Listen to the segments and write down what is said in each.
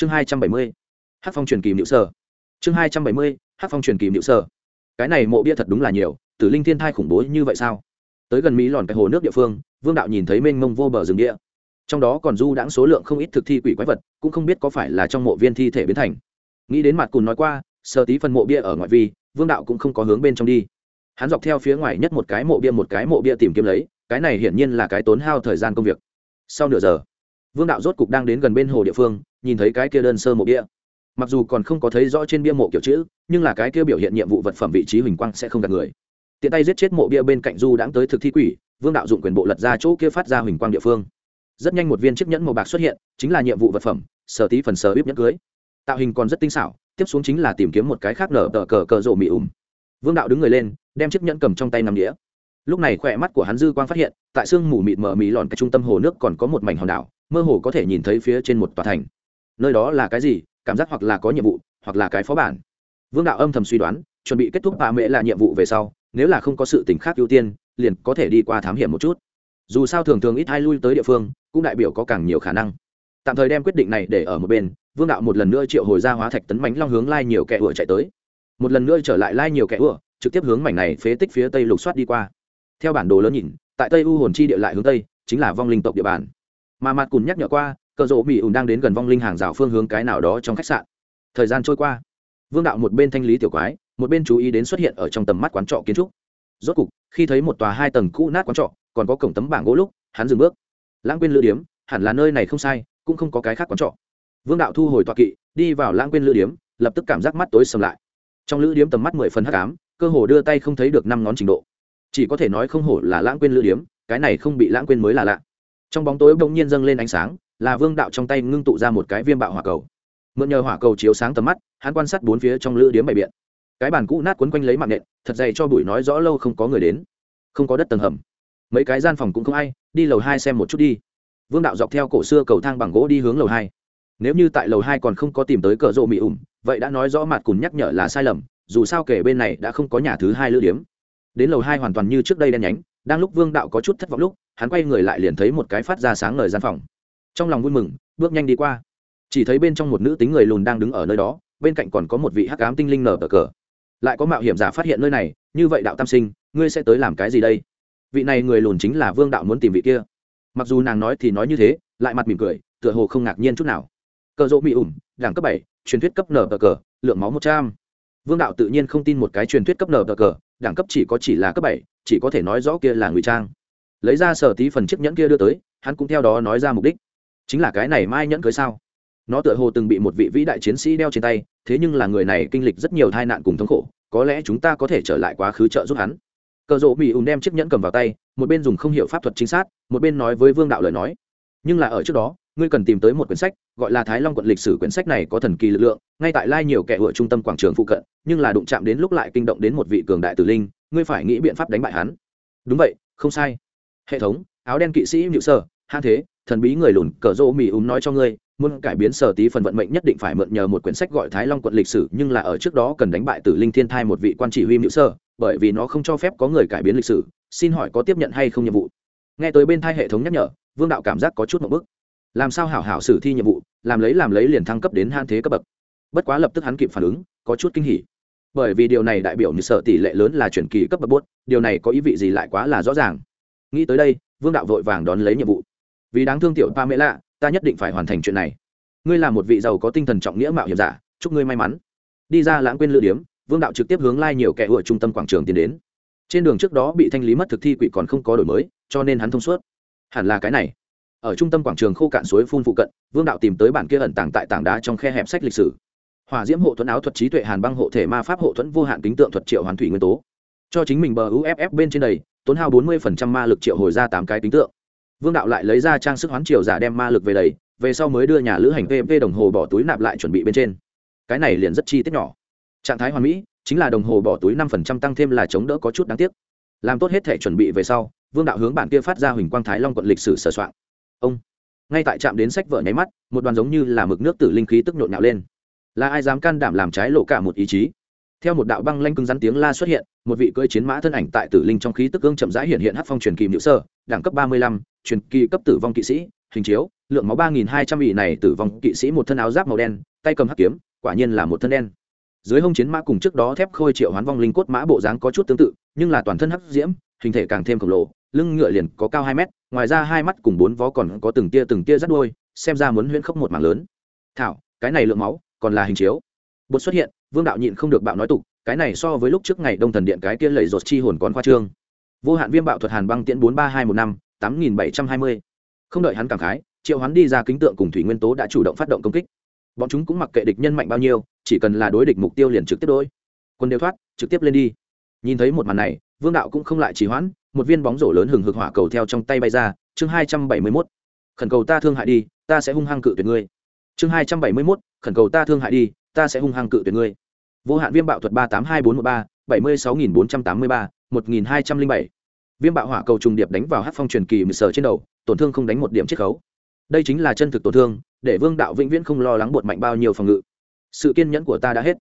chương hai trăm bảy mươi hát phong truyền kỳ nữ sở. Chương hai trăm bảy mươi hát phong truyền kỳ nữ sở. Cái này mộ bia thật đúng là nhiều, tử linh thiên thai khủng bố như vậy sao? Tới gần mỹ lòn cái hồ nước địa phương, vương đạo nhìn thấy mênh mông vô bờ rừng địa. Trong đó còn du đãng số lượng không ít thực thi quỷ quái vật, cũng không biết có phải là trong mộ viên thi thể biến thành. Nghĩ đến mặt cùn nói qua, sơ tí phần mộ bia ở ngoại vi, vương đạo cũng không có hướng bên trong đi. Hắn dọc theo phía ngoài nhất một cái mộ bia một cái mộ bia tìm kiếm lấy, cái này hiển nhiên là cái tốn hao thời gian công việc. Sau nửa giờ vương đạo rốt cục đang đến gần bên hồ địa phương, nhìn thấy cái kia đơn sơ mộ bia. Mặc dù còn không có thấy rõ trên bia mộ kiểu chữ, nhưng là cái kia biểu hiện nhiệm vụ vật phẩm vị trí huỳnh quang sẽ không gặp người. Tiện tay giết chết mộ bia bên cạnh du đãng tới thực thi quỷ, vương đạo dụng quyền bộ lật ra chỗ kia phát ra huỳnh quang địa phương. Rất nhanh một viên chiếc nhẫn màu bạc xuất hiện, chính là nhiệm vụ vật phẩm, sở tí phần sở bíp nhẫn cưới. Tạo hình còn rất tinh xảo, tiếp xuống chính là tìm kiếm một cái khác nở tờ cờ cờ rộ mị ủng vương đạo đứng người lên, đem chiếc nhẫn cầm trong tay nằm đĩa. Lúc này khỏe mắt của hắn dư quang phát hiện, tại sương mù mịt mờ mì lòn cái trung tâm hồ nước còn có một mảnh hòn đảo mơ hồ có thể nhìn thấy phía trên một tòa thành. Nơi đó là cái gì? Cảm giác hoặc là có nhiệm vụ, hoặc là cái phó bản. Vương đạo âm thầm suy đoán, chuẩn bị kết thúc bà mẹ là nhiệm vụ về sau, nếu là không có sự tỉnh khác ưu tiên, liền có thể đi qua thám hiểm một chút. Dù sao thường thường ít ai lui tới địa phương, cũng đại biểu có càng nhiều khả năng. Tạm thời đem quyết định này để ở một bên, vương đạo một lần nữa triệu hồi ra hóa thạch tấn mánh long hướng lai nhiều kẻ ủa chạy tới. Một lần nữa trở lại lai nhiều kẻ ủa trực tiếp hướng mảnh này phế tích phía tây lục soát đi qua. Theo bản đồ lớn nhìn, tại tây u hồn chi địa lại hướng tây, chính là vong linh tộc địa bàn mà mặt cùn nhắc nhở qua, cờ rộ mỹ ùn đang đến gần vong linh hàng rào phương hướng cái nào đó trong khách sạn. Thời gian trôi qua, vương đạo một bên thanh lý tiểu quái, một bên chú ý đến xuất hiện ở trong tầm mắt quán trọ kiến trúc. Rốt cục, khi thấy một tòa hai tầng cũ nát quán trọ, còn có cổng tấm bảng gỗ lúc, hắn dừng bước. Lãng quên lữ điếm, hẳn là nơi này không sai, cũng không có cái khác quán trọ. Vương đạo thu hồi tọa kỵ, đi vào lãng quên lữ điếm, lập tức cảm giác mắt tối sầm lại. Trong lữ điếm tầm mắt mười phần hắc ám, cơ hồ đưa tay không thấy được năm ngón trình độ. Chỉ có thể nói không hổ là lãng quên lữ điếm, cái này không bị lãng quên mới là lạ trong bóng tối bỗng nhiên dâng lên ánh sáng, là vương đạo trong tay ngưng tụ ra một cái viêm bạo hỏa cầu. Mượn nhờ hỏa cầu chiếu sáng tầm mắt, hắn quan sát bốn phía trong lữ điếm bày biện. Cái bàn cũ nát quấn quanh lấy mạng nện, thật dày cho bụi nói rõ lâu không có người đến. Không có đất tầng hầm. Mấy cái gian phòng cũng không ai, đi lầu hai xem một chút đi. Vương đạo dọc theo cổ xưa cầu thang bằng gỗ đi hướng lầu hai. Nếu như tại lầu hai còn không có tìm tới cờ rộ mỹ ủng vậy đã nói rõ mặt cùng nhắc nhở là sai lầm, dù sao kể bên này đã không có nhà thứ hai lữ điếm. Đến lầu hai hoàn toàn như trước đây đen nhánh đang lúc vương đạo có chút thất vọng lúc, hắn quay người lại liền thấy một cái phát ra sáng ngời gian phòng. Trong lòng vui mừng, bước nhanh đi qua. Chỉ thấy bên trong một nữ tính người lùn đang đứng ở nơi đó, bên cạnh còn có một vị hắc ám tinh linh nở cờ cờ. Lại có mạo hiểm giả phát hiện nơi này, như vậy đạo tam sinh, ngươi sẽ tới làm cái gì đây? Vị này người lùn chính là vương đạo muốn tìm vị kia. Mặc dù nàng nói thì nói như thế, lại mặt mỉm cười, tựa hồ không ngạc nhiên chút nào. Cờ rộ mỹ ủng đảng cấp bảy, truyền thuyết cấp nở cờ, lượng máu một trăm. Vương đạo tự nhiên không tin một cái truyền thuyết cấp nở cờ đẳng cấp chỉ có chỉ là cấp bảy, chỉ có thể nói rõ kia là ngụy trang. Lấy ra sở tí phần chiếc nhẫn kia đưa tới, hắn cũng theo đó nói ra mục đích. Chính là cái này mai nhẫn cưới sao? Nó tựa hồ từng bị một vị vĩ đại chiến sĩ đeo trên tay, thế nhưng là người này kinh lịch rất nhiều tai nạn cùng thống khổ, có lẽ chúng ta có thể trở lại quá khứ trợ giúp hắn. Cờ rộ bị ùn đem chiếc nhẫn cầm vào tay, một bên dùng không hiểu pháp thuật chính xác một bên nói với vương đạo lời nói. Nhưng là ở trước đó ngươi cần tìm tới một quyển sách, gọi là thái long quận lịch sử quyển sách này có thần kỳ lực lượng, ngay tại lai nhiều kẻ ở trung tâm quảng trường phụ cận, nhưng là đụng chạm đến lúc lại kinh động đến một vị cường đại tử linh, ngươi phải nghĩ biện pháp đánh bại hắn. Đúng vậy, không sai. Hệ thống, áo đen kỵ sĩ nhự sơ han thế, thần bí người lùn, cờ rô mì úng nói cho ngươi, muốn cải biến sở tí phần vận mệnh nhất định phải mượn nhờ một quyển sách gọi thái long quận lịch sử, nhưng là ở trước đó cần đánh bại tử linh thiên thai một vị quan chỉ huy nhự sơ, bởi vì nó không cho phép có người cải biến lịch sử, xin hỏi có tiếp nhận hay không nhiệm vụ? Nghe tới bên thai hệ thống nhắc nhở, vương đạo cảm giác có chút một bức làm sao hảo hảo xử thi nhiệm vụ, làm lấy làm lấy liền thăng cấp đến han thế cấp bậc. Bất quá lập tức hắn kịp phản ứng, có chút kinh hỉ. Bởi vì điều này đại biểu như sợ tỷ lệ lớn là chuyển kỳ cấp bậc bốt điều này có ý vị gì lại quá là rõ ràng. Nghĩ tới đây, vương đạo vội vàng đón lấy nhiệm vụ. Vì đáng thương tiểu pa mễ lạ ta nhất định phải hoàn thành chuyện này. Ngươi là một vị giàu có tinh thần trọng nghĩa mạo hiểm giả, chúc ngươi may mắn. Đi ra lãng quên lựa điếm, vương đạo trực tiếp hướng lai nhiều kẻ ở trung tâm quảng trường tiến đến. Trên đường trước đó bị thanh lý mất thực thi quỷ còn không có đổi mới, cho nên hắn thông suốt. Hẳn là cái này ở trung tâm quảng trường khô cạn suối phun phụ cận, vương đạo tìm tới bản kia ẩn tàng tại tảng đá trong khe hẹp sách lịch sử. Hỏa diễm hộ thuẫn áo thuật trí tuệ hàn băng hộ thể ma pháp hộ thuẫn vô hạn kính tượng thuật triệu hoàn thủy nguyên tố. Cho chính mình bờ uff bên trên đầy, tốn hao bốn mươi ma lực triệu hồi ra tám cái kính tượng. Vương đạo lại lấy ra trang sức hoán triều giả đem ma lực về đầy, về sau mới đưa nhà lữ hành pp đồng hồ bỏ túi nạp lại chuẩn bị bên trên. Cái này liền rất chi tiết nhỏ. Trạng thái hoàn mỹ, chính là đồng hồ bỏ túi năm phần trăm tăng thêm là chống đỡ có chút đáng tiếc. Làm tốt hết thể chuẩn bị về sau, vương đạo hướng bản kia phát ra huỳnh quang thái long quận lịch sử sửa soạn ông. Ngay tại trạm đến sách vở nháy mắt, một đoàn giống như là mực nước tử linh khí tức nhộn nhạo lên. Là ai dám can đảm làm trái lộ cả một ý chí? Theo một đạo băng lanh cứng rắn tiếng la xuất hiện, một vị cưỡi chiến mã thân ảnh tại tử linh trong khí tức gương chậm rãi hiện hiện hát phong truyền kỳ nữ sơ, đẳng cấp ba mươi lăm, truyền kỳ cấp tử vong kỵ sĩ, hình chiếu, lượng máu ba nghìn hai trăm ỷ này tử vong kỵ sĩ một thân áo giáp màu đen, tay cầm hắc kiếm, quả nhiên là một thân đen. Dưới hông chiến mã cùng trước đó thép khôi triệu hoán vong linh cốt mã bộ dáng có chút tương tự, nhưng là toàn thân hắc diễm, hình thể càng thêm khổng lồ lưng ngựa liền có cao hai mét, ngoài ra hai mắt cùng bốn vó còn có từng tia từng tia rất đôi xem ra muốn huyễn khốc một mảng lớn. Thảo, cái này lượng máu, còn là hình chiếu. Bột xuất hiện, vương đạo nhịn không được bạo nói tục, cái này so với lúc trước ngày đông thần điện cái kia lầy rột chi hồn còn khoa trương. Vô hạn viêm bạo thuật hàn băng tiễn bốn ba hai một năm, tám nghìn bảy trăm hai mươi. Không đợi hắn cảm khái, triệu hắn đi ra kính tượng cùng thủy nguyên tố đã chủ động phát động công kích. Bọn chúng cũng mặc kệ địch nhân mạnh bao nhiêu, chỉ cần là đối địch mục tiêu liền trực tiếp đối. Quân đều thoát, trực tiếp lên đi. Nhìn thấy một màn này, vương đạo cũng không lại trì hoãn một viên bóng rổ lớn hừng hực hỏa cầu theo trong tay bay ra, chương hai trăm bảy mươi mốt. Khẩn cầu ta thương hại đi, ta sẽ hung hăng cự tuyệt ngươi. Chương hai trăm bảy mươi mốt, khẩn cầu ta thương hại đi, ta sẽ hung hăng cự tuyệt ngươi. Vô hạn viêm bạo thuật ba tám hai bốn một ba, bảy mươi sáu nghìn bốn trăm tám mươi ba, một nghìn hai trăm linh bảy. Viêm bạo hỏa cầu trùng điệp đánh vào hát phong truyền kỳ mười sở trên đầu, tổn thương không đánh một điểm chiết khấu. Đây chính là chân thực tổn thương, để vương đạo vĩnh viễn không lo lắng bột mạnh bao nhiêu phòng ngự. Sự kiên nhẫn của ta đã hết.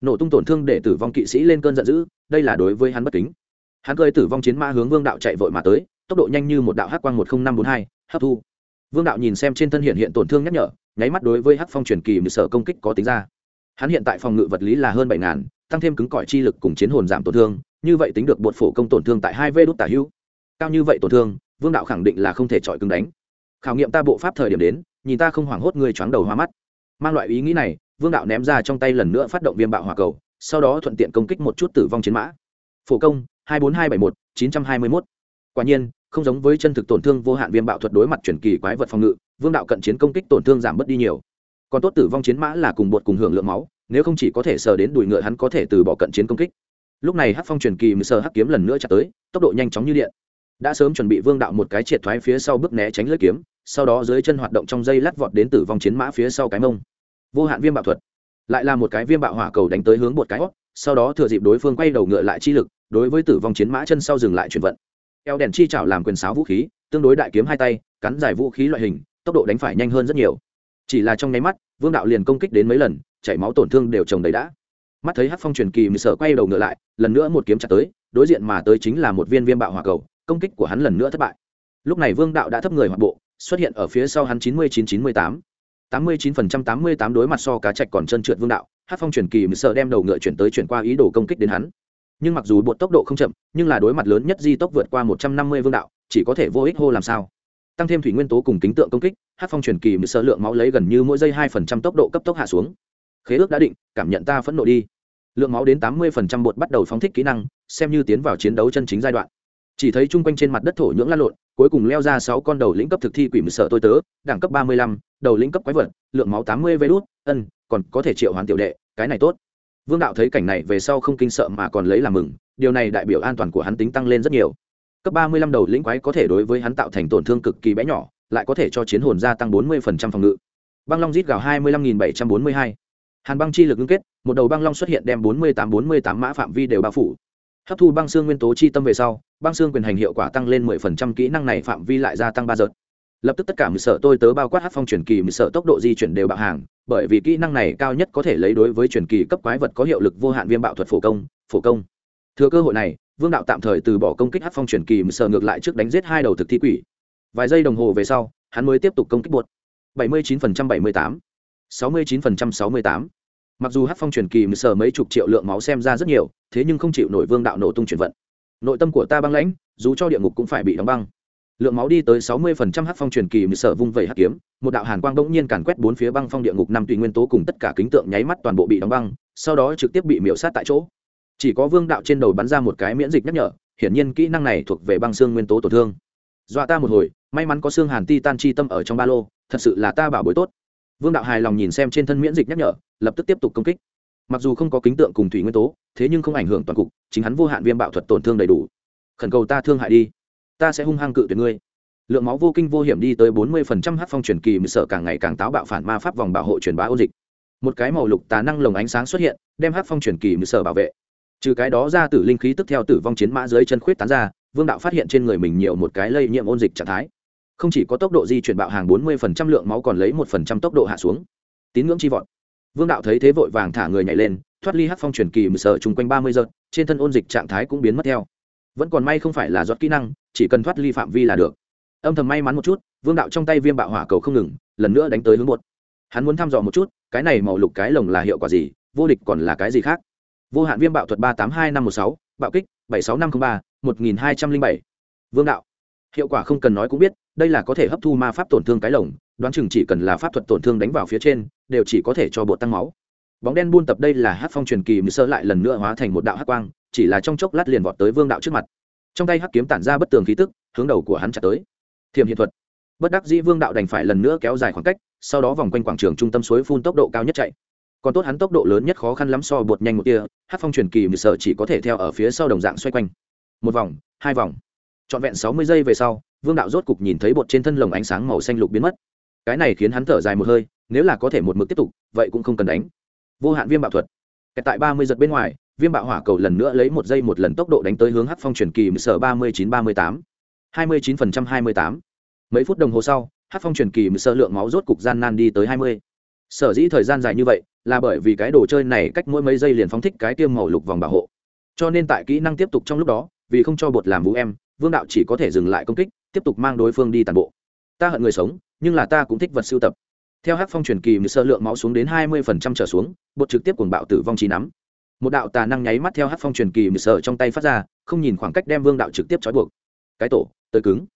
Nổ tung tổn thương để tử vong kỵ sĩ lên cơn giận dữ, đây là đối với hắn bất kính hắn cơi tử vong chiến mã hướng vương đạo chạy vội mà tới, tốc độ nhanh như một đạo hắc quang một nghìn năm bốn hai, hấp thu. Vương đạo nhìn xem trên thân hiện hiện tổn thương nhắc nhở, nháy mắt đối với hắc phong truyền kỳ mười sở công kích có tính ra. Hắn hiện tại phòng ngự vật lý là hơn bảy ngàn, tăng thêm cứng cỏi chi lực cùng chiến hồn giảm tổn thương, như vậy tính được bột phổ công tổn thương tại hai vê đốt tả hữu. Cao như vậy tổn thương, vương đạo khẳng định là không thể chọi cứng đánh. Khảo nghiệm ta bộ pháp thời điểm đến, nhìn ta không hoảng hốt người choáng đầu hoa mắt. Mang loại ý nghĩ này, vương đạo ném ra trong tay lần nữa phát động viêm bạo hỏa cầu, sau đó thuận tiện công kích một chút tử vong chiến mã. Phổ công hai bốn hai bảy một, chín trăm hai mươi mốt. Quả nhiên, không giống với chân thực tổn thương vô hạn viêm bạo thuật đối mặt chuyển kỳ quái vật phòng ngự, vương đạo cận chiến công kích tổn thương giảm bớt đi nhiều. Còn tốt tử vong chiến mã là cùng bột cùng hưởng lượng máu, nếu không chỉ có thể sờ đến đùi ngựa hắn có thể từ bỏ cận chiến công kích. Lúc này hắc phong truyền kỳ mười sờ hắc kiếm lần nữa chặt tới, tốc độ nhanh chóng như điện. Đã sớm chuẩn bị vương đạo một cái triệt thoái phía sau bước né tránh lưỡi kiếm, sau đó dưới chân hoạt động trong dây lát vọt đến tử vong chiến mã phía sau cái mông. Vô hạn viêm bạo thuật. Lại là một cái viêm bạo hỏa cầu đánh tới hướng một cái hót, sau đó thừa dịp đối phương quay đầu ngựa lại chi lực đối với tử vong chiến mã chân sau dừng lại chuyển vận. Eo đèn chi chảo làm quyền sáo vũ khí, tương đối đại kiếm hai tay, cắn dài vũ khí loại hình, tốc độ đánh phải nhanh hơn rất nhiều. Chỉ là trong nháy mắt, vương đạo liền công kích đến mấy lần, chảy máu tổn thương đều trồng đầy đã. Mắt thấy hát phong truyền kỳ mười sở quay đầu ngựa lại, lần nữa một kiếm chặt tới, đối diện mà tới chính là một viên viêm bạo hỏa cầu, công kích của hắn lần nữa thất bại. Lúc này vương đạo đã thấp người hoạt bộ, xuất hiện ở phía sau hắn chín mươi chín chín mươi tám. tám mươi chín phần trăm, tám mươi tám đối mặt so cá chạch còn chân trượt vương đạo hát phong truyền kỳ mười sở đem đầu ngựa chuyển tới chuyển qua ý đồ công kích đến hắn nhưng mặc dù bột tốc độ không chậm, nhưng là đối mặt lớn nhất di tốc vượt qua một trăm năm mươi vương đạo, chỉ có thể vô ích hô làm sao. Tăng thêm thủy nguyên tố cùng kính tượng công kích, hát phong truyền kỳ một sơ lượng máu lấy gần như mỗi giây hai phần trăm tốc độ cấp tốc hạ xuống. Khế ước đã định, cảm nhận ta phẫn nộ đi. Lượng máu đến tám mươi phần trăm bột bắt đầu phóng thích kỹ năng, xem như tiến vào chiến đấu chân chính giai đoạn. Chỉ thấy chung quanh trên mặt đất thổ nhưỡng lan lộn, cuối cùng leo ra sáu con đầu lĩnh cấp thực thi quỷ mười sở tôi tớ, đẳng cấp ba mươi lăm, đầu lĩnh cấp quái vật, lượng máu tám mươi vê đốt ân, còn có thể triệu hoàn tiểu đệ, cái này tốt vương đạo thấy cảnh này về sau không kinh sợ mà còn lấy làm mừng, điều này đại biểu an toàn của hắn tính tăng lên rất nhiều. Cấp ba mươi lăm đầu lĩnh quái có thể đối với hắn tạo thành tổn thương cực kỳ bé nhỏ, lại có thể cho chiến hồn gia tăng bốn mươi phần trăm phòng ngự. Băng long rít gào hai mươi lăm nghìn bảy trăm bốn mươi hai. Hàn băng chi lực ngưng kết, một đầu băng long xuất hiện đem bốn mươi tám bốn mươi tám mã phạm vi đều bao phủ. Hấp thu băng xương nguyên tố chi tâm về sau, băng xương quyền hành hiệu quả tăng lên mười phần trăm, kỹ năng này phạm vi lại gia tăng ba giật lập tức tất cả mười sợ tôi tớ bao quát hát phong truyền kỳ mười sợ tốc độ di chuyển đều bạo hàng, bởi vì kỹ năng này cao nhất có thể lấy đối với truyền kỳ cấp quái vật có hiệu lực vô hạn viêm bạo thuật phổ công phổ công. Thừa cơ hội này, vương đạo tạm thời từ bỏ công kích hát phong truyền kỳ mười sợ ngược lại trước đánh giết hai đầu thực thi quỷ. Vài giây đồng hồ về sau, hắn mới tiếp tục công kích buột bảy mươi chín phần trăm bảy mươi tám. Sáu mươi chín phần trăm sáu mươi tám. Mặc dù hát phong truyền kỳ mười sợ mấy chục triệu lượng máu xem ra rất nhiều, thế nhưng không chịu nổi vương đạo nổ tung chuyển vận. Nội tâm của ta băng lãnh, dù cho địa ngục cũng phải bị đóng băng lượng máu đi tới sáu mươi phần trăm hắc phong truyền kỳ mị sở vung vẩy hắc kiếm, một đạo hàn quang bỗng nhiên càn quét bốn phía băng phong địa ngục năm tùy nguyên tố cùng tất cả kính tượng nháy mắt toàn bộ bị đóng băng, sau đó trực tiếp bị miểu sát tại chỗ. Chỉ có vương đạo trên đầu bắn ra một cái miễn dịch nhắc nhở, hiển nhiên kỹ năng này thuộc về băng xương nguyên tố tổn thương. Dọa ta một hồi, may mắn có xương hàn titan chi tâm ở trong ba lô, thật sự là ta bảo bối tốt. Vương đạo hài lòng nhìn xem trên thân miễn dịch nhắc nhở, lập tức tiếp tục công kích. Mặc dù không có kính tượng cùng thủy nguyên tố, thế nhưng không ảnh hưởng toàn cục, chính hắn vô hạn viêm bạo thuật tổn thương đầy đủ. Khẩn cầu ta thương hại đi ta sẽ hung hăng cự tuyệt ngươi. Lượng máu vô kinh vô hiểm đi tới bốn mươi phần trăm hát phong truyền kỳ mười sợ càng ngày càng táo bạo phản ma pháp vòng bảo hộ truyền bá ôn dịch. Một cái màu lục tà năng lồng ánh sáng xuất hiện, đem hát phong truyền kỳ mười sợ bảo vệ. Trừ cái đó ra tử linh khí tức theo tử vong chiến mã dưới chân khuyết tán ra, vương đạo phát hiện trên người mình nhiều một cái lây nhiễm ôn dịch trạng thái. Không chỉ có tốc độ di chuyển bạo hàng bốn mươi phần trăm lượng máu còn lấy một phần trăm tốc độ hạ xuống. Tín ngưỡng chi vọt vương đạo thấy thế vội vàng thả người nhảy lên, thoát ly hát phong truyền kỳ mờ sờ chung quanh ba mươi giật trên thân ôn dịch trạng thái cũng biến mất theo vẫn còn may không phải là giọt kỹ năng, chỉ cần thoát ly phạm vi là được. Âm thầm may mắn một chút, vương đạo trong tay viêm bạo hỏa cầu không ngừng, lần nữa đánh tới hướng một hắn muốn thăm dò một chút, cái này màu lục cái lồng là hiệu quả gì, vô địch còn là cái gì khác? Vô hạn viêm bạo thuật ba tám hai năm một sáu, bạo kích bảy sáu năm t ba, một nghìn hai trăm linh bảy. Vương đạo, hiệu quả không cần nói cũng biết, đây là có thể hấp thu ma pháp tổn thương cái lồng, đoán chừng chỉ cần là pháp thuật tổn thương đánh vào phía trên, đều chỉ có thể cho bột tăng máu. Bóng đen buôn tập đây là hát phong truyền kỳ mười sơ lại lần nữa hóa thành một đạo hát quang chỉ là trong chốc lát liền vọt tới vương đạo trước mặt. Trong tay hắc kiếm tản ra bất tường khí tức, hướng đầu của hắn chặt tới. Thiềm hiện thuật. Bất đắc dĩ vương đạo đành phải lần nữa kéo dài khoảng cách, sau đó vòng quanh quảng trường trung tâm suối phun tốc độ cao nhất chạy. Còn tốt hắn tốc độ lớn nhất khó khăn lắm so bột nhanh một tia hát phong truyền kỳ mười sợ chỉ có thể theo ở phía sau đồng dạng xoay quanh. Một vòng, hai vòng. Trọn vẹn sáu mươi giây về sau, vương đạo rốt cục nhìn thấy bột trên thân lồng ánh sáng màu xanh lục biến mất. Cái này khiến hắn thở dài một hơi, nếu là có thể một mực tiếp tục, vậy cũng không cần đánh. Vô hạn viêm bạo thuật. Tại ba mươi giật bên ngoài viêm bạo hỏa cầu lần nữa lấy một giây một lần tốc độ đánh tới hướng hát phong truyền kỳ mười sở ba mươi chín ba mươi tám. hai mươi chín phần trăm hai mươi tám. Mấy phút đồng hồ sau hát phong truyền kỳ mười sơ lượng máu rốt cục gian nan đi tới hai mươi. Sở dĩ thời gian dài như vậy là bởi vì cái đồ chơi này cách mỗi mấy giây liền phóng thích cái tiêm màu lục vòng bảo hộ. Cho nên tại kỹ năng tiếp tục trong lúc đó, vì không cho bột làm vũ em, vương đạo chỉ có thể dừng lại công kích, tiếp tục mang đối phương đi tàn bộ. Ta hận người sống, nhưng là ta cũng thích vật sưu tập. Theo hát phong truyền kỳ mười sơ lượng máu xuống đến hai mươi phần trăm trở xuống, bột trực tiếp cuồng bạo tử vong trí nắm một đạo tà năng nháy mắt theo hát phong truyền kỳ mười sơ trong tay phát ra, không nhìn khoảng cách đem vương đạo trực tiếp trói buộc. Cái tổ, tới cứng.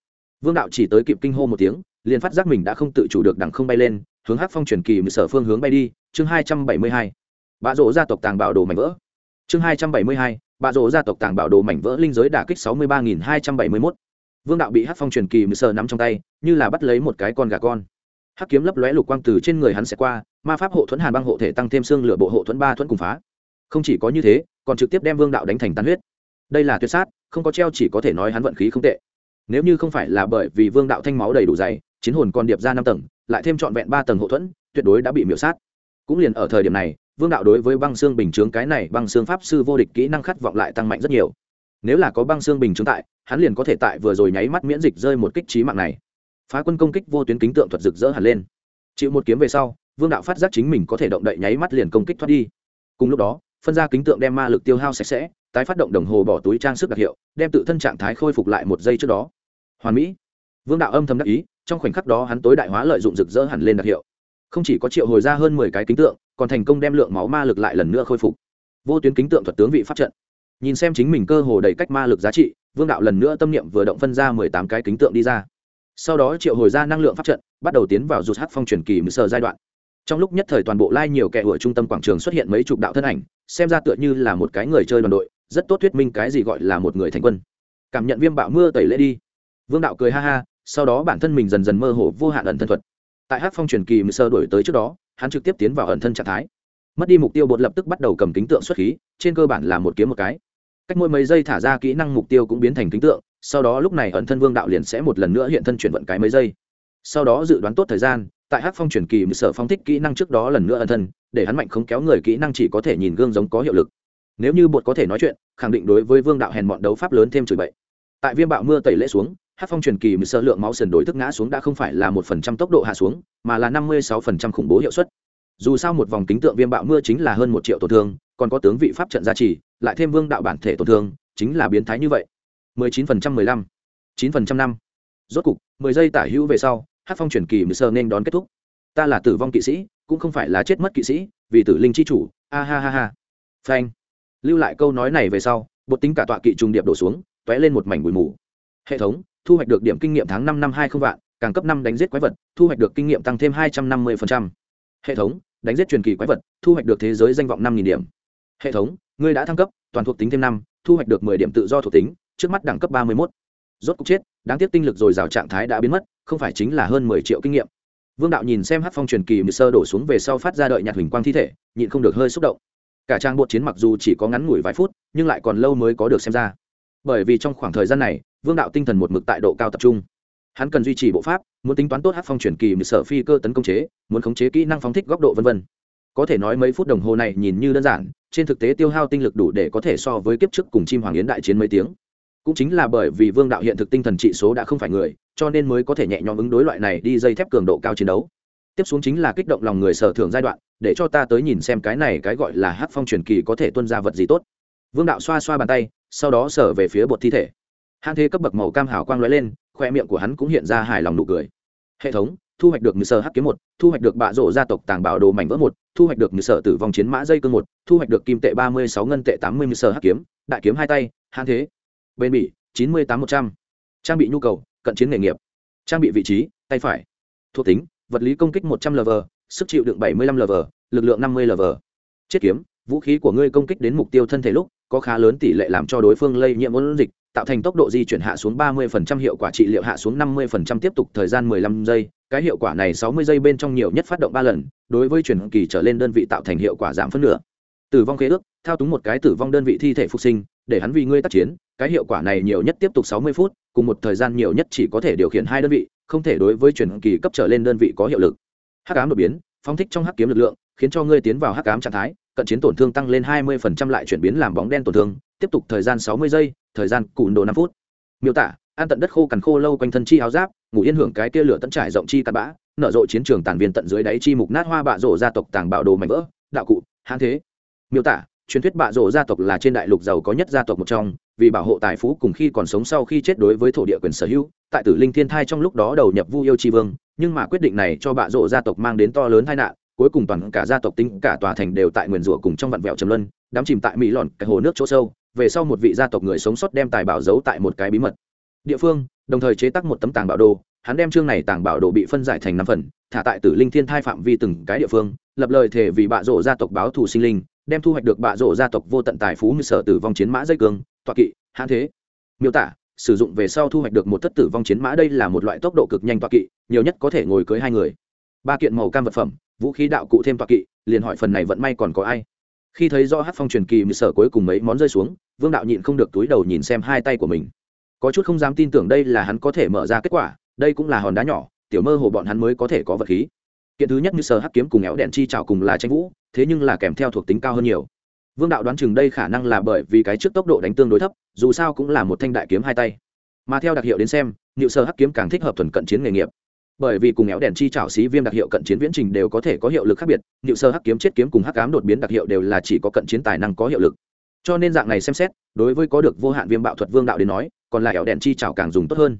Vương đạo chỉ tới kịp kinh hô một tiếng, liền phát giác mình đã không tự chủ được đằng không bay lên, hướng hát phong truyền kỳ mười sở phương hướng bay đi, chương hai trăm bảy mươi hai. Bạ rỗ gia tộc tàng bảo đồ mảnh vỡ. Chương hai trăm bảy mươi hai, bạ rỗ gia tộc tàng bảo đồ mảnh vỡ linh giới đả kích sáu mươi ba nghìn hai trăm bảy mươi mốt. Vương đạo bị hát phong truyền kỳ mười sở nắm trong tay, như là bắt lấy một cái con gà con. Hắc kiếm lấp lóe lục quang từ trên người hắn sẽ qua, ma pháp hộ thuẫn hàn băng hộ thể tăng thêm xương lửa bộ hộ thuẫn ba thuẫn cùng phá không chỉ có như thế, còn trực tiếp đem vương đạo đánh thành tan huyết. Đây là tuyệt sát, không có treo chỉ có thể nói hắn vận khí không tệ. Nếu như không phải là bởi vì vương đạo thanh máu đầy đủ dày, chiến hồn còn điệp ra năm tầng, lại thêm trọn vẹn ba tầng hậu thuẫn, tuyệt đối đã bị miễu sát. Cũng liền ở thời điểm này, vương đạo đối với băng xương bình chướng cái này băng xương pháp sư vô địch kỹ năng khát vọng lại tăng mạnh rất nhiều. Nếu là có băng xương bình chướng tại, hắn liền có thể tại vừa rồi nháy mắt miễn dịch rơi một kích trí mạng này. Phá quân công kích vô tuyến kính tượng thuật rực rỡ hẳn lên. Chịu một kiếm về sau, vương đạo phát giác chính mình có thể động đậy nháy mắt liền công kích thoát đi. Cùng lúc đó phân ra kính tượng đem ma lực tiêu hao sạch sẽ, tái phát động đồng hồ bỏ túi trang sức đặc hiệu, đem tự thân trạng thái khôi phục lại một giây trước đó. Hoàn mỹ. Vương đạo âm thầm đắc ý, trong khoảnh khắc đó hắn tối đại hóa lợi dụng rực rỡ hẳn lên đặc hiệu. Không chỉ có triệu hồi ra hơn mười cái kính tượng, còn thành công đem lượng máu ma lực lại lần nữa khôi phục. Vô tuyến kính tượng thuật tướng vị pháp trận. Nhìn xem chính mình cơ hồ đầy cách ma lực giá trị, vương đạo lần nữa tâm niệm vừa động phân ra mười tám cái kính tượng đi ra. Sau đó triệu hồi ra năng lượng pháp trận, bắt đầu tiến vào rụt hát phong truyền kỳ mười sờ giai đoạn trong lúc nhất thời toàn bộ lai nhiều kẻ ở trung tâm quảng trường xuất hiện mấy chục đạo thân ảnh, xem ra tựa như là một cái người chơi đoàn đội, rất tốt thuyết minh cái gì gọi là một người thành quân. Cảm nhận viêm bạo mưa tẩy lễ đi. Vương đạo cười ha ha, sau đó bản thân mình dần dần mơ hồ vô hạn ẩn thân thuật. Tại hát phong truyền kỳ mười sơ đổi tới trước đó, hắn trực tiếp tiến vào ẩn thân trạng thái. Mất đi mục tiêu bột lập tức bắt đầu cầm kính tượng xuất khí, trên cơ bản là một kiếm một cái. Cách mỗi mấy giây thả ra kỹ năng mục tiêu cũng biến thành kính tượng, sau đó lúc này ẩn thân vương đạo liền sẽ một lần nữa hiện thân chuyển vận cái mấy giây. Sau đó dự đoán tốt thời gian tại hát phong truyền kỳ mười sở phong thích kỹ năng trước đó lần nữa ẩn thân, để hắn mạnh không kéo người kỹ năng chỉ có thể nhìn gương giống có hiệu lực. Nếu như bột có thể nói chuyện, khẳng định đối với vương đạo hèn bọn đấu pháp lớn thêm chửi bậy. Tại viêm bạo mưa tẩy lễ xuống hát phong truyền kỳ mười sơ lượng máu sần đổi thức ngã xuống đã không phải là một phần trăm tốc độ hạ xuống, mà là năm mươi sáu phần trăm khủng bố hiệu suất. Dù sao một vòng kính tượng viêm bạo mưa chính là hơn một triệu tổn thương, còn có tướng vị pháp trận gia trì, lại thêm vương đạo bản thể tổn thương, chính là biến thái như vậy. mười chín phần trăm mười lăm, chín phần trăm năm. Rốt cục, mười giây tả hữu về sau hát phong truyền kỳ mười sơ nên đón kết thúc. Ta là tử vong kỵ sĩ, cũng không phải là chết mất kỵ sĩ, vì tử linh chi chủ. A ha ha ha. Phanh. Lưu lại câu nói này về sau, bột tính cả tọa kỵ trùng điệp đổ xuống t ó é lên một mảnh bụi mù. Hệ thống, thu hoạch được điểm kinh nghiệm tháng năm năm hai không vạn, càng cấp năm đánh giết quái vật, thu hoạch được kinh nghiệm tăng thêm hai trăm năm mươi hệ thống, đánh giết truyền kỳ quái vật, thu hoạch được thế giới danh vọng năm điểm. Hệ thống, ngươi đã thăng cấp, toàn thuộc tính thêm năm, thu hoạch được mười điểm tự do thuộc tính, trước mắt đẳng cấp ba mươi một rốt cục chết, đáng tiếc tinh lực dồi dào trạng thái đã biến mất, không phải chính là hơn mười triệu kinh nghiệm. Vương đạo nhìn xem hát phong truyền kỳ mười sơ đổ xuống về sau phát ra đợi nhạt huỳnh quang thi thể, nhịn không được hơi xúc động. Cả trang bột chiến mặc dù chỉ có ngắn ngủi vài phút, nhưng lại còn lâu mới có được xem ra. Bởi vì trong khoảng thời gian này, vương đạo tinh thần một mực tại độ cao tập trung. Hắn cần duy trì bộ pháp, muốn tính toán tốt hát phong truyền kỳ mười sở phi cơ tấn công chế, muốn khống chế kỹ năng phóng thích góc độ v v có thể nói mấy phút đồng hồ này nhìn như đơn giản, trên thực tế tiêu hao tinh lực đủ để có thể so với kiếp trước cùng chim hoàng yến đại chiến mấy tiếng cũng chính là bởi vì vương đạo hiện thực tinh thần trị số đã không phải người, cho nên mới có thể nhẹ nhõm ứng đối loại này đi dây thép cường độ cao chiến đấu. Tiếp xuống chính là kích động lòng người sở thưởng giai đoạn, để cho ta tới nhìn xem cái này cái gọi là hát phong truyền kỳ có thể tuân ra vật gì tốt. Vương đạo xoa xoa bàn tay, sau đó sở về phía bột thi thể. Hãn thế cấp bậc màu cam hảo quang lóe lên, khoe miệng của hắn cũng hiện ra hài lòng nụ cười. Hệ thống, thu hoạch được như sở hắc kiếm một, thu hoạch được bạ rổ gia tộc tàng bảo đồ mảnh vỡ một, thu hoạch được như sở tử vong chiến mã dây cương một, thu hoạch được kim tệ ba mươi sáu ngân tệ tám mươi như sở hắc kiếm, đại kiếm hai tay hãn thế bên bỉ chín mươi tám một trăm. Trang bị nhu cầu cận chiến nghề nghiệp. Trang bị vị trí tay phải. Thuộc tính vật lý công kích một trăm l v sức chịu đựng bảy mươi lăm l v lực lượng năm mươi l v chiết kiếm vũ khí của ngươi công kích đến mục tiêu thân thể lúc có khá lớn tỷ lệ làm cho đối phương lây nhiễm ôn dịch tạo thành tốc độ di chuyển hạ xuống 30% hiệu quả trị liệu hạ xuống 50% tiếp tục thời gian 15 giây, cái hiệu quả này 60 giây bên trong nhiều nhất phát động 3 lần, đối với chuyển kỳ trở lên đơn vị tạo thành hiệu quả giảm phân nửa. Tử vong khế ước, thao túng một cái tử vong đơn vị thi thể phục sinh, để hắn vì ngươi tác chiến, cái hiệu quả này nhiều nhất tiếp tục 60 phút, cùng một thời gian nhiều nhất chỉ có thể điều khiển hai đơn vị, không thể đối với truyền kỳ cấp trở lên đơn vị có hiệu lực. Hắc ám đột biến, phóng thích trong hắc kiếm lực lượng, khiến cho ngươi tiến vào hắc ám trạng thái, cận chiến tổn thương tăng lên 20% lại chuyển biến làm bóng đen tổn thương, tiếp tục thời gian 60 giây, thời gian cùn đồ năm phút miêu tả an tận đất khô cằn khô lâu quanh thân chi áo giáp ngủ yên hưởng cái tia lửa tận trải rộng chi cát bã nở rộ chiến trường tàn viên tận dưới đáy chi mục nát hoa bạ rổ gia tộc tàng bạo đồ mảnh vỡ đạo cụ hãn thế miêu tả truyền thuyết bạ rổ gia tộc là trên đại lục giàu có nhất gia tộc một trong vì bảo hộ tài phú cùng khi còn sống sau khi chết đối với thổ địa quyền sở hữu, tại tử linh thiên thai trong lúc đó đầu nhập vu yêu tri vương, nhưng mà quyết định này cho bạ rộ gia tộc mang đến to lớn tai nạn, cuối cùng toàn cả gia tộc tính cả tòa thành đều tại nguyền rủa cùng trong vạn vẹo trầm luân, đắm chìm tại mỹ lòn cái hồ nước chỗ sâu, về sau một vị gia tộc người sống sót đem tài bảo giấu tại một cái bí mật. Địa phương, đồng thời chế tác một tấm tàng bảo đồ hắn đem chương này tàng bảo đồ bị phân giải thành năm phần, thả tại tử linh thiên thai phạm vi từng cái địa phương lập lời thề vì bạ rổ gia tộc báo thù sinh linh, đem thu hoạch được bạ rổ gia tộc vô tận tài phú như sở tử vong chiến mã dây cường toạ kỵ, hãn thế. Miêu tả, sử dụng về sau thu hoạch được một thất tử vong chiến mã đây là một loại tốc độ cực nhanh toạ kỵ, nhiều nhất có thể ngồi cưới hai người. Ba kiện màu cam vật phẩm, vũ khí đạo cụ thêm toạ kỵ, liền hỏi phần này vận may còn có ai. Khi thấy do hát phong truyền kỳ mười sở cuối cùng mấy món rơi xuống, vương đạo nhịn không được túi đầu nhìn xem hai tay của mình. Có chút không dám tin tưởng đây là hắn có thể mở ra kết quả, đây cũng là hòn đá nhỏ, tiểu mơ hồ bọn hắn mới có thể có vật khí kiện thứ nhất như sờ hắc kiếm cùng éo đèn chi trào cùng là tranh vũ, thế nhưng là kèm theo thuộc tính cao hơn nhiều. Vương đạo đoán chừng đây khả năng là bởi vì cái trước tốc độ đánh tương đối thấp, dù sao cũng là một thanh đại kiếm hai tay. Mà theo đặc hiệu đến xem nhự sơ hắc kiếm càng thích hợp thuần cận chiến nghề nghiệp. Bởi vì cùng éo đèn chi trảo xí viêm đặc hiệu cận chiến viễn trình đều có thể có hiệu lực khác biệt nhự sơ hắc kiếm chết kiếm cùng hắc ám đột biến đặc hiệu đều là chỉ có cận chiến tài năng có hiệu lực. Cho nên dạng này xem xét, đối với có được vô hạn viêm bạo thuật vương đạo đến nói, còn lại éo đèn chi trảo càng dùng tốt hơn.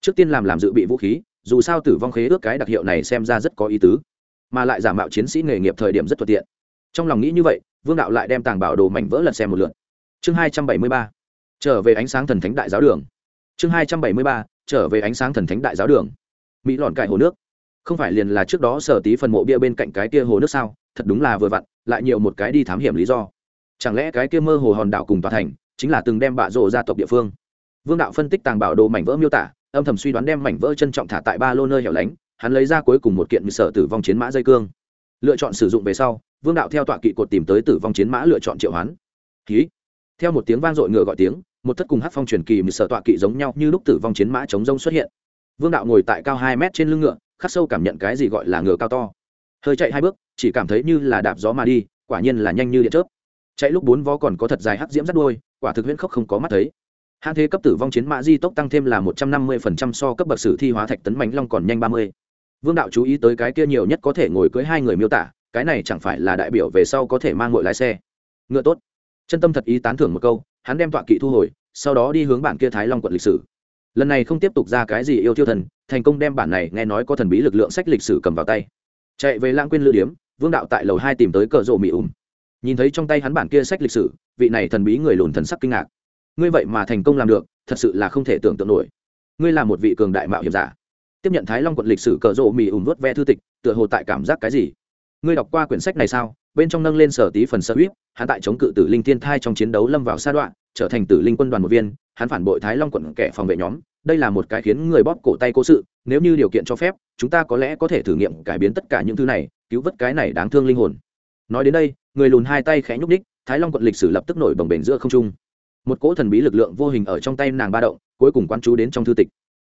Trước tiên làm làm dự bị vũ khí dù sao tử vong khế ước cái đặc hiệu này xem ra rất có ý tứ, mà lại giả mạo chiến sĩ nghề nghiệp thời điểm rất thuận tiện. Trong lòng nghĩ như vậy, vương đạo lại đem tàng bảo đồ mảnh vỡ lật xem một lượt. Chương hai trăm bảy mươi ba, trở về ánh sáng thần thánh đại giáo đường. Chương hai trăm bảy mươi ba, trở về ánh sáng thần thánh đại giáo đường. Mỹ lọn cải hồ nước. Không phải liền là trước đó sở tí phần mộ bia bên cạnh cái kia hồ nước sao? Thật đúng là vừa vặn, lại nhiều một cái đi thám hiểm lý do. Chẳng lẽ cái kia mơ hồ hòn đảo cùng tòa thành, chính là từng đem bạ rộ gia tộc địa phương? Vương đạo phân tích tàng bảo đồ mảnh vỡ miêu tả âm thầm suy đoán đem mảnh vỡ trân trọng thả tại ba lô nơi hẻo lánh, hắn lấy ra cuối cùng một kiện sở tử vong chiến mã dây cương. Lựa chọn sử dụng về sau, vương đạo theo tọa kỵ cột tìm tới tử vong chiến mã lựa chọn triệu hoán. Ký theo một tiếng vang dội ngựa gọi tiếng, một thất cùng hát phong truyền kỳ mười sở tọa kỵ giống nhau như lúc tử vong chiến mã chống rông xuất hiện. Vương đạo ngồi tại cao hai mét trên lưng ngựa, khắc sâu cảm nhận cái gì gọi là ngựa cao to. Hơi chạy hai bước, chỉ cảm thấy như là đạp gió mà đi, quả nhiên là nhanh như điện chớp. Chạy lúc bốn vó còn có thật dài hắc diễm rất đuôi, quả thực huyễn khốc không có mắt thấy hãn thế cấp tử vong chiến mã di tốc tăng thêm là một trăm năm mươi phần trăm so cấp bậc sử thi hóa thạch tấn mảnh long còn nhanh ba mươi. Vương đạo chú ý tới cái kia nhiều nhất có thể ngồi cưới hai người miêu tả, cái này chẳng phải là đại biểu về sau có thể mang ngồi lái xe. Ngựa tốt. Chân tâm thật ý tán thưởng một câu, hắn đem tọa kỵ thu hồi, sau đó đi hướng bản kia thái long quận lịch sử. Lần này không tiếp tục ra cái gì yêu thiêu thần, thành công đem bản này nghe nói có thần bí lực lượng sách lịch sử cầm vào tay. Chạy về lãng quên lữ điếm, vương đạo tại lầu hai tìm tới cờ rộ mỹ ùm. Nhìn thấy trong tay hắn bản kia sách lịch sử, vị này thần bí người lùn thần sắc kinh ngạc ngươi vậy mà thành công làm được, thật sự là không thể tưởng tượng nổi. Ngươi là một vị cường đại mạo hiểm giả. Tiếp nhận thái long quận lịch sử cờ rộ mì ùm vớt ve thư tịch, tựa hồ tại cảm giác cái gì? Ngươi đọc qua quyển sách này sao? Bên trong nâng lên sở tí phần sơ huyết hắn tại chống cự tử linh thiên thai trong chiến đấu lâm vào sa đoạn, trở thành tử linh quân đoàn một viên, hắn phản bội thái long quận kẻ phòng vệ nhóm. Đây là một cái khiến người bóp cổ tay cố sự, nếu như điều kiện cho phép, chúng ta có lẽ có thể thử nghiệm cải biến tất cả những thứ này, cứu vớt cái này đáng thương linh hồn. Nói đến đây, người lùn hai tay khẽ nhúc ních thái long quận lịch sử lập tức nổi bồng bềnh giữa không trung một cỗ thần bí lực lượng vô hình ở trong tay nàng ba động, cuối cùng quan chú đến trong thư tịch.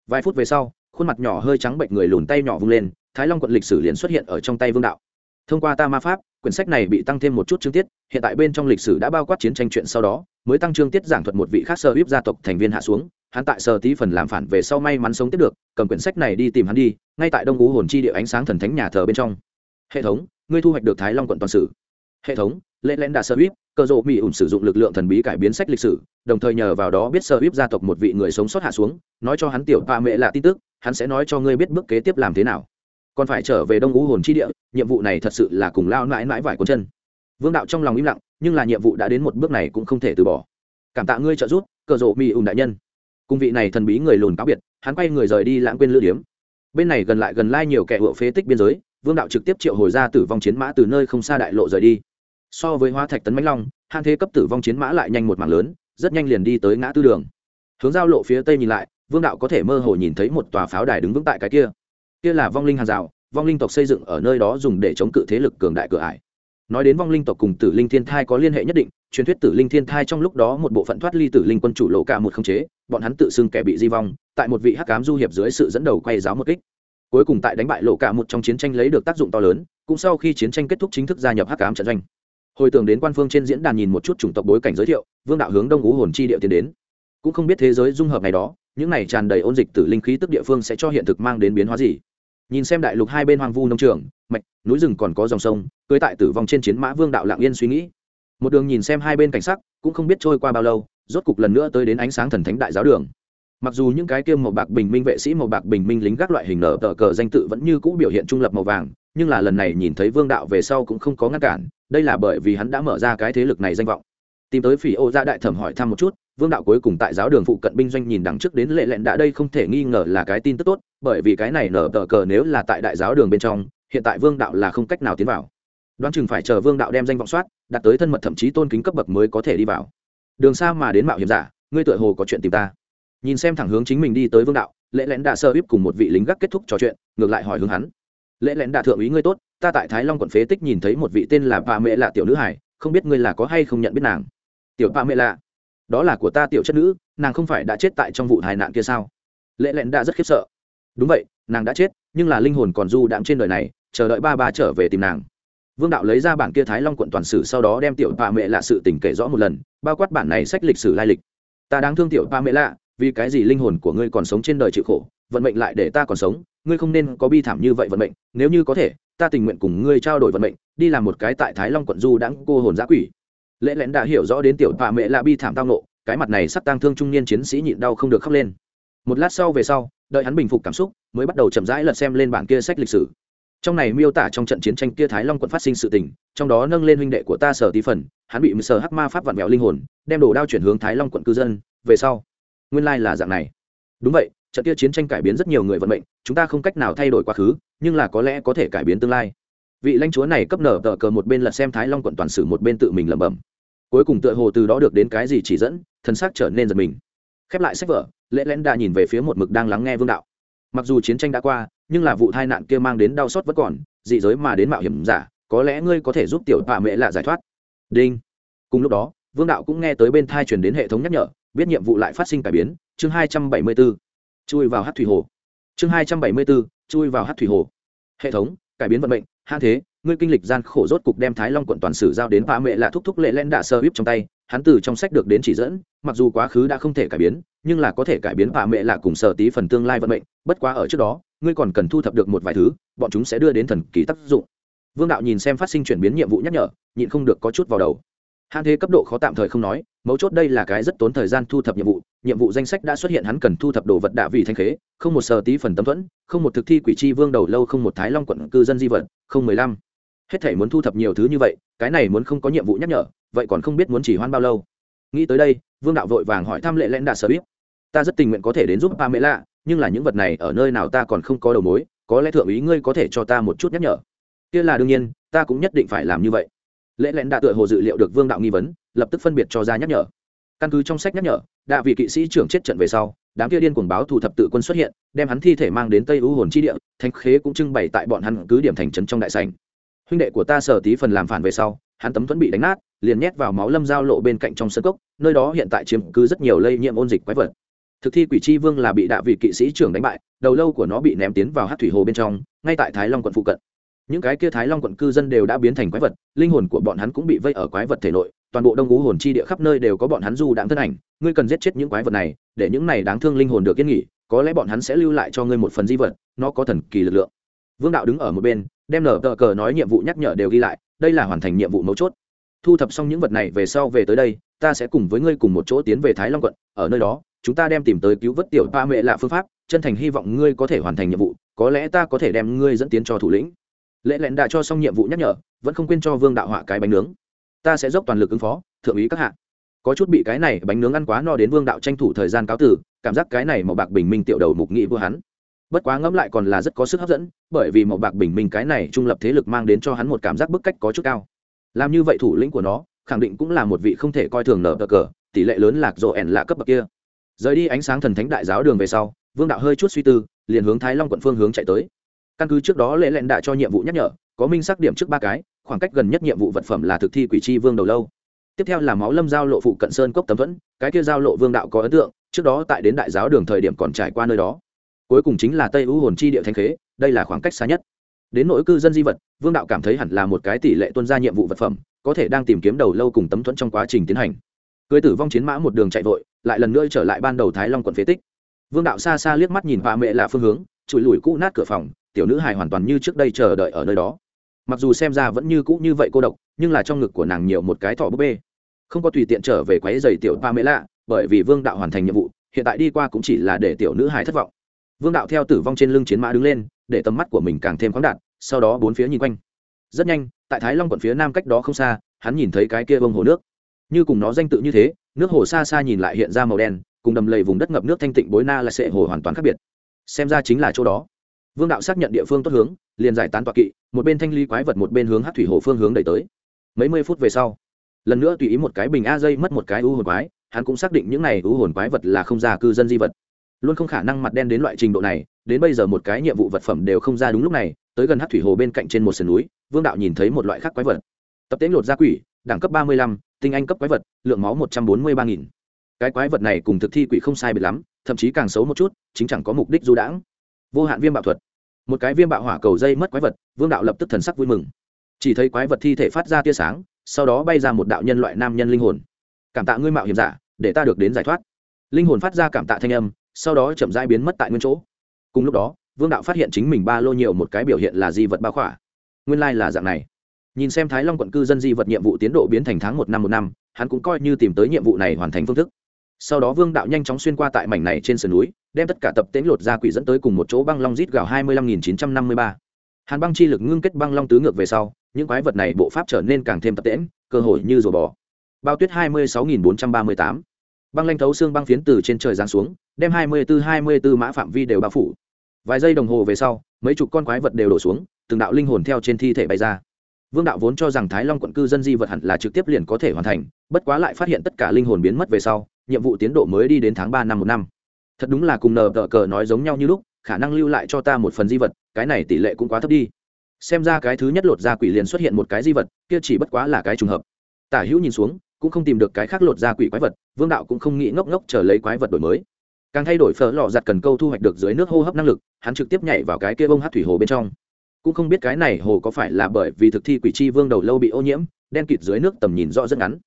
Vài phút về sau, khuôn mặt nhỏ hơi trắng bệnh người lùn tay nhỏ vung lên, thái long quận lịch sử liền xuất hiện ở trong tay vương đạo. Thông qua ta ma pháp, quyển sách này bị tăng thêm một chút chương tiết, hiện tại bên trong lịch sử đã bao quát chiến tranh chuyện sau đó, mới tăng chương tiết giảng thuật một vị khác sơ íp gia tộc thành viên hạ xuống, hắn tại sơ tí phần làm phản về sau may mắn sống tiếp được, cầm quyển sách này đi tìm hắn đi, ngay tại đông ú hồn chi địa ánh sáng thần thánh nhà thờ bên trong. Hệ thống, ngươi thu hoạch được thái long quận toàn sử. Hệ thống, lễ lẽn đà sơ íp cờ rộ mỹ ủn sử dụng lực lượng thần bí cải biến sách lịch sử, đồng thời nhờ vào đó biết sơ íp gia tộc một vị người sống sót hạ xuống, nói cho hắn tiểu pa mẹ là tin tức, hắn sẽ nói cho ngươi biết bước kế tiếp làm thế nào. Còn phải trở về đông ngũ hồn chi địa, nhiệm vụ này thật sự là cùng lao mãi mãi vải cuốn chân. Vương đạo trong lòng im lặng, nhưng là nhiệm vụ đã đến một bước này cũng không thể từ bỏ. Cảm tạ ngươi trợ giúp cờ rộ mỹ ủn đại nhân. Cùng vị này thần bí người lùn cáo biệt, hắn quay người rời đi lãng quên lữ điếm. Bên này gần lại gần lai nhiều kẻ hựa phế tích biên giới, vương đạo trực tiếp triệu hồi ra tử vong chiến mã từ nơi không xa đại lộ rời đi so với hóa thạch tấn mãnh long han thế cấp tử vong chiến mã lại nhanh một mảng lớn, rất nhanh liền đi tới ngã tư đường. Hướng giao lộ phía tây nhìn lại, vương đạo có thể mơ hồ nhìn thấy một tòa pháo đài đứng vững tại cái kia. Kia là vong linh hàng rào, vong linh tộc xây dựng ở nơi đó dùng để chống cự thế lực cường đại cửa ải. Nói đến vong linh tộc cùng tử linh thiên thai có liên hệ nhất định, truyền thuyết tử linh thiên thai trong lúc đó một bộ phận thoát ly tử linh quân chủ lộ cả một không chế, bọn hắn tự xưng kẻ bị di vong, tại một vị hắc cám du hiệp dưới sự dẫn đầu quay giáo một kích. Cuối cùng tại đánh bại lộ cả một trong chiến tranh lấy được tác dụng to lớn, cũng sau khi chiến tranh kết thúc chính thức gia nhập hắc cám trận doanh hồi tưởng đến quan phương trên diễn đàn nhìn một chút chủng tộc bối cảnh giới thiệu, vương đạo hướng đông ú hồn chi địa tiến đến. Cũng không biết thế giới dung hợp này đó, những này tràn đầy ôn dịch từ linh khí tức địa phương sẽ cho hiện thực mang đến biến hóa gì. Nhìn xem đại lục hai bên hoang vu nông trường, mạch, núi rừng còn có dòng sông, cưới tại tử vong trên chiến mã vương đạo lạng yên suy nghĩ. Một đường nhìn xem hai bên cảnh sắc, cũng không biết trôi qua bao lâu, rốt cục lần nữa tới đến ánh sáng thần thánh đại giáo đường mặc dù những cái kia màu bạc bình minh vệ sĩ, màu bạc bình minh lính gác loại hình nở tờ cờ danh tự vẫn như cũ biểu hiện trung lập màu vàng, nhưng là lần này nhìn thấy vương đạo về sau cũng không có ngăn cản, đây là bởi vì hắn đã mở ra cái thế lực này danh vọng. Tìm tới phỉ ô ra đại thẩm hỏi thăm một chút, vương đạo cuối cùng tại giáo đường phụ cận binh doanh nhìn đằng trước đến lệ lẹn đã đây không thể nghi ngờ là cái tin tức tốt, bởi vì cái này nở tờ cờ nếu là tại đại giáo đường bên trong, hiện tại vương đạo là không cách nào tiến vào. Đoán chừng phải chờ vương đạo đem danh vọng soát đạt tới thân mật thậm chí tôn kính cấp bậc mới có thể đi vào. Đường xa mà đến mạo hiểm giả, ngươi tựa hồ có chuyện tìm ta nhìn xem thẳng hướng chính mình đi tới vương đạo, lễ lẽn đạ sơ íp cùng một vị lính gác kết thúc trò chuyện, ngược lại hỏi hướng hắn. Lễ lẽn đạ thượng úy ngươi tốt, ta tại thái long quận phế tích nhìn thấy một vị tên là bà mẹ lạ tiểu nữ hải không biết ngươi là có hay không nhận biết nàng? Tiểu bà mẹ lạ, đó là của ta tiểu chất nữ, nàng không phải đã chết tại trong vụ tai nạn kia sao? Lễ lẽn đạ rất khiếp sợ. Đúng vậy, nàng đã chết, nhưng là linh hồn còn du đạm trên đời này, chờ đợi ba ba trở về tìm nàng. Vương đạo lấy ra bản kia thái long quận toàn sử sau đó đem tiểu bà mẹ lạ sự tình kể rõ một lần, bao quát bản này sách lịch sử lai lịch. Ta đáng thương tiểu bà mẹ lạ vì cái gì linh hồn của ngươi còn sống trên đời chịu khổ, vận mệnh lại để ta còn sống, ngươi không nên có bi thảm như vậy vận mệnh, nếu như có thể, ta tình nguyện cùng ngươi trao đổi vận mệnh, đi làm một cái tại thái long quận du đãng cô hồn giã quỷ. Lễ lẽn đã hiểu rõ đến tiểu bà mẹ là bi thảm tao nộ cái mặt này sắp tang thương trung niên chiến sĩ nhịn đau không được khóc lên. Một lát sau về sau, đợi hắn bình phục cảm xúc, mới bắt đầu chậm rãi lật xem lên bản kia sách lịch sử. Trong này miêu tả trong trận chiến tranh kia thái long quận phát sinh sự tình, trong đó nâng lên huynh đệ của ta sở tí phần, hắn bị sở hắc ma pháp vặn vẹo linh hồn, đem đồ đao chuyển hướng thái long quận cư dân, về sau nguyên lai là dạng này. Đúng vậy, trận kia chiến tranh cải biến rất nhiều người vận mệnh, chúng ta không cách nào thay đổi quá khứ, nhưng là có lẽ có thể cải biến tương lai. Vị lãnh chúa này cấp nở tờ cờ một bên lật xem thái long quận toàn sử, một bên tự mình lẩm bẩm. Cuối cùng tựa hồ từ đó được đến cái gì chỉ dẫn thân xác trở nên giật mình. Khép lại sách vở lễ lẽn đã nhìn về phía một mực đang lắng nghe vương đạo. Mặc dù chiến tranh đã qua, nhưng là vụ tai nạn kia mang đến đau xót vẫn còn, dị giới mà đến mạo hiểm giả, có lẽ ngươi có thể giúp tiểu bà mẹ lạ giải thoát. Đinh. Cùng lúc đó, vương đạo cũng nghe tới bên thai truyền đến hệ thống nhắc nhở biết nhiệm vụ lại phát sinh cải biến, chương hai trăm bảy mươi b ố chui vào hát thủy hồ. Chương hai trăm bảy mươi b ố chui vào hát thủy hồ. Hệ thống, cải biến vận mệnh hạ thế, ngươi kinh lịch gian khổ rốt cục đem thái long quận toàn sử giao đến ba mẹ là thúc thúc lệ len đạ sơ íp trong tay, hắn từ trong sách được đến chỉ dẫn, mặc dù quá khứ đã không thể cải biến, nhưng là có thể cải biến ba mẹ là cùng sở tí phần tương lai vận mệnh, bất quá ở trước đó, ngươi còn cần thu thập được một vài thứ, bọn chúng sẽ đưa đến thần kỳ tác dụng. Vương đạo nhìn xem phát sinh chuyển biến nhiệm vụ nhắc nhở, nhịn không được có chút vào đầu hạn thế cấp độ khó tạm thời không nói, mấu chốt đây là cái rất tốn thời gian thu thập nhiệm vụ nhiệm vụ danh sách đã xuất hiện hắn cần thu thập đồ vật đạ vị thanh khế, không một sờ tí phần tâm thuẫn, không một thực thi quỷ tri vương đầu lâu, không một thái long quận cư dân di vật, không mười lăm. Hết thể muốn thu thập nhiều thứ như vậy, cái này muốn không có nhiệm vụ nhắc nhở, vậy còn không biết muốn chỉ hoan bao lâu. Nghĩ tới đây, vương đạo vội vàng hỏi thăm lệ lẽn đạ sở biết ta rất tình nguyện có thể đến giúp ba mẹ lạ, nhưng là những vật này ở nơi nào ta còn không có đầu mối, có lẽ thượng ý ngươi có thể cho ta một chút nhắc nhở. Kia là đương nhiên, ta cũng nhất định phải làm như vậy lễ lẽn đã tựa hồ dự liệu được vương đạo nghi vấn, lập tức phân biệt cho ra nhắc nhở. Căn cứ trong sách nhắc nhở, đạ vị kỵ sĩ trưởng chết trận về sau, đám kia điên cuồng báo thủ thập tự quân xuất hiện, đem hắn thi thể mang đến tây u hồn chi địa thanh khế cũng trưng bày tại bọn hắn cứ điểm thành trấn trong đại sành huynh đệ của ta sở tí phần làm phản về sau, hắn tấm thuẫn bị đánh nát, liền nhét vào máu lâm giao lộ bên cạnh trong sân cốc, nơi đó hiện tại chiếm cứ rất nhiều lây nhiễm ôn dịch quái vật. Thực thi quỷ c h i vương là bị đạ vị kỵ sĩ trưởng đánh bại, đầu lâu của nó bị ném tiến vào hát thủy hồ bên trong, ngay tại thái long quận phụ cận những cái kia thái long quận cư dân đều đã biến thành quái vật, linh hồn của bọn hắn cũng bị vây ở quái vật thể nội, toàn bộ đông ngũ hồn chi địa khắp nơi đều có bọn hắn du đáng thân ảnh. Ngươi cần giết chết những quái vật này, để những này đáng thương linh hồn được yên nghỉ, có lẽ bọn hắn sẽ lưu lại cho ngươi một phần di vật, nó có thần kỳ lực lượng. Vương đạo đứng ở một bên, đem nở tờ cờ nói nhiệm vụ nhắc nhở đều ghi lại, đây là hoàn thành nhiệm vụ mấu chốt. Thu thập xong những vật này về sau về tới đây, ta sẽ cùng với ngươi cùng một chỗ tiến về thái long quận, ở nơi đó, chúng ta đem tìm tới cứu vớt tiểu ba mẹ lạ phương pháp, chân thành hy vọng ngươi có thể hoàn thành nhiệm vụ, có lẽ ta có thể đem ngươi dẫn tiến cho thủ lĩnh lệ lẽn đã cho xong nhiệm vụ nhắc nhở, vẫn không quên cho vương đạo họa cái bánh nướng. Ta sẽ dốc toàn lực ứng phó, thượng úy các hạ. Có chút bị cái này bánh nướng ăn quá no đến vương đạo tranh thủ thời gian cáo tử cảm giác cái này màu bạc bình minh tiểu đầu mục nghị vua hắn. Bất quá ngẫm lại còn là rất có sức hấp dẫn, bởi vì màu bạc bình minh cái này trung lập thế lực mang đến cho hắn một cảm giác bức cách có chút cao. Làm như vậy thủ lĩnh của nó, khẳng định cũng là một vị không thể coi thường nở cờ cờ, tỷ lệ lớn lạc rộ ẻn lạ cấp bậc kia. Rời đi ánh sáng thần thánh đại giáo đường về sau, vương đạo hơi chút suy tư, liền hướng thái long quận phương hướng chạy tới căn cứ trước đó lễ lẹn đã cho nhiệm vụ nhắc nhở, có minh xác điểm trước ba cái, khoảng cách gần nhất nhiệm vụ vật phẩm là thực thi quỷ chi vương đầu lâu. Tiếp theo là máu lâm giao lộ phụ cận sơn cốc tấm thuẫn, cái kia giao lộ vương đạo có ấn tượng, trước đó tại đến đại giáo đường thời điểm còn trải qua nơi đó. Cuối cùng chính là tây ưu hồn chi địa thanh khế, đây là khoảng cách xa nhất. Đến nỗi cư dân di vật, vương đạo cảm thấy hẳn là một cái tỷ lệ tuân ra nhiệm vụ vật phẩm, có thể đang tìm kiếm đầu lâu cùng tấm thuẫn trong quá trình tiến hành. Cưới tử vong chiến mã một đường chạy vội, lại lần nữa trở lại ban đầu thái long quận phế tích. Vương đạo xa xa liếc mắt nhìn hoa mẹ là phương hướng trụi lùi cũ nát cửa phòng tiểu nữ hài hoàn toàn như trước đây chờ đợi ở nơi đó. Mặc dù xem ra vẫn như cũ như vậy cô độc, nhưng là trong ngực của nàng nhiều một cái thỏ búp bê. Không có tùy tiện trở về quấy giày tiểu pa mễ lạ bởi vì vương đạo hoàn thành nhiệm vụ, hiện tại đi qua cũng chỉ là để tiểu nữ hài thất vọng. Vương đạo theo tử vong trên lưng chiến mã đứng lên, để tầm mắt của mình càng thêm khoáng đạt, sau đó bốn phía nhìn quanh. Rất nhanh, tại thái long quận phía nam cách đó không xa, hắn nhìn thấy cái kia bông hồ nước. Như cùng nó danh tự như thế, nước hồ xa xa nhìn lại hiện ra màu đen, cùng đầm lầy vùng đất ngập nước thanh tịnh bối na là sệ hồ hoàn toàn khác biệt. Xem ra chính là chỗ đó vương đạo xác nhận địa phương tốt hướng, liền giải tán tọa kỵ, một bên thanh ly quái vật một bên hướng hát thủy hồ phương hướng đẩy tới. Mấy mươi phút về sau, lần nữa tùy ý một cái bình a dây mất một cái u hồn quái, hắn cũng xác định những này u hồn quái vật là không ra cư dân di vật. Luôn không khả năng mặt đen đến loại trình độ này, đến bây giờ một cái nhiệm vụ vật phẩm đều không ra đúng lúc này, tới gần hát thủy hồ bên cạnh trên một sườn núi, vương đạo nhìn thấy một loại khác quái vật. Tập tễnh lột gia quỷ, đẳng cấp ba mươi lăm, tinh anh cấp quái vật, lượng máu một trăm bốn mươi ba nghìn. Cái quái vật này cùng thực thi quỷ không sai biệt lắm, thậm chí càng xấu một chút, chính chẳng có mục đích du đãng vô hạn viêm bạo thuật. Một cái viêm bạo hỏa cầu dây mất quái vật, vương đạo lập tức thần sắc vui mừng. Chỉ thấy quái vật thi thể phát ra tia sáng, sau đó bay ra một đạo nhân loại nam nhân linh hồn. Cảm tạ ngươi mạo hiểm giả, để ta được đến giải thoát. Linh hồn phát ra cảm tạ thanh âm, sau đó chậm rãi biến mất tại nguyên chỗ. Cùng lúc đó, vương đạo phát hiện chính mình ba lô nhiều một cái biểu hiện là di vật ba khỏa. Nguyên lai、like、là dạng này. Nhìn xem thái long quận cư dân di vật nhiệm vụ tiến độ biến thành tháng một năm một năm, hắn cũng coi như tìm tới nhiệm vụ này hoàn thành phương thức sau đó vương đạo nhanh chóng xuyên qua tại mảnh này trên sườn núi, đem tất cả tập tễnh lột ra quỷ dẫn tới cùng một chỗ băng long rít gào hai mươi lăm nghìn chín trăm năm mươi ba. Hàn băng chi lực ngưng kết băng long tứ ngược về sau, những quái vật này bộ pháp trở nên càng thêm tập tễnh, cơ hội như rùa bò. Bao tuyết hai mươi sáu nghìn bốn trăm ba mươi tám. Băng lanh thấu xương băng phiến từ trên trời giáng xuống, đem hai mươi bốn hai mươi bốn mã phạm vi đều bao phủ. Vài giây đồng hồ về sau, mấy chục con quái vật đều đổ xuống, từng đạo linh hồn theo trên thi thể bay ra. Vương đạo vốn cho rằng thái long quận cư dân di vật hẳn là trực tiếp liền có thể hoàn thành, bất quá lại phát hiện tất cả linh hồn biến mất về sau nhiệm vụ tiến độ mới đi đến tháng ba năm một năm. Thật đúng là cùng nờ tờ cờ nói giống nhau như lúc, khả năng lưu lại cho ta một phần di vật, cái này tỷ lệ cũng quá thấp đi. Xem ra cái thứ nhất lột ra quỷ liền xuất hiện một cái di vật, kia chỉ bất quá là cái trùng hợp. Tả hữu nhìn xuống, cũng không tìm được cái khác lột ra quỷ quái vật, vương đạo cũng không nghĩ ngốc ngốc chờ lấy quái vật đổi mới. Càng thay đổi phở lò giặt cần câu thu hoạch được dưới nước hô hấp năng lực, hắn trực tiếp nhảy vào cái kia bông hát thủy hồ bên trong. Cũng không biết cái này hồ có phải là bởi vì thực thi quỷ chi vương đầu lâu bị ô nhiễm, đen kịt dưới nước tầm nhìn rõ rất ngắn.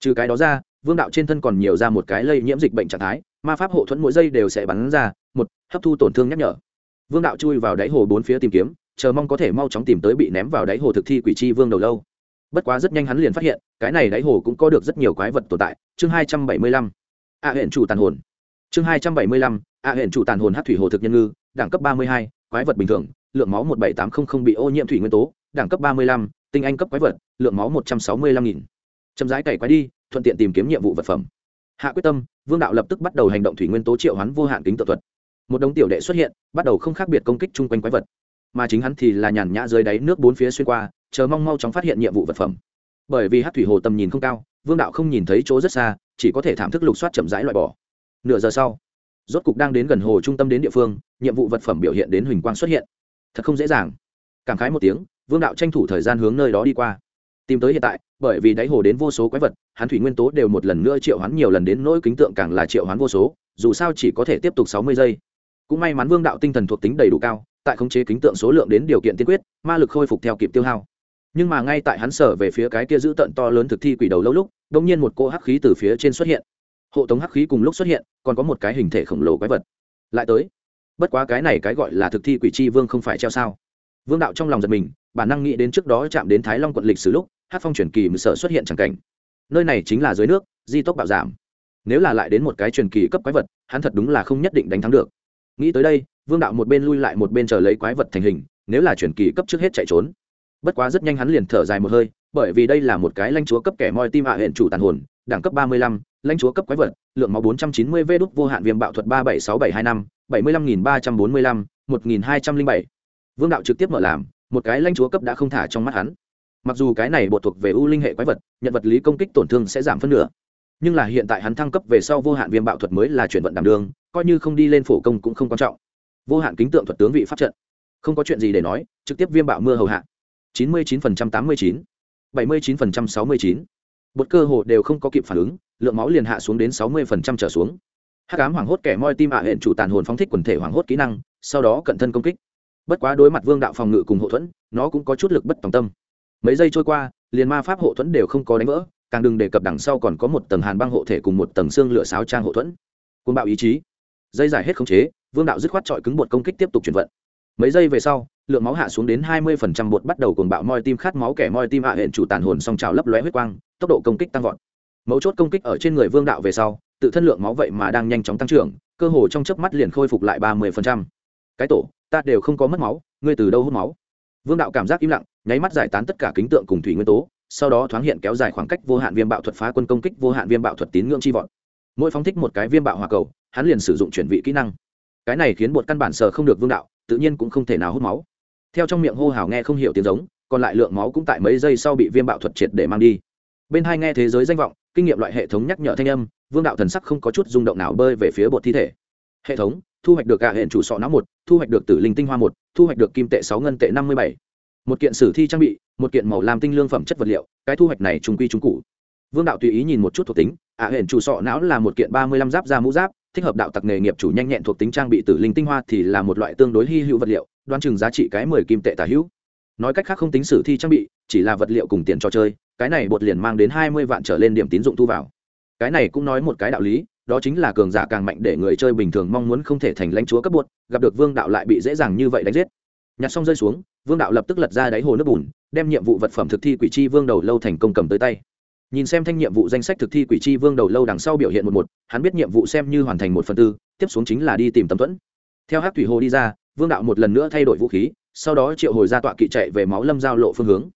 Trừ cái đó ra vương đạo trên thân còn nhiều ra một cái lây nhiễm dịch bệnh trạng thái, ma pháp hộ thuẫn mỗi giây đều sẽ bắn ra, một, hấp thu tổn thương nhắc nhở. Vương đạo chui vào đáy hồ bốn phía tìm kiếm, chờ mong có thể mau chóng tìm tới bị ném vào đáy hồ thực thi quỷ chi vương đầu lâu. Bất quá rất nhanh hắn liền phát hiện, cái này đáy hồ cũng có được rất nhiều quái vật tồn tại. Chương hai trăm bảy mươi lăm, a huyện chủ tàn hồn. Chương hai trăm bảy mươi lăm, a huyện chủ tàn hồn hát thủy hồ thực nhân ngư, đẳng cấp ba mươi hai, quái vật bình thường, lượng máu một bảy tám trăm linh bị ô nhiễm thủy nguyên tố, đẳng cấp ba mươi lăm, tinh anh cấp quái vật, lượng máu một trăm sáu mươi lăm nghìn. Chậm rãi cày quái đi thuận tiện tìm kiếm nhiệm vụ vật phẩm. Hạ quyết tâm, vương đạo lập tức bắt đầu hành động thủy nguyên tố triệu hoán vô hạn kính tự thuật. Một đống tiểu đệ xuất hiện, bắt đầu không khác biệt công kích chung quanh quái vật. Mà chính hắn thì là nhàn nhã dưới đáy nước bốn phía xuyên qua, chờ mong mau chóng phát hiện nhiệm vụ vật phẩm. Bởi vì hát thủy hồ tầm nhìn không cao, vương đạo không nhìn thấy chỗ rất xa, chỉ có thể thảm thức lục soát chậm rãi loại bỏ. Nửa giờ sau, rốt cục đang đến gần hồ trung tâm đến địa phương, nhiệm vụ vật phẩm biểu hiện đến huỳnh quang xuất hiện. Thật không dễ dàng. Cảm khái một tiếng, vương đạo tranh thủ thời gian hướng nơi đó đi qua tìm tới hiện tại, bởi vì đáy hồ đến vô số quái vật, hắn thủy nguyên tố đều một lần nữa triệu hoán nhiều lần đến nỗi kính tượng càng là triệu hoán vô số, dù sao chỉ có thể tiếp tục sáu mươi giây. Cũng may mắn vương đạo tinh thần thuộc tính đầy đủ cao, tại khống chế kính tượng số lượng đến điều kiện tiên quyết, ma lực khôi phục theo kịp tiêu hao. Nhưng mà ngay tại hắn sở về phía cái kia giữ tận to lớn thực thi quỷ đầu lâu lúc đ ỗ n g nhiên một cô hắc khí từ phía trên xuất hiện. Hộ tống hắc khí cùng lúc xuất hiện, còn có một cái hình thể khổng lồ quái vật. Lại tới. Bất quá cái này cái gọi là thực thi quỷ c vương không phải treo sao? Vương đạo trong lòng giật mình bản năng nghĩ đến trước đó chạm đến thái long quận lịch sử lúc, hát phong truyền kỳ mười sở xuất hiện c cảnh. Nơi này chính là dưới nước, di tốc bạo giảm. Nếu là lại đến một cái truyền kỳ cấp quái vật, hắn thật đúng là không nhất định đánh thắng được. Nghĩ tới đây, vương đạo một bên lui lại một bên chờ lấy quái vật thành hình, nếu là truyền kỳ cấp trước hết chạy trốn. Bất quá rất nhanh hắn liền thở dài một hơi, bởi vì đây là một cái lãnh chúa cấp kẻ moi tim hạ à hiện chủ tàn hồn, đẳng cấp ba mươi lăm, lãnh chúa cấp quái vật, lượng máu bốn trăm chín mươi vê đúc vô hạn viêm bạo thuật ba bảy sáu bảy hai năm, bảy mươi lăm nghìn ba trăm bốn mươi lăm, một nghìn hai trăm linh bảy. Vương đạo trực tiếp mở làm một cái lãnh chúa cấp đã không thả trong mắt hắn. Mặc dù cái này bột thuộc về ưu linh hệ quái vật nhận vật lý công kích tổn thương sẽ giảm phân nửa. Nhưng là hiện tại hắn thăng cấp về sau vô hạn viêm bạo thuật mới là chuyển vận đảm đường coi như không đi lên phổ công cũng không quan trọng. Vô hạn kính tượng thuật tướng vị pháp trận. Không có chuyện gì để nói, trực tiếp viêm bạo mưa hầu hạ. chín mươi chín phần trăm tám mươi chín, bảy mươi chín phần trăm sáu mươi chín. Bột cơ hồ đều không có kịp phản ứng, lượng máu liền hạ xuống đến sáu mươi phần trăm trở xuống. Hắc ám hoảng hốt kẻ moi tim ạ à hẹn chủ tàn hồn phóng thích quần thể hoảng hốt kỹ năng, sau đó cận thân công kích bất quá đối mặt vương đạo phòng ngự cùng Hộ thuẫn, nó cũng có chút lực bất tòng tâm. Mấy giây trôi qua, liền ma pháp hộ thuẫn đều không có đánh vỡ, càng đừng đề cập đằng sau còn có một tầng hàn băng hộ thể cùng một tầng xương lửa sáo trang hộ thuẫn. Côn bạo ý chí. Dây dài hết khống chế, vương đạo dứt khoát trọi cứng bột công kích tiếp tục chuyển vận. Mấy giây về sau, lượng máu hạ xuống đến hai mươi phần trăm bột bắt đầu cuồng bạo moi tim khát máu kẻ moi tim hạ à hẹn chủ tàn hồn song trào lấp lóe huyết quang, tốc độ công kích tăng vọt. Mấu chốt công kích ở trên người vương đạo về sau, tự thân lượng máu vậy mà đang nhanh chóng tăng trưởng, cơ hồ trong chớp mắt liền khôi phục lại ba mươi phần trăm. Cái tổ ta đều không có mất máu, ngươi từ đâu hút máu? Vương đạo cảm giác im lặng, nháy mắt giải tán tất cả kính tượng cùng thủy nguyên tố, sau đó thoáng hiện kéo dài khoảng cách vô hạn viêm bạo thuật phá quân công kích vô hạn viêm bạo thuật tín ngưỡng chi vọt mỗi phóng thích một cái viêm bạo hòa cầu, hắn liền sử dụng chuyển vị kỹ năng. Cái này khiến một căn bản sờ không được vương đạo, tự nhiên cũng không thể nào hút máu. Theo trong miệng hô hào nghe không hiểu tiếng giống, còn lại lượng máu cũng tại mấy giây sau bị viêm bạo thuật triệt để mang đi. Bên hai nghe thế giới danh vọng, kinh nghiệm loại hệ thống nhắc nhở thanh âm, vương đạo thần sắc không có chút rung động nào bơi về phía bột thi thể. Hệ thống thu hoạch được cả hệ chủ sọ não một thu hoạch được tử linh tinh hoa một thu hoạch được kim tệ sáu ngân tệ năm mươi bảy. Một kiện sử thi trang bị một kiện màu làm tinh lương phẩm chất vật liệu cái thu hoạch này trung quy trung cụ vương đạo tùy ý nhìn một chút thuộc tính ả à, hển chủ sọ não là một kiện ba mươi lăm giáp da mũ giáp thích hợp đạo tặc nghề nghiệp chủ nhanh nhẹn thuộc tính trang bị tử linh tinh hoa thì là một loại tương đối hy hữu vật liệu đoan chừng giá trị cái mười kim tệ tả hữu. Nói cách khác không tính sử thi trang bị chỉ là vật liệu cùng tiền cho chơi cái này bột liền mang đến hai mươi vạn trở lên điểm tín dụng thu vào. Cái này cũng nói một cái đạo lý đó chính là cường giả càng mạnh để người chơi bình thường mong muốn không thể thành lãnh chúa cấp bột, gặp được vương đạo lại bị dễ dàng như vậy đánh giết. Nhặt xong rơi xuống, vương đạo lập tức lật ra đáy hồ nước bùn, đem nhiệm vụ vật phẩm thực thi quỷ chi vương đầu lâu thành công cầm tới tay. Nhìn xem thanh nhiệm vụ danh sách thực thi quỷ chi vương đầu lâu đằng sau biểu hiện một một, hắn biết nhiệm vụ xem như hoàn thành một phần tư, tiếp xuống chính là đi tìm tấm thuẫn. Theo hát thủy hồ đi ra, vương đạo một lần nữa thay đổi vũ khí, sau đó triệu hồi ra tọa kỵ chạy về máu lâm giao lộ phương hướng.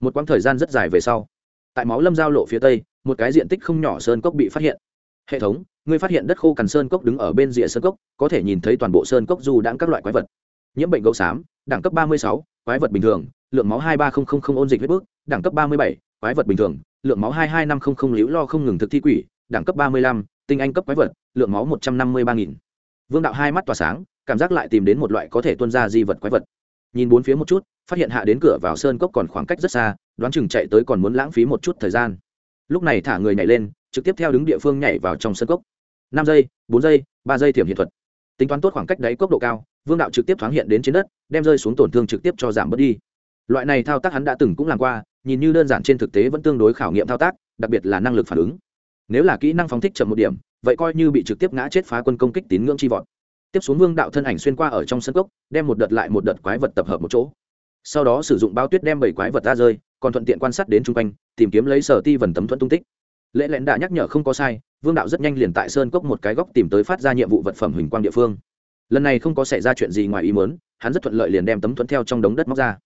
Một quãng thời gian rất dài về sau, tại máu lâm giao lộ phía tây, một cái diện tích không nhỏ sơn cốc bị phát hiện. Hệ thống ngươi phát hiện đất khô cằn sơn cốc đứng ở bên rìa sơn cốc, có thể nhìn thấy toàn bộ sơn cốc dù đãng các loại quái vật. Nhiễm bệnh gấu xám, đẳng cấp ba mươi sáu, quái vật bình thường, lượng máu hai ba nghìn ôn dịch huyết bước đẳng cấp ba mươi bảy, quái vật bình thường, lượng máu hai hai năm trăm linh liễu lo không ngừng thực thi quỷ, đẳng cấp ba mươi lăm, tinh anh cấp quái vật, lượng máu một trăm năm mươi ba nghìn. Vương đạo hai mắt tỏa sáng, cảm giác lại tìm đến một loại có thể tuân ra di vật quái vật. Nhìn bốn phía một chút, phát hiện hạ đến cửa vào sơn cốc còn khoảng cách rất xa, đoán chừng chạy tới còn muốn lãng phí một chút thời gian. Lúc này thả người nhảy lên, trực tiếp theo đứng địa phương nhảy vào trong sơn cốc năm giây, bốn giây, ba giây thiểm hiện thuật. Tính toán tốt khoảng cách đáy cốc độ cao, vương đạo trực tiếp thoáng hiện đến trên đất, đem rơi xuống tổn thương trực tiếp cho giảm bớt đi. Loại này thao tác hắn đã từng cũng làm qua, nhìn như đơn giản trên thực tế vẫn tương đối khảo nghiệm thao tác, đặc biệt là năng lực phản ứng. Nếu là kỹ năng phóng thích chậm một điểm, vậy coi như bị trực tiếp ngã chết phá quân công kích tín ngưỡng chi vọt. Tiếp xuống vương đạo thân ảnh xuyên qua ở trong sân cốc, đem một đợt lại một đợt quái vật tập hợp một chỗ. Sau đó sử dụng bao tuyết đem bảy quái vật ra rơi, còn thuận tiện quan sát đến chung quanh, tìm kiếm lấy sở ti vần tấm thuẫn tung tích. Lễ lẽn đã nhắc nhở không có sai vương đạo rất nhanh liền tại sơn cốc một cái góc tìm tới phát ra nhiệm vụ vật phẩm huỳnh quang địa phương. Lần này không có xảy ra chuyện gì ngoài ý mớn hắn rất thuận lợi liền đem tấm thuẫn theo trong đống đất móc ra.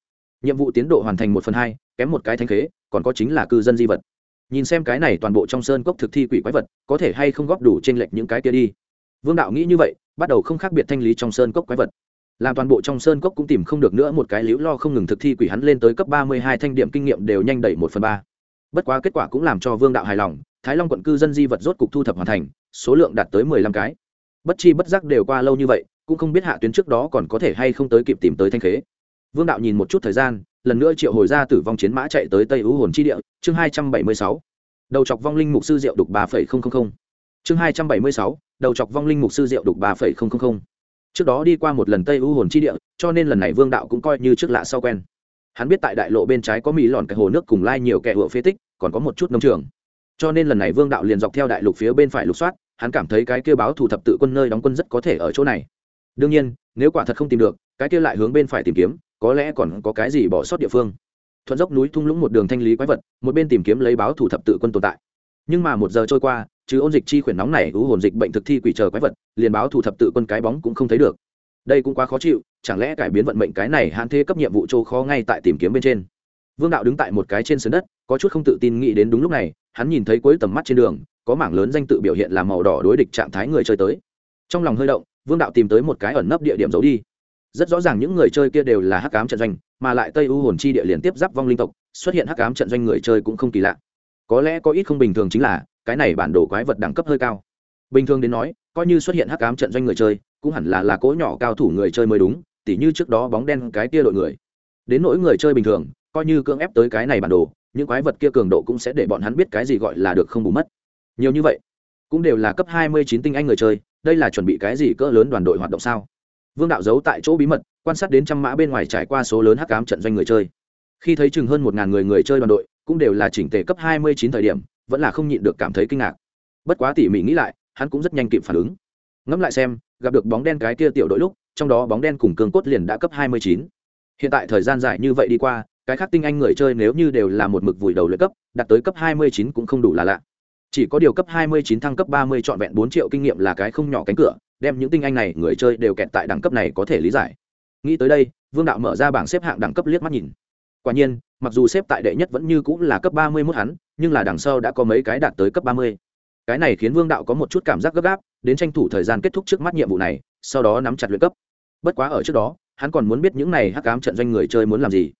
Nhiệm vụ tiến độ hoàn thành một phần hai, kém một cái thanh khế, còn có chính là cư dân di vật. Nhìn xem cái này toàn bộ trong sơn cốc thực thi quỷ quái vật, có thể hay không góp đủ t r ê n lệch những cái kia đi. Vương đạo nghĩ như vậy, bắt đầu không khác biệt thanh lý trong sơn cốc quái vật. Làm toàn bộ trong sơn cốc cũng tìm không được nữa một cái liễu lo không ngừng thực thi quỷ hắn lên tới cấp ba mươi hai thanh điểm kinh nghiệm đều nhanh đẩy một phần ba. Bất quá kết quả cũng làm cho vương đạo hài lòng thái long quận cư dân di vật rốt cục thu thập hoàn thành, số lượng đạt tới mười lăm cái. Bất chi bất giác đều qua lâu như vậy, cũng không biết hạ tuyến trước đó còn có thể hay không tới kịp tìm tới thanh khế. Vương đạo nhìn một chút thời gian, lần nữa triệu hồi ra tử vong chiến mã chạy tới tây ưu hồn chi địa, chương hai trăm bảy mươi sáu. Đầu chọc vong linh mục sư diệu đục ba phẩy không không không. Chương hai trăm bảy mươi sáu, đầu chọc vong linh mục sư diệu đục ba phẩy không không không. Trước đó đi qua một lần tây ưu hồn chi địa, cho nên lần này vương đạo cũng coi như trước lạ sau quen. Hắn biết tại đại lộ bên trái có mỹ lòn cái hồ nước cùng lai nhiều kẻ hựa phế tích, còn có một chút nông trường cho nên lần này vương đạo liền dọc theo đại lục phía bên phải lục soát, hắn cảm thấy cái kêu báo thủ thập tự quân nơi đóng quân rất có thể ở chỗ này. Đương nhiên, nếu quả thật không tìm được, cái kia lại hướng bên phải tìm kiếm, có lẽ còn có cái gì bỏ sót địa phương. Thuận dốc núi thung lũng một đường thanh lý quái vật, một bên tìm kiếm lấy báo thủ thập tự quân tồn tại. Nhưng mà một giờ trôi qua chứ ôn dịch chi khuyển nóng này ứ hồn dịch bệnh thực thi quỷ chờ quái vật, liền báo thủ thập tự quân cái bóng cũng không thấy được. Đây cũng quá khó chịu, chẳng lẽ cải biến vận mệnh cái này hạn thế cấp nhiệm vụ châu khó ngay tại tìm kiếm bên trên? Vương đạo đứng tại một cái trên sườn đất, có chút không tự tin nghĩ đến đúng lúc này, hắn nhìn thấy cuối tầm mắt trên đường, có mảng lớn danh tự biểu hiện là màu đỏ đối địch trạng thái người chơi tới. Trong lòng hơi động, vương đạo tìm tới một cái ẩn nấp địa điểm giấu đi. Rất rõ ràng những người chơi kia đều là hắc cám trận doanh, mà lại tây u hồn chi địa liền tiếp giáp vong linh tộc, xuất hiện hắc cám trận doanh người chơi cũng không kỳ lạ. Có lẽ có ít không bình thường chính là, cái này bản đồ quái vật đẳng cấp hơi cao. Bình thường đến nói, coi như xuất hiện hắc cám trận doanh người chơi, cũng hẳn là là cỗ nhỏ cao thủ người chơi mới đúng, tỉ như trước đó bóng đen cái kia đội người. Đến nỗi người chơi bình thường coi như cưỡng ép tới cái này bản đồ, những quái vật kia cường độ cũng sẽ để bọn hắn biết cái gì gọi là được không bù mất. Nhiều như vậy, cũng đều là cấp hai mươi chín tinh anh người chơi, đây là chuẩn bị cái gì cỡ lớn đoàn đội hoạt động sao? Vương đạo giấu tại chỗ bí mật, quan sát đến trăm mã bên ngoài trải qua số lớn hắc cám trận doanh người chơi. Khi thấy chừng hơn một ngàn người người chơi đoàn đội, cũng đều là chỉnh tề cấp hai mươi chín thời điểm, vẫn là không nhịn được cảm thấy kinh ngạc. Bất quá tỉ mỉ nghĩ lại, hắn cũng rất nhanh kịp phản ứng. Ngẫm lại xem, gặp được bóng đen cái kia tiểu đội lúc, trong đó bóng đen cùng cường cốt liền đã cấp hai mươi chín. Hiện tại thời gian dài như vậy đi qua cái khác tinh anh người chơi nếu như đều là một mực vùi đầu luyện cấp, đạt tới cấp hai mươi chín cũng không đủ là lạ. Chỉ có điều cấp hai mươi chín thăng cấp ba mươi trọn vẹn bốn triệu kinh nghiệm là cái không nhỏ cánh cửa, đem những tinh anh này người chơi đều kẹt tại đẳng cấp này có thể lý giải. Nghĩ tới đây, vương đạo mở ra bảng xếp hạng đẳng cấp liếc mắt nhìn. Quả nhiên, mặc dù xếp tại đệ nhất vẫn như cũng là cấp ba mươi mốt hắn, nhưng là đằng sau đã có mấy cái đạt tới cấp ba mươi. Cái này khiến vương đạo có một chút cảm giác gấp gáp, đến tranh thủ thời gian kết thúc trước mắt nhiệm vụ này, sau đó nắm chặt luyện cấp. Bất quá ở trước đó, hắn còn muốn biết những này hắc ám trận doanh người chơi muốn làm gì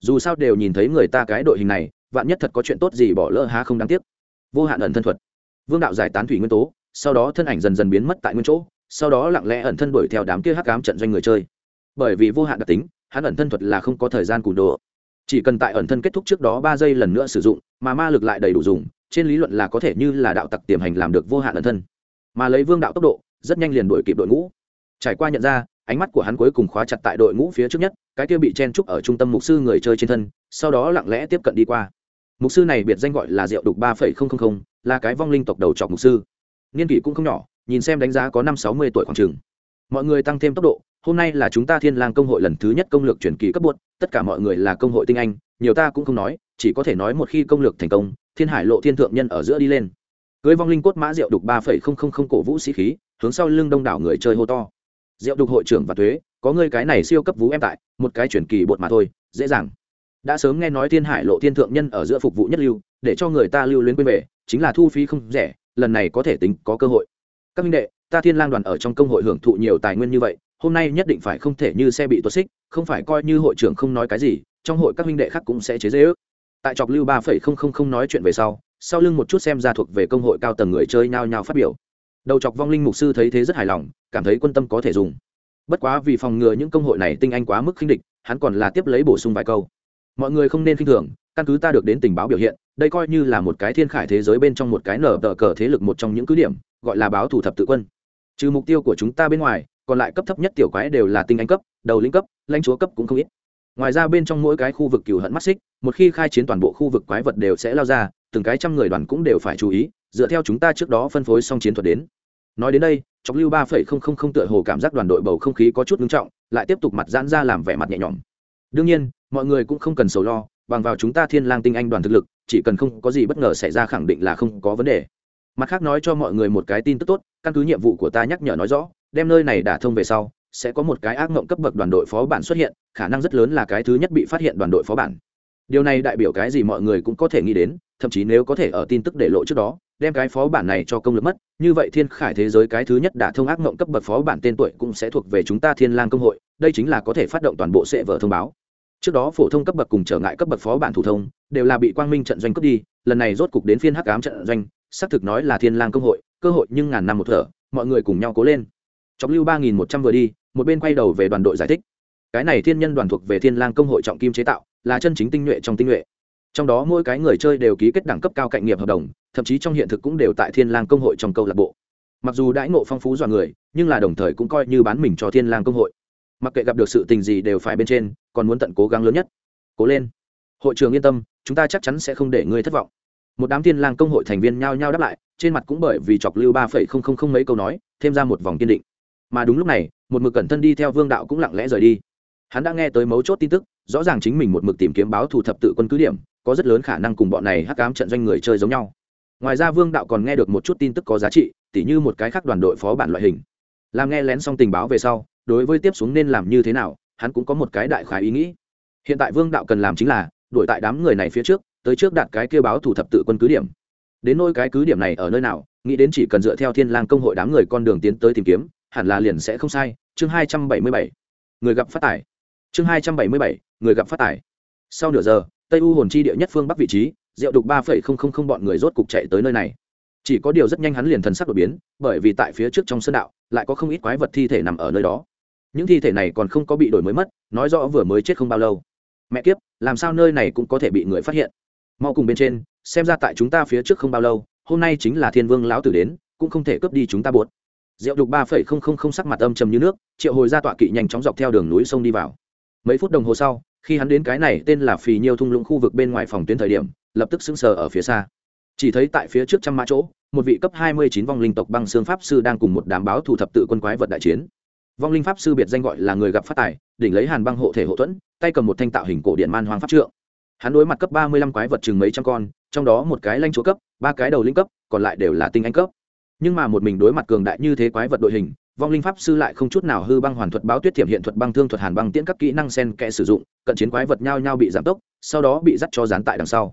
dù sao đều nhìn thấy người ta cái đội hình này, vạn nhất thật có chuyện tốt gì bỏ lỡ há không đáng tiếc. Vô hạn ẩn thân thuật. Vương đạo giải tán thủy nguyên tố, sau đó thân ảnh dần dần biến mất tại nguyên chỗ, sau đó lặng lẽ ẩn thân đuổi theo đám kia hắc cám trận doanh người chơi. Bởi vì vô hạn đặc tính, hắn ẩn thân thuật là không có thời gian cùn đồ. Chỉ cần tại ẩn thân kết thúc trước đó ba giây lần nữa sử dụng, mà ma lực lại đầy đủ dùng, trên lý luận là có thể như là đạo tặc tiềm hành làm được vô hạn ẩn thân. Mà lấy vương đạo tốc độ, rất nhanh liền đuổi kịp đội ngũ trải qua nhận ra, ánh mắt của hắn cuối cùng khóa chặt tại đội ngũ phía trước nhất, cái kia bị chen trúc ở trung tâm mục sư người chơi trên thân, sau đó lặng lẽ tiếp cận đi qua. Mục sư này biệt danh gọi là diệu đục ba phẩy không không không, là cái vong linh tộc đầu trọc mục sư. Niên kỷ cũng không nhỏ, nhìn xem đánh giá có năm sáu mươi tuổi khoảng trường mọi người tăng thêm tốc độ, hôm nay là chúng ta thiên lang công hội lần thứ nhất công lược chuyển kỳ cấp buốt tất cả mọi người là công hội tinh anh, nhiều ta cũng không nói, chỉ có thể nói một khi công lược thành công, thiên hải lộ thiên thượng nhân ở giữa đi lên. Cưới vong linh cốt mã rượu đục ba phẩy không không không cổ vũ sĩ khí, hướng sau lưng đông đảo người chơi hô to rượu đục hội trưởng và thuế, có ngươi cái này siêu cấp vú em tại, một cái chuyển kỳ bột mà thôi, dễ dàng. Đã sớm nghe nói thiên hải lộ thiên thượng nhân ở giữa phục vụ nhất lưu, để cho người ta lưu luyến quên về, chính là thu phí không rẻ, lần này có thể tính có cơ hội. Các minh đệ, ta thiên lang đoàn ở trong công hội hưởng thụ nhiều tài nguyên như vậy, hôm nay nhất định phải không thể như xe bị tuột xích, không phải coi như hội trưởng không nói cái gì, trong hội các minh đệ khác cũng sẽ chế dễ ước. Tại chọc lưu ba phẩy không không không nói chuyện về sau sau lưng một chút xem ra thuộc về công hội cao tầng người chơi nhao nhao phát biểu đầu chọc vong linh mục sư thấy thế rất hài lòng, cảm thấy quân tâm có thể dùng. Bất quá vì phòng ngừa những công hội này tinh anh quá mức khinh địch, hắn còn là tiếp lấy bổ sung vài câu. Mọi người không nên khinh thường, căn cứ ta được đến tình báo biểu hiện, đây coi như là một cái thiên khải thế giới bên trong một cái nở tờ cờ thế lực một trong những cứ điểm, gọi là báo thủ thập tự quân. Trừ mục tiêu của chúng ta bên ngoài, còn lại cấp thấp nhất tiểu quái đều là tinh anh cấp, đầu lĩnh cấp, lãnh chúa cấp cũng không ít. Ngoài ra bên trong mỗi cái khu vực cừu hận mắt xích, một khi khai chiến toàn bộ khu vực quái vật đều sẽ lao ra, từng cái trăm người đoàn cũng đều phải chú ý, dựa theo chúng ta trước đó phân phối xong chiến thuật đến nói đến đây, chọc lưu ba phẩy không không không tựa hồ cảm giác đoàn đội bầu không khí có chút ngưng trọng, lại tiếp tục mặt giãn ra làm vẻ mặt nhẹ nhõm. Đương nhiên, mọi người cũng không cần sầu lo, bằng vào chúng ta thiên lang tinh anh đoàn thực lực, chỉ cần không có gì bất ngờ xảy ra khẳng định là không có vấn đề. Mặt khác nói cho mọi người một cái tin tức tốt, căn cứ nhiệm vụ của ta nhắc nhở nói rõ, đem nơi này đả thông về sau, sẽ có một cái ác mộng cấp bậc đoàn đội phó bản xuất hiện, khả năng rất lớn là cái thứ nhất bị phát hiện đoàn đội phó bản. Điều này đại biểu cái gì mọi người cũng có thể nghĩ đến, thậm chí nếu có thể ở tin tức để lộ trước đó đem cái phó bản này cho công lực mất, như vậy thiên khải thế giới cái thứ nhất đã thông ác mộng cấp bậc phó bản tên tuổi cũng sẽ thuộc về chúng ta thiên lang công hội, đây chính là có thể phát động toàn bộ sẽ vở thông báo. Trước đó phổ thông cấp bậc cùng trở ngại cấp bậc phó bản thủ thông, đều là bị quang minh trận doanh cướp đi, lần này rốt cục đến phiên hắc ám trận doanh, xác thực nói là thiên lang công hội, cơ hội nhưng ngàn năm một thở, mọi người cùng nhau cố lên. Chọc lưu ba nghìn một trăm vừa đi, một bên quay đầu về đoàn đội giải thích. Cái này thiên nhân đoàn thuộc về thiên lang công hội trọng kim chế tạo, là chân chính tinh nhuệ trong tinh nhuệ. Trong đó mỗi cái người chơi đều ký kết đẳng cấp cao cạnh nghiệp hợp đồng thậm chí trong hiện thực cũng đều tại thiên lang công hội trong câu lạc bộ. Mặc dù đãi ngộ phong phú dọa người, nhưng là đồng thời cũng coi như bán mình cho thiên lang công hội. Mặc kệ gặp được sự tình gì đều phải bên trên, còn muốn tận cố gắng lớn nhất. Cố lên. Hội trường yên tâm, chúng ta chắc chắn sẽ không để ngươi thất vọng. Một đám thiên lang công hội thành viên nhao nhao đáp lại, trên mặt cũng bởi vì chọc lưu ba phẩy không không không mấy câu nói, thêm ra một vòng kiên định. Mà đúng lúc này, một mực cẩn thân đi theo vương đạo cũng lặng lẽ rời đi. Hắn đã nghe tới mấu chốt tin tức, rõ ràng chính mình một mực tìm kiếm báo thù thập tự quân cứ điểm, có rất lớn khả năng cùng bọn này hắc cám trận doanh người chơi giống nhau ngoài ra vương đạo còn nghe được một chút tin tức có giá trị, tỉ như một cái khác đoàn đội phó bản loại hình. Làm nghe lén xong tình báo về sau, đối với tiếp xuống nên làm như thế nào, hắn cũng có một cái đại khái ý nghĩ. Hiện tại vương đạo cần làm chính là, đuổi tại đám người này phía trước, tới trước đạt cái kêu báo thủ thập tự quân cứ điểm. Đến nôi cái cứ điểm này ở nơi nào, nghĩ đến chỉ cần dựa theo thiên lang công hội đám người con đường tiến tới tìm kiếm, hẳn là liền sẽ không sai. Chương hai trăm bảy mươi bảy. Người gặp phát tải chương hai trăm bảy mươi bảy. Người gặp phát tải sau nửa giờ, tây u hồn chi địa nhất phương bắc vị trí rượu đục ba phẩy không không không bọn người rốt cục chạy tới nơi này. Chỉ có điều rất nhanh hắn liền thần sắc đột biến, bởi vì tại phía trước trong sơn đạo, lại có không ít quái vật thi thể nằm ở nơi đó. Những thi thể này còn không có bị đổi mới mất, nói rõ vừa mới chết không bao lâu. Mẹ kiếp, làm sao nơi này cũng có thể bị người phát hiện? Mau cùng bên trên, xem ra tại chúng ta phía trước không bao lâu, hôm nay chính là thiên vương lão tử đến, cũng không thể cướp đi chúng ta buốt rượu đục ba phẩy không không không sắc mặt âm trầm như nước, triệu hồi ra tọa kỵ nhanh chóng dọc theo đường núi sông đi vào. Mấy phút đồng hồ sau, khi hắn đến cái này tên là phì nhiêu thung lũng khu vực bên ngoài phòng tuyến thời điểm lập tức sững sờ ở phía xa. Chỉ thấy tại phía trước trăm mã chỗ, một vị cấp hai mươi chín vong linh tộc băng xương pháp sư đang cùng một đám báo thủ thập tự quân quái vật đại chiến. Vong linh pháp sư biệt danh gọi là người gặp phát tài, đỉnh lấy hàn băng hộ thể hộ thuẫn, tay cầm một thanh tạo hình cổ điện man hoang pháp trượng. Hắn đối mặt cấp ba mươi lăm quái vật chừng mấy trăm con, trong đó một cái lanh chúa cấp, ba cái đầu linh cấp, còn lại đều là tinh anh cấp. Nhưng mà một mình đối mặt cường đại như thế quái vật đội hình, vong linh pháp sư lại không chút nào hư băng hoàn thuật báo tuyết thiểm hiện thuật băng thương thuật hàn băng tiễn các kỹ năng sen kẽ sử dụng, cận chiến quái vật nhau nhau bị giảm tốc, sau đó bị dắt cho dán tại đằng sau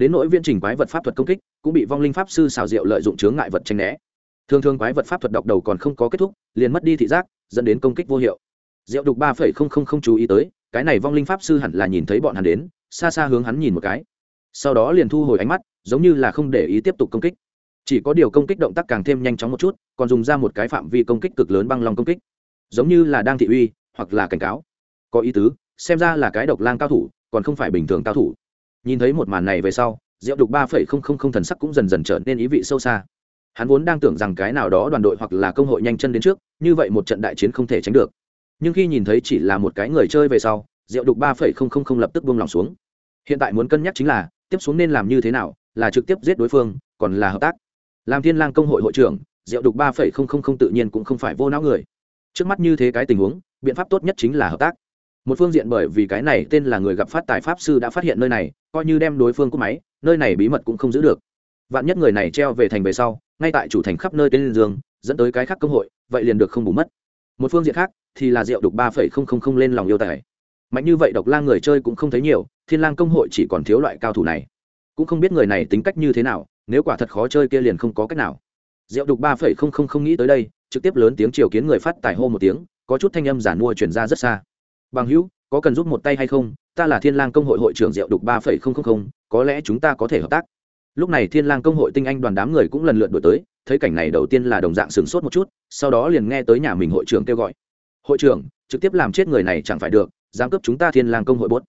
đến nỗi viên trình quái vật pháp thuật công kích, cũng bị vong linh pháp sư xào rượu lợi dụng chướng ngại vật tranh né. Thường thường quái vật pháp thuật độc đầu còn không có kết thúc, liền mất đi thị giác, dẫn đến công kích vô hiệu. Diệu đục ba phẩy không không không chú ý tới, cái này vong linh pháp sư hẳn là nhìn thấy bọn hắn đến, xa xa hướng hắn nhìn một cái. Sau đó liền thu hồi ánh mắt, giống như là không để ý tiếp tục công kích. Chỉ có điều công kích động tác càng thêm nhanh chóng một chút, còn dùng ra một cái phạm vi công kích cực lớn băng lòng công kích. Giống như là đang thị uy, hoặc là cảnh cáo. Có ý tứ, xem ra là cái độc lang cao thủ, còn không phải bình thường cao thủ nhìn thấy một màn này về sau, diệu đục ba phẩy không không không thần sắc cũng dần dần trở nên ý vị sâu xa. Hắn vốn đang tưởng rằng cái nào đó đoàn đội hoặc là công hội nhanh chân đến trước, như vậy một trận đại chiến không thể tránh được. Nhưng khi nhìn thấy chỉ là một cái người chơi về sau, diệu đục ba phẩy không không không lập tức buông lòng xuống. Hiện tại muốn cân nhắc chính là, tiếp xuống nên làm như thế nào, là trực tiếp giết đối phương, còn là hợp tác. Làm thiên lang công hội hội trưởng, diệu đục ba phẩy không không không tự nhiên cũng không phải vô não người. Trước mắt như thế cái tình huống, biện pháp tốt nhất chính là hợp tác một phương diện bởi vì cái này tên là người gặp phát tài pháp sư đã phát hiện nơi này, coi như đem đối phương cúp máy, nơi này bí mật cũng không giữ được. Vạn nhất người này treo về thành về sau, ngay tại chủ thành khắp nơi tên dương dẫn tới cái khác công hội, vậy liền được không bù mất. Một phương diện khác, thì là rượu đục ba phẩy không không không lên lòng yêu tài. Mạnh như vậy độc lang người chơi cũng không thấy nhiều, thiên lang công hội chỉ còn thiếu loại cao thủ này. Cũng không biết người này tính cách như thế nào, nếu quả thật khó chơi kia liền không có cách nào. Rượu đục ba phẩy không không không nghĩ tới đây, trực tiếp lớn tiếng chiều kiến người phát tài hô một tiếng, có chút thanh âm giản mua chuyển ra rất xa bằng hữu, có cần giúp một tay hay không? Ta là thiên lang công hội hội trưởng rượu đục ba phẩy không không không, có lẽ chúng ta có thể hợp tác. Lúc này thiên lang công hội tinh anh đoàn đám người cũng lần lượt đổi tới, thấy cảnh này đầu tiên là đồng dạng sửng sốt một chút, sau đó liền nghe tới nhà mình hội trưởng kêu gọi. Hội trưởng, trực tiếp làm chết người này chẳng phải được, dám cướp chúng ta thiên lang công hội bốt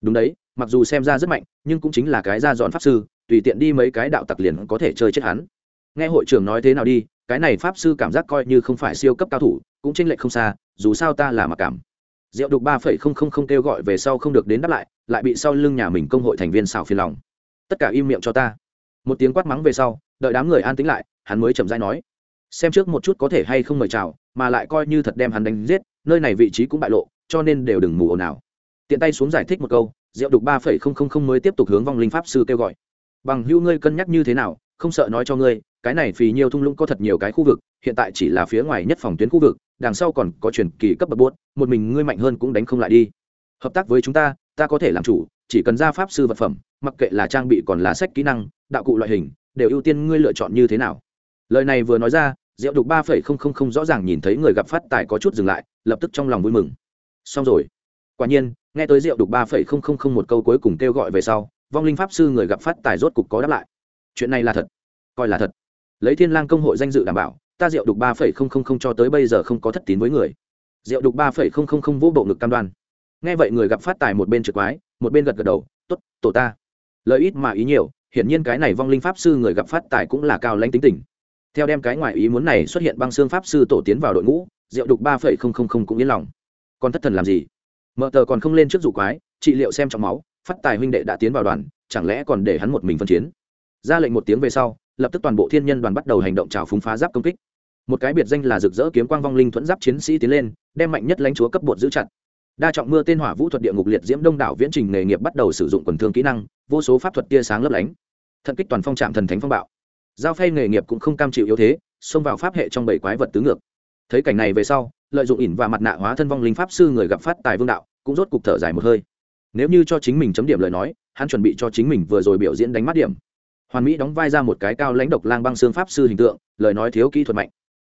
đúng đấy, mặc dù xem ra rất mạnh, nhưng cũng chính là cái ra dọn pháp sư, tùy tiện đi mấy cái đạo tặc liền có thể chơi chết hắn. Nghe hội trưởng nói thế nào đi, cái này pháp sư cảm giác coi như không phải siêu cấp cao thủ, cũng chênh lệch không xa, dù sao ta là mặc cảm. Diệu đục ba phẩy không không không kêu gọi về sau không được đến đáp lại, lại bị sau lưng nhà mình công hội thành viên xào phiền lòng. Tất cả im miệng cho ta. Một tiếng quát mắng về sau, đợi đám người an tĩnh lại, hắn mới chậm rãi nói: "Xem trước một chút có thể hay không mời chào, mà lại coi như thật đem hắn đánh giết, nơi này vị trí cũng bại lộ, cho nên đều đừng mù ồn nào." Tiện tay xuống giải thích một câu, Diệu đục ba phẩy không không không mới tiếp tục hướng vong linh pháp sư kêu gọi. "Bằng hữu ngươi cân nhắc như thế nào, không sợ nói cho ngươi, cái này phì nhiều thung lũng có thật nhiều cái khu vực, hiện tại chỉ là phía ngoài nhất phòng tuyến khu vực, đằng sau còn có truyền kỳ cấp bậc buốt, một mình ngươi mạnh hơn cũng đánh không lại đi. Hợp tác với chúng ta, ta có thể làm chủ, chỉ cần ra pháp sư vật phẩm, mặc kệ là trang bị còn là sách kỹ năng, đạo cụ loại hình, đều ưu tiên ngươi lựa chọn như thế nào. Lời này vừa nói ra, Diệu Đục ba phẩy không không không rõ ràng nhìn thấy người gặp phát tài có chút dừng lại, lập tức trong lòng vui mừng. Xong rồi. Quả nhiên, nghe tới Diệu Đục ba phẩy không không không một câu cuối cùng kêu gọi về sau, vong linh pháp sư người gặp phát tài rốt cục có đáp lại. Chuyện này là thật, coi là thật. Lấy Thiên Lang công hội danh dự đảm bảo, ta rượu đục ba phẩy không không không cho tới bây giờ không có thất tín với người. Rượu đục ba phẩy không không không vô bộ ngực cam đoan. Nghe vậy người gặp phát tài một bên trực quái, một bên gật gật đầu t ố t tổ ta. Lợi ít mà ý nhiều, hiển nhiên cái này vong linh pháp sư người gặp phát tài cũng là cao lãnh tính tình. Theo đem cái ngoài ý muốn này xuất hiện băng xương pháp sư tổ tiến vào đội ngũ, rượu đục ba phẩy không không không cũng yên lòng. Còn thất thần làm gì? Mợ tờ còn không lên trước dụ quái, trị liệu xem trong máu, phát tài huynh đệ đã tiến vào đoàn, chẳng lẽ còn để hắn một mình phân chiến? Ra lệnh một tiếng về sau, lập tức toàn bộ thiên nhân đoàn bắt đầu hành động trào phúng phá giáp công kích một cái biệt danh là rực rỡ kiếm quang vong linh thuẫn giáp chiến sĩ tiến lên, đem mạnh nhất lãnh chúa cấp bột giữ chặt. Đa trọng mưa tên hỏa vũ thuật địa ngục liệt diễm đông đảo viễn trình nghề nghiệp bắt đầu sử dụng quần thương kỹ năng, vô số pháp thuật tia sáng lấp lánh. Thận kích toàn phong trạm thần thánh phong bạo. Giao phay nghề nghiệp cũng không cam chịu yếu thế, xông vào pháp hệ trong bảy quái vật tứ ngược. Thấy cảnh này về sau, lợi dụng ỉn và mặt nạ hóa thân vong linh pháp sư người gặp phát tài vương đạo, cũng rốt cục thở dài một hơi. Nếu như cho chính mình chấm điểm lời nói, hắn chuẩn bị cho chính mình vừa rồi biểu diễn đánh mắt điểm. Hoàn mỹ đóng vai ra một cái cao lãnh độc lang băng xương pháp sư hình tượng, lời nói thiếu kỹ thuật mạnh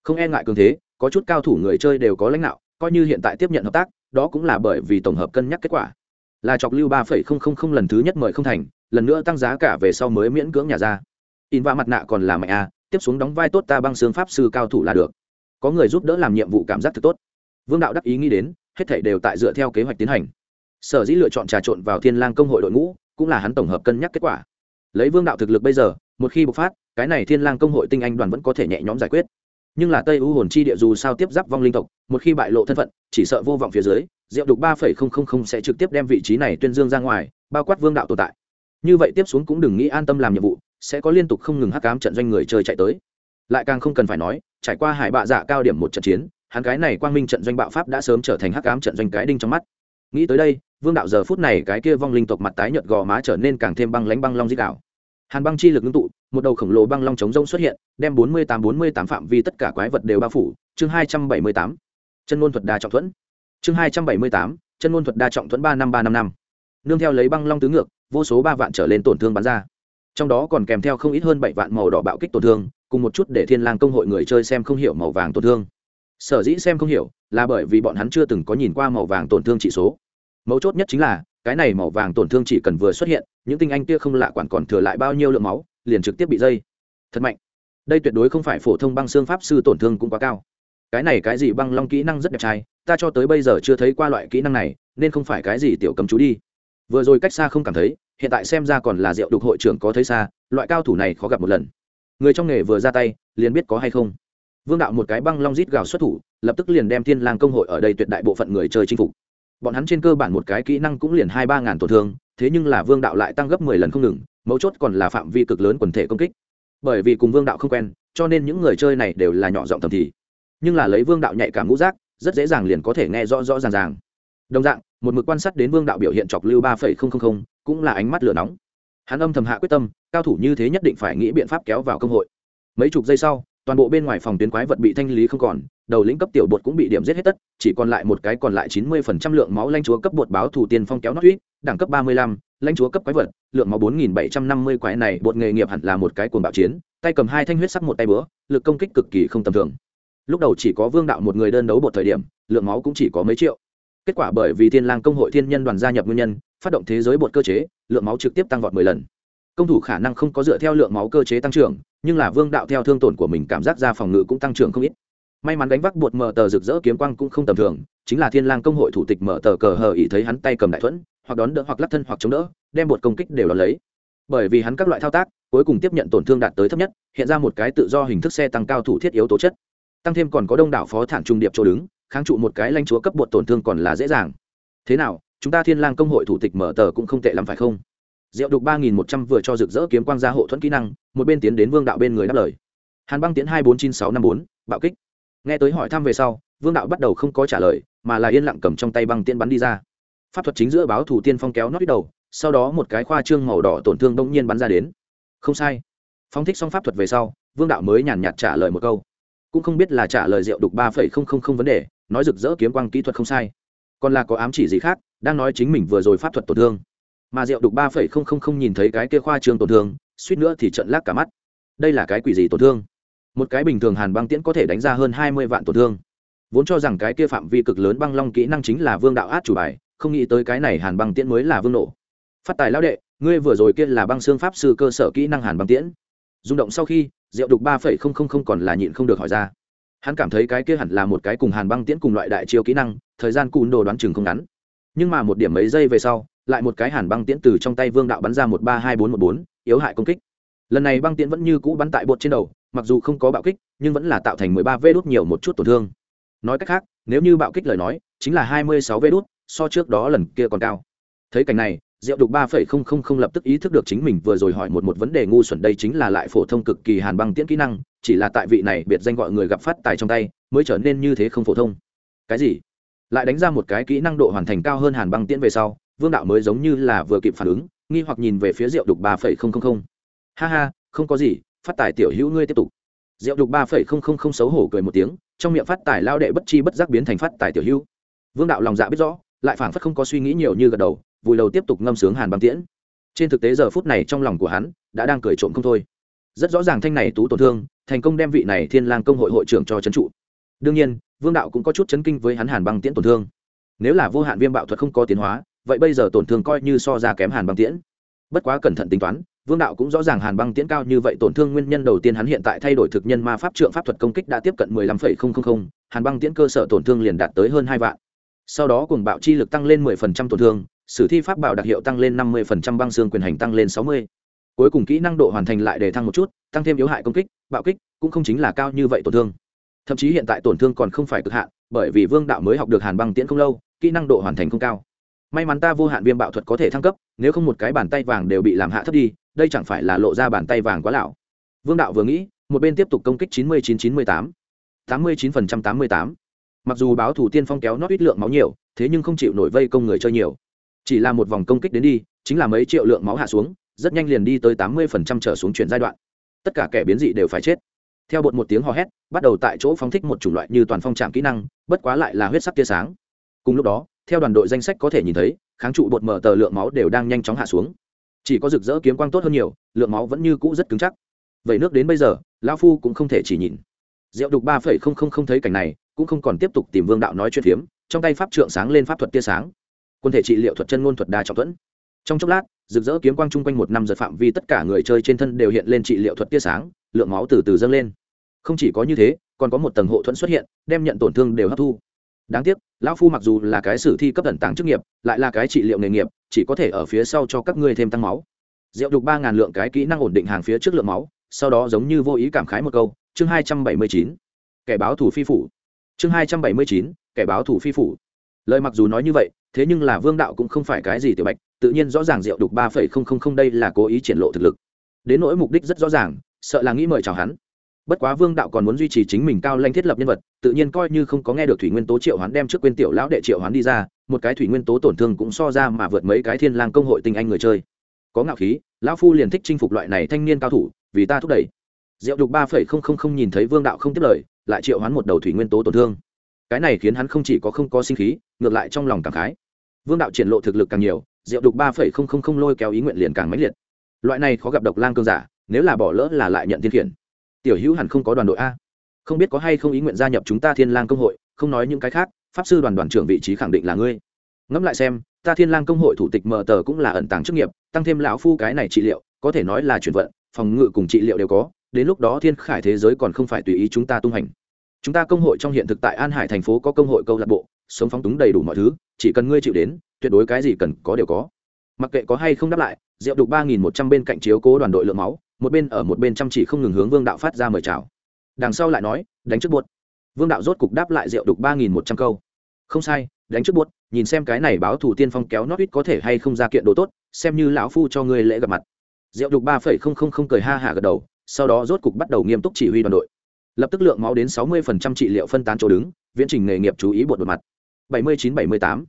không e ngại cường thế, có chút cao thủ người chơi đều có lãnh đạo, coi như hiện tại tiếp nhận hợp tác, đó cũng là bởi vì tổng hợp cân nhắc kết quả. Là chọc lưu ba phẩy không không không lần thứ nhất mời không thành, lần nữa tăng giá cả về sau mới miễn cưỡng nhà ra. In va mặt nạ còn là mạnh a tiếp xuống đóng vai tốt ta băng xương pháp sư cao thủ là được. Có người giúp đỡ làm nhiệm vụ cảm giác thật tốt. Vương đạo đắc ý nghĩ đến, hết thảy đều tại dựa theo kế hoạch tiến hành. Sở dĩ lựa chọn trà trộn vào thiên lang công hội đội ngũ, cũng là hắn tổng hợp cân nhắc kết quả. Lấy vương đạo thực lực bây giờ, một khi bộc phát, cái này thiên lang công hội tinh anh đoàn vẫn có thể nhẹ nhõm giải quyết nhưng là tây u hồn chi địa dù sao tiếp giáp vong linh tộc, một khi bại lộ thân phận, chỉ sợ vô vọng phía dưới diệu đục ba phẩy không không không sẽ trực tiếp đem vị trí này tuyên dương ra ngoài, bao quát vương đạo tồn tại. Như vậy tiếp xuống cũng đừng nghĩ an tâm làm nhiệm vụ, sẽ có liên tục không ngừng hắc cám trận doanh người chơi chạy tới. Lại càng không cần phải nói, trải qua hải bạ dạ cao điểm một trận chiến, hắn cái này quang minh trận doanh bạo pháp đã sớm trở thành hắc ám trận doanh cái đinh trong mắt. Nghĩ tới đây, vương đạo giờ phút này cái kia vong linh tộc mặt tái nhợt gò má trở nên càng thêm băng lánh băng long dích đạo hàn băng chi lực ngưng tụ, một đầu khổng lồ băng long chống rông xuất hiện, đem bốn mươi tám bốn mươi tám phạm vi tất cả quái vật đều bao phủ. Chương hai trăm bảy mươi tám. Chân ngôn thuật đa trọng thuẫn. Chương hai trăm bảy mươi tám. Chân ngôn thuật đa trọng thuẫn ba năm ba năm năm. Nương theo lấy băng long tứ ngược, vô số ba vạn trở lên tổn thương bắn ra. Trong đó còn kèm theo không ít hơn bảy vạn màu đỏ bạo kích tổn thương, cùng một chút để thiên lang công hội người chơi xem không hiểu màu vàng tổn thương. Sở dĩ xem không hiểu là bởi vì bọn hắn chưa từng có nhìn qua màu vàng tổn thương chỉ số. Mấu chốt nhất chính là cái này màu vàng tổn thương chỉ cần vừa xuất hiện, những tinh anh kia không lạ quản còn thừa lại bao nhiêu lượng máu, liền trực tiếp bị dây. Thật mạnh. Đây tuyệt đối không phải phổ thông băng xương pháp sư tổn thương cũng quá cao. Cái này cái gì băng long kỹ năng rất đẹp trai, ta cho tới bây giờ chưa thấy qua loại kỹ năng này, nên không phải cái gì tiểu cầm chú đi. Vừa rồi cách xa không cảm thấy, hiện tại xem ra còn là rượu đục hội trưởng có thấy xa, loại cao thủ này khó gặp một lần. Người trong nghề vừa ra tay, liền biết có hay không. Vương đạo một cái băng long rít gào xuất thủ, lập tức liền đem thiên lang công hội ở đây tuyệt đại bộ phận người chơi chinh phục bọn hắn trên cơ bản một cái kỹ năng cũng liền hai ba ngàn tổn thương, thế nhưng là vương đạo lại tăng gấp mười lần không ngừng, mấu chốt còn là phạm vi cực lớn quần thể công kích. Bởi vì cùng vương đạo không quen, cho nên những người chơi này đều là nhỏ giọng thầm thì. Nhưng là lấy vương đạo nhạy cảm ngũ giác, rất dễ dàng liền có thể nghe rõ rõ ràng ràng. Đồng dạng, một mực quan sát đến vương đạo biểu hiện chọc lưu ba phẩy không không không, cũng là ánh mắt lửa nóng. Hắn âm thầm hạ quyết tâm, cao thủ như thế nhất định phải nghĩ biện pháp kéo vào công hội. Mấy chục giây sau toàn bộ bên ngoài phòng tuyến quái vật bị thanh lý không còn, đầu lĩnh cấp tiểu bột cũng bị điểm giết hết tất, chỉ còn lại một cái còn lại chín mươi phần trăm lượng máu lanh chúa cấp bột báo thủ tiền phong kéo nót tuyết đẳng cấp ba mươi lăm, lãnh chúa cấp quái vật, lượng máu bốn nghìn bảy trăm năm mươi quái này bột nghề nghiệp hẳn là một cái cuồng bạo chiến, tay cầm hai thanh huyết sắc một tay bữa lực công kích cực kỳ không tầm thường. Lúc đầu chỉ có vương đạo một người đơn đấu bột thời điểm, lượng máu cũng chỉ có mấy triệu. Kết quả bởi vì thiên lang công hội thiên nhân đoàn gia nhập nguyên nhân, phát động thế giới bột cơ chế, lượng máu trực tiếp tăng vọt mười lần. Công thủ khả năng không có dựa theo lượng máu cơ chế tăng trưởng nhưng là vương đạo theo thương tổn của mình cảm giác ra phòng ngự cũng tăng trưởng không ít. May mắn đánh vác bột mở tờ rực rỡ kiếm quang cũng không tầm thường, chính là thiên lang công hội thủ tịch mở tờ cờ hờ ý thấy hắn tay cầm đại thuẫn, hoặc đón đỡ hoặc lắc thân hoặc chống đỡ, đem bột công kích đều đón lấy. Bởi vì hắn các loại thao tác, cuối cùng tiếp nhận tổn thương đạt tới thấp nhất, hiện ra một cái tự do hình thức xe tăng cao thủ thiết yếu tố chất. Tăng thêm còn có đông đảo phó thản trung điệp chỗ đứng, kháng trụ một cái lanh chúa cấp bột tổn thương còn là dễ dàng. Thế nào, chúng ta thiên lang công hội thủ tịch mở tờ cũng không tệ lắm phải không? Diệu đục ba nghìn một trăm vừa cho rực rỡ kiếm quang gia hộ thuẫn kỹ năng, một bên tiến đến vương đạo bên người đáp lời. Hàn băng tiến hai bốn chín sáu năm bốn, bạo kích. Nghe tới hỏi thăm về sau, vương đạo bắt đầu không có trả lời, mà là yên lặng cầm trong tay băng tiễn bắn đi ra. Pháp thuật chính giữa báo thủ tiên phong kéo nót đầu, sau đó một cái khoa trương màu đỏ tổn thương đông nhiên bắn ra đến. Không sai. Phong thích xong pháp thuật về sau, vương đạo mới nhàn nhạt trả lời một câu. Cũng không biết là trả lời Diệu đục ba phẩy không không không vấn đề, nói rực rỡ kiếm quang kỹ thuật không sai. Còn là có ám chỉ gì khác, đang nói chính mình vừa rồi pháp thuật tổn thương mà rượu đục ba phẩy không không không nhìn thấy cái kia khoa trương tổn thương, suýt nữa thì trận lác cả mắt. Đây là cái quỷ gì tổn thương? Một cái bình thường hàn băng tiễn có thể đánh ra hơn hai mươi vạn tổn thương. Vốn cho rằng cái kia phạm vi cực lớn băng long kỹ năng chính là vương đạo át chủ bài, không nghĩ tới cái này hàn băng tiễn mới là vương nổ. Phát tài lão đệ, ngươi vừa rồi kia là băng xương pháp sư cơ sở kỹ năng hàn băng tiễn. Rung động sau khi, rượu đục ba phẩy không không không còn là nhịn không được hỏi ra. Hắn cảm thấy cái kia hẳn là một cái cùng hàn băng tiễn cùng loại đại chiêu kỹ năng, thời gian cùn đồ đoán chừng không ngắn. Nhưng mà một điểm mấy giây về sau lại một cái hàn băng tiễn từ trong tay vương đạo bắn ra một ba hai bốn một bốn, yếu hại công kích. Lần này băng tiễn vẫn như cũ bắn tại bột trên đầu, mặc dù không có bạo kích, nhưng vẫn là tạo thành mười ba vê đốt nhiều một chút tổn thương. Nói cách khác, nếu như bạo kích lời nói, chính là hai mươi sáu vê đốt so trước đó lần kia còn cao. Thấy cảnh này, diệu đục ba phẩy không không không lập tức ý thức được chính mình vừa rồi hỏi một một vấn đề ngu xuẩn đây chính là lại phổ thông cực kỳ hàn băng tiễn kỹ năng, chỉ là tại vị này biệt danh gọi người gặp phát tài trong tay, mới trở nên như thế không phổ thông. Cái gì? Lại đánh ra một cái kỹ năng độ hoàn thành cao hơn hàn băng tiễn về sau vương đạo mới giống như là vừa kịp phản ứng, nghi hoặc nhìn về phía rượu đục ba phẩy không không không. Ha ha, không có gì, phát tài tiểu hữu ngươi tiếp tục. Rượu đục ba phẩy không không không xấu hổ cười một tiếng, trong miệng phát tài lao đệ bất chi bất giác biến thành phát tài tiểu hữu. Vương đạo lòng dạ biết rõ, lại phảng phất không có suy nghĩ nhiều như gật đầu, vùi đầu tiếp tục ngâm sướng hàn băng tiễn. Trên thực tế giờ phút này trong lòng của hắn đã đang cười trộm không thôi. Rất rõ ràng thanh này tú tổn thương, thành công đem vị này thiên lang công hội hội trưởng cho trấn trụ. Đương nhiên, vương đạo cũng có chút chấn kinh với hắn hàn băng tiễn tổn thương. Nếu là vô hạn viêm bạo thuật không có tiến hóa vậy bây giờ tổn thương coi như so ra kém hàn băng tiễn. Bất quá cẩn thận tính toán, vương đạo cũng rõ ràng hàn băng tiễn cao như vậy tổn thương nguyên nhân đầu tiên hắn hiện tại thay đổi thực nhân ma pháp trượng pháp thuật công kích đã tiếp cận mười lăm phẩy không không không, hàn băng tiễn cơ sở tổn thương liền đạt tới hơn hai vạn. Sau đó cùng bạo chi lực tăng lên mười phần trăm tổn thương, sử thi pháp bảo đặc hiệu tăng lên năm mươi phần trăm, băng xương quyền hành tăng lên sáu mươi. Cuối cùng kỹ năng độ hoàn thành lại để thăng một chút, tăng thêm yếu hại công kích, bạo kích, cũng không chính là cao như vậy tổn thương. Thậm chí hiện tại tổn thương còn không phải cực hạn, bởi vì vương đạo mới học được hàn băng tiễn không lâu, kỹ năng độ hoàn thành không cao may mắn ta vô hạn viêm bạo thuật có thể thăng cấp, nếu không một cái bàn tay vàng đều bị làm hạ thấp đi, đây chẳng phải là lộ ra bàn tay vàng quá lão. Vương đạo vừa nghĩ, một bên tiếp tục công kích chín mươi chín chín mươi tám. tám mươi chín phần trăm tám mươi tám. Mặc dù báo thủ tiên phong kéo nót ít lượng máu nhiều, thế nhưng không chịu nổi vây công người chơi nhiều. Chỉ là một vòng công kích đến đi, chính là mấy triệu lượng máu hạ xuống, rất nhanh liền đi tới tám mươi phần trăm trở xuống chuyển giai đoạn. Tất cả kẻ biến dị đều phải chết. Theo bột một tiếng hò hét, bắt đầu tại chỗ phóng thích một chủng loại như toàn phong trạm kỹ năng, bất quá lại là huyết sắc tia sáng. Cùng lúc đó theo đoàn đội danh sách có thể nhìn thấy, kháng trụ bột mở tờ lượng máu đều đang nhanh chóng hạ xuống. Chỉ có rực rỡ kiếm quang tốt hơn nhiều, lượng máu vẫn như cũ rất cứng chắc. Vậy nước đến bây giờ lao phu cũng không thể chỉ nhìn rượu đục ba phẩy không không không thấy cảnh này, cũng không còn tiếp tục tìm vương đạo nói chuyện phiếm, trong tay pháp trượng sáng lên pháp thuật tia sáng. Quân thể trị liệu thuật chân ngôn thuật đa trọng thuẫn. Trong chốc lát, rực rỡ kiếm quang chung quanh một năm giật phạm vi tất cả người chơi trên thân đều hiện lên trị liệu thuật tia sáng, lượng máu từ từ dâng lên. Không chỉ có như thế, còn có một tầng hộ thuẫn xuất hiện, đem nhận tổn thương đều hấp thu đáng tiếc, lão phu mặc dù là cái sử thi cấp tận tàng chức nghiệp, lại là cái trị liệu nghề nghiệp, chỉ có thể ở phía sau cho các ngươi thêm tăng máu. Rượu đục ba ngàn lượng cái kỹ năng ổn định hàng phía trước lượng máu, sau đó giống như vô ý cảm khái một câu, chương hai trăm bảy mươi chín, kẻ báo thủ phi phủ. Chương hai trăm bảy mươi chín, kẻ báo thủ phi phủ. Lời mặc dù nói như vậy, thế nhưng là vương đạo cũng không phải cái gì tiểu bạch, tự nhiên rõ ràng rượu đục ba phẩy không không không đây là cố ý triển lộ thực lực. Đến nỗi mục đích rất rõ ràng, sợ là nghĩ mời chào hắn bất quá vương đạo còn muốn duy trì chính mình cao lanh thiết lập nhân vật, tự nhiên coi như không có nghe được thủy nguyên tố triệu hoán đem trước quên tiểu lão đệ triệu hoán đi ra, một cái thủy nguyên tố tổn thương cũng so ra mà vượt mấy cái thiên lang công hội tinh anh người chơi. Có ngạo khí, lão phu liền thích chinh phục loại này thanh niên cao thủ, vì ta thúc đẩy. Diệu đục ba phẩy không không không nhìn thấy vương đạo không tiếp lời, lại triệu hoán một đầu thủy nguyên tố tổn thương. Cái này khiến hắn không chỉ có không có sinh khí, ngược lại trong lòng cảm khái. Vương đạo triển lộ thực lực càng nhiều, diệu đục ba phẩy không không không lôi kéo ý nguyện liền càng mãnh liệt. Loại này khó gặp độc lang cương giả, nếu là bỏ lỡ là lại nhận thiên khiển tiểu hữu hẳn không có đoàn đội a. Không biết có hay không ý nguyện gia nhập chúng ta thiên lang công hội, không nói những cái khác, pháp sư đoàn đoàn trưởng vị trí khẳng định là ngươi. Ngẫm lại xem, ta thiên lang công hội thủ tịch mở tờ cũng là ẩn tàng chức nghiệp, tăng thêm lão phu cái này trị liệu, có thể nói là chuyển vận, phòng ngự cùng trị liệu đều có, đến lúc đó thiên khải thế giới còn không phải tùy ý chúng ta tung hành. Chúng ta công hội trong hiện thực tại an hải thành phố có công hội câu lạc bộ, sống phóng túng đầy đủ mọi thứ, chỉ cần ngươi chịu đến, tuyệt đối cái gì cần có đều có. Mặc kệ có hay không đáp lại, rượu đục ba nghìn một trăm bên cạnh chiếu cố đoàn đội lượng máu một bên ở một bên chăm chỉ không ngừng hướng vương đạo phát ra mời chào. Đằng sau lại nói, đánh trước buốt. Vương đạo rốt cục đáp lại rượu đục ba nghìn một trăm câu. Không sai, đánh trước buốt, nhìn xem cái này báo thủ tiên phong kéo nót ít có thể hay không ra kiện đồ tốt, xem như lão phu cho ngươi lễ gặp mặt. Rượu đục ba phẩy không không không cười ha hả gật đầu, sau đó rốt cục bắt đầu nghiêm túc chỉ huy đoàn đội. Lập tức lượng máu đến sáu mươi phần trăm trị liệu phân tán chỗ đứng, viễn trình nghề nghiệp chú ý bột một mặt. bảy mươi chín bảy mươi tám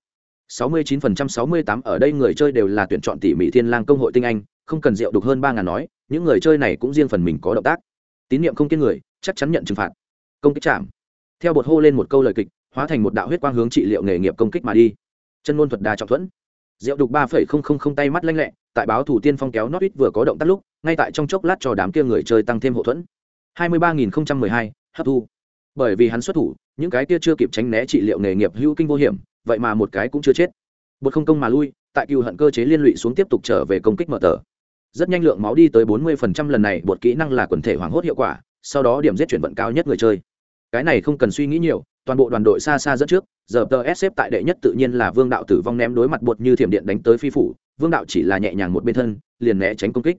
sáu mươi chín phần trăm, sáu mươi tám ở đây người chơi đều là tuyển chọn tỉ mỉ thiên lang công hội tinh anh, không cần rượu đục hơn ba ngàn nói, những người chơi này cũng riêng phần mình có động tác. Tín nhiệm không kiên người, chắc chắn nhận trừng phạt. Công kích chạm. Theo bột hô lên một câu lời kịch, hóa thành một đạo huyết quang hướng trị liệu nghề nghiệp công kích mà đi. Chân ngôn thuật đa trọng thuẫn. Rượu đục ba phẩy không không không tay mắt lanh lẹ, tại báo thủ tiên phong kéo nót vừa có động tác lúc, ngay tại trong chốc lát cho đám kia người chơi tăng thêm hậu thuẫn. Hai mươi ba nghìn không trăm mười hai, hấp thu. Bởi vì hắn xuất thủ, những cái kia chưa kịp tránh né trị liệu nghề nghiệp hữu kinh vô hiểm vậy mà một cái cũng chưa chết. Bột không công mà lui, tại cựu hận cơ chế liên lụy xuống tiếp tục trở về công kích mở tờ. Rất nhanh lượng máu đi tới bốn mươi phần trăm lần này, bột kỹ năng là quần thể hoảng hốt hiệu quả, sau đó điểm giết chuyển vận cao nhất người chơi. Cái này không cần suy nghĩ nhiều, toàn bộ đoàn đội xa xa dẫn trước, giờ tờ s xếp tại đệ nhất tự nhiên là vương đạo tử vong ném đối mặt bột như thiểm điện đánh tới phi phủ, vương đạo chỉ là nhẹ nhàng một bên thân, liền né tránh công kích.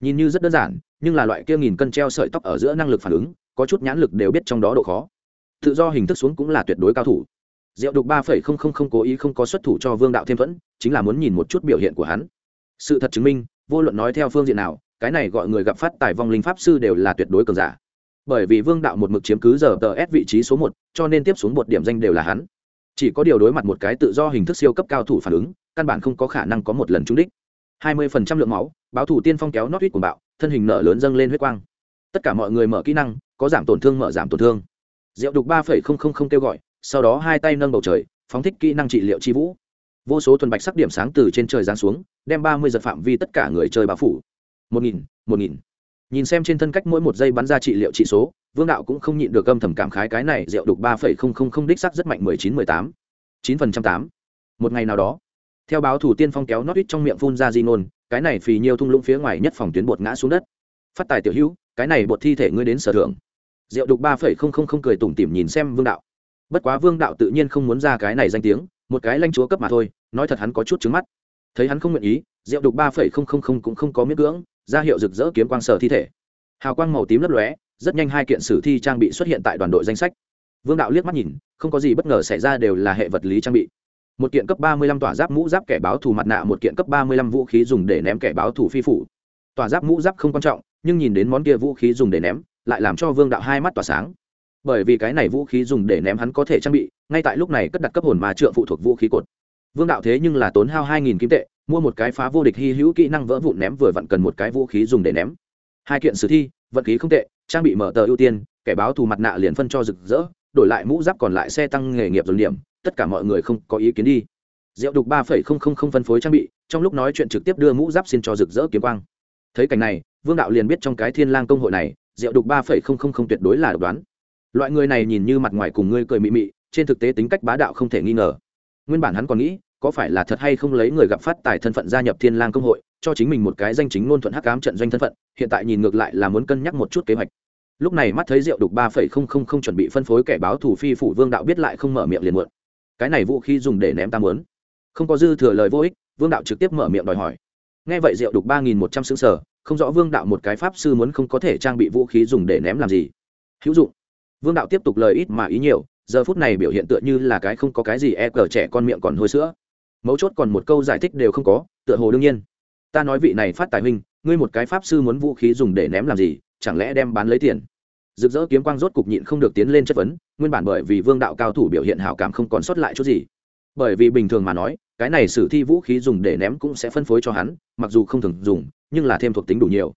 Nhìn như rất đơn giản, nhưng là loại kia nghìn cân treo sợi tóc ở giữa năng lực phản ứng, có chút nhãn lực đều biết trong đó độ khó. Tự do hình thức xuống cũng là tuyệt đối cao thủ diệu đục ba phẩy không không không cố ý không có xuất thủ cho vương đạo thêm Vẫn chính là muốn nhìn một chút biểu hiện của hắn. Sự thật chứng minh, vô luận nói theo phương diện nào, cái này gọi người gặp phát tài vong linh pháp sư đều là tuyệt đối cường giả. Bởi vì vương đạo một mực chiếm cứ giờ tờ s vị trí số một, cho nên tiếp xuống một điểm danh đều là hắn. Chỉ có điều đối mặt một cái tự do hình thức siêu cấp cao thủ phản ứng, căn bản không có khả năng có một lần trúng đích. 20% lượng máu, báo thủ tiên phong kéo nót huyết của bạo, thân hình nở lớn dâng lên huyết quang. Tất cả mọi người mở kỹ năng, có giảm tổn thương mở giảm tổn thương. Diệu đục ba kêu gọi sau đó hai tay nâng bầu trời, phóng thích kỹ năng trị liệu chi vũ. Vô số thuần bạch sắc điểm sáng từ trên trời giáng xuống, đem ba mươi giật phạm vi tất cả người chơi bao phủ. Một nghìn một nghìn. Nhìn xem trên thân cách mỗi một giây bắn ra trị liệu trị số, vương đạo cũng không nhịn được âm thầm cảm khái cái này rượu đục ba phẩy không không không đích sắc rất mạnh mười chín, mười tám. Chín phần trăm tám. Một ngày nào đó, theo báo thủ tiên phong kéo nót ít trong miệng phun ra di nôn cái này phì nhiều thung lũng phía ngoài nhất phòng tuyến bột ngã xuống đất. Phát tài tiểu hữu, cái này bột thi thể ngươi đến sở thưởng. Rượu đục ba phẩy không không không cười tủm tỉm nhìn xem vương đạo bất quá vương đạo tự nhiên không muốn ra cái này danh tiếng, một cái lanh chúa cấp mà thôi, nói thật hắn có chút trứng mắt. Thấy hắn không nguyện ý, rượu đục ba phẩy không không không cũng không có miễn cưỡng, ra hiệu rực rỡ kiếm quang sở thi thể. Hào quang màu tím lấp lóe, rất nhanh hai kiện sử thi trang bị xuất hiện tại đoàn đội danh sách. Vương đạo liếc mắt nhìn, không có gì bất ngờ xảy ra đều là hệ vật lý trang bị. Một kiện cấp ba mươi lăm tỏa giáp mũ giáp kẻ báo thù mặt nạ, một kiện cấp ba mươi lăm vũ khí dùng để ném kẻ báo thù phi phủ. Tỏa giáp mũ giáp không quan trọng, nhưng nhìn đến món kia vũ khí dùng để ném, lại làm cho vương đạo hai mắt tỏa sáng bởi vì cái này vũ khí dùng để ném hắn có thể trang bị, ngay tại lúc này cất đặt cấp hồn mà trượng phụ thuộc vũ khí cột. Vương đạo thế nhưng là tốn hao hai nghìn kim tệ, mua một cái phá vô địch hy hữu kỹ năng vỡ vụn ném vừa vặn cần một cái vũ khí dùng để ném. Hai kiện sử thi, vận khí không tệ, trang bị mở tờ ưu tiên, kẻ báo thù mặt nạ liền phân cho rực rỡ, đổi lại mũ giáp còn lại xe tăng nghề nghiệp dồn điểm, tất cả mọi người không có ý kiến đi. Diệu đục ba phẩy không không không phân phối trang bị, trong lúc nói chuyện trực tiếp đưa mũ giáp xin cho rực rỡ kiếm quang. Thấy cảnh này, vương đạo liền biết trong cái thiên lang công hội này, diệu đục ba phẩy không không không tuyệt đối là độc đoán loại người này nhìn như mặt ngoài cùng ngươi cười mị mị, trên thực tế tính cách bá đạo không thể nghi ngờ. Nguyên bản hắn còn nghĩ, có phải là thật hay không lấy người gặp phát tài thân phận gia nhập thiên lang công hội, cho chính mình một cái danh chính ngôn thuận hắc ám trận doanh thân phận, hiện tại nhìn ngược lại là muốn cân nhắc một chút kế hoạch. Lúc này mắt thấy rượu đục ba phẩy không không không chuẩn bị phân phối kẻ báo thủ phi phủ vương đạo biết lại không mở miệng liền muộn. Cái này vũ khí dùng để ném ta muốn. Không có dư thừa lời vô ích, vương đạo trực tiếp mở miệng đòi hỏi. Nghe vậy rượu đục ba nghìn một trăm xứng sở, không rõ vương đạo một cái pháp sư muốn không có thể trang bị vũ khí dùng để ném làm gì. Hữu dụng vương đạo tiếp tục lời ít mà ý nhiều, giờ phút này biểu hiện tựa như là cái không có cái gì e cờ trẻ con miệng còn hôi sữa. Mấu chốt còn một câu giải thích đều không có, tựa hồ đương nhiên. Ta nói vị này phát tài huynh, ngươi một cái pháp sư muốn vũ khí dùng để ném làm gì, chẳng lẽ đem bán lấy tiền? Rực rỡ kiếm quang rốt cục nhịn không được tiến lên chất vấn, nguyên bản bởi vì vương đạo cao thủ biểu hiện hảo cảm không còn sót lại chút gì. Bởi vì bình thường mà nói, cái này sử thi vũ khí dùng để ném cũng sẽ phân phối cho hắn, mặc dù không thường dùng, nhưng là thêm thuộc tính đủ nhiều.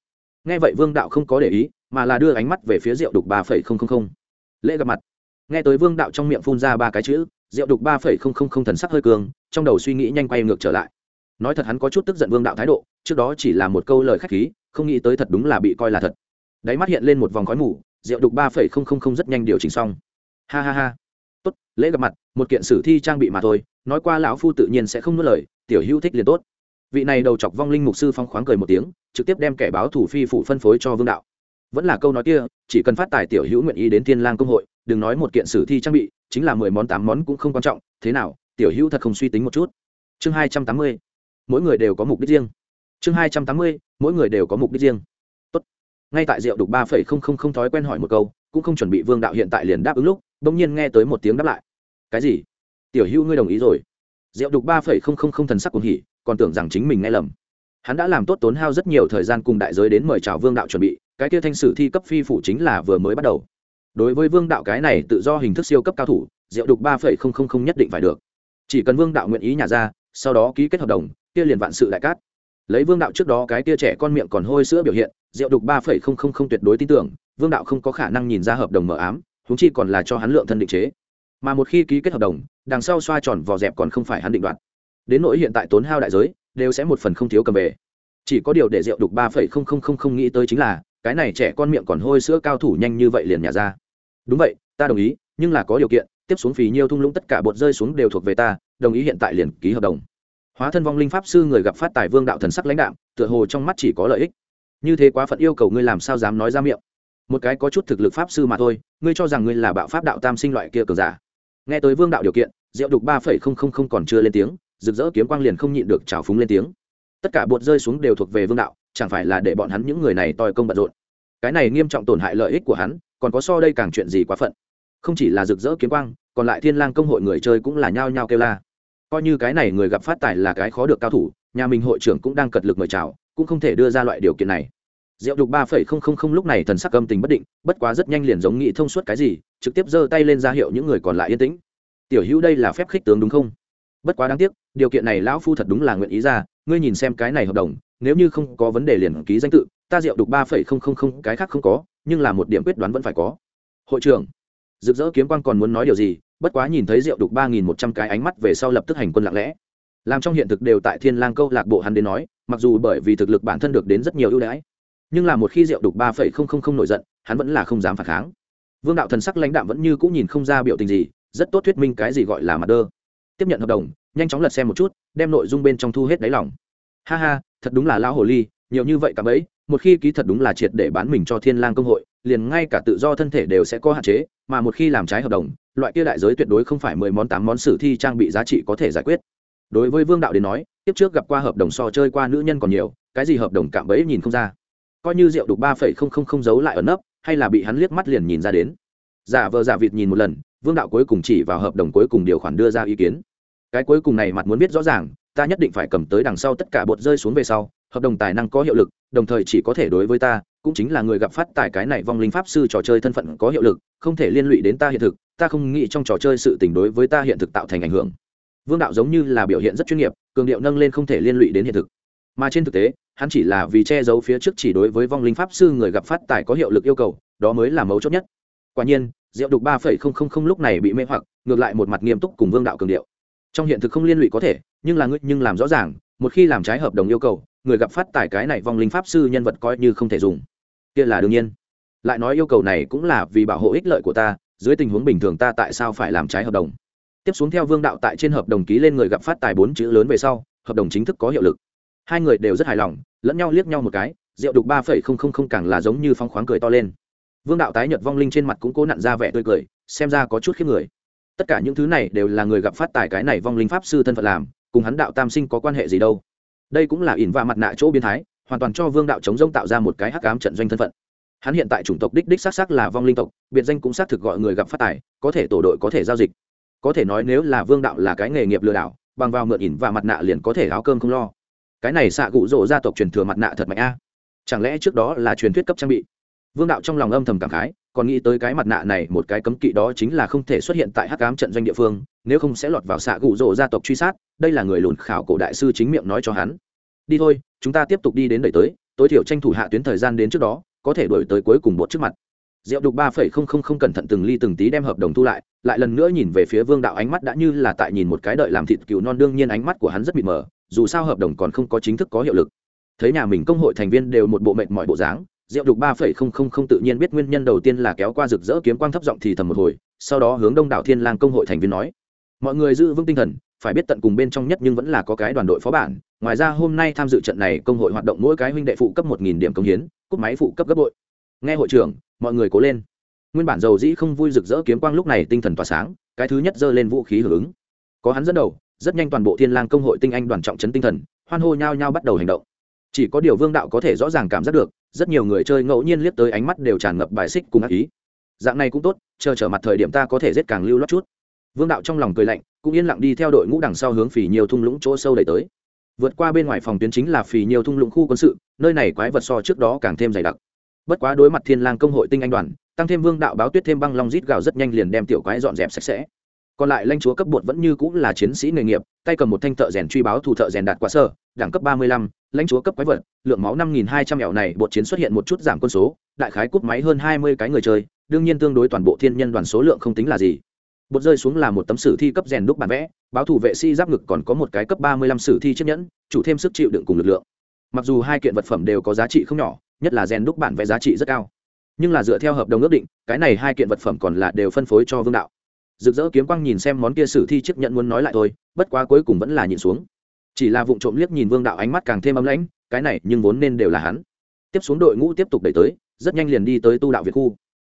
Nghe vậy vương đạo không có để ý, mà là đưa ánh mắt về phía rượu đục ba phẩy không không không lễ gặp mặt. Nghe tới vương đạo trong miệng phun ra ba cái chữ, rượu đục ba phẩy không không không thần sắc hơi cường, trong đầu suy nghĩ nhanh quay ngược trở lại. Nói thật hắn có chút tức giận vương đạo thái độ, trước đó chỉ là một câu lời khách khí, không nghĩ tới thật đúng là bị coi là thật. Đáy mắt hiện lên một vòng khói mù, rượu đục ba phẩy không không không rất nhanh điều chỉnh xong. Ha ha ha. Tốt, lễ gặp mặt, một kiện sử thi trang bị mà thôi, nói qua lão phu tự nhiên sẽ không nuốt lời, tiểu hữu thích liền tốt. Vị này đầu chọc vong linh mục sư phong khoáng cười một tiếng, trực tiếp đem kẻ báo thủ phi phủ phân phối cho vương đạo vẫn là câu nói kia, chỉ cần phát tài tiểu hữu nguyện ý đến thiên lang công hội, đừng nói một kiện sử thi trang bị, chính là mười món tám món cũng không quan trọng, thế nào, tiểu hữu thật không suy tính một chút. Chương hai trăm tám mươi, mỗi người đều có mục đích riêng. Chương hai trăm tám mươi, mỗi người đều có mục đích riêng. Tốt. ngay tại rượu đục ba phẩy không không không thói quen hỏi một câu, cũng không chuẩn bị vương đạo hiện tại liền đáp ứng lúc, bỗng nhiên nghe tới một tiếng đáp lại. Cái gì? Tiểu hữu ngươi đồng ý rồi. Rượu đục ba phẩy không không không thần sắc cùng hỉ, còn tưởng rằng chính mình nghe lầm. Hắn đã làm tốt tốn hao rất nhiều thời gian cùng đại giới đến mời chào vương đạo chuẩn bị cái kia thanh sử thi cấp phi phủ chính là vừa mới bắt đầu. Đối với vương đạo cái này tự do hình thức siêu cấp cao thủ diệu đục ba phẩy không không không nhất định phải được. Chỉ cần vương đạo nguyện ý nhà ra, sau đó ký kết hợp đồng, kia liền vạn sự đại cát. Lấy vương đạo trước đó cái kia trẻ con miệng còn hôi sữa biểu hiện diệu đục ba phẩy không không không tuyệt đối tin tưởng, vương đạo không có khả năng nhìn ra hợp đồng mở ám húng chi còn là cho hắn lượng thân định chế. Mà một khi ký kết hợp đồng, đằng sau xoa tròn vò dẹp còn không phải hắn định đoạt. Đến nỗi hiện tại tốn hao đại giới, đều sẽ một phần không thiếu cầm về. Chỉ có điều để rượu đục ba phẩy không không không không nghĩ tới chính là cái này trẻ con miệng còn hôi sữa cao thủ nhanh như vậy liền nhả ra. Đúng vậy, ta đồng ý, nhưng là có điều kiện, tiếp xuống phì nhiêu thung lũng tất cả bột rơi xuống đều thuộc về ta, đồng ý hiện tại liền ký hợp đồng. Hóa thân vong linh pháp sư người gặp phát tài vương đạo thần sắc lãnh đạo tựa hồ trong mắt chỉ có lợi ích. Như thế quá phận yêu cầu ngươi làm sao dám nói ra miệng? Một cái có chút thực lực pháp sư mà thôi, ngươi cho rằng ngươi là bạo pháp đạo tam sinh loại kia cờ giả. Nghe tới vương đạo điều kiện diệu đục ba phẩy không không không còn chưa lên tiếng, rực rỡ kiếm quang liền không nhịn được trào phúng lên tiếng. Tất cả bột rơi xuống đều thuộc về vương đạo chẳng phải là để bọn hắn những người này toi công bận rộn. Cái này nghiêm trọng tổn hại lợi ích của hắn, còn có so đây càng chuyện gì quá phận. Không chỉ là rực rỡ kiếm quang, còn lại thiên lang công hội người chơi cũng là nhao nhao kêu la. Coi như cái này người gặp phát tài là cái khó được cao thủ, nhà mình hội trưởng cũng đang cật lực mời chào, cũng không thể đưa ra loại điều kiện này. Diệu đục ba phẩy không không không lúc này thần sắc âm tình bất định, bất quá rất nhanh liền giống nghĩ thông suốt cái gì, trực tiếp giơ tay lên ra hiệu những người còn lại yên tĩnh. Tiểu hữu đây là phép khích tướng đúng không? Bất quá đáng tiếc, điều kiện này lão phu thật đúng là nguyện ý ra, ngươi nhìn xem cái này hợp đồng nếu như không có vấn đề liền ký danh tự, ta rượu đục ba phẩy không không không, cái khác không có, nhưng là một điểm quyết đoán vẫn phải có. Hội trưởng, rực rỡ kiếm quan còn muốn nói điều gì? Bất quá nhìn thấy rượu đục ba nghìn một trăm cái ánh mắt về sau lập tức hành quân lặng lẽ. Làm trong hiện thực đều tại thiên lang câu lạc bộ hắn đến nói, mặc dù bởi vì thực lực bản thân được đến rất nhiều ưu đãi, nhưng là một khi rượu đục ba phẩy không không không nổi giận, hắn vẫn là không dám phản kháng. Vương đạo thần sắc lãnh đạm vẫn như cũng nhìn không ra biểu tình gì, rất tốt thuyết minh cái gì gọi là mặt đơ. Tiếp nhận hợp đồng, nhanh chóng lật xem một chút, đem nội dung bên trong thu hết đáy lòng ha ha, thật đúng là lão hồ ly, nhiều như vậy cả bấy một khi ký thật đúng là triệt để bán mình cho thiên lang công hội, liền ngay cả tự do thân thể đều sẽ có hạn chế, mà một khi làm trái hợp đồng, loại kia đại giới tuyệt đối không phải mười món, tám món sử thi trang bị giá trị có thể giải quyết. Đối với vương đạo đến nói, tiếp trước gặp qua hợp đồng so chơi qua nữ nhân còn nhiều, cái gì hợp đồng cạm bẫy nhìn không ra. Coi như rượu đục ba phẩy không không không giấu lại ở nấp, hay là bị hắn liếc mắt liền nhìn ra đến. Giả vờ giả vịt nhìn một lần, vương đạo cuối cùng chỉ vào hợp đồng cuối cùng điều khoản đưa ra ý kiến. Cái cuối cùng này mặt muốn biết rõ ràng ta nhất định phải cầm tới đằng sau tất cả bột rơi xuống về sau, hợp đồng tài năng có hiệu lực, đồng thời chỉ có thể đối với ta, cũng chính là người gặp phát tài cái này vong linh pháp sư trò chơi thân phận có hiệu lực, không thể liên lụy đến ta hiện thực, ta không nghĩ trong trò chơi sự tình đối với ta hiện thực tạo thành ảnh hưởng. Vương đạo giống như là biểu hiện rất chuyên nghiệp, cường điệu nâng lên không thể liên lụy đến hiện thực. Mà trên thực tế, hắn chỉ là vì che giấu phía trước chỉ đối với vong linh pháp sư người gặp phát tài có hiệu lực yêu cầu, đó mới là mấu chốt nhất. Quả nhiên diệu đục ba phẩy không không không lúc này bị mê hoặc, ngược lại một mặt nghiêm túc cùng vương đạo cường điệu trong hiện thực không liên lụy có thể, nhưng là ngươi nhưng làm rõ ràng, một khi làm trái hợp đồng yêu cầu, người gặp phát tài cái này vong linh pháp sư nhân vật coi như không thể dùng. Kia là đương nhiên. Lại nói yêu cầu này cũng là vì bảo hộ ích lợi của ta, dưới tình huống bình thường ta tại sao phải làm trái hợp đồng? Tiếp xuống theo vương đạo tại trên hợp đồng ký lên người gặp phát tài bốn chữ lớn về sau, hợp đồng chính thức có hiệu lực. Hai người đều rất hài lòng, lẫn nhau liếc nhau một cái, rượu đục ba phẩy không không không càng là giống như phong khoáng cười to lên. Vương đạo tái nhợt vong linh trên mặt cũng cố nặn ra vẻ tươi cười, xem ra có chút khiếp người tất cả những thứ này đều là người gặp phát tài cái này vong linh pháp sư thân phận làm, cùng hắn đạo tam sinh có quan hệ gì đâu. Đây cũng là ỉn và mặt nạ chỗ biến thái, hoàn toàn cho vương đạo chống rông tạo ra một cái hắc ám trận doanh thân phận. Hắn hiện tại chủng tộc đích đích xác xác là vong linh tộc, biệt danh cũng xác thực gọi người gặp phát tài, có thể tổ đội có thể giao dịch. Có thể nói nếu là vương đạo là cái nghề nghiệp lừa đảo, bằng vào mượn ỉn và mặt nạ liền có thể áo cơm không lo. Cái này xạ cụ rỗ gia tộc truyền thừa mặt nạ thật mạnh a. Chẳng lẽ trước đó là truyền thuyết cấp trang bị? Vương đạo trong lòng âm thầm cảm khái còn nghĩ tới cái mặt nạ này một cái cấm kỵ đó chính là không thể xuất hiện tại hắc ám trận doanh địa phương nếu không sẽ lọt vào xạ gụ rỗ gia tộc truy sát đây là người lùn khảo cổ đại sư chính miệng nói cho hắn đi thôi chúng ta tiếp tục đi đến đẩy tới tối thiểu tranh thủ hạ tuyến thời gian đến trước đó có thể đổi tới cuối cùng bột trước mặt Diệu đục ba phẩy không không không cẩn thận từng ly từng tí đem hợp đồng thu lại, lại lần nữa nhìn về phía Vương đạo ánh mắt đã như là tại nhìn một cái đợi làm thịt cừu non đương nhiên ánh mắt của hắn rất mịt mờ, dù sao hợp đồng còn không có chính thức có hiệu lực. Thấy nhà mình công hội thành viên đều một bộ mệt mỏi bộ dáng, Diệu đục ba phẩy không không không tự nhiên biết nguyên nhân đầu tiên là kéo qua rực rỡ kiếm quang thấp giọng thì thầm một hồi, sau đó hướng Đông đảo Thiên Lang công hội thành viên nói: "Mọi người giữ vững tinh thần, phải biết tận cùng bên trong nhất nhưng vẫn là có cái đoàn đội phó bản, ngoài ra hôm nay tham dự trận này công hội hoạt động mỗi cái huynh đệ phụ cấp một nghìn điểm công hiến, cúp máy phụ cấp gấp bội." Nghe hội trưởng, mọi người cố lên. Nguyên bản dầu dĩ không vui rực rỡ kiếm quang lúc này tinh thần tỏa sáng cái thứ nhất giơ lên vũ khí hưởng ứng. Có hắn dẫn đầu rất nhanh toàn bộ thiên lang công hội tinh anh đoàn trọng chấn tinh thần hoan hô nhau nhau bắt đầu hành động chỉ có điều vương đạo có thể rõ ràng cảm giác được, rất nhiều người chơi ngẫu nhiên liếc tới ánh mắt đều tràn ngập bài xích cùng ác ý. Dạng này cũng tốt, chờ trở mặt thời điểm ta có thể giết càng lưu lót chút. Vương đạo trong lòng cười lạnh, cũng yên lặng đi theo đội ngũ đằng sau hướng phì nhiều thung lũng chỗ sâu đẩy tới. Vượt qua bên ngoài phòng tuyến chính là phì nhiều thung lũng khu quân sự, nơi này quái vật so trước đó càng thêm dày đặc. Bất quá đối mặt thiên lang công hội tinh anh đoàn, tăng thêm vương đạo báo tuyết thêm băng long rít gào rất nhanh liền đem tiểu quái dọn dẹp sạch sẽ còn lại lãnh chúa cấp bột vẫn như cũng là chiến sĩ nghề nghiệp, tay cầm một thanh thợ rèn truy báo thủ thợ rèn đạt quá sơ, đẳng cấp ba mươi lăm, lãnh chúa cấp quái vật, lượng máu năm nghìn hai trăm mẹo này, bột chiến xuất hiện một chút giảm quân số, đại khái cúp máy hơn hai mươi cái người chơi, đương nhiên tương đối toàn bộ thiên nhân đoàn số lượng không tính là gì. Bột rơi xuống là một tấm sử thi cấp rèn đúc bản vẽ, báo thủ vệ sĩ giáp ngực còn có một cái cấp ba mươi lăm sử thi chiếc nhẫn, chủ thêm sức chịu đựng cùng lực lượng. Mặc dù hai kiện vật phẩm đều có giá trị không nhỏ, nhất là rèn đúc bản vẽ giá trị rất cao, nhưng là dựa theo hợp đồng ước định, cái này hai kiện vật phẩm còn là đều phân phối cho vương đạo rực rỡ kiếm quang nhìn xem món kia sử thi chiếc nhận muốn nói lại thôi, bất quá cuối cùng vẫn là nhìn xuống. Chỉ là vụ trộm liếc nhìn vương đạo ánh mắt càng thêm ấm lãnh, cái này nhưng vốn nên đều là hắn. Tiếp xuống đội ngũ tiếp tục đẩy tới, rất nhanh liền đi tới tu đạo việt khu.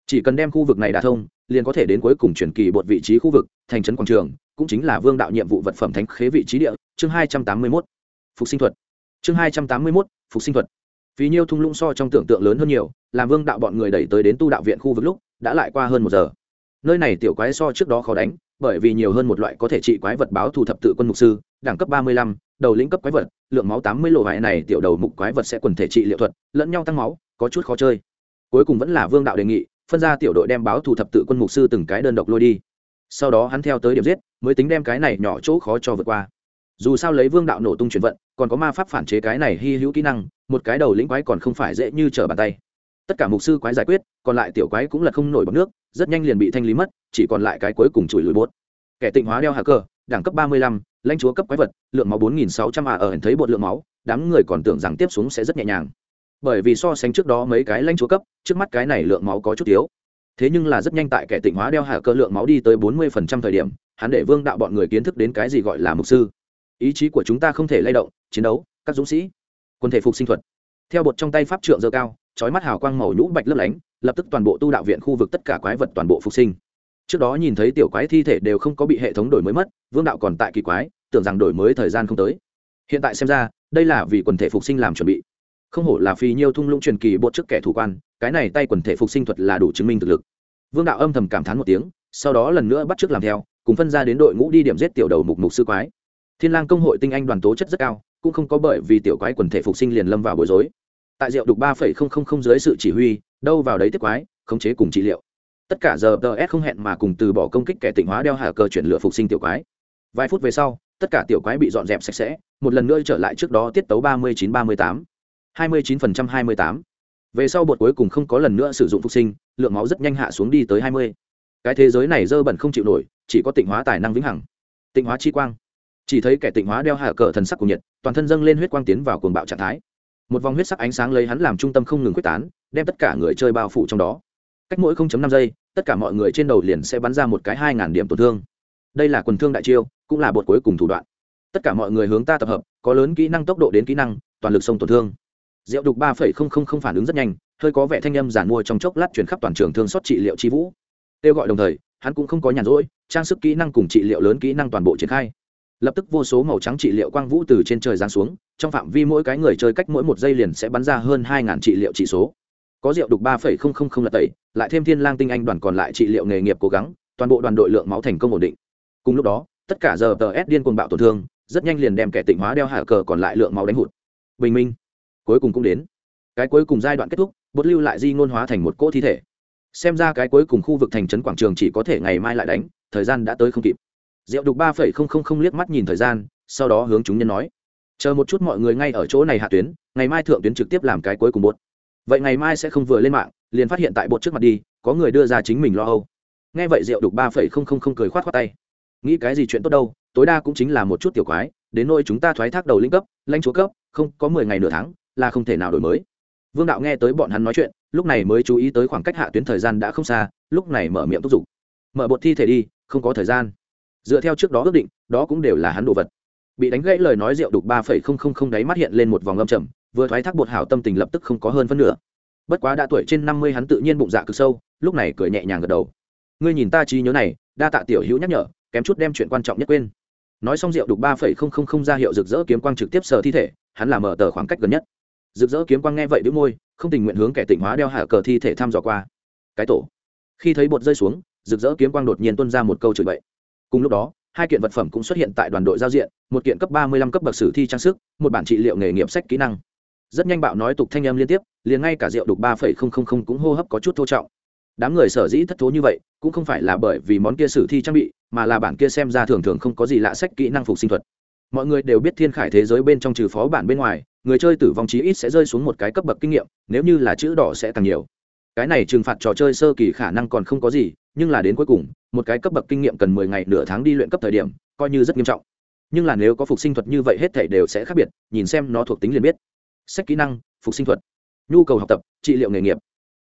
Chỉ cần đem khu vực này đả thông, liền có thể đến cuối cùng chuyển kỳ bột vị trí khu vực, thành trấn quảng trường, cũng chính là vương đạo nhiệm vụ vật phẩm thánh khế vị trí địa, chương hai trăm tám mươi mốt. Phục sinh thuật. Chương hai trăm tám mươi mốt, phục sinh thuật. Phí nhiêu thung lũng so trong tưởng tượng lớn hơn nhiều, làm vương đạo bọn người đẩy tới đến tu đạo viện khu vực lúc, đã lại qua hơn một giờ nơi này tiểu quái so trước đó khó đánh, bởi vì nhiều hơn một loại có thể trị quái vật báo thù thập tự quân mục sư, đẳng cấp ba mươi lăm, đầu lĩnh cấp quái vật, lượng máu tám mươi lộ vải này tiểu đầu mục quái vật sẽ quần thể trị liệu thuật, lẫn nhau tăng máu, có chút khó chơi. Cuối cùng vẫn là vương đạo đề nghị, phân ra tiểu đội đem báo thù thập tự quân mục sư từng cái đơn độc lôi đi. Sau đó hắn theo tới điểm giết, mới tính đem cái này nhỏ chỗ khó cho vượt qua. Dù sao lấy vương đạo nổ tung chuyển vận, còn có ma pháp phản chế cái này hy hữu kỹ năng, một cái đầu lĩnh quái còn không phải dễ như trở bàn tay tất cả mục sư quái giải quyết, còn lại tiểu quái cũng là không nổi bọc nước, rất nhanh liền bị thanh lý mất, chỉ còn lại cái cuối cùng chùi lùi bốt. Kẻ tịnh hóa đeo hà cơ đẳng cấp ba mươi lăm, lãnh chúa cấp quái vật, lượng máu bốn nghìn sáu trăm à ở thấy bột lượng máu, đám người còn tưởng rằng tiếp xuống sẽ rất nhẹ nhàng. Bởi vì so sánh trước đó mấy cái lãnh chúa cấp, trước mắt cái này lượng máu có chút thiếu thế nhưng là rất nhanh tại kẻ tịnh hóa đeo hà cơ lượng máu đi tới bốn mươi phần trăm thời điểm, hắn để vương đạo bọn người kiến thức đến cái gì gọi là mục sư. Ý chí của chúng ta không thể lay động, chiến đấu, các dũng sĩ, quân thể phục sinh thuật. Theo bột trong tay pháp trượng dơ cao trói mắt hào quang màu nhũ bạch lấp lánh, lập tức toàn bộ tu đạo viện khu vực tất cả quái vật toàn bộ phục sinh. Trước đó nhìn thấy tiểu quái thi thể đều không có bị hệ thống đổi mới mất, vương đạo còn tại kỳ quái, tưởng rằng đổi mới thời gian không tới. Hiện tại xem ra, đây là vì quần thể phục sinh làm chuẩn bị. Không hổ là phi nhiêu thung lũng truyền kỳ bột trước kẻ thủ quan, cái này tay quần thể phục sinh thuật là đủ chứng minh thực lực. Vương đạo âm thầm cảm thán một tiếng, sau đó lần nữa bắt t làm theo, cùng phân ra đến đội ngũ đi điểm giết tiểu đầu mục mục sư quái. Thiên lang công hội tinh anh đoàn tố chất rất cao, cũng không có bởi vì tiểu quái quần thể phục sinh liền lâm vào bối rối tại rượu đục ba phẩy không không không dưới sự chỉ huy, đâu vào đấy tiếp quái, khống chế cùng trị liệu. Tất cả giờ ts không hẹn mà cùng từ bỏ công kích kẻ tịnh hóa đeo hà cơ chuyển lửa phục sinh tiểu quái. Vài phút về sau, tất cả tiểu quái bị dọn dẹp sạch sẽ, một lần nữa trở lại trước đó tiết tấu ba mươi chín ba mươi tám. hai mươi chín phần trăm hai mươi tám. Về sau bột cuối cùng không có lần nữa sử dụng phục sinh, lượng máu rất nhanh hạ xuống đi tới hai mươi. Cái thế giới này dơ bẩn không chịu nổi, chỉ có tịnh hóa tài năng vĩnh hằng. Tịnh hóa chi quang. Chỉ thấy kẻ tịnh hóa đeo hạ cờ thần sắc của nhiệt toàn thân dâng lên huyết quang tiến vào cuồng bạo trạng thái một vòng huyết sắc ánh sáng lấy hắn làm trung tâm không ngừng quyết tán, đem tất cả người chơi bao phủ trong đó. Cách mỗi 0.5 giây, tất cả mọi người trên đầu liền sẽ bắn ra một cái hai ngàn điểm tổn thương. Đây là quần thương đại chiêu, cũng là bột cuối cùng thủ đoạn. Tất cả mọi người hướng ta tập hợp, có lớn kỹ năng, tốc độ đến kỹ năng, toàn lực sông tổn thương. Diệu đục ba phẩy không không không phản ứng rất nhanh, hơi có vẻ thanh âm giản mua trong chốc lát chuyển khắp toàn trường thương xót trị liệu chi vũ. Kêu gọi đồng thời, hắn cũng không có nhàn rỗi, trang sức kỹ năng cùng trị liệu lớn kỹ năng toàn bộ triển khai lập tức vô số màu trắng trị liệu quang vũ từ trên trời giáng xuống, trong phạm vi mỗi cái người chơi cách mỗi một giây liền sẽ bắn ra hơn hai ngàn trị liệu trị số. Có rượu đục ba phẩy không không không là tẩy, lại thêm thiên lang tinh anh đoàn còn lại trị liệu nghề nghiệp cố gắng, toàn bộ đoàn đội lượng máu thành công ổn định. Cùng lúc đó, tất cả giờ tờ s điên cuồng bạo tổn thương, rất nhanh liền đem kẻ tịnh hóa đeo hạ cờ còn lại lượng máu đánh hụt. Bình minh, cuối cùng cũng đến. Cái cuối cùng giai đoạn kết thúc, bột lưu lại di ngôn hóa thành một cỗ thi thể. Xem ra cái cuối cùng khu vực thành trấn quảng trường chỉ có thể ngày mai lại đánh, thời gian đã tới không kịp. Diệu Đục ba phẩy không không không liếc mắt nhìn thời gian, sau đó hướng chúng nhân nói: "Chờ một chút mọi người ngay ở chỗ này hạ tuyến, ngày mai thượng tuyến trực tiếp làm cái cuối cùng bột. Vậy ngày mai sẽ không vừa lên mạng, liền phát hiện tại bột trước mặt đi, có người đưa ra chính mình lo âu." Nghe vậy Diệu Đục ba phẩy không không không cười khoát khoát tay. Nghĩ cái gì chuyện tốt đâu, tối đa cũng chính là một chút tiểu quái, đến nơi chúng ta thoái thác đầu linh cấp, lãnh chúa cấp, không, có mười ngày nửa tháng, là không thể nào đổi mới. Vương đạo nghe tới bọn hắn nói chuyện, lúc này mới chú ý tới khoảng cách hạ tuyến thời gian đã không xa, lúc này mở miệng thúc giục. Mở bột thi thể đi, không có thời gian dựa theo trước đó ước định, đó cũng đều là hắn đồ vật. Bị đánh gãy lời nói rượu đục ba phẩy không không không đáy mắt hiện lên một vòng âm trầm, vừa thoái thác bột hảo tâm tình lập tức không có hơn phân nửa. Bất quá đã tuổi trên năm mươi hắn tự nhiên bụng dạ cực sâu, lúc này cười nhẹ nhàng gật đầu. Ngươi nhìn ta trí nhớ này, đa tạ tiểu hữu nhắc nhở, kém chút đem chuyện quan trọng nhất quên. Nói xong rượu đục ba phẩy không không không ra hiệu rực rỡ kiếm quang trực tiếp sờ thi thể, hắn làm mở tờ khoảng cách gần nhất. Rực rỡ kiếm quang nghe vậy đĩu môi, không tình nguyện hướng kẻ tỉnh hóa đeo hạ cờ thi thể thăm dò qua. Cái tổ. Khi thấy bột rơi xuống, rực rỡ kiếm quang đột nhiên tuân ra một câu chửi bậy cùng lúc đó, hai kiện vật phẩm cũng xuất hiện tại đoàn đội giao diện, một kiện cấp ba mươi lăm cấp bậc sử thi trang sức, một bản trị liệu nghề nghiệp sách kỹ năng. Rất nhanh bạo nói tục thanh âm liên tiếp, liền ngay cả rượu đục ba phẩy không không không cũng hô hấp có chút thô trọng. Đám người sở dĩ thất thố như vậy, cũng không phải là bởi vì món kia sử thi trang bị, mà là bản kia xem ra thường thường không có gì lạ sách kỹ năng phục sinh thuật. Mọi người đều biết thiên khải thế giới bên trong trừ phó bản bên ngoài, người chơi tử vong chí ít sẽ rơi xuống một cái cấp bậc kinh nghiệm, nếu như là chữ đỏ sẽ càng nhiều. Cái này trừng phạt trò chơi sơ kỳ khả năng còn không có gì, nhưng là đến cuối cùng một cái cấp bậc kinh nghiệm cần mười ngày nửa tháng đi luyện cấp thời điểm, coi như rất nghiêm trọng. Nhưng là nếu có phục sinh thuật như vậy hết thảy đều sẽ khác biệt, nhìn xem nó thuộc tính liền biết. Sách kỹ năng, phục sinh thuật. Nhu cầu học tập, trị liệu nghề nghiệp.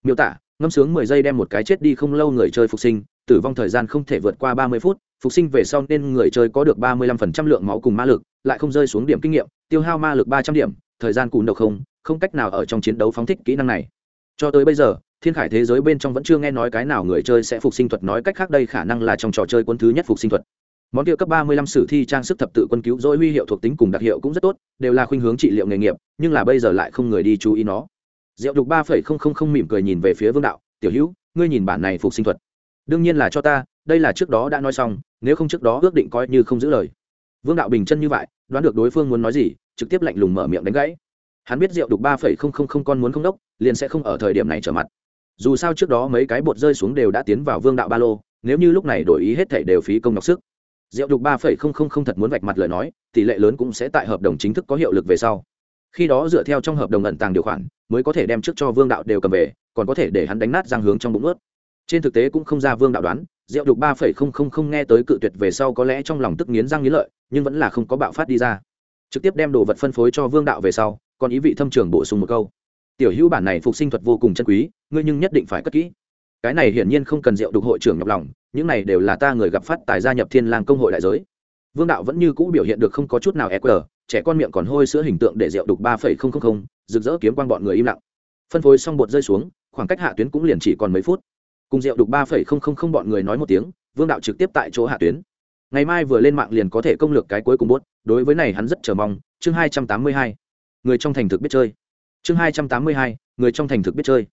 Miêu tả, ngâm sướng mười giây đem một cái chết đi không lâu người chơi phục sinh, tử vong thời gian không thể vượt qua ba mươi phút, phục sinh về sau nên người chơi có được ba mươi lăm phần trăm lượng máu cùng ma lực, lại không rơi xuống điểm kinh nghiệm, tiêu hao ma lực ba trăm điểm, thời gian cùn độc không không cách nào ở trong chiến đấu phóng thích kỹ năng này. Cho tới bây giờ thiên khải thế giới bên trong vẫn chưa nghe nói cái nào người chơi sẽ phục sinh thuật, nói cách khác đây khả năng là trong trò chơi quân thứ nhất phục sinh thuật. Món kia cấp ba mươi lăm sử thi trang sức thập tự quân cứu dỗi huy hiệu thuộc tính cùng đặc hiệu cũng rất tốt, đều là khuynh hướng trị liệu nghề nghiệp, nhưng là bây giờ lại không người đi chú ý nó. Diệu đục ba phẩy không không không mỉm cười nhìn về phía vương đạo, tiểu hữu, ngươi nhìn bản này phục sinh thuật. Đương nhiên là cho ta, đây là trước đó đã nói xong, nếu không trước đó ước định coi như không giữ lời. Vương đạo bình chân như vậy, đoán được đối phương muốn nói gì, trực tiếp lạnh lùng mở miệng đánh gãy. Hắn biết rượu đục ba phẩy không không không con muốn không đốc, liền sẽ không ở thời điểm này trở mặt dù sao trước đó mấy cái bột rơi xuống đều đã tiến vào vương đạo ba lô, nếu như lúc này đổi ý hết thảy đều phí công nhọc sức. Diệu đục ba phẩy không không không thật muốn vạch mặt lời nói, tỷ lệ lớn cũng sẽ tại hợp đồng chính thức có hiệu lực về sau. Khi đó dựa theo trong hợp đồng ẩn tàng điều khoản, mới có thể đem trước cho vương đạo đều cầm về, còn có thể để hắn đánh nát giang hướng trong bụng ướt. Trên thực tế cũng không ra vương đạo đoán, diệu đục ba phẩy không không không nghe tới cự tuyệt về sau có lẽ trong lòng tức nghiến răng nghiến lợi, nhưng vẫn là không có bạo phát đi ra. Trực tiếp đem đồ vật phân phối cho vương đạo về sau, còn ý vị thâm trường bổ sung một câu tiểu hữu bản này phục sinh thuật vô cùng chân quý, ngươi nhưng nhất định phải cất kỹ. Cái này hiển nhiên không cần rượu đục hội trưởng nhọc lòng, những này đều là ta người gặp phát tài gia nhập thiên lang công hội đại giới. Vương đạo vẫn như cũ biểu hiện được không có chút nào e quờ, trẻ con miệng còn hôi sữa hình tượng để rượu đục ba phẩy không không không, rực rỡ kiếm quang bọn người im lặng. Phân phối xong bột rơi xuống, khoảng cách hạ tuyến cũng liền chỉ còn mấy phút. Cùng rượu đục ba phẩy không không không bọn người nói một tiếng, vương đạo trực tiếp tại chỗ hạ tuyến. Ngày mai vừa lên mạng liền có thể công lược cái cuối cùng bốt đối với này hắn rất chờ mong. Chương hai trăm tám mươi hai. Người trong thành thực biết chơi chương hai trăm tám mươi hai, người trong thành thực biết chơi.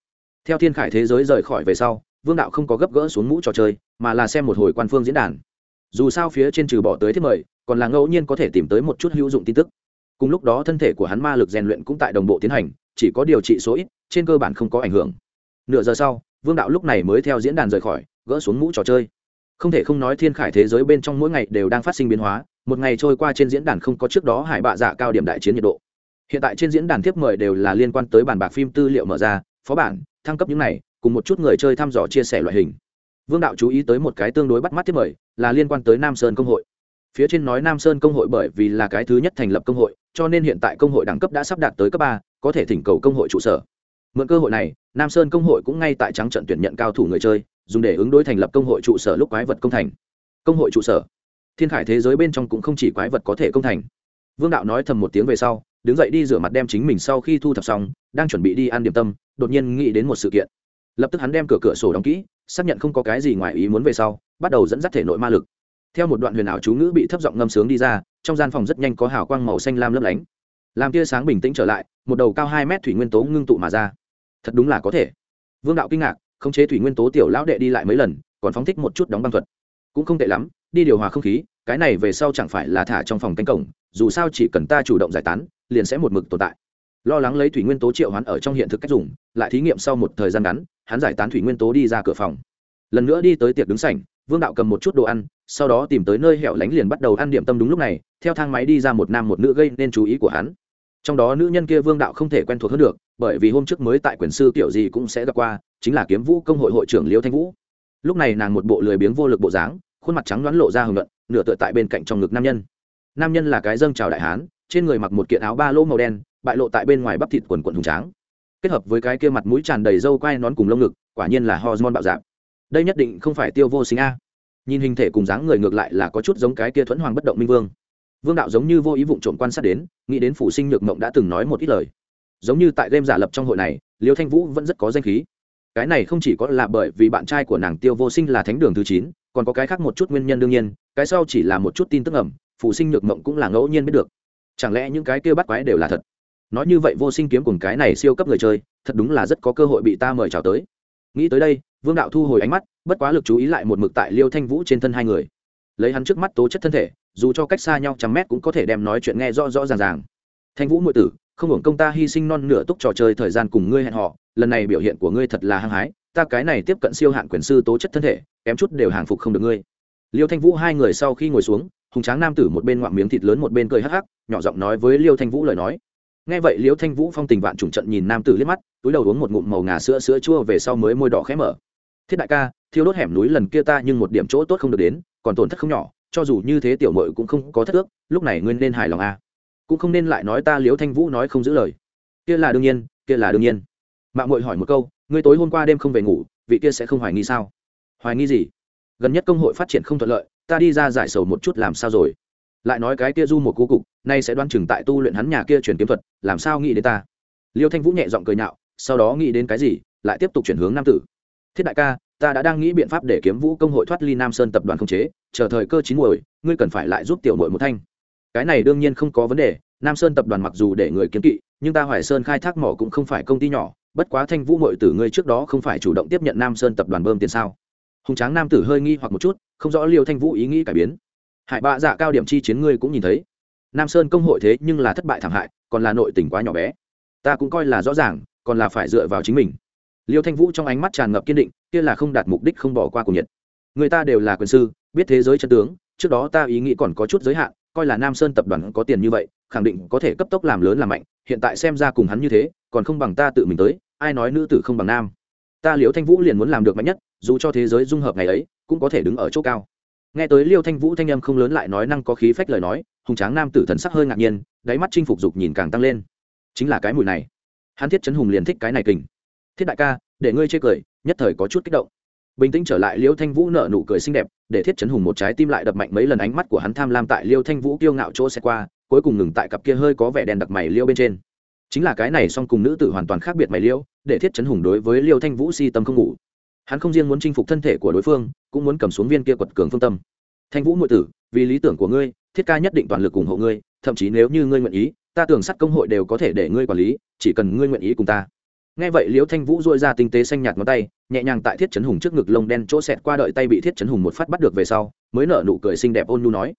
Theo thiên khải thế giới rời khỏi về sau, vương đạo không có gấp gỡ xuống mũ trò chơi, mà là xem một hồi quan phương diễn đàn. Dù sao phía trên trừ bỏ tới thiết mời, còn là ngẫu nhiên có thể tìm tới một chút hữu dụng tin tức. Cùng lúc đó thân thể của hắn ma lực rèn luyện cũng tại đồng bộ tiến hành, chỉ có điều trị số ít, trên cơ bản không có ảnh hưởng. Nửa giờ sau, vương đạo lúc này mới theo diễn đàn rời khỏi, gỡ xuống mũ trò chơi. Không thể không nói thiên khải thế giới bên trong mỗi ngày đều đang phát sinh biến hóa, một ngày trôi qua trên diễn đàn không có trước đó hải bạ dạ cao điểm đại chiến nhiệt độ hiện tại trên diễn đàn tiếp mời đều là liên quan tới bản bạc phim tư liệu mở ra, phó bản, thăng cấp những này, cùng một chút người chơi thăm dò chia sẻ loại hình. Vương đạo chú ý tới một cái tương đối bắt mắt tiếp mời, là liên quan tới nam sơn công hội. Phía trên nói nam sơn công hội bởi vì là cái thứ nhất thành lập công hội, cho nên hiện tại công hội đẳng cấp đã sắp đạt tới cấp ba, có thể thỉnh cầu công hội trụ sở. Mượn cơ hội này, nam sơn công hội cũng ngay tại trắng trận tuyển nhận cao thủ người chơi, dùng để ứng đối thành lập công hội trụ sở lúc quái vật công thành. Công hội trụ sở. Thiên khải thế giới bên trong cũng không chỉ quái vật có thể công thành vương đạo nói thầm một tiếng về sau, đứng dậy đi rửa mặt đem chính mình sau khi thu thập xong, đang chuẩn bị đi ăn điểm tâm, đột nhiên nghĩ đến một sự kiện. Lập tức hắn đem cửa cửa sổ đóng kỹ, xác nhận không có cái gì ngoài ý muốn về sau, bắt đầu dẫn dắt thể nội ma lực. Theo một đoạn huyền ảo chú ngữ bị thấp giọng ngâm sướng đi ra, trong gian phòng rất nhanh có hào quang màu xanh lam lấp lánh. Làm tia sáng bình tĩnh trở lại, một đầu cao hai mét thủy nguyên tố ngưng tụ mà ra. Thật đúng là có thể. Vương đạo kinh ngạc, khống chế thủy nguyên tố tiểu lão đệ đi lại mấy lần, còn phóng thích một chút đóng băng thuật. Cũng không tệ lắm, đi điều hòa không khí cái này về sau chẳng phải là thả trong phòng cánh cổng, dù sao chỉ cần ta chủ động giải tán, liền sẽ một mực tồn tại. Lo lắng lấy thủy nguyên tố triệu hoán ở trong hiện thực cách dùng, lại thí nghiệm sau một thời gian ngắn, hắn giải tán thủy nguyên tố đi ra cửa phòng. Lần nữa đi tới tiệc đứng sảnh, vương đạo cầm một chút đồ ăn, sau đó tìm tới nơi hẻo lánh liền bắt đầu ăn điểm tâm đúng lúc này, theo thang máy đi ra một nam một nữ gây nên chú ý của hắn. Trong đó nữ nhân kia vương đạo không thể quen thuộc hơn được, bởi vì hôm trước mới tại quyền sư kiểu gì cũng sẽ gặp qua, chính là kiếm vũ công hội hội trưởng liêu thanh vũ. Lúc này nàng một bộ lười biếng vô lực bộ dáng khuôn mặt trắng đoán lộ ra hưởng luận, nửa tựa tại bên cạnh trong ngực nam nhân. Nam nhân là cái dâng trào đại hán, trên người mặc một kiện áo ba lỗ màu đen, bại lộ tại bên ngoài bắp thịt quần quần hùng tráng. Kết hợp với cái kia mặt mũi tràn đầy râu quai nón cùng lông ngực, quả nhiên là hormone bạo dạp đây nhất định không phải tiêu vô sinh a. Nhìn hình thể cùng dáng người ngược lại là có chút giống cái kia thuẫn hoàng bất động minh vương. Vương đạo giống như vô ý vụng trộm quan sát đến, nghĩ đến phủ sinh nhược mộng đã từng nói một ít lời. Giống như tại game giả lập trong hội này, liêu thanh vũ vẫn rất có danh khí. Cái này không chỉ có là bởi vì bạn trai của nàng tiêu vô sinh là thánh đường thứ chín còn có cái khác một chút nguyên nhân đương nhiên, cái sau chỉ là một chút tin tức ẩm phụ sinh nhược mộng cũng là ngẫu nhiên biết được. Chẳng lẽ những cái kia bắt quái đều là thật? Nói như vậy vô sinh kiếm cùng cái này siêu cấp người chơi, thật đúng là rất có cơ hội bị ta mời chào tới. Nghĩ tới đây, vương đạo thu hồi ánh mắt, bất quá lực chú ý lại một mực tại liêu thanh vũ trên thân hai người. Lấy hắn trước mắt tố chất thân thể, dù cho cách xa nhau trăm mét cũng có thể đem nói chuyện nghe rõ rõ ràng ràng. Thanh vũ ngụy tử, không hưởng công ta hy sinh non nửa túc trò chơi thời gian cùng ngươi hẹn họ lần này biểu hiện của ngươi thật là hăng hái, ta cái này tiếp cận siêu hạn quyền sư tố chất thân thể kém chút đều hàng phục không được ngươi. Liêu thanh vũ hai người sau khi ngồi xuống, hùng tráng nam tử một bên ngoạm miếng thịt lớn một bên cười hắc hắc, nhỏ giọng nói với liêu thanh vũ lời nói. Nghe vậy liêu thanh vũ phong tình vạn trùng trận nhìn nam tử liếc mắt, túi đầu uống một ngụm màu ngà sữa sữa chua về sau mới môi đỏ khẽ mở. Thiết đại ca, thiêu đốt hẻm núi lần kia ta nhưng một điểm chỗ tốt không được đến, còn tổn thất không nhỏ, cho dù như thế tiểu mội cũng không có thất ước, lúc này nguyên nên hài lòng a à. cũng không nên lại nói ta liếu thanh vũ nói không giữ lời. Kia là đương nhiên, kia là đương nhiên. Mạng mội hỏi một câu, ngươi tối hôm qua đêm không về ngủ, vị kia sẽ không hoài nghi sao? Hoài nghi gì? Gần nhất công hội phát triển không thuận lợi, ta đi ra giải sầu một chút làm sao rồi? Lại nói cái kia du một cô cục, nay sẽ đoan chừng tại tu luyện hắn nhà kia truyền kiếm thuật, làm sao nghĩ đến ta? Liêu thanh vũ nhẹ giọng cười nhạo, sau đó nghĩ đến cái gì, lại tiếp tục chuyển hướng nam tử. Thiết đại ca, ta đã đang nghĩ biện pháp để kiếm vũ công hội thoát ly nam sơn tập đoàn không chế, chờ thời cơ chín muồi, ngươi cần phải lại giúp tiểu mội một thanh. Cái này đương nhiên không có vấn đề, nam sơn tập đoàn mặc dù để người kiếm kỵ, nhưng ta hoài sơn khai thác mỏ cũng không phải công ty nhỏ, bất quá thanh vũ mội tử ngươi trước đó không phải chủ động tiếp nhận nam sơn tập đoàn bơm tiền sao? Hùng tráng nam tử hơi nghi hoặc một chút, không rõ liêu thanh vũ ý nghĩ cải biến. Hải bạ dạ cao điểm chi chiến ngươi cũng nhìn thấy. Nam sơn công hội thế nhưng là thất bại thảm hại, còn là nội tình quá nhỏ bé. Ta cũng coi là rõ ràng, còn là phải dựa vào chính mình. Liêu thanh vũ trong ánh mắt tràn ngập kiên định, kia là không đạt mục đích không bỏ qua của nhiệt. Người ta đều là quyền sư, biết thế giới chân tướng, trước đó ta ý nghĩ còn có chút giới hạn, coi là nam sơn tập đoàn có tiền như vậy, khẳng định có thể cấp tốc làm lớn làm mạnh, hiện tại xem ra cùng hắn như thế, còn không bằng ta tự mình tới, ai nói nữ tử không bằng nam ta liễu thanh vũ liền muốn làm được mạnh nhất, dù cho thế giới dung hợp ngày ấy, cũng có thể đứng ở chỗ cao. Nghe tới liêu thanh vũ thanh âm không lớn lại nói năng có khí phách lời nói, hùng tráng nam tử thần sắc hơi ngạc nhiên, đáy mắt chinh phục dục nhìn càng tăng lên. Chính là cái mùi này. Hắn thiết chấn hùng liền thích cái này kình. Thiết đại ca, để ngươi chê cười, nhất thời có chút kích động. Bình tĩnh trở lại, liêu thanh vũ nở nụ cười xinh đẹp, để thiết chấn hùng một trái tim lại đập mạnh mấy lần ánh mắt của hắn tham lam tại liêu thanh vũ kiêu ngạo chỗ xe qua, cuối cùng ngừng tại cặp kia hơi có vẻ đèn đặc mày liêu bên trên chính là cái này song cùng nữ tử hoàn toàn khác biệt mày liêu, để thiết chấn hùng đối với liêu thanh vũ si tâm không ngủ. Hắn không riêng muốn chinh phục thân thể của đối phương, cũng muốn cầm xuống viên kia quật cường phương tâm. Thanh vũ nội tử, vì lý tưởng của ngươi, thiết ca nhất định toàn lực ủng hộ ngươi, thậm chí nếu như ngươi nguyện ý, ta tưởng sắt công hội đều có thể để ngươi quản lý, chỉ cần ngươi nguyện ý cùng ta. Nghe vậy liễu thanh vũ dội ra tinh tế xanh nhạt ngón tay, nhẹ nhàng tại thiết chấn hùng trước ngực lông đen chỗ xẹt qua đợi tay bị thiết chấn hùng một phát bắt được về sau, mới nở nụ cười xinh đẹp ôn nhu nói,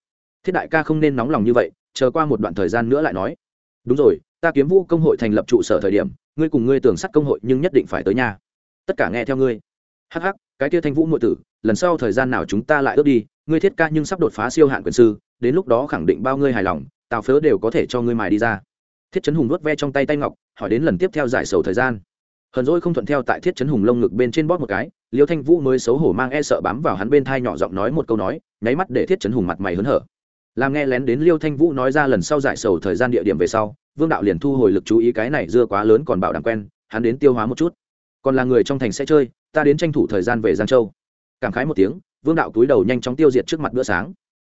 thiết đại ca không nên nóng lòng như vậy, chờ qua một đoạn thời gian nữa lại nói. Đúng rồi ta kiếm vũ công hội thành lập trụ sở thời điểm, ngươi cùng ngươi tưởng sắt công hội nhưng nhất định phải tới nhà tất cả nghe theo ngươi. Hắc hắc, cái tia thanh vũ nội tử, lần sau thời gian nào chúng ta lại ước đi, ngươi thiết ca nhưng sắp đột phá siêu hạn quyền sư, đến lúc đó khẳng định bao ngươi hài lòng, tào phớ đều có thể cho ngươi mài đi ra. Thiết chấn hùng nuốt ve trong tay tay ngọc, hỏi đến lần tiếp theo giải sầu thời gian. Hờn dỗi không thuận theo tại thiết chấn hùng lông ngực bên trên bóp một cái, liêu thanh vũ mới xấu hổ mang e sợ bám vào hắn bên thai nhỏ giọng nói một câu nói, nháy mắt để thiết chấn hùng mặt mày hớn hở. Làm nghe lén đến liêu thanh vũ nói ra lần sau giải sầu thời gian địa điểm về sau vương đạo liền thu hồi lực chú ý cái này dưa quá lớn còn bảo đảm quen, hắn đến tiêu hóa một chút. Còn là người trong thành sẽ chơi, ta đến tranh thủ thời gian về giang châu. Cảm khái một tiếng, vương đạo túi đầu nhanh chóng tiêu diệt trước mặt bữa sáng.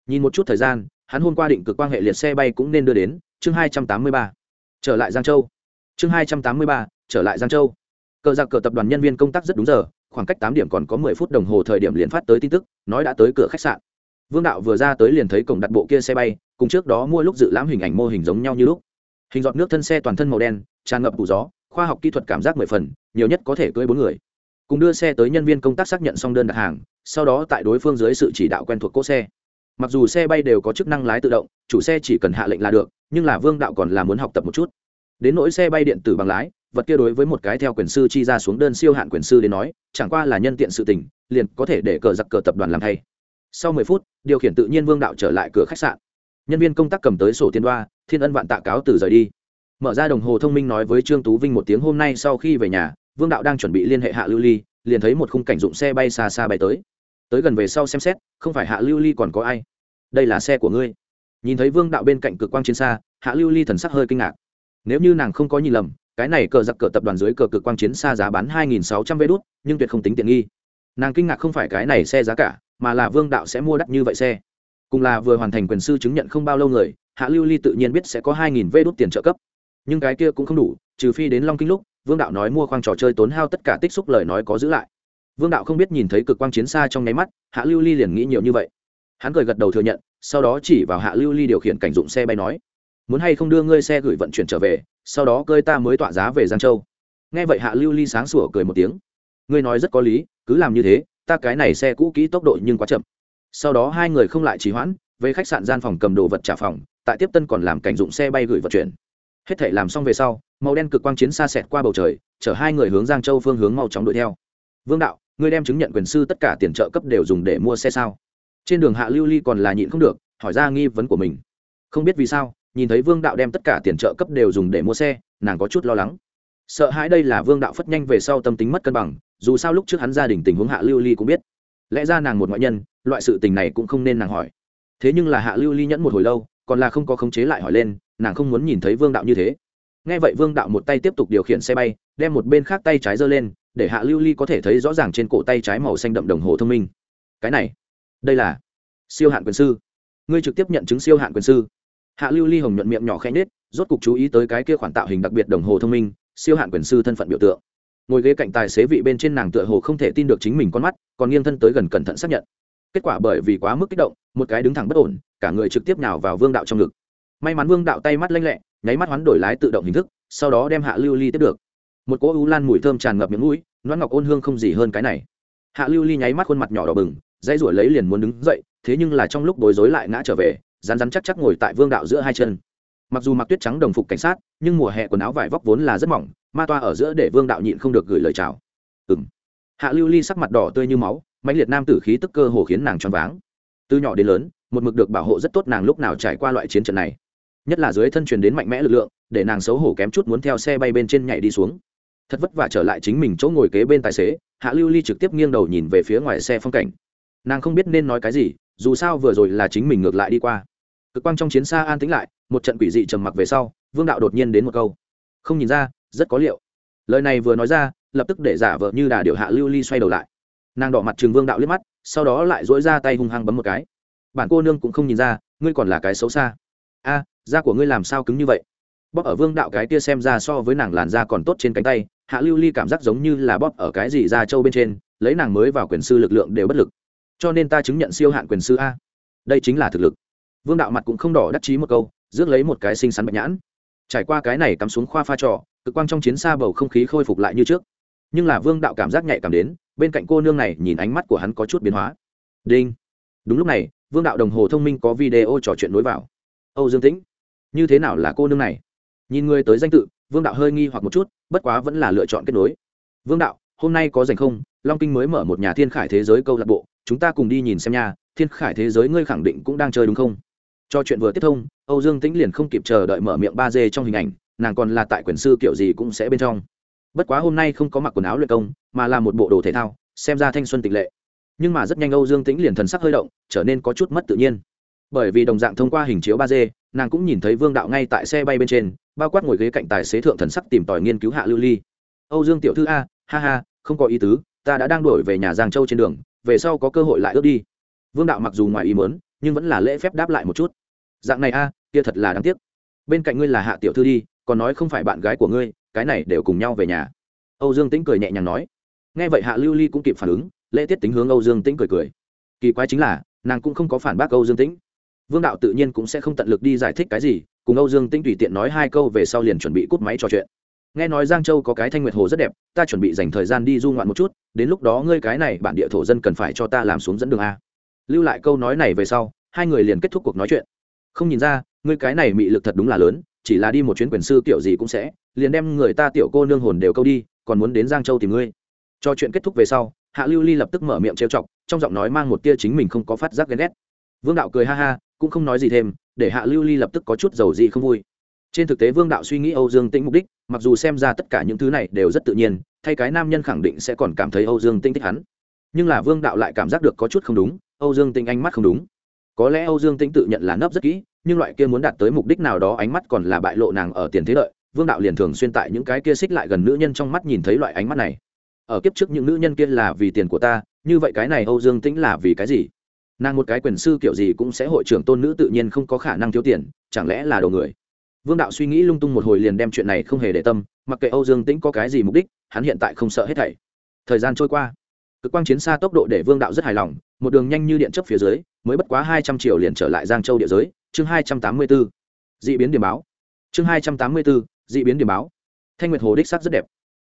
Nhìn một chút thời gian, hắn hôm qua định cực quan hệ liệt xe bay cũng nên đưa đến, chương hai trăm tám mươi ba. Trở lại giang châu. Chương hai trăm tám mươi ba, trở lại giang châu. Cờ giặc cờ tập đoàn nhân viên công tác rất đúng giờ, khoảng cách tám điểm còn có mười phút đồng hồ thời điểm liền phát tới tin tức, nói đã tới cửa khách sạn. Vương đạo vừa ra tới liền thấy cổng đặt bộ kia xe bay, cùng trước đó mua lúc dự lãm hình ảnh mô hình giống nhau như lúc hình dọn nước thân xe toàn thân màu đen, tràn ngập phủ gió, khoa học kỹ thuật cảm giác mười phần, nhiều nhất có thể cưỡi bốn người. Cùng đưa xe tới nhân viên công tác xác nhận xong đơn đặt hàng, sau đó tại đối phương dưới sự chỉ đạo quen thuộc cỗ xe. Mặc dù xe bay đều có chức năng lái tự động, chủ xe chỉ cần hạ lệnh là được, nhưng là vương đạo còn là muốn học tập một chút. Đến nỗi xe bay điện tử bằng lái, vật kia đối với một cái theo quyền sư chi ra xuống đơn siêu hạn quyền sư đến nói, chẳng qua là nhân tiện sự tình, liền có thể để cờ giặc cờ tập đoàn làm thay. Sau mười phút, điều khiển tự nhiên vương đạo trở lại cửa khách sạn. Nhân viên công tác cầm tới sổ tiền đoa thiên ân vạn tạ cáo từ rời đi. Mở ra đồng hồ thông minh nói với trương tú vinh một tiếng, hôm nay sau khi về nhà, vương đạo đang chuẩn bị liên hệ hạ lưu ly, liền thấy một khung cảnh dụng xe bay xa xa bay tới. Tới gần về sau xem xét, không phải hạ lưu ly còn có ai? Đây là xe của ngươi. Nhìn thấy vương đạo bên cạnh cực quang chiến xa, hạ lưu ly thần sắc hơi kinh ngạc. Nếu như nàng không có nhìn lầm, cái này cờ giặc cờ tập đoàn dưới cờ cực quang chiến xa giá bán hai nghìn sáu trăm vé đốt nhưng tuyệt không tính tiện nghi. Nàng kinh ngạc không phải cái này xe giá cả, mà là vương đạo sẽ mua đắt như vậy xe. Cùng là vừa hoàn thành quyền sư chứng nhận không bao lâu người hạ lưu ly tự nhiên biết sẽ có hai nghìn vê đốt tiền trợ cấp. Nhưng cái kia cũng không đủ, trừ phi đến long kinh lúc, vương đạo nói mua khoang trò chơi tốn hao tất cả tích xúc lời nói có giữ lại. Vương đạo không biết nhìn thấy cực quang chiến xa trong nháy mắt, hạ lưu ly liền nghĩ nhiều như vậy. Hắn cười gật đầu thừa nhận, sau đó chỉ vào hạ lưu ly điều khiển cảnh dụng xe bay nói, muốn hay không đưa ngươi xe gửi vận chuyển trở về, sau đó cơi ta mới tọa giá về giang châu. Nghe vậy hạ lưu ly sáng sủa cười một tiếng, ngươi nói rất có lý, cứ làm như thế, ta cái này xe cũ kỹ tốc độ nhưng quá chậm. Sau đó hai người không lại trì hoãn, về khách sạn gian phòng cầm đồ vật trả phòng tại tiếp tân còn làm cảnh dụng xe bay gửi vận chuyển. Hết thể làm xong về sau, màu đen cực quang chiến xa xẹt qua bầu trời, chở hai người hướng giang châu phương hướng mau chóng đuổi theo. Vương đạo, ngươi đem chứng nhận quyền sư tất cả tiền trợ cấp đều dùng để mua xe sao? Trên đường hạ lưu ly còn là nhịn không được, hỏi ra nghi vấn của mình. Không biết vì sao, nhìn thấy vương đạo đem tất cả tiền trợ cấp đều dùng để mua xe, nàng có chút lo lắng. Sợ hãi đây là vương đạo phất nhanh về sau tâm tính mất cân bằng, dù sao lúc trước hắn gia đình tình huống hạ lưu ly cũng biết. Lẽ ra nàng một ngoại nhân, loại sự tình này cũng không nên nàng hỏi. Thế nhưng là hạ lưu ly nhẫn một hồi lâu còn là không có khống chế lại hỏi lên, nàng không muốn nhìn thấy vương đạo như thế. Nghe vậy vương đạo một tay tiếp tục điều khiển xe bay, đem một bên khác tay trái giơ lên, để hạ lưu ly có thể thấy rõ ràng trên cổ tay trái màu xanh đậm đồng hồ thông minh. Cái này, đây là siêu hạn quyền sư. Ngươi trực tiếp nhận chứng siêu hạn quyền sư. Hạ lưu ly hồng nhuận miệng nhỏ khẽ nết rốt cục chú ý tới cái kia khoản tạo hình đặc biệt đồng hồ thông minh, siêu hạn quyền sư thân phận biểu tượng. Ngồi ghế cạnh tài xế vị bên trên nàng tựa hồ không thể tin được chính mình con mắt, còn nghiêng thân tới gần cẩn thận xác nhận. Kết quả bởi vì quá mức kích động một cái đứng thẳng bất ổn, cả người trực tiếp nào vào vương đạo trong ngực. May mắn vương đạo tay mắt lanh lẹ, nháy mắt hoán đổi lái tự động hình thức, sau đó đem hạ lưu ly tiếp được. Một cỗ u lan mùi thơm tràn ngập miệng mũi, noãn ngọc ôn hương không gì hơn cái này. Hạ lưu ly nháy mắt khuôn mặt nhỏ đỏ bừng dây ruổi lấy liền muốn đứng dậy, thế nhưng là trong lúc bối rối lại ngã trở về rán rán chắc chắc ngồi tại vương đạo giữa hai chân. Mặc dù mặc tuyết trắng đồng phục cảnh sát, nhưng mùa hè quần áo vải vóc vốn là rất mỏng, ma toa ở giữa để vương đạo nhịn không được gửi lời chào. Ừng hạ lưu ly sắc mặt đỏ tươi như máu, mãnh liệt nam tử khí tức cơ hồ khiến nàng choáng váng từ nhỏ đến lớn, một mực được bảo hộ rất tốt nàng lúc nào trải qua loại chiến trận này. Nhất là dưới thân truyền đến mạnh mẽ lực lượng, để nàng xấu hổ kém chút muốn theo xe bay bên trên nhảy đi xuống. Thật vất vả trở lại chính mình chỗ ngồi kế bên tài xế, hạ lưu ly trực tiếp nghiêng đầu nhìn về phía ngoài xe phong cảnh. Nàng không biết nên nói cái gì, dù sao vừa rồi là chính mình ngược lại đi qua. Cực quang trong chiến xa an tĩnh lại, một trận quỷ dị trầm mặc về sau, vương đạo đột nhiên đến một câu. Không nhìn ra, rất có liệu. Lời này vừa nói ra, lập tức để giả vợ như đà điệu hạ lưu ly xoay đầu lại. Nàng đỏ mặt trường vương đạo liếc mắt sau đó lại dỗi ra tay hung hăng bấm một cái. Bản cô nương cũng không nhìn ra, ngươi còn là cái xấu xa. A, da của ngươi làm sao cứng như vậy? Bóp ở vương đạo cái kia xem ra so với nàng làn da còn tốt trên cánh tay, hạ lưu ly cảm giác giống như là bóp ở cái gì da trâu bên trên, lấy nàng mới vào quyền sư lực lượng đều bất lực. Cho nên ta chứng nhận siêu hạn quyền sư a. Đây chính là thực lực. Vương đạo mặt cũng không đỏ đắc chí một câu, rước lấy một cái xinh xắn bạch nhãn. Trải qua cái này cắm xuống khoa pha trò, cực quang trong chiến xa bầu không khí khôi phục lại như trước. Nhưng là vương đạo cảm giác nhạy cảm đến bên cạnh cô nương này nhìn ánh mắt của hắn có chút biến hóa. Đinh. Đúng lúc này, vương đạo đồng hồ thông minh có video trò chuyện nối vào. Âu dương tĩnh, như thế nào là cô nương này? Nhìn người tới danh tự, vương đạo hơi nghi hoặc một chút, bất quá vẫn là lựa chọn kết nối. Vương đạo, hôm nay có dành không? Long kinh mới mở một nhà thiên khải thế giới câu lạc bộ, chúng ta cùng đi nhìn xem nha, thiên khải thế giới ngươi khẳng định cũng đang chơi đúng không? Cho chuyện vừa tiếp thông, âu dương tĩnh liền không kịp chờ đợi mở miệng ba d trong hình ảnh, nàng còn là tại quyền sư kiểu gì cũng sẽ bên trong bất quá hôm nay không có mặc quần áo luyện công, mà là một bộ đồ thể thao, xem ra thanh xuân tịch lệ. Nhưng mà rất nhanh âu dương tĩnh liền thần sắc hơi động, trở nên có chút mất tự nhiên. Bởi vì đồng dạng thông qua hình chiếu ba d, nàng cũng nhìn thấy vương đạo ngay tại xe bay bên trên, bao quát ngồi ghế cạnh tài xế thượng thần sắc tìm tòi nghiên cứu hạ lưu ly. Âu dương tiểu thư a, ha ha, không có ý tứ, ta đã đang đổi về nhà giang châu trên đường, về sau có cơ hội lại ước đi. Vương đạo mặc dù ngoài ý mớn nhưng vẫn là lễ phép đáp lại một chút. Dạng này a, kia thật là đáng tiếc. Bên cạnh ngươi là hạ tiểu thư đi, còn nói không phải bạn gái của ngươi cái này đều cùng nhau về nhà. Âu dương tĩnh cười nhẹ nhàng nói. Nghe vậy hạ lưu ly cũng kịp phản ứng, lễ tiết tính hướng âu dương tĩnh cười cười. Kỳ quái chính là, nàng cũng không có phản bác âu dương tĩnh. Vương đạo tự nhiên cũng sẽ không tận lực đi giải thích cái gì, cùng âu dương tĩnh tùy tiện nói hai câu về sau liền chuẩn bị cút máy trò chuyện. Nghe nói giang châu có cái thanh nguyệt hồ rất đẹp, ta chuẩn bị dành thời gian đi du ngoạn một chút, đến lúc đó ngươi cái này bản địa thổ dân cần phải cho ta làm xuống dẫn đường a. Lưu lại câu nói này về sau, hai người liền kết thúc cuộc nói chuyện. Không nhìn ra, ngươi cái này mị lực thật đúng là lớn, chỉ là đi một chuyến quyền sư kiểu gì cũng sẽ liền đem người ta tiểu cô nương hồn đều câu đi, còn muốn đến giang châu tìm ngươi. Cho chuyện kết thúc về sau, hạ lưu ly lập tức mở miệng trêu chọc, trong giọng nói mang một tia chính mình không có phát giác ghen ghét. Vương đạo cười ha ha, cũng không nói gì thêm, để hạ lưu ly lập tức có chút dầu gì không vui. Trên thực tế vương đạo suy nghĩ âu dương tĩnh mục đích, mặc dù xem ra tất cả những thứ này đều rất tự nhiên, thay cái nam nhân khẳng định sẽ còn cảm thấy âu dương tĩnh thích hắn. Nhưng là vương đạo lại cảm giác được có chút không đúng, âu dương tĩnh ánh mắt không đúng. Có lẽ âu dương tĩnh tự nhận là nấp rất kỹ, nhưng loại kia muốn đạt tới mục đích nào đó ánh mắt còn là bại lộ nàng ở tiền thế lợi vương đạo liền thường xuyên tại những cái kia xích lại gần nữ nhân trong mắt nhìn thấy loại ánh mắt này. Ở kiếp trước những nữ nhân kia là vì tiền của ta, như vậy cái này âu dương tĩnh là vì cái gì? Nàng một cái quyền sư kiểu gì cũng sẽ hội trưởng tôn nữ tự nhiên không có khả năng thiếu tiền, chẳng lẽ là đồ người? Vương đạo suy nghĩ lung tung một hồi liền đem chuyện này không hề để tâm, mặc kệ âu dương tĩnh có cái gì mục đích, hắn hiện tại không sợ hết thảy. Thời gian trôi qua, cực quang chiến xa tốc độ để vương đạo rất hài lòng, một đường nhanh như điện chấp phía dưới, mới bất quá hai trăm triệu liền trở lại giang châu địa giới, chương hai trăm tám mươi b ố d ị biến điểm báo. Chương hai trăm tám mươi b ố d ị biến điểm báo. Thanh nguyệt hồ đích sắc rất đẹp.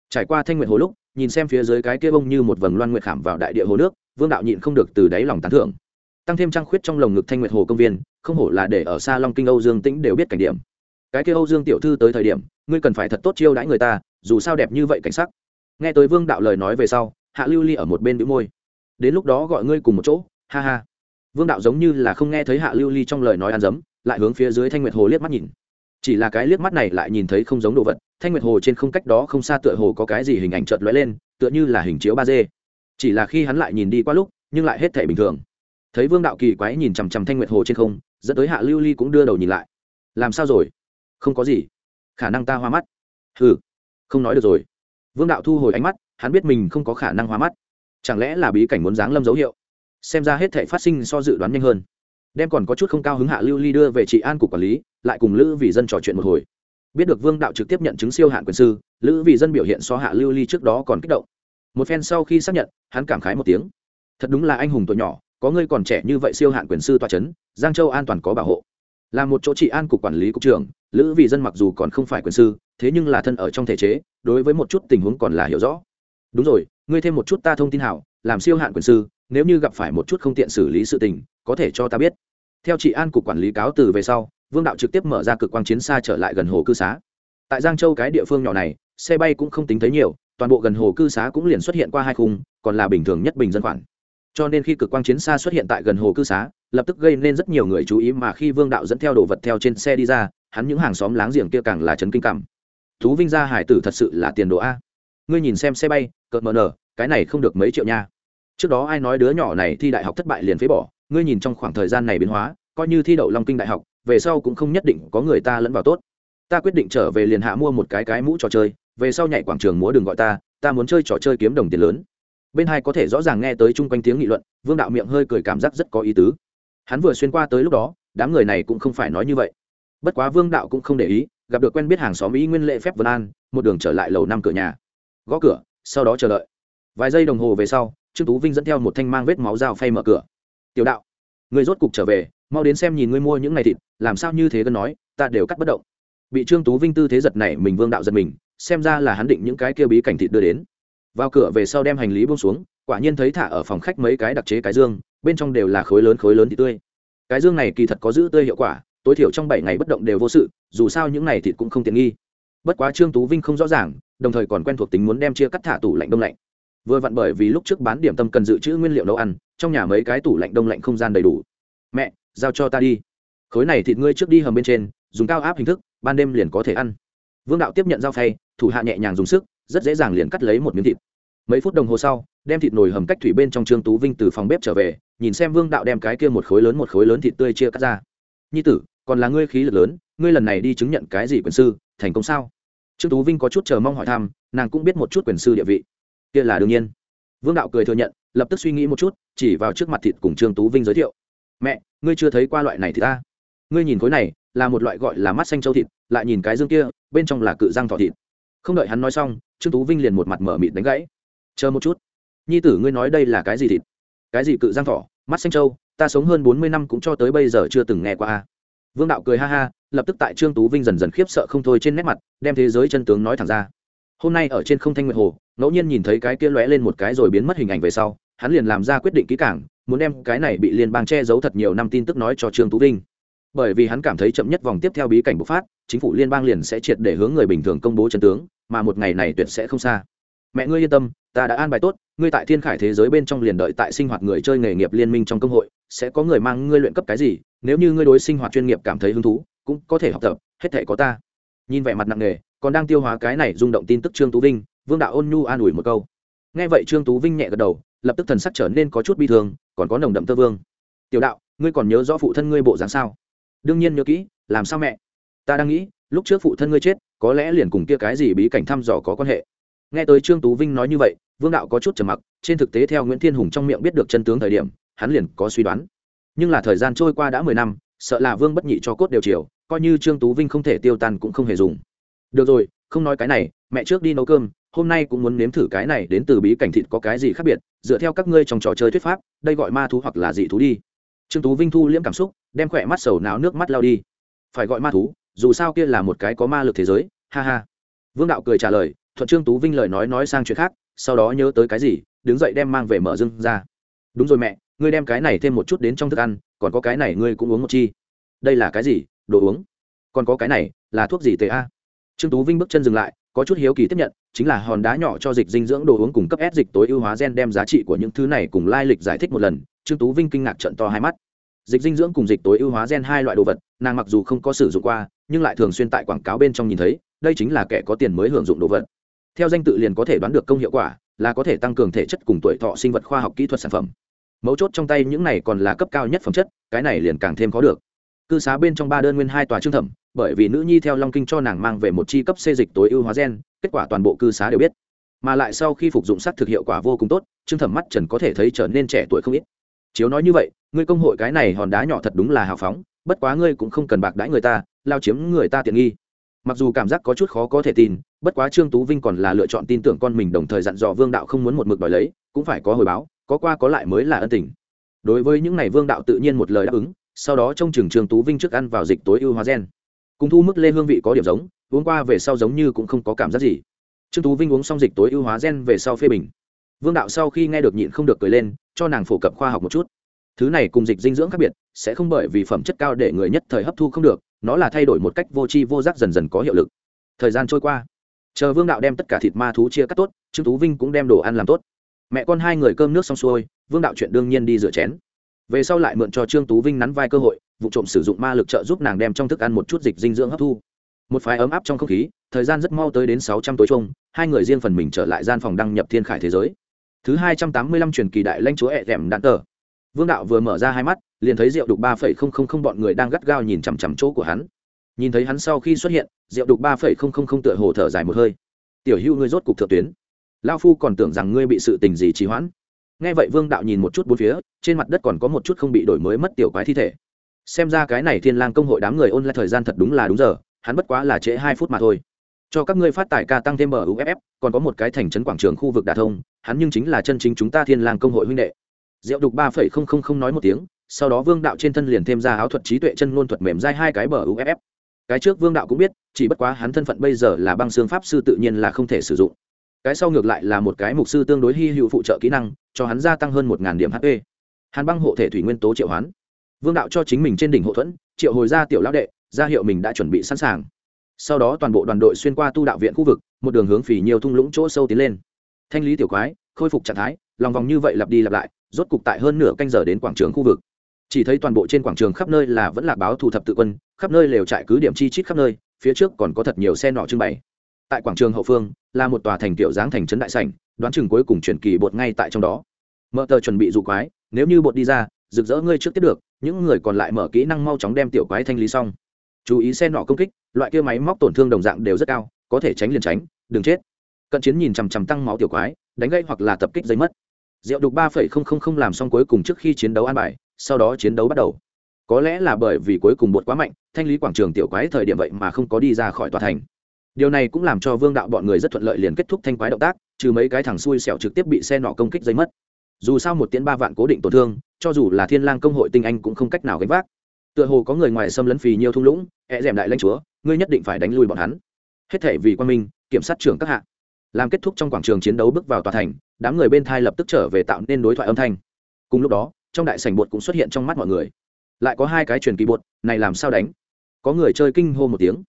Trải qua thanh nguyệt hồ lúc, nhìn xem phía dưới cái kia bông như một vầng loan nguyệt khảm vào đại địa hồ nước, vương đạo nhịn không được từ đáy lòng tán thưởng. Tăng thêm trang khuyết trong lồng ngực thanh nguyệt hồ công viên, không hổ là để ở xa long kinh âu dương tĩnh đều biết cảnh điểm. Cái kia âu dương tiểu thư tới thời điểm, ngươi cần phải thật tốt chiêu đãi người ta, dù sao đẹp như vậy cảnh sắc. Nghe tới vương đạo lời nói về sau, hạ lưu ly ở một bên đĩu môi. Đến lúc đó gọi ngươi cùng một chỗ, ha ha. Vương đạo giống như là không nghe thấy hạ lưu ly trong lời nói ăn dấm, lại hướng phía dưới thanh nguyệt hồ liếc mắt nhìn chỉ là cái liếc mắt này lại nhìn thấy không giống đồ vật, thanh nguyệt hồ trên không cách đó không xa tựa hồ có cái gì hình ảnh chợt lóe lên, tựa như là hình chiếu ba d. Chỉ là khi hắn lại nhìn đi qua lúc, nhưng lại hết thể bình thường. Thấy vương đạo kỳ quái nhìn chằm chằm thanh nguyệt hồ trên không, dẫn tới hạ lưu ly cũng đưa đầu nhìn lại. Làm sao rồi? Không có gì. Khả năng ta hoa mắt. Ừ không nói được rồi. Vương đạo thu hồi ánh mắt, hắn biết mình không có khả năng hoa mắt. Chẳng lẽ là bí cảnh muốn giáng lâm dấu hiệu? Xem ra hết thể phát sinh so dự đoán nhanh hơn. Đem còn có chút không cao hứng hạ lưu ly đưa về trị an cục quản lý lại cùng lữ vì dân trò chuyện một hồi. Biết được vương đạo trực tiếp nhận chứng siêu hạn quyền sư, lữ vì dân biểu hiện so hạ lưu ly trước đó còn kích động. Một phen sau khi xác nhận, hắn cảm khái một tiếng. Thật đúng là anh hùng tuổi nhỏ, có ngươi còn trẻ như vậy siêu hạn quyền sư toa c h ấ n giang châu an toàn có bảo hộ. Là một chỗ trị an cục quản lý cục trưởng, lữ vì dân mặc dù còn không phải quyền sư, thế nhưng là thân ở trong thể chế, đối với một chút tình huống còn là hiểu rõ. Đúng rồi, ngươi thêm một chút ta thông tin hảo, làm siêu hạn quyền sư, nếu như gặp phải một chút không tiện xử lý sự tình, có thể cho ta biết. Theo chị an cục quản lý cáo từ về sau vương đạo trực tiếp mở ra cực quang chiến xa trở lại gần hồ cư xá. Tại giang châu cái địa phương nhỏ này, xe bay cũng không tính thấy nhiều, toàn bộ gần hồ cư xá cũng liền xuất hiện qua hai khung, còn là bình thường nhất bình dân khoản. Cho nên khi cực quang chiến xa xuất hiện tại gần hồ cư xá, lập tức gây nên rất nhiều người chú ý mà khi vương đạo dẫn theo đồ vật theo trên xe đi ra, hắn những hàng xóm láng giềng kia càng là chấn kinh cảm. Thú vinh gia hải tử thật sự là tiền đồ a. Ngươi nhìn xem xe bay, cợt mờ nở, cái này không được mấy triệu nha. Trước đó ai nói đứa nhỏ này thi đại học thất bại liền phế bỏ, ngươi nhìn trong khoảng thời gian này biến hóa, coi như thi đậu long kinh đại học về sau cũng không nhất định có người ta lẫn vào tốt. Ta quyết định trở về liền hạ mua một cái cái mũ trò chơi, về sau nhảy quảng trường múa đừng gọi ta ta muốn chơi trò chơi kiếm đồng tiền lớn. Bên hai có thể rõ ràng nghe tới chung quanh tiếng nghị luận, vương đạo miệng hơi cười cảm giác rất có ý tứ. Hắn vừa xuyên qua tới lúc đó, đám người này cũng không phải nói như vậy. Bất quá vương đạo cũng không để ý, gặp được quen biết hàng xóm ý nguyên lệ phép vân an, một đường trở lại lầu năm cửa nhà. Gõ cửa, sau đó chờ đợi. Vài giây đồng hồ về sau, trương tú vinh dẫn theo một thanh mang vết máu dao phay mở cửa. Tiểu đạo, người rốt cục trở về mau đến xem nhìn ngươi mua những ngày thịt, làm sao như thế gần nói, ta đều cắt bất động. Bị trương tú vinh tư thế giật này mình, vương đạo giật mình, xem ra là hắn định những cái kia bí cảnh thịt đưa đến. Vào cửa về sau đem hành lý buông xuống, quả nhiên thấy thả ở phòng khách mấy cái đặc chế cái dương, bên trong đều là khối lớn khối lớn thịt tươi. Cái dương này kỳ thật có giữ tươi hiệu quả, tối thiểu trong bảy ngày bất động đều vô sự, dù sao những này thịt cũng không tiện nghi. Bất quá trương tú vinh không rõ ràng, đồng thời còn quen thuộc tính muốn đem chia cắt thả tủ lạnh đông lạnh. Vừa vặn bởi vì lúc trước bán điểm tâm cần dự trữ nguyên liệu nấu ăn, trong nhà mấy cái tủ lạnh đông lạnh không gian đầy đủ. Mẹ giao cho ta đi. Khối này thịt ngươi trước đi hầm bên trên, dùng cao áp hình thức, ban đêm liền có thể ăn. Vương đạo tiếp nhận dao phay, thủ hạ nhẹ nhàng dùng sức, rất dễ dàng liền cắt lấy một miếng thịt. Mấy phút đồng hồ sau, đem thịt nồi hầm cách thủy bên trong trương tú vinh từ phòng bếp trở về, nhìn xem vương đạo đem cái kia một khối lớn một khối lớn thịt tươi chia cắt ra. Nhi tử, còn là ngươi khí lực lớn, ngươi lần này đi chứng nhận cái gì quyền sư, thành công sao? Trương tú vinh có chút chờ mong hỏi thăm, nàng cũng biết một chút quyền sư địa vị. Kia là đương nhiên. Vương đạo cười thừa nhận, lập tức suy nghĩ một chút, chỉ vào trước mặt thịt cùng trương tú vinh giới thiệu mẹ, ngươi chưa thấy qua loại này thì ta. Ngươi nhìn khối này, là một loại gọi là mắt xanh châu thịt, lại nhìn cái dương kia, bên trong là cự răng thọ thịt. Không đợi hắn nói xong, trương tú vinh liền một mặt mở mịt đánh gãy. Chờ một chút. Nhi tử ngươi nói đây là cái gì thịt? Cái gì cự răng thỏ? Mắt xanh châu, ta sống hơn bốn mươi năm cũng cho tới bây giờ chưa từng nghe qua a. Vương đạo cười ha ha, lập tức tại trương tú vinh dần dần khiếp sợ không thôi trên nét mặt, đem thế giới chân tướng nói thẳng ra. Hôm nay ở trên không thanh nguyệt hồ, ngẫu nhiên nhìn thấy cái kia lóe lên một cái rồi biến mất hình ảnh về sau hắn liền làm ra quyết định kỹ cảng muốn đem cái này bị liên bang che giấu thật nhiều năm tin tức nói cho trương tú vinh. Bởi vì hắn cảm thấy chậm nhất vòng tiếp theo bí cảnh bộc phát, chính phủ liên bang liền sẽ triệt để hướng người bình thường công bố chân tướng, mà một ngày này tuyệt sẽ không xa. Mẹ ngươi yên tâm, ta đã an bài tốt, ngươi tại thiên khải thế giới bên trong liền đợi tại sinh hoạt người chơi nghề nghiệp liên minh trong công hội, sẽ có người mang ngươi luyện cấp cái gì, nếu như ngươi đối sinh hoạt chuyên nghiệp cảm thấy hứng thú, cũng có thể học tập, hết thể có ta. Nhìn vẻ mặt nặng nề, còn đang tiêu hóa cái này rung động tin tức trương tú vinh, vương đạo ôn nhu an ủi một câu. Nghe vậy trương tú vinh nhẹ gật đầu lập tức thần sắc trở nên có chút bi thương, còn có nồng đậm tơ vương. Tiểu đạo, ngươi còn nhớ rõ phụ thân ngươi bộ dáng sao? Đương nhiên nhớ kỹ, làm sao mẹ? Ta đang nghĩ, lúc trước phụ thân ngươi chết, có lẽ liền cùng kia cái gì bí cảnh thăm dò có quan hệ. Nghe tới trương tú vinh nói như vậy, vương đạo có chút trầm mặc, trên thực tế theo nguyễn thiên hùng trong miệng biết được chân tướng thời điểm, hắn liền có suy đoán. Nhưng là thời gian trôi qua đã mười năm, sợ là vương bất nhị cho cốt đều chiều, coi như trương tú vinh không thể tiêu tan cũng không hề dùng. Được rồi, không nói cái này, mẹ trước đi nấu cơm hôm nay cũng muốn nếm thử cái này đến từ bí cảnh thịt có cái gì khác biệt, dựa theo các ngươi trong trò chơi thuyết pháp, đây gọi ma thú hoặc là dị thú đi. Trương tú vinh thu liễm cảm xúc, đem khỏe mắt sầu não nước mắt lao đi. Phải gọi ma thú, dù sao kia là một cái có ma lực thế giới, ha ha. Vương đạo cười trả lời, thuận trương tú vinh lời nói nói sang chuyện khác, sau đó nhớ tới cái gì, đứng dậy đem mang về mở dưng ra. Đúng rồi mẹ, ngươi đem cái này thêm một chút đến trong thức ăn, còn có cái này ngươi cũng uống một chi. Đây là cái gì? Đồ uống. Còn có cái này, là thuốc gì tệ a? Trương tú vinh bước chân dừng lại có chút hiếu kỳ tiếp nhận, chính là hòn đá nhỏ cho dịch dinh dưỡng đồ uống cung cấp ép dịch tối ưu hóa gen đem giá trị của những thứ này cùng lai lịch giải thích một lần, trương tú vinh kinh ngạc trận to hai mắt. Dịch dinh dưỡng cùng dịch tối ưu hóa gen hai loại đồ vật, nàng mặc dù không có sử dụng qua, nhưng lại thường xuyên tại quảng cáo bên trong nhìn thấy, đây chính là kẻ có tiền mới hưởng dụng đồ vật. Theo danh tự liền có thể đoán được công hiệu quả, là có thể tăng cường thể chất cùng tuổi thọ sinh vật khoa học kỹ thuật sản phẩm. Mấu chốt trong tay những này còn là cấp cao nhất phẩm chất, cái này liền càng thêm khó được. Cư xá bên trong ba đơn nguyên hai tòa trương thẩm bởi vì nữ nhi theo long kinh cho nàng mang về một chi cấp xê dịch tối ưu hóa gen, kết quả toàn bộ cư xá đều biết. Mà lại sau khi phục dụng sắt thực hiệu quả vô cùng tốt, trương thẩm mắt trần có thể thấy trở nên trẻ tuổi không ít. Chiếu nói như vậy, ngươi công hội cái này hòn đá nhỏ thật đúng là hào phóng, bất quá ngươi cũng không cần bạc đãi người ta, lao chiếm người ta tiện nghi. Mặc dù cảm giác có chút khó có thể tin, bất quá trương tú vinh còn là lựa chọn tin tưởng con mình đồng thời dặn dò vương đạo không muốn một mực đòi lấy, cũng phải có hồi báo, có qua có lại mới là ân tình. Đối với những n à y vương đạo tự nhiên một lời đáp ứng, sau đó trong trường trương tú vinh trước ăn vào dịch tối ưu hóa gen cùng thu mức lê hương vị có điểm giống, uống qua về sau giống như cũng không có cảm giác gì. Trương tú vinh uống xong dịch tối ưu hóa gen về sau phê bình. Vương đạo sau khi nghe được nhịn không được cười lên, cho nàng phổ cập khoa học một chút. Thứ này cùng dịch dinh dưỡng khác biệt, sẽ không bởi vì phẩm chất cao để người nhất thời hấp thu không được, nó là thay đổi một cách vô tri vô giác dần dần có hiệu lực. Thời gian trôi qua, chờ vương đạo đem tất cả thịt ma thú chia cắt tốt, trương tú vinh cũng đem đồ ăn làm tốt. Mẹ con hai người cơm nước xong xuôi, vương đạo chuyện đương nhiên đi rửa chén. Về sau lại mượn cho trương tú vinh nắn vai cơ hội vụ trộm sử dụng ma lực trợ giúp nàng đem trong thức ăn một chút dịch dinh dưỡng hấp thu. Một phái ấm áp trong không khí, thời gian rất mau tới đến sáu trăm tối chung hai người riêng phần mình trở lại gian phòng đăng nhập thiên khải thế giới. Thứ hai trăm tám mươi lăm truyền kỳ đại lãnh chúa ẹ rẻm đạn tờ. Vương đạo vừa mở ra hai mắt, liền thấy rượu đục ba phẩy không không không bọn người đang gắt gao nhìn chằm chằm chỗ của hắn. Nhìn thấy hắn sau khi xuất hiện, rượu đục ba phẩy không không không tựa hồ thở dài một hơi. Tiểu hữu ngươi rốt cục thượng tuyến. Lao phu còn tưởng rằng ngươi bị sự tình gì trì hoãn. Nghe vậy vương đạo nhìn một chút bốn phía, trên mặt đất còn có một chút không bị đổi mới mất tiểu quái thi thể xem ra cái này thiên lang công hội đám người ôn lại thời gian thật đúng là đúng giờ, hắn bất quá là trễ hai phút mà thôi. Cho các ngươi phát tài ca tăng thêm bờ uff còn có một cái thành trấn quảng trường khu vực đà thông, hắn nhưng chính là chân chính chúng ta thiên lang công hội huynh đệ. Diệu đục ba phẩy không không không nói một tiếng, sau đó vương đạo trên thân liền thêm ra áo thuật trí tuệ chân ngôn thuật mềm dai hai cái bờ uff cái trước vương đạo cũng biết, chỉ bất quá hắn thân phận bây giờ là băng xương pháp sư tự nhiên là không thể sử dụng. Cái sau ngược lại là một cái mục sư tương đối hy hữu phụ trợ kỹ năng, cho hắn gia tăng hơn một điểm hp hàn băng hộ thể thủy nguyên tố triệu hoán vương đạo cho chính mình trên đỉnh hộ thuẫn, triệu hồi ra tiểu lão đệ, ra hiệu mình đã chuẩn bị sẵn sàng. Sau đó toàn bộ đoàn đội xuyên qua tu đạo viện khu vực, một đường hướng phỉ nhiều thung lũng chỗ sâu tiến lên. Thanh lý tiểu quái, khôi phục trạng thái, lòng vòng như vậy lặp đi lặp lại, rốt cục tại hơn nửa canh giờ đến quảng trường khu vực. Chỉ thấy toàn bộ trên quảng trường khắp nơi là vẫn là báo thu thập tự quân, khắp nơi lều trại cứ điểm chi chít khắp nơi, phía trước còn có thật nhiều xe nọ trưng bày. Tại quảng trường hậu phương, là một tòa thành tiểu dáng thành trấn đại sảnh, đoán chừng cuối cùng chuyển kỳ bột ngay tại trong đó. Mở tờ chuẩn bị dụ quái, nếu như bột đi ra, rực rỡ ngươi trước tiếp được những người còn lại mở kỹ năng mau chóng đem tiểu quái thanh lý xong. Chú ý xe nọ công kích, loại kia máy móc tổn thương đồng dạng đều rất cao, có thể tránh liền tránh, đừng chết. Cận chiến nhìn chằm chằm tăng máu tiểu quái, đánh gây hoặc là tập kích giấy mất. Rượu đục ba phẩy không không không làm xong cuối cùng trước khi chiến đấu an bài, sau đó chiến đấu bắt đầu. Có lẽ là bởi vì cuối cùng bột quá mạnh, thanh lý quảng trường tiểu quái thời điểm vậy mà không có đi ra khỏi tòa thành. Điều này cũng làm cho vương đạo bọn người rất thuận lợi liền kết thúc thanh quái động tác, trừ mấy cái thằng xui xẻo trực tiếp bị xe nọ công kích giấy mất. Dù sao một tiến ba vạn cố định tổn thương cho dù là thiên lang công hội tinh anh cũng không cách nào gánh vác. Tựa hồ có người ngoài xâm lấn phì nhiều thung lũng e d đại lãnh chúa, ngươi nhất định phải đánh lui bọn hắn. Hết thể vì quan minh, kiểm sát trưởng các hạ. Làm kết thúc trong quảng trường chiến đấu bước vào tòa thành, đám người bên thai lập tức trở về tạo nên đối thoại âm thanh. Cùng lúc đó, trong đại sảnh bột cũng xuất hiện trong mắt mọi người. Lại có hai cái truyền kỳ bột, này làm sao đánh? Có người chơi kinh hô một tiếng.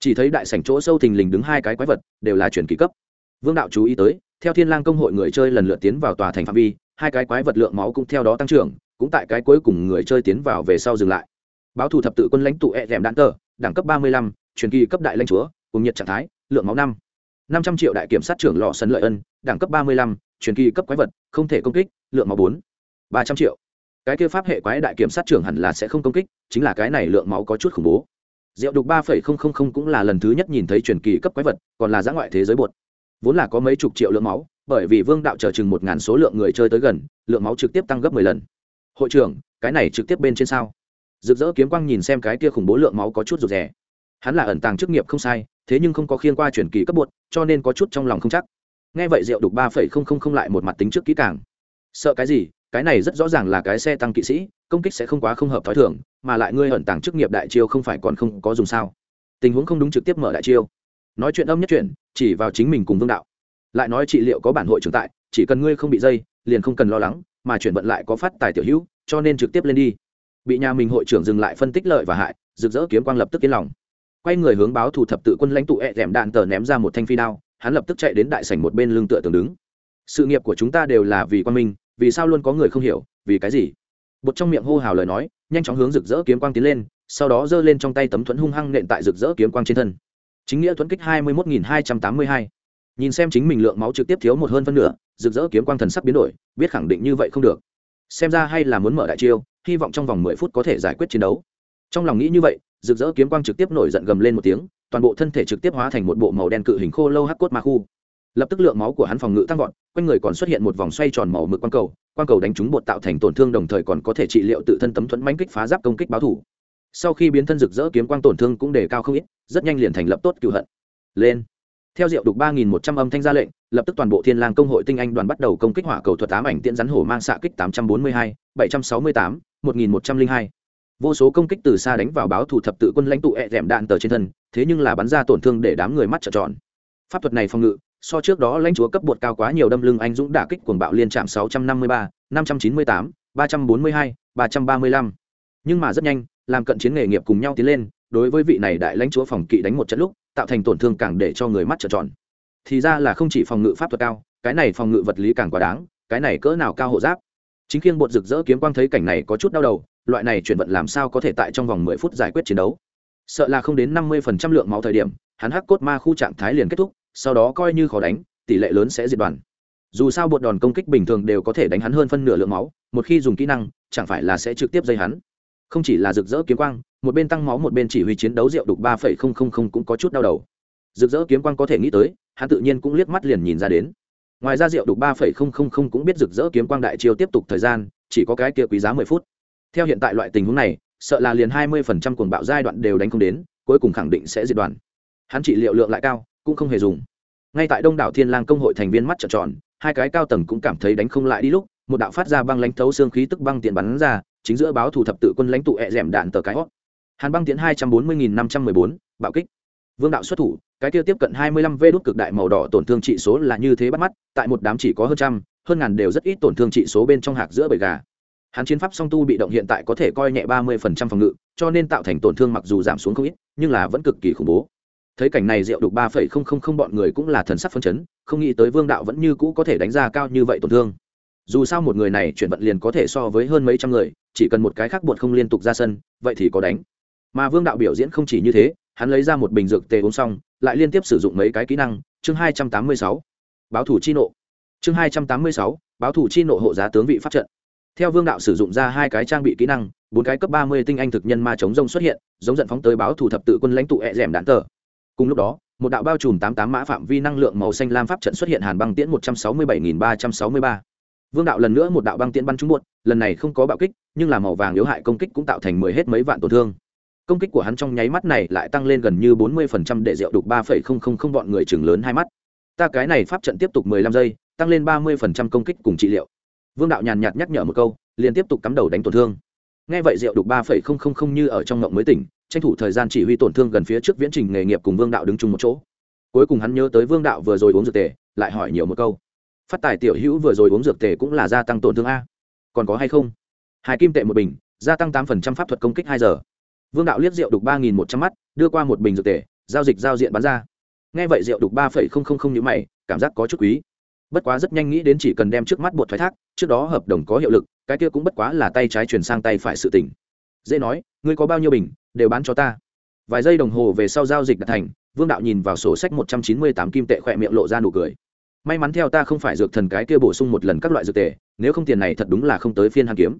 Chỉ thấy đại sảnh chỗ sâu thình lình đứng hai cái quái vật, đều là truyền kỳ cấp. Vương đạo chú ý tới, theo thiên lang công hội người chơi lần lượt tiến vào tòa thành phạm vi hai cái quái vật lượng máu cũng theo đó tăng trưởng, cũng tại cái cuối cùng người chơi tiến vào về sau dừng lại. Báo thủ thập tự quân lãnh tụ e rèm đạn tờ, đẳng cấp ba mươi lăm, truyền kỳ cấp đại lãnh chúa cùng nhiệt trạng thái, lượng máu năm. năm trăm triệu đại kiểm sát trưởng lò sấn lợi ân, đẳng cấp ba mươi lăm, truyền kỳ cấp quái vật, không thể công kích, lượng máu bốn. ba trăm triệu. Cái kia pháp hệ quái đại kiểm sát trưởng hẳn là sẽ không công kích, chính là cái này lượng máu có chút khủng bố. Rượu đục ba phẩy không không không cũng là lần thứ nhất nhìn thấy truyền kỳ cấp quái vật, còn là giã ngoại thế giới bột. Vốn là có mấy chục triệu lượng máu bởi vì vương đạo chờ chừng một ngàn số lượng người chơi tới gần, lượng máu trực tiếp tăng gấp mười lần. Hội trưởng, cái này trực tiếp bên trên sao? Rực rỡ kiếm quang nhìn xem cái kia khủng bố lượng máu có chút rụt rè. Hắn là ẩn tàng chức nghiệp không sai, thế nhưng không có khiên qua chuyển kỳ cấp bột, cho nên có chút trong lòng không chắc. Nghe vậy rượu đục ba phẩy không không không lại một mặt tính trước kỹ càng. Sợ cái gì? Cái này rất rõ ràng là cái xe tăng kỵ sĩ, công kích sẽ không quá không hợp t h ó i thưởng mà lại ngươi ẩn tàng chức nghiệp đại chiêu không phải còn không có dùng sao? Tình huống không đúng trực tiếp mở đại chiêu. Nói chuyện âm nhất chuyện, chỉ vào chính mình cùng vương đạo lại nói trị liệu có bản hội trưởng tại, chỉ cần ngươi không bị dây, liền không cần lo lắng, mà chuyển vận lại có phát tài tiểu hữu, cho nên trực tiếp lên đi. Bị nhà mình hội trưởng dừng lại phân tích lợi và hại, rực rỡ kiếm quang lập tức yên lòng. Quay người hướng báo thủ thập tự quân lãnh tụ ẹ rèm đạn tờ ném ra một thanh phi đao, hắn lập tức chạy đến đại sảnh một bên lưng tựa tường đứng. Sự nghiệp của chúng ta đều là vì quan minh vì sao luôn có người không hiểu, vì cái gì? Bột trong miệng hô hào lời nói, nhanh chóng hướng rực rỡ kiếm quang tiến lên, sau đó giơ lên trong tay tấm thuẫn hung hăng nện tại rực rỡ kiếm quang trên thân. Chính nghĩa thuẫn kích hai mươi một nghìn hai trăm tám mươi hai nhìn xem chính mình lượng máu trực tiếp thiếu một hơn phân nửa, rực rỡ kiếm quang thần sắp biến đổi, biết khẳng định như vậy không được. Xem ra hay là muốn mở đại chiêu, hy vọng trong vòng mười phút có thể giải quyết chiến đấu. Trong lòng nghĩ như vậy, rực rỡ kiếm quang trực tiếp nổi giận gầm lên một tiếng, toàn bộ thân thể trực tiếp hóa thành một bộ màu đen cự hình khô lâu hắc cốt ma khu. Lập tức lượng máu của hắn phòng ngự tăng vọt, quanh người còn xuất hiện một vòng xoay tròn màu mực quang cầu quang cầu đánh trúng bột tạo thành tổn thương đồng thời còn có thể trị liệu tự thân tấm thuẫn mánh kích phá giáp công kích báo thủ. Sau khi biến thân rực rỡ kiếm quang tổn thương cũng đề cao không ít, rất nhanh liền thành lập tốt cựu hận. Lên theo diệu đục ba nghìn một trăm âm thanh ra lệnh, lập tức toàn bộ thiên lang công hội tinh anh đoàn bắt đầu công kích hỏa cầu thuật ám ảnh tiễn rắn hổ mang xạ kích tám trăm bốn mươi hai, bảy trăm sáu mươi tám, một nghìn một trăm linh hai. Vô số công kích từ xa đánh vào báo thủ thập tự quân lãnh tụ ẹ d đạn tờ trên thân, thế nhưng là bắn ra tổn thương để đám người mắt trợn tròn. Pháp thuật này phòng ngự, so trước đó lãnh chúa cấp bột cao quá nhiều đâm lưng anh dũng đả kích cuồng bạo liên trạm sáu trăm năm mươi ba, năm trăm chín mươi tám, ba trăm bốn mươi hai, ba trăm ba mươi lăm. Nhưng mà rất nhanh, làm cận chiến nghề nghiệp cùng nhau tiến lên, đối với vị này đại lãnh chúa phòng kỵ đánh một trận lúc tạo thành tổn thương càng để cho người mắt trợn tròn. Thì ra là không chỉ phòng ngự pháp thuật cao, cái này phòng ngự vật lý càng quá đáng, cái này cỡ nào cao hộ giáp. Chính khiêng bột rực rỡ kiếm quang thấy cảnh này có chút đau đầu, loại này chuyển vận làm sao có thể tại trong vòng mười phút giải quyết chiến đấu? Sợ là không đến năm mươi phần trăm lượng máu thời điểm, hắn hắc cốt ma khu trạng thái liền kết thúc, sau đó coi như khó đánh, tỷ lệ lớn sẽ diệt đoàn. Dù sao bột đòn công kích bình thường đều có thể đánh hắn hơn phân nửa lượng máu, một khi dùng kỹ năng, chẳng phải là sẽ trực tiếp dây hắn. Không chỉ là rực rỡ kiếm quang một bên tăng máu một bên chỉ huy chiến đấu rượu đục ba phẩy không không không cũng có chút đau đầu. Rực rỡ kiếm quang có thể nghĩ tới, hắn tự nhiên cũng liếc mắt liền nhìn ra đến. Ngoài ra rượu đục ba phẩy không không không cũng biết rực rỡ kiếm quang đại chiêu tiếp tục thời gian, chỉ có cái kia quý giá mười phút. Theo hiện tại loại tình huống này, sợ là liền hai mươi phần trăm cuồng bạo giai đoạn đều đánh không đến, cuối cùng khẳng định sẽ diệt đoàn. Hắn chỉ liệu lượng lại cao, cũng không hề dùng. Ngay tại đông đảo thiên lang công hội thành viên mắt trợn tròn, hai cái cao tầng cũng cảm thấy đánh không lại đi lúc, một đạo phát ra băng lãnh thấu xương khí tức băng tiện bắn ra, chính giữa báo thủ thập tự quân lãnh tụ ẹ rèm đạn tờ cái hót hàn băng tiến hai trăm bốn mươi nghìn năm trăm mười bốn, bạo kích. Vương đạo xuất thủ, cái kia tiếp cận hai mươi lăm vê đốt cực đại màu đỏ tổn thương trị số là như thế bắt mắt, tại một đám chỉ có hơn trăm, hơn ngàn đều rất ít tổn thương trị số bên trong hạc giữa bầy gà. Hắn chiến pháp song tu bị động hiện tại có thể coi nhẹ ba mươi phần trăm phòng ngự, cho nên tạo thành tổn thương mặc dù giảm xuống không ít, nhưng là vẫn cực kỳ khủng bố. Thấy cảnh này rượu đục ba phẩy không không không bọn người cũng là thần sắc phân chấn, không nghĩ tới vương đạo vẫn như cũ có thể đánh ra cao như vậy tổn thương. Dù sao một người này chuyển vận liền có thể so với hơn mấy trăm người, chỉ cần một cái khác bột không liên tục ra sân, vậy thì có đánh mà vương đạo biểu diễn không chỉ như thế, hắn lấy ra một bình dược tề uống xong, lại liên tiếp sử dụng mấy cái kỹ năng, chương hai trăm tám mươi sáu, báo thủ chi nộ. Chương hai trăm tám mươi sáu, báo thủ chi nộ hộ giá tướng vị pháp trận. Theo vương đạo sử dụng ra hai cái trang bị kỹ năng, bốn cái cấp ba mươi tinh anh thực nhân ma chống rông xuất hiện, giống giận phóng tới báo thủ thập tự quân lãnh tụ ẹ rẻm đạn tờ. Cùng lúc đó, một đạo bao trùm tám tám mã phạm vi năng lượng màu xanh lam pháp trận xuất hiện hàn băng tiễn một trăm sáu mươi bảy nghìn ba trăm sáu mươi ba. Vương đạo lần nữa một đạo băng tiễn bắn trúng muộn lần này không có bạo kích, nhưng là màu vàng yếu hại công kích cũng tạo thành mười hết mấy vạn tổn thương công kích của hắn trong nháy mắt này lại tăng lên gần như bốn mươi phần trăm để rượu đục ba phẩy không không không bọn người chừng lớn hai mắt. Ta cái này pháp trận tiếp tục mười lăm giây, tăng lên ba mươi phần trăm công kích cùng trị liệu. Vương đạo nhàn nhạt nhắc nhở một câu, liền tiếp tục cắm đầu đánh tổn thương. Nghe vậy rượu đục ba phẩy không không không như ở trong ngộng mới tỉnh, tranh thủ thời gian chỉ huy tổn thương gần phía trước viễn trình nghề nghiệp cùng vương đạo đứng chung một chỗ. Cuối cùng hắn nhớ tới vương đạo vừa rồi uống dược tề, lại hỏi nhiều một câu. Phát tài tiểu hữu vừa rồi uống dược tề cũng là gia tăng tổn thương a. Còn có hay không? Hai kim tệ một bình, gia tăng tám phần trăm pháp thuật công kích hai giờ vương đạo liếc rượu đục ba nghìn một trăm mắt, đưa qua một bình dược tề, giao dịch giao diện bán ra. Nghe vậy rượu đục ba phẩy không không không như mày, cảm giác có chút quý. Bất quá rất nhanh nghĩ đến chỉ cần đem trước mắt bột thoái thác, trước đó hợp đồng có hiệu lực, cái kia cũng bất quá là tay trái chuyển sang tay phải sự tỉnh dễ nói, ngươi có bao nhiêu bình, đều bán cho ta. Vài giây đồng hồ về sau giao dịch đã thành, vương đạo nhìn vào sổ sách một trăm chín mươi tám kim tệ khỏe miệng lộ ra nụ cười. May mắn theo ta không phải dược thần cái kia bổ sung một lần các loại dược tề, nếu không tiền này thật đúng là không tới phiên hàn kiếm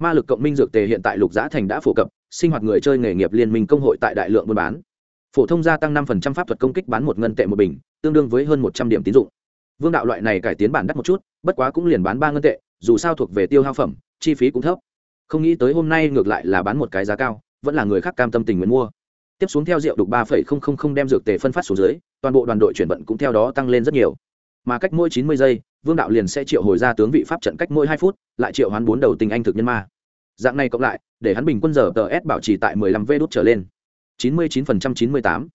ma lực cộng minh dược tề hiện tại lục giã thành đã phổ cập, sinh hoạt người chơi nghề nghiệp liên minh công hội tại đại lượng buôn bán. Phổ thông gia tăng năm phần trăm pháp thuật công kích bán một ngân tệ một bình, tương đương với hơn một trăm điểm tín dụng. Vương đạo loại này cải tiến bản đắt một chút, bất quá cũng liền bán ba ngân tệ, dù sao thuộc về tiêu hao phẩm, chi phí cũng thấp. Không nghĩ tới hôm nay ngược lại là bán một cái giá cao, vẫn là người khác cam tâm tình nguyện mua. Tiếp xuống theo rượu đục ba phẩy không không không đem dược tề phân phát xuống dưới, toàn bộ đoàn đội chuyển vận cũng theo đó tăng lên rất nhiều. Mà cách mỗi chín mươi giây vương đạo liền sẽ triệu hồi ra tướng vị pháp trận cách mỗi hai phút, lại triệu hoán bốn đầu tình anh thực nhân ma. Dạng này cộng lại, để hắn bình quân giờ tờ s bảo trì tại mười lăm v đốt trở lên. chín mươi chín phần trăm chín mươi tám.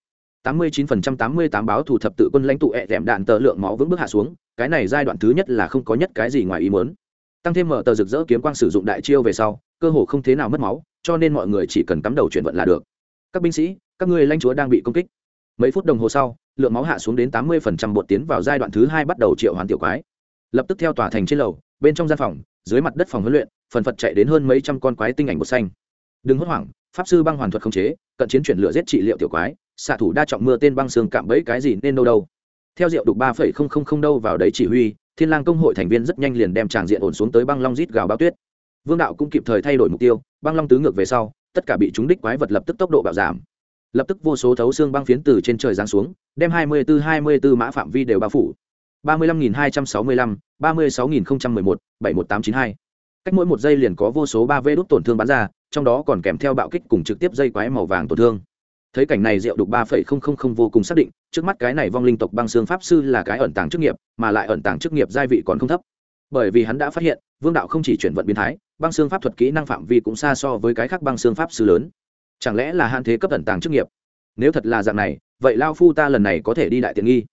tám mươi chín phần trăm tám mươi tám báo thủ thập tự quân lãnh tụ ẹ đệm đạn tờ lượng máu vững bước hạ xuống, cái này giai đoạn thứ nhất là không có nhất cái gì ngoài ý muốn. Tăng thêm mở tờ rực rỡ kiếm quang sử dụng đại chiêu về sau, cơ hồ không thế nào mất máu, cho nên mọi người chỉ cần cắm đầu chuyển vận là được. Các binh sĩ, các ngươi lãnh chúa đang bị công kích. Mấy phút đồng hồ sau, lượng máu hạ xuống đến tám mươi phần trăm bột tiến vào giai đoạn thứ hai bắt đầu triệu hoán tiểu quái lập tức theo tòa thành trên lầu, bên trong gian phòng, dưới mặt đất phòng huấn luyện, phần phật chạy đến hơn mấy trăm con quái tinh ảnh bột xanh. Đừng hốt hoảng, pháp sư băng hoàn thuật không chế, cận chiến chuyển lửa giết trị liệu tiểu quái, xạ thủ đa trọng mưa tên băng xương cạm bẫy cái gì nên đâu đâu. Theo rượu đục ba phẩy không không không đâu vào đấy chỉ huy, thiên lang công hội thành viên rất nhanh liền đem tràng diện ổn xuống tới băng long rít gào bao tuyết. Vương đạo cũng kịp thời thay đổi mục tiêu, băng long tứ ngược về sau, tất cả bị chúng đích quái vật lập tức tốc độ bạo giảm. Lập tức vô số thấu xương băng phiến từ trên trời giáng xuống, đem hai mươi bốn hai mươi bốn mã phạm vi đều bao phủ. ba mươi lăm nghìn hai trăm sáu mươi lăm ba mươi sáu nghìn không trăm mười một, bảy một tám chín hai. Cách mỗi một giây liền có vô số ba vê đốt tổn thương bắn ra, trong đó còn kèm theo bạo kích cùng trực tiếp dây quái màu vàng tổn thương. Thấy cảnh này rượu đục ba phẩy không không không vô cùng xác định, trước mắt cái này vong linh tộc băng xương pháp sư là cái ẩn tàng chức nghiệp, mà lại ẩn tàng chức nghiệp gia vị còn không thấp. Bởi vì hắn đã phát hiện, vương đạo không chỉ chuyển vận biến thái, băng xương pháp thuật kỹ năng phạm vi cũng xa so với cái khác băng xương pháp sư lớn. Chẳng lẽ là hạn thế cấp ẩn tàng chức nghiệp? Nếu thật là dạng này, vậy lao phu ta lần này có thể đi đại tiện nghi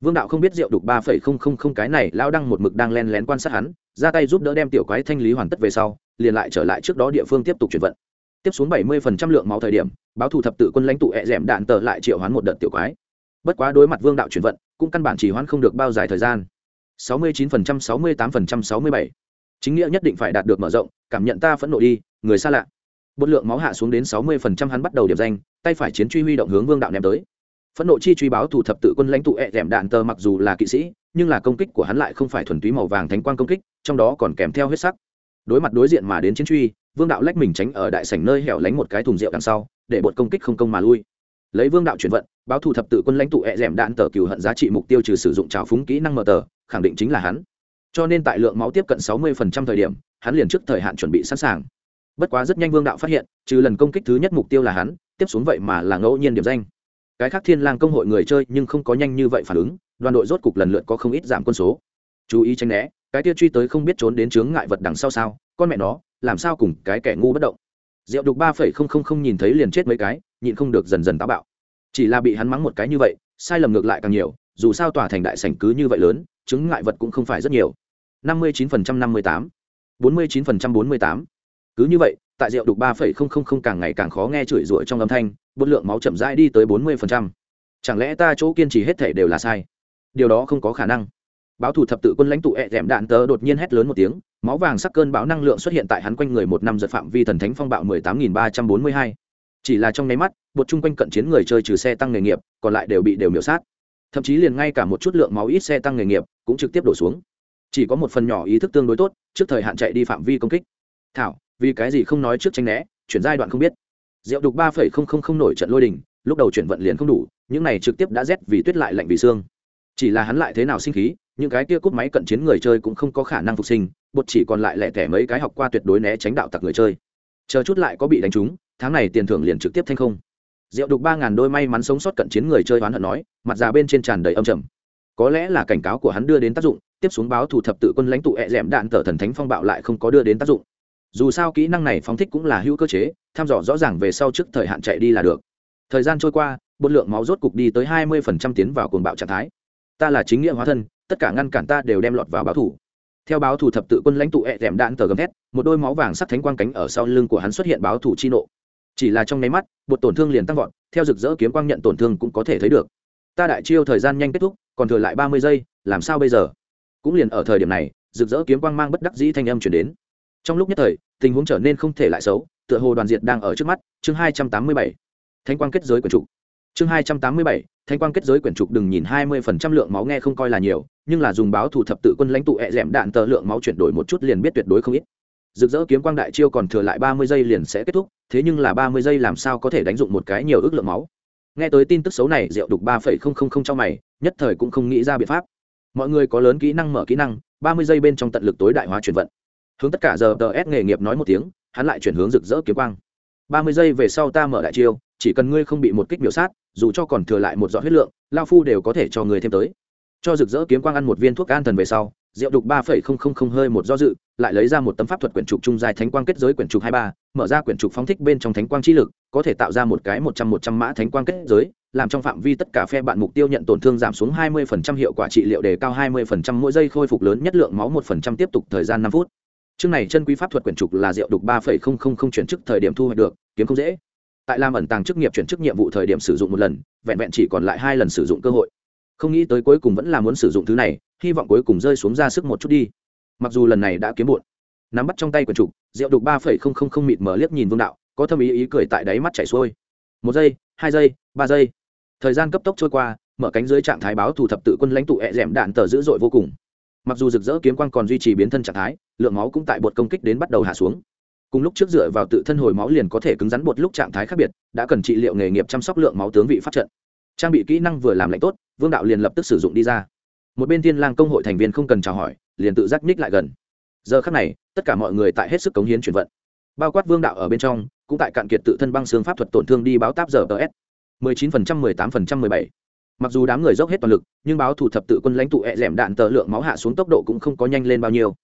vương đạo không biết rượu đục ba phẩy không không không cái này lao đăng một mực đang len lén quan sát hắn, ra tay giúp đỡ đem tiểu quái thanh lý hoàn tất về sau, liền lại trở lại trước đó địa phương tiếp tục chuyển vận. Tiếp xuống bảy mươi phần trăm lượng máu thời điểm, báo thủ thập tự quân lãnh tụ ẹ d đạn tờ lại triệu hoán một đợt tiểu quái. Bất quá đối mặt vương đạo chuyển vận, cũng căn bản chỉ hoán không được bao dài thời gian. sáu mươi chín phần trăm, sáu mươi tám phần trăm, sáu mươi bảy. Chính nghĩa nhất định phải đạt được mở rộng, cảm nhận ta phẫn nộ đi, người xa lạ. Bột lượng máu hạ xuống đến sáu mươi phần trăm hắn bắt đầu điểm danh, tay phải chiến truy huy động hướng vương đạo ném tới phẫn nộ chi truy báo thủ thập tự quân lãnh tụ ẹ、e、d đạn tờ mặc dù là kỵ sĩ, nhưng là công kích của hắn lại không phải thuần túy màu vàng thánh quang công kích, trong đó còn kèm theo huyết sắc. Đối mặt đối diện mà đến chiến truy, vương đạo lách mình tránh ở đại sảnh nơi hẻo lánh một cái thùng rượu đằng sau, để bột công kích không công mà lui. Lấy vương đạo chuyển vận, báo thủ thập tự quân lãnh tụ ẹ、e、d đạn tờ cừu hận giá trị mục tiêu trừ sử dụng trào phúng kỹ năng mờ tờ, khẳng định chính là hắn. Cho nên tại lượng máu tiếp cận sáu mươi thời điểm, hắn liền trước thời hạn chuẩn bị sẵn sàng. Bất quá rất nhanh vương đạo phát hiện, trừ lần công kích thứ nhất mục tiêu là hắn, tiếp xuống vậy mà là ngẫu nhiên điểm danh cái khác thiên lang công hội người chơi nhưng không có nhanh như vậy phản ứng, đoàn đội rốt cục lần lượt có không ít giảm quân số. Chú ý tránh né, cái kia truy tới không biết trốn đến chướng ngại vật đằng sau sao, con mẹ nó, làm sao cùng cái kẻ ngu bất động. Rượu đục ba phẩy không không không nhìn thấy liền chết mấy cái, nhịn không được dần dần táo bạo. Chỉ là bị hắn mắng một cái như vậy, sai lầm ngược lại càng nhiều, dù sao tòa thành đại sảnh cứ như vậy lớn chứng ngại vật cũng không phải rất nhiều. Năm mươi chín phần trăm năm mươi tám, bốn mươi chín phần trăm bốn mươi tám. Cứ như vậy tại rượu đục ba phẩy không không không càng ngày càng khó nghe chửi rủa trong âm thanh, bột lượng máu chậm rãi đi tới bốn mươi phần trăm. Chẳng lẽ ta chỗ kiên trì hết thể đều là sai? Điều đó không có khả năng. Báo thủ thập tự quân lãnh tụ ẹ d đạn tớ đột nhiên hét lớn một tiếng, máu vàng sắc cơn bão năng lượng xuất hiện tại hắn quanh người một năm giật phạm vi thần thánh phong bạo mười tám nghìn ba trăm bốn mươi hai. Chỉ là trong nháy mắt, bột chung quanh cận chiến người chơi trừ xe tăng nghề nghiệp, còn lại đều bị đều miểu sát. Thậm chí liền ngay cả một chút lượng máu ít xe tăng nghề nghiệp cũng trực tiếp đổ xuống. Chỉ có một phần nhỏ ý thức tương đối tốt, trước thời hạn chạy đi phạm vi công kích. Thảo vì cái gì không nói trước tranh né, chuyển giai đoạn không biết. Rượu đục ba phẩy không không không nổi trận lôi đình, lúc đầu chuyển vận liền không đủ, những này trực tiếp đã rét vì tuyết lại lạnh vì xương. Chỉ là hắn lại thế nào sinh khí, những cái kia cúp máy cận chiến người chơi cũng không có khả năng phục sinh, bột chỉ còn lại lẻ tẻ mấy cái học qua tuyệt đối né tránh đạo tặc người chơi. Chờ chút lại có bị đánh trúng, tháng này tiền thưởng liền trực tiếp thanh không. Rượu đục ba ngàn đôi may mắn sống sót cận chiến người chơi oán hận nói, mặt già bên trên tràn đầy âm trầm. Có lẽ là cảnh cáo của hắn đưa đến tác dụng, tiếp xuống báo thủ thập tự quân lãnh tụ ẹ d đạn tờ thần thánh phong bạo lại không có đưa đến tác dụng dù sao kỹ năng này phóng thích cũng là hữu cơ chế thăm dò rõ ràng về sau trước thời hạn chạy đi là được. Thời gian trôi qua, bột lượng máu rốt cục đi tới hai mươi phần trăm tiến vào cuồng bạo trạng thái. Ta là chính nghĩa hóa thân, tất cả ngăn cản ta đều đem lọt vào báo thủ. Theo báo thủ thập tự quân lãnh tụ ẹ đạn tờ gầm thét, một đôi máu vàng sắc thánh quang cánh ở sau lưng của hắn xuất hiện báo thủ chi nộ. Chỉ là trong nháy mắt, bột tổn thương liền tăng vọt, theo rực rỡ kiếm quang nhận tổn thương cũng có thể thấy được. Ta đại chiêu thời gian nhanh kết thúc, còn thừa lại ba mươi giây, làm sao bây giờ? Cũng liền ở thời điểm này, rực rỡ kiếm quang mang bất đắc dĩ thanh âm chuyển đến trong lúc nhất thời, tình huống trở nên không thể lại xấu, tựa hồ đoàn diệt đang ở trước mắt, chương hai trăm tám mươi bảy. Thanh quang kết giới quyển trục. Chương hai trăm tám mươi bảy thanh quang kết giới quyển trục đừng nhìn hai mươi phần trăm lượng máu nghe không coi là nhiều, nhưng là dùng báo thủ thập tự quân lãnh tụ ẹ d đạn tờ lượng máu chuyển đổi một chút liền biết tuyệt đối không ít. Rực rỡ kiếm quang đại chiêu còn thừa lại ba mươi giây liền sẽ kết thúc, thế nhưng là ba mươi giây làm sao có thể đánh dụng một cái nhiều ước lượng máu? Nghe tới tin tức xấu này rượu đục ba phẩy không không không trong mày, nhất thời cũng không nghĩ ra biện pháp. Mọi người có lớn kỹ năng mở kỹ năng, ba mươi giây bên trong tận lực tối đại hóa chuyển vận hướng tất cả giờ tờ s nghề nghiệp nói một tiếng, hắn lại chuyển hướng rực rỡ kiếm quang. Ba mươi giây về sau ta mở đại chiêu, chỉ cần ngươi không bị một kích biểu sát, dù cho còn thừa lại một giọt huyết lượng, lao phu đều có thể cho người thêm tới. Cho rực rỡ kiếm quang ăn một viên thuốc an thần về sau, rượu đục ba phẩy không không không hơi một do dự, lại lấy ra một tấm pháp thuật quyển trục trung dài thánh quang kết giới quyển trục hai ba, mở ra quyển trục phóng thích bên trong thánh quang chi lực, có thể tạo ra một cái một trăm một trăm mã thánh quang kết giới, làm trong phạm vi tất cả phe bạn mục tiêu nhận tổn thương giảm xuống hai mươi phần trăm hiệu quả trị liệu đề cao hai mươi phần trăm mỗi giây khôi phục lớn nhất lượng máu một phần trăm tiếp tục thời gian năm phút chương này chân quý pháp thuật quyển trục là rượu đục ba phẩy không không không chuyển chức thời điểm thu hoạch được, kiếm không dễ. Tại làm ẩn tàng chức nghiệp chuyển chức nhiệm vụ thời điểm sử dụng một lần, vẹn vẹn chỉ còn lại hai lần sử dụng cơ hội. Không nghĩ tới cuối cùng vẫn là muốn sử dụng thứ này, hy vọng cuối cùng rơi xuống ra sức một chút đi. Mặc dù lần này đã kiếm bụn nắm bắt trong tay quyển trục, rượu đục ba phẩy không không không mịt mở liếc nhìn vương đạo, có thâm ý ý cười tại đáy mắt chảy xuôi. Một giây, hai giây, ba giây. Thời gian cấp tốc trôi qua, mở cánh dưới trạng thái báo thủ thập tự quân lãnh tụ ẹ d đạn tờ dữ dội vô cùng mặc dù rực rỡ kiếm quang còn duy trì biến thân trạng thái lượng máu cũng tại bột công kích đến bắt đầu hạ xuống. Cùng lúc trước dựa vào tự thân hồi máu liền có thể cứng rắn bột lúc trạng thái khác biệt đã cần trị liệu nghề nghiệp chăm sóc lượng máu tướng vị phát trận. Trang bị kỹ năng vừa làm lạnh tốt vương đạo liền lập tức sử dụng đi ra. Một bên thiên lang công hội thành viên không cần chào hỏi liền tự giác ních lại gần. Giờ khắc này tất cả mọi người tại hết sức cống hiến chuyển vận. Bao quát vương đạo ở bên trong cũng tại cạn kiệt tự thân băng xương pháp thuật tổn thương đi báo táp giờ ts 19%, 18%, 17 mặc dù đám người dốc hết toàn lực, nhưng báo thủ thập tự quân lãnh tụ ẹ đạn tờ lượng máu hạ xuống tốc độ cũng không có nhanh lên bao nhiêu.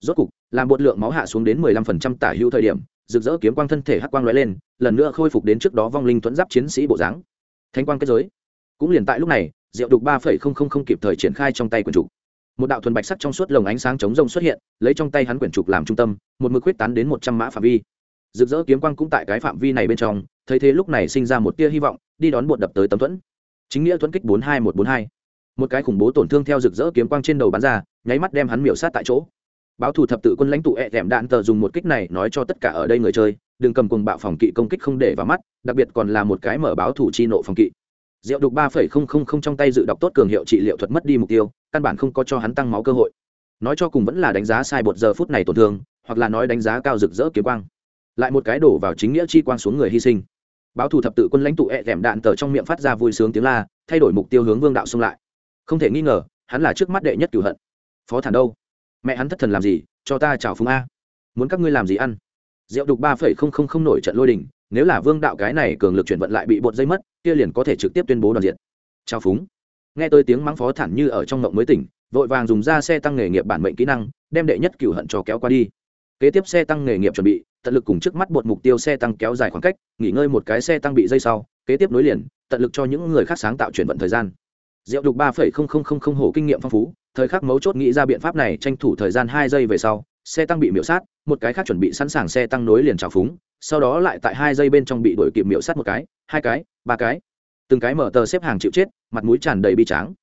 Rốt cục, làm bột lượng máu hạ xuống đến 15% tả hữu thời điểm, rực rỡ kiếm quang thân thể hắc quang lóe lên, lần nữa khôi phục đến trước đó vong linh thuẫn giáp chiến sĩ bộ dáng. Thanh quang kết giới. Cũng liền tại lúc này, rượu đục ba phẩy không không không kịp thời triển khai trong tay quần trục. Một đạo thuần bạch sắc trong suốt lồng ánh sáng chống rông xuất hiện, lấy trong tay hắn quyển trục làm trung tâm, một mực huyết tán đến một trăm mã phạm vi. Rực rỡ kiếm quang cũng tại cái phạm vi này bên trong, thấy thế lúc này sinh ra một tia hy vọng, đi đón bột đập tới tấm thuẫn chính nghĩa thuẫn kích bốn hai một bốn hai. Một cái khủng bố tổn thương theo rực rỡ kiếm quang trên đầu bắn ra, nháy mắt đem hắn miểu sát tại chỗ. Báo thủ thập tự quân lãnh tụ ẹ đệm đạn tờ dùng một kích này nói cho tất cả ở đây người chơi, đừng cầm cùng bạo phòng kỵ công kích không để vào mắt, đặc biệt còn là một cái mở báo thủ chi nộ phòng kỵ. Rượu đục ba phẩy không không không trong tay dự đọc tốt cường hiệu trị liệu thuật mất đi mục tiêu, căn bản không có cho hắn tăng máu cơ hội. Nói cho cùng vẫn là đánh giá sai một giờ phút này tổn thương, hoặc là nói đánh giá cao rực rỡ kiếm quang. Lại một cái đổ vào chính nghĩa chi quang xuống người hy sinh báo thủ thập tự quân lãnh tụ ẹ rèm đạn tờ trong miệng phát ra vui sướng tiếng la, thay đổi mục tiêu hướng vương đạo xông lại. Không thể nghi ngờ, hắn là trước mắt đệ nhất cửu hận. Phó thản đâu? Mẹ hắn thất thần làm gì? Cho ta chào phúng a. Muốn các ngươi làm gì ăn? Rượu đục ba phẩy không không không nổi trận lôi đình, nếu là vương đạo cái này cường lực chuyển vận lại bị bột dây mất, kia liền có thể trực tiếp tuyên bố đoàn diện. Chào phúng. Nghe tôi tiếng mắng phó thản như ở trong mộng mới tỉnh, vội vàng dùng ra xe tăng nghề nghiệp bản mệnh kỹ năng, đem đệ nhất cửu hận cho kéo qua đi. Kế tiếp xe tăng nghề nghiệp chuẩn bị tận lực cùng trước mắt một mục tiêu xe tăng kéo dài khoảng cách, nghỉ ngơi một cái xe tăng bị dây sau, kế tiếp nối liền, tận lực cho những người khác sáng tạo chuyển vận thời gian. Diệu đục ba phẩy không không không không hổ kinh nghiệm phong phú, thời khắc mấu chốt nghĩ ra biện pháp này tranh thủ thời gian hai giây về sau, xe tăng bị miễu sát, một cái khác chuẩn bị sẵn sàng xe tăng nối liền trào phúng, sau đó lại tại hai giây bên trong bị đuổi kịp miễu sát một cái, hai cái, ba cái. Từng cái mở tờ xếp hàng chịu chết, mặt mũi tràn đầy bi tráng.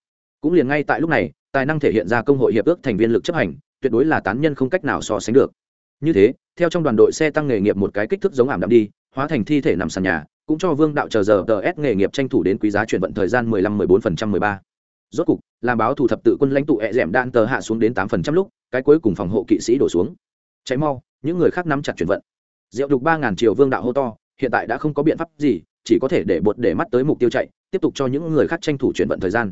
Cũng liền ngay tại lúc này, tài năng thể hiện ra công hội hiệp ước thành viên lực chấp hành, tuyệt đối là tán nhân không cách nào so sánh được. Như thế theo trong đoàn đội xe tăng nghề nghiệp một cái kích thước giống ảm đạm đi, hóa thành thi thể nằm sàn nhà, cũng cho vương đạo chờ giờ tờ s nghề nghiệp tranh thủ đến quý giá chuyển vận thời gian 15-14%-13. rốt cục, làm báo thủ thập tự quân lãnh tụ ẹ dẻm đạn tờ hạ xuống đến 8% lúc, cái cuối cùng phòng hộ kỵ sĩ đổ xuống. Cháy mau, những người khác nắm chặt chuyển vận. Diệu đục ba ngàn triệu vương đạo hô to, hiện tại đã không có biện pháp gì, chỉ có thể để bột để mắt tới mục tiêu chạy, tiếp tục cho những người khác tranh thủ chuyển vận thời gian.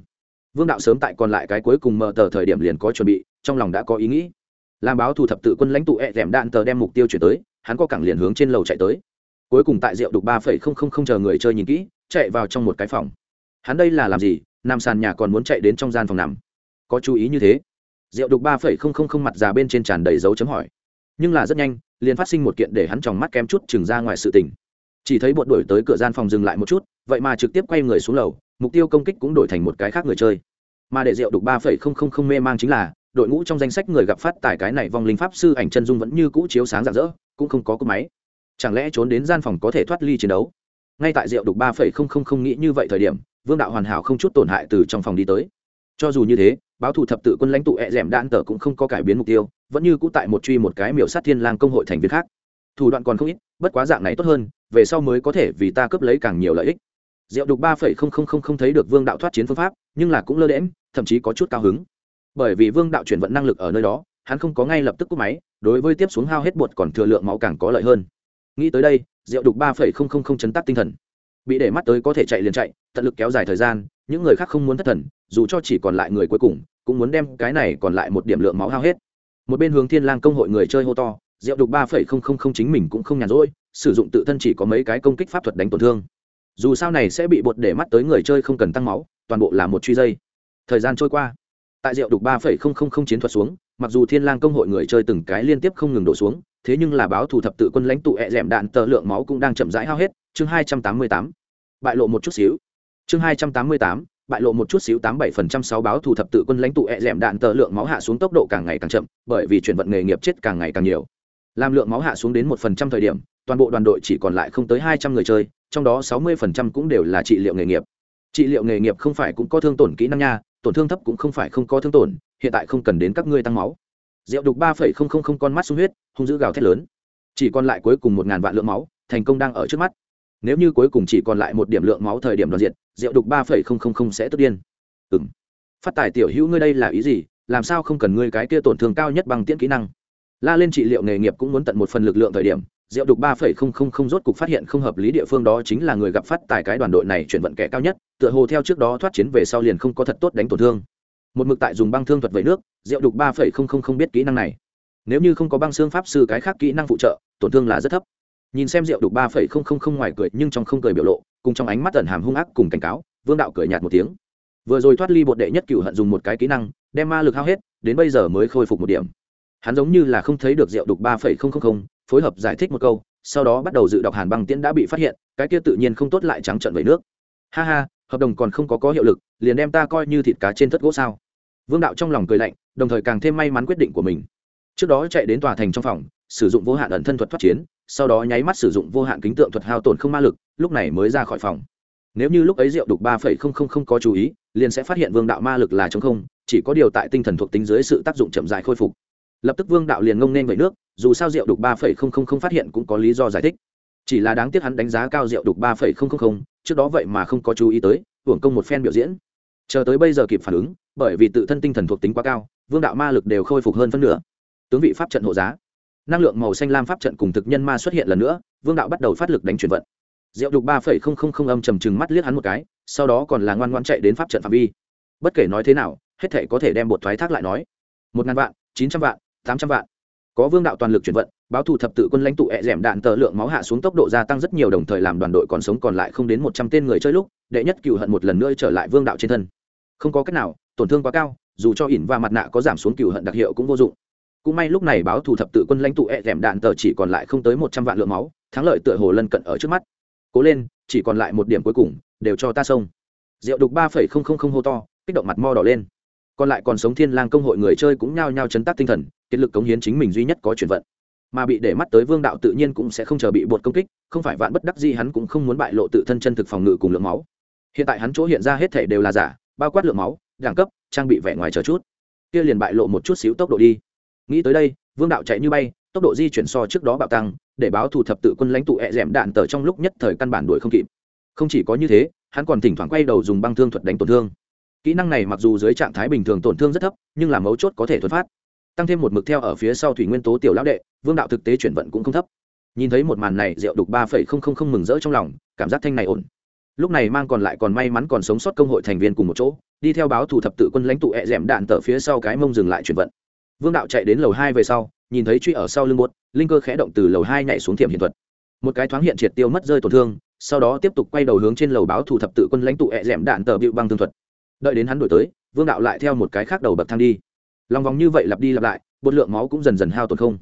Vương đạo sớm tại còn lại cái cuối cùng mở tờ thời điểm liền có chuẩn bị, trong lòng đã có ý nghĩ làm báo thủ thập tự quân lãnh tụ ẹ dẻm đạn tờ đem mục tiêu chuyển tới, hắn có cẳng liền hướng trên lầu chạy tới. Cuối cùng tại rượu đục ba phẩy không không không chờ người chơi nhìn kỹ, chạy vào trong một cái phòng. Hắn đây là làm gì? Nằm sàn nhà còn muốn chạy đến trong gian phòng nằm. Có chú ý như thế? Rượu đục ba phẩy không không không mặt già bên trên tràn đầy dấu chấm hỏi. Nhưng là rất nhanh, liền phát sinh một kiện để hắn tròng mắt kém chút chừng ra ngoài sự tình. Chỉ thấy bột đuổi tới cửa gian phòng dừng lại một chút, vậy mà trực tiếp quay người xuống lầu, mục tiêu công kích cũng đổi thành một cái khác người chơi. Mà để rượu đục ba phẩy không không không mê mang chính là đội ngũ trong danh sách người gặp phát tài cái này vong linh pháp sư ảnh chân dung vẫn như cũ chiếu sáng rạng rỡ, cũng không có cỗ máy. Chẳng lẽ trốn đến gian phòng có thể thoát ly chiến đấu? Ngay tại rượu đục ba phẩy không không không nghĩ như vậy thời điểm, vương đạo hoàn hảo không chút tổn hại từ trong phòng đi tới. Cho dù như thế, báo thủ thập tự quân lãnh tụ e rèm đạn tờ cũng không có cải biến mục tiêu, vẫn như cũ tại một truy một cái miểu sát thiên lang công hội thành viên khác. Thủ đoạn còn không ít, bất quá dạng này tốt hơn, về sau mới có thể vì ta cướp lấy càng nhiều lợi ích. Diệu đục ba phẩy không không không không thấy được vương đạo thoát chiến phương pháp, nhưng là cũng lơ đễm thậm chí có chút cao hứng bởi vì vương đạo chuyển vận năng lực ở nơi đó, hắn không có ngay lập tức cúp máy, đối với tiếp xuống hao hết bột còn thừa lượng máu càng có lợi hơn. Nghĩ tới đây diệu đục ba phẩy không không không chấn tắc tinh thần. Bị để mắt tới có thể chạy liền chạy, tận lực kéo dài thời gian, những người khác không muốn thất thần, dù cho chỉ còn lại người cuối cùng, cũng muốn đem cái này còn lại một điểm lượng máu hao hết. Một bên hướng thiên lang công hội người chơi hô to diệu đục ba phẩy không không không chính mình cũng không nhàn rỗi, sử dụng tự thân chỉ có mấy cái công kích pháp thuật đánh tổn thương. Dù sao này sẽ bị bột để mắt tới người chơi không cần tăng máu, toàn bộ là một truy dây. Thời gian trôi qua tại rượu đục ba phẩy không không không chiến thuật xuống, mặc dù thiên lang công hội người chơi từng cái liên tiếp không ngừng đổ xuống, thế nhưng là báo thủ thập tự quân lãnh tụ ẹ rèm đạn tờ lượng máu cũng đang chậm rãi hao hết. Chương hai trăm tám mươi tám, bại lộ một chút xíu. Chương hai trăm tám mươi tám, bại lộ một chút xíu tám bảy phần trăm sáu báo thủ thập tự quân lãnh tụ ẹ rèm đạn tờ lượng máu hạ xuống tốc độ càng ngày càng chậm, bởi vì chuyển vận nghề nghiệp chết càng ngày càng nhiều. Làm lượng máu hạ xuống đến một phần trăm thời điểm, toàn bộ đoàn đội chỉ còn lại không tới hai trăm người chơi, trong đó sáu mươi phần trăm cũng đều là trị liệu nghề nghiệp. Trị liệu nghề nghiệp không phải cũng có thương tổn kỹ năng nha tổn thương thấp cũng không phải không có thương tổn, hiện tại không cần đến các ngươi tăng máu. Rượu đục ba phẩy không không không con mắt sung huyết, hung dữ gào thét lớn. Chỉ còn lại cuối cùng một ngàn vạn lượng máu, thành công đang ở trước mắt. Nếu như cuối cùng chỉ còn lại một điểm lượng máu thời điểm đoàn diện rượu đục ba phẩy không không không sẽ tức điên. Ừng phát tài tiểu hữu ngươi đây là ý gì? Làm sao không cần ngươi cái kia tổn thương cao nhất bằng tiễn kỹ năng? La lên trị liệu nghề nghiệp cũng muốn tận một phần lực lượng thời điểm diệu đục ba phẩy không không không rốt cục phát hiện không hợp lý địa phương đó chính là người gặp phát tài cái đoàn đội này chuyển vận kẻ cao nhất, tựa hồ theo trước đó thoát chiến về sau liền không có thật tốt đánh tổn thương. Một mực tại dùng băng thương thuật vẩy nước, diệu đục ba phẩy không không không biết kỹ năng này. Nếu như không có băng xương pháp sư cái khác kỹ năng phụ trợ, tổn thương là rất thấp. Nhìn xem diệu đục ba phẩy không không không ngoài cười, nhưng trong không cười biểu lộ, cùng trong ánh mắt tẩn hàm hung ác cùng cảnh cáo, vương đạo cười nhạt một tiếng. Vừa rồi thoát ly bột đệ nhất cựu hận dùng một cái kỹ năng, đem ma lực hao hết, đến bây giờ mới khôi phục một điểm. Hắn giống như là không thấy được diệu đục ba phẩy không không không phối hợp giải thích một câu, sau đó bắt đầu dự đọc hàn băng tiễn đã bị phát hiện, cái kia tự nhiên không tốt lại trắng trận vẩy nước. Ha ha, hợp đồng còn không có có hiệu lực, liền đem ta coi như thịt cá trên thất gỗ sao. Vương đạo trong lòng cười lạnh, đồng thời càng thêm may mắn quyết định của mình. Trước đó chạy đến tòa thành trong phòng, sử dụng vô hạn ẩn thân thuật thoát chiến, sau đó nháy mắt sử dụng vô hạn kính tượng thuật hao tổn không ma lực, lúc này mới ra khỏi phòng. Nếu như lúc ấy rượu đục ba phẩy không không không có chú ý, liền sẽ phát hiện vương đạo ma lực là chống không, chỉ có điều tại tinh thần thuộc tính dưới sự tác dụng chậm dài khôi phục lập tức vương đạo liền ngông nên vậy nước, dù sao rượu đục ba phẩy không không không phát hiện cũng có lý do giải thích. Chỉ là đáng tiếc hắn đánh giá cao rượu đục ba phẩy không không không, trước đó vậy mà không có chú ý tới, hưởng công một phen biểu diễn. Chờ tới bây giờ kịp phản ứng, bởi vì tự thân tinh thần thuộc tính quá cao, vương đạo ma lực đều khôi phục hơn phân nửa. Tướng vị pháp trận hộ giá. Năng lượng màu xanh lam pháp trận cùng thực nhân ma xuất hiện lần nữa, vương đạo bắt đầu phát lực đánh chuyển vận. Rượu đục ba phẩy không không không âm trầm trừng mắt liếc hắn một cái, sau đó còn là ngoan ngoan chạy đến pháp trận phạm vi. Bất kể nói thế nào, hết thể có thể đem bột thoái thác lại nói. Một ngàn vạn, chín trăm vạn tám trăm vạn. Có vương đạo toàn lực chuyển vận, báo thù thập tự quân lãnh tụ ẹ d đạn tờ lượng máu hạ xuống tốc độ gia tăng rất nhiều đồng thời làm đoàn đội còn sống còn lại không đến một trăm tên người chơi lúc, đệ nhất cựu hận một lần nữa trở lại vương đạo trên thân. Không có cách nào, tổn thương quá cao, dù cho ỉn và mặt nạ có giảm xuống cựu hận đặc hiệu cũng vô dụng. Cũng may lúc này báo thù thập tự quân lãnh tụ ẹ d đạn tờ chỉ còn lại không tới một trăm vạn lượng máu, thắng lợi tựa hồ lân cận ở trước mắt. Cố lên, chỉ còn lại một điểm cuối cùng, đều cho ta xông. Rượu đục ba phẩy không không không hô to, kích động mặt mo đỏ lên còn lại còn sống thiên lang công hội người chơi cũng nhao nhao chấn tác tinh thần kiệt lực cống hiến chính mình duy nhất có chuyển vận. Mà bị để mắt tới vương đạo tự nhiên cũng sẽ không chờ bị bột công kích, không phải vạn bất đắc gì hắn cũng không muốn bại lộ tự thân chân thực phòng ngự cùng lượng máu. Hiện tại hắn chỗ hiện ra hết thể đều là giả, bao quát lượng máu, đẳng cấp, trang bị vẻ ngoài chờ chút. Kia liền bại lộ một chút xíu tốc độ đi. Nghĩ tới đây, vương đạo chạy như bay, tốc độ di chuyển so trước đó bạo tăng, để báo thù thập tự quân lãnh tụ ẹ d đạn tờ trong lúc nhất thời căn bản đuổi không kịp. Không chỉ có như thế, hắn còn thỉnh thoảng quay đầu dùng băng thương thuật đánh tổn thương kỹ năng này mặc dù dưới trạng thái bình thường tổn thương rất thấp, nhưng là mấu chốt có thể thuật phát. Tăng thêm một mực theo ở phía sau thủy nguyên tố tiểu lão đệ, vương đạo thực tế chuyển vận cũng không thấp. Nhìn thấy một màn này, rượu đục ba phẩy không không không mừng rỡ trong lòng, cảm giác thanh này ổn. Lúc này mang còn lại còn may mắn còn sống sót công hội thành viên cùng một chỗ, đi theo báo thủ thập tự quân lãnh tụ ẹ d đạn tờ phía sau cái mông dừng lại chuyển vận. Vương đạo chạy đến lầu hai về sau, nhìn thấy truy ở sau lưng bốt linh cơ khẽ động từ lầu hai nhảy xuống thiểm hiện thuật. Một cái thoáng hiện triệt tiêu mất rơi tổn thương, sau đó tiếp tục quay đầu hướng trên lầu báo thủ thập tự quân lãnh tụ ẹ d đạn tờ bịu băng thương thuật đợi đến hắn đổi tới, vương đạo lại theo một cái khác đầu bậc thang đi. Lòng vòng như vậy lặp đi lặp lại, bột lượng máu cũng dần dần hao tổn không.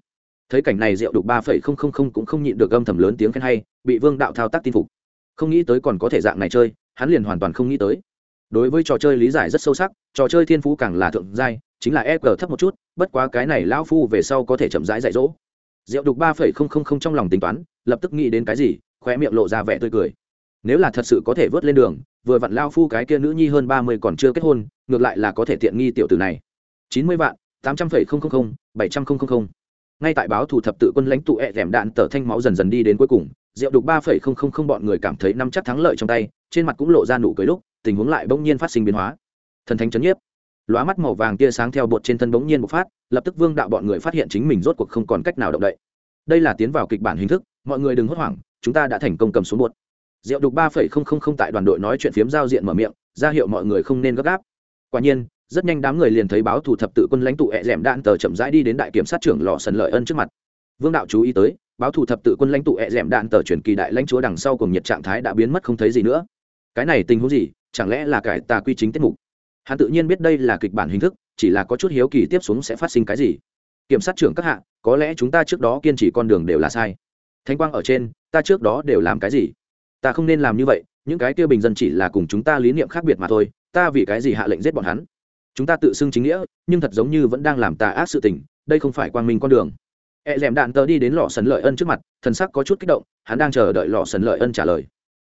Thấy cảnh này rượu đục ba phẩy không không không cũng không nhịn được âm thầm lớn tiếng khen hay, bị vương đạo thao tác tin phục. Không nghĩ tới còn có thể dạng này chơi, hắn liền hoàn toàn không nghĩ tới. Đối với trò chơi lý giải rất sâu sắc, trò chơi thiên phú càng là thượng giai, chính là e g thấp một chút, bất quá cái này lão phu về sau có thể chậm rãi dạy dỗ. Rượu đục ba phẩy không không không trong lòng tính toán, lập tức nghĩ đến cái gì, khóe miệng lộ ra vẻ tươi cười nếu là thật sự có thể vớt lên đường, vừa vặn lao phu cái kia nữ nhi hơn ba mươi còn chưa kết hôn, ngược lại là có thể tiện nghi tiểu tử này. Chín mươi vạn, tám trăm phẩy không không không, bảy trăm không không không. Ngay tại báo thủ thập tự quân lãnh tụ ẹ rẻm đạn tờ thanh máu dần dần đi đến cuối cùng, rượu đục ba phẩy không không không bọn người cảm thấy năm chắc thắng lợi trong tay, trên mặt cũng lộ ra nụ cười lúc, tình huống lại bỗng nhiên phát sinh biến hóa. Thần thánh chấn nhiếp. Lóa mắt màu vàng tia sáng theo bột trên thân bỗng nhiên bộc phát, lập tức vương đạo bọn người phát hiện chính mình rốt cuộc không còn cách nào động đậy. Đây là tiến vào kịch bản hình thức, mọi người đừng hốt hoảng, chúng ta đã thành công cầm xuống bột. Diệu đục ba phẩy không không không tại đoàn đội nói chuyện phiếm giao diện mở miệng, ra hiệu mọi người không nên gấp gáp. Quả nhiên, rất nhanh đám người liền thấy báo thủ thập tự quân lãnh tụ ẹ d đạn tờ chậm rãi đi đến đại kiểm sát trưởng lò sần lợi ân trước mặt. Vương đạo chú ý tới, báo thủ thập tự quân lãnh tụ ẹ d đạn tờ chuyển kỳ đại lãnh chúa đằng sau cùng nhiệt trạng thái đã biến mất không thấy gì nữa. Cái này tình huống gì, chẳng lẽ là cải tà quy chính tiết mục? Hắn tự nhiên biết đây là kịch bản hình thức, chỉ là có chút hiếu kỳ tiếp xuống sẽ phát sinh cái gì. Kiểm sát trưởng các hạ, có lẽ chúng ta trước đó kiên trì con đường đều là sai. Thanh quang ở trên, ta trước đó đều làm cái gì? Ta không nên làm như vậy, những cái kia bình dân chỉ là cùng chúng ta lý niệm khác biệt mà thôi, ta vì cái gì hạ lệnh giết bọn hắn? Chúng ta tự xưng chính nghĩa, nhưng thật giống như vẫn đang làm tà ác sự tình, đây không phải quang minh con đường. E d đạn tờ đi đến lò sần lợi ân trước mặt, thần sắc có chút kích động, hắn đang chờ đợi lò sần lợi ân trả lời.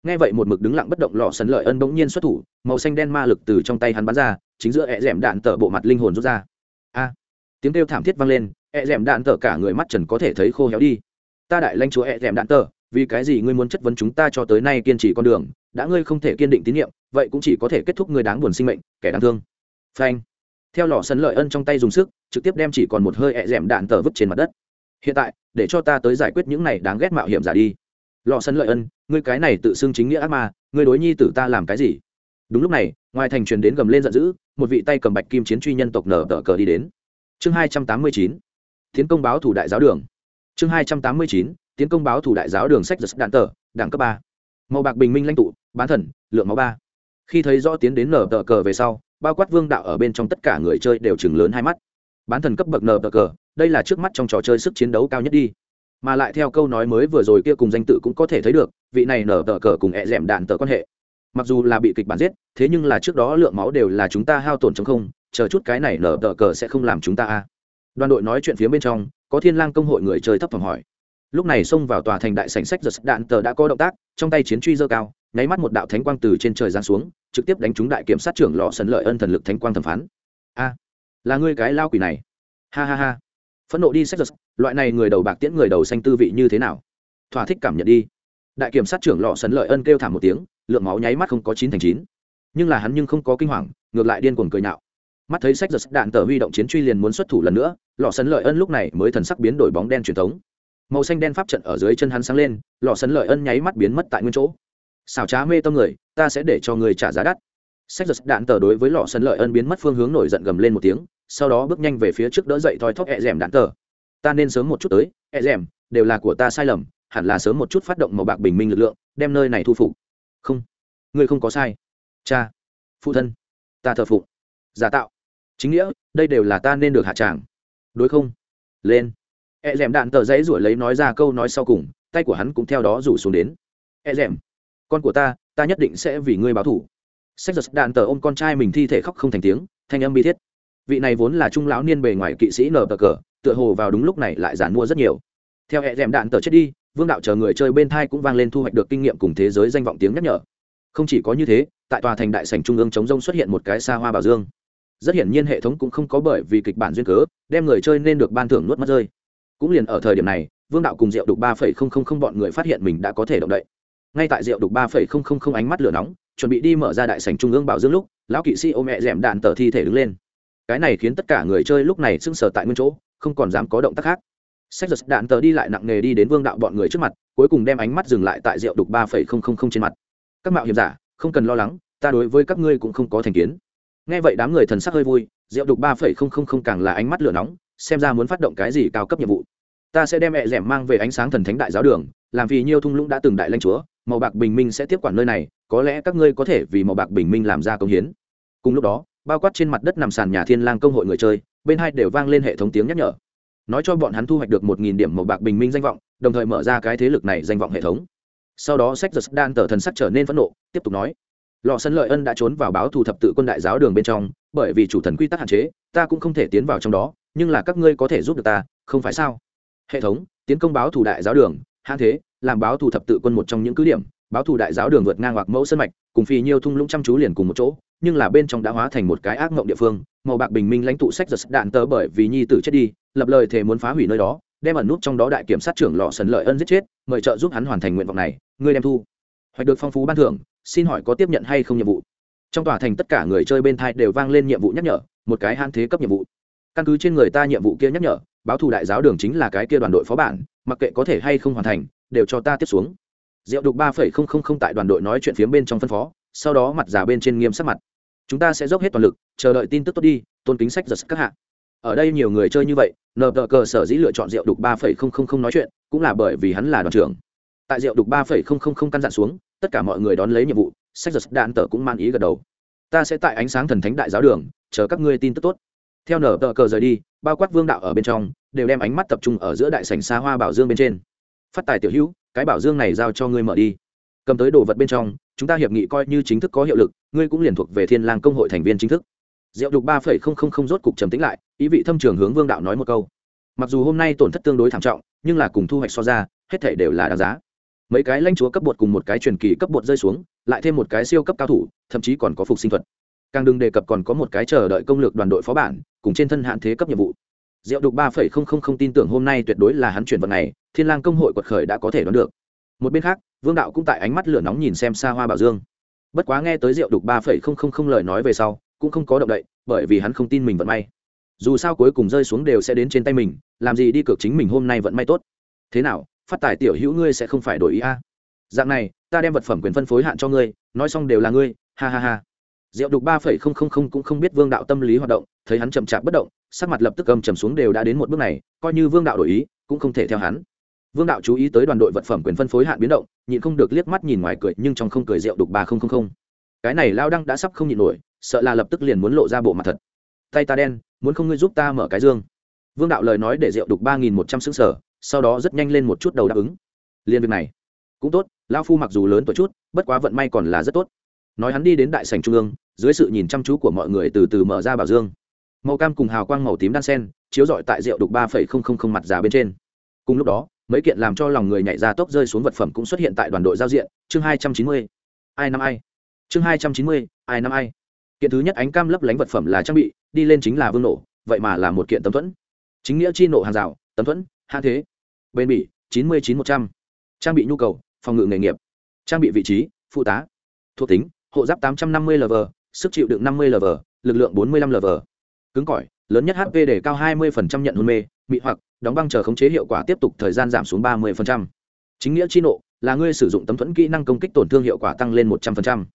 Nghe vậy một mực đứng lặng bất động lò sần lợi ân bỗng nhiên xuất thủ, màu xanh đen ma lực từ trong tay hắn bắn ra, chính giữa E d đạn tờ bộ mặt linh hồn rút ra. A! Tiếng kêu thảm thiết vang lên E d đạn tờ cả người mắt trần có thể thấy khô héo đi. Ta đại lanh chúa E d đạn tờ vì cái gì ngươi muốn chất vấn chúng ta cho tới nay kiên trì con đường, đã ngươi không thể kiên định tín nhiệm, vậy cũng chỉ có thể kết thúc ngươi đáng buồn sinh mệnh, kẻ đáng thương. Phanh. Theo lò sân lợi ân trong tay dùng sức, trực tiếp đem chỉ còn một hơi ẹ rẻm đạn tờ vứt trên mặt đất. Hiện tại, để cho ta tới giải quyết những này đáng ghét mạo hiểm giả đi. Lò sân lợi ân, ngươi cái này tự xưng chính nghĩa ác ma, ngươi đối nhi tử ta làm cái gì? Đúng lúc này, ngoài thành truyền đến gầm lên giận dữ, một vị tay cầm bạch kim chiến truy nhân tộc nở tờ cờ đi đến. Chương hai trăm tám mươi chín. Tiến công báo thủ đại giáo đường. Chương hai trăm tám mươi chín tiến công báo thủ đại giáo đường sách giật đạn tờ đảng cấp ba. Màu bạc bình minh lãnh tụ, bán thần, lượng máu ba. Khi thấy rõ tiến đến nở tờ cờ về sau, bao quát vương đạo ở bên trong tất cả người chơi đều chừng lớn hai mắt. Bán thần cấp bậc nở tờ cờ, đây là trước mắt trong trò chơi sức chiến đấu cao nhất đi. Mà lại theo câu nói mới vừa rồi kia cùng danh tự cũng có thể thấy được, vị này nở tờ cờ cùng ẹ d đạn tờ quan hệ. Mặc dù là bị kịch bản giết, thế nhưng là trước đó lượng máu đều là chúng ta hao tổn chống không, chờ chút cái này nở tờ cờ sẽ không làm chúng ta a. Đoàn đội nói chuyện phía bên trong, có thiên lang công hội người chơi thấp thỏm hỏi lúc này xông vào tòa thành đại sảnh sách giật đạn tờ đã có động tác, trong tay chiến truy dơ cao, nháy mắt một đạo thánh quang từ trên trời giáng xuống, trực tiếp đánh trúng đại kiểm sát trưởng lò sấn lợi ân thần lực thánh quang thẩm phán. A, là ngươi cái lao quỷ này. Ha ha ha. Phẫn nộ đi sách giật loại này người đầu bạc tiễn người đầu xanh tư vị như thế nào? Thỏa thích cảm nhận đi. Đại kiểm sát trưởng lọ sấn lợi ân kêu thảm một tiếng, lượng máu nháy mắt không có chín thành chín. Nhưng là hắn nhưng không có kinh hoàng, ngược lại điên cuồng cười nhạo. Mắt thấy sách giật đạn tờ huy động chiến truy liền muốn xuất thủ lần nữa lọ sấn lợi ân lúc này mới thần sắc biến đổi bóng đen truyền thống màu xanh đen pháp trận ở dưới chân hắn sáng lên, lọ sấn lợi ân nháy mắt biến mất tại nguyên chỗ. Xảo trá mê tâm người, ta sẽ để cho người trả giá đắt. Sách giật đạn tờ đối với lọ sấn lợi ân biến mất phương hướng nổi giận gầm lên một tiếng, sau đó bước nhanh về phía trước đỡ dậy thoi thóp ẹ rèm đạn tờ. Ta nên sớm một chút tới, ẹ rèm, đều là của ta sai lầm, hẳn là sớm một chút phát động màu bạc bình minh lực lượng, đem nơi này thu phục. Không ngươi không có sai. Cha, phụ thân, ta thờ phụng. Giả tạo. Chính nghĩa, đây đều là ta nên được hạ tràng. Đối không? Lên e d đạn tờ giấy rủi lấy nói ra câu nói sau cùng, tay của hắn cũng theo đó rủ xuống đến. E d con của ta ta nhất định sẽ vì ngươi báo thủ sách giật đạn tờ ôm con trai mình thi thể khóc không thành tiếng, thanh âm bi thiết. Vị này vốn là trung lão niên bề ngoài kỵ sĩ nở tờ cờ, tựa hồ vào đúng lúc này lại giản mua rất nhiều. Theo e d đạn tờ chết đi, vương đạo chờ người chơi bên thai cũng vang lên thu hoạch được kinh nghiệm cùng thế giới danh vọng tiếng nhắc nhở. Không chỉ có như thế, tại tòa thành đại sảnh trung ương chống rông xuất hiện một cái xa hoa bảo dương. Rất hiển nhiên hệ thống cũng không có bởi vì kịch bản duyên cớ, đem người chơi nên được ban thưởng nuốt mất rơi cũng liền ở thời điểm này, vương đạo cùng rượu đục ba phẩy không không không bọn người phát hiện mình đã có thể động đậy. Ngay tại rượu đục ba phẩy không không không ánh mắt lửa nóng, chuẩn bị đi mở ra đại sảnh trung ương bảo dương lúc, lão kỵ sĩ ôm mẹ d đạn tờ thi thể đứng lên. Cái này khiến tất cả người chơi lúc này sưng sờ tại nguyên chỗ, không còn dám có động tác khác. Sách giật đạn tờ đi lại nặng nề đi đến vương đạo bọn người trước mặt, cuối cùng đem ánh mắt dừng lại tại rượu đục ba phẩy không không không trên mặt. Các mạo hiểm giả, không cần lo lắng, ta đối với các ngươi cũng không có thành kiến. Nghe vậy đám người thần sắc hơi vui rượu đục ba phẩy không không không càng là ánh mắt lửa nóng xem ra muốn phát động cái gì cao cấp nhiệm vụ. Ta sẽ đem mẹ rẻm mang về ánh sáng thần thánh đại giáo đường, làm vì nhiêu thung lũng đã từng đại lanh chúa, màu bạc bình minh sẽ tiếp quản nơi này, có lẽ các ngươi có thể vì màu bạc bình minh làm ra công hiến. Cùng lúc đó, bao quát trên mặt đất nằm sàn nhà thiên lang công hội người chơi, bên hai đều vang lên hệ thống tiếng nhắc nhở. Nói cho bọn hắn thu hoạch được một nghìn điểm màu bạc bình minh danh vọng, đồng thời mở ra cái thế lực này danh vọng hệ thống. Sau đó sách giật đan tờ thần sắc trở nên phẫn nộ, tiếp tục nói. Lò sân lợi ân đã trốn vào báo thù thập tự quân đại giáo đường bên trong, bởi vì chủ thần quy tắc hạn chế, ta cũng không thể tiến vào trong đó nhưng là các ngươi có thể giúp được ta, không phải sao? Hệ thống, tiến công báo thủ đại giáo đường hãn thế, làm báo thủ thập tự quân một trong những cứ điểm. Báo thủ đại giáo đường vượt ngang hoặc mẫu sân mạch, cùng phi nhiêu thung lũng chăm chú liền cùng một chỗ, nhưng là bên trong đã hóa thành một cái ác mộng địa phương. Màu bạc bình minh lãnh tụ sách giật đạn tớ bởi vì nhi tử chết đi, lập lời thề muốn phá hủy nơi đó, đem ẩn nút trong đó đại kiểm sát trưởng lò sần lợi ân giết chết, mời trợ giúp hắn hoàn thành nguyện vọng này. Ngươi đem thu. Hoạch được phong phú ban thưởng, xin hỏi có tiếp nhận hay không nhiệm vụ? Trong tòa thành tất cả người chơi bên thai đều vang lên nhiệm vụ nhắc nhở, một cái hạn thế cấp nhiệm vụ căn cứ trên người ta nhiệm vụ kia nhắc nhở, báo thù đại giáo đường chính là cái kia đoàn đội phó bản, mặc kệ có thể hay không hoàn thành, đều cho ta tiếp xuống. Diệu đục ba phẩy không không không tại đoàn đội nói chuyện phía bên trong phân phó, sau đó mặt già bên trên nghiêm sắc mặt. Chúng ta sẽ dốc hết toàn lực, chờ đợi tin tức tốt đi, tôn kính sách giật các hạ. Ở đây nhiều người chơi như vậy, nờ tờ cờ sở dĩ lựa chọn rượu đục ba phẩy không không không nói chuyện, cũng là bởi vì hắn là đoàn trưởng. Tại rượu đục ba phẩy không không không căn dặn xuống, tất cả mọi người đón lấy nhiệm vụ, sách giật đạn tờ cũng man ý gật đầu. Ta sẽ tại ánh sáng thần thánh đại giáo đường, chờ các ngươi tin tức tốt theo nở tờ cờ rời đi, bao quát vương đạo ở bên trong, đều đem ánh mắt tập trung ở giữa đại sảnh xa hoa bảo dương bên trên. Phát tài tiểu hữu, cái bảo dương này giao cho ngươi mở đi. Cầm tới đồ vật bên trong, chúng ta hiệp nghị coi như chính thức có hiệu lực, ngươi cũng liền thuộc về thiên lang công hội thành viên chính thức. Diệu đục ba phẩy không không không rốt cục trầm tĩnh lại, ý vị thâm trường hướng vương đạo nói một câu. Mặc dù hôm nay tổn thất tương đối thảm trọng, nhưng là cùng thu hoạch so ra, hết thể đều là đáng giá. Mấy cái lãnh chúa cấp bột cùng một cái truyền kỳ cấp bột rơi xuống, lại thêm một cái siêu cấp cao thủ, thậm chí còn có phục sinh thuật càng đừng đề cập còn có một cái chờ đợi công lược đoàn đội phó bản, cùng trên thân hạn thế cấp nhiệm vụ. Diệu đục ba phẩy không không không tin tưởng hôm nay tuyệt đối là hắn chuyển vận này, thiên lang công hội quật khởi đã có thể đoán được. Một bên khác, vương đạo cũng tại ánh mắt lửa nóng nhìn xem xa hoa bảo dương. Bất quá nghe tới diệu đục ba phẩy không không không lời nói về sau, cũng không có động đậy, bởi vì hắn không tin mình vận may. Dù sao cuối cùng rơi xuống đều sẽ đến trên tay mình, làm gì đi cược chính mình hôm nay vận may tốt. Thế nào, phát tài tiểu hữu ngươi sẽ không phải đổi ý a? Dạng này, ta đem vật phẩm quyền phân phối hạn cho ngươi, nói xong đều là ngươi, ha ha ha diệu đục ba phẩy không không không cũng không biết vương đạo tâm lý hoạt động, thấy hắn chậm chạp bất động, sắc mặt lập tức cầm trầm xuống đều đã đến một bước này, coi như vương đạo đổi ý, cũng không thể theo hắn. Vương đạo chú ý tới đoàn đội vật phẩm quyền phân phối hạn biến động, nhịn không được liếc mắt nhìn ngoài cười, nhưng trong không cười rượu đục ba không không không. Cái này lao đăng đã sắp không nhịn nổi, sợ là lập tức liền muốn lộ ra bộ mặt thật. Tay ta đen, muốn không ngươi giúp ta mở cái dương. Vương đạo lời nói để rượu đục ba nghìn một trăm xứng sở sau đó rất nhanh lên một chút đầu đáp ứng. Liên việc này cũng tốt, lao phu mặc dù lớn tuổi chút, bất quá vận may còn là rất tốt nói hắn đi đến đại sảnh trung ương, dưới sự nhìn chăm chú của mọi người từ từ mở ra bảo dương. Màu cam cùng hào quang màu tím đan sen, chiếu rọi tại rượu đục ba phẩy không không không mặt già bên trên. Cùng lúc đó, mấy kiện làm cho lòng người nhảy ra tốc rơi xuống vật phẩm cũng xuất hiện tại đoàn đội giao diện, chương hai trăm chín mươi. Ai năm ai? Chương hai trăm chín mươi, ai năm ai? Kiện thứ nhất ánh cam lấp lánh vật phẩm là trang bị, đi lên chính là vương nổ, vậy mà là một kiện tấm thuẫn. Chính nghĩa chi nộ hàng rào, tấm thuẫn, hạ thế. Bên bỉ, chín mươi chín một trăm. Trang bị nhu cầu, phòng ngự nghề nghiệp. Trang bị vị trí, phụ tá. Thuộc tính hộ giáp tám trăm năm mươi lv sức chịu đựng năm mươi lv lực lượng bốn mươi lăm lv cứng cỏi, lớn nhất hp để cao hai mươi nhận hôn mê bị hoặc, đóng băng chờ khống chế hiệu quả tiếp tục thời gian giảm xuống ba mươi chính nghĩa chi nộ, là ngươi sử dụng tấm thuẫn kỹ năng công kích tổn thương hiệu quả tăng lên một trăm linh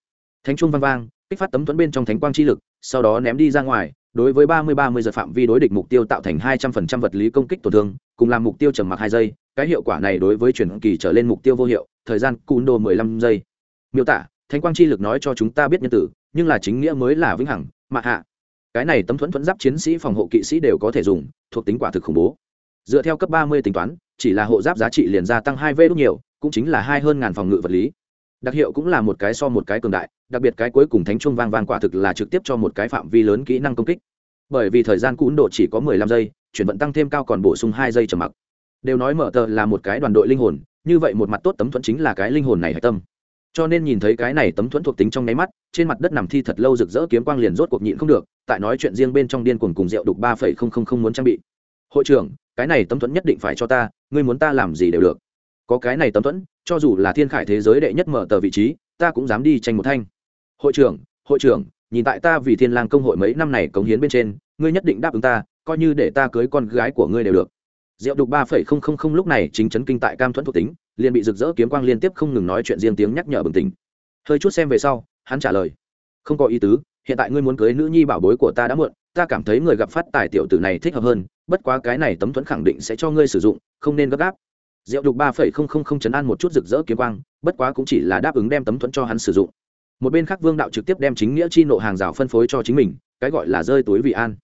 thánh trung vang vang, kích phát tấm thuẫn bên trong thánh quang chi lực, sau đó ném đi ra ngoài, đối với ba mươi ba mươi giật phạm vi đối địch mục tiêu tạo thành hai trăm phần trăm vật lý công kích tổn thương, cùng làm mục tiêu trầm mặc 2 giây, cái hiệu quả này đối với chuyển kỳ trở lên mục tiêu vô hiệu, thời gian cún đồ mười lăm giây. Miêu tả thánh quang chi lực nói cho chúng ta biết nhân tử, nhưng là chính nghĩa mới là vĩnh hằng, mạ hạ. Cái này tấm thuẫn thuẫn giáp chiến sĩ phòng hộ kỵ sĩ đều có thể dùng, thuộc tính quả thực khủng bố. Dựa theo cấp ba mươi tính toán, chỉ là hộ giáp giá trị liền gia tăng hai v đúc nhiều, cũng chính là hai hơn ngàn phòng ngự vật lý. Đặc hiệu cũng là một cái so một cái cường đại, đặc biệt cái cuối cùng thánh trung vang vang quả thực là trực tiếp cho một cái phạm vi lớn kỹ năng công kích. Bởi vì thời gian cún độ chỉ có mười lăm giây, chuyển vận tăng thêm cao còn bổ sung hai giây trầm mặc. Đều nói mở tờ là một cái đoàn đội linh hồn, như vậy một mặt tốt tấm thuẫn chính là cái linh hồn này hạch tâm cho nên nhìn thấy cái này tấm thuẫn thuộc tính trong nháy mắt, trên mặt đất nằm thi thật lâu rực rỡ kiếm quang liền rốt cuộc nhịn không được, tại nói chuyện riêng bên trong điên cuồng cùng rượu đục ba phẩy không không không muốn trang bị. Hội trưởng, cái này tấm thuẫn nhất định phải cho ta, ngươi muốn ta làm gì đều được. Có cái này tấm thuẫn, cho dù là thiên khải thế giới đệ nhất mở tờ vị trí, ta cũng dám đi tranh một thanh. Hội trưởng hội trưởng, nhìn tại ta vì thiên lang công hội mấy năm này cống hiến bên trên, ngươi nhất định đáp ứng ta, coi như để ta cưới con gái của ngươi đều được. Diệu đục ba phẩy không không không lúc này chính chấn kinh tại cam thuẫn thuộc tính liền bị rực rỡ kiếm quang liên tiếp không ngừng nói chuyện riêng tiếng nhắc nhở bừng tỉnh. Hơi chút xem về sau, hắn trả lời. Không có ý tứ, hiện tại ngươi muốn cưới nữ nhi bảo bối của ta đã muộn, ta cảm thấy người gặp phát tài tiểu tử này thích hợp hơn, bất quá cái này tấm thuẫn khẳng định sẽ cho ngươi sử dụng, không nên gấp gáp. Diệu đục ba phẩy không không không chấn an một chút rực rỡ kiếm quang, bất quá cũng chỉ là đáp ứng đem tấm thuẫn cho hắn sử dụng. Một bên khác vương đạo trực tiếp đem chính nghĩa chi nộ hàng rào phân phối cho chính mình, cái gọi là rơi túi vị an.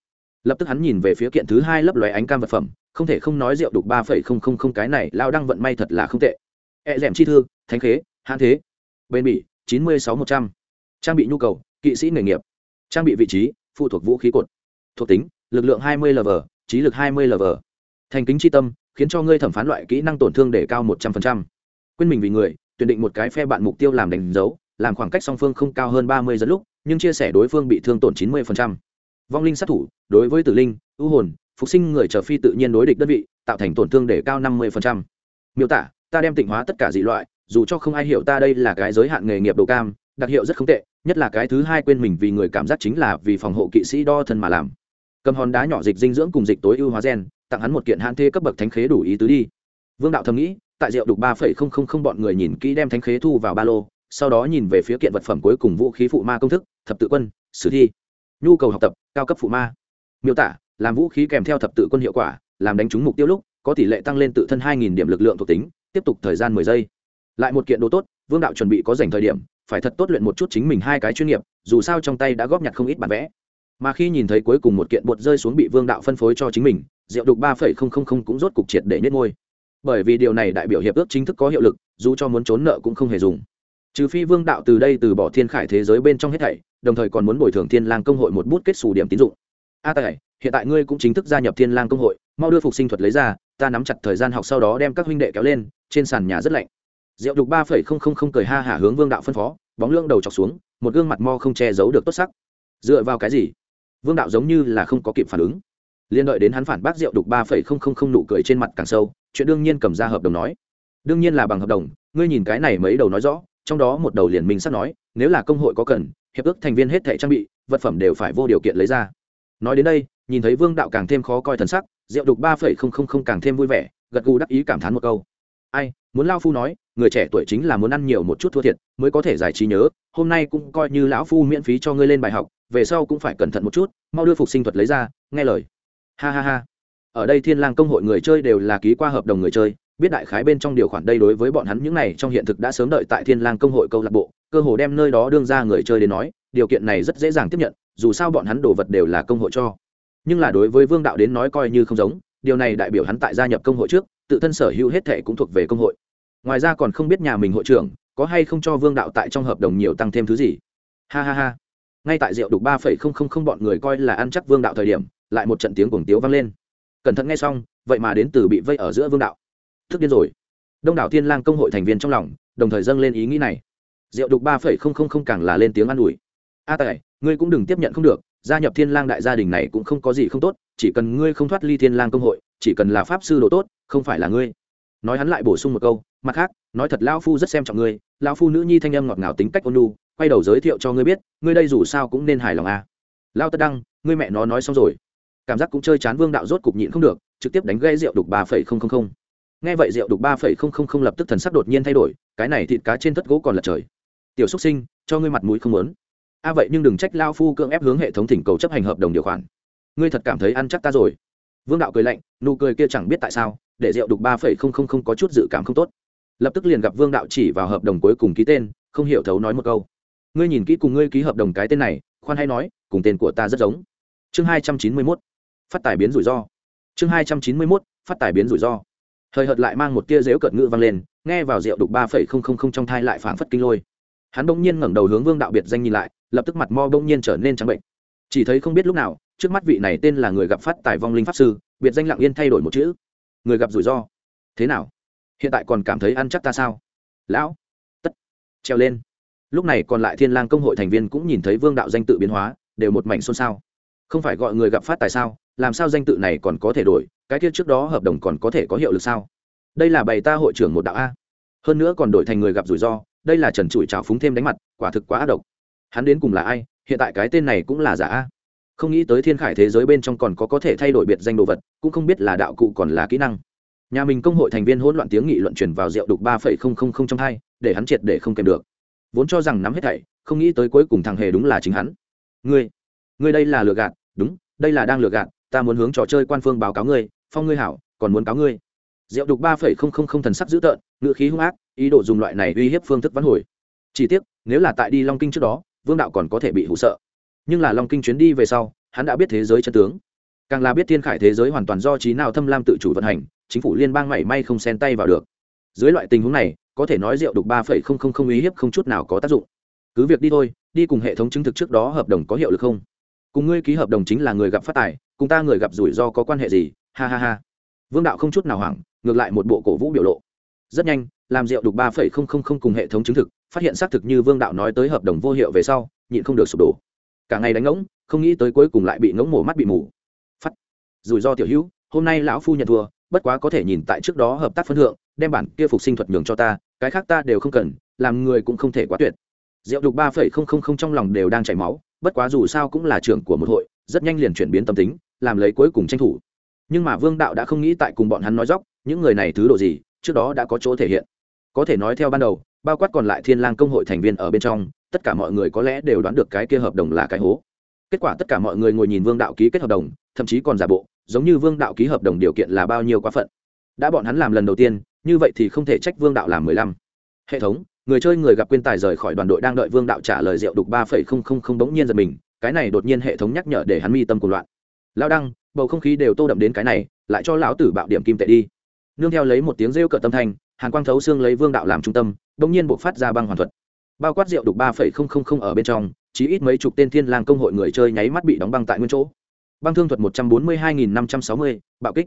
Lập tức hắn nhìn về phía kiện thứ hai lấp lóe ánh cam vật phẩm, không thể không nói rượu đục ba phẩy không không không cái này lao đăng vận may thật là không tệ e d chi thư, thánh khế, hãn thế. Bên bỉ, chín mươi sáu một trăm. Trang bị nhu cầu, kỵ sĩ nghề nghiệp. Trang bị vị trí, phụ thuộc vũ khí cột. Thuộc tính, lực lượng hai mươi lv trí lực hai mươi lv thành kính tri tâm, khiến cho ngươi thẩm phán loại kỹ năng tổn thương để cao một trăm linh quên mình vì người, tuyển định một cái phe bạn mục tiêu làm đánh dấu, làm khoảng cách song phương không cao hơn ba mươi dẫn lúc, nhưng chia sẻ đối phương bị thương tổn chín mươi vong linh sát thủ, đối với tử linh, ưu hồn, phục sinh người chờ phi tự nhiên đối địch đơn vị, tạo thành tổn thương để cao năm mươi miêu tả ta đem tịnh hóa tất cả dị loại, dù cho không ai hiểu ta đây là cái giới hạn nghề nghiệp đồ cam, đặc hiệu rất không tệ, nhất là cái thứ hai quên mình vì người cảm giác chính là vì phòng hộ kỵ sĩ đo thân mà làm. Cầm hòn đá nhỏ dịch dinh dưỡng cùng dịch tối ưu hóa gen, tặng hắn một kiện hạn thê cấp bậc thánh khế đủ ý tứ đi. Vương đạo thầm nghĩ, tại rượu đục ba phẩy không không không bọn người nhìn kỹ đem thánh khế thu vào ba lô, sau đó nhìn về phía kiện vật phẩm cuối cùng vũ khí phụ ma công thức, thập tự quân, sử thi. Nhu cầu học tập, cao cấp phụ ma. Miêu tả, làm vũ khí kèm theo thập tự quân hiệu quả, làm đánh trúng mục tiêu lúc, có tỷ lệ tăng lên tự thân hai nghìn điểm lực lượng thuộc tính tiếp tục thời gian mười giây. Lại một kiện đồ tốt vương đạo chuẩn bị có dành thời điểm phải thật tốt luyện một chút chính mình hai cái chuyên nghiệp dù sao trong tay đã góp nhặt không ít bản vẽ. Mà khi nhìn thấy cuối cùng một kiện bột rơi xuống bị vương đạo phân phối cho chính mình rượu đục ba phẩy không không không cũng rốt cục triệt để nhất ngôi bởi vì điều này đại biểu hiệp ước chính thức có hiệu lực dù cho muốn trốn nợ cũng không hề dùng. Trừ phi vương đạo từ đây từ bỏ thiên khải thế giới bên trong hết thảy đồng thời còn muốn bồi thường thiên lang công hội một bút kết xù điểm tín dụng. A à, tài hiện tại ngươi cũng chính thức gia nhập thiên lang công hội mau đưa phục sinh thuật lấy ra ta nắm chặt thời gian học sau đó đem các huynh đệ kéo lên trên sàn nhà rất lạnh Diệu Đục ba phẩy không không không cười ha hả hướng Vương đạo phân phó, bóng lưng đầu chọc xuống, một gương mặt mo không che giấu được tốt sắc. Dựa vào cái gì? Vương đạo giống như là không có kịp phản ứng. Liên đợi đến hắn phản bác Diệu Đục ba phẩy không không không nụ cười trên mặt càng sâu, chuyện đương nhiên cầm ra hợp đồng nói. Đương nhiên là bằng hợp đồng, ngươi nhìn cái này mấy đầu nói rõ, trong đó một đầu liền minh sắp nói, nếu là công hội có cần, hiệp ước thành viên hết thảy trang bị, vật phẩm đều phải vô điều kiện lấy ra. Nói đến đây, nhìn thấy Vương đạo càng thêm khó coi thần sắc, Diệu Đục ba phẩy không không không càng thêm vui vẻ, gật gù đắc ý cảm thán một câu. Ai, muốn lao phu nói, người trẻ tuổi chính là muốn ăn nhiều một chút thua thiệt mới có thể giải trí nhớ hôm nay cũng coi như lão phu miễn phí cho ngươi lên bài học về sau cũng phải cẩn thận một chút mau đưa phục sinh thuật lấy ra nghe lời. Ha ha ha. Ở đây thiên lang công hội người chơi đều là ký qua hợp đồng người chơi biết đại khái bên trong điều khoản đây đối với bọn hắn những này trong hiện thực đã sớm đợi tại thiên lang công hội câu lạc bộ cơ hồ đem nơi đó đương ra người chơi đến nói điều kiện này rất dễ dàng tiếp nhận dù sao bọn hắn đồ vật đều là công hội cho nhưng là đối với vương đạo đến nói coi như không giống điều này đại biểu hắn tại gia nhập công hội trước tự thân sở hữu hết thệ cũng thuộc về công hội. Ngoài ra còn không biết nhà mình hội trưởng có hay không cho vương đạo tại trong hợp đồng nhiều tăng thêm thứ gì. Ha ha ha. Ngay tại rượu đục ba phẩy không không không bọn người coi là ăn chắc vương đạo thời điểm lại một trận tiếng cuồng tiếu vang lên. Cẩn thận nghe xong vậy mà đến từ bị vây ở giữa vương đạo. Thức điên rồi. Đông đảo thiên lang công hội thành viên trong lòng đồng thời dâng lên ý nghĩ này. Rượu đục ba phẩy không không không càng là lên tiếng an ủi. A à, tài ngươi cũng đừng tiếp nhận không được gia nhập thiên lang đại gia đình này cũng không có gì không tốt, chỉ cần ngươi không thoát ly thiên lang công hội, chỉ cần là pháp sư độ tốt, không phải là ngươi. Nói hắn lại bổ sung một câu, mặt khác, nói thật lão phu rất xem trọng ngươi, lão phu nữ nhi thanh âm ngọt ngào tính cách ôn nhu, quay đầu giới thiệu cho ngươi biết, ngươi đây dù sao cũng nên hài lòng à. lao tất đăng, ngươi mẹ nó nói xong rồi. Cảm giác cũng chơi chán vương đạo rốt cục nhịn không được, trực tiếp đánh gây rượu đục ba phẩy không không không. Nghe vậy rượu đục ba phẩy không không không lập tức thần sắc đột nhiên thay đổi, cái này thịt cá trên thất gỗ còn là trời. Tiểu xúc sinh, cho ngươi mặt mũi không lớn a vậy nhưng đừng trách lao phu cưỡng ép hướng hệ thống thỉnh cầu chấp hành hợp đồng điều khoản. Ngươi thật cảm thấy ăn chắc ta rồi. Vương đạo cười lạnh, nụ cười kia chẳng biết tại sao, để rượu đục ba phẩy không không không có chút dự cảm không tốt. Lập tức liền gặp vương đạo chỉ vào hợp đồng cuối cùng ký tên, không hiểu thấu nói một câu. Ngươi nhìn kỹ cùng ngươi ký hợp đồng cái tên này, khoan hay nói, cùng tên của ta rất giống. Chương hai trăm chín mươi mốt, phát tài biến rủi ro. Chương hai trăm chín mươi mốt, phát tài biến rủi ro. Thời hợt lại mang một tia dếu cợt ngự vang lên, nghe vào rượu đục ba phẩy không không không trong thai lại phảng phất kinh lôi. Hắn bỗng nhiên ngẩng đầu hướng vương đạo biệt danh nhìn lại lập tức mặt mo bỗng nhiên trở nên trắng bệnh. Chỉ thấy không biết lúc nào, trước mắt vị này tên là người gặp phát tài vong linh pháp sư, biệt danh lặng yên thay đổi một chữ. Người gặp rủi ro. Thế nào? Hiện tại còn cảm thấy ăn chắc ta sao? Lão. Tất. Treo lên. Lúc này còn lại thiên lang công hội thành viên cũng nhìn thấy vương đạo danh tự biến hóa, đều một mảnh xôn xao. Không phải gọi người gặp phát tài sao? Làm sao danh tự này còn có thể đổi? Cái kia trước đó hợp đồng còn có thể có hiệu lực sao? Đây là bày ta hội trưởng một đạo a. Hơn nữa còn đổi thành người gặp rủi ro, đây là trần trụi trào phúng thêm đánh mặt, quả thực quá ác độc hắn đến cùng là ai, hiện tại cái tên này cũng là giả. Không nghĩ tới thiên khải thế giới bên trong còn có có thể thay đổi biệt danh đồ vật, cũng không biết là đạo cụ còn là kỹ năng. Nhà mình công hội thành viên hỗn loạn tiếng nghị luận truyền vào rượu đục ba phẩy không không không trong hai, để hắn triệt để không kèm được. Vốn cho rằng nắm hết thảy, không nghĩ tới cuối cùng thằng hề đúng là chính hắn. Ngươi ngươi đây là lừa gạt, đúng, đây là đang lừa gạt, ta muốn hướng trò chơi quan phương báo cáo ngươi, phong ngươi hảo, còn muốn cáo ngươi. Rượu đục ba phẩy không không không thần sắc dữ tợn ngựa khí hung ác, ý đồ dùng loại này uy hiếp phương thức vãn hồi. Chỉ tiếc, nếu là tại đi long kinh trước đó vương đạo còn có thể bị hụ sợ. Nhưng là long kinh chuyến đi về sau, hắn đã biết thế giới chân tướng. Càng là biết thiên khải thế giới hoàn toàn do trí nào thâm lam tự chủ vận hành, chính phủ liên bang mảy may không xen tay vào được. Dưới loại tình huống này, có thể nói rượu đục ba phẩy không không không uy hiếp không chút nào có tác dụng. Cứ việc đi thôi, đi cùng hệ thống chứng thực trước đó hợp đồng có hiệu lực không? Cùng ngươi ký hợp đồng chính là người gặp phát tài, cùng ta người gặp rủi ro có quan hệ gì? Ha ha ha. Vương đạo không chút nào hoảng, ngược lại một bộ cổ vũ biểu lộ. Rất nhanh, làm rượu đục ba phẩy không không không cùng hệ thống chứng thực phát hiện xác thực như vương đạo nói tới hợp đồng vô hiệu về sau, nhịn không được sụp đổ. Cả ngày đánh ngỗng, không nghĩ tới cuối cùng lại bị ngỗng mổ mắt bị mù. Phát. Rủi ro tiểu hữu, hôm nay lão phu nhận thua, bất quá có thể nhìn tại trước đó hợp tác phân thượng, đem bản kia phục sinh thuật nhường cho ta, cái khác ta đều không cần, làm người cũng không thể quá tuyệt. Rượu đục ba phẩy không không không trong lòng đều đang chảy máu, bất quá dù sao cũng là trưởng của một hội, rất nhanh liền chuyển biến tâm tính, làm lấy cuối cùng tranh thủ. Nhưng mà vương đạo đã không nghĩ tại cùng bọn hắn nói dóc những người này thứ độ gì, trước đó đã có chỗ thể hiện. Có thể nói theo ban đầu bao quát còn lại thiên lang công hội thành viên ở bên trong, tất cả mọi người có lẽ đều đoán được cái kia hợp đồng là cái hố. Kết quả tất cả mọi người ngồi nhìn vương đạo ký kết hợp đồng, thậm chí còn giả bộ, giống như vương đạo ký hợp đồng điều kiện là bao nhiêu quá phận. Đã bọn hắn làm lần đầu tiên, như vậy thì không thể trách vương đạo làm mười lăm. Hệ thống, người chơi người gặp quên tài rời khỏi đoàn đội đang đợi vương đạo trả lời rượu đục ba phẩy không không không bỗng nhiên giật mình, cái này đột nhiên hệ thống nhắc nhở để hắn mi tâm cùng loạn. Lao đăng, bầu không khí đều tô đậm đến cái này, lại cho lão tử bạo điểm kim tệ đi nương theo lấy một tiếng rêu cợt tâm thanh, hàn quang thấu xương lấy vương đạo làm trung tâm, bỗng nhiên buộc phát ra băng hoàn thuật. Bao quát rượu đục ba phẩy không không không ở bên trong chỉ ít mấy chục tên thiên lang công hội người chơi nháy mắt bị đóng băng tại nguyên chỗ. Băng thương thuật một trăm bốn mươi hai nghìn năm trăm sáu mươi, bạo kích.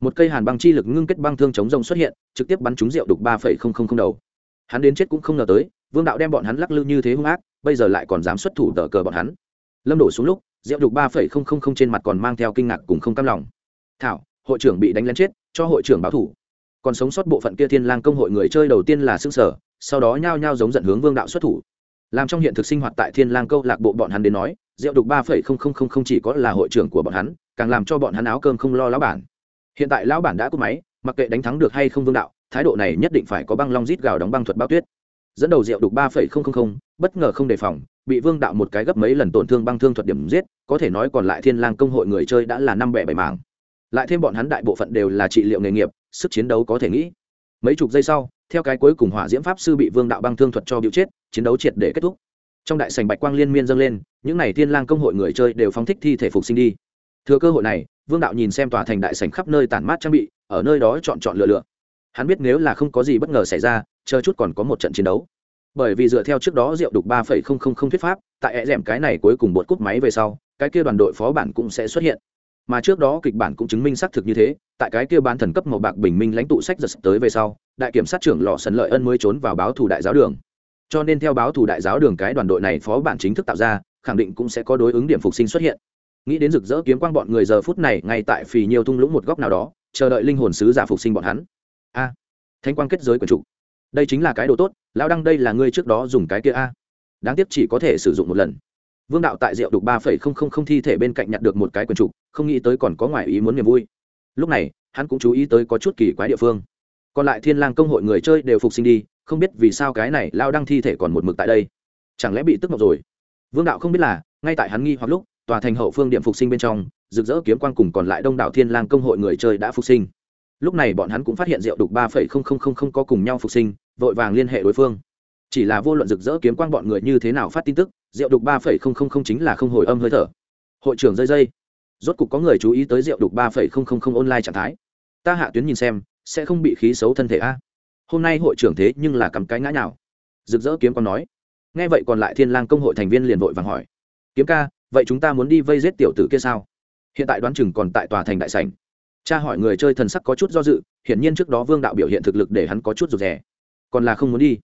Một cây hàn băng chi lực ngưng kết băng thương chống rồng xuất hiện, trực tiếp bắn trúng rượu đục ba phẩy không không không đầu. Hắn đến chết cũng không ngờ tới, vương đạo đem bọn hắn lắc lư như thế hung ác, bây giờ lại còn dám xuất thủ tờ cờ bọn hắn. Lâm đổ xuống lúc, rượu đục ba phẩy không không không trên mặt còn mang theo kinh ngạc cùng không cam lòng. Thảo hội trưởng bị đánh lén chết, cho hội trưởng báo thủ. Còn sống sót bộ phận kia thiên lang công hội người chơi đầu tiên là xương sở, sau đó nhao nhao giống giận hướng vương đạo xuất thủ. Làm trong hiện thực sinh hoạt tại thiên lang câu lạc bộ bọn hắn đến nói, rượu đục ba phẩy không không không không chỉ có là hội trưởng của bọn hắn, càng làm cho bọn hắn áo cơm không lo lão bản. Hiện tại lão bản đã cúp máy, mặc kệ đánh thắng được hay không vương đạo, thái độ này nhất định phải có băng long rít gào đóng băng thuật bao tuyết. Dẫn đầu rượu đục ba phẩy không không không, bất ngờ không đề phòng, bị vương đạo một cái gấp mấy lần tổn thương băng thương thuật điểm giết, có thể nói còn lại thiên lang công hội người chơi đã là năm bẻ bảy mảng lại thêm bọn hắn đại bộ phận đều là trị liệu nghề nghiệp, sức chiến đấu có thể nghĩ. Mấy chục giây sau, theo cái cuối cùng hỏa diễm pháp sư bị vương đạo băng thương thuật cho biểu chết, chiến đấu triệt để kết thúc. Trong đại sảnh bạch quang liên miên dâng lên, những n à y thiên lang công hội người chơi đều phóng thích thi thể phục sinh đi. Thừa cơ hội này, vương đạo nhìn xem tòa thành đại sảnh khắp nơi tản mát trang bị, ở nơi đó chọn chọn lựa lựa. Hắn biết nếu là không có gì bất ngờ xảy ra, chờ chút còn có một trận chiến đấu. Bởi vì dựa theo trước đó rượu đục ba phẩy không không không thuyết pháp, tại ẹ rèm cái này cuối cùng bột cúp máy về sau, cái kia đoàn đội phó bản cũng sẽ xuất hiện mà trước đó kịch bản cũng chứng minh xác thực như thế tại cái kia bán thần cấp màu bạc bình minh lãnh tụ sách giật tới về sau đại kiểm sát trưởng lò sần lợi ân mới trốn vào báo thủ đại giáo đường. Cho nên theo báo thủ đại giáo đường cái đoàn đội này phó bản chính thức tạo ra khẳng định cũng sẽ có đối ứng điểm phục sinh xuất hiện. Nghĩ đến rực rỡ kiếm quang bọn người giờ phút này ngay tại phì nhiều thung lũng một góc nào đó chờ đợi linh hồn sứ giả phục sinh bọn hắn. A à, thanh quang kết giới quần trụ. Đây chính là cái đồ tốt lão đăng đây là ngươi trước đó dùng cái kia a. Đáng tiếc chỉ có thể sử dụng một lần vương đạo tại rượu đục ba phẩy không không không thi thể bên cạnh nhặt được một cái quần trục, không nghĩ tới còn có ngoài ý muốn niềm vui. Lúc này, hắn cũng chú ý tới có chút kỳ quái địa phương. Còn lại thiên lang công hội người chơi đều phục sinh đi, không biết vì sao cái này lao đăng thi thể còn một mực tại đây. Chẳng lẽ bị tức mộc rồi? Vương đạo không biết là, ngay tại hắn nghi hoặc lúc, tòa thành hậu phương điểm phục sinh bên trong, rực rỡ kiếm quang cùng còn lại đông đảo thiên lang công hội người chơi đã phục sinh. Lúc này bọn hắn cũng phát hiện rượu đục ba phẩy không không không không có cùng nhau phục sinh, vội vàng liên hệ đối phương. Chỉ là vô luận rực rỡ kiếm quang bọn người như thế nào phát tin tức rượu đục ba phẩy không không không chính là không hồi âm hơi thở. Hội trưởng dây dây. Rốt cục có người chú ý tới rượu đục ba phẩy không không không online trạng thái. Ta hạ tuyến nhìn xem, sẽ không bị khí xấu thân thể a. Hôm nay hội trưởng thế nhưng là cắm cái ngã nào rực rỡ kiếm quang nói. Nghe vậy còn lại thiên lang công hội thành viên liền vội vàng hỏi. Kiếm ca, vậy chúng ta muốn đi vây giết tiểu tử kia sao? Hiện tại đoán chừng còn tại tòa thành đại sảnh. Cha hỏi người chơi thần sắc có chút do dự, hiển nhiên trước đó vương đạo biểu hiện thực lực để hắn có chút rụt rè. Còn là không muốn đi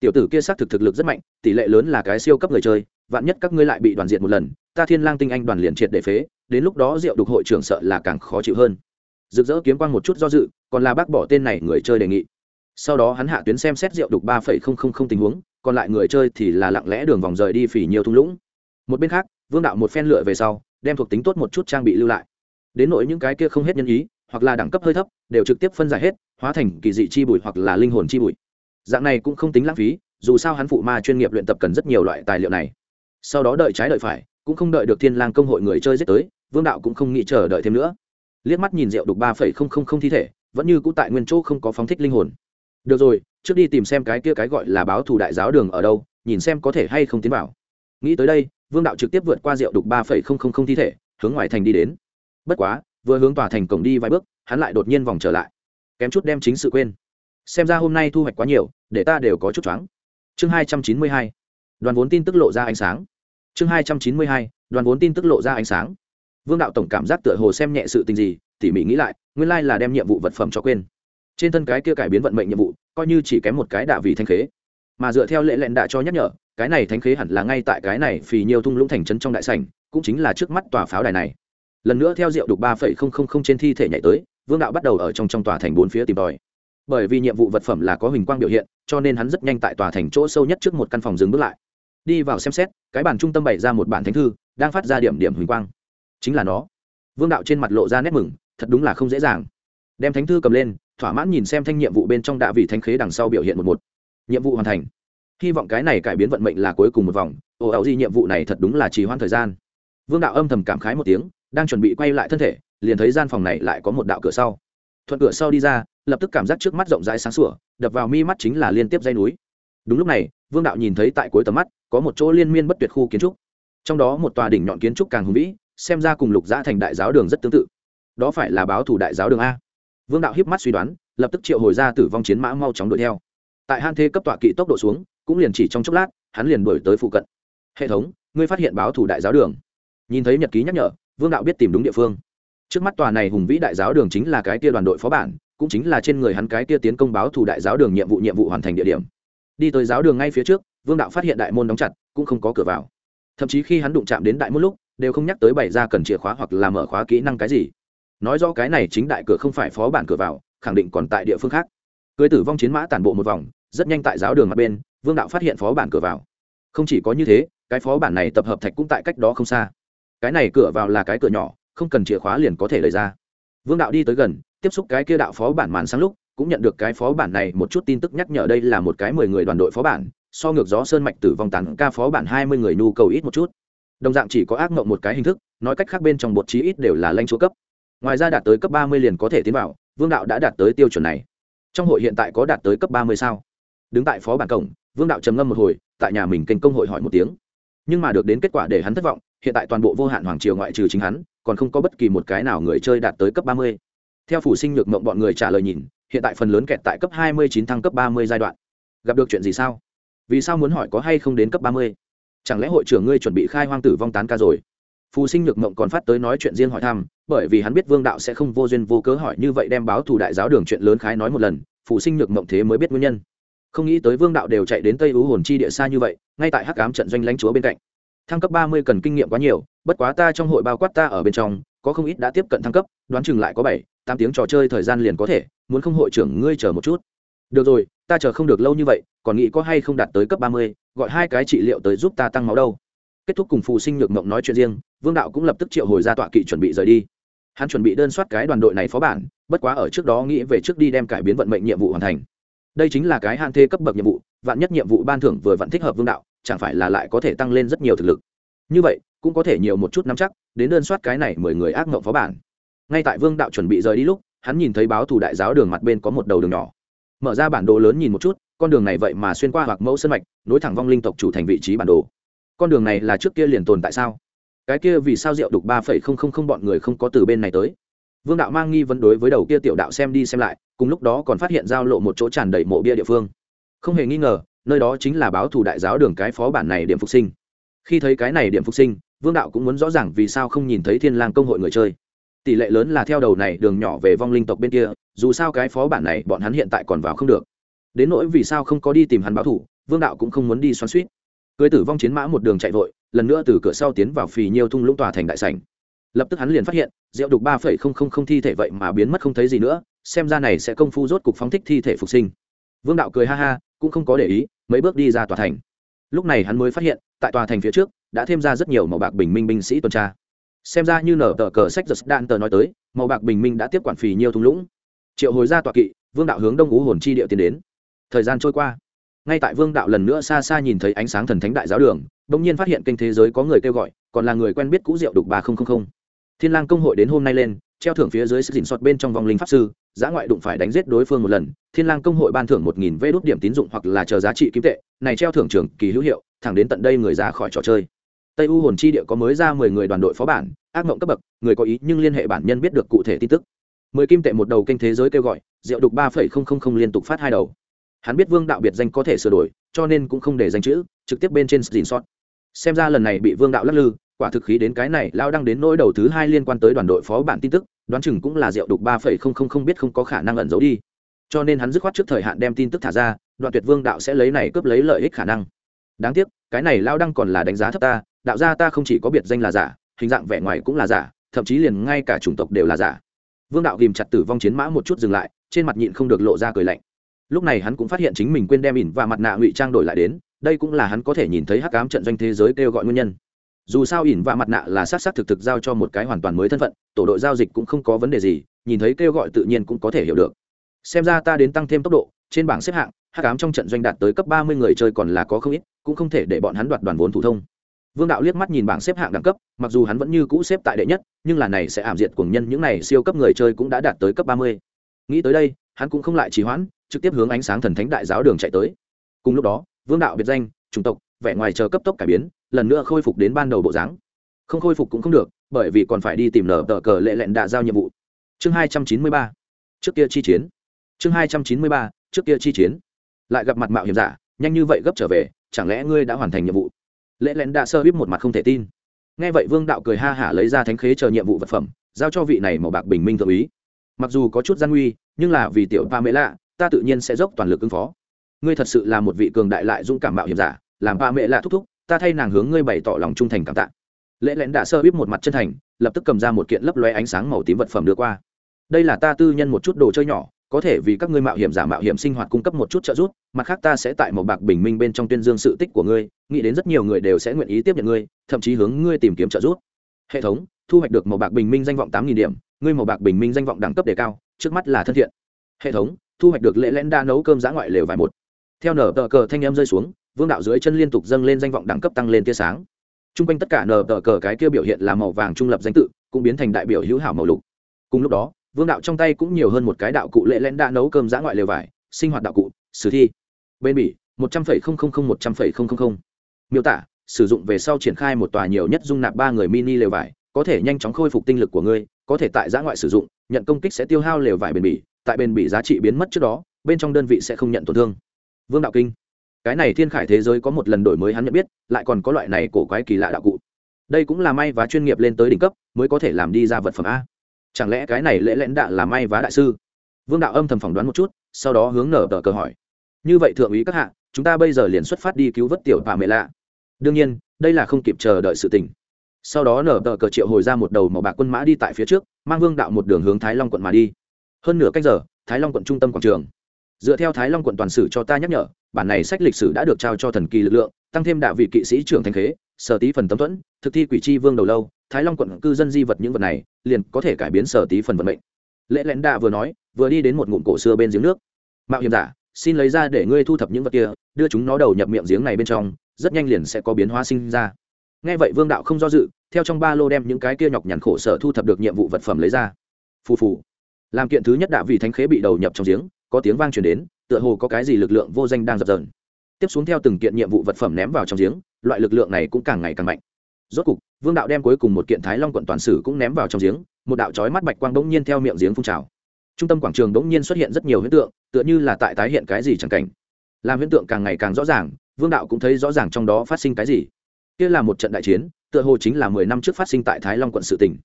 tiểu tử kia xác thực thực lực rất mạnh, tỷ lệ lớn là cái siêu cấp người chơi, vạn nhất các ngươi lại bị đoàn diện một lần, ta thiên lang tinh anh đoàn liền triệt để phế, đến lúc đó diệu đục hội trưởng sợ là càng khó chịu hơn. Rực rỡ kiếm quang một chút do dự, còn là bác bỏ tên này người chơi đề nghị. Sau đó hắn hạ tuyến xem xét diệu đục ba phẩy không không không tình huống, còn lại người chơi thì là lặng lẽ đường vòng rời đi phỉ nhiều thung lũng. Một bên khác, vương đạo một phen lựa về sau, đem thuộc tính tốt một chút trang bị lưu lại. Đến nỗi những cái kia không hết nhân ý, hoặc là đẳng cấp hơi thấp, đều trực tiếp phân giải hết, hóa thành kỳ dị chi bụi hoặc là linh hồn chi bụi dạng này cũng không tính lãng phí, dù sao hắn phụ ma chuyên nghiệp luyện tập cần rất nhiều loại tài liệu này. Sau đó đợi trái đợi phải, cũng không đợi được thiên lang công hội người chơi giết tới, vương đạo cũng không nghĩ chờ đợi thêm nữa. Liếc mắt nhìn rượu đục ba phẩy không không không thi thể, vẫn như cũ tại nguyên chỗ không có phóng thích linh hồn. Được rồi, trước đi tìm xem cái kia cái gọi là báo thù đại giáo đường ở đâu, nhìn xem có thể hay không tiến vào. Nghĩ tới đây, vương đạo trực tiếp vượt qua rượu đục ba phẩy không không không thi thể, hướng ngoài thành đi đến. Bất quá, vừa hướng tòa thành cổng đi vài bước, hắn lại đột nhiên vòng trở lại. Kém chút đem chính sự quên xem ra hôm nay thu hoạch quá nhiều, để ta đều có chút choáng. Chương hai trăm chín mươi hai. Đoàn vốn tin tức lộ ra ánh sáng. Chương hai trăm chín mươi hai, đoàn vốn tin tức lộ ra ánh sáng. Vương đạo tổng cảm giác tựa hồ xem nhẹ sự tình gì, tỉ mỉ nghĩ lại, nguyên lai là đem nhiệm vụ vật phẩm cho quên. Trên thân cái kia cải biến vận mệnh nhiệm vụ, coi như chỉ kém một cái đạ vì thanh khế. Mà dựa theo lệ lẹn đạ cho nhắc nhở, cái này thanh khế hẳn là ngay tại cái này phì nhiều thung lũng thành trấn trong đại sảnh, cũng chính là trước mắt tòa pháo đài này. Lần nữa theo rượu đục ba phẩy không không không trên thi thể nhảy tới, vương đạo bắt đầu ở trong trong tòa thành bốn phía tìm tòi bởi vì nhiệm vụ vật phẩm là có hình quang biểu hiện, cho nên hắn rất nhanh tại tòa thành chỗ sâu nhất trước một căn phòng dừng bước lại. Đi vào xem xét, cái bản trung tâm bày ra một bản thánh thư, đang phát ra điểm điểm huỳnh quang. Chính là nó. Vương đạo trên mặt lộ ra nét mừng, thật đúng là không dễ dàng. Đem thánh thư cầm lên, thỏa mãn nhìn xem thanh nhiệm vụ bên trong đạ vị thánh khế đằng sau biểu hiện một một. Nhiệm vụ hoàn thành. Hy vọng cái này cải biến vận mệnh là cuối cùng một vòng. Ồ ảo gì nhiệm vụ này thật đúng là trì hoãn thời gian. Vương đạo âm thầm cảm khái một tiếng, đang chuẩn bị quay lại thân thể, liền thấy gian phòng này lại có một đạo cửa sau. Thuận cửa sau đi ra lập tức cảm giác trước mắt rộng rãi sáng sủa, đập vào mi mắt chính là liên tiếp dây núi. Đúng lúc này, vương đạo nhìn thấy tại cuối tầm mắt, có một chỗ liên miên bất tuyệt khu kiến trúc. Trong đó một tòa đỉnh nhọn kiến trúc càng hùng vĩ, xem ra cùng lục giã thành đại giáo đường rất tương tự. Đó phải là báo thủ đại giáo đường a. Vương đạo hiếp mắt suy đoán, lập tức triệu hồi ra tử vong chiến mã mau chóng đuổi theo. Tại han thế cấp tọa kỵ tốc độ xuống, cũng liền chỉ trong chốc lát, hắn liền đuổi tới phụ cận. Hệ thống, ngươi phát hiện báo thủ đại giáo đường. Nhìn thấy nhật ký nhắc nhở, vương đạo biết tìm đúng địa phương. Trước mắt tòa này hùng vĩ đại giáo đường chính là cái kia đoàn đội phó bản cũng chính là trên người hắn cái kia tiến công báo thủ đại giáo đường nhiệm vụ nhiệm vụ hoàn thành địa điểm. Đi tới giáo đường ngay phía trước, vương đạo phát hiện đại môn đóng chặt, cũng không có cửa vào. Thậm chí khi hắn đụng chạm đến đại môn lúc, đều không nhắc tới bày ra cần chìa khóa hoặc là mở khóa kỹ năng cái gì. Nói rõ cái này chính đại cửa không phải phó bản cửa vào, khẳng định còn tại địa phương khác. Cưới tử vong chiến mã tản bộ một vòng, rất nhanh tại giáo đường mặt bên, vương đạo phát hiện phó bản cửa vào. Không chỉ có như thế, cái phó bản này tập hợp thạch cũng tại cách đó không xa. Cái này cửa vào là cái cửa nhỏ, không cần chìa khóa liền có thể lấy ra vương đạo đi tới gần, tiếp xúc cái kia đạo phó bản màn sáng lúc, cũng nhận được cái phó bản này một chút tin tức nhắc nhở đây là một cái mười người đoàn đội phó bản, so ngược gió sơn mạch tử vong tàn ca phó bản hai mươi người nhu cầu ít một chút. Đồng dạng chỉ có ác mộng một cái hình thức, nói cách khác bên trong bột trí ít đều là lanh chúa cấp. Ngoài ra đạt tới cấp ba mươi liền có thể tiến vào, vương đạo đã đạt tới tiêu chuẩn này. Trong hội hiện tại có đạt tới cấp ba mươi sao? Đứng tại phó bản cổng, vương đạo trầm ngâm một hồi, tại nhà mình kênh công hội hỏi một tiếng. Nhưng mà được đến kết quả để hắn thất vọng, hiện tại toàn bộ vô hạn hoàng triều ngoại trừ chính hắn còn không có bất kỳ một cái nào người chơi đạt tới cấp ba mươi. Theo phủ sinh nhược mộng bọn người trả lời nhìn, hiện tại phần lớn kẹt tại cấp hai mươi chín thăng cấp ba mươi giai đoạn. Gặp được chuyện gì sao? Vì sao muốn hỏi có hay không đến cấp ba mươi? Chẳng lẽ hội trưởng ngươi chuẩn bị khai hoang tử vong tán ca rồi? Phù sinh nhược mộng còn phát tới nói chuyện riêng hỏi thăm, bởi vì hắn biết vương đạo sẽ không vô duyên vô cớ hỏi như vậy đem báo thù đại giáo đường chuyện lớn khái nói một lần, phù sinh nhược mộng thế mới biết nguyên nhân. Không nghĩ tới vương đạo đều chạy đến tây ú hồn chi địa xa như vậy, ngay tại hắc cám trận doanh lãnh chúa bên cạnh thăng cấp ba mươi cần kinh nghiệm quá nhiều, bất quá ta trong hội bao quát ta ở bên trong, có không ít đã tiếp cận thăng cấp, đoán chừng lại có bảy, tám tiếng trò chơi thời gian liền có thể, muốn không hội trưởng ngươi chờ một chút. Được rồi, ta chờ không được lâu như vậy, còn nghĩ có hay không đạt tới cấp ba mươi, gọi hai cái trị liệu tới giúp ta tăng máu đâu. Kết thúc cùng phù sinh nhược mộng nói chuyện riêng, vương đạo cũng lập tức triệu hồi ra tọa kỵ chuẩn bị rời đi. Hắn chuẩn bị đơn soát cái đoàn đội này phó bản, bất quá ở trước đó nghĩ về trước đi đem cải biến vận mệnh nhiệm vụ hoàn thành. Đây chính là cái hạn thê cấp bậc nhiệm vụ, vạn nhất nhiệm vụ ban thưởng vừa vặn thích hợp vương đạo chẳng phải là lại có thể tăng lên rất nhiều thực lực. Như vậy, cũng có thể nhiều một chút nắm chắc, đến đơn soát cái này mười người ác mộng phó bản. Ngay tại vương đạo chuẩn bị rời đi lúc, hắn nhìn thấy báo thủ đại giáo đường mặt bên có một đầu đường nhỏ. Mở ra bản đồ lớn nhìn một chút, con đường này vậy mà xuyên qua hoặc mẫu sân mạch, nối thẳng vong linh tộc chủ thành vị trí bản đồ. Con đường này là trước kia liền tồn tại sao? Cái kia vì sao rượu đục ba phẩy không không không bọn người không có từ bên này tới? Vương đạo mang nghi vấn đối với đầu kia tiểu đạo xem đi xem lại, cùng lúc đó còn phát hiện giao lộ một chỗ tràn đầy mộ bia địa phương. Không hề nghi ngờ nơi đó chính là báo thủ đại giáo đường cái phó bản này điểm phục sinh. Khi thấy cái này điểm phục sinh, vương đạo cũng muốn rõ ràng vì sao không nhìn thấy thiên lang công hội người chơi. Tỷ lệ lớn là theo đầu này đường nhỏ về vong linh tộc bên kia, dù sao cái phó bản này bọn hắn hiện tại còn vào không được. Đến nỗi vì sao không có đi tìm hắn báo thủ vương đạo cũng không muốn đi xoắn suýt cưới tử vong chiến mã một đường chạy vội, lần nữa từ cửa sau tiến vào phì nhiêu thung lũng tòa thành đại sảnh. Lập tức hắn liền phát hiện, rượu đục ba phẩy không không không thi thể vậy mà biến mất không thấy gì nữa, xem ra này sẽ công phu rốt cục phóng thích thi thể phục sinh. Vương đạo cười ha ha cũng không có để ý, mấy bước đi ra tòa thành. Lúc này hắn mới phát hiện, tại tòa thành phía trước, đã thêm ra rất nhiều màu bạc bình minh binh sĩ tuần tra. Xem ra như nở tờ cờ sách giật đan tờ nói tới, màu bạc bình minh đã tiếp quản phì nhiều thung lũng. Triệu hồi ra tọa kỵ, vương đạo hướng đông ú hồn chi địa tiến đến. Thời gian trôi qua. Ngay tại vương đạo lần nữa xa xa nhìn thấy ánh sáng thần thánh đại giáo đường đ ỗ n g nhiên phát hiện kênh thế giới có người kêu gọi, còn là người quen biết cũ rượu đục ba nghìn thiên lang công hội đến hôm nay lên, treo thưởng phía dưới sức dình sọt bên trong vòng linh pháp sư giã ngoại đụng phải đánh giết đối phương một lần, thiên lang công hội ban thưởng một nghìn vê đốt điểm tín dụng hoặc là chờ giá trị kim tệ, này treo thưởng trường kỳ hữu hiệu, thẳng đến tận đây người ra khỏi trò chơi. Tây u hồn chi địa có mới ra mười người đoàn đội phó bản, ác mộng cấp bậc, người có ý nhưng liên hệ bản nhân biết được cụ thể tin tức. Mười kim tệ một đầu kênh thế giới kêu gọi, rượu đục ba phẩy không không không liên tục phát hai đầu. Hắn biết vương đạo biệt danh có thể sửa đổi, cho nên cũng không để danh chữ, trực tiếp bên trên dìn sót xem ra lần này bị vương đạo lắc lư, quả thực khí đến cái này, lao đăng đến nỗi đầu thứ hai liên quan tới đoàn đội phó bản tin tức đoán chừng cũng là rượu đục ba phẩy không không không biết không có khả năng ẩn giấu đi. Cho nên hắn dứt khoát trước thời hạn đem tin tức thả ra, đoạn tuyệt vương đạo sẽ lấy này cướp lấy lợi ích khả năng. Đáng tiếc, cái này lao đăng còn là đánh giá thấp ta, đạo gia ta không chỉ có biệt danh là giả, hình dạng vẻ ngoài cũng là giả, thậm chí liền ngay cả chủng tộc đều là giả. Vương đạo ghìm chặt tử vong chiến mã một chút dừng lại, trên mặt nhịn không được lộ ra cười lạnh. Lúc này hắn cũng phát hiện chính mình quên đem ỉn và mặt nạ ngụy trang đổi lại đến, đây cũng là hắn có thể nhìn thấy hắc cám trận doanh thế giới kêu gọi nguyên nhân dù sao ỉn và mặt nạ là s á t s á t thực thực giao cho một cái hoàn toàn mới thân phận, tổ đội giao dịch cũng không có vấn đề gì, nhìn thấy kêu gọi tự nhiên cũng có thể hiểu được. Xem ra ta đến tăng thêm tốc độ, trên bảng xếp hạng hát cám trong trận doanh đạt tới cấp ba mươi người chơi còn là có không ít, cũng không thể để bọn hắn đoạt đoàn vốn thủ thông. Vương đạo liếc mắt nhìn bảng xếp hạng đẳng cấp, mặc dù hắn vẫn như cũ xếp tại đệ nhất, nhưng là này sẽ ảm diệt cùng nhân những này siêu cấp người chơi cũng đã đạt tới cấp ba mươi. Nghĩ tới đây, hắn cũng không lại trì hoãn, trực tiếp hướng ánh sáng thần thánh đại giáo đường chạy tới. Cùng lúc đó, vương đạo biệt danh, chủng tộc, vẻ ngoài chờ cấp tốc cải biến lần nữa khôi phục đến ban đầu bộ dáng. Không khôi phục cũng không được, bởi vì còn phải đi tìm nở tờ cờ lệ lẹn đạ giao nhiệm vụ. Chương hai trăm chín mươi ba. Trước kia chi chiến. Chương hai trăm chín mươi ba, trước kia chi chiến. Lại gặp mặt mạo hiểm giả, nhanh như vậy gấp trở về, chẳng lẽ ngươi đã hoàn thành nhiệm vụ? Lệ lẹn đạ sơ bíp một mặt không thể tin. Nghe vậy vương đạo cười ha hả lấy ra thánh khế chờ nhiệm vụ vật phẩm, giao cho vị này màu bạc bình minh thượng úy. Mặc dù có chút gian nguy, nhưng là vì tiểu pa mễ lạ ta tự nhiên sẽ dốc toàn lực ứng phó. Ngươi thật sự là một vị cường đại lại dũng cảm mạo hiểm giả, làm pa mễ lạ thúc thúc ta thay nàng hướng ngươi bày tỏ lòng trung thành cảm tạ. Lễ lẽn đã sơ bíp một mặt chân thành, lập tức cầm ra một kiện lấp loe ánh sáng màu tím vật phẩm đưa qua. Đây là ta tư nhân một chút đồ chơi nhỏ, có thể vì các ngươi mạo hiểm giả mạo hiểm sinh hoạt cung cấp một chút trợ giúp, mặt khác ta sẽ tại một bạc bình minh bên trong tuyên dương sự tích của ngươi, nghĩ đến rất nhiều người đều sẽ nguyện ý tiếp nhận ngươi, thậm chí hướng ngươi tìm kiếm trợ giúp. Hệ thống, thu hoạch được một bạc bình minh danh vọng tám nghìn điểm, ngươi một bạc bình minh danh vọng đẳng cấp đề cao, trước mắt là thân thiện. Hệ thống, thu hoạch được lễ lẽn đa nấu cơm giã ngoại lều vài một. Theo nở tờ cờ thanh em rơi xuống vương đạo dưới chân liên tục dâng lên danh vọng đẳng cấp tăng lên tia sáng. T r u n g quanh tất cả nở tờ cờ cái kia biểu hiện là màu vàng trung lập danh tự, cũng biến thành đại biểu hữu hảo màu lục. Cùng lúc đó, vương đạo trong tay cũng nhiều hơn một cái đạo cụ lệ lẽn đã nấu cơm giã ngoại lều vải, sinh hoạt đạo cụ, sử thi. Bên bỉ, một trăm linh một trăm linh miêu tả, sử dụng về sau triển khai một tòa nhiều nhất dung nạp ba người mini lều vải, có thể nhanh chóng khôi phục tinh lực của ngươi, có thể tại giã ngoại sử dụng, nhận công kích sẽ tiêu hao lều vải bền bỉ, tại bền bỉ giá trị biến mất trước đó, bên trong đơn vị sẽ không nhận tổn thương. Vương đạo kinh cái này thiên khải thế giới có một lần đổi mới hắn nhận biết, lại còn có loại này cổ quái kỳ lạ đạo cụ. Đây cũng là may và chuyên nghiệp lên tới đỉnh cấp, mới có thể làm đi ra vật phẩm a. Chẳng lẽ cái này lễ lẽn đạ là may và đại sư? Vương đạo âm thầm phỏng đoán một chút, sau đó hướng nở tờ cờ hỏi. Như vậy thượng úy các hạ, chúng ta bây giờ liền xuất phát đi cứu vớt tiểu bà mẹ lạ. Đương nhiên, đây là không kịp chờ đợi sự tình. Sau đó nở tờ cờ triệu hồi ra một đầu màu bạc quân mã đi tại phía trước, mang vương đạo một đường hướng thái long quận mà đi. Hơn nửa cách giờ, thái long quận trung tâm quảng trường. Dựa theo thái long quận toàn sử cho ta nhắc nhở bản này sách lịch sử đã được trao cho thần kỳ lực lượng, tăng thêm đạo vị kỵ sĩ trưởng thanh khế, sở tí phần tấm thuẫn, thực thi quỷ c h i vương đầu lâu, thái long quận cư dân di vật những vật này, liền có thể cải biến sở tí phần vận mệnh. Lễ lãnh đạ vừa nói, vừa đi đến một ngụm cổ xưa bên giếng nước. Mạo hiểm giả, xin lấy ra để ngươi thu thập những vật kia, đưa chúng nó đầu nhập miệng giếng này bên trong, rất nhanh liền sẽ có biến hóa sinh ra. Nghe vậy vương đạo không do dự, theo trong ba lô đem những cái kia nhọc nhằn khổ sở thu thập được nhiệm vụ vật phẩm lấy ra. Phù phù. Làm kiện thứ nhất đạo vì thánh khế bị đầu nhập trong giếng, có tiếng vang truyền đến tựa hồ có cái gì lực lượng vô danh đang dập dờn. Tiếp xuống theo từng kiện nhiệm vụ vật phẩm ném vào trong giếng, loại lực lượng này cũng càng ngày càng mạnh. Rốt cục, vương đạo đem cuối cùng một kiện thái long quận toàn sử cũng ném vào trong giếng, một đạo chói mắt bạch quang bỗng nhiên theo miệng giếng phun trào. Trung tâm quảng trường bỗng nhiên xuất hiện rất nhiều hiện tượng, tựa như là tại tái hiện cái gì chẳng cảnh. Làm hiện tượng càng ngày càng rõ ràng, vương đạo cũng thấy rõ ràng trong đó phát sinh cái gì. Kia là một trận đại chiến, tựa hồ chính là mười năm trước phát sinh tại thái long quận sự tỉnh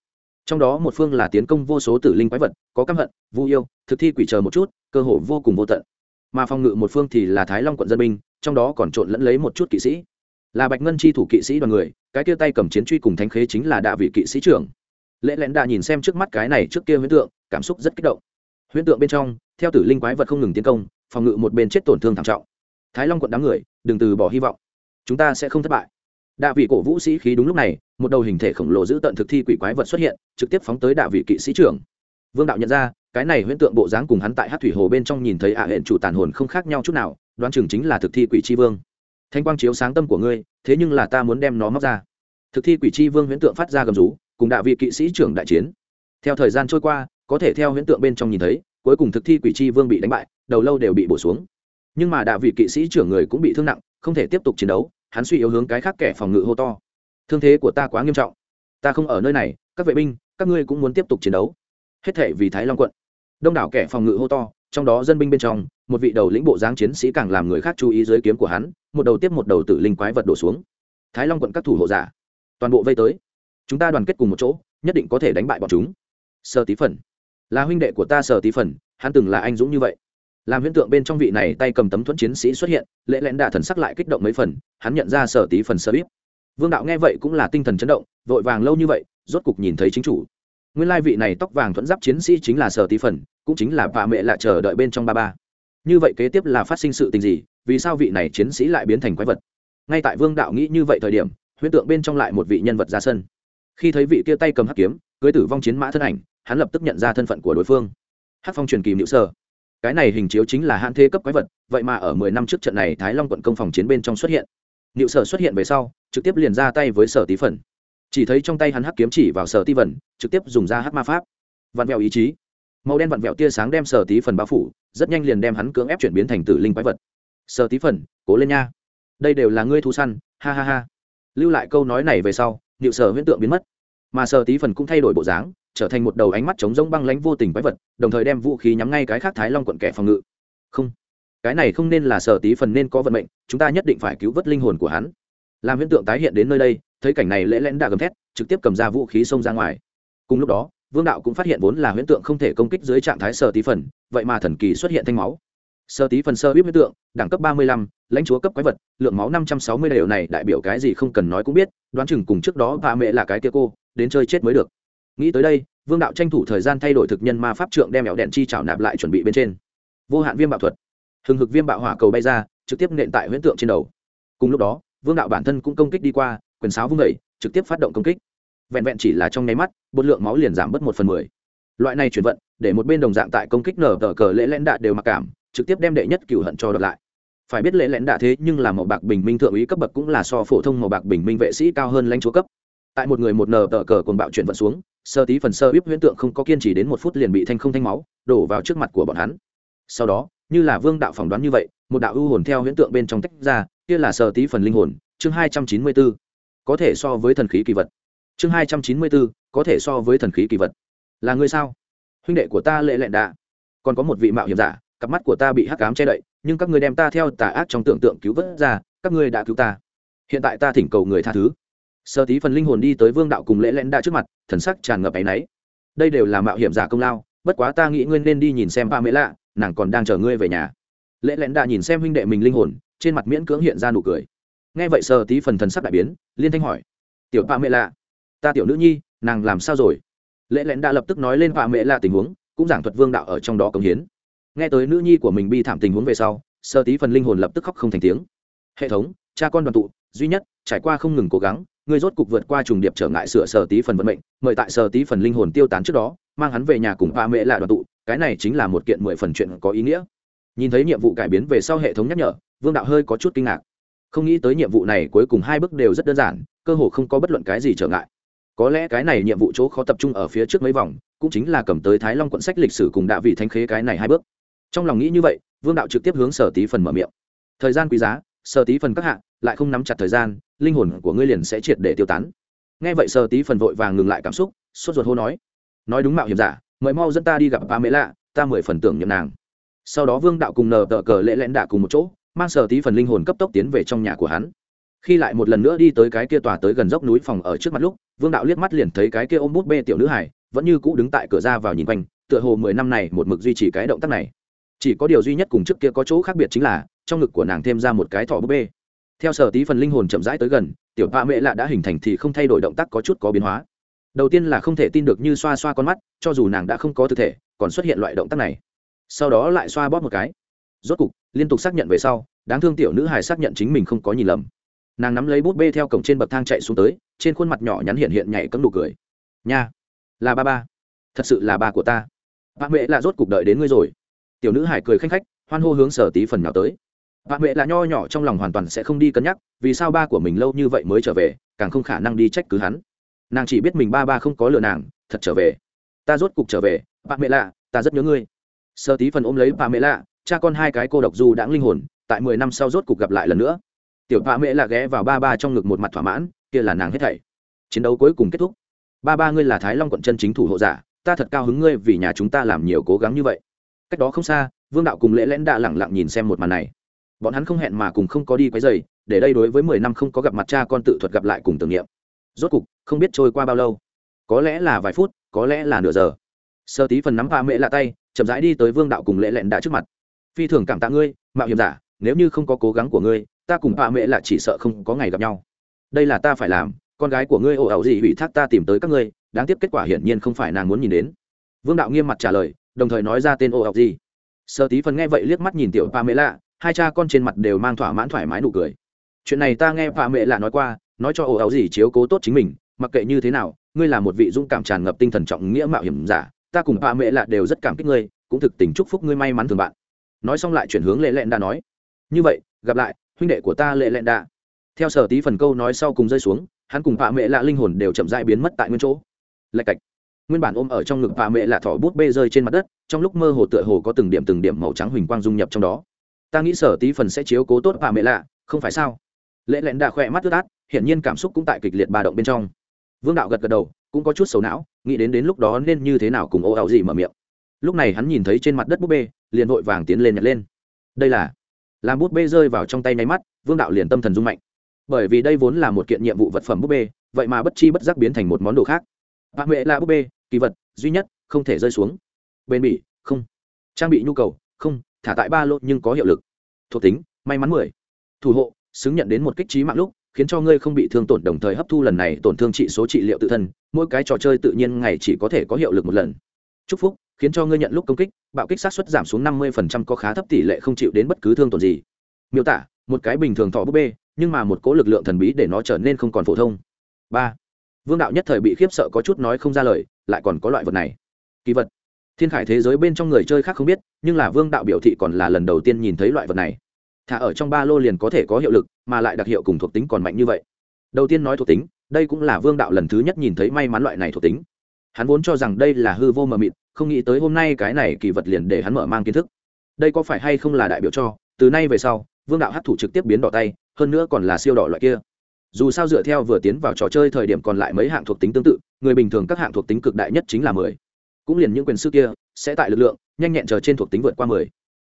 trong đó một phương là tiến công vô số tử linh quái vật, có căm hận, vu yêu, thực thi quỷ chờ một chút, cơ hồ vô cùng vô tận mà phòng ngự một phương thì là thái long quận dân binh, trong đó còn trộn lẫn lấy một chút kỵ sĩ. Là bạch ngân chi thủ kỵ sĩ đoàn người, cái kia tay cầm chiến truy cùng thánh khế chính là đạ vị kỵ sĩ trưởng. Lễ lẽn đạ nhìn xem trước mắt cái này trước kia huyễn tượng, cảm xúc rất kích động. Huyễn tượng bên trong, theo tử linh quái vật không ngừng tiến công, phòng ngự một bên chết tổn thương thảm trọng. Thái long quận đám người, đừng từ bỏ hy vọng. Chúng ta sẽ không thất bại. Đạ vị cổ vũ sĩ khí đúng lúc này, một đầu hình thể khổng lồ giữ tận thực thi quỷ quái vật xuất hiện, trực tiếp phóng tới đạ vị kỵ sĩ trưởng. Vương đạo nhận ra cái này huyễn tượng bộ dáng cùng hắn tại hát thủy hồ bên trong nhìn thấy ả à hẹn chủ tàn hồn không khác nhau chút nào, đoán chừng chính là thực thi quỷ tri vương. Thanh quang chiếu sáng tâm của ngươi, thế nhưng là ta muốn đem nó móc ra. Thực thi quỷ tri vương huyễn tượng phát ra gầm rú, cùng đạo vị kỵ sĩ trưởng đại chiến. Theo thời gian trôi qua, có thể theo huyễn tượng bên trong nhìn thấy, cuối cùng thực thi quỷ tri vương bị đánh bại, đầu lâu đều bị bổ xuống. Nhưng mà đạo vị kỵ sĩ trưởng người cũng bị thương nặng, không thể tiếp tục chiến đấu, hắn suy yếu hướng cái khác kẻ phòng ngự hô to. Thương thế của ta quá nghiêm trọng. Ta không ở nơi này, các vệ binh, các ngươi cũng muốn tiếp tục chiến đấu. Hết thể vì thái long quận đông đảo kẻ phòng ngự hô to, trong đó dân binh bên trong, một vị đầu lĩnh bộ dáng chiến sĩ càng làm người khác chú ý dưới kiếm của hắn, một đầu tiếp một đầu tử linh quái vật đổ xuống. Thái long quận các thủ hộ giả, toàn bộ vây tới. Chúng ta đoàn kết cùng một chỗ, nhất định có thể đánh bại bọn chúng. Sơ tí phần. Là huynh đệ của ta sơ tí phần, hắn từng là anh dũng như vậy. Làm hiện tượng bên trong vị này tay cầm tấm thuẫn chiến sĩ xuất hiện lễ lẽn đà thần sắc lại kích động mấy phần, hắn nhận ra sở tí phần sơ bíp. Vương đạo nghe vậy cũng là tinh thần chấn động, vội vàng lâu như vậy, rốt cục nhìn thấy chính chủ nguyên lai vị này tóc vàng thuẫn giáp chiến sĩ chính là sở tí phần, cũng chính là bà mẹ lại chờ đợi bên trong ba ba. Như vậy kế tiếp là phát sinh sự tình gì, vì sao vị này chiến sĩ lại biến thành quái vật? Ngay tại vương đạo nghĩ như vậy thời điểm, huyễn tượng bên trong lại một vị nhân vật ra sân. Khi thấy vị kia tay cầm hắc kiếm, cưới tử vong chiến mã thân ảnh, hắn lập tức nhận ra thân phận của đối phương. Hắc phong truyền kỳ nữ sơ. Cái này hình chiếu chính là hạn thế cấp quái vật, vậy mà ở mười năm trước trận này thái long quận công phòng chiến bên trong xuất hiện. Nữ sở xuất hiện về sau, trực tiếp liền ra tay với sở tí phần chỉ thấy trong tay hắn hắc kiếm chỉ vào sở ti vần trực tiếp dùng ra hắc ma pháp. Vặn vẹo ý chí. Màu đen vặn vẹo tia sáng đem sở tí phần bao phủ, rất nhanh liền đem hắn cưỡng ép chuyển biến thành tử linh quái vật. Sở tí phần, cố lên nha. Đây đều là ngươi thu săn, ha ha ha. Lưu lại câu nói này về sau, niệu sở huyễn tượng biến mất. Mà sở tí phần cũng thay đổi bộ dáng, trở thành một đầu ánh mắt trống rỗng băng lánh vô tình quái vật, đồng thời đem vũ khí nhắm ngay cái khác thái long quận kẻ phòng ngự. Không, cái này không nên là sở tí phần nên có vận mệnh, chúng ta nhất định phải cứu vớt linh hồn của hắn. Làm huyễn tượng tái hiện đến nơi đây thấy cảnh này lễ lẽn đã gầm thét, trực tiếp cầm ra vũ khí xông ra ngoài. Cùng lúc đó, vương đạo cũng phát hiện vốn là huyễn tượng không thể công kích dưới trạng thái sơ tí phần, vậy mà thần kỳ xuất hiện thanh máu. Sơ tí phần sơ biết huyễn tượng, đẳng cấp ba mươi lăm, lãnh chúa cấp quái vật, lượng máu năm trăm sáu mươi đều này đại biểu cái gì không cần nói cũng biết, đoán chừng cùng trước đó bà mẹ là cái kia cô, đến chơi chết mới được. Nghĩ tới đây, vương đạo tranh thủ thời gian thay đổi thực nhân ma pháp trượng đem mẹo đèn chi chảo nạp lại chuẩn bị bên trên. Vô hạn viêm bạo thuật. Hừng hực viêm bạo hỏa cầu bay ra, trực tiếp nện tại huyễn tượng trên đầu. Cùng lúc đó vương đạo bản thân cũng công kích đi qua quyền sáo vung đẩy, trực tiếp phát động công kích. Vẹn vẹn chỉ là trong nháy mắt bột lượng máu liền giảm bớt một phần mười. Loại này chuyển vận để một bên đồng dạng tại công kích nở tờ cờ lễ lẽn đạ đều mặc cảm trực tiếp đem đệ nhất cửu hận cho đợt lại. Phải biết lễ lẽn đạ thế nhưng là màu bạc bình minh thượng úy cấp bậc cũng là so phổ thông màu bạc bình minh vệ sĩ cao hơn lãnh chúa cấp. Tại một người một nở tờ cờ cồn bạo chuyển vận xuống sơ tí phần sơ bíp huyễn tượng không có kiên trì đến một phút liền bị thanh không thanh máu đổ vào trước mặt của bọn hắn. Sau đó như là vương đạo phỏng đoán như vậy một đạo ưu hồn theo huyễn tượng bên trong tách ra kia là sơ tí phần linh hồn, chương hai trăm chín mươi b ố có thể so với thần khí kỳ vật. Chương hai trăm chín mươi b ố có thể so với thần khí kỳ vật. Là người sao? Huynh đệ của ta lệ lẹn đạ. Còn có một vị mạo hiểm giả, cặp mắt của ta bị hắc cám che đậy, nhưng các ngươi đem ta theo tà ác trong tưởng tượng cứu vớt ra, các ngươi đã cứu ta. Hiện tại ta thỉnh cầu người tha thứ. Sơ tí phần linh hồn đi tới vương đạo cùng lễ lẽn đã trước mặt, thần sắc tràn ngập áy náy. Đây đều là mạo hiểm giả công lao, bất quá ta nghĩ ngươi nên đi nhìn xem ba mễ lạ nàng còn đang chờ ngươi về nhà. Lễ lẽn đã nhìn xem huynh đệ mình linh hồn trên mặt miễn cưỡng hiện ra nụ cười. Nghe vậy sờ tí phần thần sắc đại biến, liên thanh hỏi, tiểu bà mẹ lạ, ta tiểu nữ nhi, nàng làm sao rồi? Lễ lẽn đã lập tức nói lên bà mẹ lạ tình huống, cũng giảng thuật vương đạo ở trong đó công hiến. Nghe tới nữ nhi của mình bi thảm tình huống về sau sơ tí phần linh hồn lập tức khóc không thành tiếng. Hệ thống, cha con đoàn tụ, duy nhất, trải qua không ngừng cố gắng người rốt cục vượt qua trùng điệp trở ngại sửa sờ tí phần vận mệnh, mời tại sờ tí phần linh hồn tiêu tán trước đó, mang hắn về nhà cùng ba mẹ là đoàn tụ, cái này chính là một kiện mười phần chuyện có ý nghĩa. Nhìn thấy nhiệm vụ cải biến về sau hệ thống nhắc nhở vương đạo hơi có chút kinh ngạc. Không nghĩ tới nhiệm vụ này cuối cùng hai bước đều rất đơn giản, cơ hồ không có bất luận cái gì trở ngại. Có lẽ cái này nhiệm vụ chỗ khó tập trung ở phía trước mấy vòng, cũng chính là cầm tới thái long quận sách lịch sử cùng đạo vị thanh khế cái này hai bước. Trong lòng nghĩ như vậy, vương đạo trực tiếp hướng sở tí phần mở miệng. Thời gian quý giá, sở tí phần các hạ, lại không nắm chặt thời gian, linh hồn của ngươi liền sẽ triệt để tiêu tán. Nghe vậy sở tí phần vội vàng ngừng lại cảm xúc, sốt ruột hô nói. Nói đúng mạo hiểm giả, mời mau dẫn ta đi gặp ba mẹ lạ ta mười phần tưởng nhầm nàng. Sau đó vương đạo cùng nờ tờ cờ lễ lẽn đạ cùng một chỗ mang sở tí phần linh hồn cấp tốc tiến về trong nhà của hắn. Khi lại một lần nữa đi tới cái kia tòa tới gần dốc núi phòng ở trước mặt lúc, vương đạo liếc mắt liền thấy cái kia ôm bút bê tiểu nữ hải vẫn như cũ đứng tại cửa ra vào nhìn quanh, tựa hồ mười năm này một mực duy trì cái động tác này. Chỉ có điều duy nhất cùng trước kia có chỗ khác biệt chính là, trong ngực của nàng thêm ra một cái thỏ búp bê. Theo sở tí phần linh hồn chậm rãi tới gần, tiểu ba mẹ lạ đã hình thành thì không thay đổi động tác có chút có biến hóa. Đầu tiên là không thể tin được như xoa xoa con mắt, cho dù nàng đã không có thực thể, còn xuất hiện loại động tác này. Sau đó lại xoa bóp một cái rốt cục, liên tục xác nhận về sau, đáng thương tiểu nữ hài xác nhận chính mình không có nhìn lầm. Nàng nắm lấy bút bê theo cổng trên bậc thang chạy xuống tới, trên khuôn mặt nhỏ nhắn hiện hiện nhảy cấm nụ cười. Nha, là ba ba. Thật sự là ba của ta. Bạn mẹ là rốt cục đợi đến ngươi rồi. Tiểu nữ hải cười khanh khách, hoan hô hướng sở tí phần nhỏ tới. Bạn mẹ là nho nhỏ trong lòng hoàn toàn sẽ không đi cân nhắc, vì sao ba của mình lâu như vậy mới trở về, càng không khả năng đi trách cứ hắn. Nàng chỉ biết mình ba ba không có lừa nàng, thật trở về. Ta rốt cục trở về bạn mẹ lạ, ta rất nhớ ngươi. Sơ tí phần ôm lấy bà mẹ lạ cha con hai cái cô độc du đãng linh hồn, tại mười năm sau rốt cục gặp lại lần nữa. Tiểu ba mẹ là ghé vào ba ba trong ngực một mặt thỏa mãn, kia là nàng hết thảy. Chiến đấu cuối cùng kết thúc. Ba ba ngươi là thái long quận chân chính thủ hộ giả, ta thật cao hứng ngươi vì nhà chúng ta làm nhiều cố gắng như vậy. Cách đó không xa, vương đạo cùng lễ lẽn đã lẳng lặng nhìn xem một màn này. Bọn hắn không hẹn mà cùng không có đi quấy dày để đây đối với mười năm không có gặp mặt cha con tự thuật gặp lại cùng tưởng niệm. Rốt cục, không biết trôi qua bao lâu. Có lẽ là vài phút, có lẽ là nửa giờ. Sơ tí phần nắm ba mẹ lạ tay, chậm rãi đi tới vương đạo cùng lễ lẽn đã trước mặt phi thường cảm tạ ngươi, mạo hiểm giả, nếu như không có cố gắng của ngươi, ta cùng bà mẹ lạ chỉ sợ không có ngày gặp nhau. Đây là ta phải làm, con gái của ngươi ồ ẩu gì ủy thác ta tìm tới các ngươi, đáng tiếc kết quả hiển nhiên không phải nàng muốn nhìn đến. Vương đạo nghiêm mặt trả lời, đồng thời nói ra tên ồ ẩu gì. Sơ tí phần nghe vậy liếc mắt nhìn tiểu pa mẹ lạ, hai cha con trên mặt đều mang thỏa mãn thoải mái nụ cười. Chuyện này ta nghe pa mẹ lạ nói qua, nói cho ồ ẩu gì chiếu cố tốt chính mình, mặc kệ như thế nào, ngươi là một vị dũng cảm tràn ngập tinh thần trọng nghĩa mạo hiểm giả, ta cùng pa mẹ lạ đều rất cảm kích ngươi, cũng thực tình chúc phúc ngươi may mắn thường bạn nói xong lại chuyển hướng lệ lẹn đa nói, như vậy, gặp lại, huynh đệ của ta lệ lẹn đa. Theo sở tí phần câu nói sau cùng rơi xuống, hắn cùng pa mẹ lạ linh hồn đều chậm dại biến mất tại nguyên chỗ. Lạch cạch. Nguyên bản ôm ở trong ngực bà mẹ lạ thỏ bút bê rơi trên mặt đất, trong lúc mơ hồ tựa hồ có từng điểm từng điểm màu trắng huỳnh quang dung nhập trong đó. Ta nghĩ sở tí phần sẽ chiếu cố tốt bà mẹ lạ, không phải sao? Lệ lẹn đa khỏe mắt ướt át, hiển nhiên cảm xúc cũng tại kịch liệt ba động bên trong. Vương đạo gật gật đầu, cũng có chút xấu não, nghĩ đến đến lúc đó nên như thế nào cùng ô ảo gì mở miệng. Lúc này hắn nhìn thấy trên mặt đất bút bê liền vội vàng tiến lên nhặt lên. Đây là làm bút bê rơi vào trong tay nháy mắt, vương đạo liền tâm thần rung mạnh. Bởi vì đây vốn là một kiện nhiệm vụ vật phẩm bút bê, vậy mà bất chi bất giác biến thành một món đồ khác. Bà mẹ là búp bê, kỳ vật, duy nhất, không thể rơi xuống. Bền bỉ, không. Trang bị nhu cầu, không, thả tại ba lô nhưng có hiệu lực. Thuộc tính, may mắn mười. Thủ hộ, xứng nhận đến một kích trí mạng lúc, khiến cho ngươi không bị thương tổn đồng thời hấp thu lần này tổn thương trị số trị liệu tự thân, mỗi cái trò chơi tự nhiên ngày chỉ có thể có hiệu lực một lần. Chúc phúc khiến cho ngươi nhận lúc công kích, bạo kích sát xuất giảm xuống năm mươi có khá thấp tỷ lệ không chịu đến bất cứ thương tổn gì. Miêu tả, một cái bình thường thọ búp bê, nhưng mà một cố lực lượng thần bí để nó trở nên không còn phổ thông. Ba, vương đạo nhất thời bị khiếp sợ có chút nói không ra lời, lại còn có loại vật này. Kỳ vật. Thiên khải thế giới bên trong người chơi khác không biết, nhưng là vương đạo biểu thị còn là lần đầu tiên nhìn thấy loại vật này. Thả ở trong ba lô liền có thể có hiệu lực, mà lại đặc hiệu cùng thuộc tính còn mạnh như vậy. Đầu tiên nói thuộc tính, đây cũng là vương đạo lần thứ nhất nhìn thấy may mắn loại này thuộc tính. Hắn vốn cho rằng đây là hư vô mờ mịt không nghĩ tới hôm nay cái này kỳ vật liền để hắn mở mang kiến thức. Đây có phải hay không là đại biểu cho, từ nay về sau, vương đạo hát thủ trực tiếp biến đỏ tay, hơn nữa còn là siêu đỏ loại kia. Dù sao dựa theo vừa tiến vào trò chơi thời điểm còn lại mấy hạng thuộc tính tương tự, người bình thường các hạng thuộc tính cực đại nhất chính là mười. Cũng liền những quyền sư kia, sẽ tại lực lượng, nhanh nhẹn chờ trên thuộc tính vượt qua mười.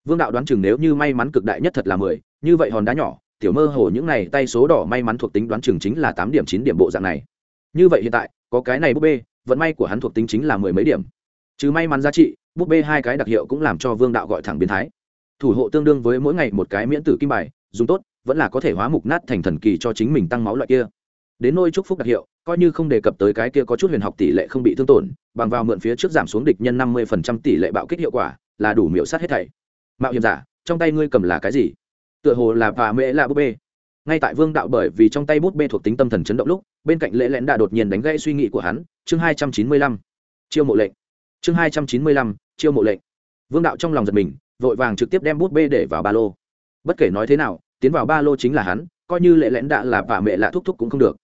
Vương đạo đoán chừng nếu như may mắn cực đại nhất thật là mười, như vậy hòn đá nhỏ, tiểu mơ hồ những này tay số đỏ may mắn thuộc tính đoán chừng chính là tám điểm, chín điểm bộ dạng này. Như vậy hiện tại, có cái này búp bê, vận may của hắn thuộc tính chính là mười mấy điểm chứ may mắn giá trị búp bê hai cái đặc hiệu cũng làm cho vương đạo gọi thẳng biến thái. Thủ hộ tương đương với mỗi ngày một cái miễn tử kim bài, dùng tốt, vẫn là có thể hóa mục nát thành thần kỳ cho chính mình tăng máu loại kia. Đến nôi chúc phúc đặc hiệu, coi như không đề cập tới cái kia có chút huyền học tỷ lệ không bị thương tổn, bằng vào mượn phía trước giảm xuống địch nhân năm mươi phần trăm tỷ lệ bạo kích hiệu quả, là đủ miễu sát hết thảy. Mạo hiểm giả, trong tay ngươi cầm là cái gì? Tựa hồ là bà mễ là búp bê. Ngay tại vương đạo bởi vì trong tay bút bê thuộc tính tâm thần chấn động lúc, bên cạnh lễ lẽn đã đột nhiên đánh gãy suy nghĩ của hắn, chương hai trăm chín mươi lăm. Chiêu mộ lệnh chương hai trăm chín mươi lăm, chiêu mộ lệnh. Vương đạo trong lòng giật mình, vội vàng trực tiếp đem bút bê để vào ba lô. Bất kể nói thế nào, tiến vào ba lô chính là hắn, coi như lệ lẽn đạ là bà mẹ lạ thúc thúc cũng không được.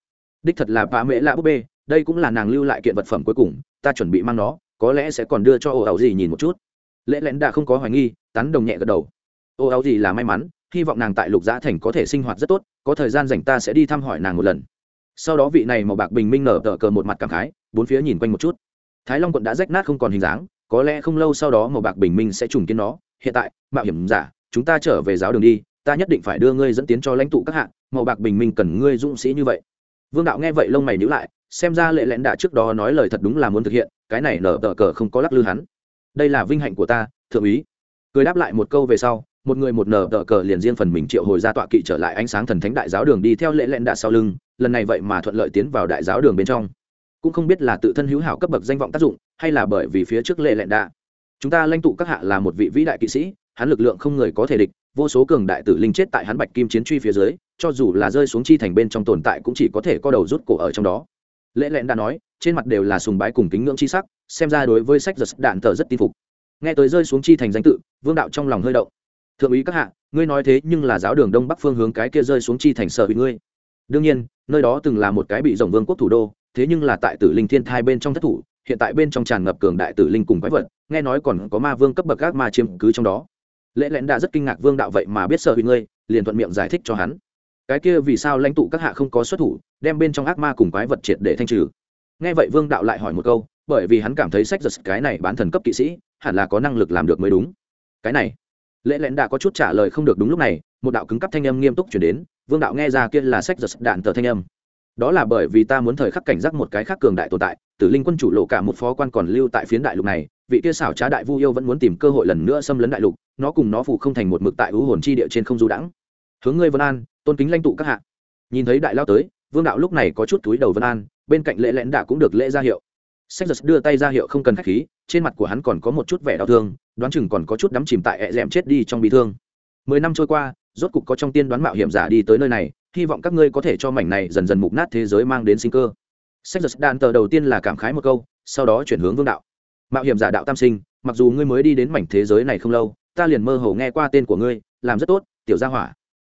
Đích thật là bà mẹ lạ búp bê, đây cũng là nàng lưu lại kiện vật phẩm cuối cùng, ta chuẩn bị mang nó, có lẽ sẽ còn đưa cho ô ẩu gì nhìn một chút. Lễ lẽn đạ không có hoài nghi, tán đồng nhẹ gật đầu. Ô ẩu gì là may mắn, hy vọng nàng tại lục giã thành có thể sinh hoạt rất tốt, có thời gian dành ta sẽ đi thăm hỏi nàng một lần. Sau đó vị này màu bạc bình minh nở tờ cờ một mặt cảm khái, bốn phía nhìn quanh một chút thái long quận đã rách nát không còn hình dáng, có lẽ không lâu sau đó màu bạc bình minh sẽ trùng kiến nó. Hiện tại, mạo hiểm giả, chúng ta trở về giáo đường đi, ta nhất định phải đưa ngươi dẫn tiến cho lãnh tụ các hạng màu bạc bình minh cần ngươi dũng sĩ như vậy. Vương đạo nghe vậy lông mày nhữ lại, xem ra lệ lẽn đã trước đó nói lời thật đúng là muốn thực hiện, cái này nở tờ cờ không có lắc lư hắn. Đây là vinh hạnh của ta, thượng úy. Cười đáp lại một câu về sau, một người một nở tờ cờ liền riêng phần mình triệu hồi ra tọa kỵ trở lại ánh sáng thần thánh đại giáo đường đi theo lệ lẽn đã sau lưng, lần này vậy mà thuận lợi tiến vào đại giáo đường bên trong cũng không biết là tự thân hữu hảo cấp bậc danh vọng tác dụng, hay là bởi vì phía trước lệ lẹn đạ. Chúng ta lãnh tụ các hạ là một vị vĩ đại kỵ sĩ, hắn lực lượng không người có thể địch, vô số cường đại tử linh chết tại hắn bạch kim chiến truy phía dưới, cho dù là rơi xuống chi thành bên trong tồn tại cũng chỉ có thể co đầu rút cổ ở trong đó. Lễ lẽn đã nói, trên mặt đều là sùng bái cùng kính ngưỡng chi sắc, xem ra đối với sách giật đạn tờ rất tin phục. Nghe tới rơi xuống chi thành danh tự, vương đạo trong lòng hơi động. Thượng úy các hạ, ngươi nói thế nhưng là giáo đường đông bắc phương hướng cái kia rơi xuống chi thành sở bị ngươi. Đương nhiên, nơi đó từng là một cái bị rồng vương quốc thủ đô thế nhưng là tại tử linh thiên thai bên trong thất thủ, hiện tại bên trong tràn ngập cường đại tử linh cùng quái vật, nghe nói còn có ma vương cấp bậc các ma chiếm cứ trong đó. Lễ lẽn đã rất kinh ngạc vương đạo vậy mà biết sợ bị ngươi, liền thuận miệng giải thích cho hắn. Cái kia vì sao lãnh tụ các hạ không có xuất thủ, đem bên trong ác ma cùng quái vật triệt để thanh trừ? Nghe vậy vương đạo lại hỏi một câu, bởi vì hắn cảm thấy sách giật cái này bán thần cấp kỵ sĩ, hẳn là có năng lực làm được mới đúng. Cái này, lễ lẽn đã có chút trả lời không được đúng lúc này, một đạo cứng cắp thanh âm nghiêm túc chuyển đến, vương đạo nghe ra kia là sách giật đạn tờ thanh âm đó là bởi vì ta muốn thời khắc cảnh giác một cái khác cường đại tồn tại tử linh quân chủ lộ cả một phó quan còn lưu tại phiến đại lục này, vị kia xảo trá đại vu yêu vẫn muốn tìm cơ hội lần nữa xâm lấn đại lục, nó cùng nó phụ không thành một mực tại hữu hồn chi địa trên không du đãng. Hướng ngươi vân an, tôn kính lãnh tụ các hạ. Nhìn thấy đại lao tới, vương đạo lúc này có chút túi đầu vân an, bên cạnh lễ lẽn đạ cũng được lễ ra hiệu. Sách giật đưa tay ra hiệu không cần khách khí, trên mặt của hắn còn có một chút vẻ đau thương, đoán chừng còn có chút đắm chìm tại e ẹ d chết đi trong bị thương. Mười năm trôi qua, rốt cục có trong tiên đoán mạo hiểm giả đi tới nơi này hy vọng các ngươi có thể cho mảnh này dần dần mục nát thế giới mang đến sinh cơ. Sách giật đạn tờ đầu tiên là cảm khái một câu, sau đó chuyển hướng vương đạo. Mạo hiểm giả đạo tam sinh, mặc dù ngươi mới đi đến mảnh thế giới này không lâu, ta liền mơ hồ nghe qua tên của ngươi, làm rất tốt, tiểu gia hỏa.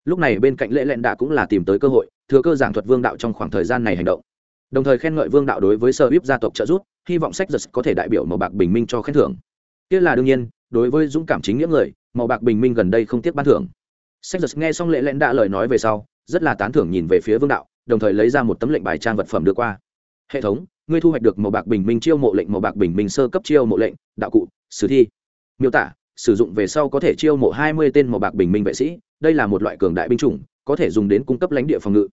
Lúc này bên cạnh lễ lẹn đạ cũng là tìm tới cơ hội, thừa cơ giảng thuật vương đạo trong khoảng thời gian này hành động. Đồng thời khen ngợi vương đạo đối với sơ bíp gia tộc trợ giúp, hy vọng sách giật có thể đại biểu màu bạc bình minh cho khen thưởng. Kia là đương nhiên, đối với dũng cảm chính nghĩa người, màu bạc bình minh gần đây không tiếc ban thưởng. Sách giật nghe xong lễ lẽn đạ lời nói về sau rất là tán thưởng nhìn về phía vương đạo, đồng thời lấy ra một tấm lệnh bài trang vật phẩm đưa qua. Hệ thống, ngươi thu hoạch được màu bạc bình minh chiêu mộ lệnh, màu bạc bình minh sơ cấp chiêu mộ lệnh, đạo cụ, sử thi. Miêu tả, sử dụng về sau có thể chiêu mộ hai mươi tên màu bạc bình minh vệ sĩ, đây là một loại cường đại binh chủng, có thể dùng đến cung cấp lãnh địa phòng ngự.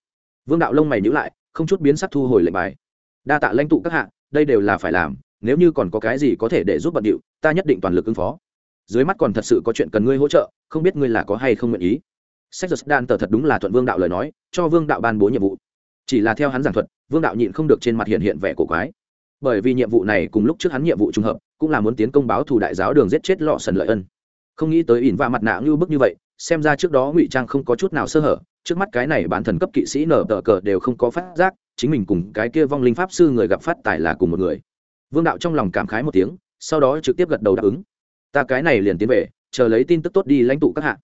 Vương đạo lông mày nhữ lại, không chút biến sắc thu hồi lệnh bài. Đa tạ lãnh tụ các hạ, đây đều là phải làm, nếu như còn có cái gì có thể để giúp bận điệu, ta nhất định toàn lực ứng phó. Dưới mắt còn thật sự có chuyện cần ngươi hỗ trợ, không biết ngươi là có hay không nguyện ý sách giật đan tờ thật đúng là thuận vương đạo lời nói, cho vương đạo ban bố nhiệm vụ. Chỉ là theo hắn giảng thuật, vương đạo nhịn không được trên mặt hiện hiện vẻ cổ quái. Bởi vì nhiệm vụ này cùng lúc trước hắn nhiệm vụ trùng hợp, cũng là muốn tiến công báo thủ đại giáo đường giết chết lọ sần lợi ân. Không nghĩ tới ỉn và mặt nạ ngưu bức như vậy, xem ra trước đó ngụy trang không có chút nào sơ hở, trước mắt cái này bản thần cấp kỵ sĩ nở tờ cờ đều không có phát giác, chính mình cùng cái kia vong linh pháp sư người gặp phát tài là cùng một người. Vương đạo trong lòng cảm khái một tiếng, sau đó trực tiếp gật đầu đáp ứng. Ta cái này liền tiến về, chờ lấy tin tức tốt đi lãnh tụ các hạ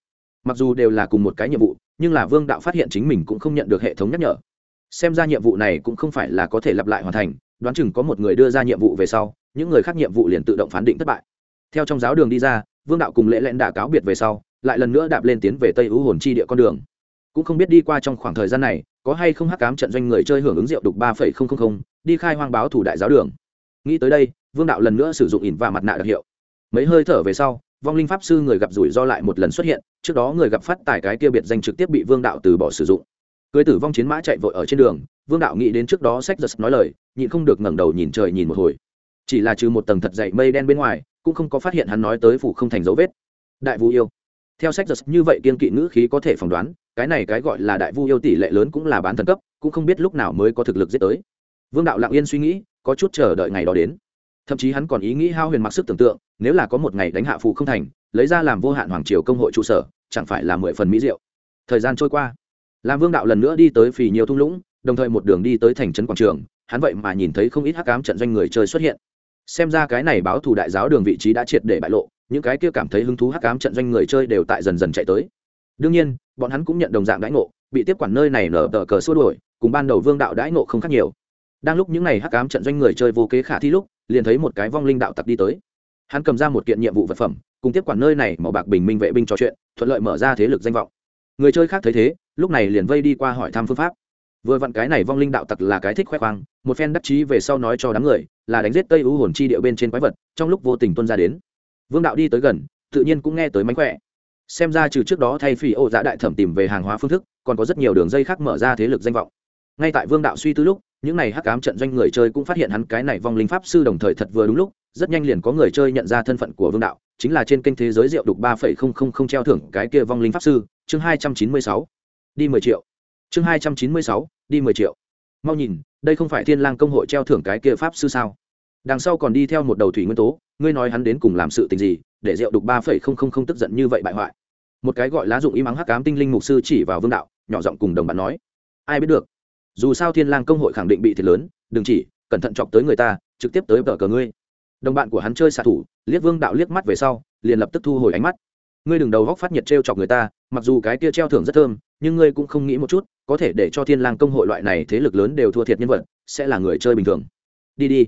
mặc dù đều là cùng một cái nhiệm vụ, nhưng là vương đạo phát hiện chính mình cũng không nhận được hệ thống nhắc nhở. Xem ra nhiệm vụ này cũng không phải là có thể lặp lại hoàn thành, đoán chừng có một người đưa ra nhiệm vụ về sau, những người khác nhiệm vụ liền tự động phán định thất bại. Theo trong giáo đường đi ra, vương đạo cùng lễ lẽn đã cáo biệt về sau, lại lần nữa đạp lên tiến về tây ưu hồn chi địa con đường. Cũng không biết đi qua trong khoảng thời gian này, có hay không hắc cám trận doanh người chơi hưởng ứng rượu đục ba phẩy không không không, đi khai hoang báo thủ đại giáo đường. Nghĩ tới đây, vương đạo lần nữa sử dụng ỉn và mặt nạ đặc hiệu. Mấy hơi thở về sau vong linh pháp sư người gặp rủi ro lại một lần xuất hiện, trước đó người gặp phát tài cái kia biệt danh trực tiếp bị vương đạo từ bỏ sử dụng. Cưới tử vong chiến mã chạy vội ở trên đường, vương đạo nghĩ đến trước đó sách giật nói lời, nhịn không được ngẩng đầu nhìn trời nhìn một hồi. Chỉ là trừ một tầng thật dậy mây đen bên ngoài, cũng không có phát hiện hắn nói tới phủ không thành dấu vết. Đại vũ yêu. Theo sách giật như vậy kiên kỵ ngữ khí có thể phỏng đoán, cái này cái gọi là đại vu yêu tỷ lệ lớn cũng là bán thần cấp, cũng không biết lúc nào mới có thực lực giết tới. Vương đạo lặng yên suy nghĩ, có chút chờ đợi ngày đó đến. Thậm chí hắn còn ý nghĩ hao huyền mặc sức tưởng tượng nếu là có một ngày đánh hạ phụ không thành, lấy ra làm vô hạn hoàng triều công hội trụ sở, chẳng phải là mười phần mỹ diệu. Thời gian trôi qua làm vương đạo lần nữa đi tới phì nhiều thung lũng, đồng thời một đường đi tới thành trấn quảng trường, hắn vậy mà nhìn thấy không ít hắc cám trận doanh người chơi xuất hiện. Xem ra cái này báo thù đại giáo đường vị trí đã triệt để bại lộ, những cái kia cảm thấy hứng thú hắc cám trận doanh người chơi đều tại dần dần chạy tới. Đương nhiên, bọn hắn cũng nhận đồng dạng đãi ngộ, bị tiếp quản nơi này nở tờ cờ xua đuổi, cùng ban đầu vương đạo đãi ngộ không khác nhiều. Đang lúc những n à y hắc cám trận doanh người chơi vô kế khả thi lúc, liền thấy một cái vong linh đạo tặc đi tới hắn cầm ra một kiện nhiệm vụ vật phẩm, cùng tiếp quản nơi này màu bạc bình minh vệ binh trò chuyện, thuận lợi mở ra thế lực danh vọng. Người chơi khác thấy thế, lúc này liền vây đi qua hỏi thăm phương pháp. Vừa vặn cái này vong linh đạo tặc là cái thích khoe khoang, một phen đắc chí về sau nói cho đám người, là đánh giết tây ưu hồn chi điệu bên trên quái vật, trong lúc vô tình tuân ra đến. Vương đạo đi tới gần, tự nhiên cũng nghe tới mánh khỏe. Xem ra trừ trước đó thay phi ô dạ đại thẩm tìm về hàng hóa phương thức, còn có rất nhiều đường dây khác mở ra thế lực danh vọng. Ngay tại vương đạo suy tư lúc những này hắc ám trận doanh người chơi cũng phát hiện hắn cái này vong linh pháp sư đồng thời thật vừa đúng lúc, rất nhanh liền có người chơi nhận ra thân phận của vương đạo, chính là trên kênh thế giới rượu đục ba phẩy không không không treo thưởng cái kia vong linh pháp sư, chương hai trăm chín mươi sáu. Đi mười triệu. Chương hai trăm chín mươi sáu, đi mười triệu. Mau nhìn, đây không phải thiên lang công hội treo thưởng cái kia pháp sư sao? Đằng sau còn đi theo một đầu thủy nguyên tố, ngươi nói hắn đến cùng làm sự tình gì, để rượu đục ba phẩy không không không tức giận như vậy bại hoại. Một cái gọi lá dụng im ắng hắc cám tinh linh mục sư chỉ vào vương đạo, nhỏ giọng cùng đồng bạn nói. Ai biết được dù sao thiên lang công hội khẳng định bị thiệt lớn, đừng chỉ cẩn thận chọc tới người ta, trực tiếp tới vợ cờ ngươi. Đồng bạn của hắn chơi xạ thủ, liếc vương đạo liếc mắt về sau, liền lập tức thu hồi ánh mắt. Ngươi đừng đầu góc phát nhiệt t r e o chọc người ta, mặc dù cái kia treo thưởng rất thơm, nhưng ngươi cũng không nghĩ một chút, có thể để cho thiên lang công hội loại này thế lực lớn đều thua thiệt nhân vật, sẽ là người chơi bình thường. Đi đi.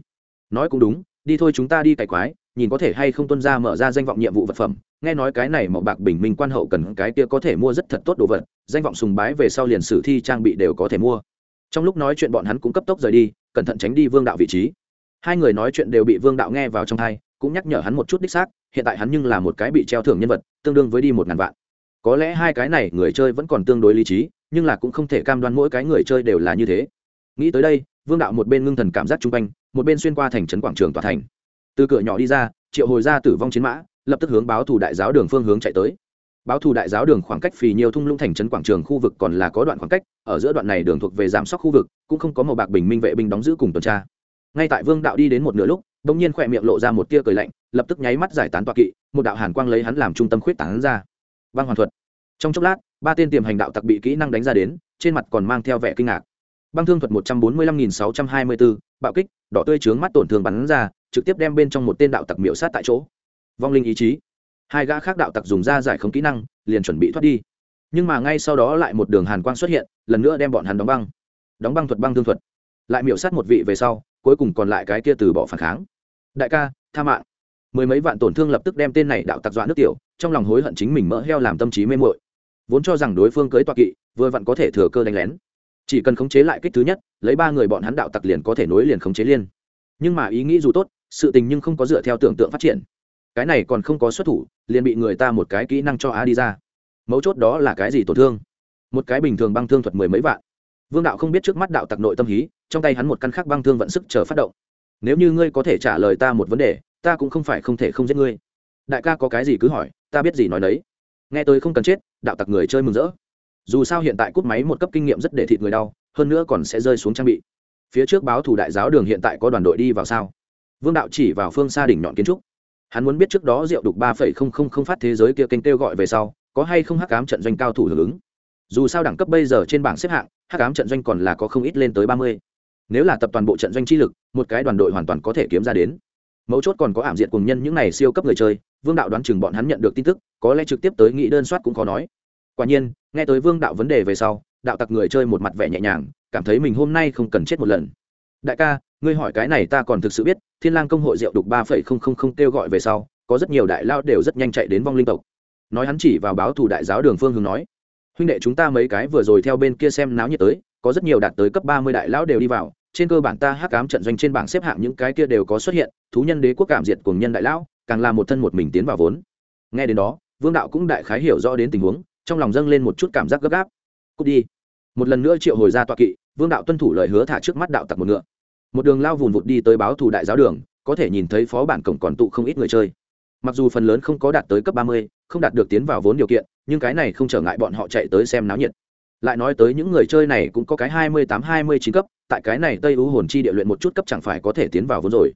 Nói cũng đúng, đi thôi chúng ta đi cày quái, nhìn có thể hay không tuân ra mở ra danh vọng nhiệm vụ vật phẩm. Nghe nói cái này màu bạc bình minh quan hậu cần cái kia có thể mua rất thật tốt đồ vật, danh vọng sùng bái về sau liền sử thi trang bị đều có thể mua trong lúc nói chuyện bọn hắn cũng cấp tốc rời đi, cẩn thận tránh đi vương đạo vị trí. Hai người nói chuyện đều bị vương đạo nghe vào trong thai cũng nhắc nhở hắn một chút đích xác, hiện tại hắn nhưng là một cái bị treo thưởng nhân vật, tương đương với đi một ngàn vạn. Có lẽ hai cái này người chơi vẫn còn tương đối lý trí, nhưng là cũng không thể cam đoan mỗi cái người chơi đều là như thế. Nghĩ tới đây, vương đạo một bên ngưng thần cảm giác chung quanh, một bên xuyên qua thành trấn quảng trường tòa thành. Từ cửa nhỏ đi ra, triệu hồi ra tử vong chiến mã, lập tức hướng báo thủ đại giáo đường phương hướng chạy tới báo thù đại giáo đường khoảng cách phì nhiều thung lũng thành trấn quảng trường khu vực còn là có đoạn khoảng cách, ở giữa đoạn này đường thuộc về giảm sóc khu vực, cũng không có màu bạc bình minh vệ binh đóng giữ cùng tuần tra. Ngay tại vương đạo đi đến một nửa lúc, đ ỗ n g nhiên khỏe miệng lộ ra một tia cười lạnh, lập tức nháy mắt giải tán toạ kỵ, một đạo hàn quang lấy hắn làm trung tâm khuyết tán ra. Băng hoàn thuật. Trong chốc lát, ba tên tiềm hành đạo tặc bị kỹ năng đánh ra đến, trên mặt còn mang theo vẻ kinh ngạc. Băng thương thuật một trăm bốn mươi lăm nghìn sáu trăm hai mươi bốn, bạo kích, đỏ tươi trướng mắt tổn thương bắn ra, trực tiếp đem bên trong một tên đạo tặc miệu sát tại chỗ. Vong linh ý chí hai gã khác đạo tặc dùng ra giải không kỹ năng, liền chuẩn bị thoát đi. Nhưng mà ngay sau đó lại một đường hàn quang xuất hiện, lần nữa đem bọn hắn đóng băng. Đóng băng thuật băng thương thuật. Lại miểu sát một vị về sau, cuối cùng còn lại cái kia từ bỏ phản kháng. Đại ca, tha mạng. Mười mấy vạn tổn thương lập tức đem tên này đạo tặc dọa nước tiểu, trong lòng hối hận chính mình mỡ heo làm tâm trí mê mội vốn cho rằng đối phương cưới toạc kỵ, vừa vặn có thể thừa cơ đánh lén. Chỉ cần khống chế lại kích thứ nhất, lấy ba người bọn hắn đạo tặc liền có thể nối liền khống chế liên. Nhưng mà ý nghĩ dù tốt, sự tình nhưng không có dựa theo tưởng tượng phát triển cái này còn không có xuất thủ, liền bị người ta một cái kỹ năng cho á đi ra. Mấu chốt đó là cái gì tổn thương? Một cái bình thường băng thương thuật mười mấy vạn. Vương đạo không biết trước mắt đạo tặc nội tâm hí, trong tay hắn một căn khác băng thương vận sức chờ phát động. Nếu như ngươi có thể trả lời ta một vấn đề, ta cũng không phải không thể không giết ngươi. Đại ca có cái gì cứ hỏi, ta biết gì nói đấy nghe tôi không cần chết, đạo tặc người chơi mừng rỡ. Dù sao hiện tại cút máy một cấp kinh nghiệm rất để thịt người đau, hơn nữa còn sẽ rơi xuống trang bị. Phía trước báo thủ đại giáo đường hiện tại có đoàn đội đi vào sao? Vương đạo chỉ vào phương xa đỉnh nhọn kiến trúc hắn muốn biết trước đó rượu đục ba phẩy không không không phát thế giới kia kênh kêu gọi về sau, có hay không hắc ám trận doanh cao thủ hưởng ứng. Dù sao đẳng cấp bây giờ trên bảng xếp hạng, hắc ám trận doanh còn là có không ít lên tới ba mươi. Nếu là tập toàn bộ trận doanh chi lực, một cái đoàn đội hoàn toàn có thể kiếm ra đến. Mấu chốt còn có ảm diện cùng nhân những này siêu cấp người chơi, vương đạo đoán chừng bọn hắn nhận được tin tức, có lẽ trực tiếp tới nghị đơn soát cũng khó nói. Quả nhiên, nghe tới vương đạo vấn đề về sau, đạo tặc người chơi một mặt vẻ nhẹ nhàng, cảm thấy mình hôm nay không cần chết một lần. Đại ca, ngươi hỏi cái này ta còn thực sự biết thiên lang công hội rượu đục ba phẩy không không không kêu gọi về sau, có rất nhiều đại lao đều rất nhanh chạy đến vong linh tộc. Nói hắn chỉ vào báo thủ đại giáo đường phương hướng nói, huynh đệ chúng ta mấy cái vừa rồi theo bên kia xem náo nhiệt tới, có rất nhiều đạt tới cấp ba mươi đại lão đều đi vào, trên cơ bản ta hắc ám trận doanh trên bảng xếp hạng những cái kia đều có xuất hiện, thú nhân đế quốc cảm diệt cùng nhân đại lão càng là một thân một mình tiến vào vốn. Nghe đến đó, vương đạo cũng đại khái hiểu rõ đến tình huống, trong lòng dâng lên một chút cảm giác gấp gáp. Cút đi. Một lần nữa triệu hồi ra tọa kỵ, vương đạo tuân thủ lời hứa thả trước mắt đạo tặc một ngựa một đường lao vùn vụt đi tới báo thủ đại giáo đường, có thể nhìn thấy phó bản cổng còn tụ không ít người chơi. Mặc dù phần lớn không có đạt tới cấp ba mươi, không đạt được tiến vào vốn điều kiện, nhưng cái này không trở ngại bọn họ chạy tới xem náo nhiệt. Lại nói tới những người chơi này cũng có cái hai mươi tám, hai mươi chín cấp, tại cái này tây ưu hồn chi địa luyện một chút cấp chẳng phải có thể tiến vào vốn rồi.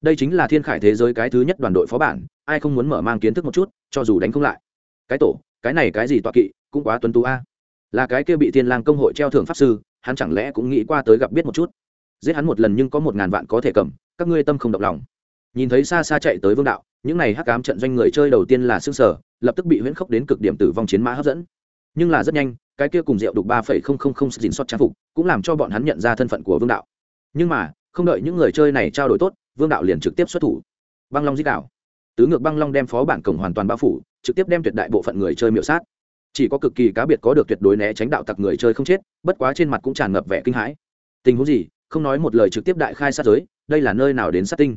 Đây chính là thiên khải thế giới cái thứ nhất đoàn đội phó bản, ai không muốn mở mang kiến thức một chút, cho dù đánh không lại. Cái tổ, cái này cái gì tọa kỵ, cũng quá tuân tú a. Là cái kia bị thiên lang công hội treo thưởng pháp sư, hắn chẳng lẽ cũng nghĩ qua tới gặp biết một chút giết hắn một lần nhưng có một ngàn vạn có thể cầm, các ngươi tâm không động lòng. Nhìn thấy xa xa chạy tới vương đạo, những này hắc ám trận doanh người chơi đầu tiên là xương sở lập tức bị huyễn khốc đến cực điểm tử vong chiến mã hấp dẫn. Nhưng là rất nhanh, cái kia cùng rượu đục ba phẩy không không không dình xót trang phục, cũng làm cho bọn hắn nhận ra thân phận của vương đạo. Nhưng mà, không đợi những người chơi này trao đổi tốt, vương đạo liền trực tiếp xuất thủ. Băng long di đảo. Tứ ngược băng long đem phó bản cổng hoàn toàn bao phủ, trực tiếp đem tuyệt đại bộ phận người chơi miệu sát. Chỉ có cực kỳ cá biệt có được tuyệt đối né tránh đạo tặc người chơi không chết, bất quá trên mặt cũng tràn ngập vẻ kinh hãi. Tình huống gì? Không nói một lời trực tiếp đại khai sát giới, đây là nơi nào đến sát tinh?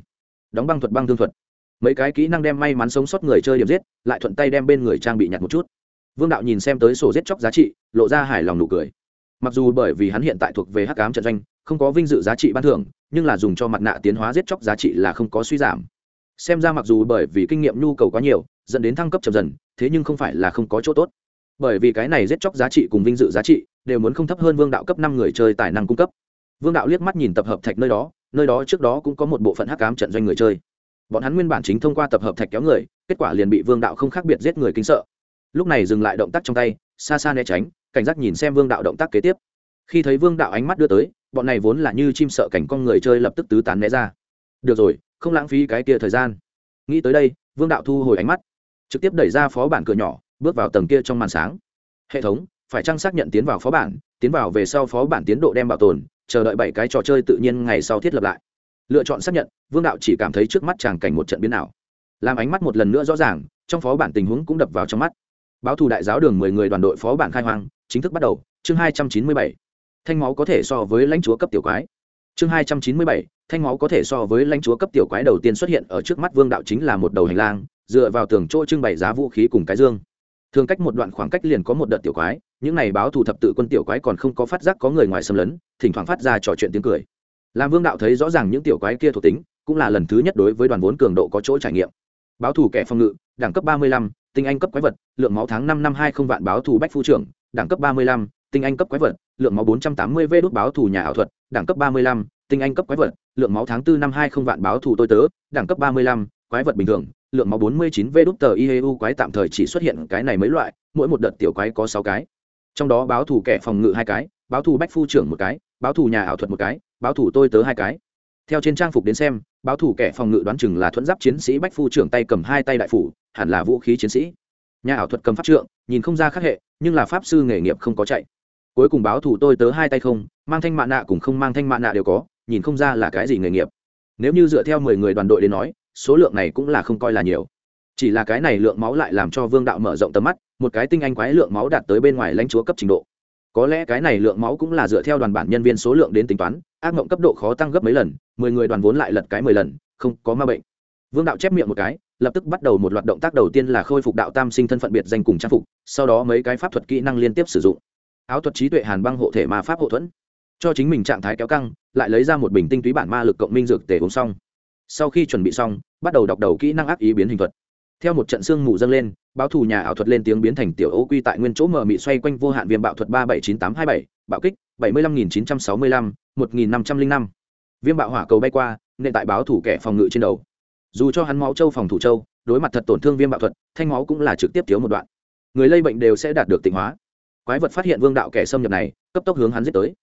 Đóng băng thuật băng thương thuật. Mấy cái kỹ năng đem may mắn sống sót người chơi điểm giết, lại thuận tay đem bên người trang bị nhặt một chút. Vương đạo nhìn xem tới sổ giết chóc giá trị, lộ ra hài lòng nụ cười. Mặc dù bởi vì hắn hiện tại thuộc về hắc cám trận doanh, không có vinh dự giá trị ban thưởng, nhưng là dùng cho mặt nạ tiến hóa giết chóc giá trị là không có suy giảm. Xem ra mặc dù bởi vì kinh nghiệm nhu cầu quá nhiều, dẫn đến thăng cấp chậm dần, thế nhưng không phải là không có chỗ tốt. Bởi vì cái này giết chóc giá trị cùng vinh dự giá trị, đều muốn không thấp hơn vương đạo cấp năm người chơi tài năng cung cấp vương đạo liếc mắt nhìn tập hợp thạch nơi đó nơi đó trước đó cũng có một bộ phận hắc cám trận doanh người chơi. Bọn hắn nguyên bản chính thông qua tập hợp thạch kéo người, kết quả liền bị vương đạo không khác biệt giết người kính sợ. Lúc này dừng lại động tác trong tay, xa xa né tránh, cảnh giác nhìn xem vương đạo động tác kế tiếp. Khi thấy vương đạo ánh mắt đưa tới, bọn này vốn là như chim sợ cảnh con người chơi lập tức tứ tán né ra. Được rồi, không lãng phí cái kia thời gian. Nghĩ tới đây, vương đạo thu hồi ánh mắt, trực tiếp đẩy ra phó bản cửa nhỏ, bước vào tầng kia trong màn sáng. Hệ thống, phải chăng xác nhận tiến vào phó bản, tiến vào về sau phó bản tiến độ đem bảo tồn chờ đợi bảy cái trò chơi tự nhiên ngày sau thiết lập lại. Lựa chọn xác nhận, vương đạo chỉ cảm thấy trước mắt chàng cảnh một trận biến ảo. Làm ánh mắt một lần nữa rõ ràng, trong phó bản tình huống cũng đập vào trong mắt. Báo thù đại giáo đường mười người đoàn đội phó bản khai hoang, chính thức bắt đầu, chương hai trăm chín mươi bảy. Thanh máu có thể so với lãnh chúa cấp tiểu quái. Chương hai trăm chín mươi bảy, thanh máu có thể so với lãnh chúa cấp tiểu quái đầu tiên xuất hiện ở trước mắt vương đạo chính là một đầu hành lang, dựa vào tường chỗ trưng bày giá vũ khí cùng cái dương. Thường cách một đoạn khoảng cách liền có một đợt tiểu quái, những này báo thù thập tự quân tiểu quái còn không có phát giác có người ngoài xâm lấn thỉnh thoảng phát ra trò chuyện tiếng cười. Làm vương đạo thấy rõ ràng những tiểu quái kia thuộc tính, cũng là lần thứ nhất đối với đoàn vốn cường độ có chỗ trải nghiệm. Báo thủ kẻ phòng ngự, đẳng cấp ba mươi lăm, tinh anh cấp quái vật, lượng máu tháng năm năm hai không vạn báo thủ bách phu trưởng, đẳng cấp ba mươi lăm, tinh anh cấp quái vật, lượng máu bốn trăm tám mươi v đốt báo thủ nhà ảo thuật, đẳng cấp ba mươi lăm, tinh anh cấp quái vật, lượng máu tháng bốn năm hai không vạn báo thủ tôi tớ, đẳng cấp ba mươi lăm, quái vật bình thường, lượng máu bốn mươi chín v đốt tờ ieu quái tạm thời chỉ xuất hiện cái này mấy loại, mỗi một đợt tiểu quái có sáu cái. Trong đó báo thủ kẻ phòng ngự hai cái, báo thủ bách phu trưởng một cái báo thủ nhà ảo thuật một cái, báo thủ tôi tớ hai cái. Theo trên trang phục đến xem, báo thủ kẻ phòng ngự đoán chừng là thuẫn giáp chiến sĩ bách phu trưởng tay cầm hai tay đại phủ, hẳn là vũ khí chiến sĩ. Nhà ảo thuật cầm pháp trượng, nhìn không ra khác hệ, nhưng là pháp sư nghề nghiệp không có chạy. Cuối cùng báo thủ tôi tớ hai tay không, mang thanh mạ nạ cùng không mang thanh mạ nạ đều có, nhìn không ra là cái gì nghề nghiệp. Nếu như dựa theo mười người đoàn đội đến nói, số lượng này cũng là không coi là nhiều. Chỉ là cái này lượng máu lại làm cho vương đạo mở rộng tầm mắt, một cái tinh anh quái lượng máu đạt tới bên ngoài lãnh chúa cấp trình độ có lẽ cái này lượng máu cũng là dựa theo đoàn bản nhân viên số lượng đến tính toán, ác mộng cấp độ khó tăng gấp mấy lần, mười người đoàn vốn lại lật cái mười lần, không có ma bệnh. Vương đạo chép miệng một cái, lập tức bắt đầu một loạt động tác đầu tiên là khôi phục đạo tam sinh thân phận biệt danh cùng trang phục, sau đó mấy cái pháp thuật kỹ năng liên tiếp sử dụng. Áo thuật trí tuệ hàn băng hộ thể ma pháp hộ thuẫn. Cho chính mình trạng thái kéo căng, lại lấy ra một bình tinh túy bản ma lực cộng minh dược tể uống xong. Sau khi chuẩn bị xong, bắt đầu đọc đầu kỹ năng ác ý biến hình thuật theo một trận sương mù dâng lên, báo thù nhà ảo thuật lên tiếng biến thành tiểu ô quy tại nguyên chỗ mờ mị xoay quanh vô hạn viêm bạo thuật ba bảy chín tám hai bảy, bạo kích bảy mươi lăm nghìn chín trăm sáu mươi lăm, một nghìn năm trăm linh năm. Viêm bạo hỏa cầu bay qua, nên tại báo thủ kẻ phòng ngự trên đầu. Dù cho hắn máu châu phòng thủ châu, đối mặt thật tổn thương viêm bạo thuật, thanh máu cũng là trực tiếp thiếu một đoạn. Người lây bệnh đều sẽ đạt được tịnh hóa. Quái vật phát hiện vương đạo kẻ xâm nhập này, cấp tốc hướng hắn giết tới.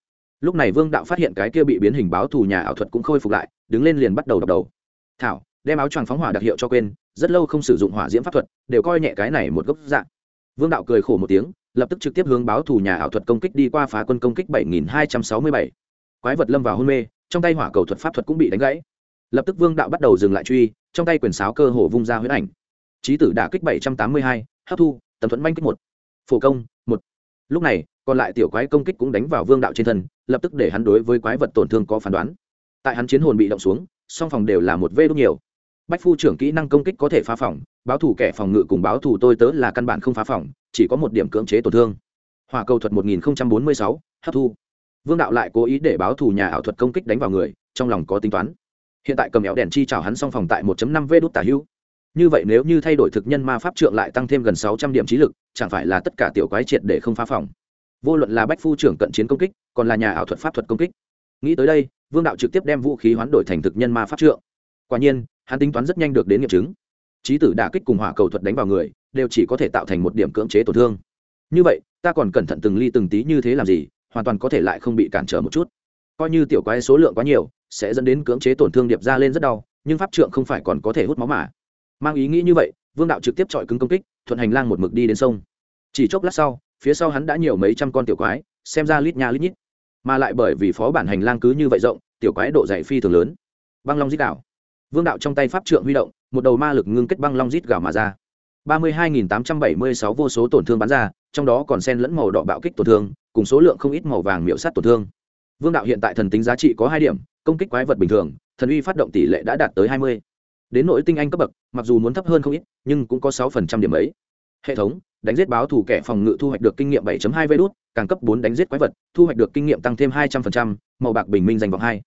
Lúc này vương đạo phát hiện cái kia bị biến hình báo thù nhà ảo thuật cũng khôi phục lại, đứng lên liền bắt đầu đập đầu. Thảo, đem áo choàng phóng hỏa đặc hiệu cho quên rất lâu không sử dụng hỏa diễm pháp thuật đều coi nhẹ cái này một gốc dạng. Vương đạo cười khổ một tiếng lập tức trực tiếp hướng báo thủ nhà ảo thuật công kích đi qua phá quân công kích 7267. quái vật lâm vào hôn mê trong tay hỏa cầu thuật pháp thuật cũng bị đánh gãy. Lập tức vương đạo bắt đầu dừng lại truy trong tay quyền sáo cơ hồ vung ra huyết ảnh. Trí tử đả kích 782, hấp thu tầm thuẫn manh kích một. Phổ công một. Lúc này còn lại tiểu quái công kích cũng đánh vào vương đạo trên thân lập tức để hắn đối với quái vật tổn thương có phán đoán. Tại hắn chiến hồn bị động xuống song phòng đều là một vê đốt nhiều bách phu trưởng kỹ năng công kích có thể phá phòng báo thủ kẻ phòng ngự cùng báo thủ tôi tớ là căn bản không phá phòng chỉ có một điểm cưỡng chế tổn thương. Hỏa cầu thuật 1046, hấp thu. Vương đạo lại cố ý để báo thủ nhà ảo thuật công kích đánh vào người trong lòng có tính toán. Hiện tại cầm éo đèn chi chào hắn xong phòng tại 1 năm v đút tả hữu. Như vậy nếu như thay đổi thực nhân ma pháp trượng lại tăng thêm gần sáu trăm điểm trí lực chẳng phải là tất cả tiểu quái triệt để không phá phòng. Vô luận là bách phu trưởng cận chiến công kích còn là nhà ảo thuật pháp thuật công kích. Nghĩ tới đây vương đạo trực tiếp đem vũ khí hoán đổi thành thực nhân ma pháp trượng quả nhiên, hắn tính toán rất nhanh được đến nghiệm chứng. Trí tử đả kích cùng hỏa cầu thuật đánh vào người, đều chỉ có thể tạo thành một điểm cưỡng chế tổn thương. Như vậy, ta còn cẩn thận từng ly từng tí như thế làm gì, hoàn toàn có thể lại không bị cản trở một chút. Coi như tiểu quái số lượng quá nhiều, sẽ dẫn đến cưỡng chế tổn thương điệp ra lên rất đau, nhưng pháp trượng không phải còn có thể hút máu mà. Mang ý nghĩ như vậy, vương đạo trực tiếp chọi cứng công kích, thuận hành lang một mực đi đến sông. Chỉ chốc lát sau, phía sau hắn đã nhiều mấy trăm con tiểu quái, xem ra lít nha lít nhít. Mà lại bởi vì phó bản hành lang cứ như vậy rộng, tiểu quái độ dày phi thường lớn. Băng long dít đảo vương đạo trong tay pháp trượng huy động, một đầu ma lực ngưng kết băng long rít gào mà ra. ba mươi hai nghìn tám trăm bảy mươi sáu vô số tổn thương bắn ra, trong đó còn sen lẫn màu đỏ bạo kích tổn thương, cùng số lượng không ít màu vàng miễu sát tổn thương. Vương đạo hiện tại thần tính giá trị có hai điểm, công kích quái vật bình thường, thần uy phát động tỷ lệ đã đạt tới hai mươi. Đến nội tinh anh cấp bậc, mặc dù muốn thấp hơn không ít, nhưng cũng có sáu phần trăm điểm ấy. Hệ thống, đánh giết báo thủ kẻ phòng ngự thu hoạch được kinh nghiệm 7 hai vê đốt càng cấp bốn đánh giết quái vật, thu hoạch được kinh nghiệm tăng thêm hai trăm linh màu bạc bình minh giành vòng hai.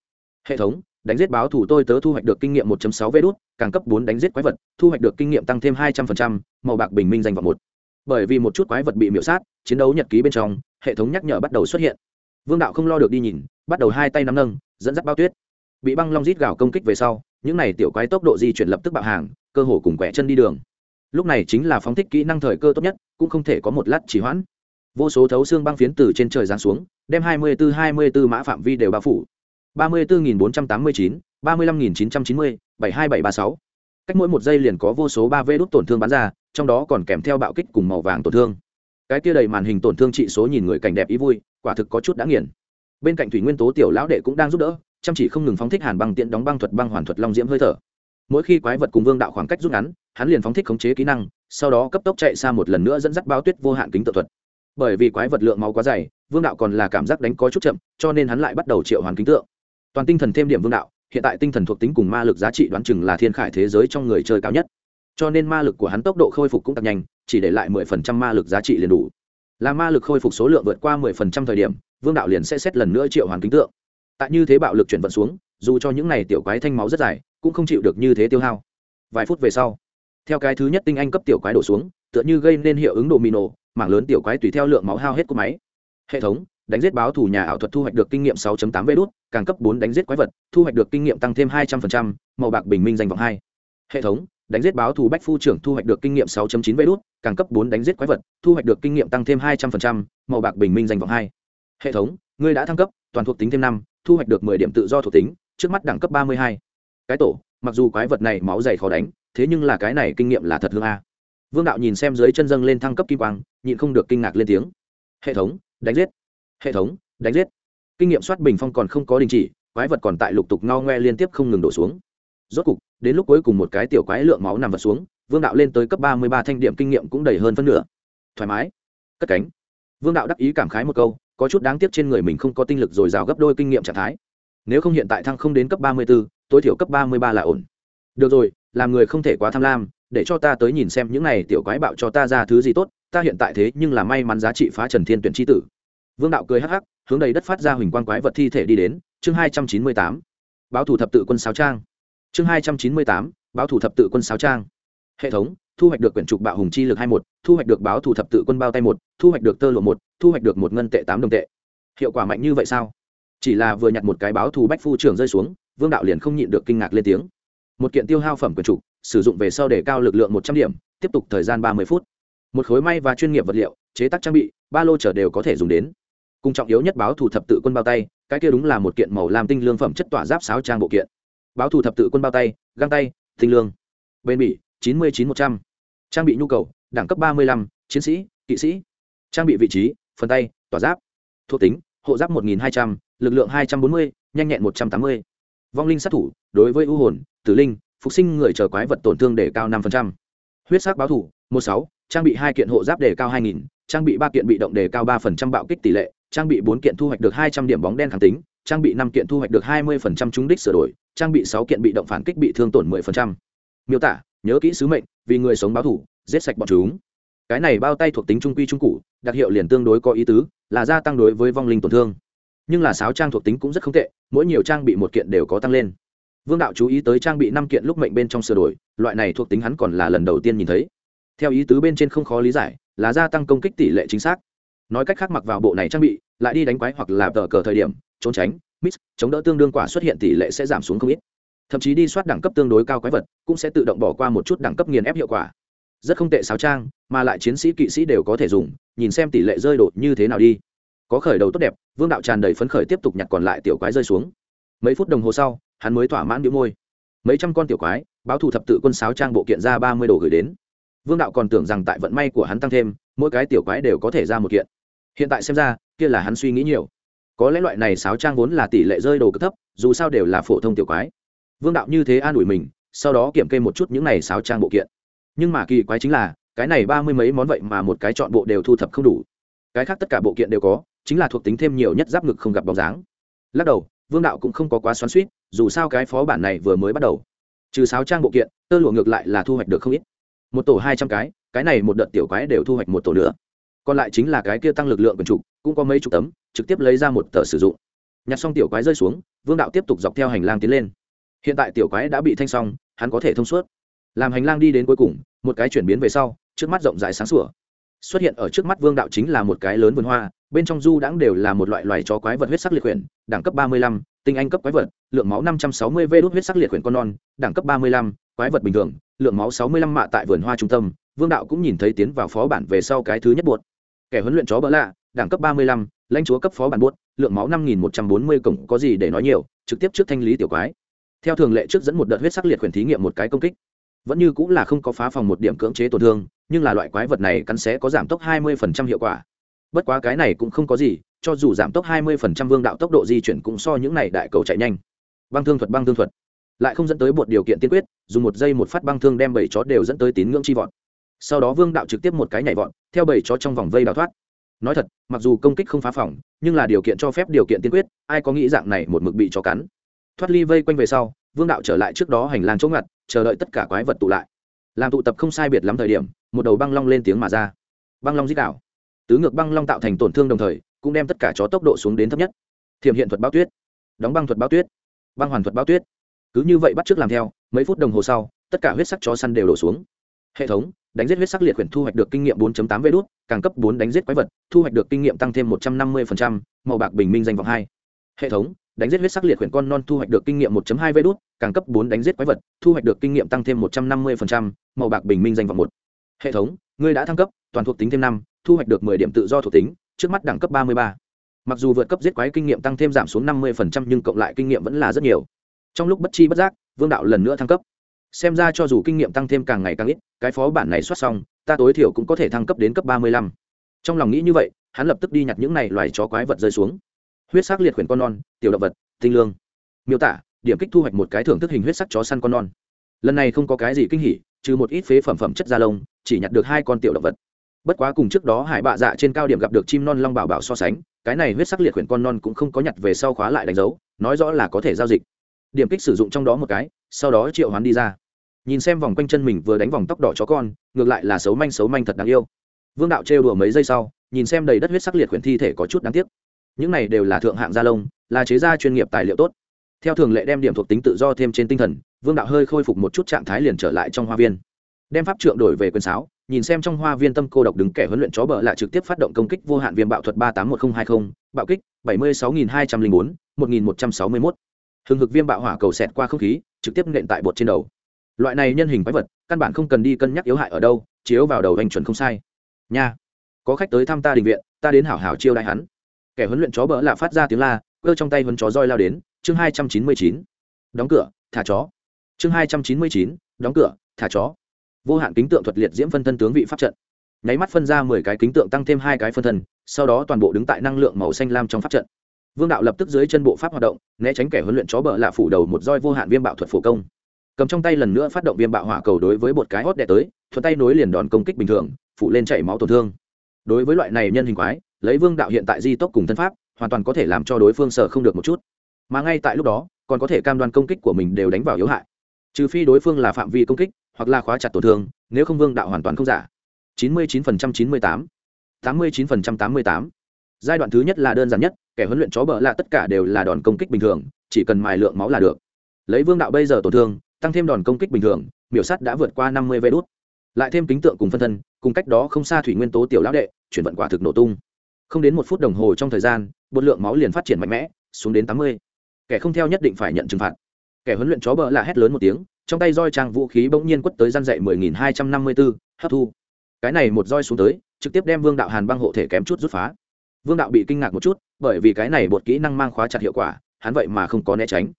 Hệ thống đánh giết báo thủ tôi tớ thu hoạch được kinh nghiệm 1.6 vé đút, càng cấp bốn đánh giết quái vật thu hoạch được kinh nghiệm tăng thêm hai trăm linh màu bạc bình minh dành vọng một. Bởi vì một chút quái vật bị miểu sát chiến đấu nhật ký bên trong hệ thống nhắc nhở bắt đầu xuất hiện. Vương đạo không lo được đi nhìn bắt đầu hai tay nắm nâng dẫn dắt bao tuyết. Bị băng long rít gào công kích về sau những này tiểu quái tốc độ di chuyển lập tức bạo hàng cơ hồ cùng quẻ chân đi đường. Lúc này chính là phóng thích kỹ năng thời cơ tốt nhất cũng không thể có một lát trì hoãn. Vô số thấu xương băng phiến từ trên trời giáng xuống đem hai mươi bốn hai mươi bốn mã phạm vi đều bao phủ ba mươi bốn bốn trăm tám mươi chín, ba mươi lăm chín trăm chín mươi, bảy hai bảy ba sáu. Cách mỗi một giây liền có vô số ba vê đốt tổn thương bắn ra, trong đó còn kèm theo bạo kích cùng màu vàng tổn thương. Cái kia đầy màn hình tổn thương trị số nhìn người cảnh đẹp ý vui, quả thực có chút đã nghiền. Bên cạnh thủy nguyên tố tiểu lão đệ cũng đang giúp đỡ, chăm chỉ không ngừng phóng thích hàn băng tiện đóng băng thuật băng hoàn thuật long diễm hơi thở. Mỗi khi quái vật cùng vương đạo khoảng cách rút ngắn, hắn liền phóng thích khống chế kỹ năng, sau đó cấp tốc chạy xa một lần nữa dẫn dắt bao tuyết vô hạn kính tự thuật. Bởi vì quái vật lượng máu quá dày, vương đạo còn là cảm giác đánh có chút chậm, cho nên hắn lại bắt đầu triệu hoàn kính tượng toàn tinh thần thêm điểm vương đạo, hiện tại tinh thần thuộc tính cùng ma lực giá trị đoán chừng là thiên khải thế giới trong người chơi cao nhất. Cho nên ma lực của hắn tốc độ khôi phục cũng tăng nhanh, chỉ để lại mười phần trăm ma lực giá trị liền đủ. Là ma lực khôi phục số lượng vượt qua mười phần trăm thời điểm, vương đạo liền sẽ xét lần nữa triệu hoàn kính tượng. Tại như thế bạo lực chuyển vận xuống, dù cho những n à y tiểu quái thanh máu rất dài, cũng không chịu được như thế tiêu hao. Vài phút về sau, theo cái thứ nhất tinh anh cấp tiểu quái đổ xuống, tựa như gây nên hiệu ứng độ mì nổ mảng lớn tiểu quái tùy theo lượng máu hao hết của máy. Hệ thống đánh giết báo thủ nhà ảo thuật thu hoạch được kinh nghiệm 6.8 vé đút, càng cấp 4 đánh giết quái vật thu hoạch được kinh nghiệm tăng thêm 200%, màu bạc bình minh danh vọng hai. Hệ thống đánh giết báo thủ bách phu trưởng thu hoạch được kinh nghiệm 6.9 vé đút, càng cấp 4 đánh giết quái vật thu hoạch được kinh nghiệm tăng thêm 200%, màu bạc bình minh danh vọng hai. Hệ thống ngươi đã thăng cấp toàn thuộc tính thêm năm thu hoạch được 10 điểm tự do thuộc tính trước mắt đẳng cấp 32. cái tổ mặc dù quái vật này máu dày khó đánh thế nhưng là cái này kinh nghiệm là thật hương a. Vương đạo nhìn xem dưới chân dâng lên thăng cấp kim quang nhịn không được kinh ngạc lên tiếng. Hệ thống đánh giết hệ thống, đánh giết. Kinh nghiệm soát bình phong còn không có đình chỉ, quái vật còn tại lục tục ngao ngoe liên tiếp không ngừng đổ xuống. Rốt cục, đến lúc cuối cùng một cái tiểu quái lượng máu nằm vật xuống, vương đạo lên tới cấp ba mươi ba thanh điểm kinh nghiệm cũng đầy hơn phân nửa. Thoải mái. Cất cánh. Vương đạo đắc ý cảm khái một câu, có chút đáng tiếc trên người mình không có tinh lực dồi dào gấp đôi kinh nghiệm trạng thái. Nếu không hiện tại thăng không đến cấp ba mươi b ố tối thiểu cấp ba mươi ba là ổn. Được rồi, làm người không thể quá tham lam, để cho ta tới nhìn xem những này tiểu quái bạo cho ta ra thứ gì tốt, ta hiện tại thế nhưng là may mắn giá trị phá trần thiên tuyển tri tử vương đạo cười hắc hắc, hướng đầy đất phát ra huỳnh quang quái vật thi thể đi đến, chương hai trăm chín mươi tám. Báo thủ thập tự quân sáo trang. Chương hai trăm chín mươi tám, báo thủ thập tự quân sáo trang. Hệ thống, thu hoạch được quyển trục bạo hùng chi lực hai một, thu hoạch được báo thủ thập tự quân bao tay một, thu hoạch được tơ lộ một, thu hoạch được một ngân tệ tám đồng tệ. Hiệu quả mạnh như vậy sao? Chỉ là vừa nhặt một cái báo thù bách phu trưởng rơi xuống, vương đạo liền không nhịn được kinh ngạc lên tiếng. Một kiện tiêu hao phẩm quyển trục, sử dụng về sau để cao lực lượng một trăm điểm, tiếp tục thời gian ba mươi phút. Một khối may và chuyên nghiệp vật liệu, chế tác trang bị, ba lô chở đều có thể dùng đến cùng trọng yếu nhất báo thủ thập tự quân bao tay, cái kia đúng là một kiện màu làm tinh lương phẩm chất tỏa giáp sáo trang bộ kiện. Báo thủ thập tự quân bao tay, găng tay, tinh lương. Bên bỉ, chín mươi chín một trăm. Trang bị nhu cầu, đẳng cấp ba mươi lăm, chiến sĩ, kỵ sĩ. Trang bị vị trí, phần tay, tỏa giáp. Thuộc tính, hộ giáp một nghìn hai trăm l ự c lượng hai trăm bốn mươi, nhanh nhẹn một trăm tám mươi. Vong linh sát thủ, đối với ưu hồn, tử linh, phục sinh người chờ quái vật tổn thương để cao năm huyết sắc báo thủ một sáu, trang bị hai kiện hộ giáp đề cao hai nghìn, trang bị ba kiện bị động đề cao ba phần trăm bạo kích tỷ lệ trang bị bốn kiện thu hoạch được hai trăm điểm bóng đen kháng tính, trang bị năm kiện thu hoạch được hai mươi phần trăm trúng đích sửa đổi, trang bị sáu kiện bị động phản kích bị thương tổn mười phần trăm. Miêu tả, nhớ kỹ sứ mệnh, vì người sống báo thủ, giết sạch bọn chúng. Cái này bao tay thuộc tính trung quy trung cụ, đặc hiệu liền tương đối có ý tứ, là gia tăng đối với vong linh tổn thương. Nhưng là sáo trang thuộc tính cũng rất không tệ, mỗi nhiều trang bị một kiện đều có tăng lên. Vương đạo chú ý tới trang bị năm kiện lúc mệnh bên trong sửa đổi, loại này thuộc tính hắn còn là lần đầu tiên nhìn thấy. Theo ý tứ bên trên không khó lý giải, là gia tăng công kích tỷ lệ chính xác nói cách khác mặc vào bộ này trang bị, lại đi đánh quái hoặc là tờ cờ thời điểm, trốn tránh, miss, chống đỡ tương đương quả xuất hiện tỷ lệ sẽ giảm xuống không ít. Thậm chí đi soát đẳng cấp tương đối cao quái vật, cũng sẽ tự động bỏ qua một chút đẳng cấp nghiền ép hiệu quả. Rất không tệ sáo trang, mà lại chiến sĩ kỵ sĩ đều có thể dùng, nhìn xem tỷ lệ rơi đột như thế nào đi. Có khởi đầu tốt đẹp, vương đạo tràn đầy phấn khởi tiếp tục nhặt còn lại tiểu quái rơi xuống. Mấy phút đồng hồ sau, hắn mới thỏa mãn đĩu môi. Mấy trăm con tiểu quái, báo thù thập tự quân sáo trang bộ kiện ra ba mươi đồ gửi đến. Vương đạo còn tưởng rằng tại vận may của hắn tăng thêm, mỗi cái tiểu quái đều có thể ra một kiện hiện tại xem ra, kia là hắn suy nghĩ nhiều. Có lẽ loại này sáo trang vốn là tỷ lệ rơi đồ cực thấp, dù sao đều là phổ thông tiểu quái. Vương đạo như thế an ủi mình, sau đó kiểm kê một chút những này sáo trang bộ kiện. Nhưng mà kỳ quái chính là, cái này ba mươi mấy món vậy mà một cái chọn bộ đều thu thập không đủ. Cái khác tất cả bộ kiện đều có, chính là thuộc tính thêm nhiều nhất giáp ngực không gặp bóng dáng. Lắc đầu, vương đạo cũng không có quá xoắn suýt dù sao cái phó bản này vừa mới bắt đầu. Trừ sáo trang bộ kiện, tơ lụa ngược lại là thu hoạch được không ít. Một tổ hai trăm cái cái này một đợt tiểu quái đều thu hoạch một tổ nữa còn lại chính là cái kia tăng lực lượng quần trục cũng có mấy chục tấm, trực tiếp lấy ra một tờ sử dụng. Nhặt xong tiểu quái rơi xuống, vương đạo tiếp tục dọc theo hành lang tiến lên. Hiện tại tiểu quái đã bị thanh xong, hắn có thể thông suốt. Làm hành lang đi đến cuối cùng, một cái chuyển biến về sau, trước mắt rộng rãi sáng sủa. Xuất hiện ở trước mắt vương đạo chính là một cái lớn vườn hoa, bên trong du đãng đều là một loại loài chó quái vật huyết sắc liệt quyển, đẳng cấp ba mươi lăm, tinh anh cấp quái vật, lượng máu năm trăm sáu mươi vê đốt huyết sắc liệt quyển con non, đẳng cấp ba mươi lăm, quái vật bình thường, lượng máu sáu mươi lăm mạ tại vườn hoa trung tâm. Vương đạo cũng nhìn thấy tiến vào phó bản về sau cái thứ nhất buột kẻ huấn luyện chó bỡ lạ, đẳng cấp ba mươi lăm, lãnh chúa cấp phó bản buốt, lượng máu năm nghìn một trăm bốn mươi cổng có gì để nói nhiều, trực tiếp trước thanh lý tiểu quái. Theo thường lệ trước dẫn một đợt huyết sắc liệt quyển thí nghiệm một cái công kích. Vẫn như cũng là không có phá phòng một điểm cưỡng chế tổn thương, nhưng là loại quái vật này cắn sẽ có giảm tốc 20% hiệu quả. Bất quá cái này cũng không có gì, cho dù giảm tốc 20% vương đạo tốc độ di chuyển cũng so những này đại cầu chạy nhanh. Băng thương thuật, băng thương thuật. Lại không dẫn tới một điều kiện tiên quyết, dùng một giây một phát băng thương đem bảy chó đều dẫn tới tín ngưỡng chi vọt sau đó vương đạo trực tiếp một cái nhảy vọt, theo bảy chó trong vòng vây đào thoát. Nói thật, mặc dù công kích không phá phòng, nhưng là điều kiện cho phép điều kiện tiên quyết, ai có nghĩ dạng này một mực bị chó cắn. Thoát ly vây quanh về sau, vương đạo trở lại trước đó hành lang chỗ ngặt, chờ đợi tất cả quái vật tụ lại. Làm tụ tập không sai biệt lắm thời điểm, một đầu băng long lên tiếng mà ra. Băng long dích đảo tứ ngược băng long tạo thành tổn thương đồng thời, cũng đem tất cả chó tốc độ xuống đến thấp nhất. Thiểm hiện thuật báo tuyết. Đóng băng thuật báo tuyết. Băng hoàn thuật báo tuyết. Cứ như vậy bắt t làm theo, mấy phút đồng hồ sau, tất cả huyết sắc chó săn đều đổ xuống hệ thống đánh giết huyết sắc liệt quyển thu hoạch được kinh nghiệm 4.8 vê đốt càng cấp 4 đánh giết quái vật thu hoạch được kinh nghiệm tăng thêm 150%, màu bạc bình minh danh vọng 2. hệ thống đánh giết huyết sắc liệt quyển con non thu hoạch được kinh nghiệm 1.2 vê đốt càng cấp 4 đánh giết quái vật thu hoạch được kinh nghiệm tăng thêm 150%, màu bạc bình minh danh vọng 1. hệ thống ngươi đã thăng cấp toàn thuộc tính thêm 5, thu hoạch được 10 điểm tự do thuộc tính trước mắt đẳng cấp 33. mặc dù vượt cấp giết quái kinh nghiệm tăng thêm giảm xuống 50% nhưng cộng lại kinh nghiệm vẫn là rất nhiều trong lúc bất chi bất giác vương đạo lần nữa thăng cấp xem ra cho dù kinh nghiệm tăng thêm càng ngày càng ít, cái phó bản này soát xong, ta tối thiểu cũng có thể thăng cấp đến cấp 35. trong lòng nghĩ như vậy, hắn lập tức đi nhặt những này loài chó quái vật rơi xuống. Huyết sắc liệt khuyển con non, tiểu động vật, tinh lương. Miêu tả, điểm kích thu hoạch một cái thưởng thức hình huyết sắc chó săn con non. Lần này không có cái gì kinh hỉ, trừ một ít phế phẩm phẩm chất da lông, chỉ nhặt được hai con tiểu động vật. Bất quá cùng trước đó hải bạ dạ trên cao điểm gặp được chim non long bảo bảo so sánh, cái này huyết sắc liệt khuyển con non cũng không có nhặt về sau khóa lại đánh dấu, nói rõ là có thể giao dịch. Điểm kích sử dụng trong đó một cái, sau đó triệu hoán đi ra nhìn xem vòng quanh chân mình vừa đánh vòng tóc đỏ chó con, ngược lại là xấu manh xấu manh thật đáng yêu. Vương đạo trêu đùa mấy giây sau, nhìn xem đầy đất huyết sắc liệt khuyển thi thể có chút đáng tiếc. Những này đều là thượng hạng gia lông, là chế gia chuyên nghiệp tài liệu tốt. Theo thường lệ đem điểm thuộc tính tự do thêm trên tinh thần, vương đạo hơi khôi phục một chút trạng thái liền trở lại trong hoa viên. Đem pháp trượng đổi về quyền sáo, nhìn xem trong hoa viên tâm cô độc đứng kẻ huấn luyện chó bờ lại trực tiếp phát động công kích vô hạn viêm bạo thuật ba tám một nghìn hai mươi bạo kích bảy mươi sáu nghìn hai trăm linh bốn, một nghìn một trăm sáu mươi mốt. Hừng hực viêm bạo hỏa cầu xẹt qua không khí, trực tiếp nện tại bột trên đầu loại này nhân hình quái vật, căn bản không cần đi cân nhắc yếu hại ở đâu, chiếu vào đầu anh chuẩn không sai. Nha, có khách tới thăm ta đình viện, ta đến hảo hảo chiêu đại hắn. Kẻ huấn luyện chó bỡ lạ phát ra tiếng la, cơ trong tay huấn chó roi lao đến, chương hai trăm chín mươi chín, đóng cửa, thả chó. Chương hai trăm chín mươi chín, đóng cửa, thả chó. Vô hạn kính tượng thuật liệt diễm phân thân tướng vị pháp trận. Nháy mắt phân ra mười cái kính tượng tăng thêm hai cái phân thân, sau đó toàn bộ đứng tại năng lượng màu xanh lam trong pháp trận. Vương đạo lập tức dưới chân bộ pháp hoạt động, né tránh kẻ huấn luyện chó bờ lạ phủ đầu một roi vô hạn viêm bạo thuật phổ công cầm trong tay lần nữa phát động viêm bạo hỏa cầu đối với một cái hót đẻ tới, thuận tay nối liền đòn công kích bình thường phụ lên chảy máu tổn thương. Đối với loại này nhân hình quái, lấy vương đạo hiện tại di tốc cùng thân pháp, hoàn toàn có thể làm cho đối phương sợ không được một chút. Mà ngay tại lúc đó, còn có thể cam đoan công kích của mình đều đánh vào yếu hại. Trừ phi đối phương là phạm vi công kích, hoặc là khóa chặt tổn thương, nếu không vương đạo hoàn toàn không giả. Chín mươi chín phần trăm chín mươi tám. tám mươi chín phần trăm tám mươi tám. Giai đoạn thứ nhất là đơn giản nhất, kẻ huấn luyện chó bợ là tất cả đều là đòn công kích bình thường, chỉ cần mài lượng máu là được. Lấy vương đạo bây giờ tổn thương tăng thêm đòn công kích bình thường, miểu sắt đã vượt qua năm mươi vé đốt lại thêm kính tượng cùng phân thân, cùng cách đó không xa thủy nguyên tố tiểu lão đệ, chuyển vận quả thực nổ tung. Không đến một phút đồng hồ trong thời gian, bột lượng máu liền phát triển mạnh mẽ, xuống đến tám mươi. Kẻ không theo nhất định phải nhận trừng phạt. Kẻ huấn luyện chó bợ là hét lớn một tiếng, trong tay roi trang vũ khí bỗng nhiên quất tới gian dậy mười nghìn hai trăm năm mươi bốn hấp thu. Cái này một roi xuống tới, trực tiếp đem vương đạo hàn băng hộ thể kém chút rút phá. Vương đạo bị kinh ngạc một chút, bởi vì cái này bột kỹ năng mang khóa chặt hiệu quả, hắn vậy mà không có né tránh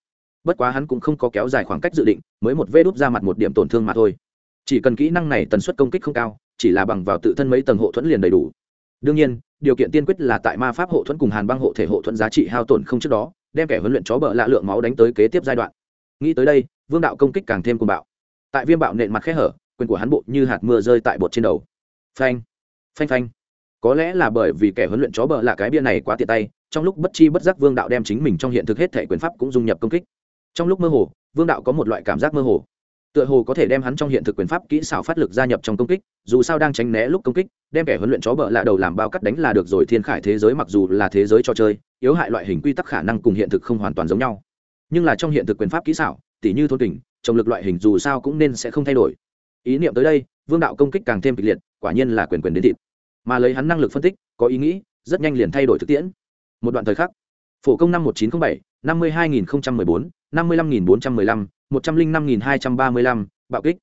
bất quá hắn cũng không có kéo dài khoảng cách dự định, mới một vê đút ra mặt một điểm tổn thương mà thôi. Chỉ cần kỹ năng này tần suất công kích không cao, chỉ là bằng vào tự thân mấy tầng hộ thuẫn liền đầy đủ. Đương nhiên, điều kiện tiên quyết là tại ma pháp hộ thuẫn cùng hàn băng hộ thể hộ thuẫn giá trị hao tổn không trước đó, đem kẻ huấn luyện chó bợ lạ lượng máu đánh tới kế tiếp giai đoạn. Nghĩ tới đây, vương đạo công kích càng thêm cuồng bạo. Tại viêm bạo nện mặt khẽ hở, quyền của hắn bộ như hạt mưa rơi tại bột trên đầu. Phanh phanh phanh. Có lẽ là bởi vì kẻ huấn luyện chó bợ lạ cái bia này quá tiện tay, trong lúc bất chi bất giác vương đạo đem chính mình trong hiện thực hết thể quyền pháp cũng dung nhập công kích trong lúc mơ hồ vương đạo có một loại cảm giác mơ hồ. Tựa hồ có thể đem hắn trong hiện thực quyền pháp kỹ xảo phát lực gia nhập trong công kích dù sao đang tránh né lúc công kích đem kẻ huấn luyện chó bợ lạ đầu làm bao cắt đánh là được rồi thiên khải thế giới mặc dù là thế giới trò chơi yếu hại loại hình quy tắc khả năng cùng hiện thực không hoàn toàn giống nhau. Nhưng là trong hiện thực quyền pháp kỹ xảo tỉ như thôn tỉnh, trọng lực loại hình dù sao cũng nên sẽ không thay đổi. Ý niệm tới đây vương đạo công kích càng thêm kịch liệt quả nhiên là quyền quyền đến thịt. Mà lấy hắn năng lực phân tích có ý nghĩ rất nhanh liền thay đổi thực tiễn. Một đoạn thời khắc phổ công năm một nghìn chín trăm bảy năm mươi hai nghìn một mươi bốn năm mươi lăm nghìn bốn trăm mười lăm một trăm linh năm nghìn hai trăm ba mươi lăm bạo kích.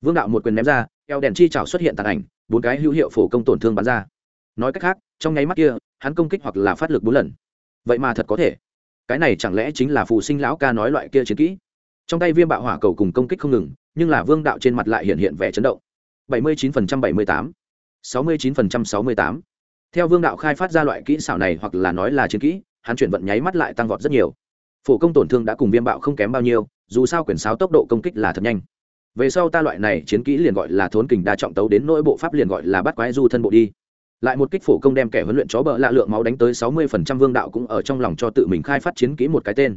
Vương đạo một quyền ném ra eo đèn chi chảo xuất hiện tàn ảnh bốn cái hữu hiệu phổ công tổn thương bắn ra. Nói cách khác trong nháy mắt kia hắn công kích hoặc là phát lực bốn lần. Vậy mà thật có thể. Cái này chẳng lẽ chính là phù sinh lão ca nói loại kia chiến kỹ? Trong tay viêm bạo hỏa cầu cùng công kích không ngừng nhưng là vương đạo trên mặt lại hiện hiện vẻ chấn động. 79% 78, 69% 68. theo vương đạo khai phát ra loại kỹ xảo này hoặc là nói là chiến kỹ hắn chuyển vận nháy mắt lại tăng vọt rất nhiều. Phổ công tổn thương đã cùng viêm bạo không kém bao nhiêu, dù sao quyển sáo tốc độ công kích là thật nhanh. Về sau ta loại này chiến kỹ liền gọi là thốn kình đa trọng tấu đến nỗi bộ pháp liền gọi là bắt quái du thân bộ đi. Lại một kích phổ công đem kẻ huấn luyện chó bợ lạ lượng máu đánh tới sáu mươi phần trăm vương đạo cũng ở trong lòng cho tự mình khai phát chiến kỹ một cái tên.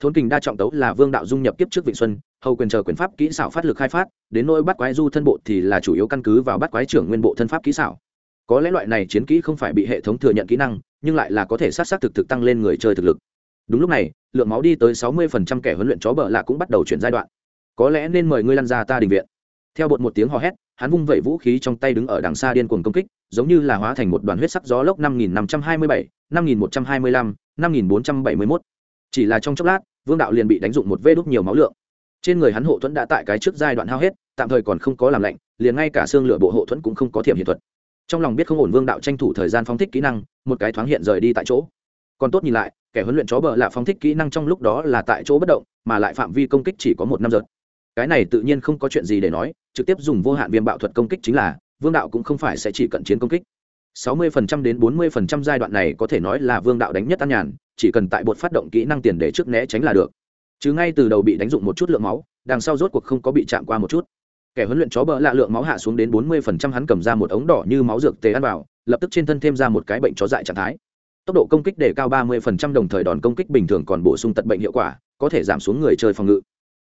Thốn kình đa trọng tấu là vương đạo dung nhập kiếp trước vịnh xuân, hầu quyền chờ quyền pháp kỹ xảo phát lực khai phát, đến nỗi bắt quái du thân bộ thì là chủ yếu căn cứ vào bắt quái trưởng nguyên bộ thân pháp kỹ xảo. Có lẽ loại này chiến kỹ không phải bị hệ thống thừa nhận kỹ năng nhưng lại là có thể sát sát thực thực tăng lên người chơi thực lực. Đúng lúc này, lượng máu đi tới sáu mươi phần trăm kẻ huấn luyện chó bờ lạ cũng bắt đầu chuyển giai đoạn. Có lẽ nên mời ngươi lăn ra ta đình viện. Theo bột một tiếng hò hét, hắn vung vẩy vũ khí trong tay đứng ở đằng xa điên cuồng công kích, giống như là hóa thành một đoàn huyết sắc gió lốc năm nghìn năm trăm hai mươi bảy, năm nghìn một trăm hai mươi lăm, năm nghìn bốn trăm bảy mươi mốt. Chỉ là trong chốc lát, vương đạo liền bị đánh dụng một vê đúc nhiều máu lượng. Trên người hắn hộ thuẫn đã tại cái trước giai đoạn hao hết, tạm thời còn không có làm lạnh, liền ngay cả xương lửa bộ hộ thuẫn cũng không có thiểm hiện thuật trong lòng biết không ổn vương đạo tranh thủ thời gian phóng thích kỹ năng, một cái thoáng hiện rời đi tại chỗ. Còn tốt nhìn lại, kẻ huấn luyện chó bờ lạ phóng thích kỹ năng trong lúc đó là tại chỗ bất động, mà lại phạm vi công kích chỉ có một năm giật. Cái này tự nhiên không có chuyện gì để nói, trực tiếp dùng vô hạn viêm bạo thuật công kích chính là, vương đạo cũng không phải sẽ chỉ cận chiến công kích. 60% đến 40% giai đoạn này có thể nói là vương đạo đánh nhất an nhàn, chỉ cần tại bột phát động kỹ năng tiền để trước né tránh là được. Chứ ngay từ đầu bị đánh dụng một chút lượng máu, đằng sau rốt cuộc không có bị chạm qua một chút kẻ huấn luyện chó bờ lạ lượng máu hạ xuống đến 40% hắn cầm ra một ống đỏ như máu dược tề ăn vào, lập tức trên thân thêm ra một cái bệnh chó dại trạng thái. Tốc độ công kích để cao 30% đồng thời đòn công kích bình thường còn bổ sung tận bệnh hiệu quả, có thể giảm xuống người chơi phòng ngự.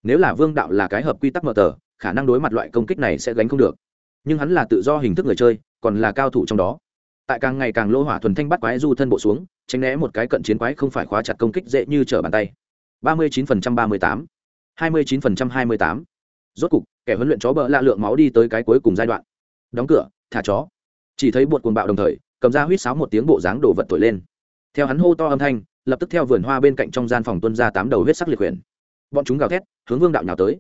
Nếu là vương đạo là cái hợp quy tắc mở tờ, khả năng đối mặt loại công kích này sẽ gánh không được. Nhưng hắn là tự do hình thức người chơi, còn là cao thủ trong đó. Tại càng ngày càng lô hỏa thuần thanh bắt quái du thân bộ xuống, tránh né một cái cận chiến quái không phải khóa chặt công kích dễ như trở bàn tay. ba mươi chín phần trăm ba mươi tám, hai mươi chín phần trăm hai mươi tám rốt cục, kẻ huấn luyện chó bỡ lạ lượng máu đi tới cái cuối cùng giai đoạn. Đóng cửa, thả chó. Chỉ thấy bột cuồng bạo đồng thời, cầm ra huýt sáo một tiếng bộ dáng đổ vật thổi lên. Theo hắn hô to âm thanh, lập tức theo vườn hoa bên cạnh trong gian phòng tuân ra tám đầu huyết sắc liệt quyển bọn chúng gào thét, hướng vương đạo nhào tới.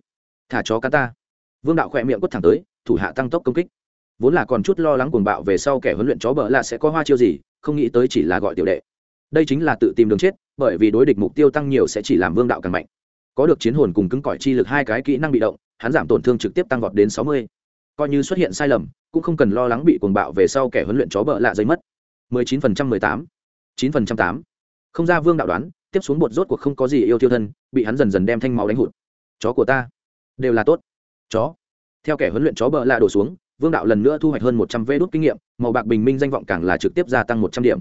Thả chó cá ta. Vương đạo khỏe miệng quất thẳng tới, thủ hạ tăng tốc công kích. Vốn là còn chút lo lắng cuồng bạo về sau kẻ huấn luyện chó bỡ lạ sẽ có hoa chiêu gì, không nghĩ tới chỉ là gọi tiểu đệ. Đây chính là tự tìm đường chết, bởi vì đối địch mục tiêu tăng nhiều sẽ chỉ làm vương đạo càng mạnh. Có được chiến hồn cùng cứng cỏi chi lực hai cái kỹ năng bị động hắn giảm tổn thương trực tiếp tăng vọt đến sáu mươi. Coi như xuất hiện sai lầm, cũng không cần lo lắng bị cuồng bạo về sau kẻ huấn luyện chó bợ lạ dây mất. mười chín phần trăm mười tám. chín phần trăm tám. Không ra vương đạo đoán, tiếp xuống bột rốt cuộc không có gì yêu tiêu thân, bị hắn dần dần đem thanh máu đánh hụt. Chó của ta, đều là tốt. Chó. Theo kẻ huấn luyện chó bợ lạ đổ xuống, vương đạo lần nữa thu hoạch hơn một trăm vê đốt kinh nghiệm, màu bạc bình minh danh vọng càng là trực tiếp gia tăng một trăm điểm.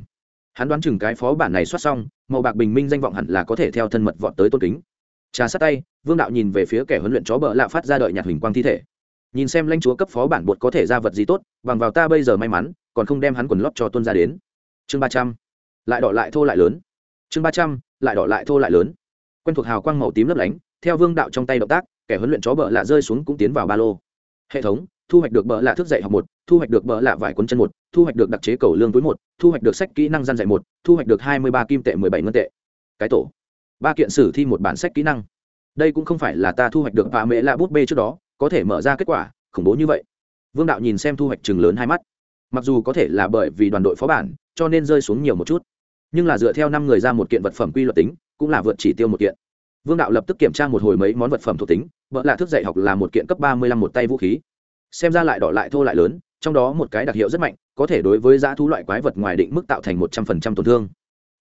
Hắn đoán chừng cái phó bản này soát xong, màu bạc bình minh danh vọng hẳn là có thể theo thân mật vọt tới tôn kính. Trà sát tay vương đạo nhìn về phía kẻ huấn luyện chó bợ lạ phát ra đợi nhạt hình quang thi thể. Nhìn xem lãnh chúa cấp phó bản bột có thể ra vật gì tốt, bằng vào ta bây giờ may mắn, còn không đem hắn quần lót cho tuân ra đến. Chương ba trăm. Lại đỏ lại thô lại lớn. Chương ba trăm, lại đỏ lại thô lại lớn. Quen thuộc hào quang màu tím lấp lánh, theo vương đạo trong tay động tác, kẻ huấn luyện chó bợ lạ rơi xuống cũng tiến vào ba lô. Hệ thống, thu hoạch được bợ lạ thức dạy học một, thu hoạch được bợ lạ vải quấn chân một, thu hoạch được đặc chế cầu lương túi một, thu hoạch được sách kỹ năng gian dạy một, thu hoạch được hai mươi ba kim tệ mười bảy ngân tệ. Cái tổ. Ba kiện sử thi một bản sách kỹ năng đây cũng không phải là ta thu hoạch được và mẹ lạ bút bê trước đó, có thể mở ra kết quả, khủng bố như vậy. Vương đạo nhìn xem thu hoạch chừng lớn hai mắt. Mặc dù có thể là bởi vì đoàn đội phó bản, cho nên rơi xuống nhiều một chút. Nhưng là dựa theo năm người ra một kiện vật phẩm quy luật tính, cũng là vượt chỉ tiêu một kiện. Vương đạo lập tức kiểm tra một hồi mấy món vật phẩm thuộc tính, vợ lạ thức dạy học là một kiện cấp ba mươi lăm một tay vũ khí. Xem ra lại đỏ lại thô lại lớn, trong đó một cái đặc hiệu rất mạnh, có thể đối với giá thú loại quái vật ngoài định mức tạo thành một trăm phần trăm tổn thương.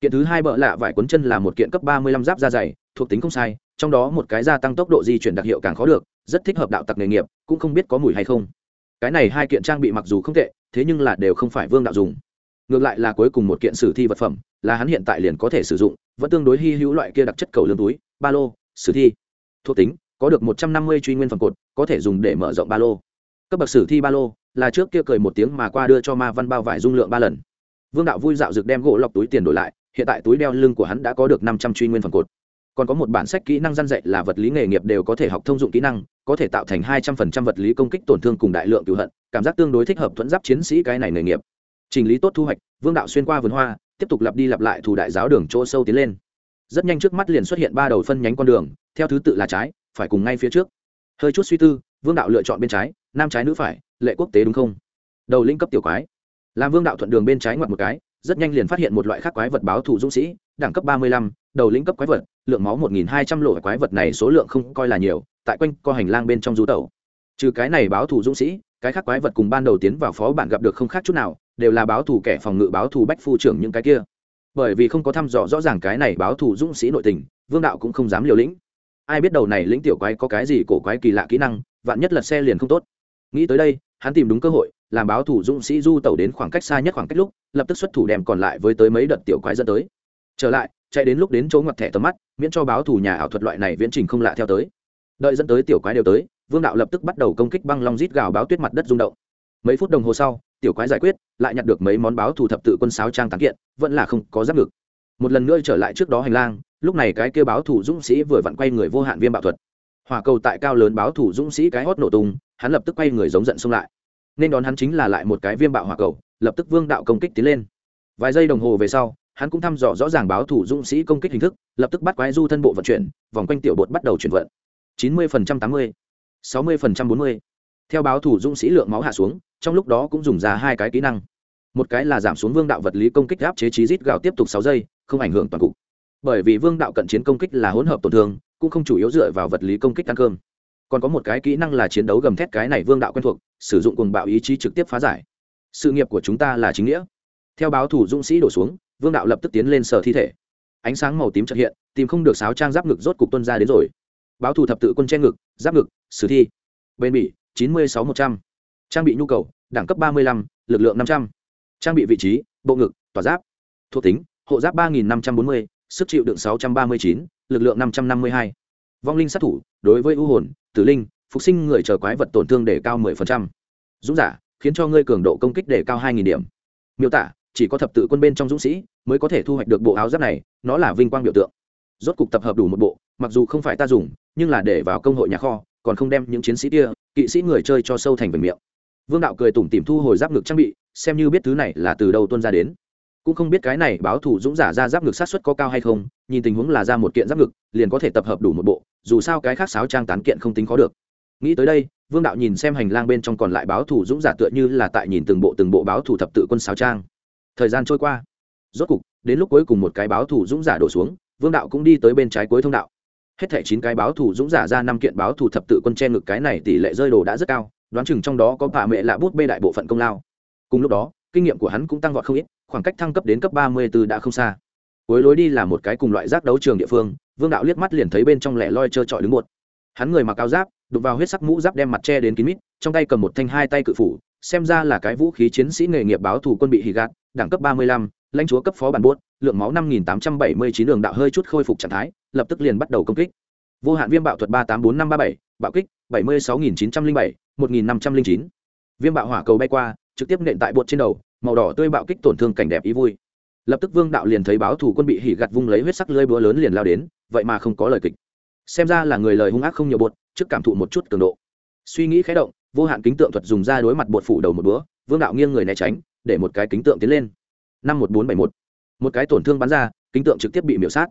Kiện thứ hai bợ lạ vải cuốn chân là một kiện cấp ba mươi lăm giáp da dày, thuộc tính không sai trong đó một cái gia tăng tốc độ di chuyển đặc hiệu càng khó được, rất thích hợp đạo tặc nghề nghiệp, cũng không biết có mùi hay không. Cái này hai kiện trang bị mặc dù không tệ, thế nhưng là đều không phải vương đạo dùng. Ngược lại là cuối cùng một kiện sử thi vật phẩm, là hắn hiện tại liền có thể sử dụng, vẫn tương đối hy hữu loại kia đặc chất cầu lương túi, ba lô, sử thi. Thuộc tính, có được một trăm năm mươi truy nguyên phẩm cột, có thể dùng để mở rộng ba lô. Cấp bậc sử thi ba lô, là trước kia cười một tiếng mà qua đưa cho ma văn bao vải dung lượng ba lần. Vương đạo vui dạo rực đem gỗ lọc túi tiền đổi lại, hiện tại túi đeo lưng của hắn đã có được năm trăm truy nguyên phẩm cột còn có một bản sách kỹ năng gian dạy là vật lý nghề nghiệp đều có thể học thông dụng kỹ năng, có thể tạo thành hai trăm phần trăm vật lý công kích tổn thương cùng đại lượng cựu hận, cảm giác tương đối thích hợp thuẫn giáp chiến sĩ cái này nghề nghiệp. Trình lý tốt thu hoạch, vương đạo xuyên qua vườn hoa, tiếp tục lặp đi lặp lại thủ đại giáo đường chỗ sâu tiến lên. Rất nhanh trước mắt liền xuất hiện ba đầu phân nhánh con đường, theo thứ tự là trái, phải cùng ngay phía trước. Hơi chút suy tư, vương đạo lựa chọn bên trái, nam trái nữ phải, lệ quốc tế đúng không? Đầu linh cấp tiểu quái. Làm vương đạo thuận đường bên trái ngoặt một cái, rất nhanh liền phát hiện một loại khác quái vật báo thủ dũng sĩ, đẳng cấp ba mươi lăm, đầu lĩnh cấp quái vật lượng máu một nghìn hai trăm lộ quái vật này số lượng không coi là nhiều, tại quanh co hành lang bên trong du tẩu. Trừ cái này báo thủ dũng sĩ, cái khác quái vật cùng ban đầu tiến vào phó bản gặp được không khác chút nào, đều là báo thủ kẻ phòng ngự, báo thủ bách phu trưởng những cái kia. Bởi vì không có thăm dò rõ ràng cái này báo thủ dũng sĩ nội tình, vương đạo cũng không dám liều lĩnh. Ai biết đầu này lĩnh tiểu quái có cái gì cổ quái kỳ lạ kỹ năng, vạn nhất lật xe liền không tốt. Nghĩ tới đây, hắn tìm đúng cơ hội, làm báo thủ dũng sĩ du tẩu đến khoảng cách xa nhất khoảng cách lúc, lập tức xuất thủ đem còn lại với tới mấy đợt tiểu quái dẫn tới. Trở lại chạy đến lúc đến chỗ ngoặt thẻ tầm mắt, miễn cho báo thủ nhà ảo thuật loại này viễn trình không lạ theo tới. Đợi dẫn tới tiểu quái đều tới, vương đạo lập tức bắt đầu công kích băng long rít gào báo tuyết mặt đất rung động. Mấy phút đồng hồ sau, tiểu quái giải quyết, lại nhặt được mấy món báo thủ thập tự quân sáo trang tán kiện, vẫn là không có giáp ngực. Một lần nữa trở lại trước đó hành lang, lúc này cái kêu báo thủ dũng sĩ vừa vặn quay người vô hạn viêm bạo thuật. Hỏa cầu tại cao lớn báo thủ dũng sĩ cái hót nổ tung, hắn lập tức quay người giống giận xông lại. Nên đón hắn chính là lại một cái viêm bạo hỏa cầu, lập tức vương đạo công kích tiến lên. Vài giây đồng hồ về sau hắn cũng thăm dò rõ ràng báo thủ dũng sĩ công kích hình thức, lập tức bắt quái du thân bộ vận chuyển, vòng quanh tiểu bột bắt đầu chuyển vận. Chín mươi tám mươi, sáu mươi bốn mươi. Theo báo thủ dũng sĩ lượng máu hạ xuống, trong lúc đó cũng dùng ra hai cái kỹ năng. Một cái là giảm xuống vương đạo vật lý công kích áp chế trí rít gạo tiếp tục sáu giây, không ảnh hưởng toàn cục. Bởi vì vương đạo cận chiến công kích là hỗn hợp tổn thương, cũng không chủ yếu dựa vào vật lý công kích ăn cơm. Còn có một cái kỹ năng là chiến đấu gầm thét cái này vương đạo quen thuộc, sử dụng cùng bạo ý chí trực tiếp phá giải. Sự nghiệp của chúng ta là chính nghĩa. Theo báo thủ dũng sĩ đổ xuống vương đạo lập tức tiến lên sở thi thể. Ánh sáng màu tím trợ hiện, tìm không được sáo trang giáp ngực rốt cục tuân ra đến rồi. Báo thù thập tự quân che ngực, giáp ngực, sử thi. Bên bỉ, chín mươi sáu một trăm. Trang bị nhu cầu, đẳng cấp ba mươi lăm, lực lượng năm trăm. Trang bị vị trí, bộ ngực, tỏa giáp. Thuộc tính, hộ giáp ba nghìn năm trăm bốn mươi, sức chịu đựng sáu trăm ba mươi chín, lực lượng năm trăm năm mươi hai. Vong linh sát thủ, đối với ưu hồn, tử linh, phục sinh người chờ quái vật tổn thương để cao 10%. dũng giả, khiến cho ngươi cường độ công kích để cao 2.000 điểm. Miêu tả chỉ có thập tự quân bên trong dũng sĩ mới có thể thu hoạch được bộ áo giáp này, nó là vinh quang biểu tượng. Rốt cục tập hợp đủ một bộ, mặc dù không phải ta dùng, nhưng là để vào công hội nhà kho, còn không đem những chiến sĩ kia, kỵ sĩ người chơi cho sâu thành vành miệng. Vương đạo cười tủm tìm thu hồi giáp ngực trang bị, xem như biết thứ này là từ đâu tuân ra đến. Cũng không biết cái này báo thủ dũng giả ra giáp ngực sát xuất có cao hay không, nhìn tình huống là ra một kiện giáp ngực, liền có thể tập hợp đủ một bộ, dù sao cái khác sáo trang tán kiện không tính khó được. Nghĩ tới đây, vương đạo nhìn xem hành lang bên trong còn lại báo thủ dũng giả tựa như là tại nhìn từng bộ từng bộ báo thủ thập tự quân sáo trang thời gian trôi qua. Rốt cục, đến lúc cuối cùng một cái báo thủ dũng giả đổ xuống, vương đạo cũng đi tới bên trái cuối thông đạo. Hết thẻ chín cái báo thủ dũng giả ra năm kiện báo thủ thập tự quân che ngực cái này tỷ lệ rơi đồ đã rất cao, đoán chừng trong đó có bà mẹ lạ bút bê đại bộ phận công lao. Cùng lúc đó, kinh nghiệm của hắn cũng tăng vọt không ít, khoảng cách thăng cấp đến cấp ba mươi b ố đã không xa. Cuối lối đi là một cái cùng loại giác đấu trường địa phương, vương đạo liếc mắt liền thấy bên trong lẻ loi trơ trọi đứng một. Hắn người mặc áo giáp đục vào huyết sắc mũ giáp đem mặt che đến kín mít, trong tay cầm một thanh hai tay cự phủ, xem ra là cái vũ khí chiến sĩ nghề nghiệp báo thủ quân bị hì gạt đẳng cấp ba mươi lăm lãnh chúa cấp phó bản buốt lượng máu năm nghìn tám trăm bảy mươi chín đường đạo hơi chút khôi phục trạng thái lập tức liền bắt đầu công kích. Vô hạn viêm bạo thuật ba tám bốn năm ba bảy bạo kích bảy mươi sáu nghìn chín trăm linh bảy một nghìn năm trăm linh chín. Viêm bạo hỏa cầu bay qua trực tiếp nện tại buột trên đầu màu đỏ tươi bạo kích tổn thương cảnh đẹp ý vui. Lập tức vương đạo liền thấy báo thủ quân bị hỉ gặt vung lấy huyết sắc lưỡi búa lớn liền lao đến vậy mà không có lời kịch. Xem ra là người lời hung ác không nhiều buột, trước cảm thụ một chút cường độ. Suy nghĩ khẽ động vô hạn kính tượng thuật dùng ra đối mặt buột phủ đầu một búa, vương đạo nghiêng người né tránh để một cái kính tượng tiến lên. Năm một bốn bảy một. Một cái tổn thương bắn ra, kính tượng trực tiếp bị miểu sát.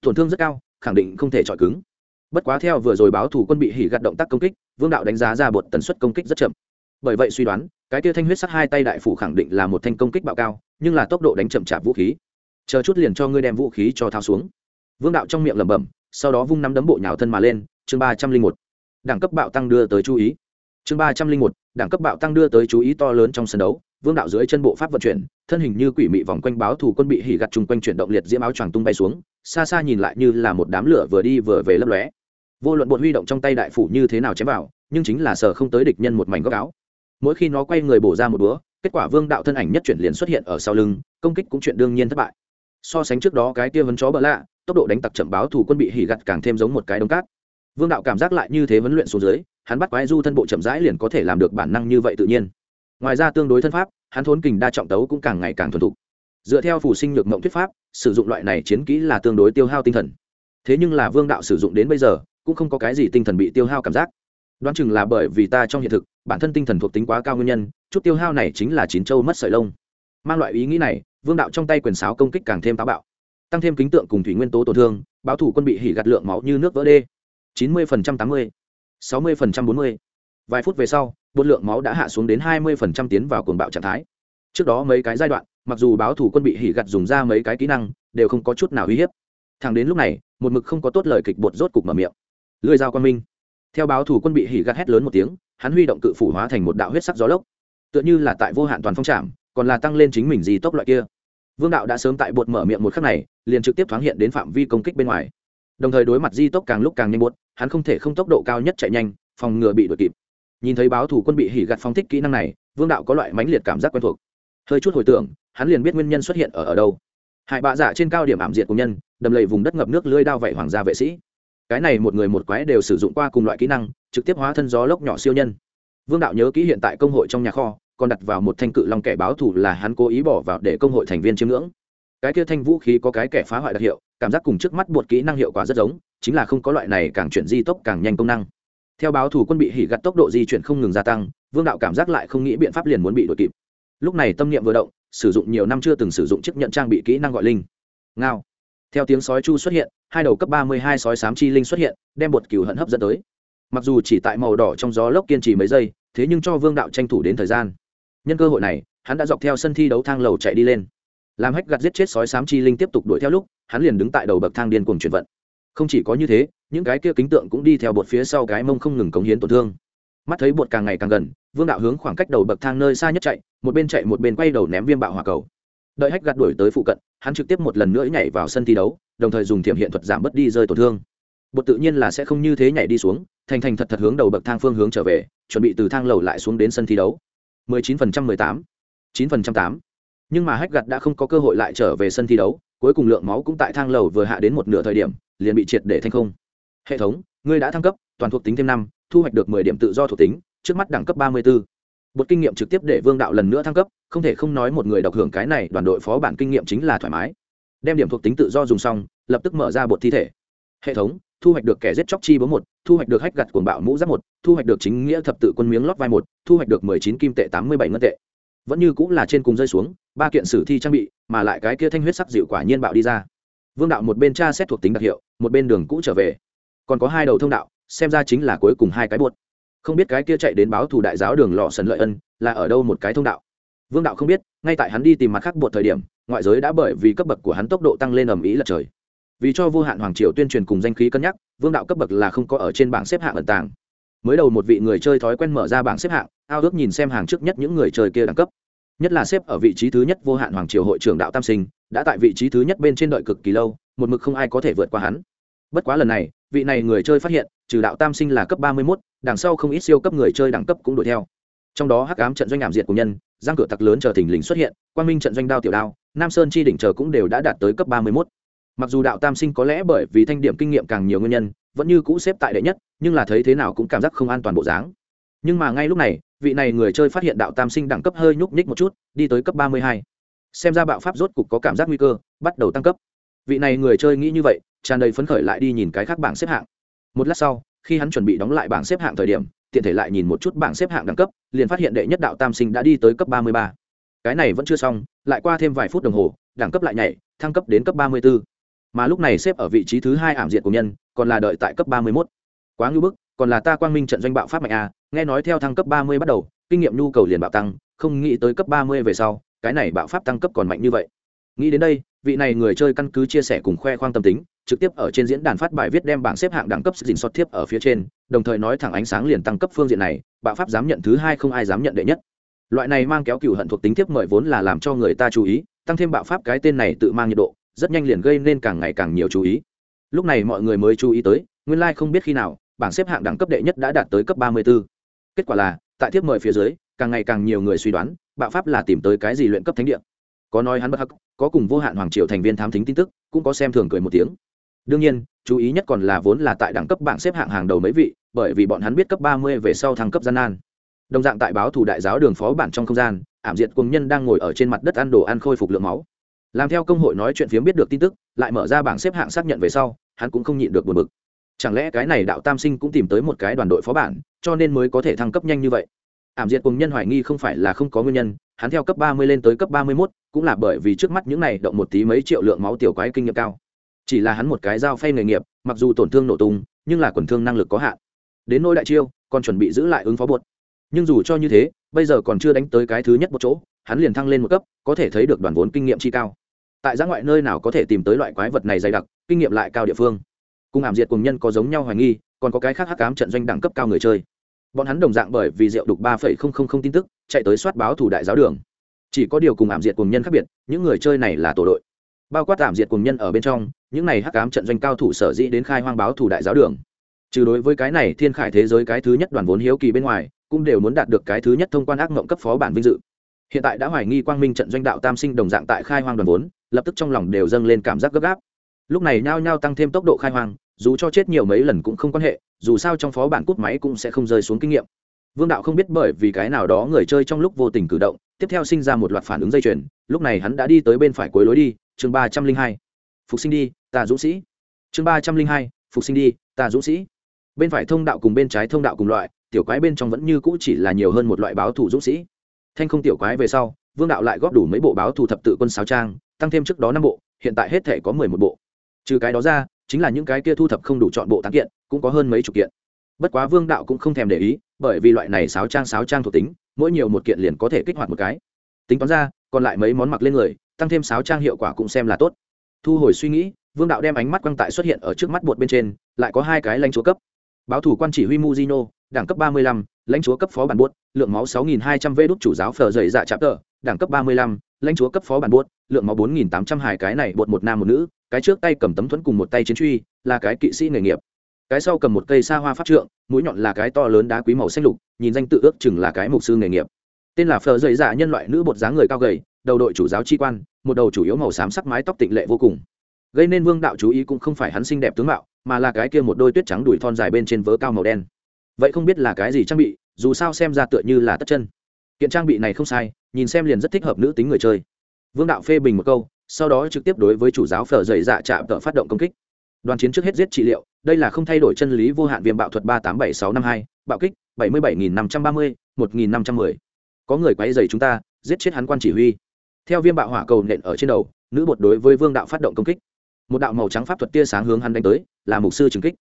Tổn thương rất cao, khẳng định không thể chọi cứng. Bất quá theo vừa rồi báo thủ quân bị hỉ gạt động tác công kích, vương đạo đánh giá ra bột tần suất công kích rất chậm. Bởi vậy suy đoán, cái tia thanh huyết sắt hai tay đại phủ khẳng định là một thanh công kích bạo cao, nhưng là tốc độ đánh chậm chạp vũ khí. Chờ chút liền cho ngươi đem vũ khí cho thao xuống. Vương đạo trong miệng lẩm bẩm, sau đó vung nắm đấm bộ nhào thân mà lên, chương ba trăm linh một. Đẳng cấp bạo tăng đưa tới chú ý. Chương ba trăm linh một, đẳng cấp bạo tăng đưa tới chú ý to lớn trong sân đấu vương đạo dưới chân bộ pháp vận chuyển, thân hình như quỷ mị vòng quanh báo thủ quân bị hỉ gặt chung quanh chuyển động liệt diễm áo choàng tung bay xuống, xa xa nhìn lại như là một đám lửa vừa đi vừa về lấp lóe. Vô luận bột huy động trong tay đại phủ như thế nào chém vào, nhưng chính là sở không tới địch nhân một mảnh góc áo. Mỗi khi nó quay người bổ ra một búa kết quả vương đạo thân ảnh nhất chuyển liền xuất hiện ở sau lưng, công kích cũng chuyện đương nhiên thất bại. So sánh trước đó cái kia vấn chó bỡ lạ, tốc độ đánh tặc chậm báo thủ quân bị hỉ gặt càng thêm giống một cái đống cát. Vương đạo cảm giác lại như thế vấn luyện xuống dưới, hắn bắt quái du thân bộ chậm rãi liền có thể làm được bản năng như vậy tự nhiên ngoài ra tương đối thân pháp, hắn thốn kình đa trọng tấu cũng càng ngày càng thuần thục. Dựa theo phủ sinh nhược mộng thuyết pháp, sử dụng loại này chiến kỹ là tương đối tiêu hao tinh thần. Thế nhưng là vương đạo sử dụng đến bây giờ, cũng không có cái gì tinh thần bị tiêu hao cảm giác. Đoán chừng là bởi vì ta trong hiện thực, bản thân tinh thần thuộc tính quá cao nguyên nhân, chút tiêu hao này chính là chín châu mất sợi lông. Mang loại ý nghĩ này, vương đạo trong tay quyền sáo công kích càng thêm táo bạo. Tăng thêm kính tượng cùng thủy nguyên tố tổn thương, báo thủ quân bị hỉ gạt lượng máu như nước vỡ đê. Chín mươi tám mươi, sáu mươi bốn mươi vài phút về sau, bột lượng máu đã hạ xuống đến hai mươi tiến vào cuồng bạo trạng thái. Trước đó mấy cái giai đoạn, mặc dù báo thủ quân bị hỉ gặt dùng ra mấy cái kỹ năng, đều không có chút nào uy hiếp. Thằng đến lúc này, một mực không có tốt lời kịch bột rốt cục mở miệng. Lưỡi dao quan minh. Theo báo thủ quân bị hỉ gặt hét lớn một tiếng, hắn huy động cự phủ hóa thành một đạo huyết sắc gió lốc. Tựa như là tại vô hạn toàn phong trạm còn là tăng lên chính mình gì tốc loại kia. Vương đạo đã sớm tại bột mở miệng một khắc này, liền trực tiếp thoáng hiện đến phạm vi công kích bên ngoài. Đồng thời đối mặt di tốc càng lúc càng nhanh bột, hắn không thể không tốc độ cao nhất chạy nhanh, phòng ngừa bị đuổi kịp nhìn thấy báo thủ quân bị hỉ gặt phóng thích kỹ năng này, vương đạo có loại mãnh liệt cảm giác quen thuộc. Hơi chút hồi tưởng, hắn liền biết nguyên nhân xuất hiện ở ở đâu. Hại bạ giả trên cao điểm ảm diệt của nhân, đầm lầy vùng đất ngập nước lưới đao vẩy hoàng gia vệ sĩ. Cái này một người một quái đều sử dụng qua cùng loại kỹ năng, trực tiếp hóa thân gió lốc nhỏ siêu nhân. Vương đạo nhớ kỹ hiện tại công hội trong nhà kho, còn đặt vào một thanh cự long kẻ báo thủ là hắn cố ý bỏ vào để công hội thành viên chiêm ngưỡng. Cái kia thanh vũ khí có cái kẻ phá hoại đặc hiệu, cảm giác cùng trước mắt buộc kỹ năng hiệu quả rất giống, chính là không có loại này càng chuyển di tốc càng nhanh công năng theo báo thủ quân bị hỉ gặt tốc độ di chuyển không ngừng gia tăng, vương đạo cảm giác lại không nghĩ biện pháp liền muốn bị đuổi kịp. Lúc này tâm niệm vừa động, sử dụng nhiều năm chưa từng sử dụng chiếc nhận trang bị kỹ năng gọi linh. Ngao. Theo tiếng sói chu xuất hiện, hai đầu cấp ba mươi hai sói sám chi linh xuất hiện, đem bột cừu hận hấp dẫn tới. Mặc dù chỉ tại màu đỏ trong gió lốc kiên trì mấy giây, thế nhưng cho vương đạo tranh thủ đến thời gian. Nhân cơ hội này, hắn đã dọc theo sân thi đấu thang lầu chạy đi lên. Làm hách gặt giết chết sói sám chi linh tiếp tục đuổi theo lúc, hắn liền đứng tại đầu bậc thang điên cuồng chuyển vận. Không chỉ có như thế những cái kia kính tượng cũng đi theo bột phía sau cái mông không ngừng cống hiến tổn thương. Mắt thấy bột càng ngày càng gần vương đạo hướng khoảng cách đầu bậc thang nơi xa nhất chạy một bên chạy một bên quay đầu ném viêm bạo hỏa cầu. Đợi hách gạt đuổi tới phụ cận hắn trực tiếp một lần nữa nhảy vào sân thi đấu đồng thời dùng thiểm hiện thuật giảm bớt đi rơi tổn thương. Bột tự nhiên là sẽ không như thế nhảy đi xuống thành thành thật thật hướng đầu bậc thang phương hướng trở về chuẩn bị từ thang lầu lại xuống đến sân thi đấu. 19% 18, 9% 8. nhưng mà hách gạt đã không có cơ hội lại trở về sân thi đấu cuối cùng lượng máu cũng tại thang lầu vừa hạ đến một nửa thời điểm liền bị triệt để thành không hệ thống, ngươi đã thăng cấp, toàn thuộc tính thêm năm, thu hoạch được mười điểm tự do thuộc tính, trước mắt đẳng cấp ba mươi b ố bột kinh nghiệm trực tiếp để vương đạo lần nữa thăng cấp, không thể không nói một người độc hưởng cái này, đoàn đội phó bản kinh nghiệm chính là thoải mái. Đem điểm thuộc tính tự do dùng xong, lập tức mở ra bột thi thể. Hệ thống, thu hoạch được kẻ giết chóc chi bố một, thu hoạch được hách gặt cuồng bạo mũ giáp một, thu hoạch được chính nghĩa thập tự quân miếng lót vai một, thu hoạch được mười chín kim tệ tám mươi bảy ngân tệ. Vẫn như cũng là trên cùng rơi xuống, ba kiện sử thi trang bị, mà lại cái kia thanh huyết sắc dịu quả nhiên bạo đi ra. Vương đạo một bên tra xét thuộc tính đặc hiệu, một bên đường cũ trở về còn có hai đầu thông đạo, xem ra chính là cuối cùng hai cái buốt không biết cái kia chạy đến báo thù đại giáo đường lò sần lợi ân là ở đâu một cái thông đạo. Vương đạo không biết, ngay tại hắn đi tìm mặt khác buộc thời điểm, ngoại giới đã bởi vì cấp bậc của hắn tốc độ tăng lên ầm ĩ lật trời. Vì cho vô hạn hoàng triều tuyên truyền cùng danh khí cân nhắc, vương đạo cấp bậc là không có ở trên bảng xếp hạng ẩn tàng. Mới đầu một vị người chơi thói quen mở ra bảng xếp hạng, ao ước nhìn xem hàng trước nhất những người chơi kia đẳng cấp. Nhất là xếp ở vị trí thứ nhất vô hạn hoàng triều hội trưởng đạo tam sinh, đã tại vị trí thứ nhất bên trên đợi cực kỳ lâu, một mực không ai có thể vượt qua hắn bất quá lần này, vị này người chơi phát hiện, trừ đạo tam sinh là cấp ba mươi mốt, đằng sau không ít siêu cấp người chơi đẳng cấp cũng đuổi theo. Trong đó hắc ám trận doanh ảm diệt của nhân, giang cửa tặc lớn chờ thình lình xuất hiện, quang minh trận doanh đao tiểu đao, nam sơn chi đỉnh chờ cũng đều đã đạt tới cấp ba mươi mốt. Mặc dù đạo tam sinh có lẽ bởi vì thanh điểm kinh nghiệm càng nhiều nguyên nhân, vẫn như cũ xếp tại đệ nhất, nhưng là thấy thế nào cũng cảm giác không an toàn bộ dáng. Nhưng mà ngay lúc này, vị này người chơi phát hiện đạo tam sinh đẳng cấp hơi nhúc nhích một chút, đi tới cấp ba mươi hai. Xem ra bạo pháp rốt cục có cảm giác nguy cơ, bắt đầu tăng cấp vị này người chơi nghĩ như vậy, tràn đầy phấn khởi lại đi nhìn cái khác bảng xếp hạng. Một lát sau, khi hắn chuẩn bị đóng lại bảng xếp hạng thời điểm, tiện thể lại nhìn một chút bảng xếp hạng đẳng cấp, liền phát hiện đệ nhất đạo tam sinh đã đi tới cấp ba mươi ba. Cái này vẫn chưa xong, lại qua thêm vài phút đồng hồ, đẳng cấp lại nhảy, thăng cấp đến cấp ba mươi b ố mà lúc này xếp ở vị trí thứ hai ảm diện của nhân, còn là đợi tại cấp ba mươi mốt. Quá ngưỡng bức, còn là ta quang minh trận doanh bạo pháp mạnh a, nghe nói theo thăng cấp ba mươi bắt đầu, kinh nghiệm nhu cầu liền bạo tăng, không nghĩ tới cấp ba mươi về sau, cái này bạo pháp tăng cấp còn mạnh như vậy. Nghĩ đến đây vị này người chơi căn cứ chia sẻ cùng khoe khoang tâm tính, trực tiếp ở trên diễn đàn phát bài viết đem bảng xếp hạng đẳng cấp dình sót tiếp ở phía trên, đồng thời nói thẳng ánh sáng liền tăng cấp phương diện này bạo pháp dám nhận thứ hai không ai dám nhận đệ nhất. Loại này mang kéo cựu hận thuộc tính tiếp mời vốn là làm cho người ta chú ý, tăng thêm bạo pháp cái tên này tự mang nhiệt độ, rất nhanh liền gây nên càng ngày càng nhiều chú ý. Lúc này mọi người mới chú ý tới, nguyên lai、like、không biết khi nào, bảng xếp hạng đẳng cấp đệ nhất đã đạt tới cấp ba mươi b ố kết quả là, tại tiếp mời phía dưới, càng ngày càng nhiều người suy đoán bạo pháp là tìm tới cái gì luyện cấp thánh địa có nói hắn bất hắc, có cùng vô hạn hoàng triều thành viên thám thính tin tức, cũng có xem thường cười một tiếng. Đương nhiên, chú ý nhất còn là vốn là tại đẳng cấp bảng xếp hạng hàng đầu mấy vị, bởi vì bọn hắn biết cấp ba mươi về sau thăng cấp gian nan. Đồng dạng tại báo thủ đại giáo đường phó bản trong không gian, ảm diệt cùng nhân đang ngồi ở trên mặt đất ăn đồ ăn khôi phục lượng máu. Làm theo công hội nói chuyện phiếm biết được tin tức, lại mở ra bảng xếp hạng xác nhận về sau, hắn cũng không nhịn được buồn bực. Chẳng lẽ cái này đạo tam sinh cũng tìm tới một cái đoàn đội phó bản, cho nên mới có thể thăng cấp nhanh như vậy? Ảm diệt cùng nhân hoài nghi không phải là không có nguyên nhân, hắn theo cấp ba mươi lên tới cấp ba mươi mốt, cũng là bởi vì trước mắt những này động một tí mấy triệu lượng máu tiểu quái kinh nghiệm cao. Chỉ là hắn một cái dao phay nghề nghiệp, mặc dù tổn thương nổ tung, nhưng là quần thương năng lực có hạn. Đến nỗi đại chiêu, còn chuẩn bị giữ lại ứng phó buột nhưng dù cho như thế, bây giờ còn chưa đánh tới cái thứ nhất một chỗ, hắn liền thăng lên một cấp, có thể thấy được đoàn vốn kinh nghiệm chi cao. Tại giã ngoại nơi nào có thể tìm tới loại quái vật này dày đặc, kinh nghiệm lại cao địa phương. Cùng ảm diệt cùng nhân có giống nhau hoài nghi, còn có cái khác hắc cám trận doanh đẳng cấp cao người chơi bọn hắn đồng dạng bởi vì rượu đục ba phẩy không không không tin tức, chạy tới soát báo thủ đại giáo đường. Chỉ có điều cùng ảm diệt cùng nhân khác biệt, những người chơi này là tổ đội. Bao quát ảm diệt cùng nhân ở bên trong, những này hắc cám trận doanh cao thủ sở dĩ đến khai hoang báo thủ đại giáo đường. Trừ đối với cái này thiên khải thế giới cái thứ nhất đoàn vốn hiếu kỳ bên ngoài, cũng đều muốn đạt được cái thứ nhất thông quan ác mộng cấp phó bản vinh dự. Hiện tại đã hoài nghi quang minh trận doanh đạo tam sinh đồng dạng tại khai hoang đoàn vốn, lập tức trong lòng đều dâng lên cảm giác gấp gáp. Lúc này nhao nhao tăng thêm tốc độ khai hoang dù cho chết nhiều mấy lần cũng không quan hệ, dù sao trong phó bản cút máy cũng sẽ không rơi xuống kinh nghiệm. Vương đạo không biết bởi vì cái nào đó người chơi trong lúc vô tình cử động, tiếp theo sinh ra một loạt phản ứng dây chuyền, lúc này hắn đã đi tới bên phải cuối lối đi, chương ba trăm linh hai. Phục sinh đi, ta dũng sĩ. Chương ba trăm linh hai, phục sinh đi, ta dũng sĩ. Bên phải thông đạo cùng bên trái thông đạo cùng loại, tiểu quái bên trong vẫn như cũ chỉ là nhiều hơn một loại báo thủ dũng sĩ. Thanh không tiểu quái về sau, vương đạo lại góp đủ mấy bộ báo thủ thập tự quân sáo trang, tăng thêm trước đó năm bộ, hiện tại hết thể có mười một bộ. Trừ cái đó ra chính là những cái kia thu thập không đủ chọn bộ tán kiện, cũng có hơn mấy chục kiện. Bất quá vương đạo cũng không thèm để ý, bởi vì loại này sáo trang sáo trang thuộc tính, mỗi nhiều một kiện liền có thể kích hoạt một cái. Tính toán ra, còn lại mấy món mặc lên người, tăng thêm sáo trang hiệu quả cũng xem là tốt. Thu hồi suy nghĩ, vương đạo đem ánh mắt quăng tại xuất hiện ở trước mắt bột bên trên, lại có hai cái lãnh chúa cấp. Báo thủ quan chỉ huy muzino đẳng cấp ba mươi lăm, lãnh chúa cấp phó bản buốt lượng máu sáu nghìn hai trăm vê đúc chủ giáo phờ dày dạ chạm tờ, đẳng cấp ba mươi lăm lãnh chúa cấp phó bản buốt, lượng máu bốn nghìn tám trăm cái này bột một nam một nữ, cái trước tay cầm tấm thuẫn cùng một tay chiến truy, là cái kỵ sĩ nghề nghiệp. Cái sau cầm một cây sa hoa pháp trượng, mũi nhọn là cái to lớn đá quý màu xanh lục, nhìn danh tự ước chừng là cái mục sư nghề nghiệp. Tên là phờ dày dạ nhân loại nữ bột dáng người cao gầy, đầu đội chủ giáo chi quan, một đầu chủ yếu màu xám sắc mái tóc tịnh lệ vô cùng. Gây nên vương đạo chú ý cũng không phải hắn xinh đẹp tướng mạo, mà là cái kia một đôi tuyết trắng đùi thon dài bên trên vớ cao màu đen. Vậy không biết là cái gì trang bị, dù sao xem ra tựa như là tất chân kiện trang bị này không sai, nhìn xem liền rất thích hợp nữ tính người chơi. Vương đạo phê bình một câu, sau đó trực tiếp đối với chủ giáo phở dày dạ chạm tợ phát động công kích. Đoàn chiến trước hết giết trị liệu, đây là không thay đổi chân lý vô hạn viêm bạo thuật ba tám bảy sáu năm hai, bạo kích, bảy mươi bảy nghìn năm trăm ba mươi, một nghìn năm trăm mười. Có người quay dày chúng ta, giết chết hắn quan chỉ huy. Theo viêm bạo hỏa cầu nện ở trên đầu, nữ bột đối với vương đạo phát động công kích. Một đạo màu trắng pháp thuật tia sáng hướng hắn đánh tới, là mục sư trừng kích.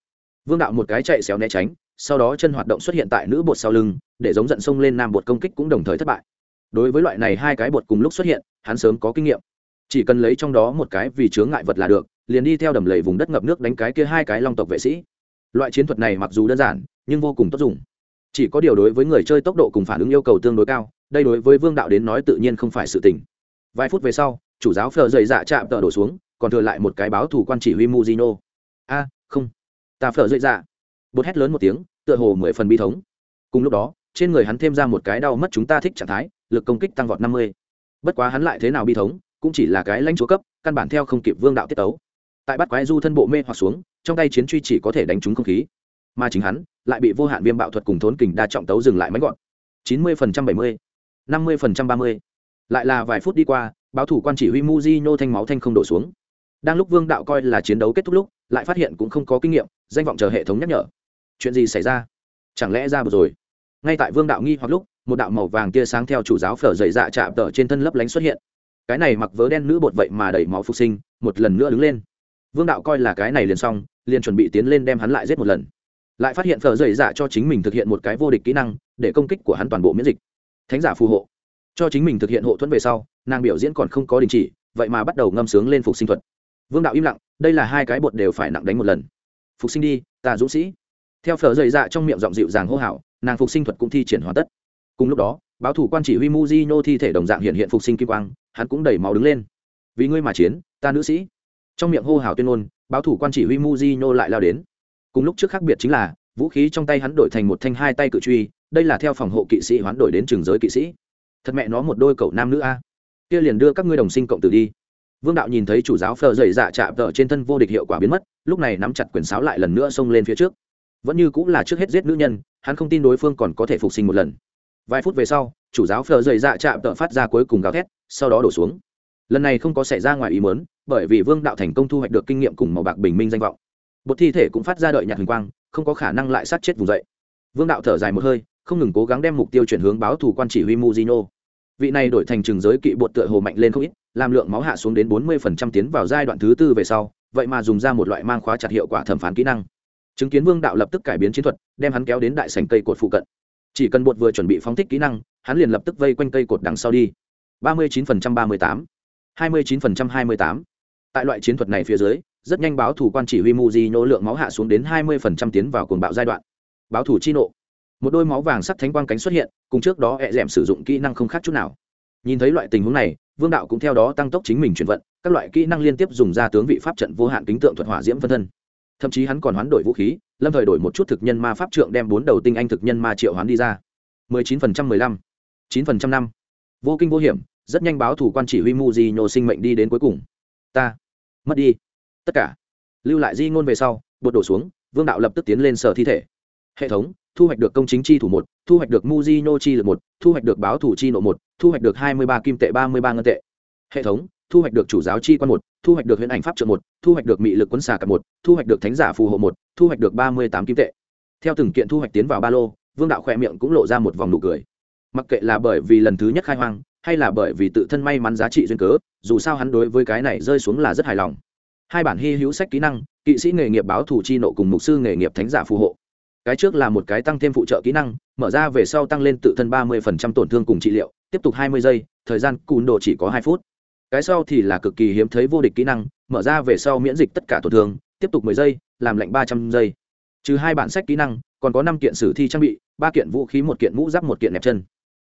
Vương đạo một cái chạy xéo né tránh sau đó chân hoạt động xuất hiện tại nữ bột sau lưng, để giống giận sông lên nam bột công kích cũng đồng thời thất bại. Đối với loại này hai cái bột cùng lúc xuất hiện, hắn sớm có kinh nghiệm. Chỉ cần lấy trong đó một cái vì chướng ngại vật là được, liền đi theo đầm lầy vùng đất ngập nước đánh cái kia hai cái long tộc vệ sĩ. Loại chiến thuật này mặc dù đơn giản, nhưng vô cùng tốt dùng. Chỉ có điều đối với người chơi tốc độ cùng phản ứng yêu cầu tương đối cao, đây đối với vương đạo đến nói tự nhiên không phải sự tình. Vài phút về sau, chủ giáo phờ dày dạ chạm tợ đổ xuống, còn thừa lại một cái báo thủ quan chỉ huy muzino a, không. Ta phở dậy dạ. Bột hét lớn một tiếng tựa hồ mười phần bi thống. Cùng lúc đó, trên người hắn thêm ra một cái đau mất chúng ta thích trạng thái, lực công kích tăng vọt năm mươi. Bất quá hắn lại thế nào bi thống, cũng chỉ là cái lãnh chúa cấp, căn bản theo không kịp vương đạo tiết tấu. Tại bắt quái du thân bộ mê hoặc xuống, trong tay chiến truy chỉ có thể đánh trúng không khí. Mà chính hắn, lại bị vô hạn viêm bạo thuật cùng thốn kình đa trọng tấu dừng lại máy gọn. chín mươi phần trăm bảy mươi, năm mươi phần trăm ba mươi. Lại là vài phút đi qua, báo thủ quan chỉ huy muzino thanh máu thanh không đổ xuống. Đang lúc vương đạo coi là chiến đấu kết thúc lúc, lại phát hiện cũng không có kinh nghiệm, danh vọng chờ hệ thống nhắc nhở chuyện gì xảy ra? Chẳng lẽ ra rồi? Ngay tại vương đạo nghi hoặc lúc, một đạo màu vàng tia sáng theo chủ giáo phở dày dạ chạm tở trên thân lấp lánh xuất hiện. Cái này mặc vớ đen nữ bột vậy mà đẩy máu phục sinh, một lần nữa đứng lên. Vương đạo coi là cái này liền xong, liền chuẩn bị tiến lên đem hắn lại giết một lần. Lại phát hiện phở dày dạ cho chính mình thực hiện một cái vô địch kỹ năng, để công kích của hắn toàn bộ miễn dịch. Thánh giả phù hộ. Cho chính mình thực hiện hộ thuẫn về sau, nàng biểu diễn còn không có đình chỉ, vậy mà bắt đầu ngâm sướng lên phục sinh thuật. Vương đạo im lặng, đây là hai cái bột đều phải nặng đánh một lần. Phục sinh đi, ta dũng sĩ theo phở dày dạ trong miệng giọng dịu dàng hô hào, nàng phục sinh thuật cũng thi triển hoàn tất. Cùng lúc đó, báo thủ quan chỉ huy muzino thi thể đồng dạng hiện hiện phục sinh kim quang, hắn cũng đẩy máu đứng lên. Vì ngươi mà chiến, ta nữ sĩ. Trong miệng hô hào tuyên ngôn, báo thủ quan chỉ huy muzino lại lao đến. Cùng lúc trước khác biệt chính là, vũ khí trong tay hắn đổi thành một thanh hai tay cự truy, đây là theo phòng hộ kỵ sĩ hoán đổi đến trường giới kỵ sĩ. Thật mẹ nó một đôi cậu nam nữ a. Kia liền đưa các ngươi đồng sinh cộng tử đi. Vương đạo nhìn thấy chủ giáo phờ dày dạ chạm tờ trên thân vô địch hiệu quả biến mất, lúc này nắm chặt quyền sáo lại lần nữa xông lên phía trước vẫn như cũng là trước hết giết nữ nhân, hắn không tin đối phương còn có thể phục sinh một lần. Vài phút về sau, chủ giáo phờ dày dạ chạm tợ phát ra cuối cùng gào thét, sau đó đổ xuống. Lần này không có xảy ra ngoài ý mớn bởi vì vương đạo thành công thu hoạch được kinh nghiệm cùng màu bạc bình minh danh vọng. Bột thi thể cũng phát ra đợi nhạt hình quang, không có khả năng lại sát chết vùng dậy. Vương đạo thở dài một hơi, không ngừng cố gắng đem mục tiêu chuyển hướng báo thủ quan chỉ huy muzino vị này đổi thành trường giới kỵ bột tựa hồ mạnh lên không ít, làm lượng máu hạ xuống đến bốn mươi phần trăm tiến vào giai đoạn thứ tư về sau, vậy mà dùng ra một loại mang khóa chặt hiệu quả thẩm phán kỹ năng chứng kiến vương đạo lập tức cải biến chiến thuật, đem hắn kéo đến đại sành cây cột phụ cận. Chỉ cần bột vừa chuẩn bị phóng thích kỹ năng, hắn liền lập tức vây quanh cây cột đằng sau đi. ba mươi chín phần trăm ba mươi tám. hai mươi chín phần trăm hai mươi tám. Tại loại chiến thuật này phía dưới, rất nhanh báo thủ quan chỉ huy Muji nỗ lượng máu hạ xuống đến hai mươi phần trăm tiến vào cuồng bạo giai đoạn. Báo thủ chi nộ. Một đôi máu vàng sắc thánh quang cánh xuất hiện, cùng trước đó hẹ d sử dụng kỹ năng không khác chút nào. Nhìn thấy loại tình huống này, vương đạo cũng theo đó tăng tốc chính mình chuyển vận, các loại kỹ năng liên tiếp dùng ra tướng vị pháp trận vô hạn kính tượng thuật hỏa diễm phân thân thậm chí hắn còn hoán đổi vũ khí, lâm thời đổi một chút thực nhân ma pháp trượng đem bốn đầu tinh anh thực nhân ma triệu hoán đi ra. mười chín phần trăm mười lăm, chín phần trăm năm. Vô kinh vô hiểm, rất nhanh báo thủ quan chỉ huy mu di nhô sinh mệnh đi đến cuối cùng. Ta, mất đi. Tất cả. Lưu lại di ngôn về sau, bột đổ xuống, vương đạo lập tức tiến lên sở thi thể. Hệ thống, thu hoạch được công chính chi thủ một, thu hoạch được muzino chi lực một, thu hoạch được báo thủ chi nộ một, thu hoạch được hai mươi ba kim tệ ba mươi ba ngân tệ. Hệ thống, thu hoạch được chủ giáo chi quan một thu hoạch được huyễn ảnh pháp trợ một, thu hoạch được mị lực quấn xà cặp một, thu hoạch được thánh giả phù hộ một, thu hoạch được ba mươi tám kim tệ. Theo từng kiện thu hoạch tiến vào ba lô, vương đạo khoe miệng cũng lộ ra một vòng nụ cười. Mặc kệ là bởi vì lần thứ nhất khai hoang, hay là bởi vì tự thân may mắn giá trị duyên cớ, dù sao hắn đối với cái này rơi xuống là rất hài lòng. Hai bản hy hữu sách kỹ năng, kỵ sĩ nghề nghiệp báo thủ chi nộ cùng mục sư nghề nghiệp thánh giả phù hộ. Cái trước là một cái tăng thêm phụ trợ kỹ năng, mở ra về sau tăng lên tự thân ba mươi phần trăm tổn thương cùng trị liệu, tiếp tục hai mươi giây, thời gian cùn độ chỉ có hai phút cái sau thì là cực kỳ hiếm thấy vô địch kỹ năng, mở ra về sau miễn dịch tất cả tổn thương, tiếp tục mười giây, làm lạnh ba trăm giây. Trừ hai bản sách kỹ năng, còn có năm kiện sử thi trang bị, ba kiện vũ khí, một kiện mũ giáp, một kiện nẹp chân.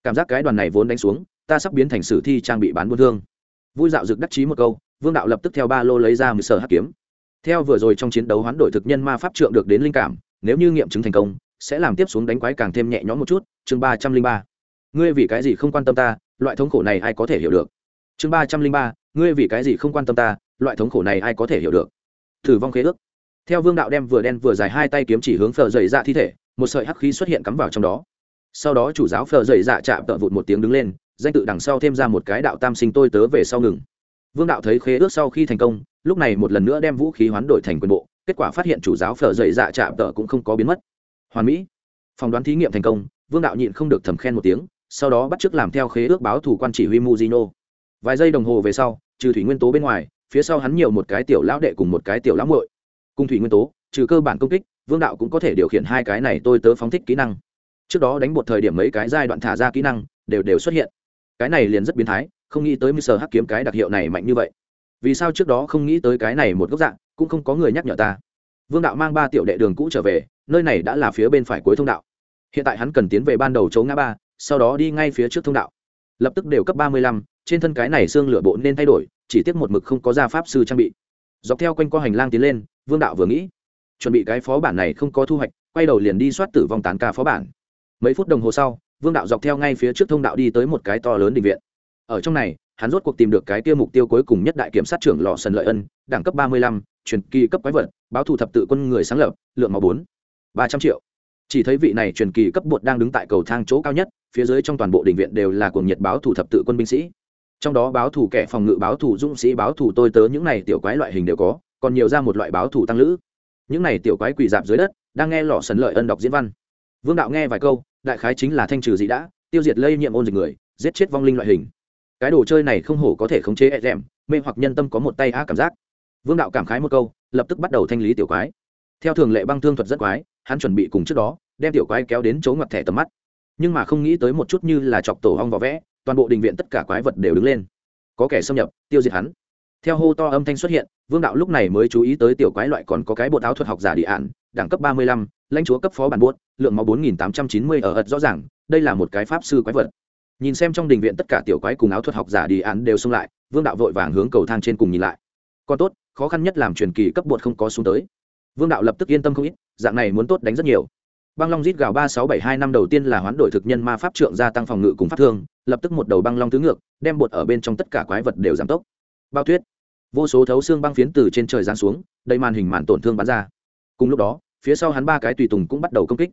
Cảm giác cái đoàn này vốn đánh xuống, ta sắp biến thành sử thi trang bị bán buôn thương. Vui dạo rực đắc chí một câu, vương đạo lập tức theo ba lô lấy ra một sở hắc kiếm. Theo vừa rồi trong chiến đấu hoán đổi thực nhân ma pháp trượng được đến linh cảm, nếu như nghiệm chứng thành công, sẽ làm tiếp xuống đánh quái càng thêm nhẹ nhõm một chút. Chương ba trăm linh ba. Ngươi vì cái gì không quan tâm ta? Loại thống khổ này ai có thể hiểu được? Chương ba trăm linh ba, ngươi vì cái gì không quan tâm ta, loại thống khổ này ai có thể hiểu được? Thử vong khế ước. Theo vương đạo đem vừa đen vừa dài hai tay kiếm chỉ hướng phờ dày dạ thi thể, một sợi hắc khí xuất hiện cắm vào trong đó. Sau đó chủ giáo phờ dày dạ chạm tợ vụt một tiếng đứng lên, danh tự đằng sau thêm ra một cái đạo tam sinh tôi tớ về sau ngừng. Vương đạo thấy khế ước sau khi thành công, lúc này một lần nữa đem vũ khí hoán đổi thành quyền bộ, kết quả phát hiện chủ giáo phở dậy dạ chạm tợ cũng không có biến mất. Hoàn mỹ. Phỏng đoán thí nghiệm thành công, vương đạo nhịn không được thầm khen một tiếng, sau đó bắt chước làm theo khế ước báo thủ quan chỉ huy muzino vài giây đồng hồ về sau, trừ thủy nguyên tố bên ngoài, phía sau hắn nhiều một cái tiểu lão đệ cùng một cái tiểu lão muội. Cùng thủy nguyên tố, trừ cơ bản công kích, vương đạo cũng có thể điều khiển hai cái này tôi tớ phóng thích kỹ năng. Trước đó đánh một thời điểm mấy cái giai đoạn thả ra kỹ năng, đều đều xuất hiện. Cái này liền rất biến thái, không nghĩ tới mười sờ hắc kiếm cái đặc hiệu này mạnh như vậy. Vì sao trước đó không nghĩ tới cái này một góc dạng, cũng không có người nhắc nhở ta. Vương đạo mang ba tiểu đệ đường cũ trở về, nơi này đã là phía bên phải cuối thông đạo. Hiện tại hắn cần tiến về ban đầu chỗ ngã ba, sau đó đi ngay phía trước thông đạo. Lập tức đều cấp ba mươi lăm trên thân cái này xương lửa bộ nên thay đổi, chỉ tiếc một mực không có gia pháp sư trang bị. Dọc theo quanh qua hành lang tiến lên, vương đạo vừa nghĩ, chuẩn bị cái phó bản này không có thu hoạch, quay đầu liền đi soát tử vong tán ca phó bản. Mấy phút đồng hồ sau, vương đạo dọc theo ngay phía trước thông đạo đi tới một cái to lớn định viện. Ở trong này, hắn rốt cuộc tìm được cái tiêu mục tiêu cuối cùng nhất đại kiểm sát trưởng lò sần lợi ân, đẳng cấp ba mươi lăm, truyền kỳ cấp quái vật, báo thù thập tự quân người sáng lập, lượng máu bốn, ba trăm triệu. Chỉ thấy vị này truyền kỳ cấp bột đang đứng tại cầu thang chỗ cao nhất, phía dưới trong toàn bộ đình viện đều là cuồng nhiệt báo thủ thập tự quân binh sĩ trong đó báo thủ kẻ phòng ngự, báo thủ dũng sĩ, báo thủ tôi tớ, những này tiểu quái loại hình đều có, còn nhiều ra một loại báo thủ tăng lữ. Những này tiểu quái quỳ dạp dưới đất, đang nghe lò sần lợi ân đọc diễn văn. Vương đạo nghe vài câu, đại khái chính là thanh trừ dị đã, tiêu diệt lây nhiễm ôn dịch người, giết chết vong linh loại hình. Cái đồ chơi này không hổ có thể khống chế e rèm, mê hoặc nhân tâm có một tay á cảm giác. Vương đạo cảm khái một câu, lập tức bắt đầu thanh lý tiểu quái. Theo thường lệ băng thương thuật rất quái, hắn chuẩn bị cùng trước đó, đem tiểu quái kéo đến chỗ ngoặt thẻ tầm mắt. Nhưng mà không nghĩ tới một chút như là chọc tổ hong vỏ vẽ toàn bộ đình viện tất cả quái vật đều đứng lên. Có kẻ xâm nhập, tiêu diệt hắn. Theo hô to âm thanh xuất hiện, vương đạo lúc này mới chú ý tới tiểu quái loại còn có cái bộ áo thuật học giả địa ạn, đẳng cấp ba mươi lăm, lãnh chúa cấp phó bản buốt, lượng máu bốn nghìn tám trăm chín mươi ở ật rõ ràng, đây là một cái pháp sư quái vật. Nhìn xem trong đình viện tất cả tiểu quái cùng áo thuật học giả địa ạn đều xông lại, vương đạo vội vàng hướng cầu thang trên cùng nhìn lại. Còn tốt, khó khăn nhất làm truyền kỳ cấp bột không có xuống tới. Vương đạo lập tức yên tâm không ít, dạng này muốn tốt đánh rất nhiều. Băng long rít gào ba sáu bảy hai năm đầu tiên là hoán đổi thực nhân ma pháp trượng gia tăng phòng ngự cùng pháp thương lập tức một đầu băng long tứ ngược, đem bột ở bên trong tất cả quái vật đều giảm tốc. Bao tuyết. Vô số thấu xương băng phiến từ trên trời giáng xuống, đầy màn hình màn tổn thương bắn ra. Cùng lúc đó, phía sau hắn ba cái tùy tùng cũng bắt đầu công kích.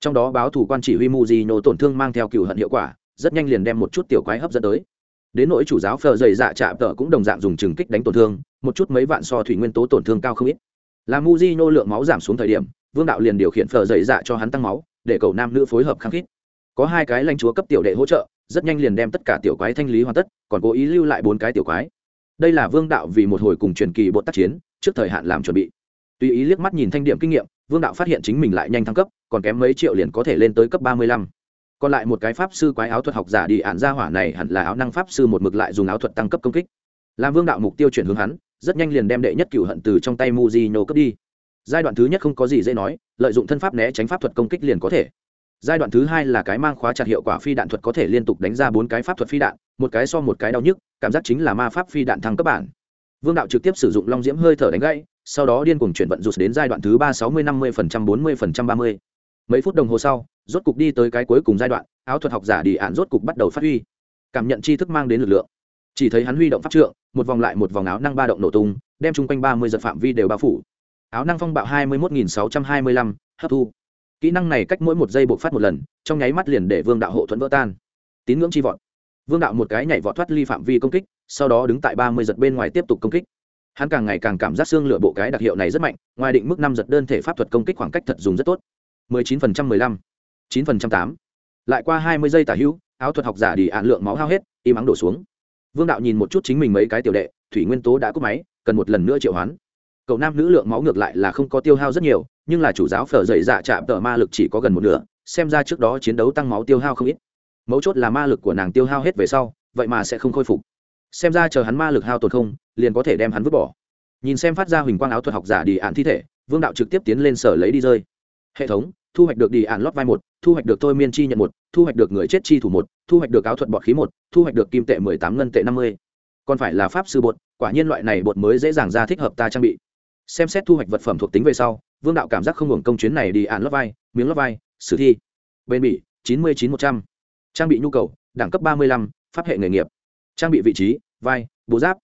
Trong đó báo thủ quan chỉ huy mu tổn thương mang theo cựu hận hiệu quả, rất nhanh liền đem một chút tiểu quái hấp dẫn tới. Đến nỗi chủ giáo phờ dày dạ chạm tợ cũng đồng dạng dùng trừng kích đánh tổn thương, một chút mấy vạn so thủy nguyên tố tổn thương cao không ít. Là mu lượng máu giảm xuống thời điểm, vương đạo liền điều khiển phờ dày dạ cho hắn tăng máu, để cầu nam nữ phối hợp khăng khít. Có hai cái lãnh chúa cấp tiểu đệ hỗ trợ rất nhanh liền đem tất cả tiểu quái thanh lý hoàn tất, còn cố ý lưu lại bốn cái tiểu quái. Đây là vương đạo vì một hồi cùng truyền kỳ bột tác chiến, trước thời hạn làm chuẩn bị. Tùy ý liếc mắt nhìn thanh điểm kinh nghiệm, vương đạo phát hiện chính mình lại nhanh thăng cấp, còn kém mấy triệu liền có thể lên tới cấp ba mươi lăm. Còn lại một cái pháp sư quái áo thuật học giả đi ạn ra hỏa này hẳn là áo năng pháp sư một mực lại dùng áo thuật tăng cấp công kích. Làm vương đạo mục tiêu chuyển hướng hắn, rất nhanh liền đem đệ nhất cựu hận từ trong tay mu di nhô cấp đi. Giai đoạn thứ nhất không có gì dễ nói, lợi dụng thân pháp né tránh pháp thuật công kích liền có thể giai đoạn thứ hai là cái mang khóa chặt hiệu quả phi đạn thuật có thể liên tục đánh ra bốn cái pháp thuật phi đạn, một cái so một cái đau nhức, cảm giác chính là ma pháp phi đạn thăng cấp bản. Vương đạo trực tiếp sử dụng long diễm hơi thở đánh gãy, sau đó điên cuồng chuyển vận rụt đến giai đoạn thứ ba sáu mươi, năm mươi phần trăm, bốn mươi phần trăm, ba mươi. Mấy phút đồng hồ sau, rốt cục đi tới cái cuối cùng giai đoạn, áo thuật học giả đi ạn rốt cục bắt đầu phát huy. Cảm nhận tri thức mang đến lực lượng. Chỉ thấy hắn huy động pháp trượng, một vòng lại một vòng áo năng ba động nổ tung, đem chung quanh ba mươi giật phạm vi đều bao phủ. Áo năng phong bạo hai mươi một nghìn sáu trăm hai mươi lăm, hấp thu kỹ năng này cách mỗi một giây buộc phát một lần, trong nháy mắt liền để vương đạo hộ thuẫn vỡ tan. Tín ngưỡng chi vọt. Vương đạo một cái nhảy vọt thoát ly phạm vi công kích, sau đó đứng tại ba mươi giật bên ngoài tiếp tục công kích. Hắn càng ngày càng cảm giác xương lửa bộ cái đặc hiệu này rất mạnh, ngoài định mức năm giật đơn thể pháp thuật công kích khoảng cách thật dùng rất tốt. mười chín phần trăm mười lăm, chín phần trăm tám. Lại qua hai mươi giây tả hữu, áo thuật học giả đi ạn lượng máu hao hết, im ắng đổ xuống. Vương đạo nhìn một chút chính mình mấy cái tiểu đệ, thủy nguyên tố đã cúp máy, cần một lần nữa triệu hoán. Cậu nam nữ lượng máu ngược lại là không có tiêu hao rất nhiều nhưng là chủ giáo phở dậy dạ chạm tờ ma lực chỉ có gần một nửa, xem ra trước đó chiến đấu tăng máu tiêu hao không ít. Mấu chốt là ma lực của nàng tiêu hao hết về sau, vậy mà sẽ không khôi phục. Xem ra chờ hắn ma lực hao tổn không, liền có thể đem hắn vứt bỏ. Nhìn xem phát ra huỳnh quang áo thuật học giả đi ạn thi thể, vương đạo trực tiếp tiến lên sở lấy đi rơi. Hệ thống, thu hoạch được đi ạn lót vai một, thu hoạch được thôi miên chi nhận một, thu hoạch được người chết chi thủ một, thu hoạch được áo thuật bọt khí một, thu hoạch được kim tệ mười tám ngân tệ năm mươi. Còn phải là pháp sư bột, quả nhiên loại này bột mới dễ dàng ra thích hợp ta trang bị xem xét thu hoạch vật phẩm thuộc tính về sau, vương đạo cảm giác không hưởng công chuyến này đi ạn lót vai, miếng lót vai, sử thi. Bên bỉ, chín mươi chín một trăm. Trang bị nhu cầu, đẳng cấp ba mươi lăm, pháp hệ nghề nghiệp. Trang bị vị trí, vai bố giáp.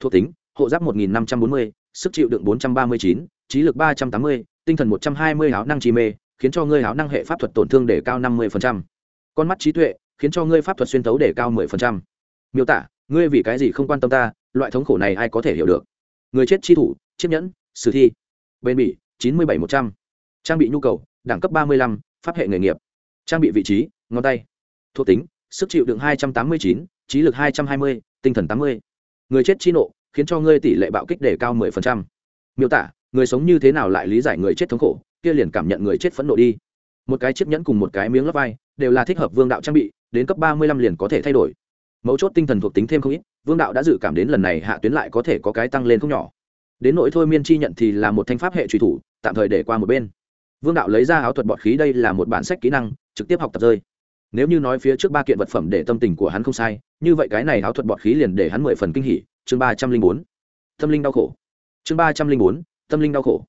Thuộc tính, hộ giáp một nghìn năm trăm bốn mươi, sức chịu đựng bốn trăm ba mươi chín, trí lực ba trăm tám mươi, tinh thần một trăm hai mươi, áo năng chi mê, khiến cho ngươi áo năng hệ pháp thuật tổn thương để cao năm mươi con mắt trí tuệ, khiến cho ngươi pháp thuật xuyên tấu để cao mười miêu tả, ngươi vì cái gì không quan tâm ta, loại thống khổ này ai có thể hiểu được? Người chết chi thủ, chiếc nhẫn sử thi. Bên bỉ, chín mươi bảy một trăm. Trang bị nhu cầu, đẳng cấp ba mươi lăm, pháp hệ nghề nghiệp. Trang bị vị trí, ngón tay. Thuộc tính, sức chịu đựng hai trăm tám mươi chín, trí lực hai trăm hai mươi, tinh thần tám mươi. Người chết chi nộ, khiến cho ngươi tỷ lệ bạo kích để cao mười phần trăm. Miêu tả, người sống như thế nào lại lý giải người chết thống khổ, kia liền cảm nhận người chết phẫn nộ đi. Một cái chiếc nhẫn cùng một cái miếng lấp vai, đều là thích hợp vương đạo trang bị, đến cấp ba mươi lăm liền có thể thay đổi. Mấu chốt tinh thần thuộc tính thêm không ít, vương đạo đã dự cảm đến lần này hạ tuyến lại có thể có cái tăng lên không nhỏ đến nỗi thôi miên chi nhận thì là một thanh pháp hệ truy thủ, tạm thời để qua một bên. Vương đạo lấy ra áo thuật bọt khí đây là một bản sách kỹ năng, trực tiếp học tập rơi. Nếu như nói phía trước ba kiện vật phẩm để tâm tình của hắn không sai, như vậy cái này áo thuật bọt khí liền để hắn mười phần kinh hỉ. Chương ba trăm linh bốn. Tâm linh đau khổ. Chương ba trăm linh bốn. Tâm linh đau khổ.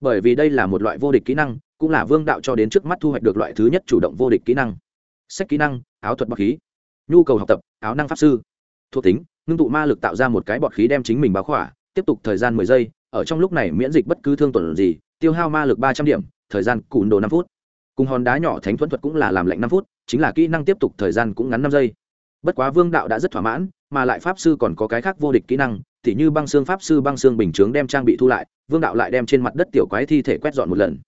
Bởi vì đây là một loại vô địch kỹ năng, cũng là vương đạo cho đến trước mắt thu hoạch được loại thứ nhất chủ động vô địch kỹ năng. Sách kỹ năng, áo thuật bọt khí. Nhu cầu học tập, áo năng pháp sư. Thuộc tính, ngưng tụ ma lực tạo ra một cái bọt khí đem chính mình báo khỏa tiếp tục thời gian mười giây, ở trong lúc này miễn dịch bất cứ thương tổn gì, tiêu hao ma lực ba trăm điểm, thời gian cùn đồ năm phút. Cùng hòn đá nhỏ thánh thuẫn thuật cũng là làm lạnh năm phút, chính là kỹ năng tiếp tục thời gian cũng ngắn năm giây. Bất quá vương đạo đã rất thỏa mãn, mà lại pháp sư còn có cái khác vô địch kỹ năng t như băng xương pháp sư băng xương bình chướng đem trang bị thu lại, vương đạo lại đem trên mặt đất tiểu quái thi thể quét dọn một lần.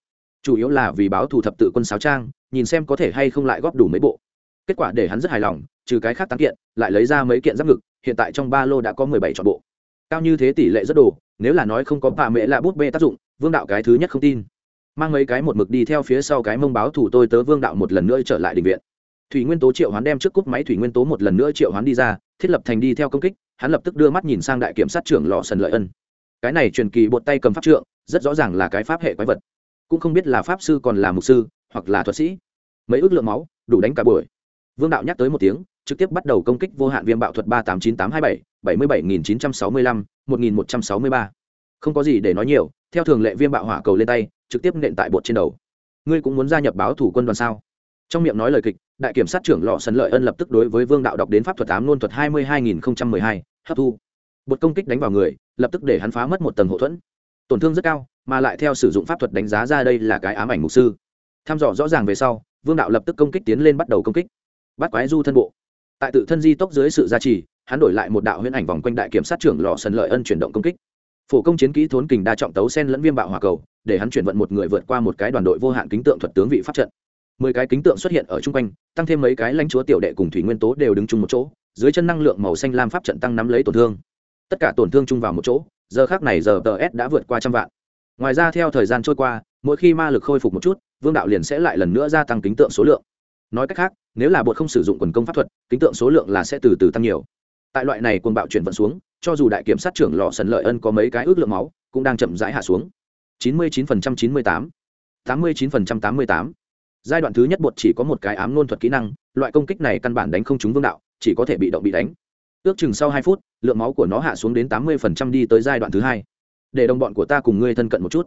Chủ yếu là vì báo thù thập tự quân sáo trang, nhìn xem có thể hay không lại góp đủ mấy bộ. Kết quả để hắn rất hài lòng, trừ cái khác tán kiện, lại lấy ra mấy kiện giáp ngực, hiện tại trong ba lô đã có mười bảy trọn bộ cao như thế tỷ lệ rất đồ, nếu là nói không có bà mẹ là bút bê tác dụng, vương đạo cái thứ nhất không tin. Mang mấy cái một mực đi theo phía sau cái mông báo thủ tôi tớ vương đạo một lần nữa trở lại định viện. Thủy nguyên tố triệu hoán đem trước cúp máy thủy nguyên tố một lần nữa triệu hoán đi ra, thiết lập thành đi theo công kích, hắn lập tức đưa mắt nhìn sang đại kiểm sát trưởng lò sần lợi ân. Cái này truyền kỳ bột tay cầm pháp trượng, rất rõ ràng là cái pháp hệ quái vật. Cũng không biết là pháp sư còn là mục sư, hoặc là thuật sĩ. Mấy ước lượng máu, đủ đánh cả buổi. Vương đạo nhắc tới một tiếng, trực tiếp bắt đầu công kích vô hạn viêm bạo thuật ba tám chín tám hai bảy bảy mươi bảy nghìn chín trăm sáu mươi lăm, một nghìn một trăm sáu mươi ba. Không có gì để nói nhiều, theo thường lệ viêm bạo hỏa cầu lên tay, trực tiếp nện tại bột trên đầu. Ngươi cũng muốn gia nhập báo thủ quân đoàn sao? Trong miệng nói lời kịch, đại kiểm sát trưởng lọ sân lợi ân lập tức đối với vương đạo đọc đến pháp thuật tám nôn thuật hai mươi hai nghìn hai, hấp thu. Bột công kích đánh vào người, lập tức để hắn phá mất một tầng hậu thuẫn. Tổn thương rất cao, mà lại theo sử dụng pháp thuật đánh giá ra đây là cái ám ảnh mục sư. Tham dò rõ ràng về sau, vương đạo lập tức công kích tiến lên bắt đầu công kích. Bắt quái du thân bộ tại tự thân di tốc dưới sự gia trì, hắn đổi lại một đạo huyễn ảnh vòng quanh đại kiểm sát trưởng lò sần lợi ân chuyển động công kích. Phổ công chiến kỹ thốn kình đa trọng tấu sen lẫn viêm bạo hỏa cầu, để hắn chuyển vận một người vượt qua một cái đoàn đội vô hạn kính tượng thuật tướng vị pháp trận. Mười cái kính tượng xuất hiện ở chung quanh, tăng thêm mấy cái lãnh chúa tiểu đệ cùng thủy nguyên tố đều đứng chung một chỗ, dưới chân năng lượng màu xanh lam pháp trận tăng nắm lấy tổn thương. Tất cả tổn thương chung vào một chỗ, giờ khác này giờ tờ s đã vượt qua trăm vạn. Ngoài ra theo thời gian trôi qua, mỗi khi ma lực khôi phục một chút, vương đạo liền sẽ lại lần nữa gia tăng kính tượng số lượng nói cách khác, nếu là bột không sử dụng quần công pháp thuật, kính tượng số lượng là sẽ từ từ tăng nhiều. Tại loại này quân bạo chuyển vận xuống, cho dù đại kiểm sát trưởng lò sần lợi ân có mấy cái ước lượng máu, cũng đang chậm rãi hạ xuống. Chín mươi chín phần trăm chín mươi tám. tám mươi chín phần trăm tám mươi tám. Giai đoạn thứ nhất bột chỉ có một cái ám nôn thuật kỹ năng, loại công kích này căn bản đánh không trúng vương đạo, chỉ có thể bị động bị đánh. Ước chừng sau hai phút, lượng máu của nó hạ xuống đến tám mươi phần trăm đi tới giai đoạn thứ hai. Để đồng bọn của ta cùng ngươi thân cận một chút.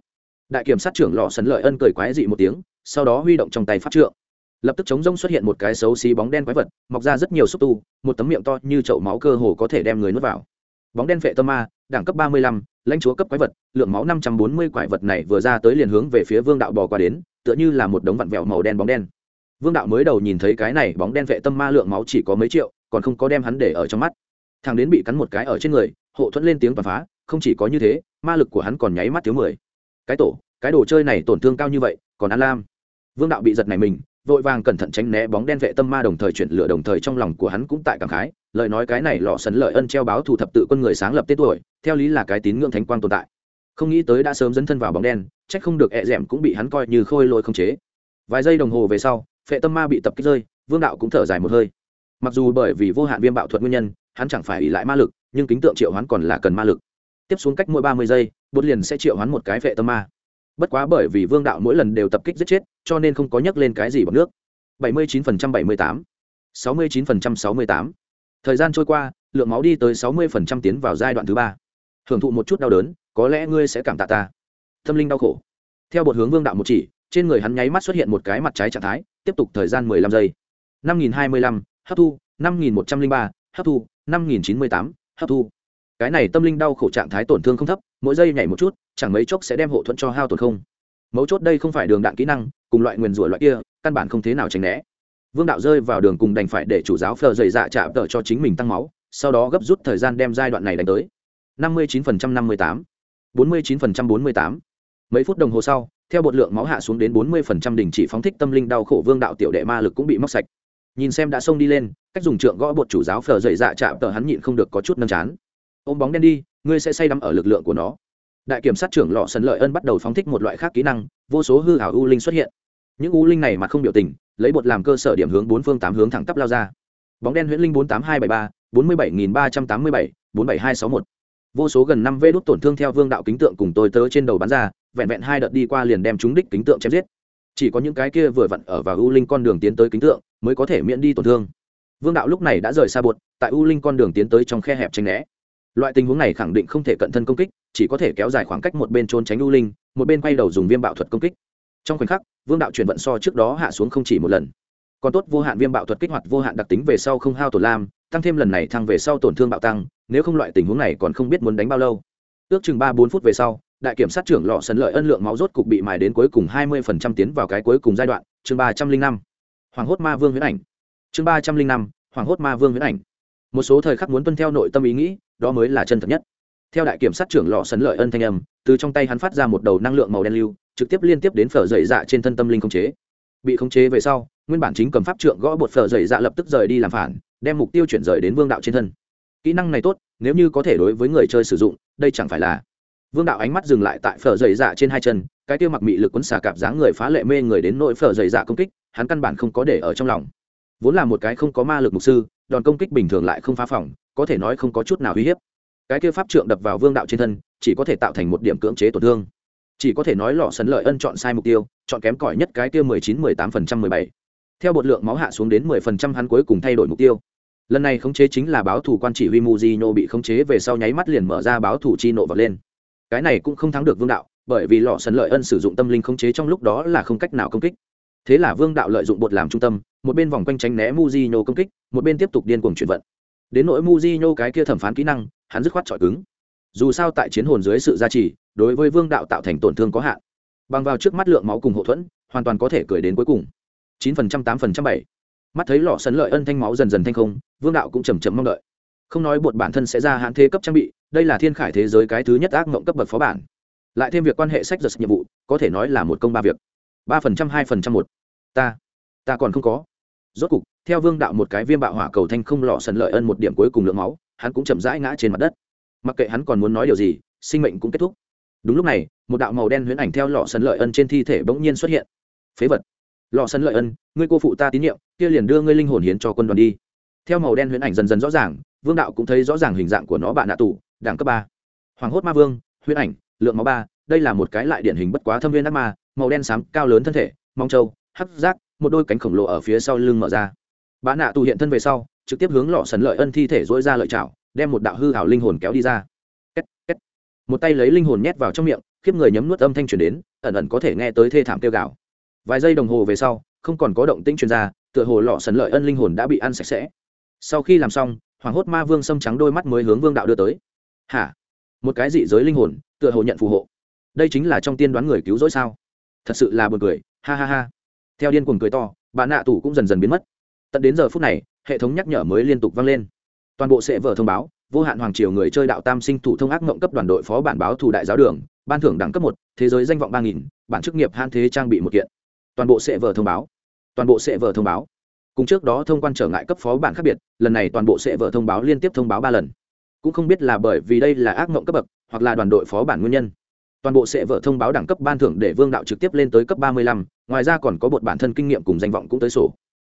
Đại kiểm sát trưởng lò sần lợi ân cười quái dị một tiếng, sau đó huy động trong tay pháp trượng lập tức chống rông xuất hiện một cái xấu xí bóng đen quái vật, mọc ra rất nhiều xúc tu, một tấm miệng to như chậu máu cơ hồ có thể đem người nuốt vào. Bóng đen phệ tâm ma, đẳng cấp ba mươi lăm, lãnh chúa cấp quái vật, lượng máu năm trăm bốn mươi quái vật này vừa ra tới liền hướng về phía vương đạo bò qua đến, tựa như là một đống vặn vẹo màu đen bóng đen. Vương đạo mới đầu nhìn thấy cái này bóng đen phệ tâm ma lượng máu chỉ có mấy triệu, còn không có đem hắn để ở trong mắt. Thằng đến bị cắn một cái ở trên người, hộ thuẫn lên tiếng và phá, không chỉ có như thế, ma lực của hắn còn nháy mắt thiếu mười. Cái tổ, cái đồ chơi này tổn thương cao như vậy, còn an lam. Vương đạo bị giật này mình vội vàng cẩn thận tránh né bóng đen vệ tâm ma đồng thời chuyển lửa đồng thời trong lòng của hắn cũng tại cảm khái, lời nói cái này lọ sấn lợi ân treo báo thù thập tự quân người sáng lập tết tuổi, theo lý là cái tín ngưỡng thánh quang tồn tại. Không nghĩ tới đã sớm dấn thân vào bóng đen trách không được ẹ dẻm cũng bị hắn coi như khôi lôi không chế. Vài giây đồng hồ về sau phệ tâm ma bị tập kích rơi, vương đạo cũng thở dài một hơi. Mặc dù bởi vì vô hạn viêm bạo thuật nguyên nhân, hắn chẳng phải ỉ lại ma lực, nhưng kính tượng triệu hoán còn là cần ma lực. Tiếp xuống cách mỗi ba mươi giây, bột liền sẽ triệu hoán một cái phệ tâm ma bất quá bởi vì vương đạo mỗi lần đều tập kích giết chết cho nên không có nhắc lên cái gì bằng nước 79% 78, 69% 68. Thời gian trôi qua, lượng máu đi tới 60% tiến vào giai đoạn thứ ba. Hưởng thụ một chút đau đớn, có lẽ ngươi sẽ cảm tạ ta. Tâm linh đau khổ. Theo bột hướng Vương đạo một chỉ, trên người hắn nháy mắt xuất hiện một cái mặt trái trạng thái, tiếp tục thời gian 15 giây. 5025, hấp thu, 5103, hấp thu, 5098, hấp thu. Cái này tâm linh đau khổ trạng thái tổn thương không thấp, mỗi giây nhảy một chút, chẳng mấy chốc sẽ đem hộ thuẫn cho hao tổn không. Mấu chốt đây không phải đường đạn kỹ năng, cùng loại nguyên rủa loại kia, căn bản không thế nào tránh né. Vương đạo rơi vào đường cùng đành phải để chủ giáo phờ dày dạ chạm tợ cho chính mình tăng máu sau đó gấp rút thời gian đem giai đoạn này đánh tới. năm mươi chín phần trăm năm mươi tám bốn mươi chín phần trăm bốn mươi tám. Mấy phút đồng hồ sau theo bột lượng máu hạ xuống đến bốn mươi phần trăm đình chỉ phóng thích tâm linh đau khổ vương đạo tiểu đệ ma lực cũng bị móc sạch. Nhìn xem đã xông đi lên cách dùng trượng gõ bột chủ giáo phờ dày dạ chạm tợ hắn nhịn không được có chút nâng chán ôm bóng đen đi, ngươi sẽ say đắm ở lực lượng của nó. Đại kiểm sát trưởng lọ sần lợi ân bắt đầu phóng thích một loại khác kỹ năng, vô số hư hảo u linh xuất hiện. Những u linh này mà không biểu tình, lấy bột làm cơ sở điểm hướng bốn phương tám hướng thẳng tắp lao ra. Bóng đen huyễn linh bốn tám hai bảy ba, bốn mươi bảy nghìn ba trăm tám mươi bảy, bốn bảy hai sáu một. Vô số gần năm vê đốt tổn thương theo vương đạo kính tượng cùng tôi tớ trên đầu bán ra, vẹn vẹn hai đợt đi qua liền đem chúng đích kính tượng chém giết. Chỉ có những cái kia vừa vặn ở vào u linh con đường tiến tới kính tượng mới có thể miễn đi tổn thương. Vương đạo lúc này đã rời xa bột, tại u linh con đường tiến tới trong khe hẹp tranh né loại tình huống này khẳng định không thể cận thân công kích, chỉ có thể kéo dài khoảng cách một bên trốn tránh u linh, một bên quay đầu dùng viêm bạo thuật công kích. Trong khoảnh khắc, vương đạo chuyển vận so trước đó hạ xuống không chỉ một lần. Còn tốt vô hạn viêm bạo thuật kích hoạt vô hạn đặc tính về sau không hao tổn lam, tăng thêm lần này thăng về sau tổn thương bạo tăng, nếu không loại tình huống này còn không biết muốn đánh bao lâu. Ước chừng ba bốn phút về sau, đại kiểm sát trưởng lọ sấn lợi ân lượng máu rốt cục bị mài đến cuối cùng hai mươi phần trăm tiến vào cái cuối cùng giai đoạn, chương ba trăm linh năm. Hoàng hốt ma vương huyễn ảnh. Chương ba trăm linh năm, hoàng hốt ma vương huyễn ảnh. Một số thời khắc muốn tuân theo nội tâm ý nghĩ đó mới là chân thật nhất. Theo đại kiểm sát trưởng lò sấn lợi ân thanh âm, từ trong tay hắn phát ra một đầu năng lượng màu đen lưu, trực tiếp liên tiếp đến phở dậy dạ trên thân tâm linh khống chế. Bị khống chế về sau, nguyên bản chính cầm pháp trượng gõ bột phở dậy dạ lập tức rời đi làm phản, đem mục tiêu chuyển rời đến vương đạo trên thân. Kỹ năng này tốt, nếu như có thể đối với người chơi sử dụng, đây chẳng phải là vương đạo ánh mắt dừng lại tại phở dày dạ trên hai chân, cái tiêu mặc mị lực quấn xà cạp dáng người phá lệ mê người đến nỗi phở dày dạ công kích, hắn căn bản không có để ở trong lòng. Vốn là một cái không có ma lực mục sư, đòn công kích bình thường lại không phá phòng có thể nói không có chút nào uy hiếp. Cái kia pháp trượng đập vào vương đạo trên thân, chỉ có thể tạo thành một điểm cưỡng chế tổn thương. Chỉ có thể nói lọ sấn lợi ân chọn sai mục tiêu, chọn kém cỏi nhất cái kia mười chín, mười tám phần trăm, mười bảy. Theo bột lượng máu hạ xuống đến mười phần trăm, hắn cuối cùng thay đổi mục tiêu. Lần này khống chế chính là báo thủ quan chỉ huy muzino bị khống chế, về sau nháy mắt liền mở ra báo thủ chi nộ vật lên. Cái này cũng không thắng được vương đạo, bởi vì lọ sấn lợi ân sử dụng tâm linh khống chế trong lúc đó là không cách nào công kích. Thế là vương đạo lợi dụng bột làm trung tâm, một bên vòng quanh tránh né muzino công kích, một bên tiếp tục điên cuồng chuyển vận đến nỗi Mujinho cái kia thẩm phán kỹ năng, hắn dứt khoát chọi cứng. Dù sao tại chiến hồn dưới sự gia trì, đối với vương đạo tạo thành tổn thương có hạn. Bằng vào trước mắt lượng máu cùng hộ thuẫn, hoàn toàn có thể cười đến cuối cùng. chín phần trăm, tám phần trăm bảy. Mắt thấy lọ sấn lợi ân thanh máu dần dần thanh không, vương đạo cũng chậm chậm mong đợi. Không nói buộc bản thân sẽ ra hạn thế cấp trang bị, đây là thiên khải thế giới cái thứ nhất ác ngộng cấp bậc phó bản. Lại thêm việc quan hệ sách giật nhiệm vụ, có thể nói là một công ba việc. ba phần trăm, hai phần trăm một. Ta ta còn không có rốt cục theo vương đạo một cái viêm bạo hỏa cầu thanh không lọ sần lợi ân một điểm cuối cùng lượng máu hắn cũng chậm rãi ngã trên mặt đất. Mặc kệ hắn còn muốn nói điều gì sinh mệnh cũng kết thúc. Đúng lúc này một đạo màu đen huyễn ảnh theo lọ sần lợi ân trên thi thể bỗng nhiên xuất hiện. Phế vật. Lọ sần lợi ân ngươi cô phụ ta tín nhiệm kia liền đưa ngươi linh hồn hiến cho quân đoàn đi. Theo màu đen huyễn ảnh dần dần rõ ràng vương đạo cũng thấy rõ ràng hình dạng của nó bạn nạ tù đảng cấp ba. Hoàng hốt ma vương huyễn ảnh lượng máu ba đây là một cái lại điển hình bất quá thâm viên ác ma màu đen xám cao lớn thân thể mong châu, hấp giác một đôi cánh khổng lồ ở phía sau lưng mở ra. Bạn nạ tù hiện thân về sau trực tiếp hướng lọ sần lợi ân thi thể dỗi ra lợi chảo đem một đạo hư hảo linh hồn kéo đi ra. Két, két. một tay lấy linh hồn nhét vào trong miệng khiếp người nhấm nuốt âm thanh truyền đến ẩn ẩn có thể nghe tới thê thảm tiêu gạo vài giây đồng hồ về sau không còn có động tĩnh truyền ra tựa hồ lọ sần lợi ân linh hồn đã bị ăn sạch sẽ. Sau khi làm xong hoàng hốt ma vương xâm trắng đôi mắt mới hướng vương đạo đưa tới. Hả? Một cái dị giới linh hồn tựa hồ nhận phù hộ. Đây chính là trong tiên đoán người cứu rỗi sao? Thật sự là buồn cười ha ha ha theo điên cuồng cười to, bà nạ tủ cũng dần dần biến mất. Tận đến giờ phút này, hệ thống nhắc nhở mới liên tục vang lên. Toàn bộ sẽ vở thông báo, vô hạn hoàng triều người chơi đạo tam sinh thủ thông ác mộng cấp đoàn đội phó bản báo thủ đại giáo đường, ban thưởng đẳng cấp một, thế giới danh vọng ba nghìn, bản chức nghiệp han thế trang bị một kiện. Toàn bộ sẽ vở thông báo. Toàn bộ sẽ vở thông báo. Cùng trước đó thông quan trở ngại cấp phó bản khác biệt, lần này toàn bộ sẽ vở thông báo liên tiếp thông báo ba lần. Cũng không biết là bởi vì đây là ác mộng cấp bậc, hoặc là đoàn đội phó bản nguyên nhân toàn bộ sẽ vợ thông báo đẳng cấp ban thưởng để vương đạo trực tiếp lên tới cấp ba mươi lăm, ngoài ra còn có một bản thân kinh nghiệm cùng danh vọng cũng tới sổ.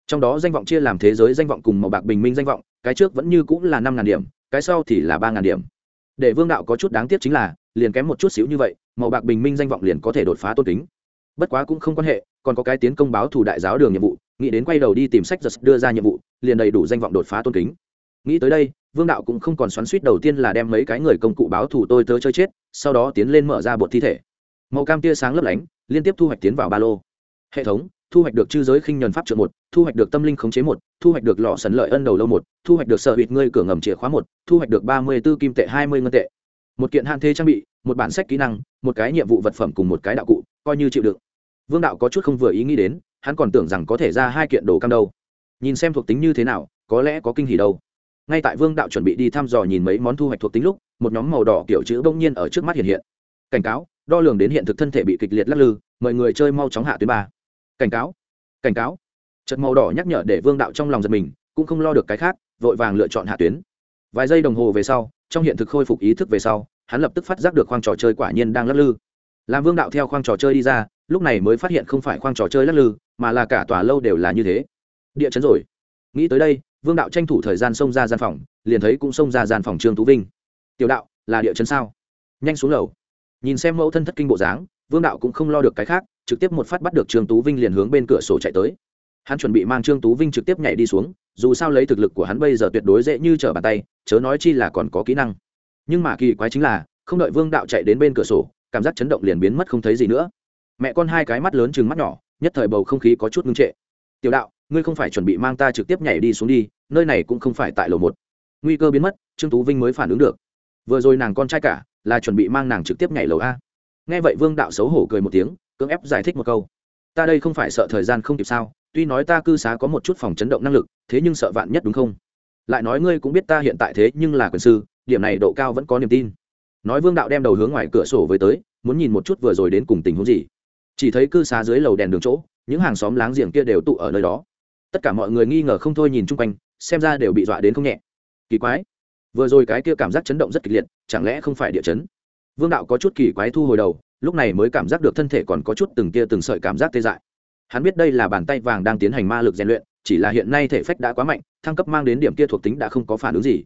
Trong đó danh vọng chia làm thế giới danh vọng cùng màu bạc bình minh danh vọng, cái trước vẫn như cũng là năm điểm, cái sau thì là ba điểm. Để vương đạo có chút đáng tiếc chính là, liền kém một chút xíu như vậy, màu bạc bình minh danh vọng liền có thể đột phá tôn kính. Bất quá cũng không quan hệ, còn có cái tiến công báo thủ đại giáo đường nhiệm vụ, nghĩ đến quay đầu đi tìm sách giật đưa ra nhiệm vụ, liền đầy đủ danh vọng đột phá tôn kính. Nghĩ tới đây vương đạo cũng không còn xoắn suýt đầu tiên là đem mấy cái người công cụ báo thù tôi tớ chơi chết, sau đó tiến lên mở ra bột thi thể. Màu cam tia sáng lấp lánh, liên tiếp thu hoạch tiến vào ba lô. Hệ thống, thu hoạch được chư giới khinh nhuần pháp trợ một, thu hoạch được tâm linh khống chế một, thu hoạch được lọ sần lợi ân đầu lâu một, thu hoạch được sợ hụt ngươi cửa ngầm chìa khóa một, thu hoạch được ba mươi b ố kim tệ, hai mươi ngân tệ. Một kiện hạn thế trang bị, một bản sách kỹ năng, một cái nhiệm vụ vật phẩm cùng một cái đạo cụ, coi như chịu đựng. Vương đạo có chút không vừa ý nghĩ đến, hắn còn tưởng rằng có thể ra hai kiện đồ cam đâu. Nhìn xem thuộc tính như thế nào, có lẽ có kinh hỉ đâu ngay tại vương đạo chuẩn bị đi thăm dò nhìn mấy món thu hoạch thuộc tính lúc, một nhóm màu đỏ kiểu chữ bỗng nhiên ở trước mắt hiện hiện. Cảnh cáo, đo lường đến hiện thực thân thể bị kịch liệt lắc lư, mời người chơi mau chóng hạ tuyến ba. Cảnh cáo cảnh cáo. Trận màu đỏ nhắc nhở để vương đạo trong lòng giật mình, cũng không lo được cái khác, vội vàng lựa chọn hạ tuyến. Vài giây đồng hồ về sau, trong hiện thực khôi phục ý thức về sau, hắn lập tức phát giác được khoang trò chơi quả nhiên đang lắc lư. Làm vương đạo theo khoang trò chơi đi ra, lúc này mới phát hiện không phải khoang trò chơi lắc lư, mà là cả tòa lâu đều là như thế. Địa chấn rồi. Nghĩ tới đây vương đạo tranh thủ thời gian xông ra gian phòng, liền thấy cũng xông ra gian phòng trương tú vinh. Tiểu đạo, là địa chấn sao? Nhanh xuống lầu. Nhìn xem mẫu thân thất kinh bộ dáng, vương đạo cũng không lo được cái khác, trực tiếp một phát bắt được trương tú vinh liền hướng bên cửa sổ chạy tới. Hắn chuẩn bị mang trương tú vinh trực tiếp nhảy đi xuống, dù sao lấy thực lực của hắn bây giờ tuyệt đối dễ như trở bàn tay, chớ nói chi là còn có kỹ năng. Nhưng mà kỳ quái chính là, không đợi vương đạo chạy đến bên cửa sổ, cảm giác chấn động liền biến mất không thấy gì nữa. Mẹ con hai cái mắt lớn chừng mắt nhỏ, nhất thời bầu không khí có chút ngưng trệ. Tiểu đạo ngươi không phải chuẩn bị mang ta trực tiếp nhảy đi xuống đi, nơi này cũng không phải tại lầu một. Nguy cơ biến mất, trương tú vinh mới phản ứng được. Vừa rồi nàng con trai cả, là chuẩn bị mang nàng trực tiếp nhảy lầu a. Nghe vậy vương đạo xấu hổ cười một tiếng, cưỡng ép giải thích một câu. Ta đây không phải sợ thời gian không kịp sao, tuy nói ta cư xá có một chút phòng chấn động năng lực, thế nhưng sợ vạn nhất đúng không? Lại nói ngươi cũng biết ta hiện tại thế nhưng là quyền sư, điểm này độ cao vẫn có niềm tin. Nói vương đạo đem đầu hướng ngoài cửa sổ với tới, muốn nhìn một chút vừa rồi đến cùng tình huống gì. Chỉ thấy cư xá dưới lầu đèn đường chỗ, những hàng xóm láng giềng kia đều tụ ở nơi đó tất cả mọi người nghi ngờ không thôi nhìn chung quanh, xem ra đều bị dọa đến không nhẹ. Kỳ quái. Vừa rồi cái kia cảm giác chấn động rất kịch liệt, chẳng lẽ không phải địa chấn? Vương đạo có chút kỳ quái thu hồi đầu, lúc này mới cảm giác được thân thể còn có chút từng kia từng sợi cảm giác tê dại. Hắn biết đây là bàn tay vàng đang tiến hành ma lực rèn luyện, chỉ là hiện nay thể phách đã quá mạnh, thăng cấp mang đến điểm kia thuộc tính đã không có phản ứng gì.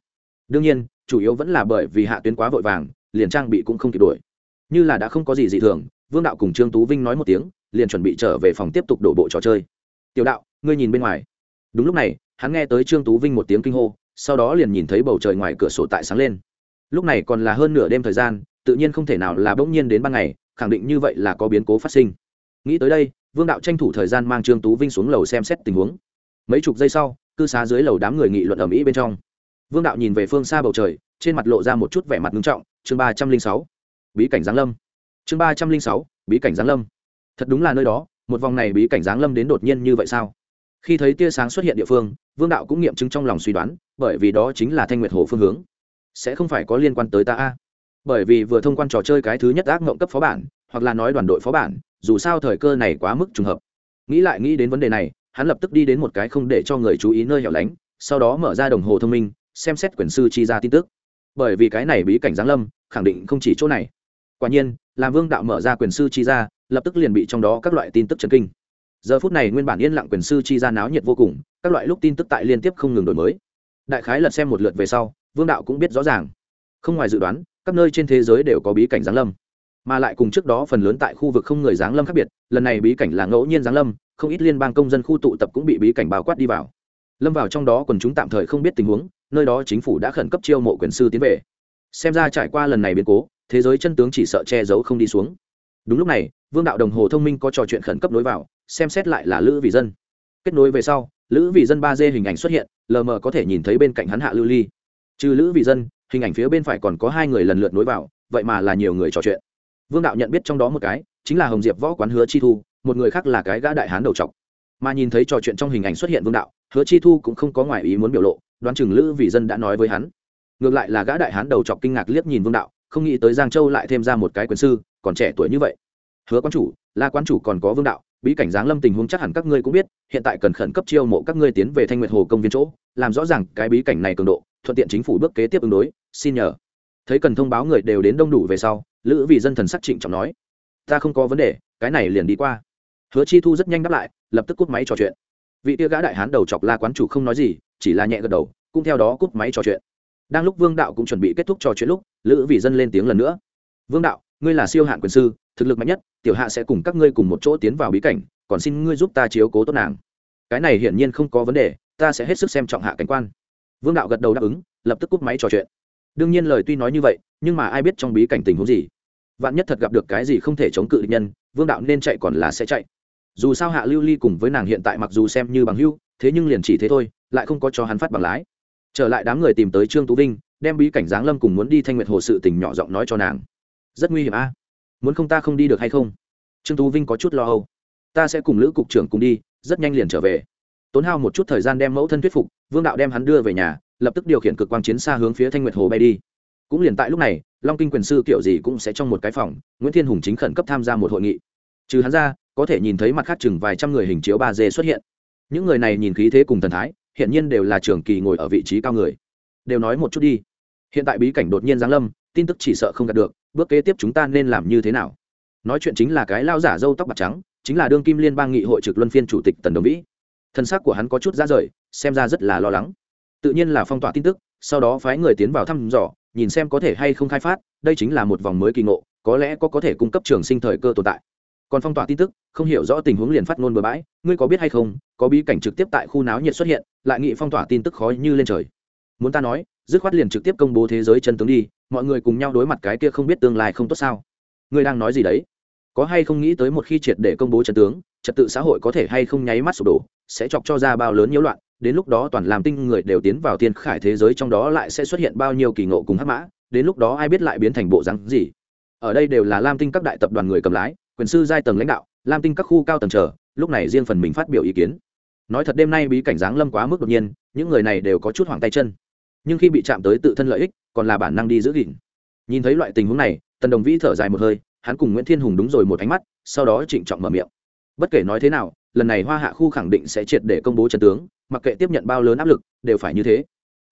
Đương nhiên, chủ yếu vẫn là bởi vì hạ tuyến quá vội vàng, liền trang bị cũng không kịp đuổi. Như là đã không có gì dị thường, vương đạo cùng trương tú vinh nói một tiếng, liền chuẩn bị trở về phòng tiếp tục đổ bộ trò chơi tiểu đạo, ngươi nhìn bên ngoài. Đúng lúc này, hắn nghe tới trương tú vinh một tiếng kinh hô, sau đó liền nhìn thấy bầu trời ngoài cửa sổ tại sáng lên. Lúc này còn là hơn nửa đêm thời gian, tự nhiên không thể nào là bỗng nhiên đến ban ngày, khẳng định như vậy là có biến cố phát sinh. Nghĩ tới đây, vương đạo tranh thủ thời gian mang trương tú vinh xuống lầu xem xét tình huống. Mấy chục giây sau, cư xá dưới lầu đám người nghị luận ở mỹ bên trong. Vương đạo nhìn về phương xa bầu trời, trên mặt lộ ra một chút vẻ mặt nghiêm trọng, chương ba trăm linh sáu, bí cảnh giáng lâm. Chương ba trăm linh sáu, bí cảnh giáng lâm. Thật đúng là nơi đó một vòng này bí cảnh giáng lâm đến đột nhiên như vậy sao? Khi thấy tia sáng xuất hiện địa phương, vương đạo cũng nghiệm chứng trong lòng suy đoán, bởi vì đó chính là thanh nguyệt hồ phương hướng. Sẽ không phải có liên quan tới ta a? Bởi vì vừa thông quan trò chơi cái thứ nhất ác mộng cấp phó bản, hoặc là nói đoàn đội phó bản, dù sao thời cơ này quá mức trùng hợp. Nghĩ lại nghĩ đến vấn đề này, hắn lập tức đi đến một cái không để cho người chú ý nơi hẻo lánh, sau đó mở ra đồng hồ thông minh, xem xét quyển sư chi ra tin tức. Bởi vì cái này bí cảnh giáng lâm, khẳng định không chỉ chỗ này. Quả nhiên, làm vương đạo mở ra quyền sư chi ra lập tức liền bị trong đó các loại tin tức chấn kinh. Giờ phút này nguyên bản yên lặng quyền sư chi ra náo nhiệt vô cùng, các loại lúc tin tức tại liên tiếp không ngừng đổi mới. Đại khái lật xem một lượt về sau, vương đạo cũng biết rõ ràng. Không ngoài dự đoán, các nơi trên thế giới đều có bí cảnh giáng lâm. Mà lại cùng trước đó phần lớn tại khu vực không người giáng lâm khác biệt, lần này bí cảnh là ngẫu nhiên giáng lâm, không ít liên bang công dân khu tụ tập cũng bị bí cảnh bao quát đi vào. Lâm vào trong đó còn chúng tạm thời không biết tình huống, nơi đó chính phủ đã khẩn cấp chiêu mộ quyền sư tiến về. Xem ra trải qua lần này biến cố, thế giới chân tướng chỉ sợ che giấu không đi xuống đúng lúc này, vương đạo đồng hồ thông minh có trò chuyện khẩn cấp nối vào, xem xét lại là lữ vị dân. Kết nối về sau, lữ vị dân ba d hình ảnh xuất hiện, lờ mờ có thể nhìn thấy bên cạnh hắn hạ lưu ly. Trừ lữ vị dân, hình ảnh phía bên phải còn có hai người lần lượt nối vào, vậy mà là nhiều người trò chuyện. Vương đạo nhận biết trong đó một cái, chính là hồng diệp võ quán hứa chi thu, một người khác là cái gã đại hán đầu trọc mà nhìn thấy trò chuyện trong hình ảnh xuất hiện vương đạo, hứa chi thu cũng không có ngoài ý muốn biểu lộ, đoán chừng lữ vị dân đã nói với hắn. Ngược lại là gã đại hán đầu trọc kinh ngạc liếc nhìn vương đạo, không nghĩ tới giang châu lại thêm ra một cái quyền sư còn trẻ tuổi như vậy. Hứa quán chủ, la quán chủ còn có vương đạo, bí cảnh giáng lâm tình huống chắc hẳn các ngươi cũng biết, hiện tại cần khẩn cấp chiêu mộ các ngươi tiến về thanh nguyệt hồ công viên chỗ, làm rõ ràng cái bí cảnh này cường độ, thuận tiện chính phủ bước kế tiếp ứng đối, xin nhờ. Thấy cần thông báo người đều đến đông đủ về sau, lữ vì dân thần sắc trịnh trọng nói, ta không có vấn đề, cái này liền đi qua. Hứa chi thu rất nhanh đáp lại, lập tức cút máy trò chuyện. Vị tia gã đại hán đầu chọc la quán chủ không nói gì, chỉ là nhẹ gật đầu, cũng theo đó cút máy trò chuyện. Đang lúc vương đạo cũng chuẩn bị kết thúc trò chuyện lúc, lữ vì dân lên tiếng lần nữa. Vương đạo ngươi là siêu hạn quyền sư, thực lực mạnh nhất, tiểu hạ sẽ cùng các ngươi cùng một chỗ tiến vào bí cảnh, còn xin ngươi giúp ta chiếu cố tốt nàng. Cái này hiển nhiên không có vấn đề, ta sẽ hết sức xem trọng hạ cảnh quan. Vương đạo gật đầu đáp ứng, lập tức cúp máy trò chuyện. Đương nhiên lời tuy nói như vậy, nhưng mà ai biết trong bí cảnh tình huống gì. Vạn nhất thật gặp được cái gì không thể chống cự địch nhân, vương đạo nên chạy còn là sẽ chạy. Dù sao hạ lưu ly cùng với nàng hiện tại mặc dù xem như bằng hưu thế nhưng liền chỉ thế thôi, lại không có cho hắn phát bằng lái. Trở lại đám người tìm tới trương tú vinh, đem bí cảnh giáng lâm cùng muốn đi thanh nguyệt hồ sự tình nhỏ giọng nói cho nàng rất nguy hiểm a. Muốn không ta không đi được hay không? Trương tú vinh có chút lo âu. Ta sẽ cùng lữ cục trưởng cùng đi, rất nhanh liền trở về. Tốn hao một chút thời gian đem mẫu thân thuyết phục, vương đạo đem hắn đưa về nhà, lập tức điều khiển cực quang chiến xa hướng phía thanh nguyệt hồ bay đi. Cũng liền tại lúc này, long kinh quyền sư kiểu gì cũng sẽ trong một cái phòng, nguyễn thiên hùng chính khẩn cấp tham gia một hội nghị. Trừ hắn ra, có thể nhìn thấy mặt khác chừng vài trăm người hình chiếu ba d xuất hiện. Những người này nhìn khí thế cùng thần thái hiện nhiên đều là trưởng kỳ ngồi ở vị trí cao người. Đều nói một chút đi. Hiện tại bí cảnh đột nhiên giáng lâm, tin tức chỉ sợ không đạt được bước kế tiếp chúng ta nên làm như thế nào? Nói chuyện chính là cái lao giả dâu tóc bạc trắng, chính là đương kim liên bang nghị hội trực luân phiên chủ tịch tần đồng vĩ. Thân xác của hắn có chút ra rời, xem ra rất là lo lắng. Tự nhiên là phong tỏa tin tức, sau đó phái người tiến vào thăm dò, nhìn xem có thể hay không khai phát, đây chính là một vòng mới kỳ ngộ, có lẽ có có thể cung cấp trường sinh thời cơ tồn tại. Còn phong tỏa tin tức, không hiểu rõ tình huống liền phát ngôn bừa bãi, ngươi có biết hay không, có bí cảnh trực tiếp tại khu náo nhiệt xuất hiện, lại nghị phong tỏa tin tức khó như lên trời. Muốn ta nói, dứt khoát liền trực tiếp công bố thế giới chân tướng đi mọi người cùng nhau đối mặt cái kia không biết tương lai không tốt sao? Ngươi đang nói gì đấy? Có hay không nghĩ tới một khi triệt để công bố trận tướng, trật tự xã hội có thể hay không nháy mắt sụp đổ, sẽ chọc cho ra bao lớn nhiễu loạn, đến lúc đó toàn làm tinh người đều tiến vào thiên khải thế giới trong đó lại sẽ xuất hiện bao nhiêu kỳ ngộ cùng hắc mã, đến lúc đó ai biết lại biến thành bộ rắn gì? Ở đây đều là lam tinh các đại tập đoàn người cầm lái, quyền sư giai tầng lãnh đạo, lam tinh các khu cao tầng chờ, lúc này riêng phần mình phát biểu ý kiến. Nói thật đêm nay bí cảnh giáng lâm quá mức đột nhiên, những người này đều có chút hoảng tay chân nhưng khi bị chạm tới tự thân lợi ích, còn là bản năng đi giữ gìn. Nhìn thấy loại tình huống này, tần đồng vĩ thở dài một hơi, hắn cùng nguyễn thiên hùng đúng rồi một ánh mắt, sau đó trịnh trọng mở miệng. Bất kể nói thế nào, lần này hoa hạ khu khẳng định sẽ triệt để công bố trận tướng, mặc kệ tiếp nhận bao lớn áp lực, đều phải như thế.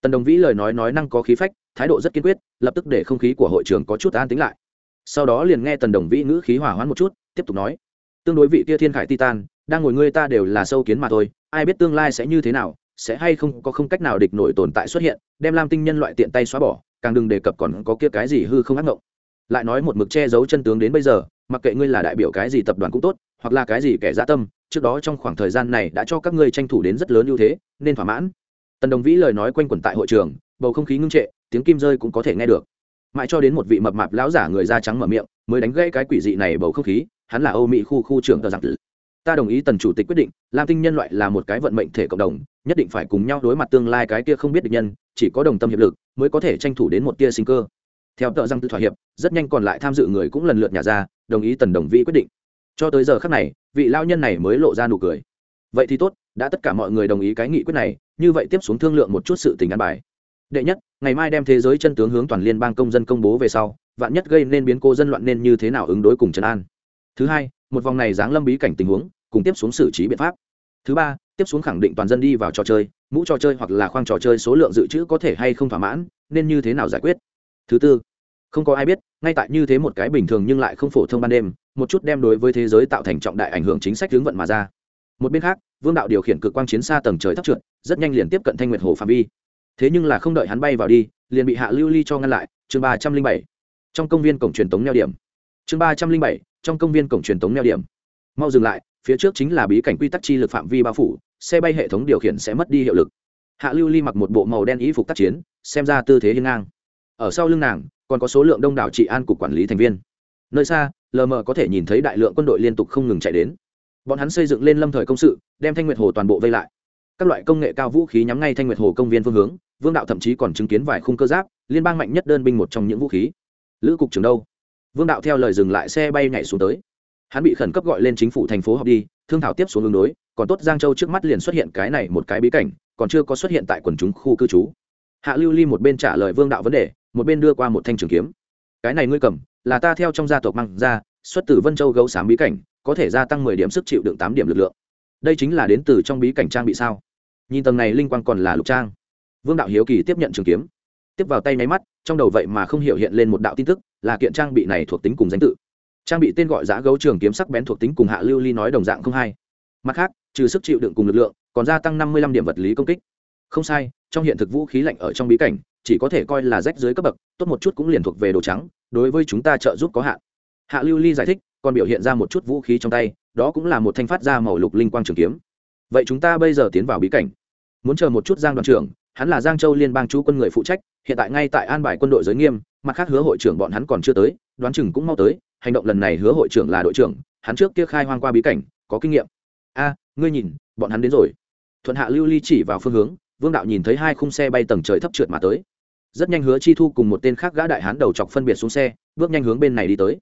Tần đồng vĩ lời nói nói năng có khí phách, thái độ rất kiên quyết, lập tức để không khí của hội trường có chút an tính lại. Sau đó liền nghe tần đồng vĩ ngữ khí hỏa hoãn một chút, tiếp tục nói. Tương đối vị tia thiên khải titan đang ngồi ngươi ta đều là sâu kiến mà thôi, ai biết tương lai sẽ như thế nào sẽ hay không có không cách nào địch nổi tồn tại xuất hiện, đem lam tinh nhân loại tiện tay xóa bỏ, càng đừng đề cập còn có kia cái gì hư không ác ngộng. Lại nói một mực che giấu chân tướng đến bây giờ, mặc kệ ngươi là đại biểu cái gì tập đoàn cũng tốt, hoặc là cái gì kẻ dã tâm, trước đó trong khoảng thời gian này đã cho các ngươi tranh thủ đến rất lớn ưu thế, nên thỏa mãn. Tần đồng vĩ lời nói quanh quẩn tại hội trường, bầu không khí ngưng trệ, tiếng kim rơi cũng có thể nghe được. Mãi cho đến một vị mập mạp lão giả người da trắng mở miệng, mới đánh gãy cái quỷ dị này bầu không khí, hắn là âu mỹ khu khu trưởng tờ giặc tử ta đồng ý tần chủ tịch quyết định, lam tinh nhân loại là một cái vận mệnh thể cộng đồng, nhất định phải cùng nhau đối mặt tương lai cái kia không biết được nhân, chỉ có đồng tâm hiệp lực mới có thể tranh thủ đến một tia sinh cơ. Theo tờ răng tự thỏa hiệp, rất nhanh còn lại tham dự người cũng lần lượt nhả ra, đồng ý tần đồng vĩ quyết định. Cho tới giờ khác này, vị lao nhân này mới lộ ra nụ cười. Vậy thì tốt, đã tất cả mọi người đồng ý cái nghị quyết này, như vậy tiếp xuống thương lượng một chút sự tình ăn bài. Đệ nhất, ngày mai đem thế giới chân tướng hướng toàn liên bang công dân công bố về sau, vạn nhất gây nên biến cô dân loạn nên như thế nào ứng đối cùng trấn an. Thứ hai một vòng này giáng lâm bí cảnh tình huống, cùng tiếp xuống xử trí biện pháp. Thứ ba, tiếp xuống khẳng định toàn dân đi vào trò chơi, mũ trò chơi hoặc là khoang trò chơi số lượng dự trữ có thể hay không thỏa mãn, nên như thế nào giải quyết? Thứ tư, không có ai biết, ngay tại như thế một cái bình thường nhưng lại không phổ thông ban đêm, một chút đem đối với thế giới tạo thành trọng đại ảnh hưởng chính sách hướng vận mà ra. Một bên khác, vương đạo điều khiển cực quang chiến xa tầng trời thấp trượt, rất nhanh liền tiếp cận thanh nguyệt hồ phạm vi. Thế nhưng là không đợi hắn bay vào đi, liền bị hạ lưu ly cho ngăn lại, chương ba trăm linh bảy. Trong công viên cổng truyền tống neo điểm chương ba trăm linh bảy, trong công viên cổng truyền tống neo điểm. Mau dừng lại, phía trước chính là bí cảnh quy tắc chi lực phạm vi bao phủ, xe bay hệ thống điều khiển sẽ mất đi hiệu lực. Hạ lưu ly mặc một bộ màu đen ý phục tác chiến, xem ra tư thế hiên ngang. Ở sau lưng nàng, còn có số lượng đông đảo trị an cục quản lý thành viên. Nơi xa, lờ mờ có thể nhìn thấy đại lượng quân đội liên tục không ngừng chạy đến. Bọn hắn xây dựng lên lâm thời công sự, đem thanh nguyệt hồ toàn bộ vây lại. Các loại công nghệ cao vũ khí nhắm ngay thanh nguyệt hồ công viên phương hướng, vương đạo thậm chí còn chứng kiến vài khung cơ giáp, liên bang mạnh nhất đơn binh một trong những vũ khí. Lữ cục trưởng đâu? Vương đạo theo lời dừng lại xe bay nhảy xuống tới. Hắn bị khẩn cấp gọi lên chính phủ thành phố họp đi, thương thảo tiếp xuống ứng đối, còn tốt giang châu trước mắt liền xuất hiện cái này một cái bí cảnh, còn chưa có xuất hiện tại quần chúng khu cư trú. Hạ lưu ly một bên trả lời vương đạo vấn đề, một bên đưa qua một thanh trường kiếm. Cái này ngươi cầm, là ta theo trong gia tộc mang ra, xuất từ vân châu gấu xám bí cảnh, có thể gia tăng mười điểm sức chịu đựng tám điểm lực lượng. Đây chính là đến từ trong bí cảnh trang bị sao? Nhìn tầng này linh quang còn là lục trang. Vương đạo hiếu kỳ tiếp nhận trường kiếm tiếp vào tay nháy mắt, trong đầu vậy mà không hiểu hiện lên một đạo tin tức, là kiện trang bị này thuộc tính cùng danh tự. Trang bị tên gọi giã gấu trường kiếm sắc bén thuộc tính cùng hạ lưu ly nói đồng dạng không hay mặt khác, trừ sức chịu đựng cùng lực lượng, còn gia tăng năm mươi lăm điểm vật lý công kích. Không sai, trong hiện thực vũ khí lạnh ở trong bí cảnh, chỉ có thể coi là rách dưới cấp bậc, tốt một chút cũng liền thuộc về đồ trắng, đối với chúng ta trợ giúp có hạn. Hạ lưu ly giải thích, còn biểu hiện ra một chút vũ khí trong tay, đó cũng là một thanh phát ra màu lục linh quang trường kiếm. Vậy chúng ta bây giờ tiến vào bí cảnh. Muốn chờ một chút giang đoàn trưởng hắn là giang châu liên bang chú quân người phụ trách, hiện tại ngay tại an bài quân đội giới nghiêm, mặt khác hứa hội trưởng bọn hắn còn chưa tới, đoán chừng cũng mau tới, hành động lần này hứa hội trưởng là đội trưởng, hắn trước kia khai hoang qua bí cảnh, có kinh nghiệm. A, ngươi nhìn, bọn hắn đến rồi. Thuận hạ lưu ly chỉ vào phương hướng, vương đạo nhìn thấy hai khung xe bay tầng trời thấp trượt mà tới. Rất nhanh hứa chi thu cùng một tên khác gã đại hán đầu chọc phân biệt xuống xe, bước nhanh hướng bên này đi tới.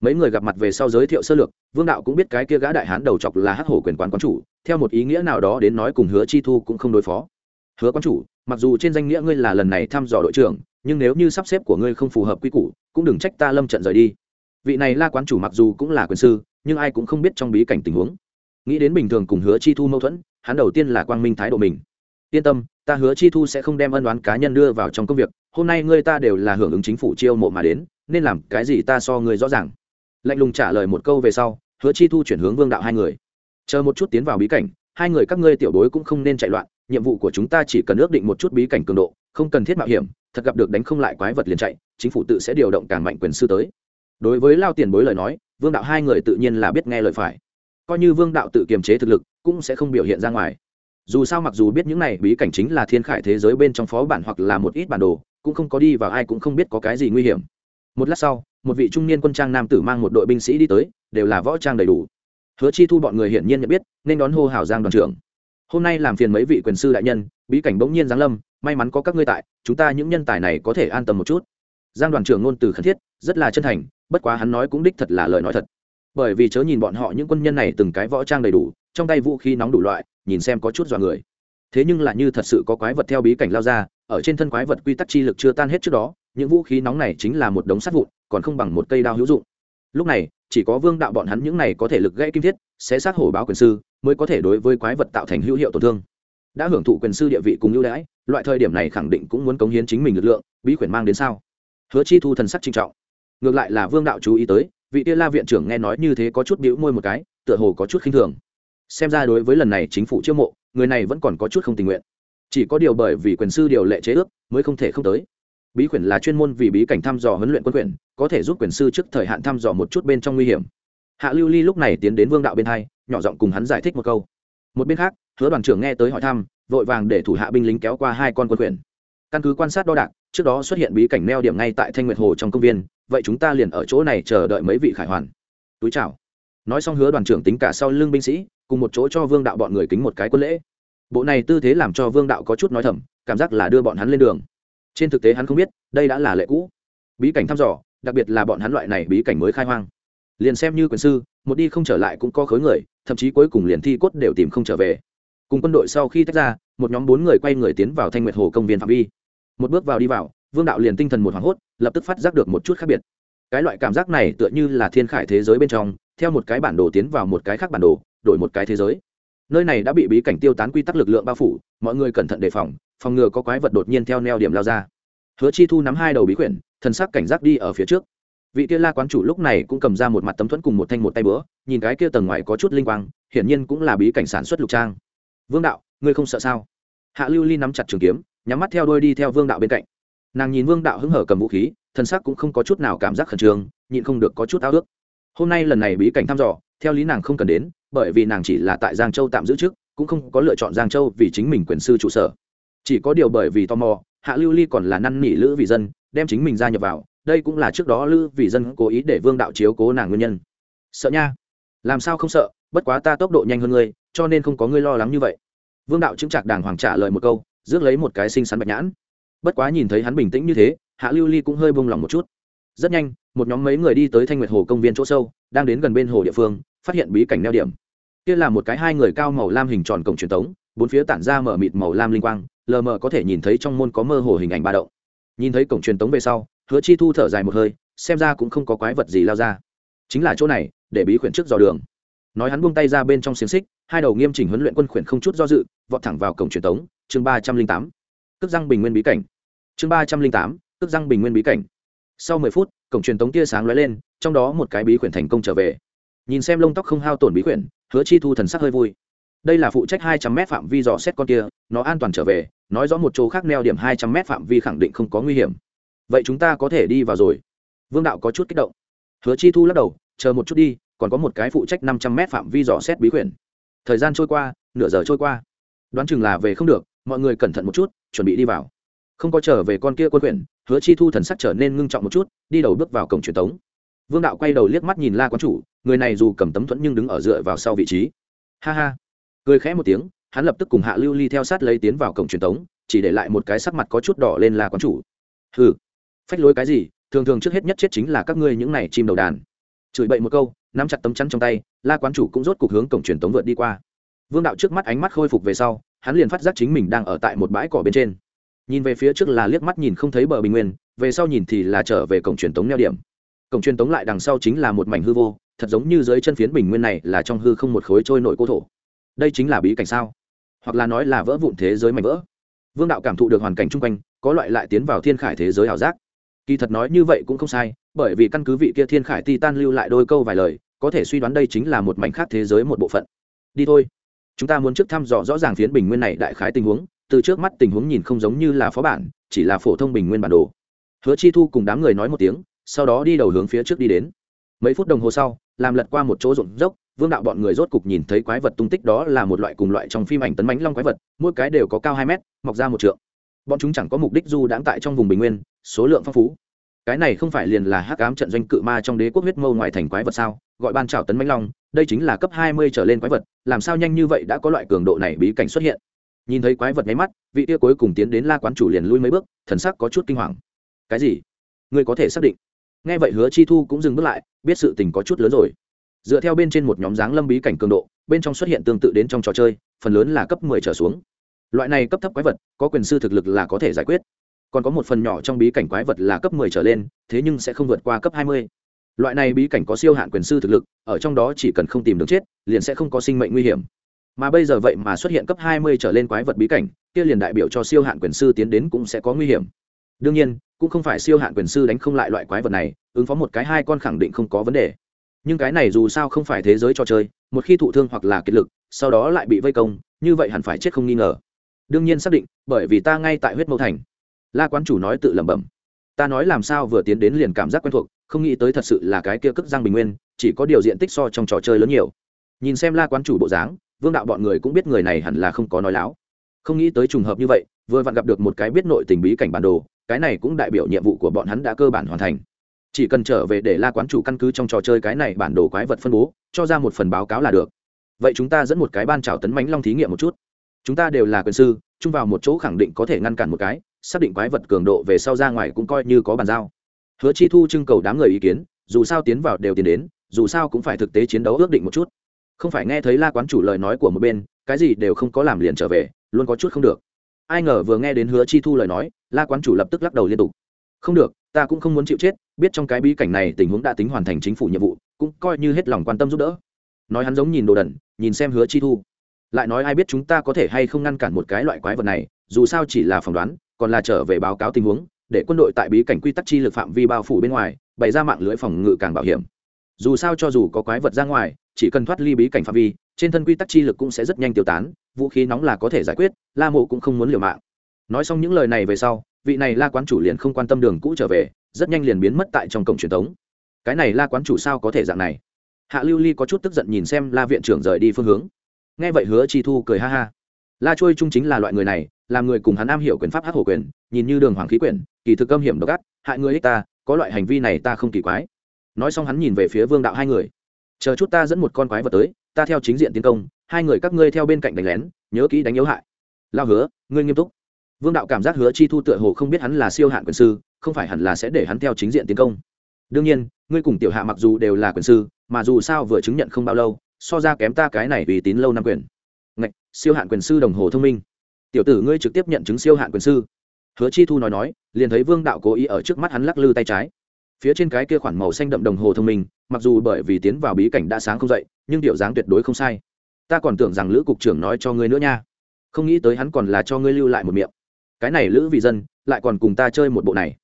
Mấy người gặp mặt về sau giới thiệu sơ lược, vương đạo cũng biết cái kia gã đại hán đầu chọc là hắc hổ quyền quán quán chủ, theo một ý nghĩa nào đó đến nói cùng hứa chi thu cũng không đối phó. Hứa quán chủ mặc dù trên danh nghĩa ngươi là lần này thăm dò đội trưởng, nhưng nếu như sắp xếp của ngươi không phù hợp quy củ, cũng đừng trách ta lâm trận rời đi. Vị này la quán chủ mặc dù cũng là quyền sư, nhưng ai cũng không biết trong bí cảnh tình huống. Nghĩ đến bình thường cùng hứa chi thu mâu thuẫn, hắn đầu tiên là quang minh thái độ mình. Yên tâm, ta hứa chi thu sẽ không đem ân đoán cá nhân đưa vào trong công việc, hôm nay ngươi ta đều là hưởng ứng chính phủ chiêu mộ mà đến, nên làm cái gì ta so ngươi rõ ràng. Lạnh lùng trả lời một câu về sau, hứa chi thu chuyển hướng vương đạo hai người. Chờ một chút tiến vào bí cảnh, hai người các ngươi tiểu bối cũng không nên chạy loạn nhiệm vụ của chúng ta chỉ cần ước định một chút bí cảnh cường độ, không cần thiết mạo hiểm, thật gặp được đánh không lại quái vật liền chạy, chính phủ tự sẽ điều động càng mạnh quyền sư tới. Đối với lao tiền bối lời nói, vương đạo hai người tự nhiên là biết nghe lời phải. Coi như vương đạo tự kiềm chế thực lực, cũng sẽ không biểu hiện ra ngoài. Dù sao mặc dù biết những này bí cảnh chính là thiên khải thế giới bên trong phó bản hoặc là một ít bản đồ, cũng không có đi vào ai cũng không biết có cái gì nguy hiểm. Một lát sau, một vị trung niên quân trang nam tử mang một đội binh sĩ đi tới, đều là võ trang đầy đủ. Hứa chi thu bọn người hiển nhiên nhận biết, nên đón hô hào giang đoàn trưởng hôm nay làm phiền mấy vị quyền sư đại nhân, bí cảnh bỗng nhiên giáng lâm, may mắn có các ngươi tại, chúng ta những nhân tài này có thể an tâm một chút. Giang đoàn trưởng ngôn từ khẩn thiết, rất là chân thành, bất quá hắn nói cũng đích thật là lời nói thật. Bởi vì chớ nhìn bọn họ những quân nhân này từng cái võ trang đầy đủ, trong tay vũ khí nóng đủ loại, nhìn xem có chút dọa người. Thế nhưng là như thật sự có quái vật theo bí cảnh lao ra, ở trên thân quái vật quy tắc chi lực chưa tan hết trước đó, những vũ khí nóng này chính là một đống sắt vụn, còn không bằng một cây đao hữu dụng lúc này, chỉ có vương đạo bọn hắn những này có thể lực gãy kim thiết, sẽ sát hổ báo quyền sư, mới có thể đối với quái vật tạo thành hữu hiệu tổn thương. Đã hưởng thụ quyền sư địa vị cùng ưu đãi, loại thời điểm này khẳng định cũng muốn cống hiến chính mình lực lượng, bí quyển mang đến sao? Hứa chi thu thần sắc trinh trọng. Ngược lại là vương đạo chú ý tới, vị tia la viện trưởng nghe nói như thế có chút bĩu môi một cái, tựa hồ có chút khinh thường. Xem ra đối với lần này chính phủ chiêu mộ, người này vẫn còn có chút không tình nguyện. Chỉ có điều bởi vì quyền sư điều lệ chế ước, mới không thể không tới bí quyển là chuyên môn vì bí cảnh thăm dò huấn luyện quân quyển có thể giúp quyền sư trước thời hạn thăm dò một chút bên trong nguy hiểm. Hạ lưu ly lúc này tiến đến vương đạo bên hai, nhỏ giọng cùng hắn giải thích một câu. Một bên khác, hứa đoàn trưởng nghe tới hỏi thăm, vội vàng để thủ hạ binh lính kéo qua hai con quân quyển căn cứ quan sát đo đạc, trước đó xuất hiện bí cảnh neo điểm ngay tại thanh nguyệt hồ trong công viên, vậy chúng ta liền ở chỗ này chờ đợi mấy vị khải hoàn. Túi chào. Nói xong hứa đoàn trưởng tính cả sau lưng binh sĩ, cùng một chỗ cho vương đạo bọn người kính một cái quân lễ. Bộ này tư thế làm cho vương đạo có chút nói thầm, cảm giác là đưa bọn hắn lên đường trên thực tế hắn không biết, đây đã là lệ cũ. Bí cảnh thăm dò, đặc biệt là bọn hắn loại này bí cảnh mới khai hoang. Liền xem như quyền sư, một đi không trở lại cũng có khối người, thậm chí cuối cùng liền thi cốt đều tìm không trở về. Cùng quân đội sau khi tách ra, một nhóm bốn người quay người tiến vào thanh nguyệt hồ công viên phạm vi. Một bước vào đi vào, vương đạo liền tinh thần một hoảng hốt, lập tức phát giác được một chút khác biệt. Cái loại cảm giác này tựa như là thiên khải thế giới bên trong, theo một cái bản đồ tiến vào một cái khác bản đồ, đổi một cái thế giới. Nơi này đã bị bí cảnh tiêu tán quy tắc lực lượng bao phủ, mọi người cẩn thận đề phòng phòng ngừa có quái vật đột nhiên theo neo điểm lao ra. Hứa chi thu nắm hai đầu bí quyển, thần sắc cảnh giác đi ở phía trước. Vị kia la quán chủ lúc này cũng cầm ra một mặt tấm thuẫn cùng một thanh một tay bữa nhìn cái kia tầng ngoài có chút linh quang, hiển nhiên cũng là bí cảnh sản xuất lục trang. Vương đạo, ngươi không sợ sao? Hạ lưu ly nắm chặt trường kiếm, nhắm mắt theo đôi đi theo vương đạo bên cạnh. Nàng nhìn vương đạo hứng hở cầm vũ khí, thần sắc cũng không có chút nào cảm giác khẩn trương, nhịn không được có chút ao ước. Hôm nay lần này bí cảnh thăm dò, theo lý nàng không cần đến, bởi vì nàng chỉ là tại giang châu tạm giữ trước, cũng không có lựa chọn giang châu vì chính mình quyền sư trụ sở chỉ có điều bởi vì tò mò, hạ lưu ly còn là năn nỉ lữ vì dân, đem chính mình gia nhập vào, đây cũng là trước đó lữ vì dân cố ý để vương đạo chiếu cố nàng nguyên nhân. Sợ nha. Làm sao không sợ, bất quá ta tốc độ nhanh hơn ngươi, cho nên không có ngươi lo lắng như vậy. Vương đạo chứng trạc đàng hoàng trả lời một câu, rước lấy một cái xinh xắn bạch nhãn. Bất quá nhìn thấy hắn bình tĩnh như thế, hạ lưu ly cũng hơi bông lòng một chút. Rất nhanh, một nhóm mấy người đi tới thanh nguyệt hồ công viên chỗ sâu, đang đến gần bên hồ địa phương, phát hiện bí cảnh neo điểm. Kia là một cái hai người cao màu lam hình tròn cổng truyền thống bốn phía tản ra mở mịt màu lam linh quang lờ mờ có thể nhìn thấy trong môn có mơ hồ hình ảnh ba động. Nhìn thấy cổng truyền tống về sau, hứa chi thu thở dài một hơi, xem ra cũng không có quái vật gì lao ra. Chính là chỗ này, để bí khuyển trước dò đường. Nói hắn buông tay ra bên trong xiềng xích, hai đầu nghiêm chỉnh huấn luyện quân khuyển không chút do dự, vọt thẳng vào cổng truyền tống. chương ba trăm linh tám. Cước răng bình nguyên bí cảnh. Chương ba trăm linh tám, cước răng bình nguyên bí cảnh. Sau mười phút, cổng truyền tống tia sáng lóe lên, trong đó một cái bí khuyển thành công trở về. Nhìn xem lông tóc không hao tổn bí khuyển, hứa chi thu thần sắc hơi vui đây là phụ trách hai trăm m phạm vi dò xét con kia, nó an toàn trở về, nói rõ một chỗ khác neo điểm hai trăm m phạm vi khẳng định không có nguy hiểm. Vậy chúng ta có thể đi vào rồi. Vương đạo có chút kích động. Hứa chi thu lắc đầu, chờ một chút đi, còn có một cái phụ trách năm trăm m phạm vi dò xét bí quyển. Thời gian trôi qua, nửa giờ trôi qua. Đoán chừng là về không được, mọi người cẩn thận một chút, chuẩn bị đi vào. Không có trở về con kia quân quyển, hứa chi thu thần sắc trở nên ngưng trọng một chút, đi đầu bước vào cổng truyền thống. vương đạo quay đầu liếc mắt nhìn la quán chủ, người này dù cầm tấm thuẫn nhưng đứng ở dựa vào sau vị trí. Ha ha cười khẽ một tiếng, hắn lập tức cùng hạ lưu ly theo sát lấy tiến vào cổng truyền tống, chỉ để lại một cái sắc mặt có chút đỏ lên là quán chủ. Hừ, phách lối cái gì, thường thường trước hết nhất chết chính là các ngươi những này chim đầu đàn. Chửi bậy một câu, nắm chặt tấm chắn trong tay, la quán chủ cũng rốt cuộc hướng cổng truyền tống vượt đi qua. Vương đạo trước mắt ánh mắt khôi phục về sau, hắn liền phát giác chính mình đang ở tại một bãi cỏ bên trên. Nhìn về phía trước là liếc mắt nhìn không thấy bờ bình nguyên, về sau nhìn thì là trở về cổng truyền tống neo điểm. Cổng truyền tống lại đằng sau chính là một mảnh hư vô, thật giống như dưới chân phiến bình nguyên này là trong hư không một khối trôi nổi cô thổ đây chính là bí cảnh sao? Hoặc là nói là vỡ vụn thế giới mảnh vỡ? Vương đạo cảm thụ được hoàn cảnh chung quanh, có loại lại tiến vào thiên khải thế giới ảo giác. Kỳ thật nói như vậy cũng không sai, bởi vì căn cứ vị kia thiên khải ti tan lưu lại đôi câu vài lời, có thể suy đoán đây chính là một mảnh khác thế giới một bộ phận. Đi thôi. Chúng ta muốn trước thăm dò rõ ràng phiến bình nguyên này đại khái tình huống, từ trước mắt tình huống nhìn không giống như là phó bản, chỉ là phổ thông bình nguyên bản đồ. Hứa chi thu cùng đám người nói một tiếng, sau đó đi đầu hướng phía trước đi đến. Mấy phút đồng hồ sau, làm lật qua một chỗ rộn dốc vương đạo bọn người rốt cục nhìn thấy quái vật tung tích đó là một loại cùng loại trong phim ảnh tấn mánh long quái vật, mỗi cái đều có cao hai mét, mọc ra một trượng. Bọn chúng chẳng có mục đích du đãng tại trong vùng bình nguyên, số lượng phong phú. Cái này không phải liền là hắc ám trận doanh cự ma trong đế quốc huyết mâu ngoài thành quái vật sao? Gọi ban trào tấn mánh long, đây chính là cấp hai mươi trở lên quái vật, làm sao nhanh như vậy đã có loại cường độ này bí cảnh xuất hiện? Nhìn thấy quái vật nháy mắt, vị tia cuối cùng tiến đến la quán chủ liền lui mấy bước, thần sắc có chút kinh hoàng. Cái gì? Ngươi có thể xác định? Nghe vậy hứa chi thu cũng dừng bước lại, biết sự tình có chút lớn rồi dựa theo bên trên một nhóm dáng lâm bí cảnh cường độ, bên trong xuất hiện tương tự đến trong trò chơi, phần lớn là cấp 10 trở xuống. Loại này cấp thấp quái vật, có quyền sư thực lực là có thể giải quyết. Còn có một phần nhỏ trong bí cảnh quái vật là cấp 10 trở lên, thế nhưng sẽ không vượt qua cấp 20. loại này bí cảnh có siêu hạn quyền sư thực lực, ở trong đó chỉ cần không tìm được chết, liền sẽ không có sinh mệnh nguy hiểm. Mà bây giờ vậy mà xuất hiện cấp 20 trở lên quái vật bí cảnh, kia liền đại biểu cho siêu hạn quyền sư tiến đến cũng sẽ có nguy hiểm. Đương nhiên, cũng không phải siêu hạn quyền sư đánh không lại loại quái vật này, ứng phó một cái hai con khẳng định không có vấn đề nhưng cái này dù sao không phải thế giới trò chơi, một khi thụ thương hoặc là kiệt lực, sau đó lại bị vây công, như vậy hẳn phải chết không nghi ngờ. Đương nhiên xác định, bởi vì ta ngay tại huyết mâu thành. La quán chủ nói tự lẩm bẩm. Ta nói làm sao vừa tiến đến liền cảm giác quen thuộc, không nghĩ tới thật sự là cái kia cất giang bình nguyên, chỉ có điều diện tích so trong trò chơi lớn nhiều. Nhìn xem la quán chủ bộ dáng, vương đạo bọn người cũng biết người này hẳn là không có nói láo. Không nghĩ tới trùng hợp như vậy, vừa vặn gặp được một cái biết nội tình bí cảnh bản đồ, cái này cũng đại biểu nhiệm vụ của bọn hắn đã cơ bản hoàn thành chỉ cần trở về để la quán chủ căn cứ trong trò chơi cái này bản đồ quái vật phân bố, cho ra một phần báo cáo là được. Vậy chúng ta dẫn một cái ban trào tấn mánh long thí nghiệm một chút. Chúng ta đều là quyền sư, chung vào một chỗ khẳng định có thể ngăn cản một cái, xác định quái vật cường độ về sau ra ngoài cũng coi như có bàn giao. Hứa chi thu trưng cầu đám người ý kiến, dù sao tiến vào đều tiến đến, dù sao cũng phải thực tế chiến đấu ước định một chút. Không phải nghe thấy la quán chủ lời nói của một bên, cái gì đều không có làm liền trở về, luôn có chút không được. Ai ngờ vừa nghe đến hứa chi thu lời nói, la quán chủ lập tức lắc đầu liên tục. Không được ta cũng không muốn chịu chết, biết trong cái bí cảnh này tình huống đã tính hoàn thành chính phủ nhiệm vụ, cũng coi như hết lòng quan tâm giúp đỡ. Nói hắn giống nhìn đồ đần, nhìn xem hứa chi thu. Lại nói ai biết chúng ta có thể hay không ngăn cản một cái loại quái vật này, dù sao chỉ là phỏng đoán, còn là trở về báo cáo tình huống, để quân đội tại bí cảnh quy tắc chi lực phạm vi bao phủ bên ngoài, bày ra mạng lưới phòng ngự càng bảo hiểm. Dù sao cho dù có quái vật ra ngoài, chỉ cần thoát ly bí cảnh phạm vi, trên thân quy tắc chi lực cũng sẽ rất nhanh tiêu tán, vũ khí nóng là có thể giải quyết, la mộ cũng không muốn liều mạng. Nói xong những lời này về sau vị này la quán chủ liền không quan tâm đường cũ trở về, rất nhanh liền biến mất tại trong cổng truyền thống. Cái này la quán chủ sao có thể dạng này? Hạ lưu ly có chút tức giận nhìn xem la viện trưởng rời đi phương hướng. Nghe vậy hứa chi thu cười ha ha. La trôi trung chính là loại người này, làm người cùng hắn am hiểu quyền pháp hát hổ quyền, nhìn như đường hoàng khí quyển kỳ thực âm hiểm độc ác, hại người ích ta, có loại hành vi này ta không kỳ quái. Nói xong hắn nhìn về phía vương đạo hai người. Chờ chút ta dẫn một con quái vật tới, ta theo chính diện tiến công, hai người các ngươi theo bên cạnh đánh lén, nhớ kỹ đánh yếu hại. Lao hứa, ngươi nghiêm túc vương đạo cảm giác hứa chi thu tựa hồ không biết hắn là siêu hạn quyền sư, không phải hẳn là sẽ để hắn theo chính diện tiến công. Đương nhiên, ngươi cùng tiểu hạ mặc dù đều là quyền sư, mà dù sao vừa chứng nhận không bao lâu, so ra kém ta cái này uy tín lâu năm quyền. Ngạch, siêu hạn quyền sư đồng hồ thông minh. Tiểu tử ngươi trực tiếp nhận chứng siêu hạn quyền sư. Hứa chi thu nói nói, liền thấy vương đạo cố ý ở trước mắt hắn lắc lư tay trái. Phía trên cái kia khoản màu xanh đậm đồng hồ thông minh, mặc dù bởi vì tiến vào bí cảnh đã sáng không dậy, nhưng điệu dáng tuyệt đối không sai. Ta còn tưởng rằng lữ cục trưởng nói cho ngươi nữa nha. Không nghĩ tới hắn còn là cho ngươi lưu lại một miệng cái này lữ vị dân, lại còn cùng ta chơi một bộ này.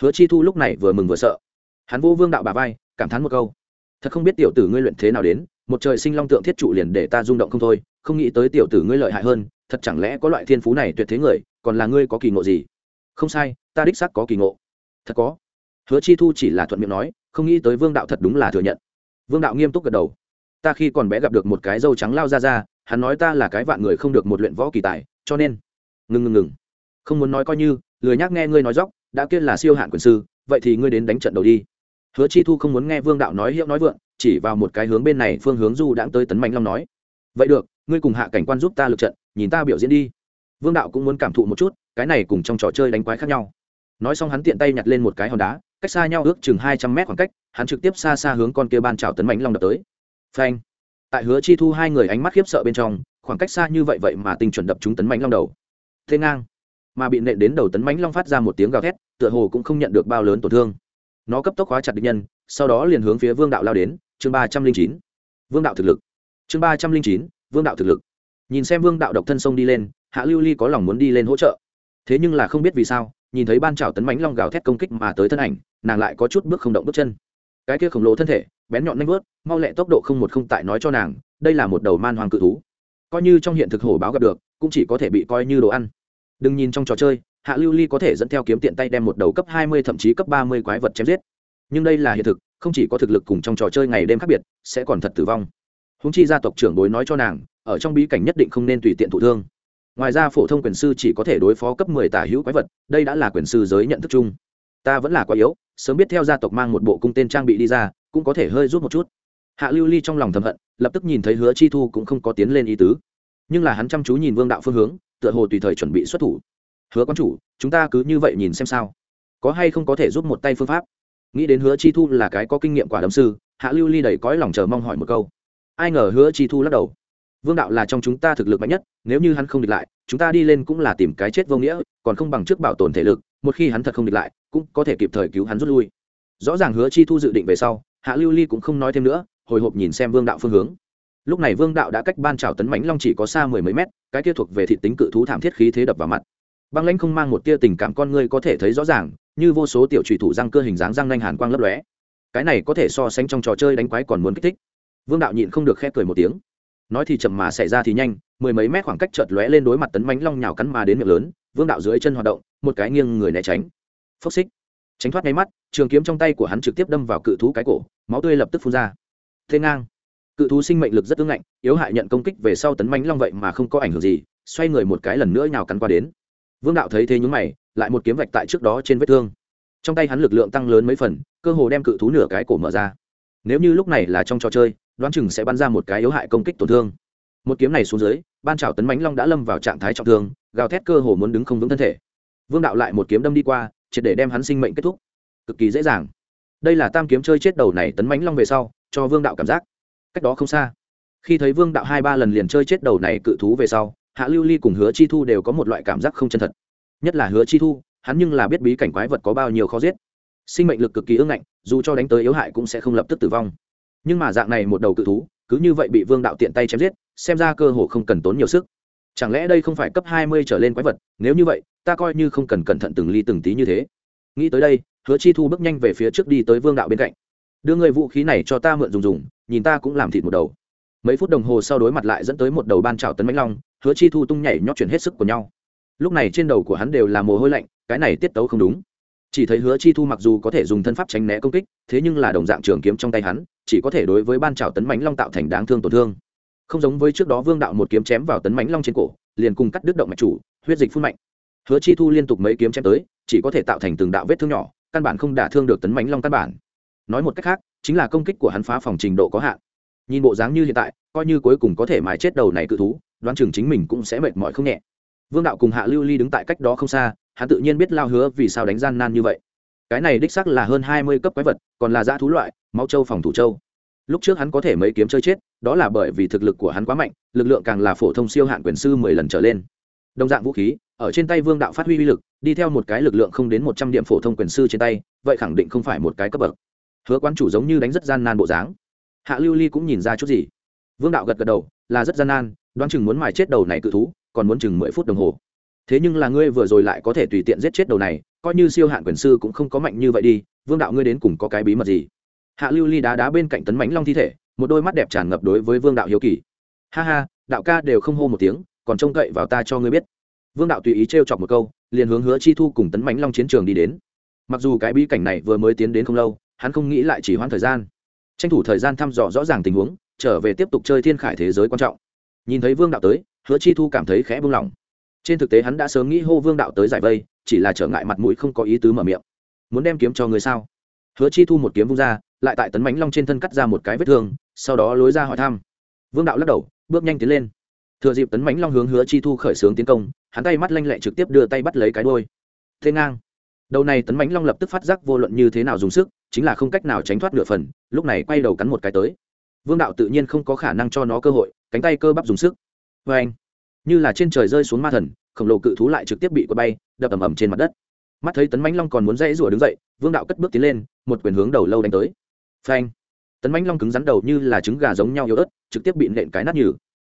Hứa chi thu lúc này vừa mừng vừa sợ. Hắn vô vương đạo bà vai, cảm thán một câu. Thật không biết tiểu tử ngươi luyện thế nào đến, một trời sinh long tượng thiết trụ liền để ta rung động không thôi, không nghĩ tới tiểu tử ngươi lợi hại hơn, thật chẳng lẽ có loại thiên phú này tuyệt thế người, còn là ngươi có kỳ ngộ gì? Không sai, ta đích xác có kỳ ngộ. Thật có. Hứa chi thu chỉ là thuận miệng nói, không nghĩ tới vương đạo thật đúng là thừa nhận. Vương đạo nghiêm túc gật đầu. Ta khi còn bé gặp được một cái dâu trắng lao ra ra, hắn nói ta là cái vạn người không được một luyện võ kỳ tài, cho nên, ngừng ngừng ngừng không muốn nói coi như, lười nhắc nghe ngươi nói dóc đã kia là siêu hạn quyền sư, vậy thì ngươi đến đánh trận đầu đi. Hứa chi thu không muốn nghe vương đạo nói hiệu nói vượng, chỉ vào một cái hướng bên này phương hướng du đãng tới tấn mạnh long nói. Vậy được, ngươi cùng hạ cảnh quan giúp ta lượt trận, nhìn ta biểu diễn đi. Vương đạo cũng muốn cảm thụ một chút, cái này cùng trong trò chơi đánh quái khác nhau. Nói xong hắn tiện tay nhặt lên một cái hòn đá, cách xa nhau ước chừng hai trăm mét khoảng cách, hắn trực tiếp xa xa hướng con kia ban trào tấn mạnh long đập tới. Phanh! Tại hứa chi thu hai người ánh mắt khiếp sợ bên trong, khoảng cách xa như vậy vậy mà tinh chuẩn đập chúng tấn mạnh long đầu. Thế ngang! Mà bị nện đến đầu tấn mãnh long phát ra một tiếng gào thét, tựa hồ cũng không nhận được bao lớn tổn thương. Nó cấp tốc hóa chặt địch nhân, sau đó liền hướng phía vương đạo lao đến, chương ba trăm linh chín. Vương đạo thực lực. Chương ba trăm linh chín, vương đạo thực lực. Nhìn xem vương đạo độc thân sông đi lên, hạ lưu ly có lòng muốn đi lên hỗ trợ. Thế nhưng là không biết vì sao, nhìn thấy ban trào tấn mãnh long gào thét công kích mà tới thân ảnh, nàng lại có chút bước không động bước chân. Cái kia khổng lồ thân thể, bén nhọn nanh vớt, mau lẹ tốc độ không một không tại nói cho nàng, đây là một đầu man hoàng cự thú. Coi như trong hiện thực hổ báo gặp được, cũng chỉ có thể bị coi như đồ ăn đừng nhìn trong trò chơi, hạ lưu ly có thể dẫn theo kiếm tiện tay đem một đầu cấp hai mươi thậm chí cấp ba mươi quái vật chém giết. Nhưng đây là hiện thực, không chỉ có thực lực cùng trong trò chơi ngày đêm khác biệt, sẽ còn thật tử vong. Húng chi gia tộc trưởng bối nói cho nàng, ở trong bí cảnh nhất định không nên tùy tiện thụ thương. Ngoài ra phổ thông quyền sư chỉ có thể đối phó cấp mười tả hữu quái vật, đây đã là quyền sư giới nhận thức chung. Ta vẫn là quá yếu, sớm biết theo gia tộc mang một bộ cung tên trang bị đi ra, cũng có thể hơi rút một chút. Hạ lưu ly trong lòng thầm hận, lập tức nhìn thấy hứa chi thu cũng không có tiến lên ý tứ. Nhưng là hắn chăm chú nhìn vương đạo phương hướng tựa hồ tùy thời chuẩn bị xuất thủ. Hứa quan chủ, chúng ta cứ như vậy nhìn xem sao. Có hay không có thể giúp một tay phương pháp? Nghĩ đến hứa chi thu là cái có kinh nghiệm quả đấm sư, hạ lưu ly đầy cõi lòng chờ mong hỏi một câu. Ai ngờ hứa chi thu lắc đầu. Vương đạo là trong chúng ta thực lực mạnh nhất, nếu như hắn không địch lại, chúng ta đi lên cũng là tìm cái chết vô nghĩa, còn không bằng trước bảo tồn thể lực, một khi hắn thật không địch lại, cũng có thể kịp thời cứu hắn rút lui. Rõ ràng hứa chi thu dự định về sau, hạ lưu ly cũng không nói thêm nữa, hồi hộp nhìn xem vương đạo phương hướng lúc này vương đạo đã cách ban trào tấn mãnh long chỉ có xa mười mấy mét, cái kia thuộc về thị tính cự thú thảm thiết khí thế đập vào mặt. Băng lãnh không mang một tia tình cảm con người có thể thấy rõ ràng, như vô số tiểu trùy thủ răng cơ hình dáng răng nanh hàn quang lấp lóe. Cái này có thể so sánh trong trò chơi đánh quái còn muốn kích thích. Vương đạo nhịn không được khép cười một tiếng. Nói thì chậm mà xảy ra thì nhanh, mười mấy mét khoảng cách chợt lóe lên đối mặt tấn mãnh long nhào cắn mà đến miệng lớn, vương đạo dưới chân hoạt động, một cái nghiêng người né tránh. Phốc xích. Tránh thoát ngay mắt, trường kiếm trong tay của hắn trực tiếp đâm vào cự thú cái cổ, máu tươi lập tức phun ra. Thế ngang cự thú sinh mệnh lực rất tương ngạnh, yếu hại nhận công kích về sau tấn mãnh long vậy mà không có ảnh hưởng gì, xoay người một cái lần nữa nhào cắn qua đến. Vương đạo thấy thế nhúng mày, lại một kiếm vạch tại trước đó trên vết thương. Trong tay hắn lực lượng tăng lớn mấy phần, cơ hồ đem cự thú nửa cái cổ mở ra. Nếu như lúc này là trong trò chơi, đoán chừng sẽ bắn ra một cái yếu hại công kích tổn thương. Một kiếm này xuống dưới, ban trào tấn mãnh long đã lâm vào trạng thái trọng thương, gào thét cơ hồ muốn đứng không vững thân thể. Vương đạo lại một kiếm đâm đi qua, triệt để đem hắn sinh mệnh kết thúc. Cực kỳ dễ dàng. Đây là tam kiếm chơi chết đầu này tấn mãnh long về sau, cho vương đạo cảm giác cách đó không xa. Khi thấy vương đạo hai ba lần liền chơi chết đầu này cự thú về sau, hạ lưu ly cùng hứa chi thu đều có một loại cảm giác không chân thật. Nhất là hứa chi thu, hắn nhưng là biết bí cảnh quái vật có bao nhiêu khó giết. Sinh mệnh lực cực kỳ ưng ngạnh, dù cho đánh tới yếu hại cũng sẽ không lập tức tử vong. Nhưng mà dạng này một đầu cự thú, cứ như vậy bị vương đạo tiện tay chém giết, xem ra cơ hồ không cần tốn nhiều sức. Chẳng lẽ đây không phải cấp hai mươi trở lên quái vật? Nếu như vậy, ta coi như không cần cẩn thận từng ly từng tí như thế. Nghĩ tới đây, hứa chi thu bước nhanh về phía trước đi tới vương đạo bên cạnh đưa người vũ khí này cho ta mượn dùng dùng, nhìn ta cũng làm thịt một đầu. Mấy phút đồng hồ sau đối mặt lại dẫn tới một đầu ban trào tấn mãnh long, hứa chi thu tung nhảy nhót chuyển hết sức của nhau. Lúc này trên đầu của hắn đều là mồ hôi lạnh, cái này tiết tấu không đúng. Chỉ thấy hứa chi thu mặc dù có thể dùng thân pháp tránh né công kích, thế nhưng là đồng dạng trường kiếm trong tay hắn, chỉ có thể đối với ban trào tấn mãnh long tạo thành đáng thương tổn thương. Không giống với trước đó vương đạo một kiếm chém vào tấn mãnh long trên cổ, liền cùng cắt đứt động mạch chủ, huyết dịch phun mạnh. Hứa chi thu liên tục mấy kiếm chém tới, chỉ có thể tạo thành từng đạo vết thương nhỏ, căn bản không đả thương được tấn mãnh long căn bản nói một cách khác, chính là công kích của hắn phá phòng trình độ có hạn. Nhìn bộ dáng như hiện tại, coi như cuối cùng có thể mài chết đầu này cự thú, đoán chừng chính mình cũng sẽ mệt mỏi không nhẹ. Vương đạo cùng hạ lưu ly đứng tại cách đó không xa, hắn tự nhiên biết lao hứa vì sao đánh gian nan như vậy. Cái này đích sắc là hơn hai mươi cấp quái vật, còn là dã thú loại, máu châu phòng thủ châu lúc trước hắn có thể mấy kiếm chơi chết, đó là bởi vì thực lực của hắn quá mạnh, lực lượng càng là phổ thông siêu hạn quyền sư mười lần trở lên. Đồng dạng vũ khí, ở trên tay vương đạo phát huy uy lực, đi theo một cái lực lượng không đến một trăm điểm phổ thông quyền sư trên tay, vậy khẳng định không phải một cái cấp bậc hứa quan chủ giống như đánh rất gian nan bộ dáng. Hạ lưu ly cũng nhìn ra chút gì. Vương đạo gật gật đầu, là rất gian nan, đoán chừng muốn mài chết đầu này cự thú, còn muốn chừng mười phút đồng hồ. Thế nhưng là ngươi vừa rồi lại có thể tùy tiện giết chết đầu này, coi như siêu hạn quyền sư cũng không có mạnh như vậy đi, vương đạo ngươi đến cùng có cái bí mật gì? Hạ lưu ly đá đá bên cạnh tấn mãnh long thi thể, một đôi mắt đẹp tràn ngập đối với vương đạo hiếu kỳ. Ha ha, đạo ca đều không hô một tiếng, còn trông cậy vào ta cho ngươi biết. Vương đạo tùy ý t chọc một câu, liền hướng hứa chi thu cùng tấn mãnh long chiến trường đi đến mặc dù cái bí cảnh này vừa mới tiến đến không lâu, hắn không nghĩ lại chỉ hoãn thời gian. Tranh thủ thời gian thăm dò rõ ràng tình huống, trở về tiếp tục chơi thiên khải thế giới quan trọng. Nhìn thấy vương đạo tới, hứa chi thu cảm thấy khẽ buông lỏng. Trên thực tế hắn đã sớm nghĩ hô vương đạo tới giải vây, chỉ là trở ngại mặt mũi không có ý tứ mở miệng. Muốn đem kiếm cho người sao? Hứa chi thu một kiếm vung ra, lại tại tấn mánh long trên thân cắt ra một cái vết thương, sau đó lối ra hỏi thăm. Vương đạo lắc đầu, bước nhanh tiến lên. Thừa dịp tấn mánh long hướng hứa chi thu khởi xướng tiến công, hắn tay mắt lanh lẹ trực tiếp đưa tay bắt lấy cái đôi thế ngang đầu này tấn mãnh long lập tức phát giác vô luận như thế nào dùng sức, chính là không cách nào tránh thoát nửa phần, lúc này quay đầu cắn một cái tới. Vương đạo tự nhiên không có khả năng cho nó cơ hội, cánh tay cơ bắp dùng sức. Vê anh, như là trên trời rơi xuống ma thần, khổng lồ cự thú lại trực tiếp bị quật bay, đập ầm ầm trên mặt đất. Mắt thấy tấn mãnh long còn muốn dãy rủa đứng dậy, vương đạo cất bước tiến lên, một quyền hướng đầu lâu đánh tới. Phanh tấn mãnh long cứng rắn đầu như là trứng gà giống nhau yếu ớt, trực tiếp bị nện cái nát nhừ.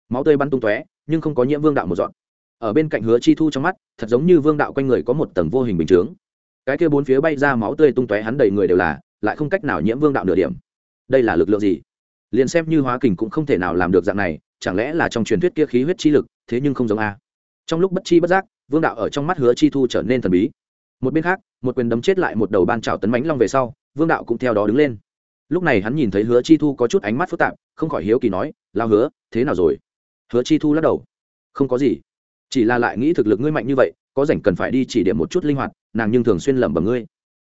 Máu tươi bắn tung tóe, nhưng không có nhiễm vương đạo một dọn ở bên cạnh hứa chi thu trong mắt, thật giống như vương đạo quanh người có một tầng vô hình bình chướng cái kia bốn phía bay ra máu tươi tung tóe hắn đầy người đều là, lại không cách nào nhiễm vương đạo nửa điểm. Đây là lực lượng gì? Liền xem như hóa kình cũng không thể nào làm được dạng này, chẳng lẽ là trong truyền thuyết kia khí huyết chi lực, thế nhưng không giống a? Trong lúc bất chi bất giác, vương đạo ở trong mắt hứa chi thu trở nên thần bí. Một bên khác, một quyền đấm chết lại một đầu ban trào tấn mánh long về sau, vương đạo cũng theo đó đứng lên. Lúc này hắn nhìn thấy hứa chi thu có chút ánh mắt phức tạp, không khỏi hiếu kỳ nói lao hứa, thế nào rồi? Hứa chi thu lắc đầu. Không có gì. Chỉ là lại nghĩ thực lực ngươi mạnh như vậy, có rảnh cần phải đi chỉ điểm một chút linh hoạt nàng nhưng thường xuyên lẩm bẩm ngươi.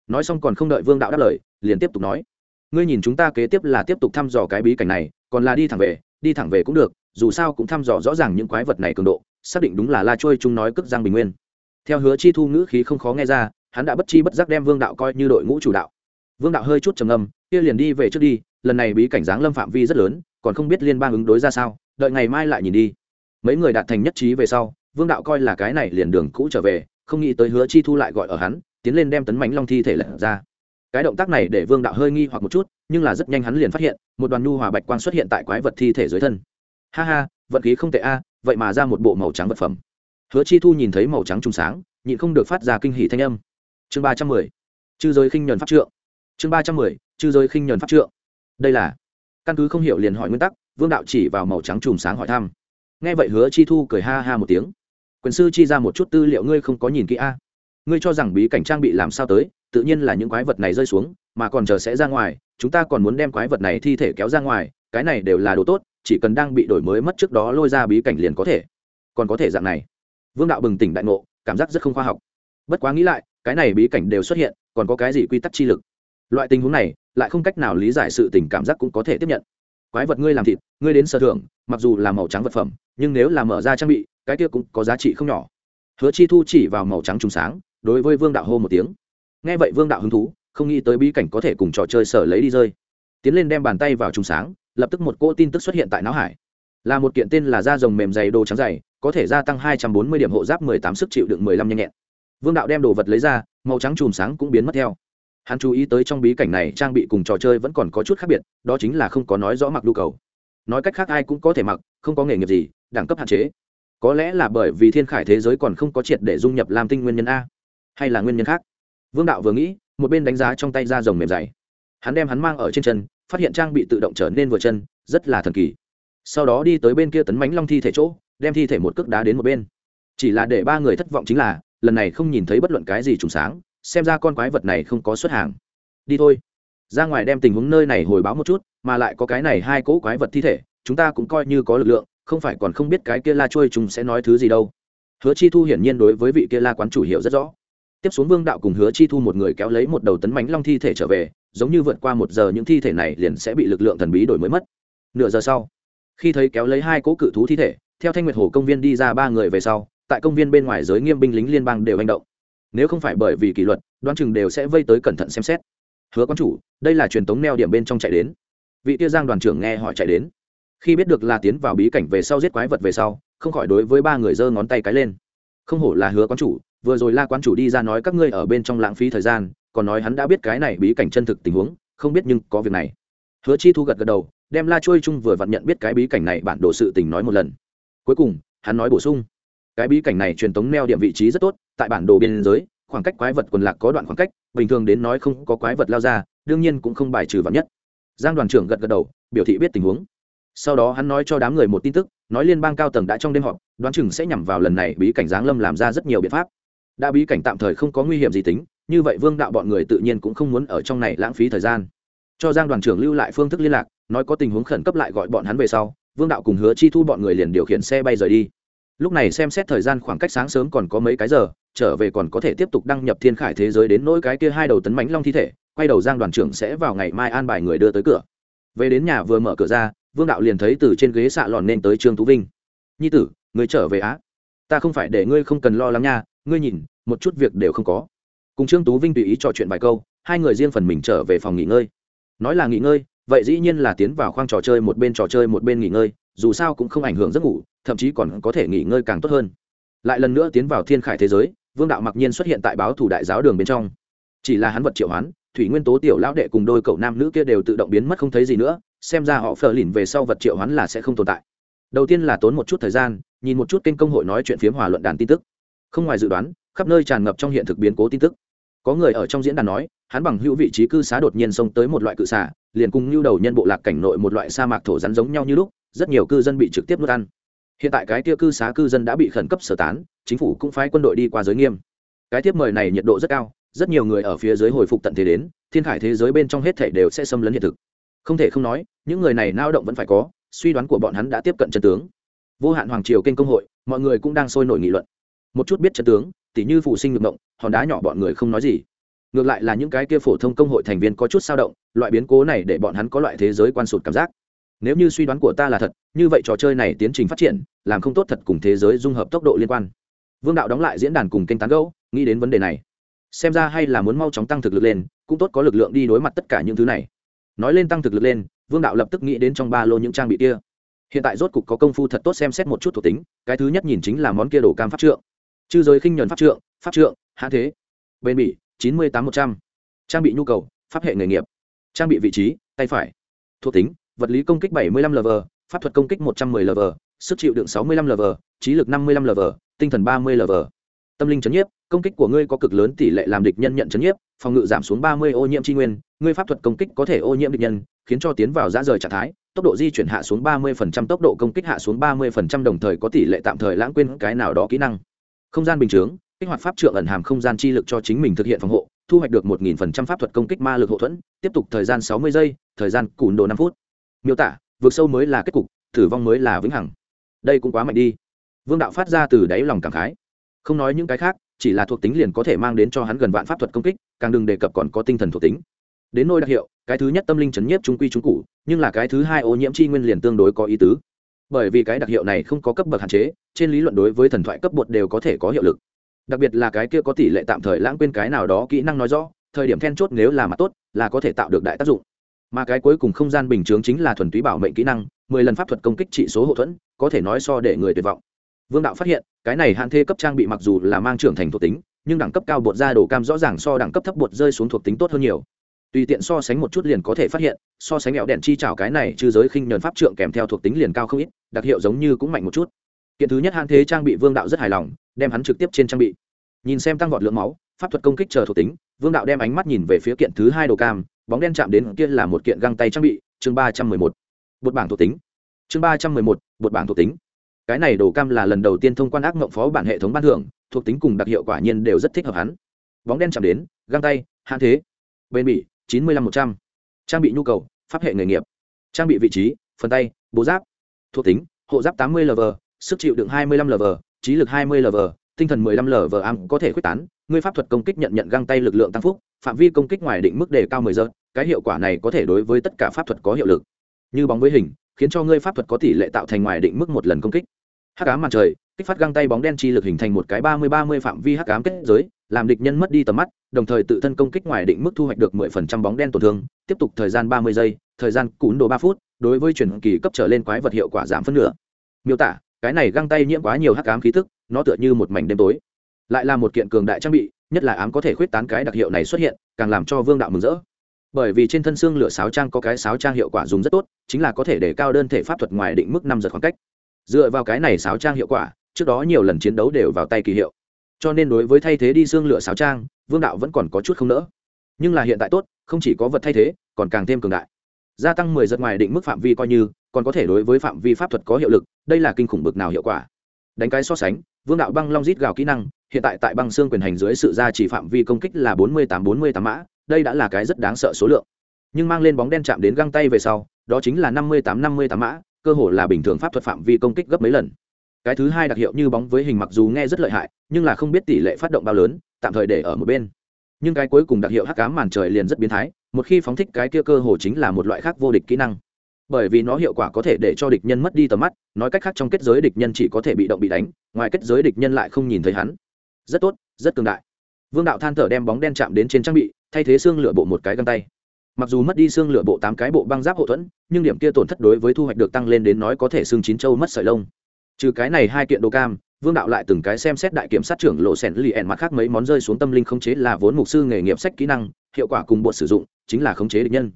Nói xong còn không đợi vương đạo đáp lời, liền tiếp tục nói. Ngươi nhìn chúng ta kế tiếp là tiếp tục thăm dò cái bí cảnh này, còn là đi thẳng về, đi thẳng về cũng được, dù sao cũng thăm dò rõ ràng những quái vật này cường độ, xác định đúng là la trôi chúng nói cất giang bình nguyên. Theo hứa chi thu ngữ khí không khó nghe ra, hắn đã bất chi bất giác đem vương đạo coi như đội ngũ chủ đạo. Vương đạo hơi chút trầm âm kia liền đi về trước đi, lần này bí cảnh giáng lâm phạm vi rất lớn, còn không biết liên bang ứng đối ra sao, đợi ngày mai lại nhìn đi. Mấy người đạt thành nhất trí về sau, vương đạo coi là cái này liền đường cũ trở về không nghĩ tới hứa chi thu lại gọi ở hắn, tiến lên đem tấn mánh long thi thể lật ra. Cái động tác này để vương đạo hơi nghi hoặc một chút, nhưng là rất nhanh hắn liền phát hiện, một đoàn nhu hòa bạch quang xuất hiện tại quái vật thi thể dưới thân. Ha ha vận khí không tệ a, vậy mà ra một bộ màu trắng vật phẩm. Hứa chi thu nhìn thấy màu trắng trùng sáng, nhịn không được phát ra kinh hỷ thanh âm. Chương ba trăm mười, chư giới khinh nhuần pháp trượng. Chương ba trăm mười, chư giới khinh nhuần pháp trượng. Đây là căn cứ không hiểu liền hỏi nguyên tắc, vương đạo chỉ vào màu trắng trùng sáng hỏi thăm. Nghe vậy hứa chi thu cười ha ha một tiếng quyền sư chi ra một chút tư liệu ngươi không có nhìn kỹ a. Ngươi cho rằng bí cảnh trang bị làm sao tới, tự nhiên là những quái vật này rơi xuống, mà còn chờ sẽ ra ngoài, chúng ta còn muốn đem quái vật này thi thể kéo ra ngoài, cái này đều là đồ tốt, chỉ cần đang bị đổi mới mất trước đó lôi ra bí cảnh liền có thể. Còn có thể dạng này. Vương đạo bừng tỉnh đại ngộ, cảm giác rất không khoa học. Bất quá nghĩ lại, cái này bí cảnh đều xuất hiện, còn có cái gì quy tắc chi lực? Loại tình huống này, lại không cách nào lý giải sự tình cảm giác cũng có thể tiếp nhận quái vật ngươi làm thịt, ngươi đến sở thưởng, mặc dù là màu trắng vật phẩm, nhưng nếu là mở ra trang bị, cái kia cũng có giá trị không nhỏ. Hứa chi thu chỉ vào màu trắng trùng sáng, đối với vương đạo hô một tiếng. Nghe vậy vương đạo hứng thú, không nghĩ tới bí cảnh có thể cùng trò chơi sở lấy đi rơi. Tiến lên đem bàn tay vào trùng sáng, lập tức một cỗ tin tức xuất hiện tại não hải. Là một kiện tên là da rồng mềm dày đồ trắng dày, có thể gia tăng hai trăm bốn mươi điểm hộ giáp mười tám sức chịu đựng mười lăm nhanh nhẹn. Vương đạo đem đồ vật lấy ra, màu trắng chùm sáng cũng biến mất theo hắn chú ý tới trong bí cảnh này trang bị cùng trò chơi vẫn còn có chút khác biệt, đó chính là không có nói rõ mặc nhu cầu. Nói cách khác ai cũng có thể mặc, không có nghề nghiệp gì, đẳng cấp hạn chế. Có lẽ là bởi vì thiên khải thế giới còn không có triệt để dung nhập làm tinh nguyên nhân a, hay là nguyên nhân khác? Vương đạo vừa nghĩ, một bên đánh giá trong tay da rồng mềm dày. Hắn đem hắn mang ở trên chân, phát hiện trang bị tự động trở nên vừa chân, rất là thần kỳ. Sau đó đi tới bên kia tấn mánh long thi thể chỗ, đem thi thể một cước đá đến một bên. Chỉ là để ba người thất vọng chính là, lần này không nhìn thấy bất luận cái gì trùng sáng xem ra con quái vật này không có xuất hàng. Đi thôi. Ra ngoài đem tình huống nơi này hồi báo một chút, mà lại có cái này hai cỗ quái vật thi thể, chúng ta cũng coi như có lực lượng, không phải còn không biết cái kia la trôi chúng sẽ nói thứ gì đâu. Hứa chi thu hiển nhiên đối với vị kia la quán chủ hiệu rất rõ. Tiếp xuống vương đạo cùng hứa chi thu một người kéo lấy một đầu tấn mánh long thi thể trở về, giống như vượt qua một giờ những thi thể này liền sẽ bị lực lượng thần bí đổi mới mất. Nửa giờ sau, khi thấy kéo lấy hai cỗ cự thú thi thể, theo thanh nguyệt hồ công viên đi ra ba người về sau, tại công viên bên ngoài giới nghiêm binh lính liên bang đều hành động nếu không phải bởi vì kỷ luật, đoán chừng đều sẽ vây tới cẩn thận xem xét. Hứa quan chủ, đây là truyền thống neo điểm bên trong chạy đến. Vị tiêu giang đoàn trưởng nghe họ chạy đến. Khi biết được là tiến vào bí cảnh về sau giết quái vật về sau, không khỏi đối với ba người giơ ngón tay cái lên. Không hổ là hứa quán chủ, vừa rồi la quán chủ đi ra nói các ngươi ở bên trong lãng phí thời gian, còn nói hắn đã biết cái này bí cảnh chân thực tình huống, không biết nhưng có việc này. Hứa chi thu gật gật đầu, đem la trôi chung vừa vặn nhận biết cái bí cảnh này bản đồ sự tình nói một lần. Cuối cùng, hắn nói bổ sung cái bí cảnh này truyền tống neo điểm vị trí rất tốt, tại bản đồ biên giới, khoảng cách quái vật quần lạc có đoạn khoảng cách, bình thường đến nói không có quái vật lao ra, đương nhiên cũng không bài trừ vắn nhất. Giang đoàn trưởng gật gật đầu, biểu thị biết tình huống. Sau đó hắn nói cho đám người một tin tức, nói liên bang cao tầng đã trong đêm họp, đoán chừng sẽ nhằm vào lần này bí cảnh giáng lâm làm ra rất nhiều biện pháp. Đã bí cảnh tạm thời không có nguy hiểm gì tính, như vậy vương đạo bọn người tự nhiên cũng không muốn ở trong này lãng phí thời gian. Cho giang đoàn trưởng lưu lại phương thức liên lạc, nói có tình huống khẩn cấp lại gọi bọn hắn về sau, vương đạo cùng hứa chi thu bọn người liền điều khiển xe bay rời đi lúc này xem xét thời gian khoảng cách sáng sớm còn có mấy cái giờ, trở về còn có thể tiếp tục đăng nhập thiên khải thế giới đến nỗi cái kia hai đầu tấn mánh long thi thể, quay đầu giang đoàn trưởng sẽ vào ngày mai an bài người đưa tới cửa. Về đến nhà vừa mở cửa ra, vương đạo liền thấy từ trên ghế xạ lòn nên tới trương tú vinh. Nhi tử, người trở về á? Ta không phải để ngươi không cần lo lắng nha, ngươi nhìn, một chút việc đều không có. Cùng trương tú vinh tùy ý trò chuyện vài câu, hai người riêng phần mình trở về phòng nghỉ ngơi. Nói là nghỉ ngơi, vậy dĩ nhiên là tiến vào khoang trò chơi một bên trò chơi một bên nghỉ ngơi, dù sao cũng không ảnh hưởng giấc ngủ thậm chí còn có thể nghỉ ngơi càng tốt hơn. Lại lần nữa tiến vào thiên khải thế giới, vương đạo mặc nhiên xuất hiện tại báo thủ đại giáo đường bên trong. Chỉ là hắn vật triệu hoán, thủy nguyên tố tiểu lão đệ cùng đôi cậu nam nữ kia đều tự động biến mất không thấy gì nữa, xem ra họ phờ lìn về sau vật triệu hoán là sẽ không tồn tại. Đầu tiên là tốn một chút thời gian, nhìn một chút kênh công hội nói chuyện phiếm hòa luận đàn tin tức. Không ngoài dự đoán, khắp nơi tràn ngập trong hiện thực biến cố tin tức. Có người ở trong diễn đàn nói, hắn bằng hữu vị trí cư xá đột nhiên xông tới một loại cự xả liền cùng nhu đầu nhân bộ lạc cảnh nội một loại sa mạc thổ rắn giống nhau như lúc, rất nhiều cư dân bị trực tiếp nuốt ăn hiện tại cái kia cư xá cư dân đã bị khẩn cấp sơ tán, chính phủ cũng phái quân đội đi qua giới nghiêm. Cái tiếp mời này nhiệt độ rất cao, rất nhiều người ở phía dưới hồi phục tận thế đến, thiên khải thế giới bên trong hết thể đều sẽ xâm lấn hiện thực. Không thể không nói, những người này nao động vẫn phải có, suy đoán của bọn hắn đã tiếp cận chân tướng. Vô hạn hoàng triều kênh công hội, mọi người cũng đang sôi nổi nghị luận. Một chút biết chân tướng, tỉ như phụ sinh ngược động, hòn đá nhỏ bọn người không nói gì. Ngược lại là những cái kia phổ thông công hội thành viên có chút sao động, loại biến cố này để bọn hắn có loại thế giới quan sụt cảm giác nếu như suy đoán của ta là thật, như vậy trò chơi này tiến trình phát triển, làm không tốt thật cùng thế giới dung hợp tốc độ liên quan. Vương đạo đóng lại diễn đàn cùng kênh tán gẫu, nghĩ đến vấn đề này. Xem ra hay là muốn mau chóng tăng thực lực lên, cũng tốt có lực lượng đi đối mặt tất cả những thứ này. Nói lên tăng thực lực lên, vương đạo lập tức nghĩ đến trong ba lô những trang bị kia. Hiện tại rốt cục có công phu thật tốt xem xét một chút thuộc tính, cái thứ nhất nhìn chính là món kia đồ cam pháp trượng. Chư giới khinh nhuần pháp trượng pháp trượng, hạ thế. Bên bỉ, chín mươi tám một trăm. Trang bị nhu cầu, pháp hệ nghề nghiệp. Trang bị vị trí, tay phải. Thuộc tính vật lý công kích bảy mươi lăm lv pháp thuật công kích 110 lv sức chịu đựng sáu mươi lăm lv trí lực năm mươi lăm lv tinh thần ba mươi lv tâm linh chấn nhiếp, công kích của ngươi có cực lớn tỷ lệ làm địch nhân nhận chấn nhiếp, phòng ngự giảm xuống ba mươi ô nhiễm tri nguyên, ngươi pháp thuật công kích có thể ô nhiễm địch nhân, khiến cho tiến vào giã rời trạng thái, tốc độ di chuyển hạ xuống ba mươi tốc độ công kích hạ xuống ba mươi đồng thời có tỷ lệ tạm thời lãng quên cái nào đó kỹ năng. Không gian bình chướng, kích hoạt pháp trượng ẩn hàm không gian chi lực cho chính mình thực hiện phòng hộ, thu hoạch được một nghìn phần trăm pháp thuật công kích ma lực hộ thuẫn, tiếp tục thời gian sáu mươi giây, thời gian cùn đồ 5 phút miêu tả vượt sâu mới là kết cục, tử vong mới là vĩnh hằng. Đây cũng quá mạnh đi. Vương đạo phát ra từ đáy lòng cảm khái. Không nói những cái khác, chỉ là thuộc tính liền có thể mang đến cho hắn gần vạn pháp thuật công kích, càng đừng đề cập còn có tinh thần thuộc tính. Đến nôi đặc hiệu, cái thứ nhất tâm linh chấn nhiếp trung quy trung cụ, nhưng là cái thứ hai ô nhiễm chi nguyên liền tương đối có ý tứ. Bởi vì cái đặc hiệu này không có cấp bậc hạn chế, trên lý luận đối với thần thoại cấp bột đều có thể có hiệu lực. Đặc biệt là cái kia có tỷ lệ tạm thời lãng quên cái nào đó kỹ năng nói rõ, thời điểm then chốt nếu là mặt tốt, là có thể tạo được đại tác dụng mà cái cuối cùng không gian bình chướng chính là thuần túy bảo mệnh kỹ năng, mười lần pháp thuật công kích trị số hậu thuẫn, có thể nói so để người tuyệt vọng. Vương đạo phát hiện, cái này hạn thê cấp trang bị mặc dù là mang trưởng thành thuộc tính, nhưng đẳng cấp cao bột ra đồ cam rõ ràng so đẳng cấp thấp bột rơi xuống thuộc tính tốt hơn nhiều. Tùy tiện so sánh một chút liền có thể phát hiện, so sánh mẹo đèn chi trào cái này trừ giới khinh nhờn pháp trượng kèm theo thuộc tính liền cao không ít, đặc hiệu giống như cũng mạnh một chút. Kiện thứ nhất hạn thế trang bị vương đạo rất hài lòng, đem hắn trực tiếp trên trang bị. Nhìn xem tăng vọt lượng máu, pháp thuật công kích chờ thuộc tính, vương đạo đem ánh mắt nhìn về phía kiện thứ hai đồ cam bóng đen chạm đến kia là một kiện găng tay trang bị, chương ba trăm mười một, bột bảng thuộc tính. Chương ba trăm mười một, bột bảng thuộc tính. Cái này đồ cam là lần đầu tiên thông quan ác mộng phó bản hệ thống ban thưởng, thuộc tính cùng đặc hiệu quả nhiên đều rất thích hợp hắn. Bóng đen chạm đến, găng tay hạn thế. Bên bỉ, chín mươi lăm một trăm. Trang bị nhu cầu, pháp hệ nghề nghiệp. Trang bị vị trí, phần tay bố giáp. Thuộc tính, hộ giáp tám mươi lv sức chịu đựng hai mươi lăm lv trí lực hai mươi lv tinh thần mười lăm lv am có thể khuếch tán, ngươi pháp thuật công kích nhận nhận găng tay lực lượng tăng phúc, phạm vi công kích ngoài định mức đề cao mười giờ, cái hiệu quả này có thể đối với tất cả pháp thuật có hiệu lực. Như bóng với hình, khiến cho ngươi pháp thuật có tỷ lệ tạo thành ngoài định mức một lần công kích. Hắc ám mặt trời, kích phát găng tay bóng đen chi lực hình thành một cái ba mươi ba mươi phạm vi hắc ám kết giới, làm địch nhân mất đi tầm mắt, đồng thời tự thân công kích ngoài định mức thu hoạch được mười phần trăm bóng đen tổn thương, tiếp tục thời gian ba mươi giây, thời gian cún đồ 3 phút, đối với chuyển kỳ cấp trở lên quái vật hiệu quả giảm phân nửa. Miêu tả, cái này găng tay nhiễm quá nhiều hắc ám khí tức nó tựa như một mảnh đêm tối. Lại là một kiện cường đại trang bị, nhất là ám có thể khuyết tán cái đặc hiệu này xuất hiện, càng làm cho vương đạo mừng rỡ. Bởi vì trên thân xương lửa sáo trang có cái sáo trang hiệu quả dùng rất tốt, chính là có thể để cao đơn thể pháp thuật ngoài định mức năm giật khoảng cách. Dựa vào cái này sáo trang hiệu quả, trước đó nhiều lần chiến đấu đều vào tay kỳ hiệu. Cho nên đối với thay thế đi xương lửa sáo trang, vương đạo vẫn còn có chút không nỡ. Nhưng là hiện tại tốt, không chỉ có vật thay thế, còn càng thêm cường đại. Gia tăng mười giật ngoài định mức phạm vi coi như, còn có thể đối với phạm vi pháp thuật có hiệu lực, đây là kinh khủng bực nào hiệu quả đánh cái so sánh, vương đạo băng long rít gào kỹ năng, hiện tại tại băng xương quyền hành dưới sự ra chỉ phạm vi công kích là bốn mươi tám bốn mươi tám mã, đây đã là cái rất đáng sợ số lượng. Nhưng mang lên bóng đen chạm đến găng tay về sau, đó chính là năm mươi tám năm mươi tám mã, cơ hồ là bình thường pháp thuật phạm vi công kích gấp mấy lần. Cái thứ hai đặc hiệu như bóng với hình mặc dù nghe rất lợi hại, nhưng là không biết tỷ lệ phát động bao lớn, tạm thời để ở một bên. Nhưng cái cuối cùng đặc hiệu hắc cám màn trời liền rất biến thái, một khi phóng thích cái kia cơ hồ chính là một loại khác vô địch kỹ năng bởi vì nó hiệu quả có thể để cho địch nhân mất đi tầm mắt, nói cách khác trong kết giới địch nhân chỉ có thể bị động bị đánh, ngoài kết giới địch nhân lại không nhìn thấy hắn. Rất tốt, rất cường đại. Vương đạo than thở đem bóng đen chạm đến trên trang bị, thay thế xương lửa bộ một cái găng tay. Mặc dù mất đi xương lửa bộ tám cái bộ băng giáp hậu thuẫn, nhưng điểm kia tổn thất đối với thu hoạch được tăng lên đến nói có thể xương chín châu mất sợi lông. Trừ cái này hai kiện đồ cam, vương đạo lại từng cái xem xét đại kiểm sát trưởng lộ sẻn lì ẻn mặt khác mấy món rơi xuống tâm linh khống chế là vốn mục sư nghề nghiệp sách kỹ năng, hiệu quả cùng bộ sử dụng, chính là khống chế địch nhân.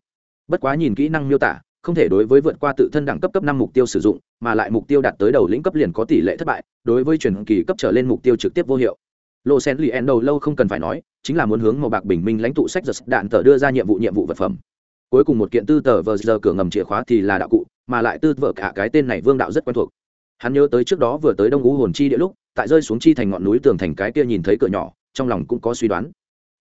Bất quá nhìn kỹ năng miêu tả không thể đối với vượt qua tự thân đẳng cấp cấp năm mục tiêu sử dụng, mà lại mục tiêu đạt tới đầu lĩnh cấp liền có tỷ lệ thất bại, đối với truyền kỳ cấp trở lên mục tiêu trực tiếp vô hiệu. Lô sen lì en đầu lâu không cần phải nói, chính là muốn hướng màu bạc bình minh lãnh tụ sách giật đạn tờ đưa ra nhiệm vụ nhiệm vụ vật phẩm. Cuối cùng một kiện tư tờ vờ giờ cửa ngầm chìa khóa thì là đạo cụ, mà lại tư vợ cả cái tên này vương đạo rất quen thuộc. Hắn nhớ tới trước đó vừa tới đông Ú hồn chi địa lúc, tại rơi xuống chi thành ngọn núi tường thành cái kia nhìn thấy cửa nhỏ, trong lòng cũng có suy đoán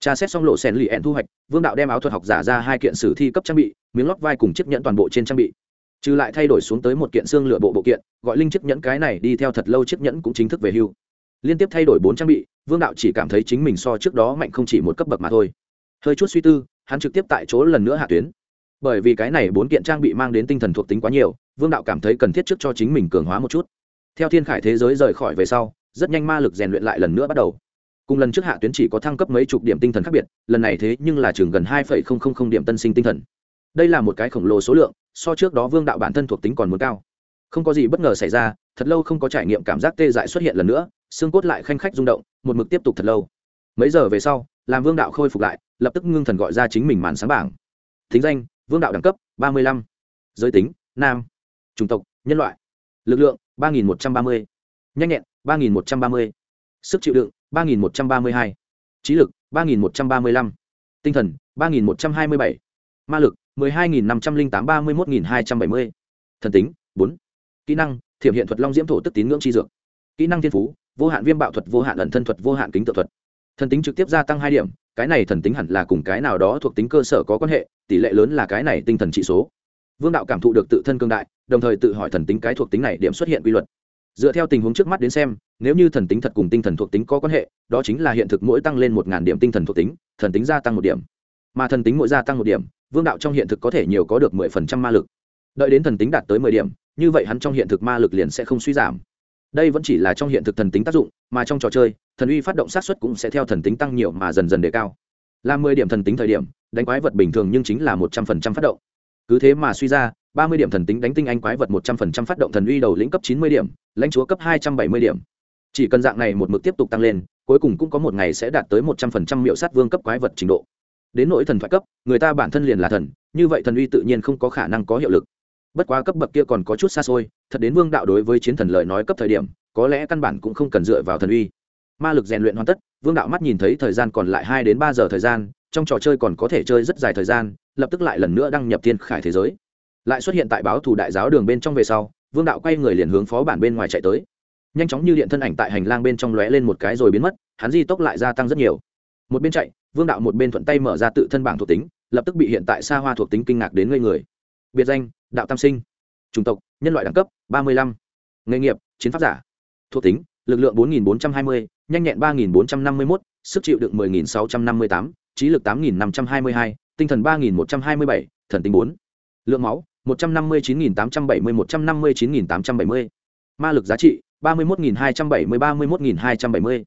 tra xét xong lộ sen lì ẹn thu hoạch, vương đạo đem áo thuật học giả ra hai kiện sử thi cấp trang bị, miếng lót vai cùng chiếc nhẫn toàn bộ trên trang bị. Trừ lại thay đổi xuống tới một kiện xương lựa bộ bộ kiện, gọi linh chiếc nhẫn cái này đi theo thật lâu chiếc nhẫn cũng chính thức về hưu. Liên tiếp thay đổi bốn trang bị, vương đạo chỉ cảm thấy chính mình so trước đó mạnh không chỉ một cấp bậc mà thôi. Hơi chút suy tư, hắn trực tiếp tại chỗ lần nữa hạ tuyến. Bởi vì cái này bốn kiện trang bị mang đến tinh thần thuộc tính quá nhiều, vương đạo cảm thấy cần thiết trước cho chính mình cường hóa một chút. Theo thiên khải thế giới rời khỏi về sau, rất nhanh ma lực rèn luyện lại lần nữa bắt đầu cùng lần trước hạ tuyến chỉ có thăng cấp mấy chục điểm tinh thần khác biệt, lần này thế nhưng là chừng gần hai điểm tân sinh tinh thần. Đây là một cái khổng lồ số lượng, so trước đó vương đạo bản thân thuộc tính còn muốn cao. Không có gì bất ngờ xảy ra, thật lâu không có trải nghiệm cảm giác tê dại xuất hiện lần nữa, xương cốt lại khanh khách rung động, một mực tiếp tục thật lâu. Mấy giờ về sau, làm vương đạo khôi phục lại, lập tức ngưng thần gọi ra chính mình màn sáng bảng. Thính danh, vương đạo đẳng cấp, ba mươi lăm. Giới tính, nam. Chủng tộc, nhân loại. Lực lượng, ba nghìn một trăm ba mươi. Nhanh nhẹn, ba nghìn một trăm ba mươi. Sức chịu đựng ba nghìn một trăm ba mươi hai. Trí lực, ba nghìn một trăm ba mươi lăm. Tinh thần, ba nghìn một trăm hai mươi bảy. Ma lực, mười hai nghìn năm trăm linh tám ba mươi một nghìn hai trăm bảy mươi. Thần tính, bốn. Kỹ năng, thiểm hiện thuật long diễm thổ tức tín ngưỡng chi dược. Kỹ năng thiên phú, vô hạn viêm bạo thuật, vô hạn ẩn thân thuật, vô hạn kính tự thuật. Thần tính trực tiếp gia tăng hai điểm, cái này thần tính hẳn là cùng cái nào đó thuộc tính cơ sở có quan hệ, tỷ lệ lớn là cái này tinh thần trị số. Vương đạo cảm thụ được tự thân cương đại, đồng thời tự hỏi thần tính cái thuộc tính này điểm xuất hiện quy luật dựa theo tình huống trước mắt đến xem, nếu như thần tính thật cùng tinh thần thuộc tính có quan hệ, đó chính là hiện thực mỗi tăng lên một điểm tinh thần thuộc tính, thần tính gia tăng một điểm. Mà thần tính mỗi gia tăng một điểm, vương đạo trong hiện thực có thể nhiều có được mười phần trăm ma lực. Đợi đến thần tính đạt tới mười điểm, như vậy hắn trong hiện thực ma lực liền sẽ không suy giảm. Đây vẫn chỉ là trong hiện thực thần tính tác dụng, mà trong trò chơi, thần uy phát động sát xuất cũng sẽ theo thần tính tăng nhiều mà dần dần đề cao. Là mười điểm thần tính thời điểm, đánh quái vật bình thường nhưng chính là một trăm phần trăm phát động. Cứ thế mà suy ra ba mươi điểm thần tính đánh tinh anh quái vật một trăm phần trăm phát động thần uy đầu lĩnh cấp chín mươi điểm, lãnh chúa cấp hai trăm bảy mươi điểm. Chỉ cần dạng này một mực tiếp tục tăng lên, cuối cùng cũng có một ngày sẽ đạt tới một trăm phần trăm miệu sát vương cấp quái vật trình độ. Đến nỗi thần thoại cấp, người ta bản thân liền là thần, như vậy thần uy tự nhiên không có khả năng có hiệu lực. Bất quá cấp bậc kia còn có chút xa xôi, thật đến vương đạo đối với chiến thần lời nói cấp thời điểm, có lẽ căn bản cũng không cần dựa vào thần uy. Ma lực rèn luyện hoàn tất, vương đạo mắt nhìn thấy thời gian còn lại hai đến ba giờ thời gian, trong trò chơi còn có thể chơi rất dài thời gian, lập tức lại lần nữa đăng nhập thiên khải thế giới lại xuất hiện tại báo thủ đại giáo đường bên trong về sau, vương đạo quay người liền hướng phó bản bên ngoài chạy tới. Nhanh chóng như điện thân ảnh tại hành lang bên trong lóe lên một cái rồi biến mất, hắn di tốc lại gia tăng rất nhiều. Một bên chạy, vương đạo một bên thuận tay mở ra tự thân bảng thuộc tính, lập tức bị hiện tại xa hoa thuộc tính kinh ngạc đến ngây người. Biệt danh, đạo tam sinh. Chủng tộc, nhân loại đẳng cấp, ba mươi lăm. Nghề nghiệp, chiến pháp giả. Thuộc tính, lực lượng bốn nghìn bốn trăm hai mươi, nhanh nhẹn ba nghìn bốn trăm năm mươi mốt, sức chịu đựng mười nghìn sáu trăm năm mươi tám, trí lực tám nghìn năm trăm hai mươi hai, tinh thần ba nghìn một trăm hai mươi bảy, thần tính bốn. Lượng máu 159.870 159.870. Ma lực giá trị 31.270 31.270.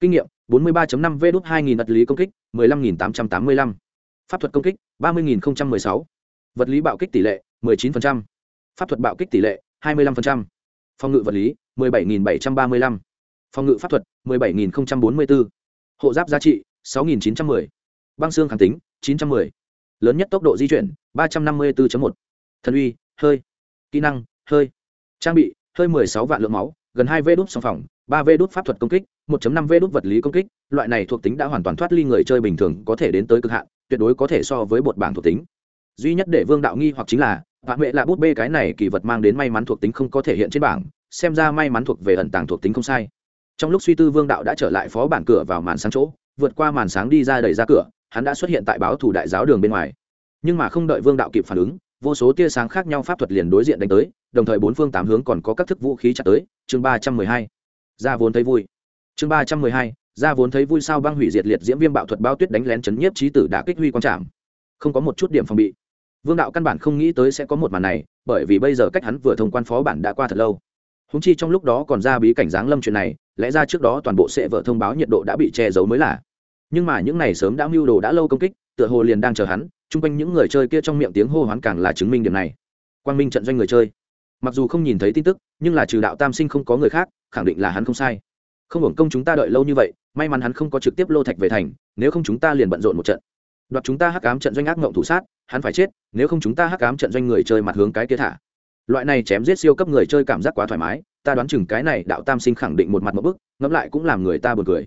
Kinh nghiệm 43.5 V đút 2.000 vật lý công kích 15.885. Pháp thuật công kích 30.016. Vật lý bạo kích tỷ lệ 19%. Pháp thuật bạo kích tỷ lệ 25%. Phòng ngự vật lý 17.735. Phòng ngự pháp thuật 17.044. Hộ giáp giá trị 6.910. Băng xương kháng tính 910. Lớn nhất tốc độ di chuyển 354.1 thần uy, hơi, kỹ năng, hơi. Trang bị, hơi 16 vạn lượng máu, gần hai vê đốt song phòng, ba vê đốt pháp thuật công kích 1.5 vê đốt vật lý công kích. Loại này thuộc tính đã hoàn toàn thoát ly người chơi bình thường có thể đến tới cực hạn, tuyệt đối có thể so với bột bảng thuộc tính. Duy nhất để vương đạo nghi hoặc chính là vạn huệ là bút bê cái này kỳ vật mang đến may mắn thuộc tính không có thể hiện trên bảng, xem ra may mắn thuộc về ẩn tàng thuộc tính không sai. Trong lúc suy tư vương đạo đã trở lại phó bản cửa vào màn sáng chỗ, vượt qua màn sáng đi ra đẩy ra cửa, hắn đã xuất hiện tại báo thủ đại giáo đường bên ngoài. Nhưng mà không đợi vương đạo kịp phản ứng vô số tia sáng khác nhau pháp thuật liền đối diện đánh tới, đồng thời bốn phương tám hướng còn có các thức vũ khí chặt tới, chương ba trăm mười hai. Ra vốn thấy vui. Chương ba trăm mười hai, ra vốn thấy vui sao băng hủy diệt liệt diễm viêm bạo thuật bao tuyết đánh lén chấn nhiếp trí tử đã kích huy quan trạm không có một chút điểm phòng bị. Vương đạo căn bản không nghĩ tới sẽ có một màn này, bởi vì bây giờ cách hắn vừa thông quan phó bản đã qua thật lâu. Húng chi trong lúc đó còn ra bí cảnh giáng lâm chuyện này, lẽ ra trước đó toàn bộ sẽ vợ thông báo nhiệt độ đã bị che giấu mới là. Nhưng mà những này sớm đã mưu đồ đã lâu công kích, tựa hồ liền đang chờ hắn chung quanh những người chơi kia trong miệng tiếng hô hoán càng là chứng minh điểm này. Quang minh trận doanh người chơi. Mặc dù không nhìn thấy tin tức, nhưng là trừ đạo tam sinh không có người khác, khẳng định là hắn không sai. Không hưởng công chúng ta đợi lâu như vậy, may mắn hắn không có trực tiếp lô thạch về thành, nếu không chúng ta liền bận rộn một trận. Đoạt chúng ta hắc ám trận doanh ác ngộng thủ sát, hắn phải chết, nếu không chúng ta hắc ám trận doanh người chơi mặt hướng cái kia thả. Loại này chém giết siêu cấp người chơi cảm giác quá thoải mái, ta đoán chừng cái này đạo tam sinh khẳng định một mặt một bức, ngẫm lại cũng làm người ta buồn cười.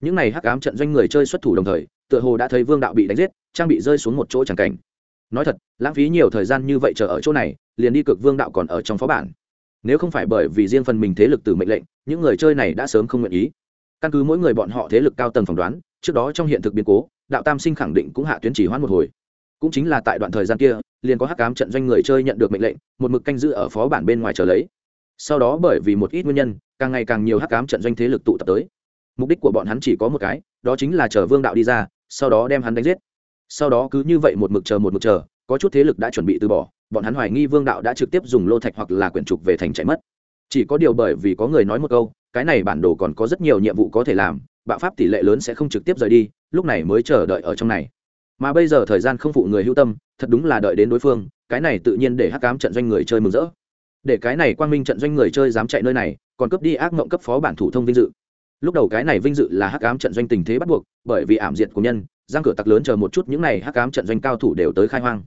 Những này hắc ám trận doanh người chơi xuất thủ đồng thời, tựa hồ đã thấy vương đạo bị đánh giết trang bị rơi xuống một chỗ chẳng cảnh. Nói thật, lãng phí nhiều thời gian như vậy chờ ở chỗ này, liền đi cực vương đạo còn ở trong phó bản. Nếu không phải bởi vì riêng phần mình thế lực từ mệnh lệnh, những người chơi này đã sớm không nguyện ý. Căn cứ mỗi người bọn họ thế lực cao tầng phỏng đoán, trước đó trong hiện thực biến cố, đạo tam sinh khẳng định cũng hạ tuyến chỉ hoãn một hồi. Cũng chính là tại đoạn thời gian kia, liền có hắc cám trận doanh người chơi nhận được mệnh lệnh, một mực canh giữ ở phó bản bên ngoài chờ lấy. Sau đó bởi vì một ít nguyên nhân, càng ngày càng nhiều hắc cám trận doanh thế lực tụ tập tới. Mục đích của bọn hắn chỉ có một cái, đó chính là chờ vương đạo đi ra, sau đó đem hắn đánh giết sau đó cứ như vậy một mực chờ một mực chờ, có chút thế lực đã chuẩn bị từ bỏ, bọn hắn hoài nghi vương đạo đã trực tiếp dùng lô thạch hoặc là quyển trục về thành chạy mất. Chỉ có điều bởi vì có người nói một câu, cái này bản đồ còn có rất nhiều nhiệm vụ có thể làm, bạo pháp tỷ lệ lớn sẽ không trực tiếp rời đi, lúc này mới chờ đợi ở trong này. Mà bây giờ thời gian không phụ người hữu tâm, thật đúng là đợi đến đối phương, cái này tự nhiên để hắc cám trận doanh người chơi mừng rỡ. Để cái này quang minh trận doanh người chơi dám chạy nơi này, còn cướp đi ác mộng cấp phó bản thủ thông vinh dự. Lúc đầu cái này vinh dự là hắc ám trận doanh tình thế bắt buộc, bởi vì ảm diệt của nhân giang cửa tặc lớn chờ một chút những này hắc ám trận doanh cao thủ đều tới khai hoang.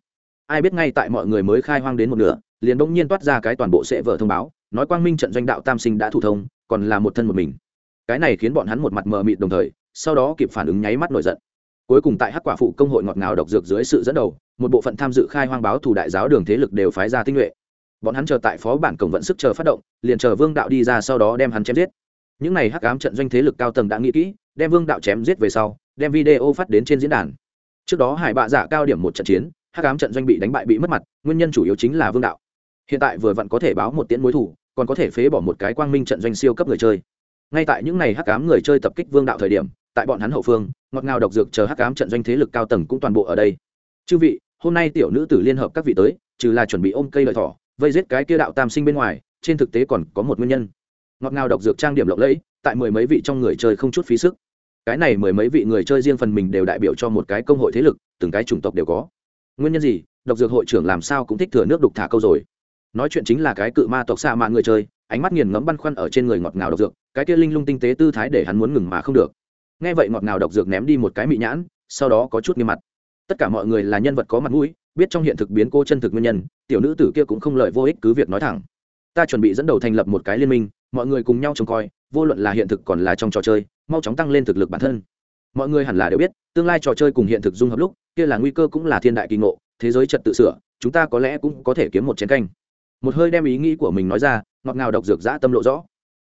Ai biết ngay tại mọi người mới khai hoang đến một nửa, liền bỗng nhiên toát ra cái toàn bộ sẽ vợ thông báo, nói quang minh trận doanh đạo tam sinh đã thủ thông, còn là một thân một mình. Cái này khiến bọn hắn một mặt mờ mịt đồng thời, sau đó kịp phản ứng nháy mắt nổi giận. Cuối cùng tại hắc quả phụ công hội ngọt ngào độc dược dưới sự dẫn đầu, một bộ phận tham dự khai hoang báo thủ đại giáo đường thế lực đều phái ra tinh nhuệ. Bọn hắn chờ tại phó bản cổng vận sức chờ phát động, liền chờ vương đạo đi ra sau đó đem hắn chém giết. Những n à y hắc ám trận doanh thế lực cao tầng đã nghĩ kỹ, đem vương đạo chém giết về sau đem video phát đến trên diễn đàn. Trước đó hải bạ giả cao điểm một trận chiến, hắc ám trận doanh bị đánh bại bị mất mặt, nguyên nhân chủ yếu chính là vương đạo. Hiện tại vừa vặn có thể báo một tiễn mối thủ còn có thể phế bỏ một cái quang minh trận doanh siêu cấp người chơi. Ngay tại những ngày hắc ám người chơi tập kích vương đạo thời điểm, tại bọn hắn hậu phương, ngọt ngào độc dược chờ hắc ám trận doanh thế lực cao tầng cũng toàn bộ ở đây. Chư vị, hôm nay tiểu nữ tử liên hợp các vị tới, trừ là chuẩn bị ôm cây lợi thỏ, vây giết cái kia đạo tam sinh bên ngoài, trên thực tế còn có một nguyên nhân. Ngọt ngào độc dược trang điểm lộng lẫy, tại mười mấy vị trong người chơi không chút phí sức cái này mười mấy vị người chơi riêng phần mình đều đại biểu cho một cái công hội thế lực, từng cái chủng tộc đều có. Nguyên nhân gì? Độc dược hội trưởng làm sao cũng thích thừa nước đục thả câu rồi. Nói chuyện chính là cái cự ma tộc xa mạ người chơi, ánh mắt nghiền ngẫm băn khoăn ở trên người ngọt ngào độc dược, cái kia linh lung tinh tế tư thái để hắn muốn ngừng mà không được. Nghe vậy ngọt ngào độc dược ném đi một cái mị nhãn, sau đó có chút nghiêm mặt. Tất cả mọi người là nhân vật có mặt mũi, biết trong hiện thực biến cô chân thực nguyên nhân, tiểu nữ tử kia cũng không lợi vô ích cứ việc nói thẳng. Ta chuẩn bị dẫn đầu thành lập một cái liên minh, mọi người cùng nhau trông coi, vô luận là hiện thực còn là trong trò chơi mau chóng tăng lên thực lực bản thân. Mọi người hẳn là đều biết, tương lai trò chơi cùng hiện thực dung hợp lúc, kia là nguy cơ cũng là thiên đại kỳ ngộ, thế giới trật tự sửa, chúng ta có lẽ cũng có thể kiếm một chiến canh. Một hơi đem ý nghĩ của mình nói ra, ngọt ngào độc dược dã tâm lộ rõ.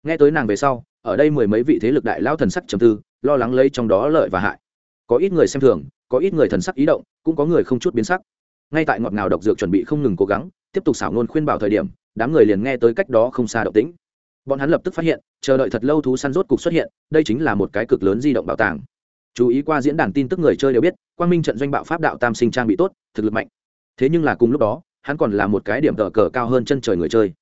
Nghe tới nàng về sau, ở đây mười mấy vị thế lực đại lao thần sắc trầm tư, lo lắng lấy trong đó lợi và hại. Có ít người xem thường, có ít người thần sắc ý động, cũng có người không chút biến sắc. Ngay tại ngọt ngào độc dược chuẩn bị không ngừng cố gắng, tiếp tục xảo ngôn khuyên bảo thời điểm, đám người liền nghe tới cách đó không xa động tĩnh bọn hắn lập tức phát hiện, chờ đợi thật lâu thú săn rốt cục xuất hiện, đây chính là một cái cực lớn di động bảo tàng. Chú ý qua diễn đàn tin tức người chơi đều biết, quang minh trận doanh bạo pháp đạo tam sinh trang bị tốt, thực lực mạnh. Thế nhưng là cùng lúc đó, hắn còn là một cái điểm tờ cờ cao hơn chân trời người chơi.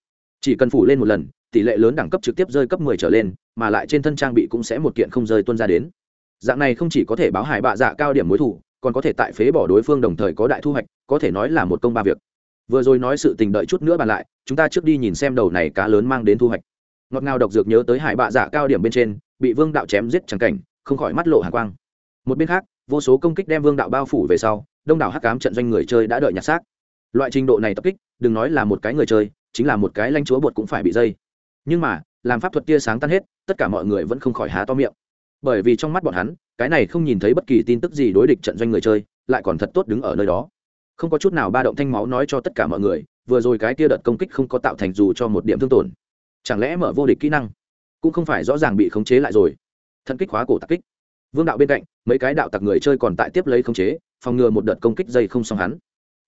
Chỉ cần phủ lên một lần, tỷ lệ lớn đẳng cấp trực tiếp rơi cấp 10 trở lên, mà lại trên thân trang bị cũng sẽ một kiện không rơi tuân ra đến. Dạng này không chỉ có thể báo hải bạ dạ cao điểm mối thủ, còn có thể tại phế bỏ đối phương đồng thời có đại thu hoạch, có thể nói là một công ba việc. Vừa rồi nói sự tình đợi chút nữa bàn lại, chúng ta trước đi nhìn xem đầu này cá lớn mang đến thu hoạch ngọt ngào độc dược nhớ tới hải bạ giả cao điểm bên trên, bị vương đạo chém giết chẳng cảnh, không khỏi mắt lộ hàng quang. Một bên khác, vô số công kích đem vương đạo bao phủ về sau, đông đảo hắc cám trận doanh người chơi đã đợi nhặt xác. Loại trình độ này tập kích, đừng nói là một cái người chơi, chính là một cái lanh chúa bột cũng phải bị dây. Nhưng mà, làm pháp thuật tia sáng tan hết, tất cả mọi người vẫn không khỏi há to miệng. Bởi vì trong mắt bọn hắn, cái này không nhìn thấy bất kỳ tin tức gì đối địch trận doanh người chơi, lại còn thật tốt đứng ở nơi đó. Không có chút nào ba động thanh máu nói cho tất cả mọi người, vừa rồi cái tia đợt công kích không có tạo thành dù cho một điểm thương tổn chẳng lẽ mở vô địch kỹ năng cũng không phải rõ ràng bị khống chế lại rồi? Thân kích khóa cổ tạc kích. Vương đạo bên cạnh, mấy cái đạo tặc người chơi còn tại tiếp lấy khống chế, phòng ngừa một đợt công kích dây không xong hắn.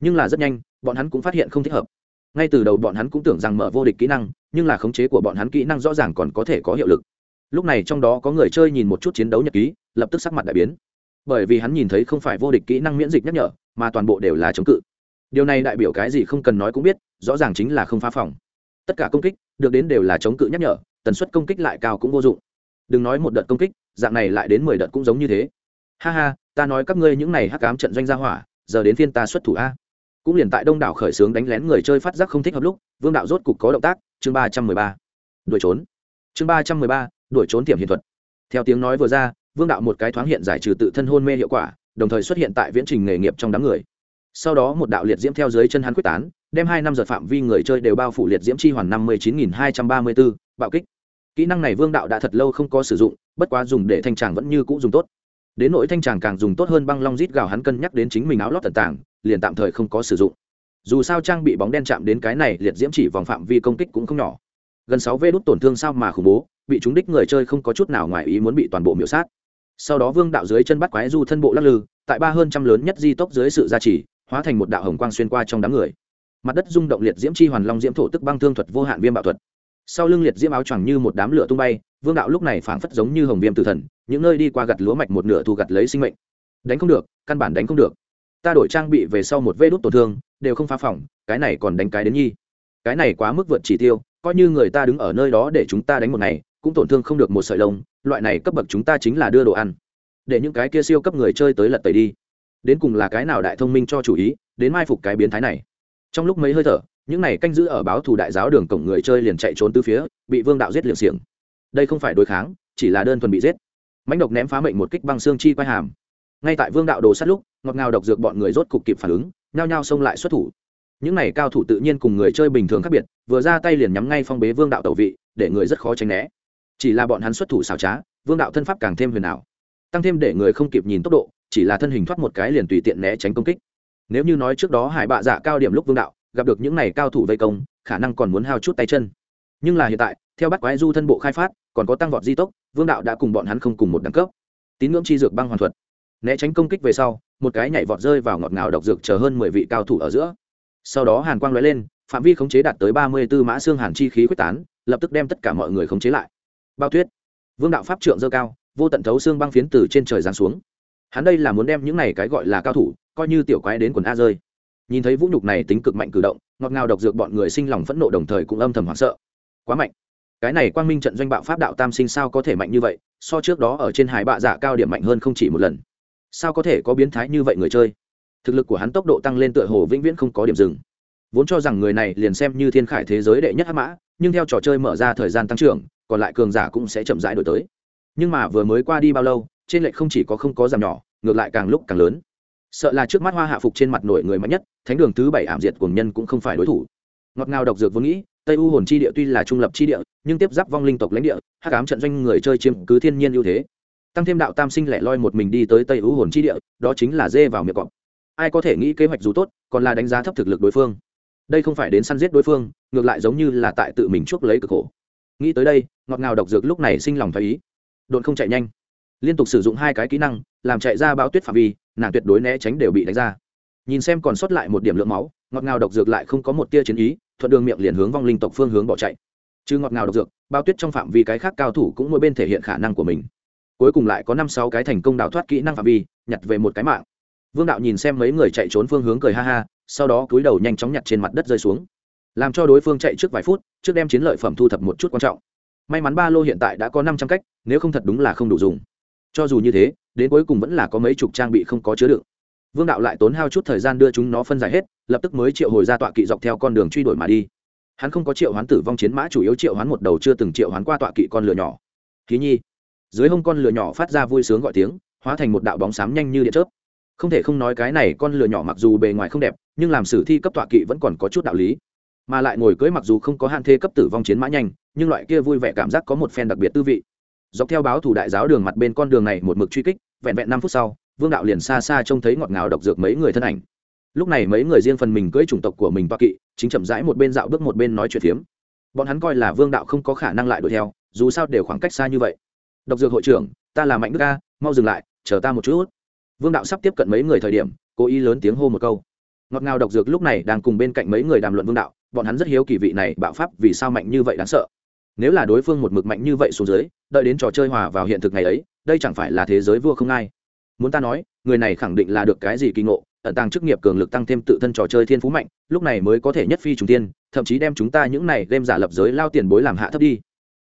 Nhưng là rất nhanh, bọn hắn cũng phát hiện không thích hợp. Ngay từ đầu bọn hắn cũng tưởng rằng mở vô địch kỹ năng, nhưng là khống chế của bọn hắn kỹ năng rõ ràng còn có thể có hiệu lực. Lúc này trong đó có người chơi nhìn một chút chiến đấu nhật ký, lập tức sắc mặt đại biến. Bởi vì hắn nhìn thấy không phải vô địch kỹ năng miễn dịch nhắc nhở, mà toàn bộ đều là chống cự. Điều này đại biểu cái gì không cần nói cũng biết, rõ ràng chính là không phá phòng tất cả công kích được đến đều là chống cự nhắc nhở, tần suất công kích lại cao cũng vô dụng. Đừng nói một đợt công kích, dạng này lại đến mười đợt cũng giống như thế. Ha ha, ta nói các ngươi những này hắc ám trận doanh gia hỏa, giờ đến phiên ta xuất thủ a. Cũng liền tại đông đảo khởi xướng đánh lén người chơi phát giác không thích hợp lúc, vương đạo rốt cục có động tác, chương ba trăm mười ba. Đuổi trốn. Chương ba trăm mười ba, đuổi trốn tiềm hiện thuật. Theo tiếng nói vừa ra, vương đạo một cái thoáng hiện giải trừ tự thân hôn mê hiệu quả, đồng thời xuất hiện tại viễn trình nghề nghiệp trong đám người. Sau đó một đạo liệt diễm theo dưới chân hắn quyết tán đem hai năm giật phạm vi người chơi đều bao phủ liệt diễm chi hoàn năm mươi chín nghìn hai trăm ba mươi bốn, bạo kích. Kỹ năng này vương đạo đã thật lâu không có sử dụng, bất quá dùng để thanh tràng vẫn như cũ dùng tốt. Đến nỗi thanh tràng càng dùng tốt hơn băng long rít gào hắn cân nhắc đến chính mình áo lót tận tàng, liền tạm thời không có sử dụng. Dù sao trang bị bóng đen chạm đến cái này, liệt diễm chỉ vòng phạm vi công kích cũng không nhỏ. Gần sáu vê đốt tổn thương sao mà khủng bố, bị chúng đích người chơi không có chút nào ngoài ý muốn bị toàn bộ miểu sát. Sau đó vương đạo dưới chân bắt quái du thân bộ lắc lư, tại ba hơn trăm lớn nhất di tốc dưới sự gia trì, hóa thành một đạo hồng quang xuyên qua trong đám người mặt đất rung động liệt diễm chi hoàn long diễm thổ tức băng thương thuật vô hạn viêm bạo thuật. Sau lưng liệt diễm áo choàng như một đám lửa tung bay, vương đạo lúc này phảng phất giống như hồng viêm tử thần, những nơi đi qua gặt lúa mạch một nửa thu gặt lấy sinh mệnh. Đánh không được, căn bản đánh không được. Ta đổi trang bị về sau một vê đốt tổn thương, đều không phá phỏng cái này còn đánh cái đến nhi. Cái này quá mức vượt chỉ tiêu, coi như người ta đứng ở nơi đó để chúng ta đánh một ngày, cũng tổn thương không được một sợi lông, loại này cấp bậc chúng ta chính là đưa đồ ăn. Để những cái kia siêu cấp người chơi tới lật tẩy đi. Đến cùng là cái nào đại thông minh cho chủ ý, đến mai phục cái biến thái này trong lúc mấy hơi thở, những này canh giữ ở báo thủ đại giáo đường cổng người chơi liền chạy trốn từ phía, bị vương đạo giết liệng xiềng. Đây không phải đối kháng, chỉ là đơn thuần bị giết. Mãnh độc ném phá mệnh một kích băng xương chi quay hàm. Ngay tại vương đạo đồ sát lúc, ngọt ngào độc dược bọn người rốt cục kịp phản ứng, nhao nhao xông lại xuất thủ. Những này cao thủ tự nhiên cùng người chơi bình thường khác biệt, vừa ra tay liền nhắm ngay phong bế vương đạo tẩu vị, để người rất khó tránh né. Chỉ là bọn hắn xuất thủ xảo trá, vương đạo thân pháp càng thêm huyền ảo. Tăng thêm để người không kịp nhìn tốc độ, chỉ là thân hình thoát một cái liền tùy tiện né tránh công kích nếu như nói trước đó hải bạ dạ cao điểm lúc vương đạo, gặp được những này cao thủ vây công, khả năng còn muốn hao chút tay chân. Nhưng là hiện tại, theo bắt quái du thân bộ khai phát, còn có tăng vọt di tốc, vương đạo đã cùng bọn hắn không cùng một đẳng cấp. Tín ngưỡng chi dược băng hoàn thuật. Né tránh công kích về sau, một cái nhảy vọt rơi vào ngọt ngào độc dược chờ hơn mười vị cao thủ ở giữa. Sau đó hàn quang lóe lên, phạm vi khống chế đạt tới ba mươi b ố mã xương hàn chi khí quyết tán, lập tức đem tất cả mọi người khống chế lại. Bao tuyết vương đạo pháp trượng dơ cao, vô tận thấu xương băng phiến từ trên trời giáng xuống. Hắn đây là muốn đem những này cái gọi là cao thủ coi như tiểu quái đến quần a rơi. Nhìn thấy vũ nhục này tính cực mạnh cử động, ngọt ngào độc dược bọn người sinh lòng phẫn nộ đồng thời cũng âm thầm hoảng sợ. Quá mạnh. Cái này quang minh trận doanh bạo pháp đạo tam sinh sao có thể mạnh như vậy, so trước đó ở trên hải bạ dạ cao điểm mạnh hơn không chỉ một lần. Sao có thể có biến thái như vậy người chơi? Thực lực của hắn tốc độ tăng lên tựa hồ vĩnh viễn không có điểm dừng. Vốn cho rằng người này liền xem như thiên khải thế giới đệ nhất hắc mã, nhưng theo trò chơi mở ra thời gian tăng trưởng, còn lại cường giả cũng sẽ chậm rãi đổi tới. Nhưng mà vừa mới qua đi bao lâu, trên lệch không chỉ có không có giảm nhỏ, ngược lại càng lúc càng lớn sợ là trước mắt hoa hạ phục trên mặt nổi người mạnh nhất, thánh đường thứ bảy ảm diệt cùng nhân cũng không phải đối thủ. Ngọt ngào độc dược vốn nghĩ, tây u hồn chi địa tuy là trung lập chi địa, nhưng tiếp giáp vong linh tộc lãnh địa, hắc ám trận doanh người chơi chiếm cứ thiên nhiên ưu thế. Tăng thêm đạo tam sinh lẻ loi một mình đi tới tây u hồn chi địa, đó chính là dê vào miệng cọp. Ai có thể nghĩ kế hoạch dù tốt, còn là đánh giá thấp thực lực đối phương. Đây không phải đến săn giết đối phương, ngược lại giống như là tại tự mình chuốc lấy cực khổ. Nghĩ tới đây, ngọt ngào độc dược lúc này sinh lòng thái ý. Đột không chạy nhanh. Liên tục sử dụng hai cái kỹ năng làm chạy ra bão tuyết phạm vi, nàng tuyệt đối né tránh đều bị đánh ra. Nhìn xem còn sót lại một điểm lượng máu, ngọt ngào độc dược lại không có một tia chiến ý, thuận đường miệng liền hướng vong linh tộc phương hướng bỏ chạy. Chứ ngọt ngào độc dược bao tuyết trong phạm vi cái khác cao thủ cũng mỗi bên thể hiện khả năng của mình. Cuối cùng lại có năm sáu cái thành công đào thoát kỹ năng phạm vi, nhặt về một cái mạng. Vương đạo nhìn xem mấy người chạy trốn phương hướng cười ha ha, sau đó cúi đầu nhanh chóng nhặt trên mặt đất rơi xuống. Làm cho đối phương chạy trước vài phút, trước đem chiến lợi phẩm thu thập một chút quan trọng. May mắn ba lô hiện tại đã có năm trăm cách, nếu không thật đúng là không đủ dùng cho dù như thế, đến cuối cùng vẫn là có mấy chục trang bị không có chứa đựng. Vương đạo lại tốn hao chút thời gian đưa chúng nó phân giải hết, lập tức mới triệu hồi ra tọa kỵ dọc theo con đường truy đuổi mà đi. Hắn không có triệu hoán tử vong chiến mã, chủ yếu triệu hoán một đầu chưa từng triệu hoán qua tọa kỵ con lửa nhỏ. Ký nhi. Dưới hông con lửa nhỏ phát ra vui sướng gọi tiếng, hóa thành một đạo bóng xám nhanh như điện chớp. Không thể không nói cái này con lửa nhỏ mặc dù bề ngoài không đẹp, nhưng làm sử thi cấp tọa kỵ vẫn còn có chút đạo lý. Mà lại ngồi cưới mặc dù không có hạn thê cấp tử vong chiến mã nhanh, nhưng loại kia vui vẻ cảm giác có một phen đặc biệt tư vị dọc theo báo thủ đại giáo đường mặt bên con đường này một mực truy kích, vẹn vẹn năm phút sau, vương đạo liền xa xa trông thấy ngọt ngào độc dược mấy người thân ảnh. Lúc này mấy người riêng phần mình cưỡi chủng tộc của mình toa kỵ, chính chậm rãi một bên dạo bước một bên nói chuyện phiếm. Bọn hắn coi là vương đạo không có khả năng lại đuổi theo, dù sao đều khoảng cách xa như vậy. Độc dược hội trưởng, ta là mạnh đức ca mau dừng lại, chờ ta một chút. Vương đạo sắp tiếp cận mấy người thời điểm, cố ý lớn tiếng hô một câu. Ngọt ngào độc dược lúc này đang cùng bên cạnh mấy người đàm luận vương đạo, bọn hắn rất hiếu kỳ vị này bạo pháp vì sao mạnh như vậy đáng sợ nếu là đối phương một mực mạnh như vậy xuống dưới, đợi đến trò chơi hòa vào hiện thực ngày ấy, đây chẳng phải là thế giới vua không ai. Muốn ta nói, người này khẳng định là được cái gì kỳ ngộ, ẩn tàng chức nghiệp cường lực tăng thêm tự thân trò chơi thiên phú mạnh, lúc này mới có thể nhất phi trùng tiên thậm chí đem chúng ta những này đem giả lập giới lao tiền bối làm hạ thấp đi.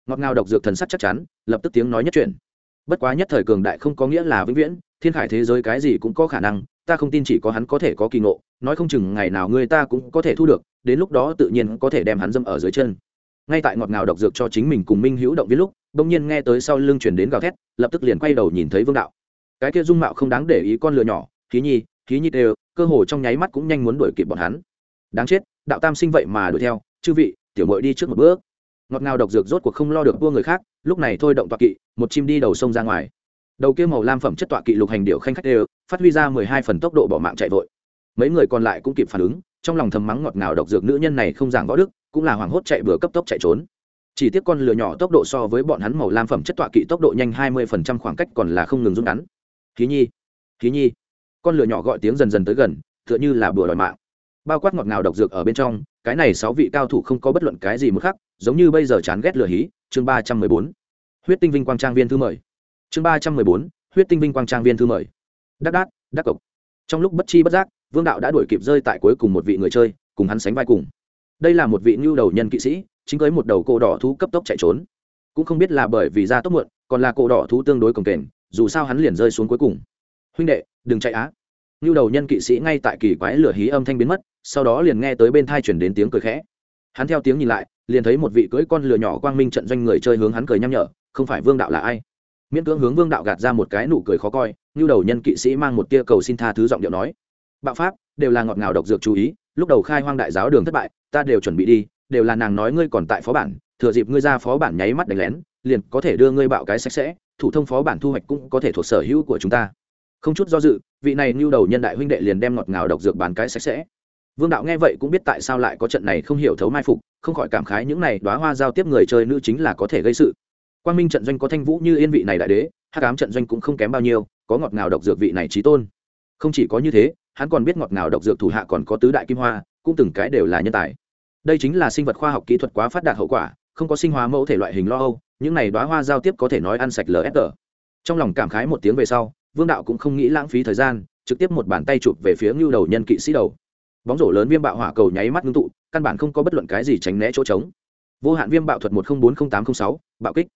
Ngọt ngào độc dược thần sắc chắc chắn, lập tức tiếng nói nhất chuyển. bất quá nhất thời cường đại không có nghĩa là vĩnh viễn, thiên khải thế giới cái gì cũng có khả năng, ta không tin chỉ có hắn có thể có kỳ ngộ, nói không chừng ngày nào người ta cũng có thể thu được, đến lúc đó tự nhiên có thể đem hắn dâm ở dưới chân ngay tại ngọt ngào độc dược cho chính mình cùng minh hữu động viên lúc bỗng nhiên nghe tới sau lưng chuyển đến gào thét, lập tức liền quay đầu nhìn thấy vương đạo. Cái kia dung mạo không đáng để ý con lừa nhỏ, khí nhi khí nhi đều, cơ hồ trong nháy mắt cũng nhanh muốn đuổi kịp bọn hắn. Đáng chết, đạo tam sinh vậy mà đuổi theo, chư vị, tiểu mội đi trước một bước. Ngọt ngào độc dược rốt cuộc không lo được vua người khác, lúc này thôi động tọa kỵ, một chim đi đầu sông ra ngoài. Đầu kia màu lam phẩm chất tọa kỵ lục hành điệu khanh khách đều, phát huy ra mười hai phần tốc độ bỏ mạng chạy vội. Mấy người còn lại cũng kịp phản ứng trong lòng thầm mắng ngọt ngào độc dược nữ nhân này không giảng võ đức, cũng là hoảng hốt chạy vừa cấp tốc chạy trốn. Chỉ tiếc con lửa nhỏ tốc độ so với bọn hắn màu lam phẩm chất tọa kỵ tốc độ nhanh hai mươi phần trăm khoảng cách còn là không ngừng rút ngắn. Khí nhi khí nhi. Con lửa nhỏ gọi tiếng dần dần tới gần, tựa như là bừa đòi mạng. Bao quát ngọt ngào độc dược ở bên trong, cái này sáu vị cao thủ không có bất luận cái gì một khắc, giống như bây giờ chán ghét lửa hí. Chương ba trăm mười bốn. Huyết tinh vinh quang trang viên thư mời chương ba trăm mười bốn. Huyết tinh vinh quang trang viên thư mời đắc đát đắc cộc. Trong lúc bất chi bất giác vương đạo đã đuổi kịp rơi tại cuối cùng một vị người chơi, cùng hắn sánh vai cùng. Đây là một vị ngưu đầu nhân kỵ sĩ, chính cưới một đầu cổ đỏ thú cấp tốc chạy trốn. Cũng không biết là bởi vì ra tốc muộn, còn là cổ đỏ thú tương đối cồng kềnh dù sao hắn liền rơi xuống cuối cùng. Huynh đệ, đừng chạy á. Ngưu đầu nhân kỵ sĩ ngay tại kỳ quái lửa hí âm thanh biến mất, sau đó liền nghe tới bên thai chuyển đến tiếng cười khẽ. Hắn theo tiếng nhìn lại, liền thấy một vị cưỡi con lừa nhỏ quang minh trận doanh người chơi hướng hắn cười nhăm nhở, không phải vương đạo là ai? Miễn cưỡng hướng vương đạo gạt ra một cái nụ cười khó coi như đầu nhân kỵ sĩ mang một tia cầu xin tha thứ giọng điệu nói bạo pháp, đều là ngọt ngào độc dược chú ý, lúc đầu khai hoang đại giáo đường thất bại, ta đều chuẩn bị đi, đều là nàng nói ngươi còn tại phó bản, thừa dịp ngươi ra phó bản nháy mắt đánh lén, liền có thể đưa ngươi bạo cái sạch sẽ, thủ thông phó bản thu hoạch cũng có thể thuộc sở hữu của chúng ta. Không chút do dự, vị này như đầu nhân đại huynh đệ liền đem ngọt ngào độc dược bán cái sạch sẽ. Vương đạo nghe vậy cũng biết tại sao lại có trận này không hiểu thấu mai phục, không khỏi cảm khái những này đoá hoa giao tiếp người chơi nữ chính là có thể gây sự. Quan minh trận doanh có thanh vũ như yên vị này đại đế, hắc ám trận doanh cũng không kém bao nhiêu, có ngọt ngào độc dược vị này trí tôn. Không chỉ có như thế hắn còn biết ngọt ngào độc dược thủ hạ còn có tứ đại kim hoa, cũng từng cái đều là nhân tài. Đây chính là sinh vật khoa học kỹ thuật quá phát đạt hậu quả, không có sinh hóa mẫu thể loại hình lo âu, những này đoá hoa giao tiếp có thể nói ăn sạch lsg trong lòng cảm khái một tiếng về sau, vương đạo cũng không nghĩ lãng phí thời gian, trực tiếp một bàn tay chụp về phía ngưu đầu nhân kỵ sĩ đầu. Bóng rổ lớn viêm bạo hỏa cầu nháy mắt ngưng tụ, căn bản không có bất luận cái gì tránh né chỗ trống. Vô hạn viêm bạo thuật một trăm bốn mươi tám t r ă n h sáu, bạo kích.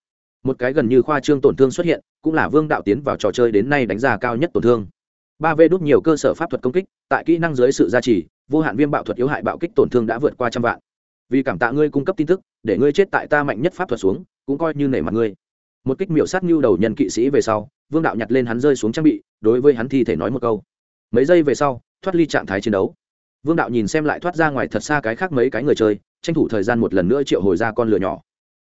Một cái gần như khoa trương tổn thương xuất hiện, cũng là vương đạo tiến vào trò chơi đến nay đánh giá cao nhất tổn thương ba v đúc nhiều cơ sở pháp thuật công kích, tại kỹ năng dưới sự gia trì, vô hạn viêm bạo thuật yếu hại bạo kích tổn thương đã vượt qua trăm vạn. Vì cảm tạ ngươi cung cấp tin tức, để ngươi chết tại ta mạnh nhất pháp thuật xuống, cũng coi như nể mặt ngươi. Một kích miểu sát nhu đầu nhân kỵ sĩ về sau, vương đạo nhặt lên hắn rơi xuống trang bị, đối với hắn thi thể nói một câu. Mấy giây về sau, thoát ly trạng thái chiến đấu. Vương đạo nhìn xem lại thoát ra ngoài thật xa cái khác mấy cái người chơi, tranh thủ thời gian một lần nữa triệu hồi ra con lửa nhỏ.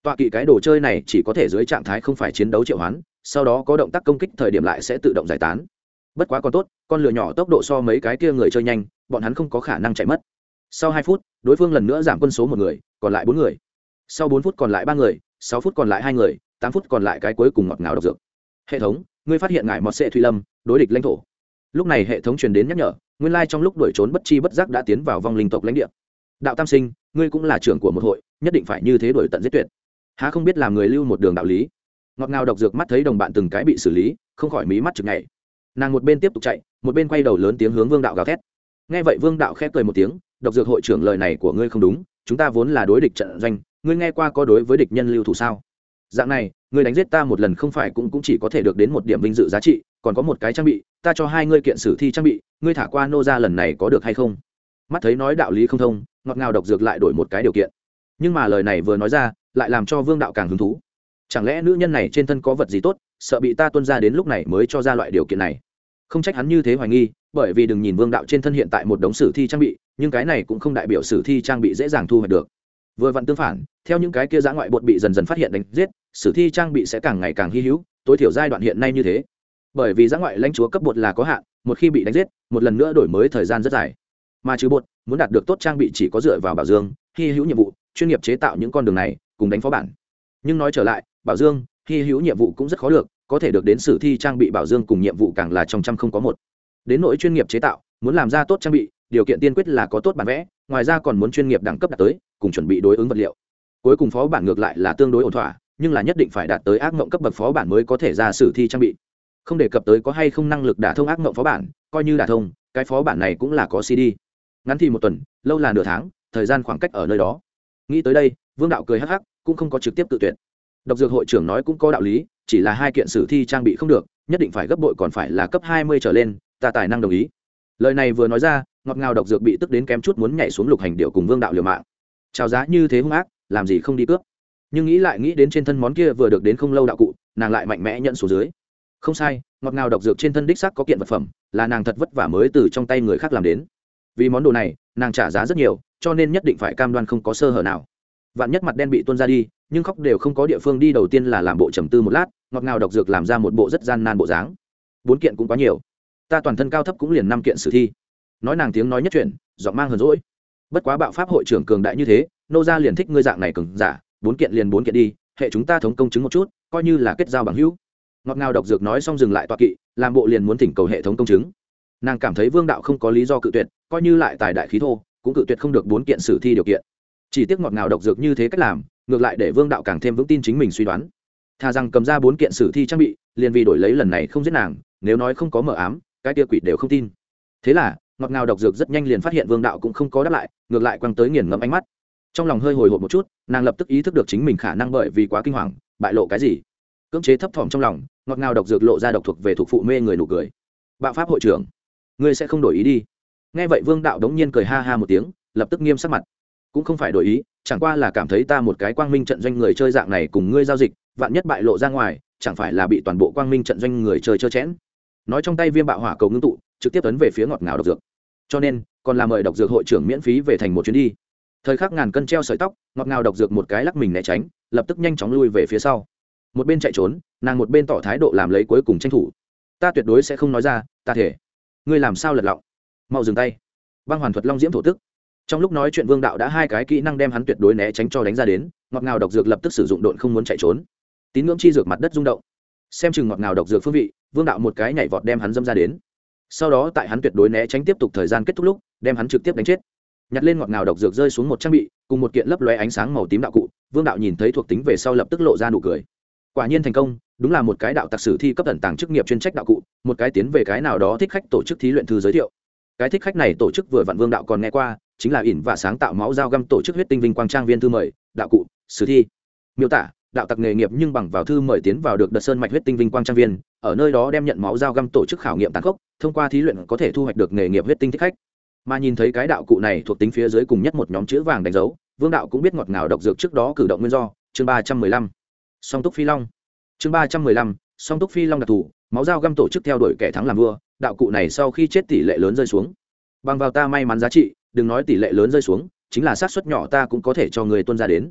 Tọa kỵ cái đồ chơi này chỉ có thể dưới trạng thái không phải chiến đấu triệu hoán, sau đó có động tác công kích thời điểm lại sẽ tự động giải tán bất quá còn tốt, con lửa nhỏ tốc độ so mấy cái kia người chơi nhanh, bọn hắn không có khả năng chạy mất. Sau hai phút, đối phương lần nữa giảm quân số một người, còn lại bốn người. Sau bốn phút còn lại ba người, sáu phút còn lại hai người, tám phút còn lại cái cuối cùng ngọt ngào độc dược. Hệ thống, ngươi phát hiện ngài mọt sệ thủy lâm, đối địch lãnh thổ. Lúc này hệ thống truyền đến nhắc nhở, nguyên lai trong lúc đuổi trốn bất chi bất giác đã tiến vào vong linh tộc lãnh địa. Đạo tam sinh, ngươi cũng là trưởng của một hội, nhất định phải như thế đuổi tận giết tuyệt. Há không biết làm người lưu một đường đạo lý. Ngọt ngào độc dược mắt thấy đồng bạn từng cái bị xử lý, không khỏi mí mắt chực ngày nàng một bên tiếp tục chạy, một bên quay đầu lớn tiếng hướng vương đạo gào thét. Nghe vậy vương đạo khép cười một tiếng, độc dược hội trưởng lời này của ngươi không đúng, chúng ta vốn là đối địch trận doanh, ngươi nghe qua có đối với địch nhân lưu thủ sao? Dạng này, ngươi đánh giết ta một lần không phải cũng cũng chỉ có thể được đến một điểm vinh dự giá trị, còn có một cái trang bị, ta cho hai ngươi kiện sử thi trang bị, ngươi thả qua nô ra lần này có được hay không? Mắt thấy nói đạo lý không thông, ngọt ngào độc dược lại đổi một cái điều kiện. Nhưng mà lời này vừa nói ra, lại làm cho vương đạo càng hứng thú. Chẳng lẽ nữ nhân này trên thân có vật gì tốt, sợ bị ta tuân ra đến lúc này mới cho ra loại điều kiện này? Không trách hắn như thế hoài nghi, bởi vì đừng nhìn vương đạo trên thân hiện tại một đống sử thi trang bị, nhưng cái này cũng không đại biểu sử thi trang bị dễ dàng thu hoạch được. Vừa vặn tương phản, theo những cái kia giã ngoại bột bị dần dần phát hiện đánh giết, sử thi trang bị sẽ càng ngày càng hy hữu, tối thiểu giai đoạn hiện nay như thế. Bởi vì giã ngoại lãnh chúa cấp bột là có hạn, một khi bị đánh giết, một lần nữa đổi mới thời gian rất dài. Mà trừ bột, muốn đạt được tốt trang bị chỉ có dựa vào bảo dương, hy hữu nhiệm vụ, chuyên nghiệp chế tạo những con đường này, cùng đánh phó bản. Nhưng nói trở lại, bảo dương, hy hữu nhiệm vụ cũng rất khó được có thể được đến sử thi trang bị bảo dương cùng nhiệm vụ càng là trong trăm không có một. Đến nỗi chuyên nghiệp chế tạo, muốn làm ra tốt trang bị, điều kiện tiên quyết là có tốt bản vẽ, ngoài ra còn muốn chuyên nghiệp đẳng cấp đạt tới, cùng chuẩn bị đối ứng vật liệu. Cuối cùng phó bản ngược lại là tương đối ổn thỏa, nhưng là nhất định phải đạt tới ác mộng cấp bậc phó bản mới có thể ra sử thi trang bị. Không đề cập tới có hay không năng lực đả thông ác mộng phó bản, coi như đả thông, cái phó bản này cũng là có cd ngắn thì một tuần, lâu là nửa tháng, thời gian khoảng cách ở nơi đó. Nghĩ tới đây, vương đạo cười hắc hắc, cũng không có trực tiếp tự tuyển độc dược hội trưởng nói cũng có đạo lý chỉ là hai kiện sử thi trang bị không được, nhất định phải gấp bội còn phải là cấp hai mươi trở lên, ta tài năng đồng ý. Lời này vừa nói ra, ngọt ngào độc dược bị tức đến kém chút muốn nhảy xuống lục hành điệu cùng vương đạo liều mạng. Trào giá như thế hung ác, làm gì không đi cướp. Nhưng nghĩ lại nghĩ đến trên thân món kia vừa được đến không lâu đạo cụ, nàng lại mạnh mẽ nhận xuống dưới. Không sai, ngọt ngào độc dược trên thân đích sắc có kiện vật phẩm, là nàng thật vất vả mới từ trong tay người khác làm đến. Vì món đồ này, nàng trả giá rất nhiều, cho nên nhất định phải cam đoan không có sơ hở nào. Vạn nhất mặt đen bị tuôn ra đi nhưng khóc đều không có địa phương đi, đầu tiên là làm bộ trầm tư một lát, ngọt ngào độc dược làm ra một bộ rất gian nan bộ dáng. Bốn kiện cũng quá nhiều. Ta toàn thân cao thấp cũng liền năm kiện sử thi. Nói nàng tiếng nói nhất chuyện giọng mang hờn rỗi bất quá bạo pháp hội trưởng cường đại như thế, nô gia liền thích ngươi dạng này cường giả, bốn kiện liền bốn kiện đi, hệ chúng ta thống công chứng một chút, coi như là kết giao bằng hữu. Ngọt ngào độc dược nói xong dừng lại tọa kỵ, làm bộ liền muốn thỉnh cầu hệ thống công chứng. Nàng cảm thấy vương đạo không có lý do cự tuyệt, coi như lại tài đại khí thô, cũng cự tuyệt không được bốn kiện sử thi điều kiện. Chỉ tiếc ngọt ngào độc dược như thế cách làm ngược lại để vương đạo càng thêm vững tin chính mình suy đoán. Thà rằng cầm ra bốn kiện sử thi trang bị, liền vì đổi lấy lần này không giết nàng, nếu nói không có mờ ám, cái tia quỷ đều không tin. Thế là ngọt ngào độc dược rất nhanh liền phát hiện vương đạo cũng không có đáp lại, ngược lại quăng tới nghiền ngẫm ánh mắt. Trong lòng hơi hồi hộp một chút, nàng lập tức ý thức được chính mình khả năng bởi vì quá kinh hoàng, bại lộ cái gì. Cưỡng chế thấp thỏm trong lòng ngọt ngào độc dược lộ ra độc thuộc về thuộc phụ mê người nụ cười. Bạo pháp hội trưởng, ngươi sẽ không đổi ý đi. Nghe vậy vương đạo đống nhiên cười ha ha một tiếng, lập tức nghiêm sắc mặt. Cũng không phải đổi ý chẳng qua là cảm thấy ta một cái quang minh trận doanh người chơi dạng này cùng ngươi giao dịch, vạn nhất bại lộ ra ngoài, chẳng phải là bị toàn bộ quang minh trận doanh người chơi trơ chẽn. Nói trong tay viêm bạo hỏa cầu ngưng tụ, trực tiếp tấn về phía ngọt ngào độc dược. Cho nên, còn là mời độc dược hội trưởng miễn phí về thành một chuyến đi. Thời khắc ngàn cân treo sợi tóc, ngọt ngào độc dược một cái lắc mình né tránh, lập tức nhanh chóng lui về phía sau. Một bên chạy trốn, nàng một bên tỏ thái độ làm lấy cuối cùng tranh thủ. Ta tuyệt đối sẽ không nói ra, ta thể. Ngươi làm sao lật lọng? Mau dừng tay. Băng hoàn thuật long diễm thổ tức trong lúc nói chuyện vương đạo đã hai cái kỹ năng đem hắn tuyệt đối né tránh cho đánh ra đến, ngọt ngào độc dược lập tức sử dụng độn không muốn chạy trốn. Tín ngưỡng chi dược mặt đất rung động. Xem chừng ngọt ngào độc dược phương vị, vương đạo một cái nhảy vọt đem hắn dâm ra đến. Sau đó tại hắn tuyệt đối né tránh tiếp tục thời gian kết thúc lúc, đem hắn trực tiếp đánh chết. Nhặt lên ngọt ngào độc dược rơi xuống một trang bị, cùng một kiện lấp lóe ánh sáng màu tím đạo cụ, vương đạo nhìn thấy thuộc tính về sau lập tức lộ ra nụ cười. Quả nhiên thành công, đúng là một cái đạo tặc sử thi cấp tần tàng chức nghiệp chuyên trách đạo cụ, một cái tiến về cái nào đó thích khách tổ chức thí luyện thư giới thiệu. Cái thích khách này tổ chức vừa vặn vương đạo còn nghe qua chính là ỉn và sáng tạo máu dao găm tổ chức huyết tinh vinh quang trang viên thư mời, đạo cụ, sử thi. Miêu tả, đạo tặc nghề nghiệp nhưng bằng vào thư mời tiến vào được đợt sơn mạch huyết tinh vinh quang trang viên, ở nơi đó đem nhận máu dao găm tổ chức khảo nghiệm tàn khốc, thông qua thí luyện có thể thu hoạch được nghề nghiệp huyết tinh thích khách. Mà nhìn thấy cái đạo cụ này thuộc tính phía dưới cùng nhất một nhóm chữ vàng đánh dấu, vương đạo cũng biết ngọt ngào độc dược trước đó cử động nguyên do, chương ba trăm mười lăm. Song túc phi long. Chương ba trăm mười lăm, song túc phi long đặc thù, máu dao găm tổ chức theo đuổi kẻ thắng làm vua, đạo cụ này sau khi chết tỷ lệ lớn rơi xuống. Bằng vào ta may mắn giá trị đừng nói tỷ lệ lớn rơi xuống, chính là xác suất nhỏ ta cũng có thể cho người tuân ra đến.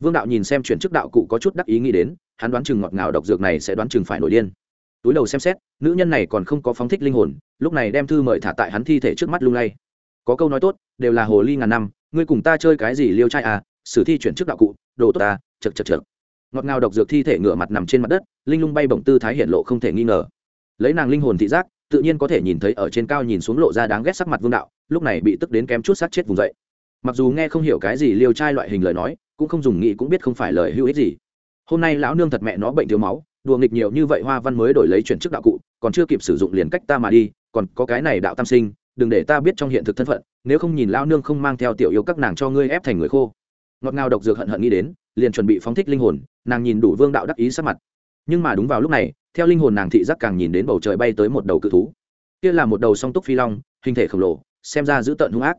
Vương đạo nhìn xem chuyển chức đạo cụ có chút đắc ý nghĩ đến, hắn đoán chừng ngọt ngào độc dược này sẽ đoán chừng phải nổi điên. Túi đầu xem xét, nữ nhân này còn không có phóng thích linh hồn, lúc này đem thư mời thả tại hắn thi thể trước mắt lung lay. Có câu nói tốt, đều là hồ ly ngàn năm, ngươi cùng ta chơi cái gì liêu trai à sử thi chuyển chức đạo cụ, đồ tốt ta, chật chật chật. Ngọt ngào độc dược thi thể ngửa mặt nằm trên mặt đất, linh lung bay bổng tư thái hiện lộ không thể nghi ngờ. Lấy nàng linh hồn thị giác, tự nhiên có thể nhìn thấy ở trên cao nhìn xuống lộ ra đáng ghét sắc mặt vương đạo lúc này bị tức đến kém chút sát chết vùng dậy. Mặc dù nghe không hiểu cái gì liêu trai loại hình lời nói, cũng không dùng nghĩ cũng biết không phải lời hữu ích gì. Hôm nay lão nương thật mẹ nó bệnh thiếu máu, đùa nghịch nhiều như vậy hoa văn mới đổi lấy chuyển chức đạo cụ, còn chưa kịp sử dụng liền cách ta mà đi, còn có cái này đạo tam sinh, đừng để ta biết trong hiện thực thân phận, nếu không nhìn lão nương không mang theo tiểu yêu các nàng cho ngươi ép thành người khô. Ngọt ngào độc dược hận hận nghĩ đến, liền chuẩn bị phóng thích linh hồn, nàng nhìn đủ vương đạo đắc ý sát mặt. Nhưng mà đúng vào lúc này, theo linh hồn nàng thị giác càng nhìn đến bầu trời bay tới một đầu cự thú. Kia là một đầu song túc phi long, hình thể khổng lồ xem ra dữ tợn hung ác.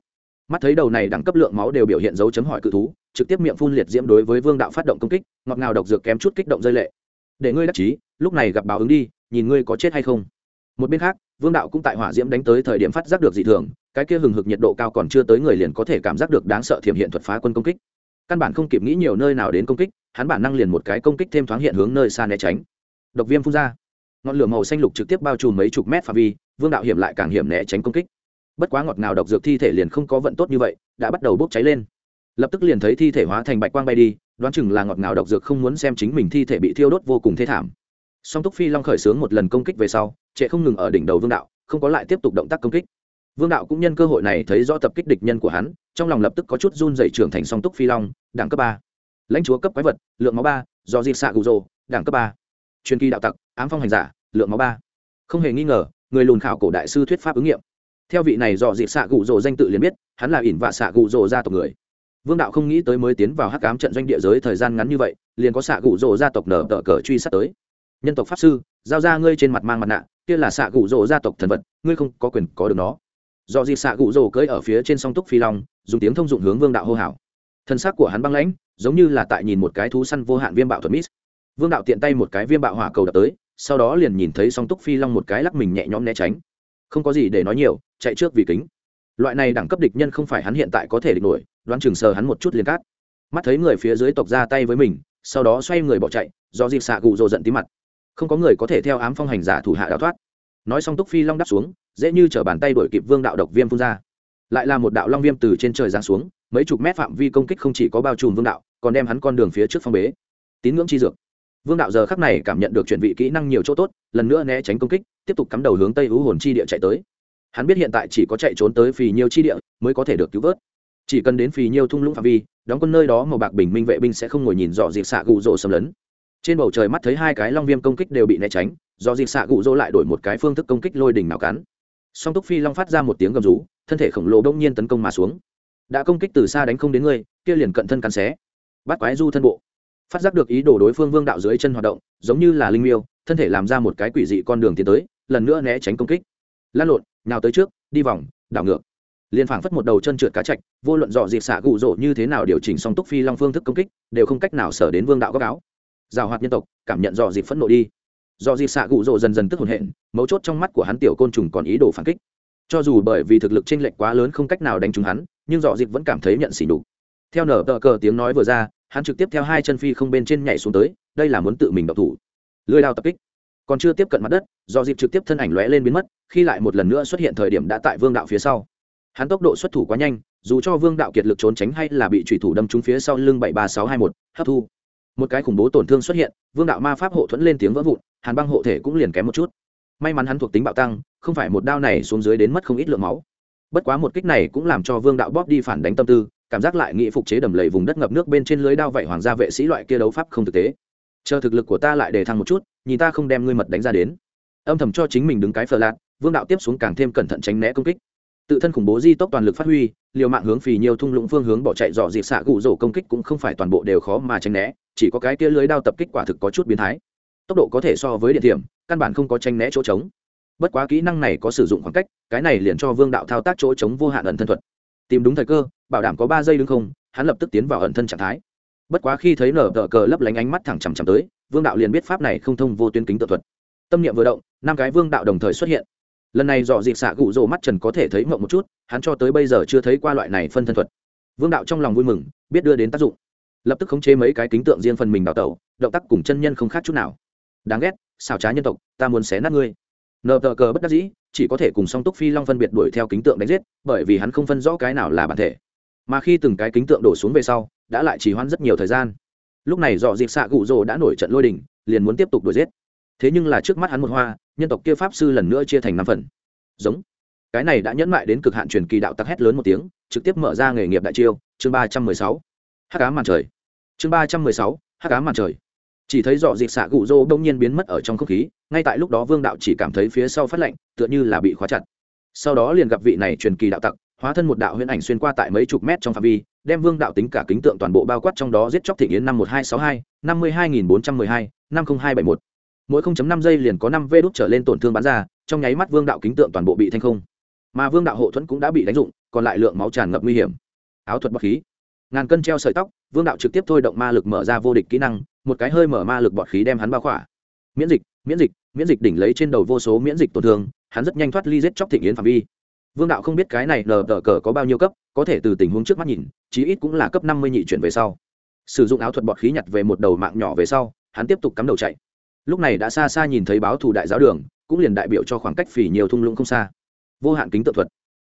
Mắt thấy đầu này đẳng cấp lượng máu đều biểu hiện dấu chấm hỏi cự thú, trực tiếp miệng phun liệt diễm đối với vương đạo phát động công kích, ngọt ngào độc dược kém chút kích động rơi lệ. Để ngươi đắc chí, lúc này gặp báo ứng đi, nhìn ngươi có chết hay không. Một bên khác, vương đạo cũng tại hỏa diễm đánh tới thời điểm phát giác được dị thường, cái kia hừng hực nhiệt độ cao còn chưa tới người liền có thể cảm giác được đáng sợ thiểm hiện thuật phá quân công kích. Căn bản không kịp nghĩ nhiều nơi nào đến công kích, hắn bản năng liền một cái công kích thêm thoáng hiện hướng nơi xa né tránh. Độc viêm phun ra. Ngọn lửa màu xanh lục trực tiếp bao trùm mấy chục mét phạm vi, vương đạo hiểm lại càng hiểm né tránh công kích bất quá ngọt ngào độc dược thi thể liền không có vận tốt như vậy, đã bắt đầu bốc cháy lên. Lập tức liền thấy thi thể hóa thành bạch quang bay đi, đoán chừng là ngọt ngào độc dược không muốn xem chính mình thi thể bị thiêu đốt vô cùng thê thảm. Song túc phi long khởi xướng một lần công kích về sau, trệ không ngừng ở đỉnh đầu vương đạo, không có lại tiếp tục động tác công kích. Vương đạo cũng nhân cơ hội này thấy rõ tập kích địch nhân của hắn, trong lòng lập tức có chút run dày trưởng thành song túc phi long, đẳng cấp ba. Lãnh chúa cấp quái vật, lượng máu ba, do di xạ gù rồ, đẳng cấp ba. Truyền kỳ đạo tặc, ám phong hành giả, lượng máu ba. Không hề nghi ngờ, người lùn khảo cổ đại sư thuyết pháp ứng nghiệm theo vị này dò dịp xạ cụ rồ danh tự liền biết, hắn là ỉn vạ xạ cụ rồ gia tộc người. Vương đạo không nghĩ tới mới tiến vào hắc cám trận doanh địa giới thời gian ngắn như vậy, liền có xạ cụ rồ gia tộc nở tờ cờ truy sát tới. Nhân tộc pháp sư, giao ra ngươi trên mặt mang mặt nạ, kia là xạ cụ rồ gia tộc thần vật, ngươi không có quyền có được nó. Do dịp xạ cụ rồ cưỡi ở phía trên song túc phi long, dùng tiếng thông dụng hướng vương đạo hô hào. Thân xác của hắn băng lãnh, giống như là tại nhìn một cái thú săn vô hạn viêm bạo thuật mít. Vương đạo tiện tay một cái viêm bạo hỏa cầu đập tới, sau đó liền nhìn thấy song túc phi long một cái lắc mình nhẹ nhõm né tránh không có gì để nói nhiều, chạy trước vì kính. Loại này đẳng cấp địch nhân không phải hắn hiện tại có thể địch nổi, đoán chừng sờ hắn một chút liền cát. Mắt thấy người phía dưới tộc ra tay với mình, sau đó xoay người bỏ chạy, do dịp xạ gù rồ giận tí mặt. Không có người có thể theo ám phong hành giả thủ hạ đào thoát. Nói xong túc phi long đắp xuống, dễ như chở bàn tay đổi kịp vương đạo độc viêm phun ra. Lại là một đạo long viêm từ trên trời giáng xuống, mấy chục mét phạm vi công kích không chỉ có bao trùm vương đạo, còn đem hắn con đường phía trước phong bế. Tín ngưỡng chi dược vương đạo giờ khắc này cảm nhận được chuyển vị kỹ năng nhiều chỗ tốt, lần nữa né tránh công kích, tiếp tục cắm đầu hướng tây hữu hồn chi địa chạy tới. Hắn biết hiện tại chỉ có chạy trốn tới phì nhiêu chi địa mới có thể được cứu vớt. Chỉ cần đến phì nhiêu thung lũng phạm vi, đóng quân nơi đó màu bạc bình minh vệ binh sẽ không ngồi nhìn dọ dịp xạ gụ rỗ xâm lấn. Trên bầu trời mắt thấy hai cái long viêm công kích đều bị né tránh do dịp xạ gụ rỗ lại đổi một cái phương thức công kích lôi đỉnh nào cắn. Song túc phi long phát ra một tiếng gầm rú, thân thể khổng lồ đông nhiên tấn công mà xuống. Đã công kích từ xa đánh không đến ngươi kia liền cận thân cắn xé. Bắt quái du thân bộ phát giác được ý đồ đối phương vương đạo dưới chân hoạt động, giống như là linh miêu, thân thể làm ra một cái quỷ dị con đường tiến tới, lần nữa né tránh công kích. Lan lộn, nào tới trước, đi vòng, đảo ngược. Liền phảng phất một đầu chân trượt cá chạch, vô luận dọ dịp xạ cụ rỗ như thế nào điều chỉnh song túc phi long phương thức công kích, đều không cách nào sở đến vương đạo góc áo. Rào hoạt nhân tộc, cảm nhận dọ dịp phẫn nộ đi. Dọ dịp xạ cụ rỗ dần dần tức hồn hện, mấu chốt trong mắt của hắn tiểu côn trùng còn ý đồ phản kích. Cho dù bởi vì thực lực chênh lệch quá lớn không cách nào đánh trúng hắn, nhưng dọ dịp vẫn cảm thấy nhận xỉ đục theo nở tờ cờ tiếng nói vừa ra hắn trực tiếp theo hai chân phi không bên trên nhảy xuống tới, đây là muốn tự mình độc thủ. Lưới đao tập kích. Còn chưa tiếp cận mặt đất, do dịp trực tiếp thân ảnh lóe lên biến mất, khi lại một lần nữa xuất hiện thời điểm đã tại vương đạo phía sau. Hắn tốc độ xuất thủ quá nhanh, dù cho vương đạo kiệt lực trốn tránh hay là bị trùy thủ đâm trúng phía sau lưng bảy ba sáu hai một, hấp thu. Một cái khủng bố tổn thương xuất hiện, vương đạo ma pháp hộ thuẫn lên tiếng vỡ vụn, hàn băng hộ thể cũng liền kém một chút. May mắn hắn thuộc tính bạo tăng, không phải một đao này xuống dưới đến mất không ít lượng máu. Bất quá một kích này cũng làm cho vương đạo bóp đi phản đánh tâm tư cảm giác lại nghĩ phục chế đầm lầy vùng đất ngập nước bên trên lưới đao vậy hoàng gia vệ sĩ loại kia đấu pháp không thực tế. Chờ thực lực của ta lại đề thăng một chút, nhìn ta không đem ngươi mật đánh ra đến. Âm thầm cho chính mình đứng cái phờ lạc vương đạo tiếp xuống càng thêm cẩn thận tránh né công kích. Tự thân khủng bố di tốc toàn lực phát huy, liều mạng hướng phì nhiều thung lũng phương hướng bỏ chạy dò dịp xạ gụ rổ công kích cũng không phải toàn bộ đều khó mà tránh né, chỉ có cái kia lưới đao tập kích quả thực có chút biến thái. Tốc độ có thể so với điện thiểm căn bản không có tranh né chỗ trống. Bất quá kỹ năng này có sử dụng khoảng cách, cái này liền cho vương đạo thao tác chỗ trống vô hạn ẩn thân thuật tìm đúng thời cơ, bảo đảm có ba giây đứng không, hắn lập tức tiến vào ẩn thân trạng thái. Bất quá khi thấy nở tờ cờ lấp lánh ánh mắt thẳng chằm chằm tới, vương đạo liền biết pháp này không thông vô tuyến kính tự thuật. Tâm niệm vừa động, năm cái vương đạo đồng thời xuất hiện. Lần này dò dịp xạ gụ rỗ mắt trần có thể thấy mộng một chút, hắn cho tới bây giờ chưa thấy qua loại này phân thân thuật. Vương đạo trong lòng vui mừng, biết đưa đến tác dụng. Lập tức khống chế mấy cái kính tượng riêng phần mình đào tẩu, động tác cùng chân nhân không khác chút nào. Đáng ghét, xào trá nhân tộc, ta muốn xé nát ngươi nờ tờ cờ bất đắc dĩ, chỉ có thể cùng song túc phi long phân biệt đuổi theo kính tượng đánh giết, bởi vì hắn không phân rõ cái nào là bản thể. Mà khi từng cái kính tượng đổ xuống về sau, đã lại chỉ hoãn rất nhiều thời gian. Lúc này dọ dịp xạ cụ rồ đã nổi trận lôi đình, liền muốn tiếp tục đuổi giết. Thế nhưng là trước mắt hắn một hoa, nhân tộc kia pháp sư lần nữa chia thành năm phần. Giống. Cái này đã nhẫn mại đến cực hạn truyền kỳ đạo tắc hét lớn một tiếng, trực tiếp mở ra nghề nghiệp đại chiêu, chương ba trăm mười sáu. Hắc cá màn trời. Chương ba trăm mười sáu, hắc cá màn trời chỉ thấy dọ dịp xạ gụ rô đông nhiên biến mất ở trong không khí, ngay tại lúc đó vương đạo chỉ cảm thấy phía sau phát lạnh, tựa như là bị khóa chặt. Sau đó liền gặp vị này truyền kỳ đạo tặc, hóa thân một đạo huyễn ảnh xuyên qua tại mấy chục mét trong phạm vi, đem vương đạo tính cả kính tượng toàn bộ bao quát trong đó giết chóc thị nghiến năm một hai sáu hai, năm mươi hai nghìn bốn trăm mười hai, năm không hai bảy một. Mỗi 0.5 giây liền có năm vê đốt trở lên tổn thương bắn ra, trong nháy mắt vương đạo kính tượng toàn bộ bị thanh không. Mà vương đạo hộ thuẫn cũng đã bị đánh dụng, còn lại lượng máu tràn ngập nguy hiểm. Áo thuật bọc khí ngàn cân treo sợi tóc, vương đạo trực tiếp thôi động ma lực mở ra vô địch kỹ năng, một cái hơi mở ma lực bọt khí đem hắn bao khỏa. Miễn dịch miễn dịch miễn dịch đỉnh lấy trên đầu vô số miễn dịch tổn thương, hắn rất nhanh thoát ly giết chóc thịnh yến phạm vi. Vương đạo không biết cái này nờ tờ cờ có bao nhiêu cấp, có thể từ tình huống trước mắt nhìn, chí ít cũng là cấp năm mươi nhị chuyển về sau. Sử dụng áo thuật bọt khí nhặt về một đầu mạng nhỏ về sau, hắn tiếp tục cắm đầu chạy. Lúc này đã xa xa nhìn thấy báo thù đại giáo đường, cũng liền đại biểu cho khoảng cách phỉ nhiều thung lũng không xa. Vô hạn kính tự thuật.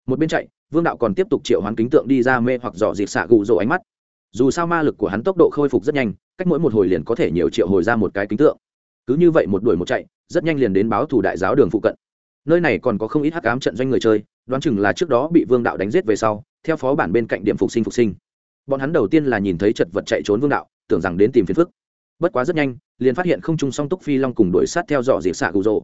Một bên chạy vương đạo còn tiếp tục triệu hoán kính tượng đi ra mê hoặc dò dịp xạ gụ rỗ ánh mắt. Dù sao ma lực của hắn tốc độ khôi phục rất nhanh, cách mỗi một hồi liền có thể nhiều triệu hồi ra một cái kính tượng. Cứ như vậy một đuổi một chạy, rất nhanh liền đến báo thủ đại giáo đường phụ cận. Nơi này còn có không ít hắc ám trận doanh người chơi, đoán chừng là trước đó bị vương đạo đánh giết về sau, theo phó bản bên cạnh điểm phục sinh phục sinh. Bọn hắn đầu tiên là nhìn thấy chật vật chạy trốn vương đạo, tưởng rằng đến tìm phiền phức. Bất quá rất nhanh, liền phát hiện không trung song túc phi long cùng đuổi sát theo dò dịp xạ gù rồ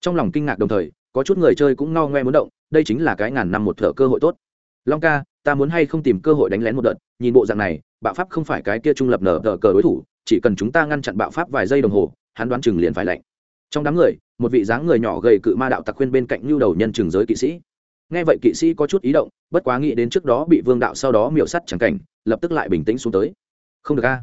trong lòng kinh ngạc đồng thời, có chút người chơi cũng ngao ngoe muốn động, đây chính là cái ngàn năm một thở cơ hội tốt. Long ca, ta muốn hay không tìm cơ hội đánh lén một đợt, nhìn bộ dạng này, bạo pháp không phải cái kia trung lập nở tờ cờ đối thủ, chỉ cần chúng ta ngăn chặn bạo pháp vài giây đồng hồ, hắn đoán chừng liền phải lạnh. Trong đám người, một vị dáng người nhỏ gầy cự ma đạo tặc khuyên bên cạnh lưu đầu nhân trường giới kỵ sĩ. Nghe vậy kỵ sĩ có chút ý động, bất quá nghĩ đến trước đó bị vương đạo sau đó miểu sắt chẳng cảnh, lập tức lại bình tĩnh xuống tới. Không được a.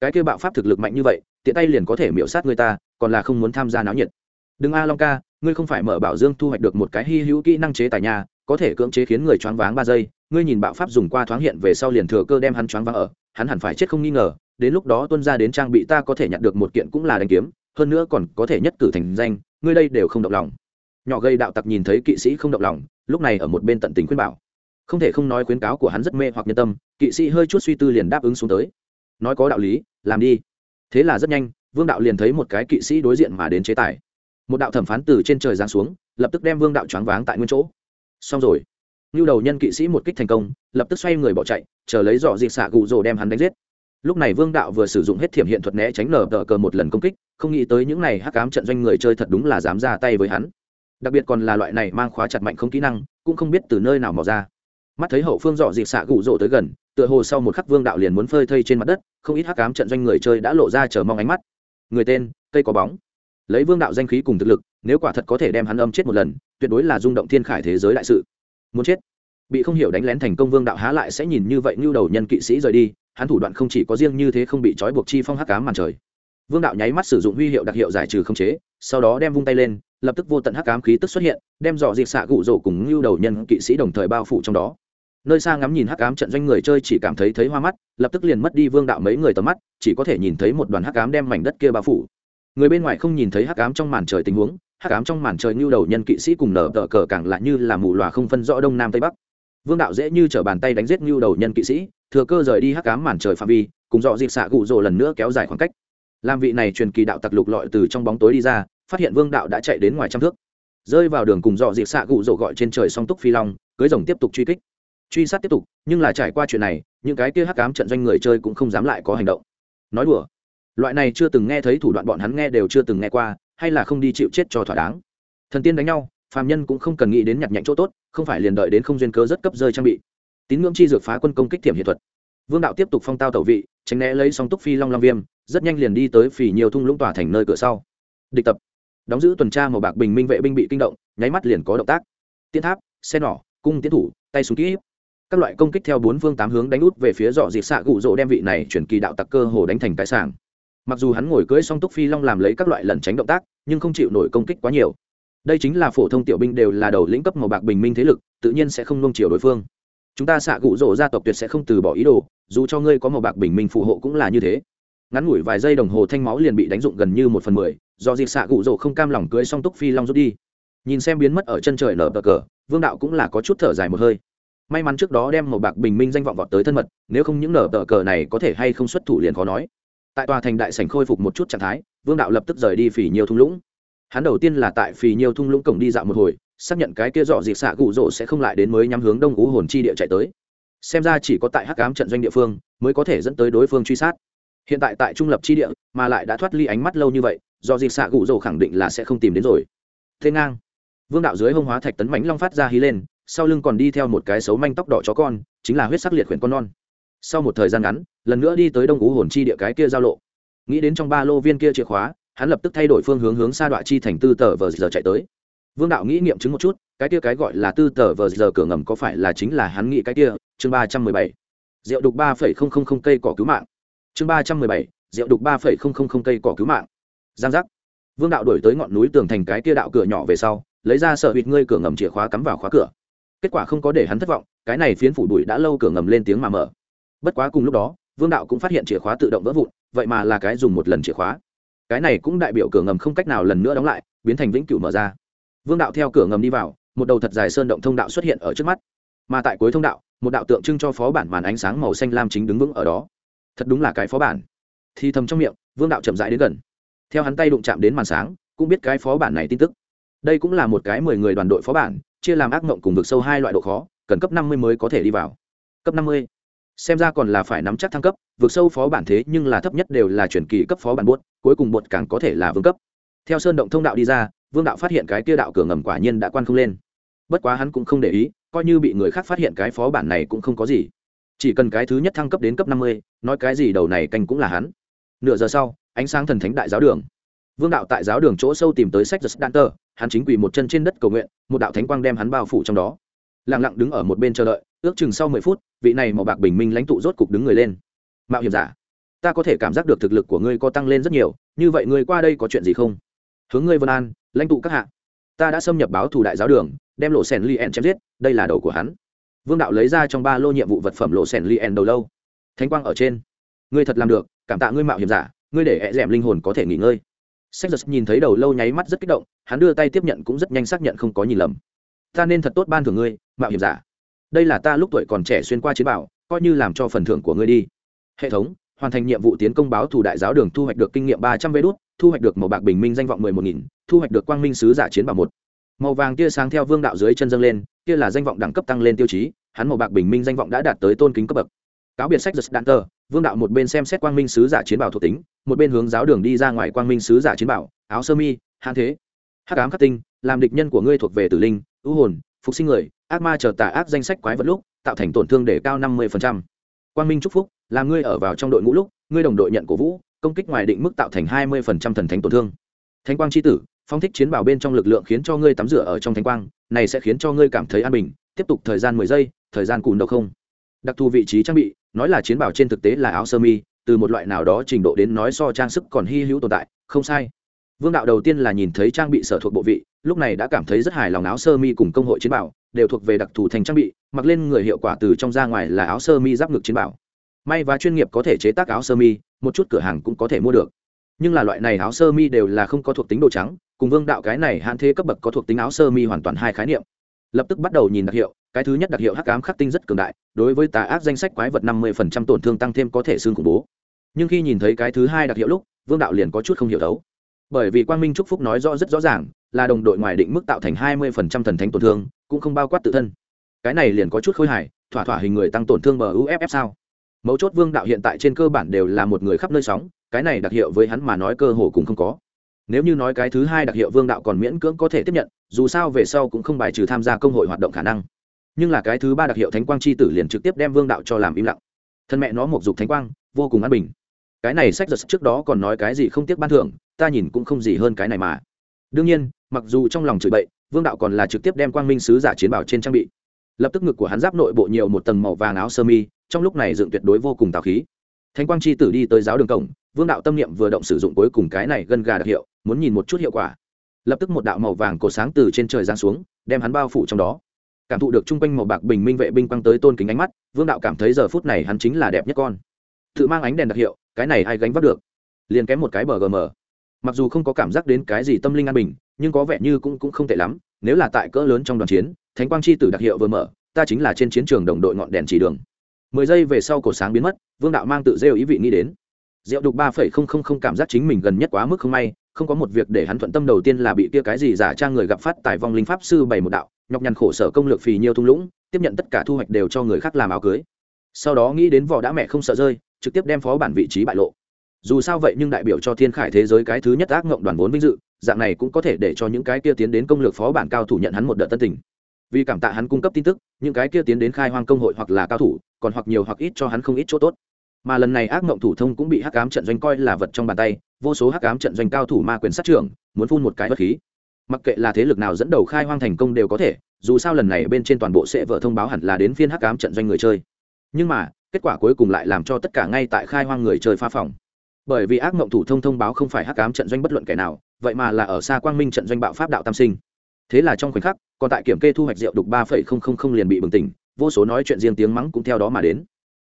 Cái kia bạo pháp thực lực mạnh như vậy, tiện tay liền có thể miễu sát người ta, còn là không muốn tham gia náo nhiệt đừng a long ca, ngươi không phải mở bảo dương thu hoạch được một cái hy hữu kỹ năng chế tài nhà, có thể cưỡng chế khiến người choáng váng ba giây. Ngươi nhìn bạo pháp dùng qua thoáng hiện về sau liền thừa cơ đem hắn choáng váng ở, hắn hẳn phải chết không nghi ngờ. Đến lúc đó tuân ra đến trang bị ta có thể nhận được một kiện cũng là đánh kiếm, hơn nữa còn có thể nhất cử thành danh, ngươi đây đều không động lòng. Nhỏ gây đạo tặc nhìn thấy kỵ sĩ không động lòng, lúc này ở một bên tận tình khuyên bảo. Không thể không nói khuyến cáo của hắn rất mê hoặc nhân tâm, kỵ sĩ hơi chút suy tư liền đáp ứng xuống tới. Nói có đạo lý, làm đi. Thế là rất nhanh, vương đạo liền thấy một cái kỵ sĩ đối diện mà đến chế tài một đạo thẩm phán từ trên trời giáng xuống, lập tức đem vương đạo choáng váng tại nguyên chỗ. Xong rồi. Như đầu nhân kỵ sĩ một kích thành công, lập tức xoay người bỏ chạy, chờ lấy dọ dịp xạ cụ rồ đem hắn đánh giết. Lúc này vương đạo vừa sử dụng hết thiểm hiện thuật né tránh nở tờ cờ một lần công kích, không nghĩ tới những này hắc cám trận doanh người chơi thật đúng là dám ra tay với hắn. Đặc biệt còn là loại này mang khóa chặt mạnh không kỹ năng, cũng không biết từ nơi nào mò ra. Mắt thấy hậu phương dọ dịp xạ cụ rồ tới gần, tựa hồ sau một khắc vương đạo liền muốn phơi thây trên mặt đất, không ít hắc cám trận doanh người chơi đã lộ ra chờ mong ánh mắt. Người tên, cây có bóng lấy vương đạo danh khí cùng thực lực, nếu quả thật có thể đem hắn âm chết một lần, tuyệt đối là rung động thiên khải thế giới đại sự. Muốn chết, bị không hiểu đánh lén thành công vương đạo há lại sẽ nhìn như vậy như đầu nhân kỵ sĩ rời đi, hắn thủ đoạn không chỉ có riêng như thế không bị trói buộc chi phong hắc cám màn trời. Vương đạo nháy mắt sử dụng huy hiệu đặc hiệu giải trừ không chế, sau đó đem vung tay lên, lập tức vô tận hắc cám khí tức xuất hiện, đem dọ dịp xạ gụ rổ cùng như đầu nhân kỵ sĩ đồng thời bao phủ trong đó. Nơi xa ngắm nhìn hắc ám trận doanh người chơi chỉ cảm thấy thấy hoa mắt, lập tức liền mất đi vương đạo mấy người tầm mắt, chỉ có thể nhìn thấy một đoàn hắc ám đem mảnh đất kia bao phủ người bên ngoài không nhìn thấy hắc ám trong màn trời tình huống, hắc ám trong màn trời như đầu nhân kỵ sĩ cùng nở tờ cờ càng lại như là mù lòa không phân rõ đông nam tây bắc. Vương đạo dễ như t bàn tay đánh giết như đầu nhân kỵ sĩ, thừa cơ rời đi hắc ám màn trời phạm vi, cùng dọ dịp xạ gụ rồ lần nữa kéo dài khoảng cách. Làm vị này truyền kỳ đạo tặc lục lọi từ trong bóng tối đi ra, phát hiện vương đạo đã chạy đến ngoài trăm thước. Rơi vào đường cùng dọ dịp xạ gụ rồ gọi trên trời song túc phi long, cưới rồng tiếp tục truy kích. Truy sát tiếp tục, nhưng là trải qua chuyện này, những cái kia hắc ám trận doanh người chơi cũng không dám lại có hành động. Nói đùa loại này chưa từng nghe thấy thủ đoạn bọn hắn nghe đều chưa từng nghe qua, hay là không đi chịu chết cho thỏa đáng. Thần tiên đánh nhau, phàm nhân cũng không cần nghĩ đến nhặt nhạnh chỗ tốt, không phải liền đợi đến không duyên cớ rất cấp rơi trang bị. Tín ngưỡng chi dược phá quân công kích thiểm hiện thuật. Vương đạo tiếp tục phong tao tẩu vị, tránh né lấy song túc phi long long viêm, rất nhanh liền đi tới phỉ nhiều thung lũng tòa thành nơi cửa sau. Địch tập. Đóng giữ tuần tra màu bạc bình minh vệ binh bị kinh động, nháy mắt liền có động tác. Tiến tháp, xe nỏ, cung tiến thủ, tay súng kỹ các loại công kích theo bốn phương tám hướng đánh út về phía dọ dịp xạ gụ rỗ đem vị này chuyển kỳ đạo tặc cơ hồ đánh thành cái sàng mặc dù hắn ngồi cưỡi song túc phi long làm lấy các loại lẩn tránh động tác, nhưng không chịu nổi công kích quá nhiều. Đây chính là phổ thông tiểu binh đều là đầu lĩnh cấp màu bạc bình minh thế lực, tự nhiên sẽ không nông chiều đối phương. Chúng ta xạ cụ rỗ gia tộc tuyệt sẽ không từ bỏ ý đồ, dù cho ngươi có màu bạc bình minh phụ hộ cũng là như thế. Ngắn ngủi vài giây đồng hồ thanh máu liền bị đánh dụng gần như một phần mười, do dịp xạ cụ rỗ không cam lòng cưỡi song túc phi long rút đi. Nhìn xem biến mất ở chân trời nở bờ cờ, vương đạo cũng là có chút thở dài một hơi. May mắn trước đó đem màu bạc bình minh danh vọng vọt tới thân mật, nếu không những nở bờ cờ này có thể hay không xuất thủ liền khó nói tại tòa thành đại sảnh khôi phục một chút trạng thái, vương đạo lập tức rời đi phỉ nhiều thung lũng. Hắn đầu tiên là tại phỉ nhiều thung lũng cổng đi dạo một hồi, xác nhận cái kia dọ dịp xạ cụ rỗ sẽ không lại đến mới nhắm hướng đông ú hồn chi địa chạy tới. Xem ra chỉ có tại hắc ám trận doanh địa phương mới có thể dẫn tới đối phương truy sát. Hiện tại tại trung lập chi địa mà lại đã thoát ly ánh mắt lâu như vậy do dịp xạ cụ rỗ khẳng định là sẽ không tìm đến rồi. Thế ngang, vương đạo dưới hông hóa thạch tấn mánh long phát ra hí lên, sau lưng còn đi theo một cái xấu manh tóc đỏ chó con, chính là huyết sắc liệt khuyển con non sau một thời gian ngắn, lần nữa đi tới đông ú hồn chi địa cái kia giao lộ. Nghĩ đến trong ba lô viên kia chìa khóa, hắn lập tức thay đổi phương hướng hướng xa đoạn chi thành tư tờ vờ giờ chạy tới. Vương đạo nghĩ nghiệm chứng một chút, cái kia cái gọi là tư tờ vờ giờ cửa ngầm có phải là chính là hắn nghĩ cái kia? Chương ba trăm mười bảy. Rượu đục ba phẩy không không không cây cỏ cứu mạng. Chương ba trăm mười bảy. Rượu đục ba phẩy không không không cây cỏ cứu mạng. Giang giác. Vương đạo đổi tới ngọn núi tường thành cái kia đạo cửa nhỏ về sau, lấy ra sợ hụt ngươi cửa ngầm chìa khóa cắm vào khóa cửa. Kết quả không có để hắn thất vọng, cái này phiến phủ bụi đã lâu cửa ngầm lên tiếng mà mở bất quá cùng lúc đó, vương đạo cũng phát hiện chìa khóa tự động vỡ vụn, vậy mà là cái dùng một lần chìa khóa. Cái này cũng đại biểu cửa ngầm không cách nào lần nữa đóng lại, biến thành vĩnh cửu mở ra. Vương đạo theo cửa ngầm đi vào, một đầu thật dài sơn động thông đạo xuất hiện ở trước mắt. Mà tại cuối thông đạo, một đạo tượng trưng cho phó bản màn ánh sáng màu xanh lam chính đứng vững ở đó. Thật đúng là cái phó bản. Thì thầm trong miệng, vương đạo chậm rãi đến gần. Theo hắn tay đụng chạm đến màn sáng, cũng biết cái phó bản này tin tức. Đây cũng là một cái mười người đoàn đội phó bản, chia làm ác mộng cùng vực sâu hai loại độ khó, cần cấp năm mươi mới có thể đi vào. Cấp năm mươi xem ra còn là phải nắm chắc thăng cấp, vượt sâu phó bản thế nhưng là thấp nhất đều là chuyển kỳ cấp phó bản buốt, cuối cùng bột càng có thể là vương cấp. Theo sơn động thông đạo đi ra, vương đạo phát hiện cái kia đạo cửa ngầm quả nhiên đã quan không lên. Bất quá hắn cũng không để ý, coi như bị người khác phát hiện cái phó bản này cũng không có gì. Chỉ cần cái thứ nhất thăng cấp đến cấp năm mươi, nói cái gì đầu này canh cũng là hắn. Nửa giờ sau, ánh sáng thần thánh đại giáo đường. Vương đạo tại giáo đường chỗ sâu tìm tới sách giật đan hắn chính quỳ một chân trên đất cầu nguyện, một đạo thánh quang đem hắn bao phủ trong đó lặng lặng đứng ở một bên chờ đợi, ước chừng sau mười phút, vị này màu bạc bình minh lãnh tụ rốt cục đứng người lên. Mạo hiểm giả, ta có thể cảm giác được thực lực của ngươi có tăng lên rất nhiều, như vậy ngươi qua đây có chuyện gì không? Hướng ngươi vân an, lãnh tụ các hạ. Ta đã xâm nhập báo thủ đại giáo đường, đem lộ sèn li ẻn chém giết, đây là đầu của hắn. Vương đạo lấy ra trong ba lô nhiệm vụ vật phẩm lộ sèn li đầu lâu. Thánh quang ở trên. Ngươi thật làm được, cảm tạ ngươi mạo hiểm giả, ngươi để hẹ rèm linh hồn có thể nghỉ ngơi. Sách giật nhìn thấy đầu lâu nháy mắt rất kích động, hắn đưa tay tiếp nhận cũng rất nhanh xác nhận không có nhìn lầm ta nên thật tốt ban thưởng ngươi, mạo hiểm giả. Đây là ta lúc tuổi còn trẻ xuyên qua chiến bảo, coi như làm cho phần thưởng của ngươi đi. Hệ thống, hoàn thành nhiệm vụ tiến công báo thủ đại giáo đường thu hoạch được kinh nghiệm ba trăm vé đốt thu hoạch được màu bạc bình minh danh vọng mười một nghìn, thu hoạch được quang minh sứ giả chiến bảo một. Màu vàng tia sáng theo vương đạo dưới chân dâng lên, kia là danh vọng đẳng cấp tăng lên tiêu chí, hắn màu bạc bình minh danh vọng đã đạt tới tôn kính cấp bậc. Cáo biệt sách giật đạn tờ, vương đạo một bên xem xét quang minh sứ giả chiến bảo thuộc tính, một bên hướng giáo đường đi ra ngoài quang minh sứ giả chiến bảo, áo sơ mi, hãn thế. Hắc ám khắc tinh, làm địch nhân của ngươi thuộc về tử linh ưu hồn, phục sinh người, ác ma chờ tà ác danh sách quái vật lúc, tạo thành tổn thương để cao năm mươi quang minh chúc phúc, là ngươi ở vào trong đội ngũ lúc, ngươi đồng đội nhận cổ vũ, công kích ngoài định mức tạo thành hai mươi thần thánh tổn thương. Thánh quang c h i tử, phong thích chiến bảo bên trong lực lượng khiến cho ngươi tắm rửa ở trong thánh quang, này sẽ khiến cho ngươi cảm thấy an bình, tiếp tục thời gian mười giây, thời gian cùn đâu không. Đặc thù vị trí trang bị, nói là chiến bảo trên thực tế là áo sơ mi, từ một loại nào đó trình độ đến nói so trang sức còn hy hữu tồn tại, không sai vương đạo đầu tiên là nhìn thấy trang bị sở thuộc bộ vị, lúc này đã cảm thấy rất hài lòng áo sơ mi cùng công hội chiến bảo, đều thuộc về đặc thù thành trang bị, mặc lên người hiệu quả từ trong ra ngoài là áo sơ mi giáp ngực chiến bảo. May và chuyên nghiệp có thể chế tác áo sơ mi, một chút cửa hàng cũng có thể mua được. Nhưng là loại này áo sơ mi đều là không có thuộc tính đồ trắng, cùng vương đạo cái này hạn thế cấp bậc có thuộc tính áo sơ mi hoàn toàn hai khái niệm. Lập tức bắt đầu nhìn đặc hiệu, cái thứ nhất đặc hiệu hắc ám khắc tinh rất cường đại, đối với tà ác danh sách quái vật năm mươi phần trăm tổn thương tăng thêm có thể xương khủng bố. Nhưng khi nhìn thấy cái thứ hai đặc hiệu lúc, vương đạo liền có chút không hiểu đấu bởi vì quang minh trúc phúc nói rõ rất rõ ràng, là đồng đội ngoài định mức tạo thành hai mươi phần trăm thần thánh tổn thương, cũng không bao quát tự thân. Cái này liền có chút khôi hài, thỏa thỏa hình người tăng tổn thương bờ uff sao? Mấu chốt vương đạo hiện tại trên cơ bản đều là một người khắp nơi sóng, cái này đặc hiệu với hắn mà nói cơ hồ cũng không có. Nếu như nói cái thứ hai đặc hiệu vương đạo còn miễn cưỡng có thể tiếp nhận, dù sao về sau cũng không bài trừ tham gia công hội hoạt động khả năng. Nhưng là cái thứ ba đặc hiệu thánh quang c h i tử liền trực tiếp đem vương đạo cho làm im lặng. Thân mẹ nó một dục thánh quang, vô cùng an bình. Cái này sách giật trước đó còn nói cái gì không tiếc ban thưởng ta nhìn cũng không gì hơn cái này mà. Đương nhiên, mặc dù trong lòng chửi bậy, vương đạo còn là trực tiếp đem quang minh sứ giả chiến bảo trên trang bị. Lập tức ngực của hắn giáp nội bộ nhiều một tầng màu vàng áo sơ mi, trong lúc này dựng tuyệt đối vô cùng tào khí. Thánh quang chi tử đi tới giáo đường cổng, vương đạo tâm niệm vừa động sử dụng cuối cùng cái này gân gà đặc hiệu, muốn nhìn một chút hiệu quả. Lập tức một đạo màu vàng cổ sáng từ trên trời giáng xuống, đem hắn bao phủ trong đó. Cảm thụ được chung quanh màu bạc bình minh vệ binh quăng tới tôn kính ánh mắt, vương đạo cảm thấy giờ phút này hắn chính là đẹp nhất con. Tự mang ánh đèn đặc hiệu, cái này ai gánh vác được? Liền kém một cái bờ gm mặc dù không có cảm giác đến cái gì tâm linh an bình, nhưng có vẻ như cũng cũng không tệ lắm. Nếu là tại cỡ lớn trong đoàn chiến, thánh quang chi tử đặc hiệu vừa mở, ta chính là trên chiến trường đồng đội ngọn đèn chỉ đường. Mười giây về sau cổ sáng biến mất, vương đạo mang tự rêu ý vị nghĩ đến. Rượu đục ba phẩy không không không cảm giác chính mình gần nhất quá mức không may, không có một việc để hắn thuận tâm đầu tiên là bị kia cái gì giả trang người gặp phát tài vong linh pháp sư bày một đạo, nhọc nhằn khổ sở công lược phì nhiêu thung lũng, tiếp nhận tất cả thu hoạch đều cho người khác làm áo cưới. Sau đó nghĩ đến vỏ đã mẹ không sợ rơi, trực tiếp đem phó bản vị trí bại lộ dù sao vậy nhưng đại biểu cho thiên khải thế giới cái thứ nhất ác ngộng đoàn vốn vinh dự, dạng này cũng có thể để cho những cái kia tiến đến công lược phó bản cao thủ nhận hắn một đợt tân tình. Vì cảm tạ hắn cung cấp tin tức, những cái kia tiến đến khai hoang công hội hoặc là cao thủ, còn hoặc nhiều hoặc ít cho hắn không ít chỗ tốt. Mà lần này ác mộng thủ thông cũng bị hắc ám trận doanh coi là vật trong bàn tay, vô số hắc ám trận doanh cao thủ ma quyền sát trưởng, muốn phun một cái bất khí. Mặc kệ là thế lực nào dẫn đầu khai hoang thành công đều có thể, dù sao lần này bên trên toàn bộ sẽ vợ thông báo hẳn là đến phiên hắc ám trận doanh người chơi. Nhưng mà, kết quả cuối cùng lại làm cho tất cả ngay tại khai hoang người chơi pha phòng bởi vì ác mộng thủ thông thông báo không phải hắc ám trận doanh bất luận kẻ nào, vậy mà là ở xa quang minh trận doanh bạo pháp đạo tam sinh. Thế là trong khoảnh khắc, còn tại kiểm kê thu hoạch rượu đục ba phẩy không không không liền bị bừng tỉnh, vô số nói chuyện riêng tiếng mắng cũng theo đó mà đến.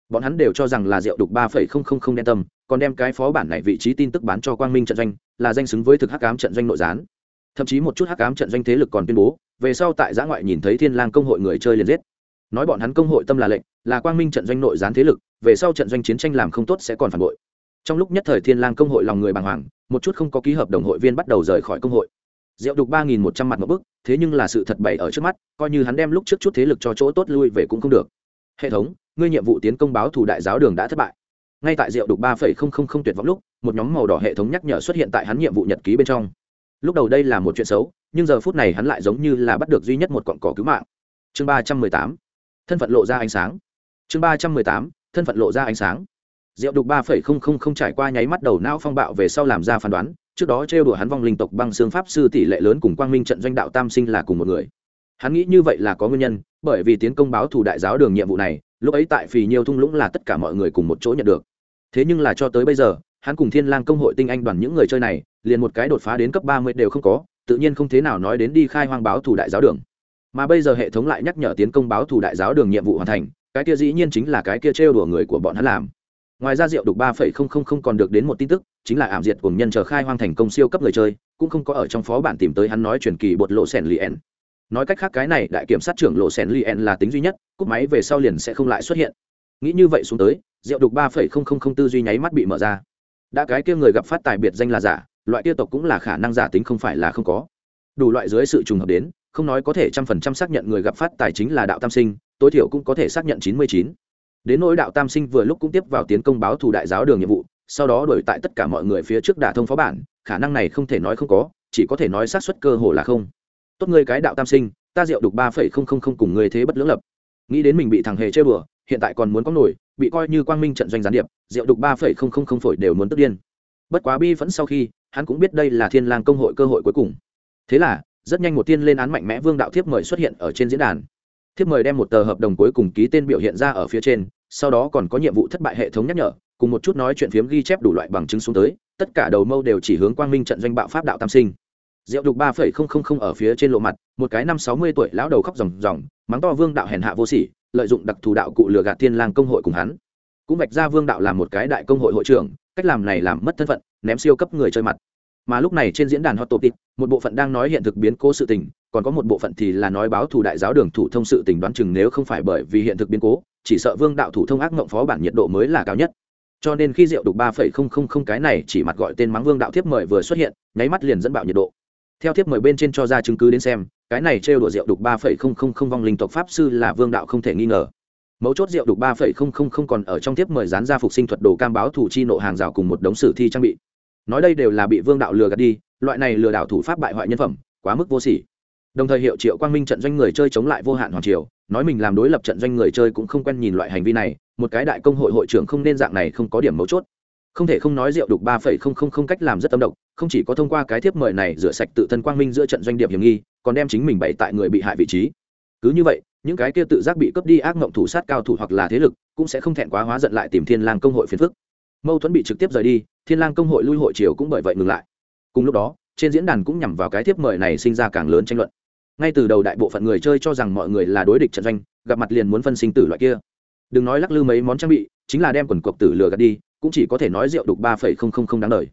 Bọn hắn đều cho rằng là rượu đục ba phẩy không không không đen tâm, còn đem cái phó bản này vị trí tin tức bán cho quang minh trận doanh, là danh xứng với thực hắc ám trận doanh nội gián. Thậm chí một chút hắc ám trận doanh thế lực còn tuyên bố, về sau tại giã ngoại nhìn thấy thiên lang công hội người chơi liền giết. Nói bọn hắn công hội tâm là lệnh, là quang minh trận doanh nội gián thế lực, về sau trận doanh chiến tranh làm không tốt sẽ còn phản bội trong lúc nhất thời thiên lang công hội lòng người bàng hoàng, một chút không có ký hợp đồng hội viên bắt đầu rời khỏi công hội. Rượu đục ba nghìn một trăm mặt một bức, thế nhưng là sự thật bày ở trước mắt, coi như hắn đem lúc trước chút thế lực cho chỗ tốt lui về cũng không được. Hệ thống, ngươi nhiệm vụ tiến công báo thủ đại giáo đường đã thất bại. Ngay tại rượu đục ba phẩy không không không tuyệt vọng lúc, một nhóm màu đỏ hệ thống nhắc nhở xuất hiện tại hắn nhiệm vụ nhật ký bên trong. Lúc đầu đây là một chuyện xấu, nhưng giờ phút này hắn lại giống như là bắt được duy nhất một cọn cỏ cứu mạng. Chương ba trăm mười tám, thân phận lộ ra ánh sáng. Chương ba trăm mười tám, thân phận lộ ra ánh sáng. Diệu đục ba phẩy không không không trải qua nháy mắt đầu não phong bạo về sau làm ra phán đoán, trước đó trêu đùa hắn vong linh tộc băng xương pháp sư tỷ lệ lớn cùng quang minh trận doanh đạo tam sinh là cùng một người. Hắn nghĩ như vậy là có nguyên nhân, bởi vì tiến công báo thủ đại giáo đường nhiệm vụ này, lúc ấy tại phì nhiêu thung lũng là tất cả mọi người cùng một chỗ nhận được. Thế nhưng là cho tới bây giờ, hắn cùng thiên lang công hội tinh anh đoàn những người chơi này, liền một cái đột phá đến cấp ba mươi đều không có, tự nhiên không thế nào nói đến đi khai hoang báo thủ đại giáo đường. Mà bây giờ hệ thống lại nhắc nhở tiến công báo thủ đại giáo đường nhiệm vụ hoàn thành, cái kia dĩ nhiên chính là cái kia trêu đùa người của bọn hắn làm ngoài ra rượu đục ba phẩy không không không còn được đến một tin tức, chính là ảm diệt cùng nhân chờ khai hoang thành công siêu cấp người chơi, cũng không có ở trong phó bản tìm tới hắn nói truyền kỳ bột lộ sẻn lien nói cách khác cái này đại kiểm sát trưởng lộ sẻn lien là tính duy nhất, cúp máy về sau liền sẽ không lại xuất hiện. Nghĩ như vậy xuống tới, rượu đục ba phẩy không không không tư duy nháy mắt bị mở ra. Đã cái kia người gặp phát tài biệt danh là giả, loại kia tộc cũng là khả năng giả tính không phải là không có. Đủ loại dưới sự trùng hợp đến, không nói có thể trăm phần trăm xác nhận người gặp phát tài chính là đạo tam sinh, tối thiểu cũng có thể xác nhận chín mươi chín đến nỗi đạo tam sinh vừa lúc cũng tiếp vào tiến công báo thủ đại giáo đường nhiệm vụ, sau đó đổi tại tất cả mọi người phía trước đả thông phó bản, khả năng này không thể nói không có, chỉ có thể nói xác suất cơ hồ là không. Tốt ngươi cái đạo tam sinh, ta rượu đục ba phẩy không không không cùng ngươi thế bất lưỡng lập. Nghĩ đến mình bị thằng hề chơi bừa, hiện tại còn muốn có nổi, bị coi như quang minh trận doanh gián điệp, rượu đục ba phẩy không không không phổi đều muốn tức điên. Bất quá bi vẫn sau khi, hắn cũng biết đây là thiên lang công hội cơ hội cuối cùng. Thế là, rất nhanh một tiên lên án mạnh mẽ vương đạo thiếp mời xuất hiện ở trên diễn đàn thiếp mời đem một tờ hợp đồng cuối cùng ký tên biểu hiện ra ở phía trên sau đó còn có nhiệm vụ thất bại hệ thống nhắc nhở cùng một chút nói chuyện phiếm ghi chép đủ loại bằng chứng xuống tới tất cả đầu mâu đều chỉ hướng quang minh trận doanh bạo pháp đạo tam sinh Diệu đục ba phẩy không không không ở phía trên lộ mặt, một cái năm sáu mươi tuổi lão đầu khóc ròng ròng, mắng to Vương đạo hèn hạ vô sỉ, lợi dụng đặc thù đạo cụ lừa gạt Thiên Lang công hội cùng hắn. Cũng vạch ra Vương đạo làm một cái đại công hội hội trưởng, cách làm này làm mất thân phận, ném siêu cấp người chơi mặt. Mà lúc này trên diễn đàn hot topic, một bộ phận đang nói hiện thực biến cố sự tình, còn có một bộ phận thì là nói báo thủ đại giáo đường thủ thông sự tình đoán chừng nếu không phải bởi vì hiện thực biến cố, chỉ sợ Vương đạo thủ thông ác ngộng phó bản nhiệt độ mới là cao nhất. Cho nên khi rượu đục ba phẩy không không không cái này chỉ mặt gọi tên mắng vương đạo thiếp mời vừa xuất hiện nháy mắt liền dẫn bạo nhiệt độ. Theo thiếp mời bên trên cho ra chứng cứ đến xem cái này trêu đùa rượu đục ba phẩy không không không vong linh tộc pháp sư là vương đạo không thể nghi ngờ. Mấu chốt rượu đục ba phẩy không không không còn ở trong thiếp mời dán ra phục sinh thuật đồ cam báo thủ chi nộ hàng rào cùng một đống sử thi trang bị. Nói đây đều là bị vương đạo lừa gạt đi loại này lừa đảo thủ pháp bại hoại nhân phẩm quá mức vô sỉ đồng thời hiệu triệu quang minh trận doanh người chơi chống lại vô hạn hoàng triều, nói mình làm đối lập trận doanh người chơi cũng không quen nhìn loại hành vi này, một cái đại công hội hội trưởng không nên dạng này không có điểm mấu chốt. Không thể không nói rượu đục ba phẩy không không không cách làm rất tâm độc, không chỉ có thông qua cái thiếp mời này rửa sạch tự thân quang minh giữa trận doanh điểm hiểm nghi, còn đem chính mình bày tại người bị hại vị trí. Cứ như vậy, những cái kia tự giác bị cướp đi ác mộng thủ sát cao thủ hoặc là thế lực, cũng sẽ không thẹn quá hóa giận lại tìm thiên lang công hội phiền phức. Mâu thuẫn bị trực tiếp rời đi, thiên lang công hội lui hội triều cũng bởi vậy ngừng lại. Cùng lúc đó, trên diễn đàn cũng nhằm vào cái thiếp mời này sinh ra càng lớn tranh luận ngay từ đầu đại bộ phận người chơi cho rằng mọi người là đối địch trận doanh, gặp mặt liền muốn phân sinh tử loại kia. Đừng nói lắc lư mấy món trang bị, chính là đem quần cộc tử lừa gạt đi, cũng chỉ có thể nói rượu đục ba phẩy không không không đáng lời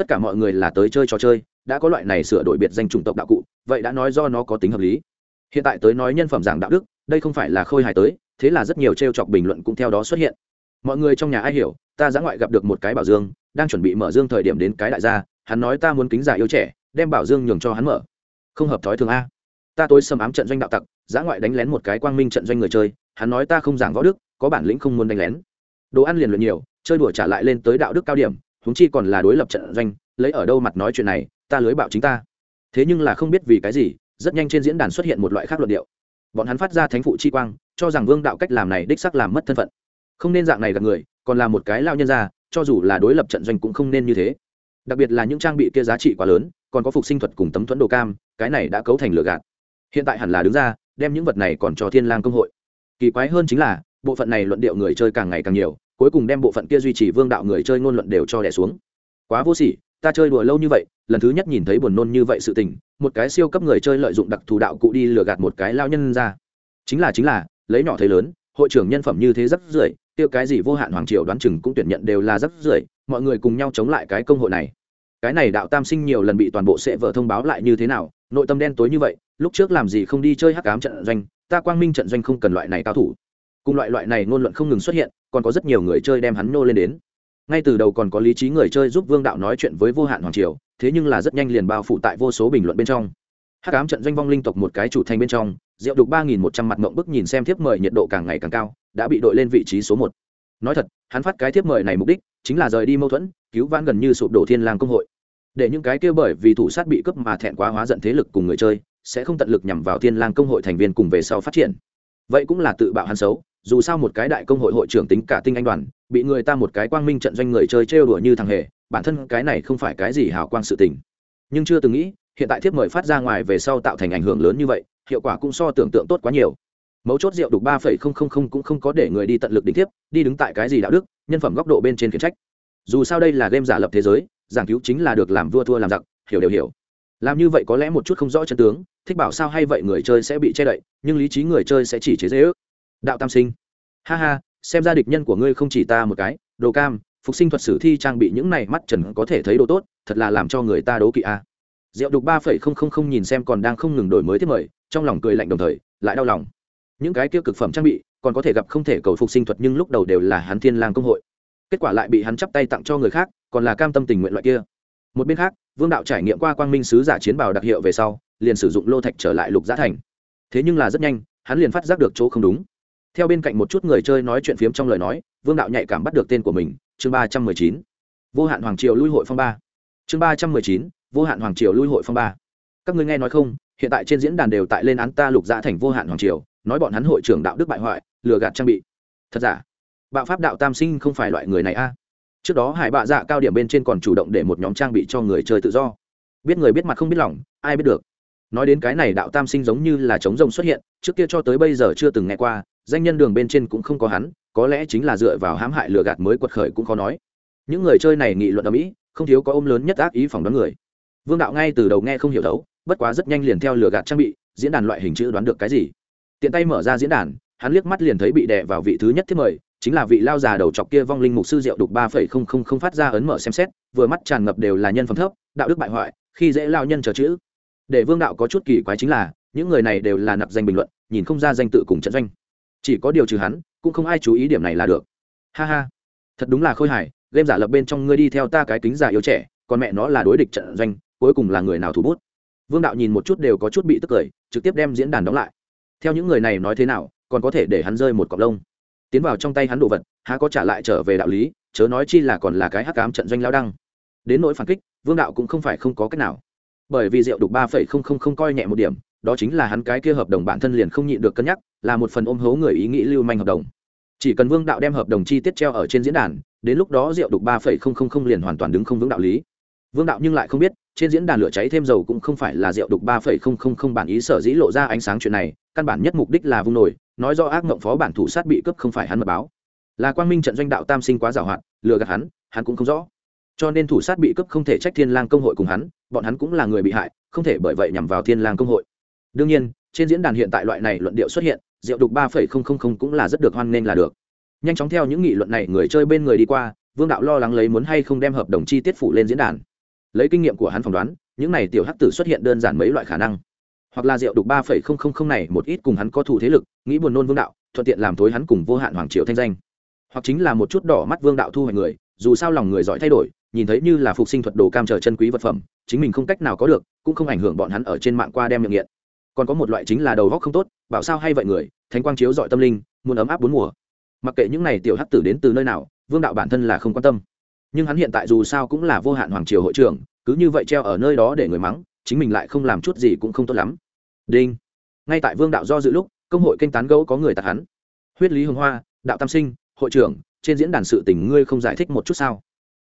tất cả mọi người là tới chơi trò chơi, đã có loại này sửa đổi biệt danh chủng tộc đạo cụ, vậy đã nói do nó có tính hợp lý. Hiện tại tới nói nhân phẩm giảng đạo đức, đây không phải là khôi hài tới, thế là rất nhiều t r e o chọc bình luận cũng theo đó xuất hiện. Mọi người trong nhà ai hiểu, ta giã ngoại gặp được một cái bảo dương, đang chuẩn bị mở dương thời điểm đến cái đại gia, hắn nói ta muốn kính giả yêu trẻ, đem bảo dương nhường cho hắn mở. Không hợp thói thường a ta tối sầm ám trận doanh đạo tặc, giã ngoại đánh lén một cái quang minh trận doanh người chơi, hắn nói ta không giảng võ đức, có bản lĩnh không muốn đánh lén. Đồ ăn liền luyện nhiều, chơi đùa trả lại lên tới đạo đức cao điểm húng chi còn là đối lập trận doanh, lấy ở đâu mặt nói chuyện này, ta lưới bạo chính ta. Thế nhưng là không biết vì cái gì, rất nhanh trên diễn đàn xuất hiện một loại khác luận điệu. Bọn hắn phát ra thánh phụ chi quang, cho rằng vương đạo cách làm này đích sắc làm mất thân phận. Không nên dạng này gặp người, còn là một cái lao nhân ra, cho dù là đối lập trận doanh cũng không nên như thế. Đặc biệt là những trang bị kia giá trị quá lớn, còn có phục sinh thuật cùng tấm thuẫn đồ cam, cái này đã cấu thành lừa gạt hiện tại hẳn là đứng ra, đem những vật này còn cho thiên lang công hội. Kỳ quái hơn chính là, bộ phận này luận điệu người chơi càng ngày càng nhiều, cuối cùng đem bộ phận kia duy trì vương đạo người chơi ngôn luận đều cho đẻ xuống. Quá vô sỉ, ta chơi đùa lâu như vậy, lần thứ nhất nhìn thấy buồn nôn như vậy sự tình, một cái siêu cấp người chơi lợi dụng đặc thù đạo cụ đi lừa gạt một cái lao nhân ra. Chính là chính là, lấy nhỏ thấy lớn, hội trưởng nhân phẩm như thế rất rưởi tiêu cái gì vô hạn hoàng triều đoán chừng cũng tuyển nhận đều là rất rưởi, mọi người cùng nhau chống lại cái công hội này. Cái này đạo tam sinh nhiều lần bị toàn bộ sẽ vợ thông báo lại như thế nào, nội tâm đen tối như vậy lúc trước làm gì không đi chơi hắc ám trận doanh, ta quang minh trận doanh không cần loại này cao thủ. Cùng loại loại này ngôn luận không ngừng xuất hiện, còn có rất nhiều người chơi đem hắn nô lên đến. Ngay từ đầu còn có lý trí người chơi giúp vương đạo nói chuyện với vô hạn hoàng triều, thế nhưng là rất nhanh liền bao phủ tại vô số bình luận bên trong. Hắc ám trận doanh vong linh tộc một cái chủ thành bên trong, rượu đục ba nghìn một trăm mặt mộng bức nhìn xem thiếp mời nhiệt độ càng ngày càng cao, đã bị đội lên vị trí số một. Nói thật, hắn phát cái thiếp mời này mục đích, chính là rời đi mâu thuẫn, cứu vãn gần như sụp đổ thiên lang công hội. Để những cái kia bởi vì thủ sát bị cướp mà thẹn quá hóa giận thế lực cùng người chơi sẽ không tận lực nhằm vào thiên lang công hội thành viên cùng về sau phát triển. Vậy cũng là tự bạo hắn xấu, dù sao một cái đại công hội hội trưởng tính cả tinh anh đoàn, bị người ta một cái quang minh trận doanh người chơi trêu đùa như thằng hề, bản thân cái này không phải cái gì hào quang sự tình. Nhưng chưa từng nghĩ, hiện tại thiếp mời phát ra ngoài về sau tạo thành ảnh hưởng lớn như vậy, hiệu quả cũng so tưởng tượng tốt quá nhiều. Mấu chốt rượu đục ba phẩy không không không cũng không có để người đi tận lực đính tiếp đi đứng tại cái gì đạo đức, nhân phẩm góc độ bên trên khiển trách. Dù sao đây là game giả lập thế giới, giảng cứu chính là được làm vua thua làm giặc, hiểu đều hiểu làm như vậy có lẽ một chút không rõ chân tướng, thích bảo sao hay vậy người chơi sẽ bị che đậy, nhưng lý trí người chơi sẽ chỉ chế dễ ước đạo tam sinh. Ha ha, xem ra địch nhân của ngươi không chỉ ta một cái, đồ cam, phục sinh thuật sử thi trang bị những này mắt trần có thể thấy đồ tốt, thật là làm cho người ta đố kỵ a. À. diệu đục ba phẩy không không không nhìn xem còn đang không ngừng đổi mới thiết mời, trong lòng cười lạnh đồng thời, lại đau lòng. Những cái kia cực phẩm trang bị, còn có thể gặp không thể cầu phục sinh thuật nhưng lúc đầu đều là hắn thiên lang công hội. Kết quả lại bị hắn chắp tay tặng cho người khác, còn là cam tâm tình nguyện loại kia. Một bên khác vương đạo trải nghiệm qua quang minh sứ giả chiến bào đặc hiệu về sau, liền sử dụng lô thạch trở lại lục giá thành. Thế nhưng là rất nhanh, hắn liền phát giác được chỗ không đúng. Theo bên cạnh một chút người chơi nói chuyện phiếm trong lời nói, vương đạo nhạy cảm bắt được tên của mình, chương ba trăm mười chín. Vô hạn hoàng triều lui hội phong ba. Chương ba trăm mười chín, vô hạn hoàng triều lui hội phong ba. Các ngươi nghe nói không, hiện tại trên diễn đàn đều tại lên án ta lục giã thành vô hạn hoàng triều, nói bọn hắn hội trưởng đạo đức bại hoại, lừa gạt trang bị. Thật giả? Bạo pháp đạo tam sinh không phải loại người này a trước đó hải bạ dạ cao điểm bên trên còn chủ động để một nhóm trang bị cho người chơi tự do. Biết người biết mặt không biết lòng, ai biết được. Nói đến cái này đạo tam sinh giống như là trống rồng xuất hiện, trước kia cho tới bây giờ chưa từng nghe qua, danh nhân đường bên trên cũng không có hắn, có lẽ chính là dựa vào hãm hại lừa gạt mới quật khởi cũng khó nói. Những người chơi này nghị luận ở mỹ, không thiếu có ôm lớn nhất ác ý phỏng đoán người. Vương đạo ngay từ đầu nghe không hiểu đấu, bất quá rất nhanh liền theo lừa gạt trang bị, diễn đàn loại hình chữ đoán được cái gì. Tiện tay mở ra diễn đàn, hắn liếc mắt liền thấy bị đè vào vị thứ nhất thiết mời chính là vị lao già đầu chọc kia vong linh mục sư diệu đục ba phẩy không không không phát ra ấn mở xem xét, vừa mắt tràn ngập đều là nhân phẩm thấp, đạo đức bại hoại, khi dễ lao nhân chờ chữ. Để vương đạo có chút kỳ quái chính là, những người này đều là nạp danh bình luận, nhìn không ra danh tự cùng trận doanh. Chỉ có điều trừ hắn, cũng không ai chú ý điểm này là được. Ha ha, thật đúng là khôi hài, game giả lập bên trong ngươi đi theo ta cái kính giả yếu trẻ, còn mẹ nó là đối địch trận doanh, cuối cùng là người nào thủ bút. Vương đạo nhìn một chút đều có chút bị tức cười, trực tiếp đem diễn đàn đóng lại. Theo những người này nói thế nào, còn có thể để hắn rơi một cọc lông tiến vào trong tay hắn đồ vật, há có trả lại trở về đạo lý, chớ nói chi là còn là cái hắc cám trận doanh lao đăng. Đến nỗi phản kích, vương đạo cũng không phải không có cách nào. Bởi vì rượu đục ba phẩy không không không coi nhẹ một điểm, đó chính là hắn cái kia hợp đồng bản thân liền không nhịn được cân nhắc, là một phần ôm hố người ý nghĩ lưu manh hợp đồng. Chỉ cần vương đạo đem hợp đồng chi tiết treo ở trên diễn đàn, đến lúc đó rượu đục ba phẩy không không không liền hoàn toàn đứng không vững đạo lý. Vương đạo nhưng lại không biết, trên diễn đàn lửa cháy thêm dầu cũng không phải là rượu đục ba phẩy không không không bản ý sở dĩ lộ ra ánh sáng chuyện này, căn bản nhất mục đích là vung nổi nói do ác mộng phó bản thủ sát bị cướp không phải hắn mật báo. Là quang minh trận doanh đạo tam sinh quá giảo hoạt lừa gạt hắn hắn cũng không rõ. Cho nên thủ sát bị cướp không thể trách thiên lang công hội cùng hắn, bọn hắn cũng là người bị hại, không thể bởi vậy nhằm vào thiên lang công hội. Đương nhiên, trên diễn đàn hiện tại loại này luận điệu xuất hiện, rượu đục ba phẩy không không không cũng là rất được hoan nghênh là được. Nhanh chóng theo những nghị luận này người chơi bên người đi qua, vương đạo lo lắng lấy muốn hay không đem hợp đồng chi tiết phủ lên diễn đàn. Lấy kinh nghiệm của hắn phỏng đoán, những này tiểu hắc tử xuất hiện đơn giản mấy loại khả năng hoặc là rượu đục ba phẩy không không không này một ít cùng hắn có thủ thế lực, nghĩ buồn nôn vương đạo, thuận tiện làm tối hắn cùng vô hạn hoàng triệu thanh danh. Hoặc chính là một chút đỏ mắt vương đạo thu hoạch người, dù sao lòng người giỏi thay đổi, nhìn thấy như là phục sinh thuật đồ cam trở chân quý vật phẩm, chính mình không cách nào có được, cũng không ảnh hưởng bọn hắn ở trên mạng qua đem miệng nghiện. Còn có một loại chính là đầu góc không tốt, bảo sao hay vậy người, thánh quang chiếu dọi tâm linh, muốn ấm áp bốn mùa. Mặc kệ những này tiểu hắc tử đến từ nơi nào, vương đạo bản thân là không quan tâm. Nhưng hắn hiện tại dù sao cũng là vô hạn hoàng triều hội trưởng, cứ như vậy treo ở nơi đó để người mắng chính mình lại không làm chút gì cũng không tốt lắm. Đinh. Ngay tại vương đạo do dự lúc, công hội kênh tán gấu có người tạt hắn. Huyết lý hồng hoa, đạo tam sinh, hội trưởng, trên diễn đàn sự tình ngươi không giải thích một chút sao?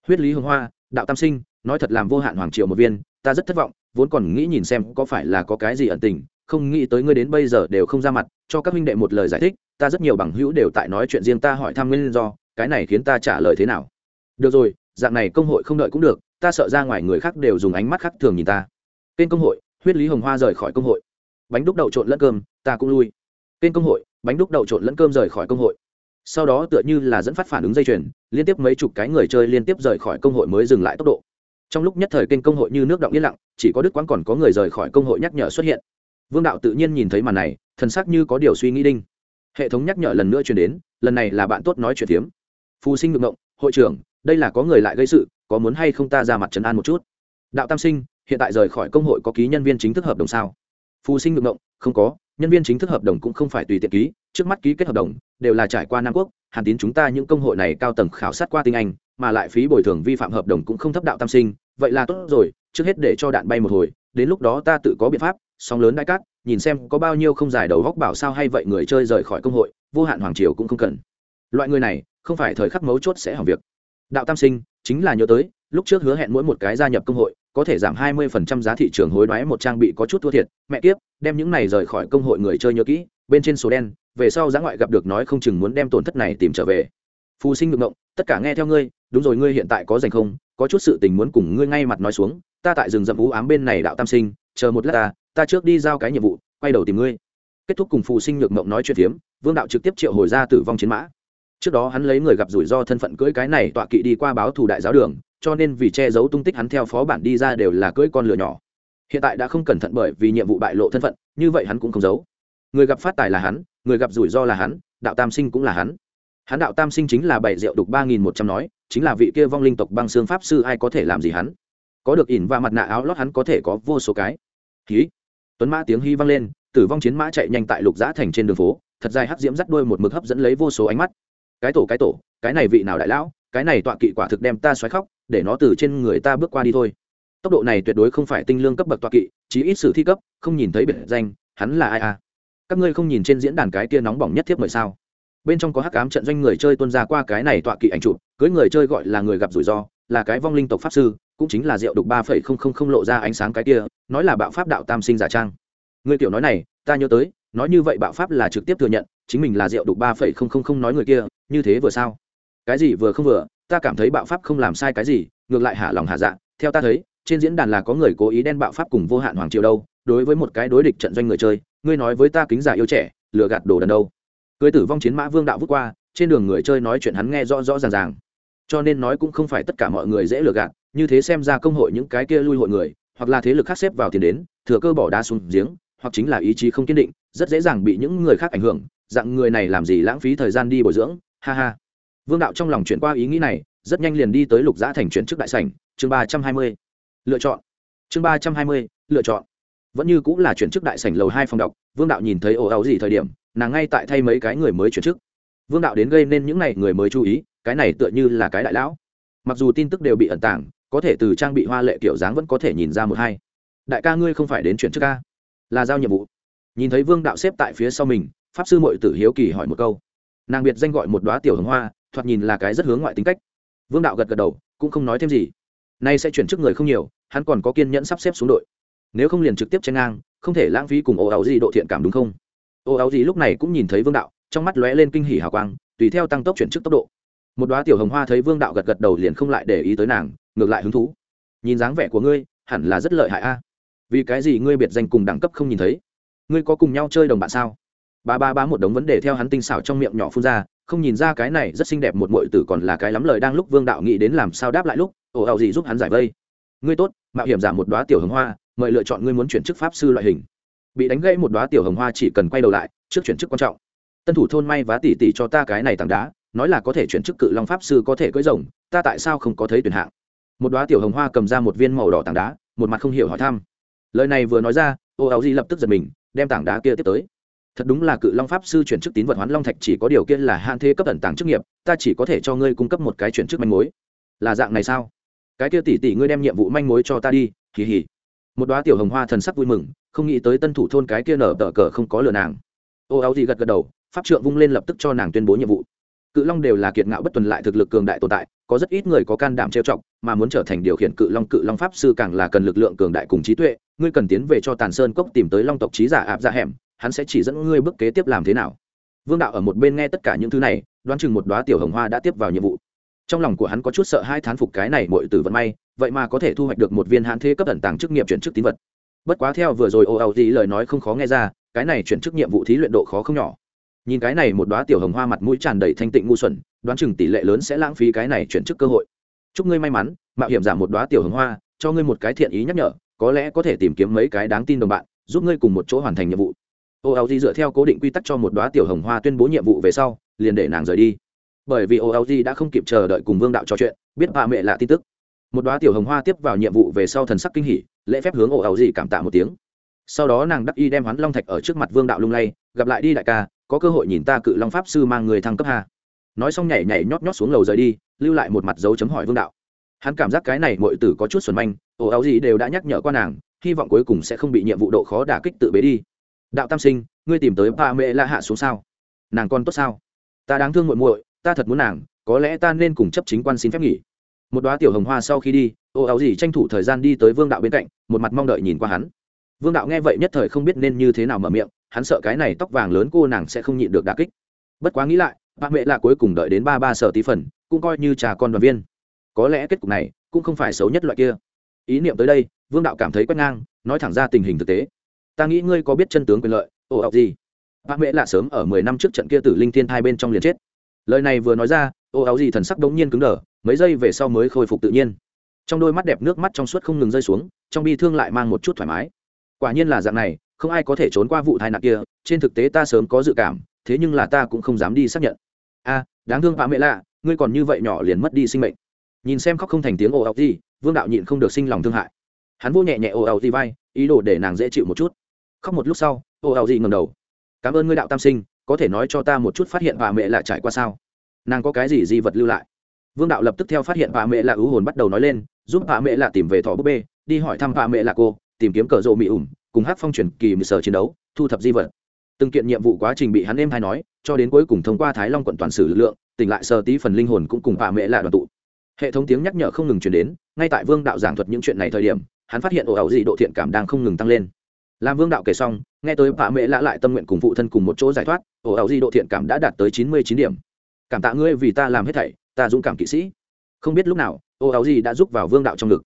Huyết lý hồng hoa, đạo tam sinh, nói thật làm vô hạn hoàng triều một viên, ta rất thất vọng, vốn còn nghĩ nhìn xem có phải là có cái gì ẩn tình, không nghĩ tới ngươi đến bây giờ đều không ra mặt, cho các huynh đệ một lời giải thích, ta rất nhiều bằng hữu đều tại nói chuyện riêng ta hỏi thăm nguyên do, cái này khiến ta trả lời thế nào? Được rồi, dạng này công hội không đợi cũng được, ta sợ ra ngoài người khác đều dùng ánh mắt khác thường nhìn ta kênh công hội, huyết lý hồng hoa rời khỏi công hội. Bánh đúc đậu trộn lẫn cơm, ta cũng lui. Kênh công hội, bánh đúc đậu trộn lẫn cơm rời khỏi công hội. Sau đó tựa như là dẫn phát phản ứng dây chuyền, liên tiếp mấy chục cái người chơi liên tiếp rời khỏi công hội mới dừng lại tốc độ. Trong lúc nhất thời kênh công hội như nước động yên lặng, chỉ có đức quán còn có người rời khỏi công hội nhắc nhở xuất hiện. Vương đạo tự nhiên nhìn thấy màn này, thần sắc như có điều suy nghĩ đinh. Hệ thống nhắc nhở lần nữa chuyển đến, lần này là bạn tốt nói chuyện tiếm phù sinh ngược ngộng, hội trưởng, đây là có người lại gây sự, có muốn hay không ta ra mặt trấn an một chút? Đạo tam sinh hiện tại rời khỏi công hội có ký nhân viên chính thức hợp đồng sao? Phù sinh ngược ngộng, không có, nhân viên chính thức hợp đồng cũng không phải tùy tiện ký, trước mắt ký kết hợp đồng, đều là trải qua nam quốc, hàn tín chúng ta những công hội này cao tầng khảo sát qua tiếng anh, mà lại phí bồi thường vi phạm hợp đồng cũng không thấp đạo tam sinh, vậy là tốt rồi, trước hết để cho đạn bay một hồi, đến lúc đó ta tự có biện pháp Song lớn đại cát, nhìn xem có bao nhiêu không giải đầu góc bảo sao hay vậy người chơi rời khỏi công hội, vô hạn hoàng triều cũng không cần. Loại người này, không phải thời khắc mấu chốt sẽ hỏng việc. Đạo tam sinh, chính là nhớ tới, lúc trước hứa hẹn mỗi một cái gia nhập công hội có thể giảm hai mươi phần trăm giá thị trường hối đoái một trang bị có chút thua thiệt. Mẹ kiếp, đem những này rời khỏi công hội người chơi nhớ kỹ, bên trên số đen, về sau giã ngoại gặp được nói không chừng muốn đem tổn thất này tìm trở về. Phù sinh ngược ngộng, tất cả nghe theo ngươi, đúng rồi, ngươi hiện tại có rảnh không? Có chút sự tình muốn cùng ngươi ngay mặt nói xuống, ta tại rừng rậm u ám bên này đạo tam sinh, chờ một lát ta ta trước đi giao cái nhiệm vụ, quay đầu tìm ngươi. Kết thúc cùng phù sinh nhược ngộng nói chuyện phiếm, vương đạo trực tiếp triệu hồi ra tử vong chiến mã. Trước đó hắn lấy người gặp rủi ro thân phận cưỡi cái này tọa kỵ đi qua báo thù đại giáo đường cho nên vì che giấu tung tích hắn theo phó bản đi ra đều là cưỡi con lửa nhỏ. Hiện tại đã không cẩn thận bởi vì nhiệm vụ bại lộ thân phận, như vậy hắn cũng không giấu. Người gặp phát tài là hắn, người gặp rủi ro là hắn, đạo tam sinh cũng là hắn. Hắn đạo tam sinh chính là bảy rượu đục ba nghìn một trăm nói, chính là vị kia vong linh tộc băng xương pháp sư ai có thể làm gì hắn? Có được ỉn và mặt nạ áo lót hắn có thể có vô số cái. Hí. Tuấn mã tiếng hy vang lên, tử vong chiến mã chạy nhanh tại lục giã thành trên đường phố, thật dài hắc diễm dắt đuôi một mực hấp dẫn lấy vô số ánh mắt. Cái tổ cái tổ, cái này vị nào đại lão? Cái này tọa kỵ quả thực đem ta xoáy khóc, để nó từ trên người ta bước qua đi thôi. Tốc độ này tuyệt đối không phải tinh lương cấp bậc tọa kỵ, chí ít sử thi cấp, không nhìn thấy biệt danh, hắn là ai à? Các ngươi không nhìn trên diễn đàn cái kia nóng bỏng nhất thiếp mời sao? Bên trong có hắc ám trận doanh người chơi tuân ra qua cái này tọa kỵ ảnh chụp, cưới người chơi gọi là người gặp rủi ro, là cái vong linh tộc pháp sư, cũng chính là rượu đục ba phẩy không không không lộ ra ánh sáng cái kia, nói là bạo pháp đạo tam sinh giả trang. Người tiểu nói này, ta nhớ tới, nói như vậy bạo pháp là trực tiếp thừa nhận, chính mình là rượu đục ba phẩy không không không nói người kia, như thế vừa sao? Cái gì vừa không vừa, ta cảm thấy bạo pháp không làm sai cái gì, ngược lại hạ lòng hạ dạ. Theo ta thấy, trên diễn đàn là có người cố ý đen bạo pháp cùng vô hạn hoàng triều đâu. Đối với một cái đối địch trận doanh người chơi, ngươi nói với ta kính giả yêu trẻ, lừa gạt đồ đần đâu. Cưới tử vong chiến mã vương đạo vút qua, trên đường người chơi nói chuyện hắn nghe rõ rõ ràng ràng. Cho nên nói cũng không phải tất cả mọi người dễ lừa gạt, như thế xem ra công hội những cái kia lui hội người, hoặc là thế lực khác xếp vào tiền đến, thừa cơ bỏ đá xuống giếng, hoặc chính là ý chí không kiên định, rất dễ dàng bị những người khác ảnh hưởng. Dạng người này làm gì lãng phí thời gian đi bồi dưỡng? Ha ha vương đạo trong lòng chuyển qua ý nghĩ này, rất nhanh liền đi tới lục giã thành chuyển trước đại sảnh, chương ba trăm hai mươi. Lựa chọn. Chương ba trăm hai mươi, lựa chọn. Vẫn như cũng là chuyển chức đại sảnh lầu hai phòng đọc, vương đạo nhìn thấy ồ ẩu gì thời điểm, nàng ngay tại thay mấy cái người mới chuyển chức. Vương đạo đến gây nên những n à y người mới chú ý, cái này tựa như là cái đại lão. Mặc dù tin tức đều bị ẩn tàng, có thể từ trang bị hoa lệ kiểu dáng vẫn có thể nhìn ra một hai. Đại ca ngươi không phải đến chuyển chức ca là giao nhiệm vụ. Nhìn thấy vương đạo xếp tại phía sau mình, pháp sư mội tử hiếu kỳ hỏi một câu. Nàng biệt danh gọi một đoá tiểu hồng hoa thoạt nhìn là cái rất hướng ngoại tính cách. Vương đạo gật gật đầu, cũng không nói thêm gì. Nay sẽ chuyển chức người không nhiều, hắn còn có kiên nhẫn sắp xếp xuống đội. Nếu không liền trực tiếp chen ngang, không thể lãng phí cùng ô áo gì độ thiện cảm đúng không? Ô áo gì lúc này cũng nhìn thấy vương đạo, trong mắt lóe lên kinh hỉ hào quang, tùy theo tăng tốc chuyển chức tốc độ. Một đoá tiểu hồng hoa thấy vương đạo gật gật đầu liền không lại để ý tới nàng, ngược lại hứng thú. Nhìn dáng vẻ của ngươi, hẳn là rất lợi hại a. Vì cái gì ngươi biệt danh cùng đẳng cấp không nhìn thấy? Ngươi có cùng nhau chơi đồng bạn sao? Ba ba ba một đống vấn đề theo hắn tinh xảo trong miệng nhỏ phun ra không nhìn ra cái này rất xinh đẹp một muội tử còn là cái lắm lời đang lúc vương đạo nghĩ đến làm sao đáp lại lúc, ồ, ào gì giúp hắn giải vây. Ngươi tốt, mạo hiểm giảm một đoá tiểu hồng hoa, mời lựa chọn ngươi muốn chuyển chức pháp sư loại hình. Bị đánh gãy một đoá tiểu hồng hoa chỉ cần quay đầu lại, trước chuyển chức quan trọng. Tân thủ thôn may vá tỉ tỉ cho ta cái này tảng đá, nói là có thể chuyển chức cự long pháp sư có thể cưỡi rồng, ta tại sao không có thấy tuyển hạng? Một đoá tiểu hồng hoa cầm ra một viên màu đỏ tảng đá, một mặt không hiểu hỏi thăm. Lời này vừa nói ra ô áo di lập tức giật mình, đem tảng đá kia tiếp tới thật đúng là cự long pháp sư chuyển chức tín vật hoán long thạch chỉ có điều kiện là hạn thế cấp ẩn tàng chức nghiệp, ta chỉ có thể cho ngươi cung cấp một cái chuyển chức manh mối. Là dạng này sao? Cái kia tỷ tỷ ngươi đem nhiệm vụ manh mối cho ta đi kỳ hỉ một đoá tiểu hồng hoa thần sắc vui mừng, không nghĩ tới tân thủ thôn cái kia nở tờ cờ không có lừa nàng. Ô, áo gì gật gật đầu, pháp trượng vung lên lập tức cho nàng tuyên bố nhiệm vụ. Cự long đều là kiệt ngạo bất tuần lại thực lực cường đại tồn tại, có rất ít người có can đảm trêu chọc, mà muốn trở thành điều khiển cự long cự long pháp sư càng là cần lực lượng cường đại cùng trí tuệ. Ngươi cần tiến về cho tàn sơn cốc tìm tới long tộc trí giả áp ra hẻm hắn sẽ chỉ dẫn ngươi bước kế tiếp làm thế nào. Vương đạo ở một bên nghe tất cả những thứ này, đoán chừng một đoá tiểu hồng hoa đã tiếp vào nhiệm vụ. Trong lòng của hắn có chút sợ hai thán phục cái này mọi từ vận may, vậy mà có thể thu hoạch được một viên hãn thế cấp ẩn tàng chức nghiệp chuyển chức tín vật. Bất quá theo vừa rồi ô ào gì lời nói không khó nghe ra, cái này chuyển chức nhiệm vụ thí luyện độ khó không nhỏ. Nhìn cái này một đoá tiểu hồng hoa mặt mũi tràn đầy thanh tịnh ngu xuẩn, đoán chừng tỷ lệ lớn sẽ lãng phí cái này chuyển chức cơ hội. Chúc ngươi may mắn, mạo hiểm giảm một đoá tiểu hồng hoa, cho ngươi một cái thiện ý nhắc nhở, có lẽ có thể tìm kiếm mấy cái đáng tin đồng bạn, giúp ngươi cùng một chỗ hoàn thành nhiệm vụ ô áo di dựa theo cố định quy tắc cho một đoá tiểu hồng hoa tuyên bố nhiệm vụ về sau, liền để nàng rời đi. Bởi vì ô áo di đã không kịp chờ đợi cùng vương đạo trò chuyện, biết bà mẹ là tin tức. Một đoá tiểu hồng hoa tiếp vào nhiệm vụ về sau thần sắc kinh hỉ, lễ phép hướng ô áo di cảm tạ một tiếng. Sau đó nàng đắc y đem hoán long thạch ở trước mặt vương đạo lung lay, gặp lại đi đại ca, có cơ hội nhìn ta cự long pháp sư mang người thăng cấp hà nói xong nhảy nhảy nhót nhót xuống lầu rời đi, lưu lại một mặt dấu chấm hỏi vương đạo. Hắn cảm giác cái này mọi tử có chút xuẩn manh ồ áo gì đều đã nhắc nhở qua nàng, hy vọng cuối cùng sẽ không bị nhiệm vụ độ khó đả kích tự bế đi đạo tam sinh, ngươi tìm tới pa mẹ la hạ xuống sao? Nàng con tốt sao? Ta đáng thương muội muội, ta thật muốn nàng, có lẽ ta nên cùng chấp chính quan xin phép nghỉ. Một đoá tiểu hồng hoa sau khi đi, ô áo gì tranh thủ thời gian đi tới vương đạo bên cạnh, một mặt mong đợi nhìn qua hắn. Vương đạo nghe vậy nhất thời không biết nên như thế nào mở miệng, hắn sợ cái này tóc vàng lớn cô nàng sẽ không nhịn được đà kích. Bất quá nghĩ lại bà mẹ là cuối cùng đợi đến ba ba sở tí phần, cũng coi như trà con đoàn viên. Có lẽ kết cục này cũng không phải xấu nhất loại kia. Ý niệm tới đây, vương đạo cảm thấy quét ngang, nói thẳng ra tình hình thực tế ta nghĩ ngươi có biết chân tướng quyền lợi, ồ, ọc gì? Bác mẹ lạ sớm ở mười năm trước trận kia tử linh thiên hai bên trong liền chết. Lời này vừa nói ra, ồ áo gì thần sắc đống nhiên cứng đờ, mấy giây về sau mới khôi phục tự nhiên. Trong đôi mắt đẹp nước mắt trong suốt không ngừng rơi xuống, trong bi thương lại mang một chút thoải mái. Quả nhiên là dạng này, không ai có thể trốn qua vụ tai nạn kia, trên thực tế ta sớm có dự cảm, thế nhưng là ta cũng không dám đi xác nhận. A, đáng thương bà mẹ lạ, ngươi còn như vậy nhỏ liền mất đi sinh mệnh. Nhìn xem khóc không thành tiếng ồ, ọc gì, vương đạo nhịn không được sinh lòng thương hại. Hắn vô nhẹ nhẹ ồ, ọc gì vai, ý đồ để nàng dễ chịu một chút khóc một lúc sau, ô ảo dị ngầm đầu. Cảm ơn ngươi đạo tam sinh, có thể nói cho ta một chút phát hiện bà mẹ lạ trải qua sao? Nàng có cái gì di vật lưu lại? Vương đạo lập tức theo phát hiện bà mẹ lạ ứ hồn bắt đầu nói lên, giúp bà mẹ lạ tìm về thỏ búp bê, đi hỏi thăm bà mẹ lạ cô, tìm kiếm cờ rộ mỹ ủng, cùng hát phong truyền kỳ mười sở chiến đấu, thu thập di vật. Từng kiện nhiệm vụ quá trình bị hắn em hay nói, cho đến cuối cùng thông qua thái long quận toàn sử lực lượng, tỉnh lại sơ tí phần linh hồn cũng cùng bà mẹ là đoàn tụ. Hệ thống tiếng nhắc nhở không ngừng chuyển đến, ngay tại vương đạo giảng thuật những chuyện này thời điểm, hắn phát hiện ồ ẩu dị độ thiện cảm đang không ngừng tăng lên làm vương đạo kể xong, nghe tới bà mẹ lạ lại tâm nguyện cùng phụ thân cùng một chỗ giải thoát, ổ ảo di độ thiện cảm đã đạt tới chín mươi chín điểm. Cảm tạ ngươi vì ta làm hết thảy, ta dũng cảm kỵ sĩ. Không biết lúc nào, ổ ảo di đã giúp vào vương đạo trong ngực.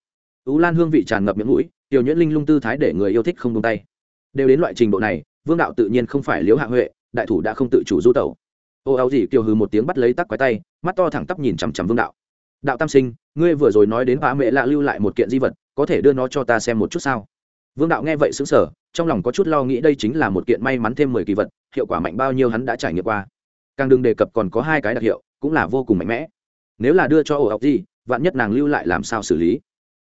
Tú lan hương vị tràn ngập miệng mũi, tiểu nhuyễn linh lung tư thái để người yêu thích không tung tay. Đều đến loại trình độ này, vương đạo tự nhiên không phải liếu hạ huệ, đại thủ đã không tự chủ du tẩu. Ô áo gì kiều hừ một tiếng bắt lấy tắc quái tay, mắt to thẳng tắp nhìn chằm chằm vương đạo. Đạo tam sinh, ngươi vừa rồi nói đến bà mẹ lạ lưu lại một kiện di vật, có thể đưa nó cho ta xem một chút sao? Vương đạo nghe vậy xứng sở trong lòng có chút lo nghĩ đây chính là một kiện may mắn thêm mười kỳ vật, hiệu quả mạnh bao nhiêu hắn đã trải nghiệm qua. Càng đừng đề cập còn có hai cái đặc hiệu, cũng là vô cùng mạnh mẽ. Nếu là đưa cho ổ ọc gì, vạn nhất nàng lưu lại làm sao xử lý?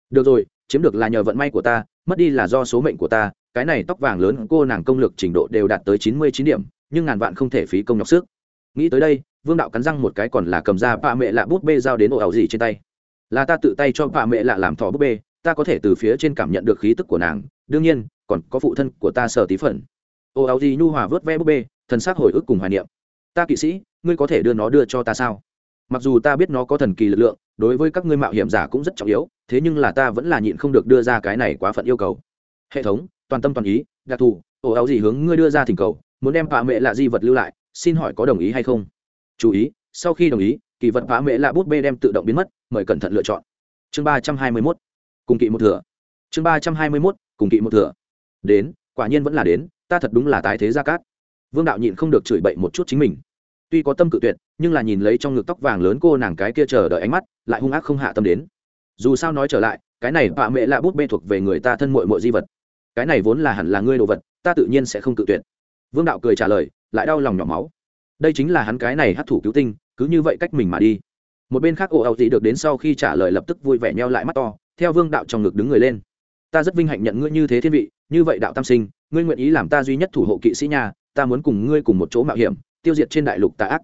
Được rồi, chiếm được là nhờ vận may của ta, mất đi là do số mệnh của ta, cái này tóc vàng lớn cô nàng công lực trình độ đều đạt tới chín mươi chín điểm, nhưng ngàn vạn không thể phí công nhọc sức. Nghĩ tới đây, vương đạo cắn răng một cái còn là cầm ra bạ mẹ lạ bút bê giao đến ổ ảo gì trên tay. Là ta tự tay cho bạ mẹ lạ làm thỏ bút bê, ta có thể từ phía trên cảm nhận được khí tức của nàng. Đương nhiên còn có phụ thân của ta sở tí phần ô, áo gì nhu hòa vớt ve bút bê, thần sắc hồi ức cùng hoài niệm. Ta kỵ sĩ, ngươi có thể đưa nó đưa cho ta sao? Mặc dù ta biết nó có thần kỳ lực lượng, đối với các ngươi mạo hiểm giả cũng rất trọng yếu, thế nhưng là ta vẫn là nhịn không được đưa ra cái này quá phận yêu cầu. Hệ thống, toàn tâm toàn ý, đặc thù ổ áo gì hướng ngươi đưa ra thỉnh cầu, muốn đem bạ mẹ lạ di vật lưu lại, xin hỏi có đồng ý hay không? Chú ý, sau khi đồng ý, kỳ vật bạ mẹ lạ bút bê đem tự động biến mất, mời cẩn thận lựa chọn. Chương ba trăm hai mươi mốt, cùng kỵ một thừa chương ba trăm hai mươi mốt, cùng kỵ một thừa đến, quả nhiên vẫn là đến, ta thật đúng là tái thế gia cát. Vương đạo nhịn không được chửi bậy một chút chính mình. Tuy có tâm cự tuyệt, nhưng là nhìn lấy trong ngực tóc vàng lớn cô nàng cái kia chờ đợi ánh mắt, lại hung ác không hạ tâm đến. Dù sao nói trở lại, cái này bạ mẹ lạ bút bê thuộc về người ta thân mội mội di vật. Cái này vốn là hẳn là ngươi đồ vật, ta tự nhiên sẽ không cự tuyệt. Vương đạo cười trả lời, lại đau lòng nhỏ máu. Đây chính là hắn cái này hát thủ cứu tinh, cứ như vậy cách mình mà đi. Một bên khác ồ ẩu dị được đến sau khi trả lời lập tức vui vẻ nheo lại mắt to, theo vương đạo trong ngực đứng người lên. Ta rất vinh hạnh nhận ngươi như thế thiên vị như vậy đạo tam sinh, ngươi nguyện ý làm ta duy nhất thủ hộ kỵ sĩ nhà, ta muốn cùng ngươi cùng một chỗ mạo hiểm, tiêu diệt trên đại lục tà ác.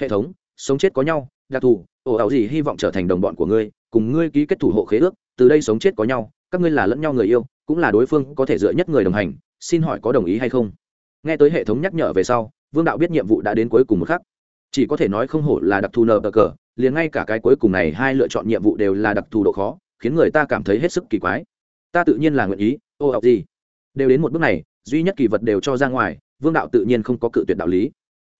Hệ thống, sống chết có nhau, đặc thù ổ ảo gì hy vọng trở thành đồng bọn của ngươi, cùng ngươi ký kết thủ hộ khế ước, từ đây sống chết có nhau, các ngươi là lẫn nhau người yêu, cũng là đối phương có thể dựa nhất người đồng hành, xin hỏi có đồng ý hay không? Nghe tới hệ thống nhắc nhở về sau, vương đạo biết nhiệm vụ đã đến cuối cùng một khắc. Chỉ có thể nói không hổ là đặc thù nờ bờ cờ, liền ngay cả cái cuối cùng này hai lựa chọn nhiệm vụ đều là đặc thù độ khó, khiến người ta cảm thấy hết sức kỳ quái. Ta tự nhiên là nguyện ý ô học gì đều đến một bước này, duy nhất kỳ vật đều cho ra ngoài, vương đạo tự nhiên không có cự tuyệt đạo lý.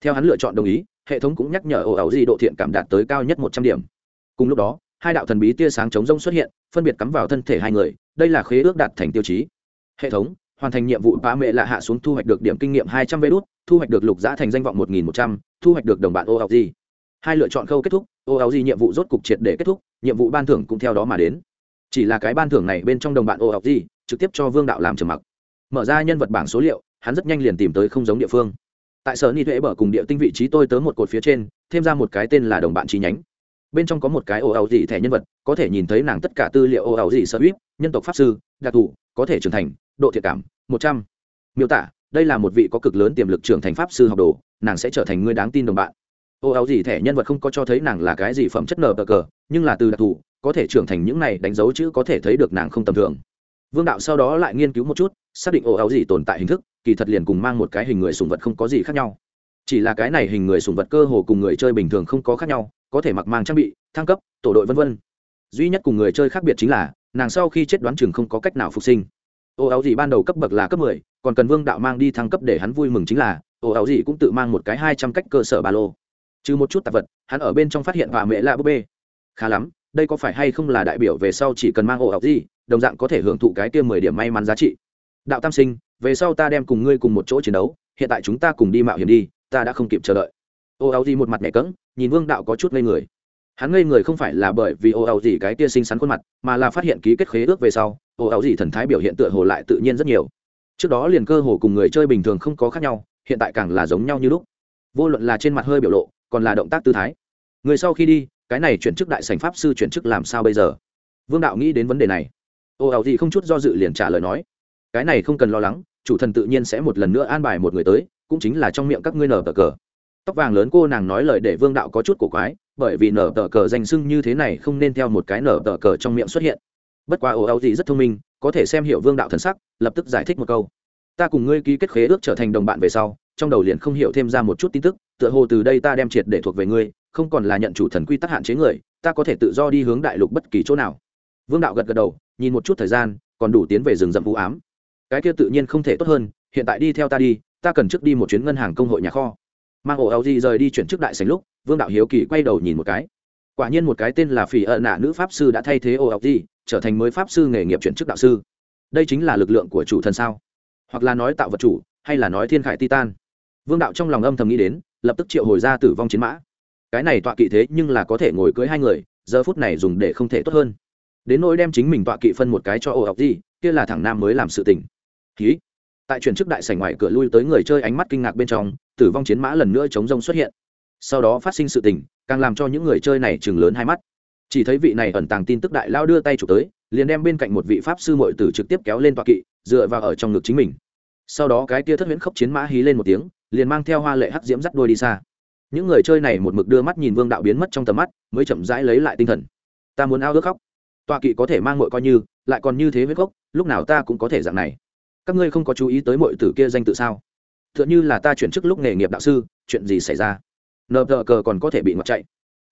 Theo hắn lựa chọn đồng ý, hệ thống cũng nhắc nhở ồ ẩu di độ thiện cảm đạt tới cao nhất một trăm điểm. Cùng lúc đó, hai đạo thần bí tia sáng chống rông xuất hiện, phân biệt cắm vào thân thể hai người, đây là khế ước đạt thành tiêu chí. Hệ thống, hoàn thành nhiệm vụ bá mẹ lạ hạ xuống thu hoạch được điểm kinh nghiệm hai trăm vê đốt thu hoạch được lục giã thành danh vọng một nghìn một trăm, thu hoạch được đồng bạn ô áo di hai lựa chọn khâu kết thúc ô áo di nhiệm vụ rốt cục triệt để kết thúc, nhiệm vụ ban thưởng cũng theo đó mà đến. Chỉ là cái ban thưởng này bên trong đồng bạn ô áo di trực tiếp cho vương đạo làm trầm mặc mở ra nhân vật bảng số liệu, hắn rất nhanh liền tìm tới không giống địa phương. Tại sở ni thuế bở cùng địa tinh vị trí tôi tớ một cột phía trên, thêm ra một cái tên là đồng bạn chi nhánh. Bên trong có một cái ồ ảo gì thẻ nhân vật, có thể nhìn thấy nàng tất cả tư liệu ồ ảo gì sở hữu nhân tộc pháp sư, đặc thù, có thể trưởng thành, độ thiệt cảm, một trăm. Miêu tả, đây là một vị có cực lớn tiềm lực trưởng thành pháp sư học đồ, nàng sẽ trở thành người đáng tin đồng bạn. Ồ áo gì thẻ nhân vật không có cho thấy nàng là cái gì phẩm chất nở cờ, nhưng là từ đặc thù, có thể trưởng thành những này đánh dấu chữ có thể thấy được nàng không tầm thường vương đạo sau đó lại nghiên cứu một chút, xác định ồ áo gì tồn tại hình thức, kỳ thật liền cùng mang một cái hình người sùng vật không có gì khác nhau. Chỉ là cái này hình người sùng vật cơ hồ cùng người chơi bình thường không có khác nhau, có thể mặc mang trang bị, thăng cấp, tổ đội v v duy nhất cùng người chơi khác biệt chính là, nàng sau khi chết đoán chừng không có cách nào phục sinh. Ô áo gì ban đầu cấp bậc là cấp mười, còn cần vương đạo mang đi thăng cấp để hắn vui mừng chính là ô áo gì cũng tự mang một cái hai trăm cách cơ sở ba lô. Trừ một chút tạp vật, hắn ở bên trong phát hiện và mẹ lạ búp bê. Khá lắm đây có phải hay không là đại biểu về sau chỉ cần mang ổ học gì đồng dạng có thể hưởng thụ cái kia mười điểm may mắn giá trị? Đạo tam sinh về sau ta đem cùng ngươi cùng một chỗ chiến đấu hiện tại chúng ta cùng đi mạo hiểm đi ta đã không kịp chờ đợi. Ô áo gì một mặt mẹ cứng, nhìn vương đạo có chút ngây người. Hắn ngây người không phải là bởi vì ô áo gì cái kia xinh xắn khuôn mặt mà là phát hiện ký kết khế ước về sau ô áo gì thần thái biểu hiện tựa hồ lại tự nhiên rất nhiều. Trước đó liền cơ hồ cùng người chơi bình thường không có khác nhau hiện tại càng là giống nhau như lúc. Vô luận là trên mặt hơi biểu lộ còn là động tác tư thái. Người sau khi đi cái này chuyển chức đại sành pháp sư chuyển chức làm sao bây giờ? Vương đạo nghĩ đến vấn đề này. Ô ảo gì không chút do dự liền trả lời nói, cái này không cần lo lắng, chủ thần tự nhiên sẽ một lần nữa an bài một người tới, cũng chính là trong miệng các ngươi nở tờ cờ. Tóc vàng lớn cô nàng nói lời để vương đạo có chút cổ quái, bởi vì nở tờ cờ danh sưng như thế này không nên theo một cái nở tờ cờ trong miệng xuất hiện. Bất quá ồ áo gì rất thông minh, có thể xem hiểu vương đạo thần sắc, lập tức giải thích một câu. Ta cùng ngươi ký kết khế ước trở thành đồng bạn về sau, trong đầu liền không hiểu thêm ra một chút tin tức, tựa hồ từ đây ta đem triệt để thuộc về ngươi không còn là nhận chủ thần quy tắc hạn chế người, ta có thể tự do đi hướng đại lục bất kỳ chỗ nào. Vương đạo gật gật đầu, nhìn một chút thời gian, còn đủ tiến về rừng rậm vũ ám. Cái kia tự nhiên không thể tốt hơn, hiện tại đi theo ta đi, ta cần trước đi một chuyến ngân hàng công hội nhà kho. Mang ổ áo rời đi chuyển trước đại sành lúc, vương đạo hiếu kỳ quay đầu nhìn một cái. Quả nhiên một cái tên là phỉ ợ nạ nữ pháp sư đã thay thế ổ áo trở thành mới pháp sư nghề nghiệp chuyển chức đạo sư. Đây chính là lực lượng của chủ thần sao? Hoặc là nói tạo vật chủ, hay là nói thiên khải titan? Vương đạo trong lòng âm thầm nghĩ đến, lập tức triệu hồi ra tử vong chiến mã cái này tọa kỵ thế nhưng là có thể ngồi cưới hai người, giờ phút này dùng để không thể tốt hơn. Đến nỗi đem chính mình tọa kỵ phân một cái cho ổ ọc gì kia là thằng nam mới làm sự tình. Ký tại chuyển chức đại sảnh ngoài cửa lui tới người chơi ánh mắt kinh ngạc bên trong, tử vong chiến mã lần nữa chống rông xuất hiện. Sau đó phát sinh sự tình, càng làm cho những người chơi này chừng lớn hai mắt. Chỉ thấy vị này ẩn tàng tin tức đại lao đưa tay chụp tới, liền đem bên cạnh một vị pháp sư mội tử trực tiếp kéo lên tọa kỵ, dựa vào ở trong ngực chính mình. Sau đó cái tia thất huyễn khốc chiến mã hí lên một tiếng, liền mang theo hoa lệ hắc diễm dắt đuôi đi xa những người chơi này một mực đưa mắt nhìn vương đạo biến mất trong tầm mắt, mới chậm rãi lấy lại tinh thần. Ta muốn ao ước khóc. Tọa kỵ có thể mang mội coi như, lại còn như thế huyết gốc, lúc nào ta cũng có thể dạng này. Các ngươi không có chú ý tới mội tử kia danh tự sao? T h ư ợ n h ư là ta chuyển chức lúc nghề nghiệp đạo sư, chuyện gì xảy ra? Nờ tờ cờ còn có thể bị ngọt chạy.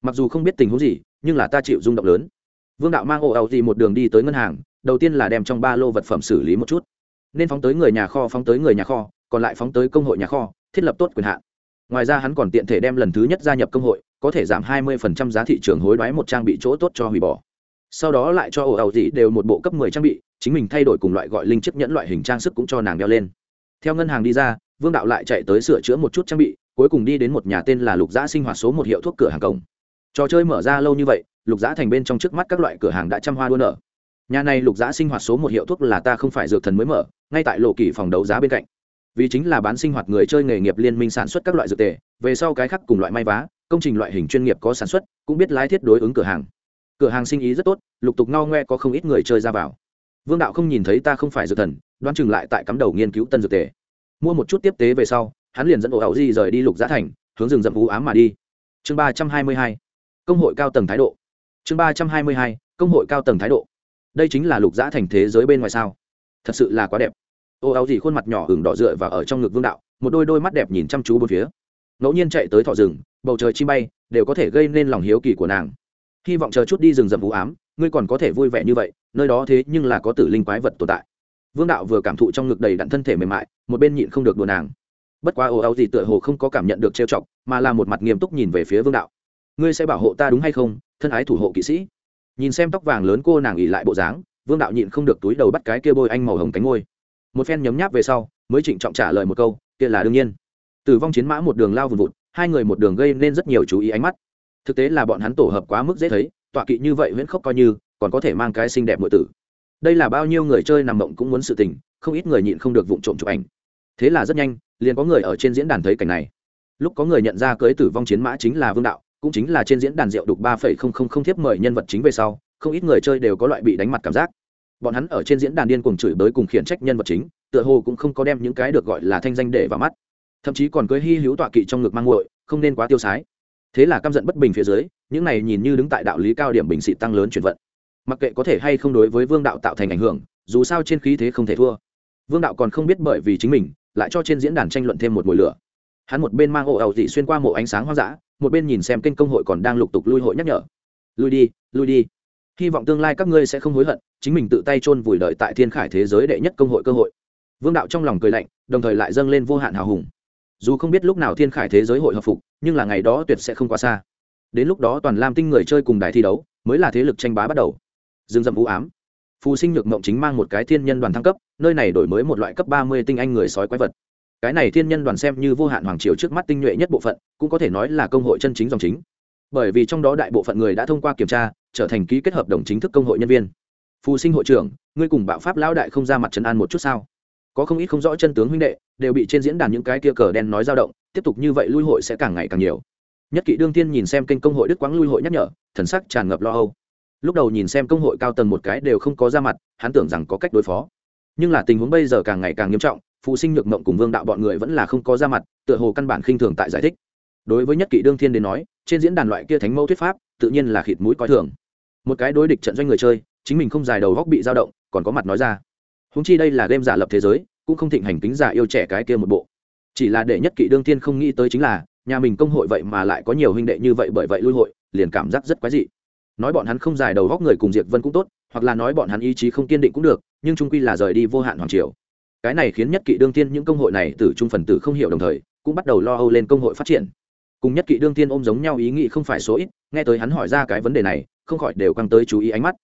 Mặc dù không biết tình huống gì, nhưng là ta chịu rung động lớn. Vương đạo mang ổ ẩu gì một đường đi tới ngân hàng, đầu tiên là đem trong ba lô vật phẩm xử lý một chút. Nên phóng tới người nhà kho, phóng tới người nhà kho, còn lại phóng tới công hội nhà kho, thiết lập tốt quyền hạn ngoài ra hắn còn tiện thể đem lần thứ nhất gia nhập công hội, có thể giảm 20% giá thị trường hối đoái một trang bị chỗ tốt cho hủy bỏ. Sau đó lại cho ổ ẩu dị đều một bộ cấp 10 trang bị, chính mình thay đổi cùng loại gọi linh chiếc nhẫn loại hình trang sức cũng cho nàng đeo lên. Theo ngân hàng đi ra, vương đạo lại chạy tới sửa chữa một chút trang bị, cuối cùng đi đến một nhà tên là lục giã sinh hoạt số một hiệu thuốc cửa hàng cổng. Trò chơi mở ra lâu như vậy, lục giã thành bên trong trước mắt các loại cửa hàng đã trăm hoa đua nở. Nhà này lục giã sinh hoạt số một hiệu thuốc là ta không phải dược thần mới mở, ngay tại lộ kỳ phòng đấu giá bên cạnh vì chính là bán sinh hoạt người chơi nghề nghiệp liên minh sản xuất các loại dược tề, về sau cái khác cùng loại may vá, công trình loại hình chuyên nghiệp có sản xuất, cũng biết lái thiết đối ứng cửa hàng. Cửa hàng sinh ý rất tốt, lục tục no ngoe có không ít người chơi ra vào. Vương đạo không nhìn thấy ta không phải dược thần, đoán chừng lại tại cắm đầu nghiên cứu tân dược tề. Mua một chút tiếp tế về sau, hắn liền dẫn ổ ảo di rời đi lục giá thành, hướng rừng rậm vũ ám mà đi. Chương ba trăm hai mươi hai, công hội cao tầng thái độ. Chương ba trăm hai mươi hai, công hội cao tầng thái độ. Đây chính là lục giá thành thế giới bên ngoài sao. Thật sự là quá đẹp ô áo gì khuôn mặt nhỏ hừng đỏ dựa và ở trong ngực vương đạo, một đôi đôi mắt đẹp nhìn chăm chú bốn phía. Ngẫu nhiên chạy tới thọ rừng, bầu trời chi bay, đều có thể gây nên lòng hiếu kỳ của nàng. Hy vọng chờ chút đi rừng rậm vũ ám, ngươi còn có thể vui vẻ như vậy, nơi đó thế nhưng là có tử linh quái vật tồn tại. Vương đạo vừa cảm thụ trong ngực đầy đặn thân thể mềm mại, một bên nhịn không được đùa nàng. Bất quá ồ áo gì tựa hồ không có cảm nhận được trêu chọc, mà là một mặt nghiêm túc nhìn về phía vương đạo. Ngươi sẽ bảo hộ ta đúng hay không, thân ái thủ hộ kỵ sĩ. Nhìn xem tóc vàng lớn cô nàng ỉ lại bộ dáng, vương đạo nhịn không được túi đầu bắt cái kia bôi anh màu hồng cánh ngôi một phen nhấm nháp về sau, mới trịnh trọng trả lời một câu, kia là đương nhiên. Tử vong chiến mã một đường lao vùn vụt, hai người một đường gây nên rất nhiều chú ý ánh mắt. Thực tế là bọn hắn tổ hợp quá mức dễ thấy, tọa kỵ như vậy huyễn khốc coi như, còn có thể mang cái xinh đẹp nội tử. Đây là bao nhiêu người chơi nằm mộng cũng muốn sự tình, không ít người nhịn không được vụng trộm chụp ảnh. Thế là rất nhanh, liền có người ở trên diễn đàn thấy cảnh này. Lúc có người nhận ra cưới tử vong chiến mã chính là vương đạo, cũng chính là trên diễn đàn rượu đục ba phẩy không không không thiếp mời nhân vật chính về sau, không ít người chơi đều có loại bị đánh mặt cảm giác bọn hắn ở trên diễn đàn điên cuồng chửi bới cùng khiển trách nhân vật chính, tựa hồ cũng không có đem những cái được gọi là thanh danh để vào mắt. Thậm chí còn cưới hy hữu tọa kỵ trong ngực mang nguội không nên quá tiêu sái. Thế là căm giận bất bình phía dưới, những này nhìn như đứng tại đạo lý cao điểm bình xị tăng lớn chuyển vận. Mặc kệ có thể hay không đối với vương đạo tạo thành ảnh hưởng, dù sao trên khí thế không thể thua. Vương đạo còn không biết bởi vì chính mình, lại cho trên diễn đàn tranh luận thêm một mùi lửa. Hắn một bên mang ổ ẩu dị xuyên qua mộ ánh sáng hoang dã, một bên nhìn xem kênh công hội còn đang lục tục lui hội nhắc nhở. Lui đi lui đi hy vọng tương lai các ngươi sẽ không hối hận, chính mình tự tay chôn vùi đợi tại thiên khải thế giới đệ nhất công hội cơ hội. Vương đạo trong lòng cười lạnh, đồng thời lại dâng lên vô hạn hào hùng. Dù không biết lúc nào thiên khải thế giới hội hợp phục, nhưng là ngày đó tuyệt sẽ không quá xa. Đến lúc đó toàn lam tinh người chơi cùng đài thi đấu, mới là thế lực tranh bá bắt đầu. Dương dậm vũ ám. Phù sinh nhược mộng chính mang một cái thiên nhân đoàn thăng cấp, nơi này đổi mới một loại cấp ba mươi tinh anh người sói quái vật. Cái này thiên nhân đoàn xem như vô hạn hoàng triều trước mắt tinh nhuệ nhất bộ phận, cũng có thể nói là công hội chân chính dòng chính bởi vì trong đó đại bộ phận người đã thông qua kiểm tra, trở thành ký kết hợp đồng chính thức công hội nhân viên. Phù sinh hội trưởng, ngươi cùng bạo pháp lão đại không ra mặt trấn an một chút sao? Có không ít không rõ chân tướng huynh đệ, đều bị trên diễn đàn những cái kia cờ đen nói dao động, tiếp tục như vậy lui hội sẽ càng ngày càng nhiều. Nhất kỵ đương tiên nhìn xem kênh công hội đức quáng lui hội nhắc nhở, thần sắc tràn ngập lo âu. Lúc đầu nhìn xem công hội cao tầng một cái đều không có ra mặt, hắn tưởng rằng có cách đối phó. Nhưng là tình huống bây giờ càng ngày càng nghiêm trọng phụ sinh nhược mộng cùng vương đạo bọn người vẫn là không có ra mặt, tựa hồ căn bản khinh thường tại giải thích. Đối với nhất kỵ đương thiên đến nói trên diễn đàn loại kia thánh mẫu thuyết pháp, tự nhiên là khịt mũi coi thường. Một cái đối địch trận doanh người chơi, chính mình không dài đầu góc bị dao động, còn có mặt nói ra. Húng chi đây là game giả lập thế giới, cũng không thịnh hành kính giả yêu trẻ cái kia một bộ. Chỉ là để nhất kỵ đương thiên không nghĩ tới chính là, nhà mình công hội vậy mà lại có nhiều huynh đệ như vậy bởi vậy lui hội, liền cảm giác rất quái dị. Nói bọn hắn không dài đầu góc người cùng diệt vân cũng tốt, hoặc là nói bọn hắn ý chí không kiên định cũng được, nhưng trung quy là rời đi vô hạn hoàng triều. Cái này khiến nhất kỵ đương tiên những công hội này từ trung phần tử không hiểu đồng thời, cũng bắt đầu lo âu lên công hội phát triển cùng nhất kỵ đương tiên ôm giống nhau ý nghĩ không phải số ít, nghe tới hắn hỏi ra cái vấn đề này, không khỏi đều căng tới chú ý ánh mắt.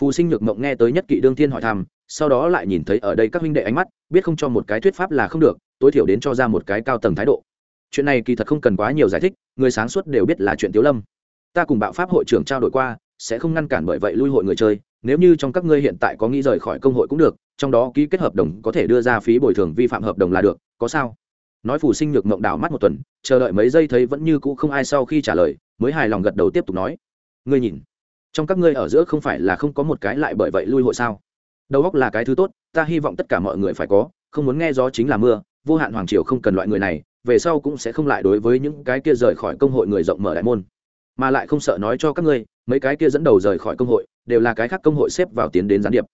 Phù sinh nhược mộng nghe tới nhất kỵ đương tiên hỏi thăm, sau đó lại nhìn thấy ở đây các huynh đệ ánh mắt, biết không cho một cái thuyết pháp là không được, tối thiểu đến cho ra một cái cao tầng thái độ. Chuyện này kỳ thật không cần quá nhiều giải thích, người sáng suốt đều biết là chuyện tiếu lâm. Ta cùng bạo pháp hội trưởng trao đổi qua, sẽ không ngăn cản bởi vậy lui hội người chơi, nếu như trong các ngươi hiện tại có nghĩ rời khỏi công hội cũng được, trong đó ký kết hợp đồng có thể đưa ra phí bồi thường vi phạm hợp đồng là được, có sao? Nói phù sinh nhược mộng đảo mắt một tuần, chờ đợi mấy giây thấy vẫn như cũ không ai sau khi trả lời, mới hài lòng gật đầu tiếp tục nói. Ngươi nhìn, trong các ngươi ở giữa không phải là không có một cái lại bởi vậy lui hội sao? Đầu góc là cái thứ tốt, ta hy vọng tất cả mọi người phải có, không muốn nghe gió chính là mưa, vô hạn hoàng triều không cần loại người này, về sau cũng sẽ không lại đối với những cái kia rời khỏi công hội người rộng mở đại môn. Mà lại không sợ nói cho các ngươi, mấy cái kia dẫn đầu rời khỏi công hội, đều là cái khác công hội xếp vào tiến đến gián điệp.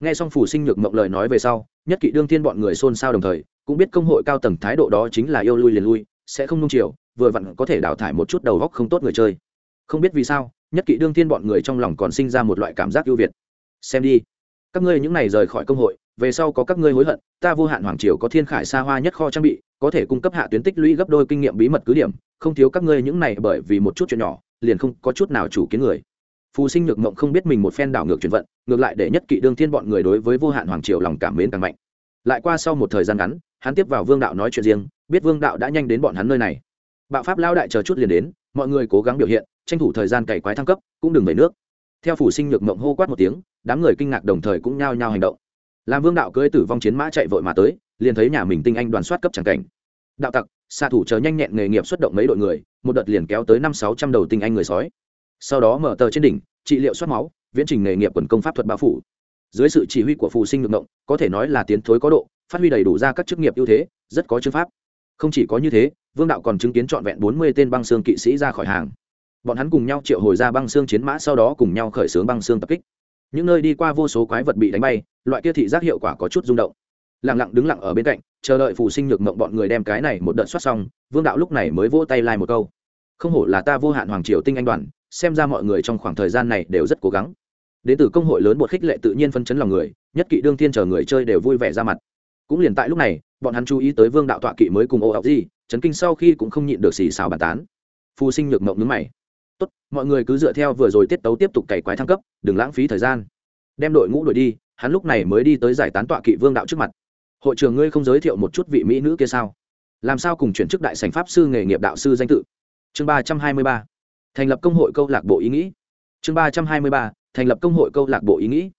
Nghe xong phù sinh nhược mộng lời nói về sau, nhất kỵ đương thiên bọn người xôn xao đồng thời cũng biết công hội cao tầng thái độ đó chính là yêu lui liền lui, sẽ không nung chiều, vừa vặn có thể đào thải một chút đầu góc không tốt người chơi. Không biết vì sao, nhất kỵ đương thiên bọn người trong lòng còn sinh ra một loại cảm giác ưu việt. Xem đi. Các ngươi những này rời khỏi công hội, về sau có các ngươi hối hận, ta vô hạn hoàng triều có thiên khải xa hoa nhất kho trang bị, có thể cung cấp hạ tuyến tích lũy gấp đôi kinh nghiệm bí mật cứ điểm, không thiếu các ngươi những này bởi vì một chút chuyện nhỏ, liền không có chút nào chủ kiến người. Phù sinh nhược mộng không biết mình một phen đảo ngược chuyển vận, ngược lại để nhất kỵ đương thiên bọn người đối với vô hạn hoàng triều lòng cảm mến càng mạnh lại qua sau một thời gian ngắn, hắn tiếp vào vương đạo nói chuyện riêng, biết vương đạo đã nhanh đến bọn hắn nơi này. Bạo pháp lao đại chờ chút liền đến, mọi người cố gắng biểu hiện, tranh thủ thời gian cày quái thăng cấp, cũng đừng về nước. Theo phủ sinh nhược mộng hô quát một tiếng, đám người kinh ngạc đồng thời cũng nhao nhao hành động. Làm vương đạo cưỡi tử vong chiến mã chạy vội mà tới, liền thấy nhà mình tinh anh đoàn soát cấp tràng cảnh. Đạo tặc, xạ thủ chờ nhanh nhẹn nghề nghiệp xuất động mấy đội người, một đợt liền kéo tới năm sáu trăm đầu tinh anh người sói. Sau đó mở tờ trên đỉnh, trị liệu soát máu, viễn trình nghề nghiệp quần công pháp thuật bao phủ dưới sự chỉ huy của phù sinh ngược động có thể nói là tiến thối có độ, phát huy đầy đủ ra các chức nghiệp ưu thế, rất có chương pháp. Không chỉ có như thế, vương đạo còn chứng kiến trọn vẹn bốn mươi tên băng xương kỵ sĩ ra khỏi hàng. Bọn hắn cùng nhau triệu hồi ra băng xương chiến mã, sau đó cùng nhau khởi xướng băng xương tập kích. Những nơi đi qua vô số quái vật bị đánh bay, loại kia thị giác hiệu quả có chút rung động. Lặng lặng đứng lặng ở bên cạnh, chờ đợi phù sinh nhược mộng bọn người đem cái này một đợt soát xong, vương đạo lúc này mới vỗ tay lai một câu. Không hổ là ta vô hạn hoàng triều tinh anh đoàn, xem ra mọi người trong khoảng thời gian này đều rất cố gắng đến từ công hội lớn bột khích lệ tự nhiên phân chấn lòng người, nhất kỵ đương thiên chờ người chơi đều vui vẻ ra mặt. Cũng liền tại lúc này, bọn hắn chú ý tới vương đạo tọa kỵ mới cùng ô ọc gì chấn kinh sau khi cũng không nhịn được xì xào bàn tán. Phù sinh nhược mộng nhướng mày. Tốt, mọi người cứ dựa theo vừa rồi tiết tấu tiếp tục cày quái thăng cấp, đừng lãng phí thời gian. Đem đội ngũ đội đi, hắn lúc này mới đi tới giải tán tọa kỵ vương đạo trước mặt. Hội trường ngươi không giới thiệu một chút vị mỹ nữ kia sao? Làm sao cùng chuyển chức đại sành pháp sư nghề nghiệp đạo sư danh tự? Chương ba trăm hai mươi ba. Thành lập công hội câu lạc bộ ý nghĩ chương ba trăm hai mươi ba, thành lập công hội câu lạc bộ ý nghĩ.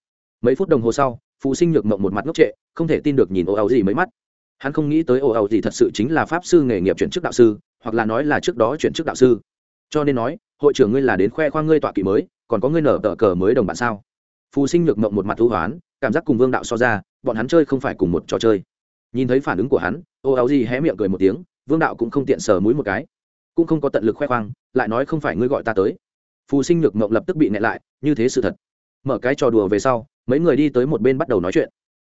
Mấy phút đồng hồ sau phụ sinh nhược mộng một mặt ngốc trệ, không thể tin được nhìn ồ ẩu gì mấy mắt. Hắn không nghĩ tới ồ ẩu gì thật sự chính là pháp sư nghề nghiệp chuyển chức đạo sư, hoặc là nói là trước đó chuyển chức đạo sư. Cho nên nói, hội trưởng ngươi là đến khoe khoang ngươi tọa kỵ mới, còn có ngươi nở tờ cờ mới đồng bạn sao? Phù sinh nhược mộng một mặt thú hoán, cảm giác cùng vương đạo so ra, bọn hắn chơi không phải cùng một trò chơi. Nhìn thấy phản ứng của hắn ô áo gì hé miệng cười một tiếng, vương đạo cũng không tiện sờ mũi một cái. Cũng không có tận lực khoe khoang, lại nói không phải ngươi gọi ta tới phù sinh nhược mộng lập tức bị nẹ lại, như thế sự thật. Mở cái trò đùa về sau, mấy người đi tới một bên bắt đầu nói chuyện.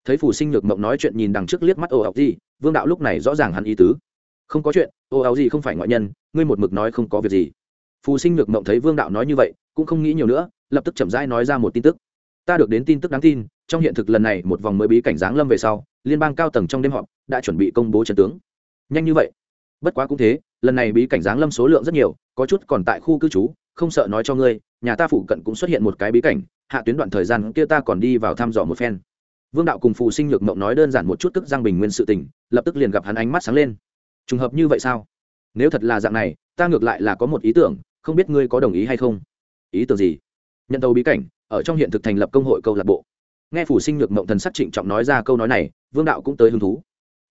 Thấy phù sinh nhược mộng nói chuyện nhìn đằng trước liếc mắt ô áo gì, vương đạo lúc này rõ ràng hắn ý tứ. Không có chuyện, ô áo gì không phải ngoại nhân, ngươi một mực nói không có việc gì. Phù sinh nhược mộng thấy vương đạo nói như vậy, cũng không nghĩ nhiều nữa, lập tức chậm rãi nói ra một tin tức. Ta được đến tin tức đáng tin, trong hiện thực lần này một vòng mới bí cảnh giáng lâm về sau, liên bang cao tầng trong đêm họp đã chuẩn bị công bố trận tướng. Nhanh như vậy. Bất quá cũng thế, lần này bí cảnh giáng lâm số lượng rất nhiều, có chút còn tại khu cư trú không sợ nói cho ngươi, nhà ta phụ cận cũng xuất hiện một cái bí cảnh, hạ tuyến đoạn thời gian kia ta còn đi vào thăm dò một phen. Vương đạo cùng phù sinh nhược mộng nói đơn giản một chút tức giang bình nguyên sự tình, lập tức liền gặp hắn ánh mắt sáng lên. Trùng hợp như vậy sao? Nếu thật là dạng này, ta ngược lại là có một ý tưởng, không biết ngươi có đồng ý hay không? Ý tưởng gì? Nhận đầu bí cảnh, ở trong hiện thực thành lập công hội câu lạc bộ. Nghe phủ sinh nhược mộng thần sắc trịnh trọng nói ra câu nói này, vương đạo cũng tới hứng thú.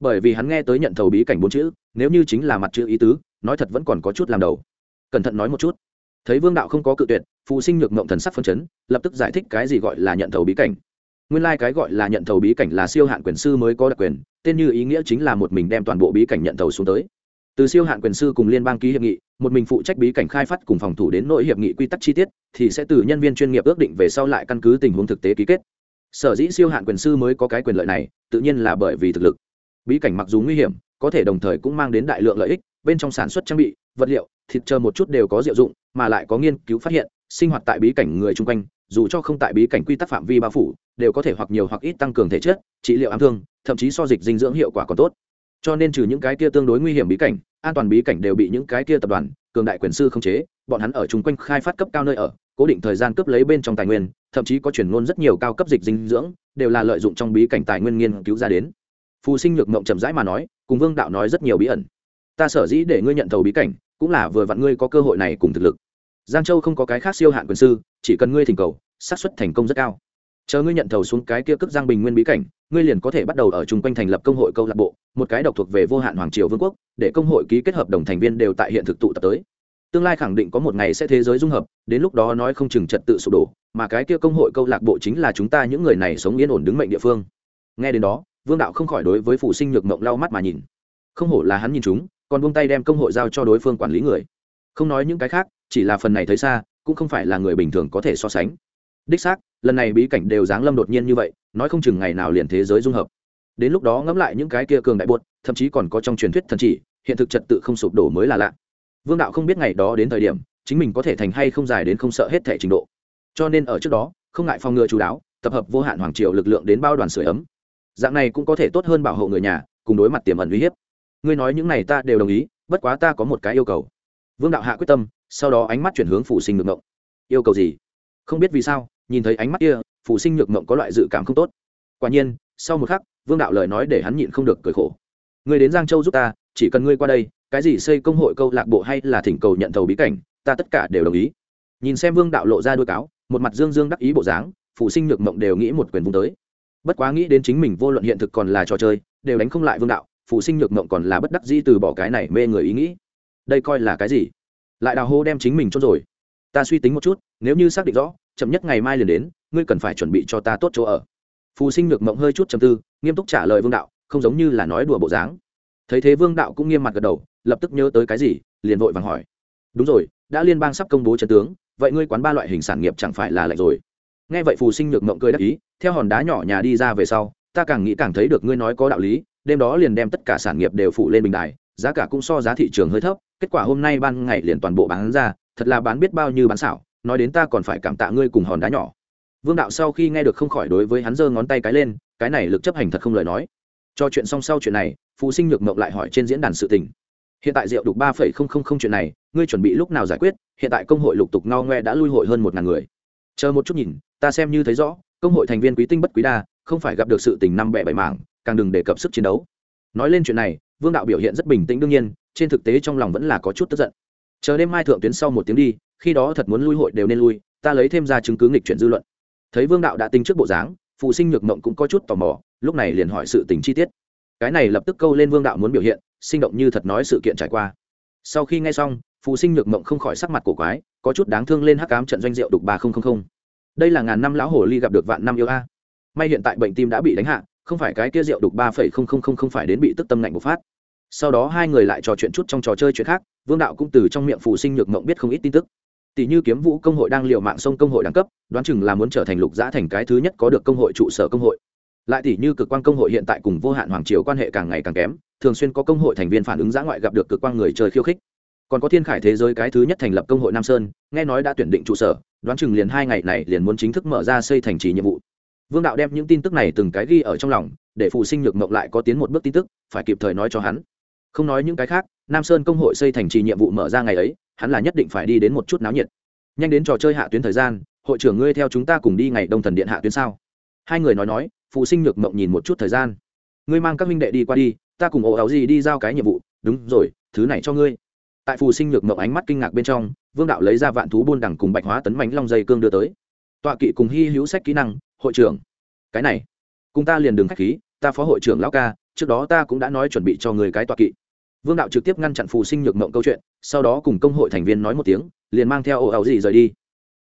Bởi vì hắn nghe tới nhận thầu bí cảnh bốn chữ, nếu như chính là mặt chữ ý tứ, nói thật vẫn còn có chút làm đầu. Cẩn thận nói một chút thấy vương đạo không có cự tuyệt phụ sinh nhược mộng thần sắc phân chấn, lập tức giải thích cái gì gọi là nhận thầu bí cảnh. Nguyên lai、like、cái gọi là nhận thầu bí cảnh là siêu hạn quyền sư mới có đặc quyền, tên như ý nghĩa chính là một mình đem toàn bộ bí cảnh nhận thầu xuống tới. Từ siêu hạn quyền sư cùng liên bang ký hiệp nghị, một mình phụ trách bí cảnh khai phát cùng phòng thủ đến nội hiệp nghị quy tắc chi tiết, thì sẽ từ nhân viên chuyên nghiệp ước định về sau lại căn cứ tình huống thực tế ký kết. Sở dĩ siêu hạn quyền sư mới có cái quyền lợi này, tự nhiên là bởi vì thực lực. Bí cảnh mặc dù nguy hiểm, có thể đồng thời cũng mang đến đại lượng lợi ích, bên trong sản xuất trang bị, vật liệu, thịt chờ một chút đều có diệu dụng mà lại có nghiên cứu phát hiện, sinh hoạt tại bí cảnh người chung quanh, dù cho không tại bí cảnh quy tắc phạm vi bao phủ, đều có thể hoặc nhiều hoặc ít tăng cường thể chất, trị liệu ám thương, thậm chí so dịch dinh dưỡng hiệu quả còn tốt. Cho nên trừ những cái kia tương đối nguy hiểm bí cảnh, an toàn bí cảnh đều bị những cái kia tập đoàn, cường đại quyền sư không chế, bọn hắn ở chung quanh khai phát cấp cao nơi ở, cố định thời gian cướp lấy bên trong tài nguyên, thậm chí có chuyển ngôn rất nhiều cao cấp dịch dinh dưỡng, đều là lợi dụng trong bí cảnh tài nguyên nghiên cứu ra đến. Phù sinh nhược mộng chậm rãi mà nói, cùng vương đạo nói rất nhiều bí ẩn. Ta sở dĩ để ngươi nhận thầu bí cảnh cũng là vừa vặn ngươi có cơ hội này cùng thực lực. Giang châu không có cái khác siêu hạn quyền sư, chỉ cần ngươi thỉnh cầu, xác suất thành công rất cao. Chờ ngươi nhận thầu xuống cái kia cước giang bình nguyên bí cảnh, ngươi liền có thể bắt đầu ở chung quanh thành lập công hội câu lạc bộ, một cái độc thuộc về vô hạn hoàng triều vương quốc, để công hội ký kết hợp đồng thành viên đều tại hiện thực tụ tập tới. Tương lai khẳng định có một ngày sẽ thế giới dung hợp, đến lúc đó nói không chừng trật tự sụp đổ, mà cái kia công hội câu lạc bộ chính là chúng ta những người này sống yên ổn đứng mệnh địa phương. Nghe đến đó, vương đạo không khỏi đối với phụ sinh nhược mộng lau mắt mà nhìn. Không hổ là hắn nhìn chúng còn buông tay đem công hội giao cho đối phương quản lý người. Không nói những cái khác, chỉ là phần này thấy xa, cũng không phải là người bình thường có thể so sánh. Đích xác, lần này bí cảnh đều giáng lâm đột nhiên như vậy, nói không chừng ngày nào liền thế giới dung hợp. Đến lúc đó ngẫm lại những cái kia cường đại buốt thậm chí còn có trong truyền thuyết thần chỉ, hiện thực trật tự không sụp đổ mới là lạ. Vương đạo không biết ngày đó đến thời điểm, chính mình có thể thành hay không dài đến không sợ hết thể trình độ. Cho nên ở trước đó, không ngại phòng ngừa chú đáo, tập hợp vô hạn hoàng triều lực lượng đến bao đoàn sửa ấm. Dạng này cũng có thể tốt hơn bảo hộ người nhà, cùng đối mặt tiềm ẩn uy hiếp ngươi nói những này ta đều đồng ý, bất quá ta có một cái yêu cầu. Vương đạo hạ quyết tâm, sau đó ánh mắt chuyển hướng phụ sinh nhược mộng. Yêu cầu gì? Không biết vì sao, nhìn thấy ánh mắt kia phụ sinh nhược mộng có loại dự cảm không tốt. Quả nhiên, sau một khắc, vương đạo lời nói để hắn nhịn không được cười khổ. Ngươi đến giang châu giúp ta, chỉ cần ngươi qua đây, cái gì xây công hội câu lạc bộ hay là thỉnh cầu nhận thầu bí cảnh, ta tất cả đều đồng ý. Nhìn xem vương đạo lộ ra đôi cáo, một mặt dương dương đắc ý bộ dáng phụ sinh nhược mộng đều nghĩ một quyền vùng tới. Bất quá nghĩ đến chính mình vô luận hiện thực còn là trò chơi, đều đánh không lại vương đạo phụ sinh nhược mộng còn là bất đắc dĩ từ bỏ cái này mê người ý nghĩ. Đây coi là cái gì? Lại đào hô đem chính mình chốt rồi. Ta suy tính một chút, nếu như xác định rõ, chậm nhất ngày mai liền đến, ngươi cần phải chuẩn bị cho ta tốt chỗ ở. Phù sinh nhược mộng hơi chút chầm tư, nghiêm túc trả lời vương đạo, không giống như là nói đùa bộ dáng. Thấy thế vương đạo cũng nghiêm mặt gật đầu, lập tức nhớ tới cái gì, liền vội vàng hỏi. Đúng rồi, đã liên bang sắp công bố trận tướng, vậy ngươi quán ba loại hình sản nghiệp chẳng phải là lạnh rồi? Nghe vậy phù sinh nhược mộng cười đắc ý, theo hòn đá nhỏ nhà đi ra về sau ta càng nghĩ càng thấy được ngươi nói có đạo lý, đêm đó liền đem tất cả sản nghiệp đều phụ lên bình đài, giá cả cũng so giá thị trường hơi thấp, kết quả hôm nay ban ngày liền toàn bộ bán ra, thật là bán biết bao nhiêu bán xảo, nói đến ta còn phải cảm tạ ngươi cùng hòn đá nhỏ. Vương đạo sau khi nghe được không khỏi đối với hắn giơ ngón tay cái lên, cái này lực chấp hành thật không lời nói. Cho chuyện xong sau chuyện này phụ sinh nhược mộng lại hỏi trên diễn đàn sự tình. Hiện tại rượu đục ba phẩy không không không chuyện này, ngươi chuẩn bị lúc nào giải quyết? Hiện tại công hội lục tục ngao ngoe đã lui hội hơn một ngàn người. Chờ một chút nhìn, ta xem như thấy rõ, công hội thành viên quý tinh bất quý đa không phải gặp được sự tình năm bẻ bảy mảng, càng đừng đề cập sức chiến đấu. Nói lên chuyện này, vương đạo biểu hiện rất bình tĩnh đương nhiên, trên thực tế trong lòng vẫn là có chút tức giận. Chờ đêm mai thượng tuyến sau một tiếng đi, khi đó thật muốn lui hội đều nên lui, ta lấy thêm ra chứng cứ nghịch chuyển dư luận. Thấy vương đạo đã tính trước bộ dáng, phụ sinh nhược mộng cũng có chút tò mò, lúc này liền hỏi sự tình chi tiết. Cái này lập tức câu lên vương đạo muốn biểu hiện, sinh động như thật nói sự kiện trải qua. Sau khi nghe xong, phụ sinh nhược mộng không khỏi sắc mặt cổ quái, có chút đáng thương lên hắc cám trận doanh rượu đục ba đây là ngàn năm lão hồ ly gặp được vạn năm yêu a may hiện tại bệnh tim đã bị đánh hạ, không phải cái kia rượu đục ba phẩy không không không không phải đến bị tức tâm lạnh bộc phát. Sau đó hai người lại trò chuyện chút trong trò chơi chuyện khác, vương đạo cũng từ trong miệng phù sinh nhược mộng biết không ít tin tức. Tỷ như kiếm vũ công hội đang liều mạng sông công hội đẳng cấp, đoán chừng là muốn trở thành lục giã thành cái thứ nhất có được công hội trụ sở công hội. Lại tỷ như cực quan công hội hiện tại cùng vô hạn hoàng triều quan hệ càng ngày càng kém, thường xuyên có công hội thành viên phản ứng giã ngoại gặp được cực quan người chơi khiêu khích. Còn có thiên khải thế giới cái thứ nhất thành lập công hội nam sơn, nghe nói đã tuyển định trụ sở, đoán chừng liền hai ngày này liền muốn chính thức mở ra xây thành trì nhiệm vụ vương đạo đem những tin tức này từng cái ghi ở trong lòng, để phụ sinh nhược mộng lại có tiến một bước tin tức, phải kịp thời nói cho hắn. Không nói những cái khác, nam sơn công hội xây thành trì nhiệm vụ mở ra ngày ấy, hắn là nhất định phải đi đến một chút náo nhiệt. Nhanh đến trò chơi hạ tuyến thời gian, hội trưởng ngươi theo chúng ta cùng đi ngày đông thần điện hạ tuyến sao? Hai người nói nói, phụ sinh nhược mộng nhìn một chút thời gian. Ngươi mang các minh đệ đi qua đi, ta cùng ổ áo gì đi giao cái nhiệm vụ, đúng rồi, thứ này cho ngươi. Tại phù sinh nhược mộng ánh mắt kinh ngạc bên trong, vương đạo lấy ra vạn thú buôn đẳng cùng bạch hóa tấn bánh long dây cương đưa tới. Tọa kỵ cùng hy hữu sách kỹ năng hội trưởng. Cái này, cùng ta liền đừng k h á c h khí, ta phó hội trưởng lão ca, trước đó ta cũng đã nói chuẩn bị cho người cái tọa kỵ. Vương đạo trực tiếp ngăn chặn phù sinh nhược mộng câu chuyện, sau đó cùng công hội thành viên nói một tiếng, liền mang theo ồ ảo gì rời đi.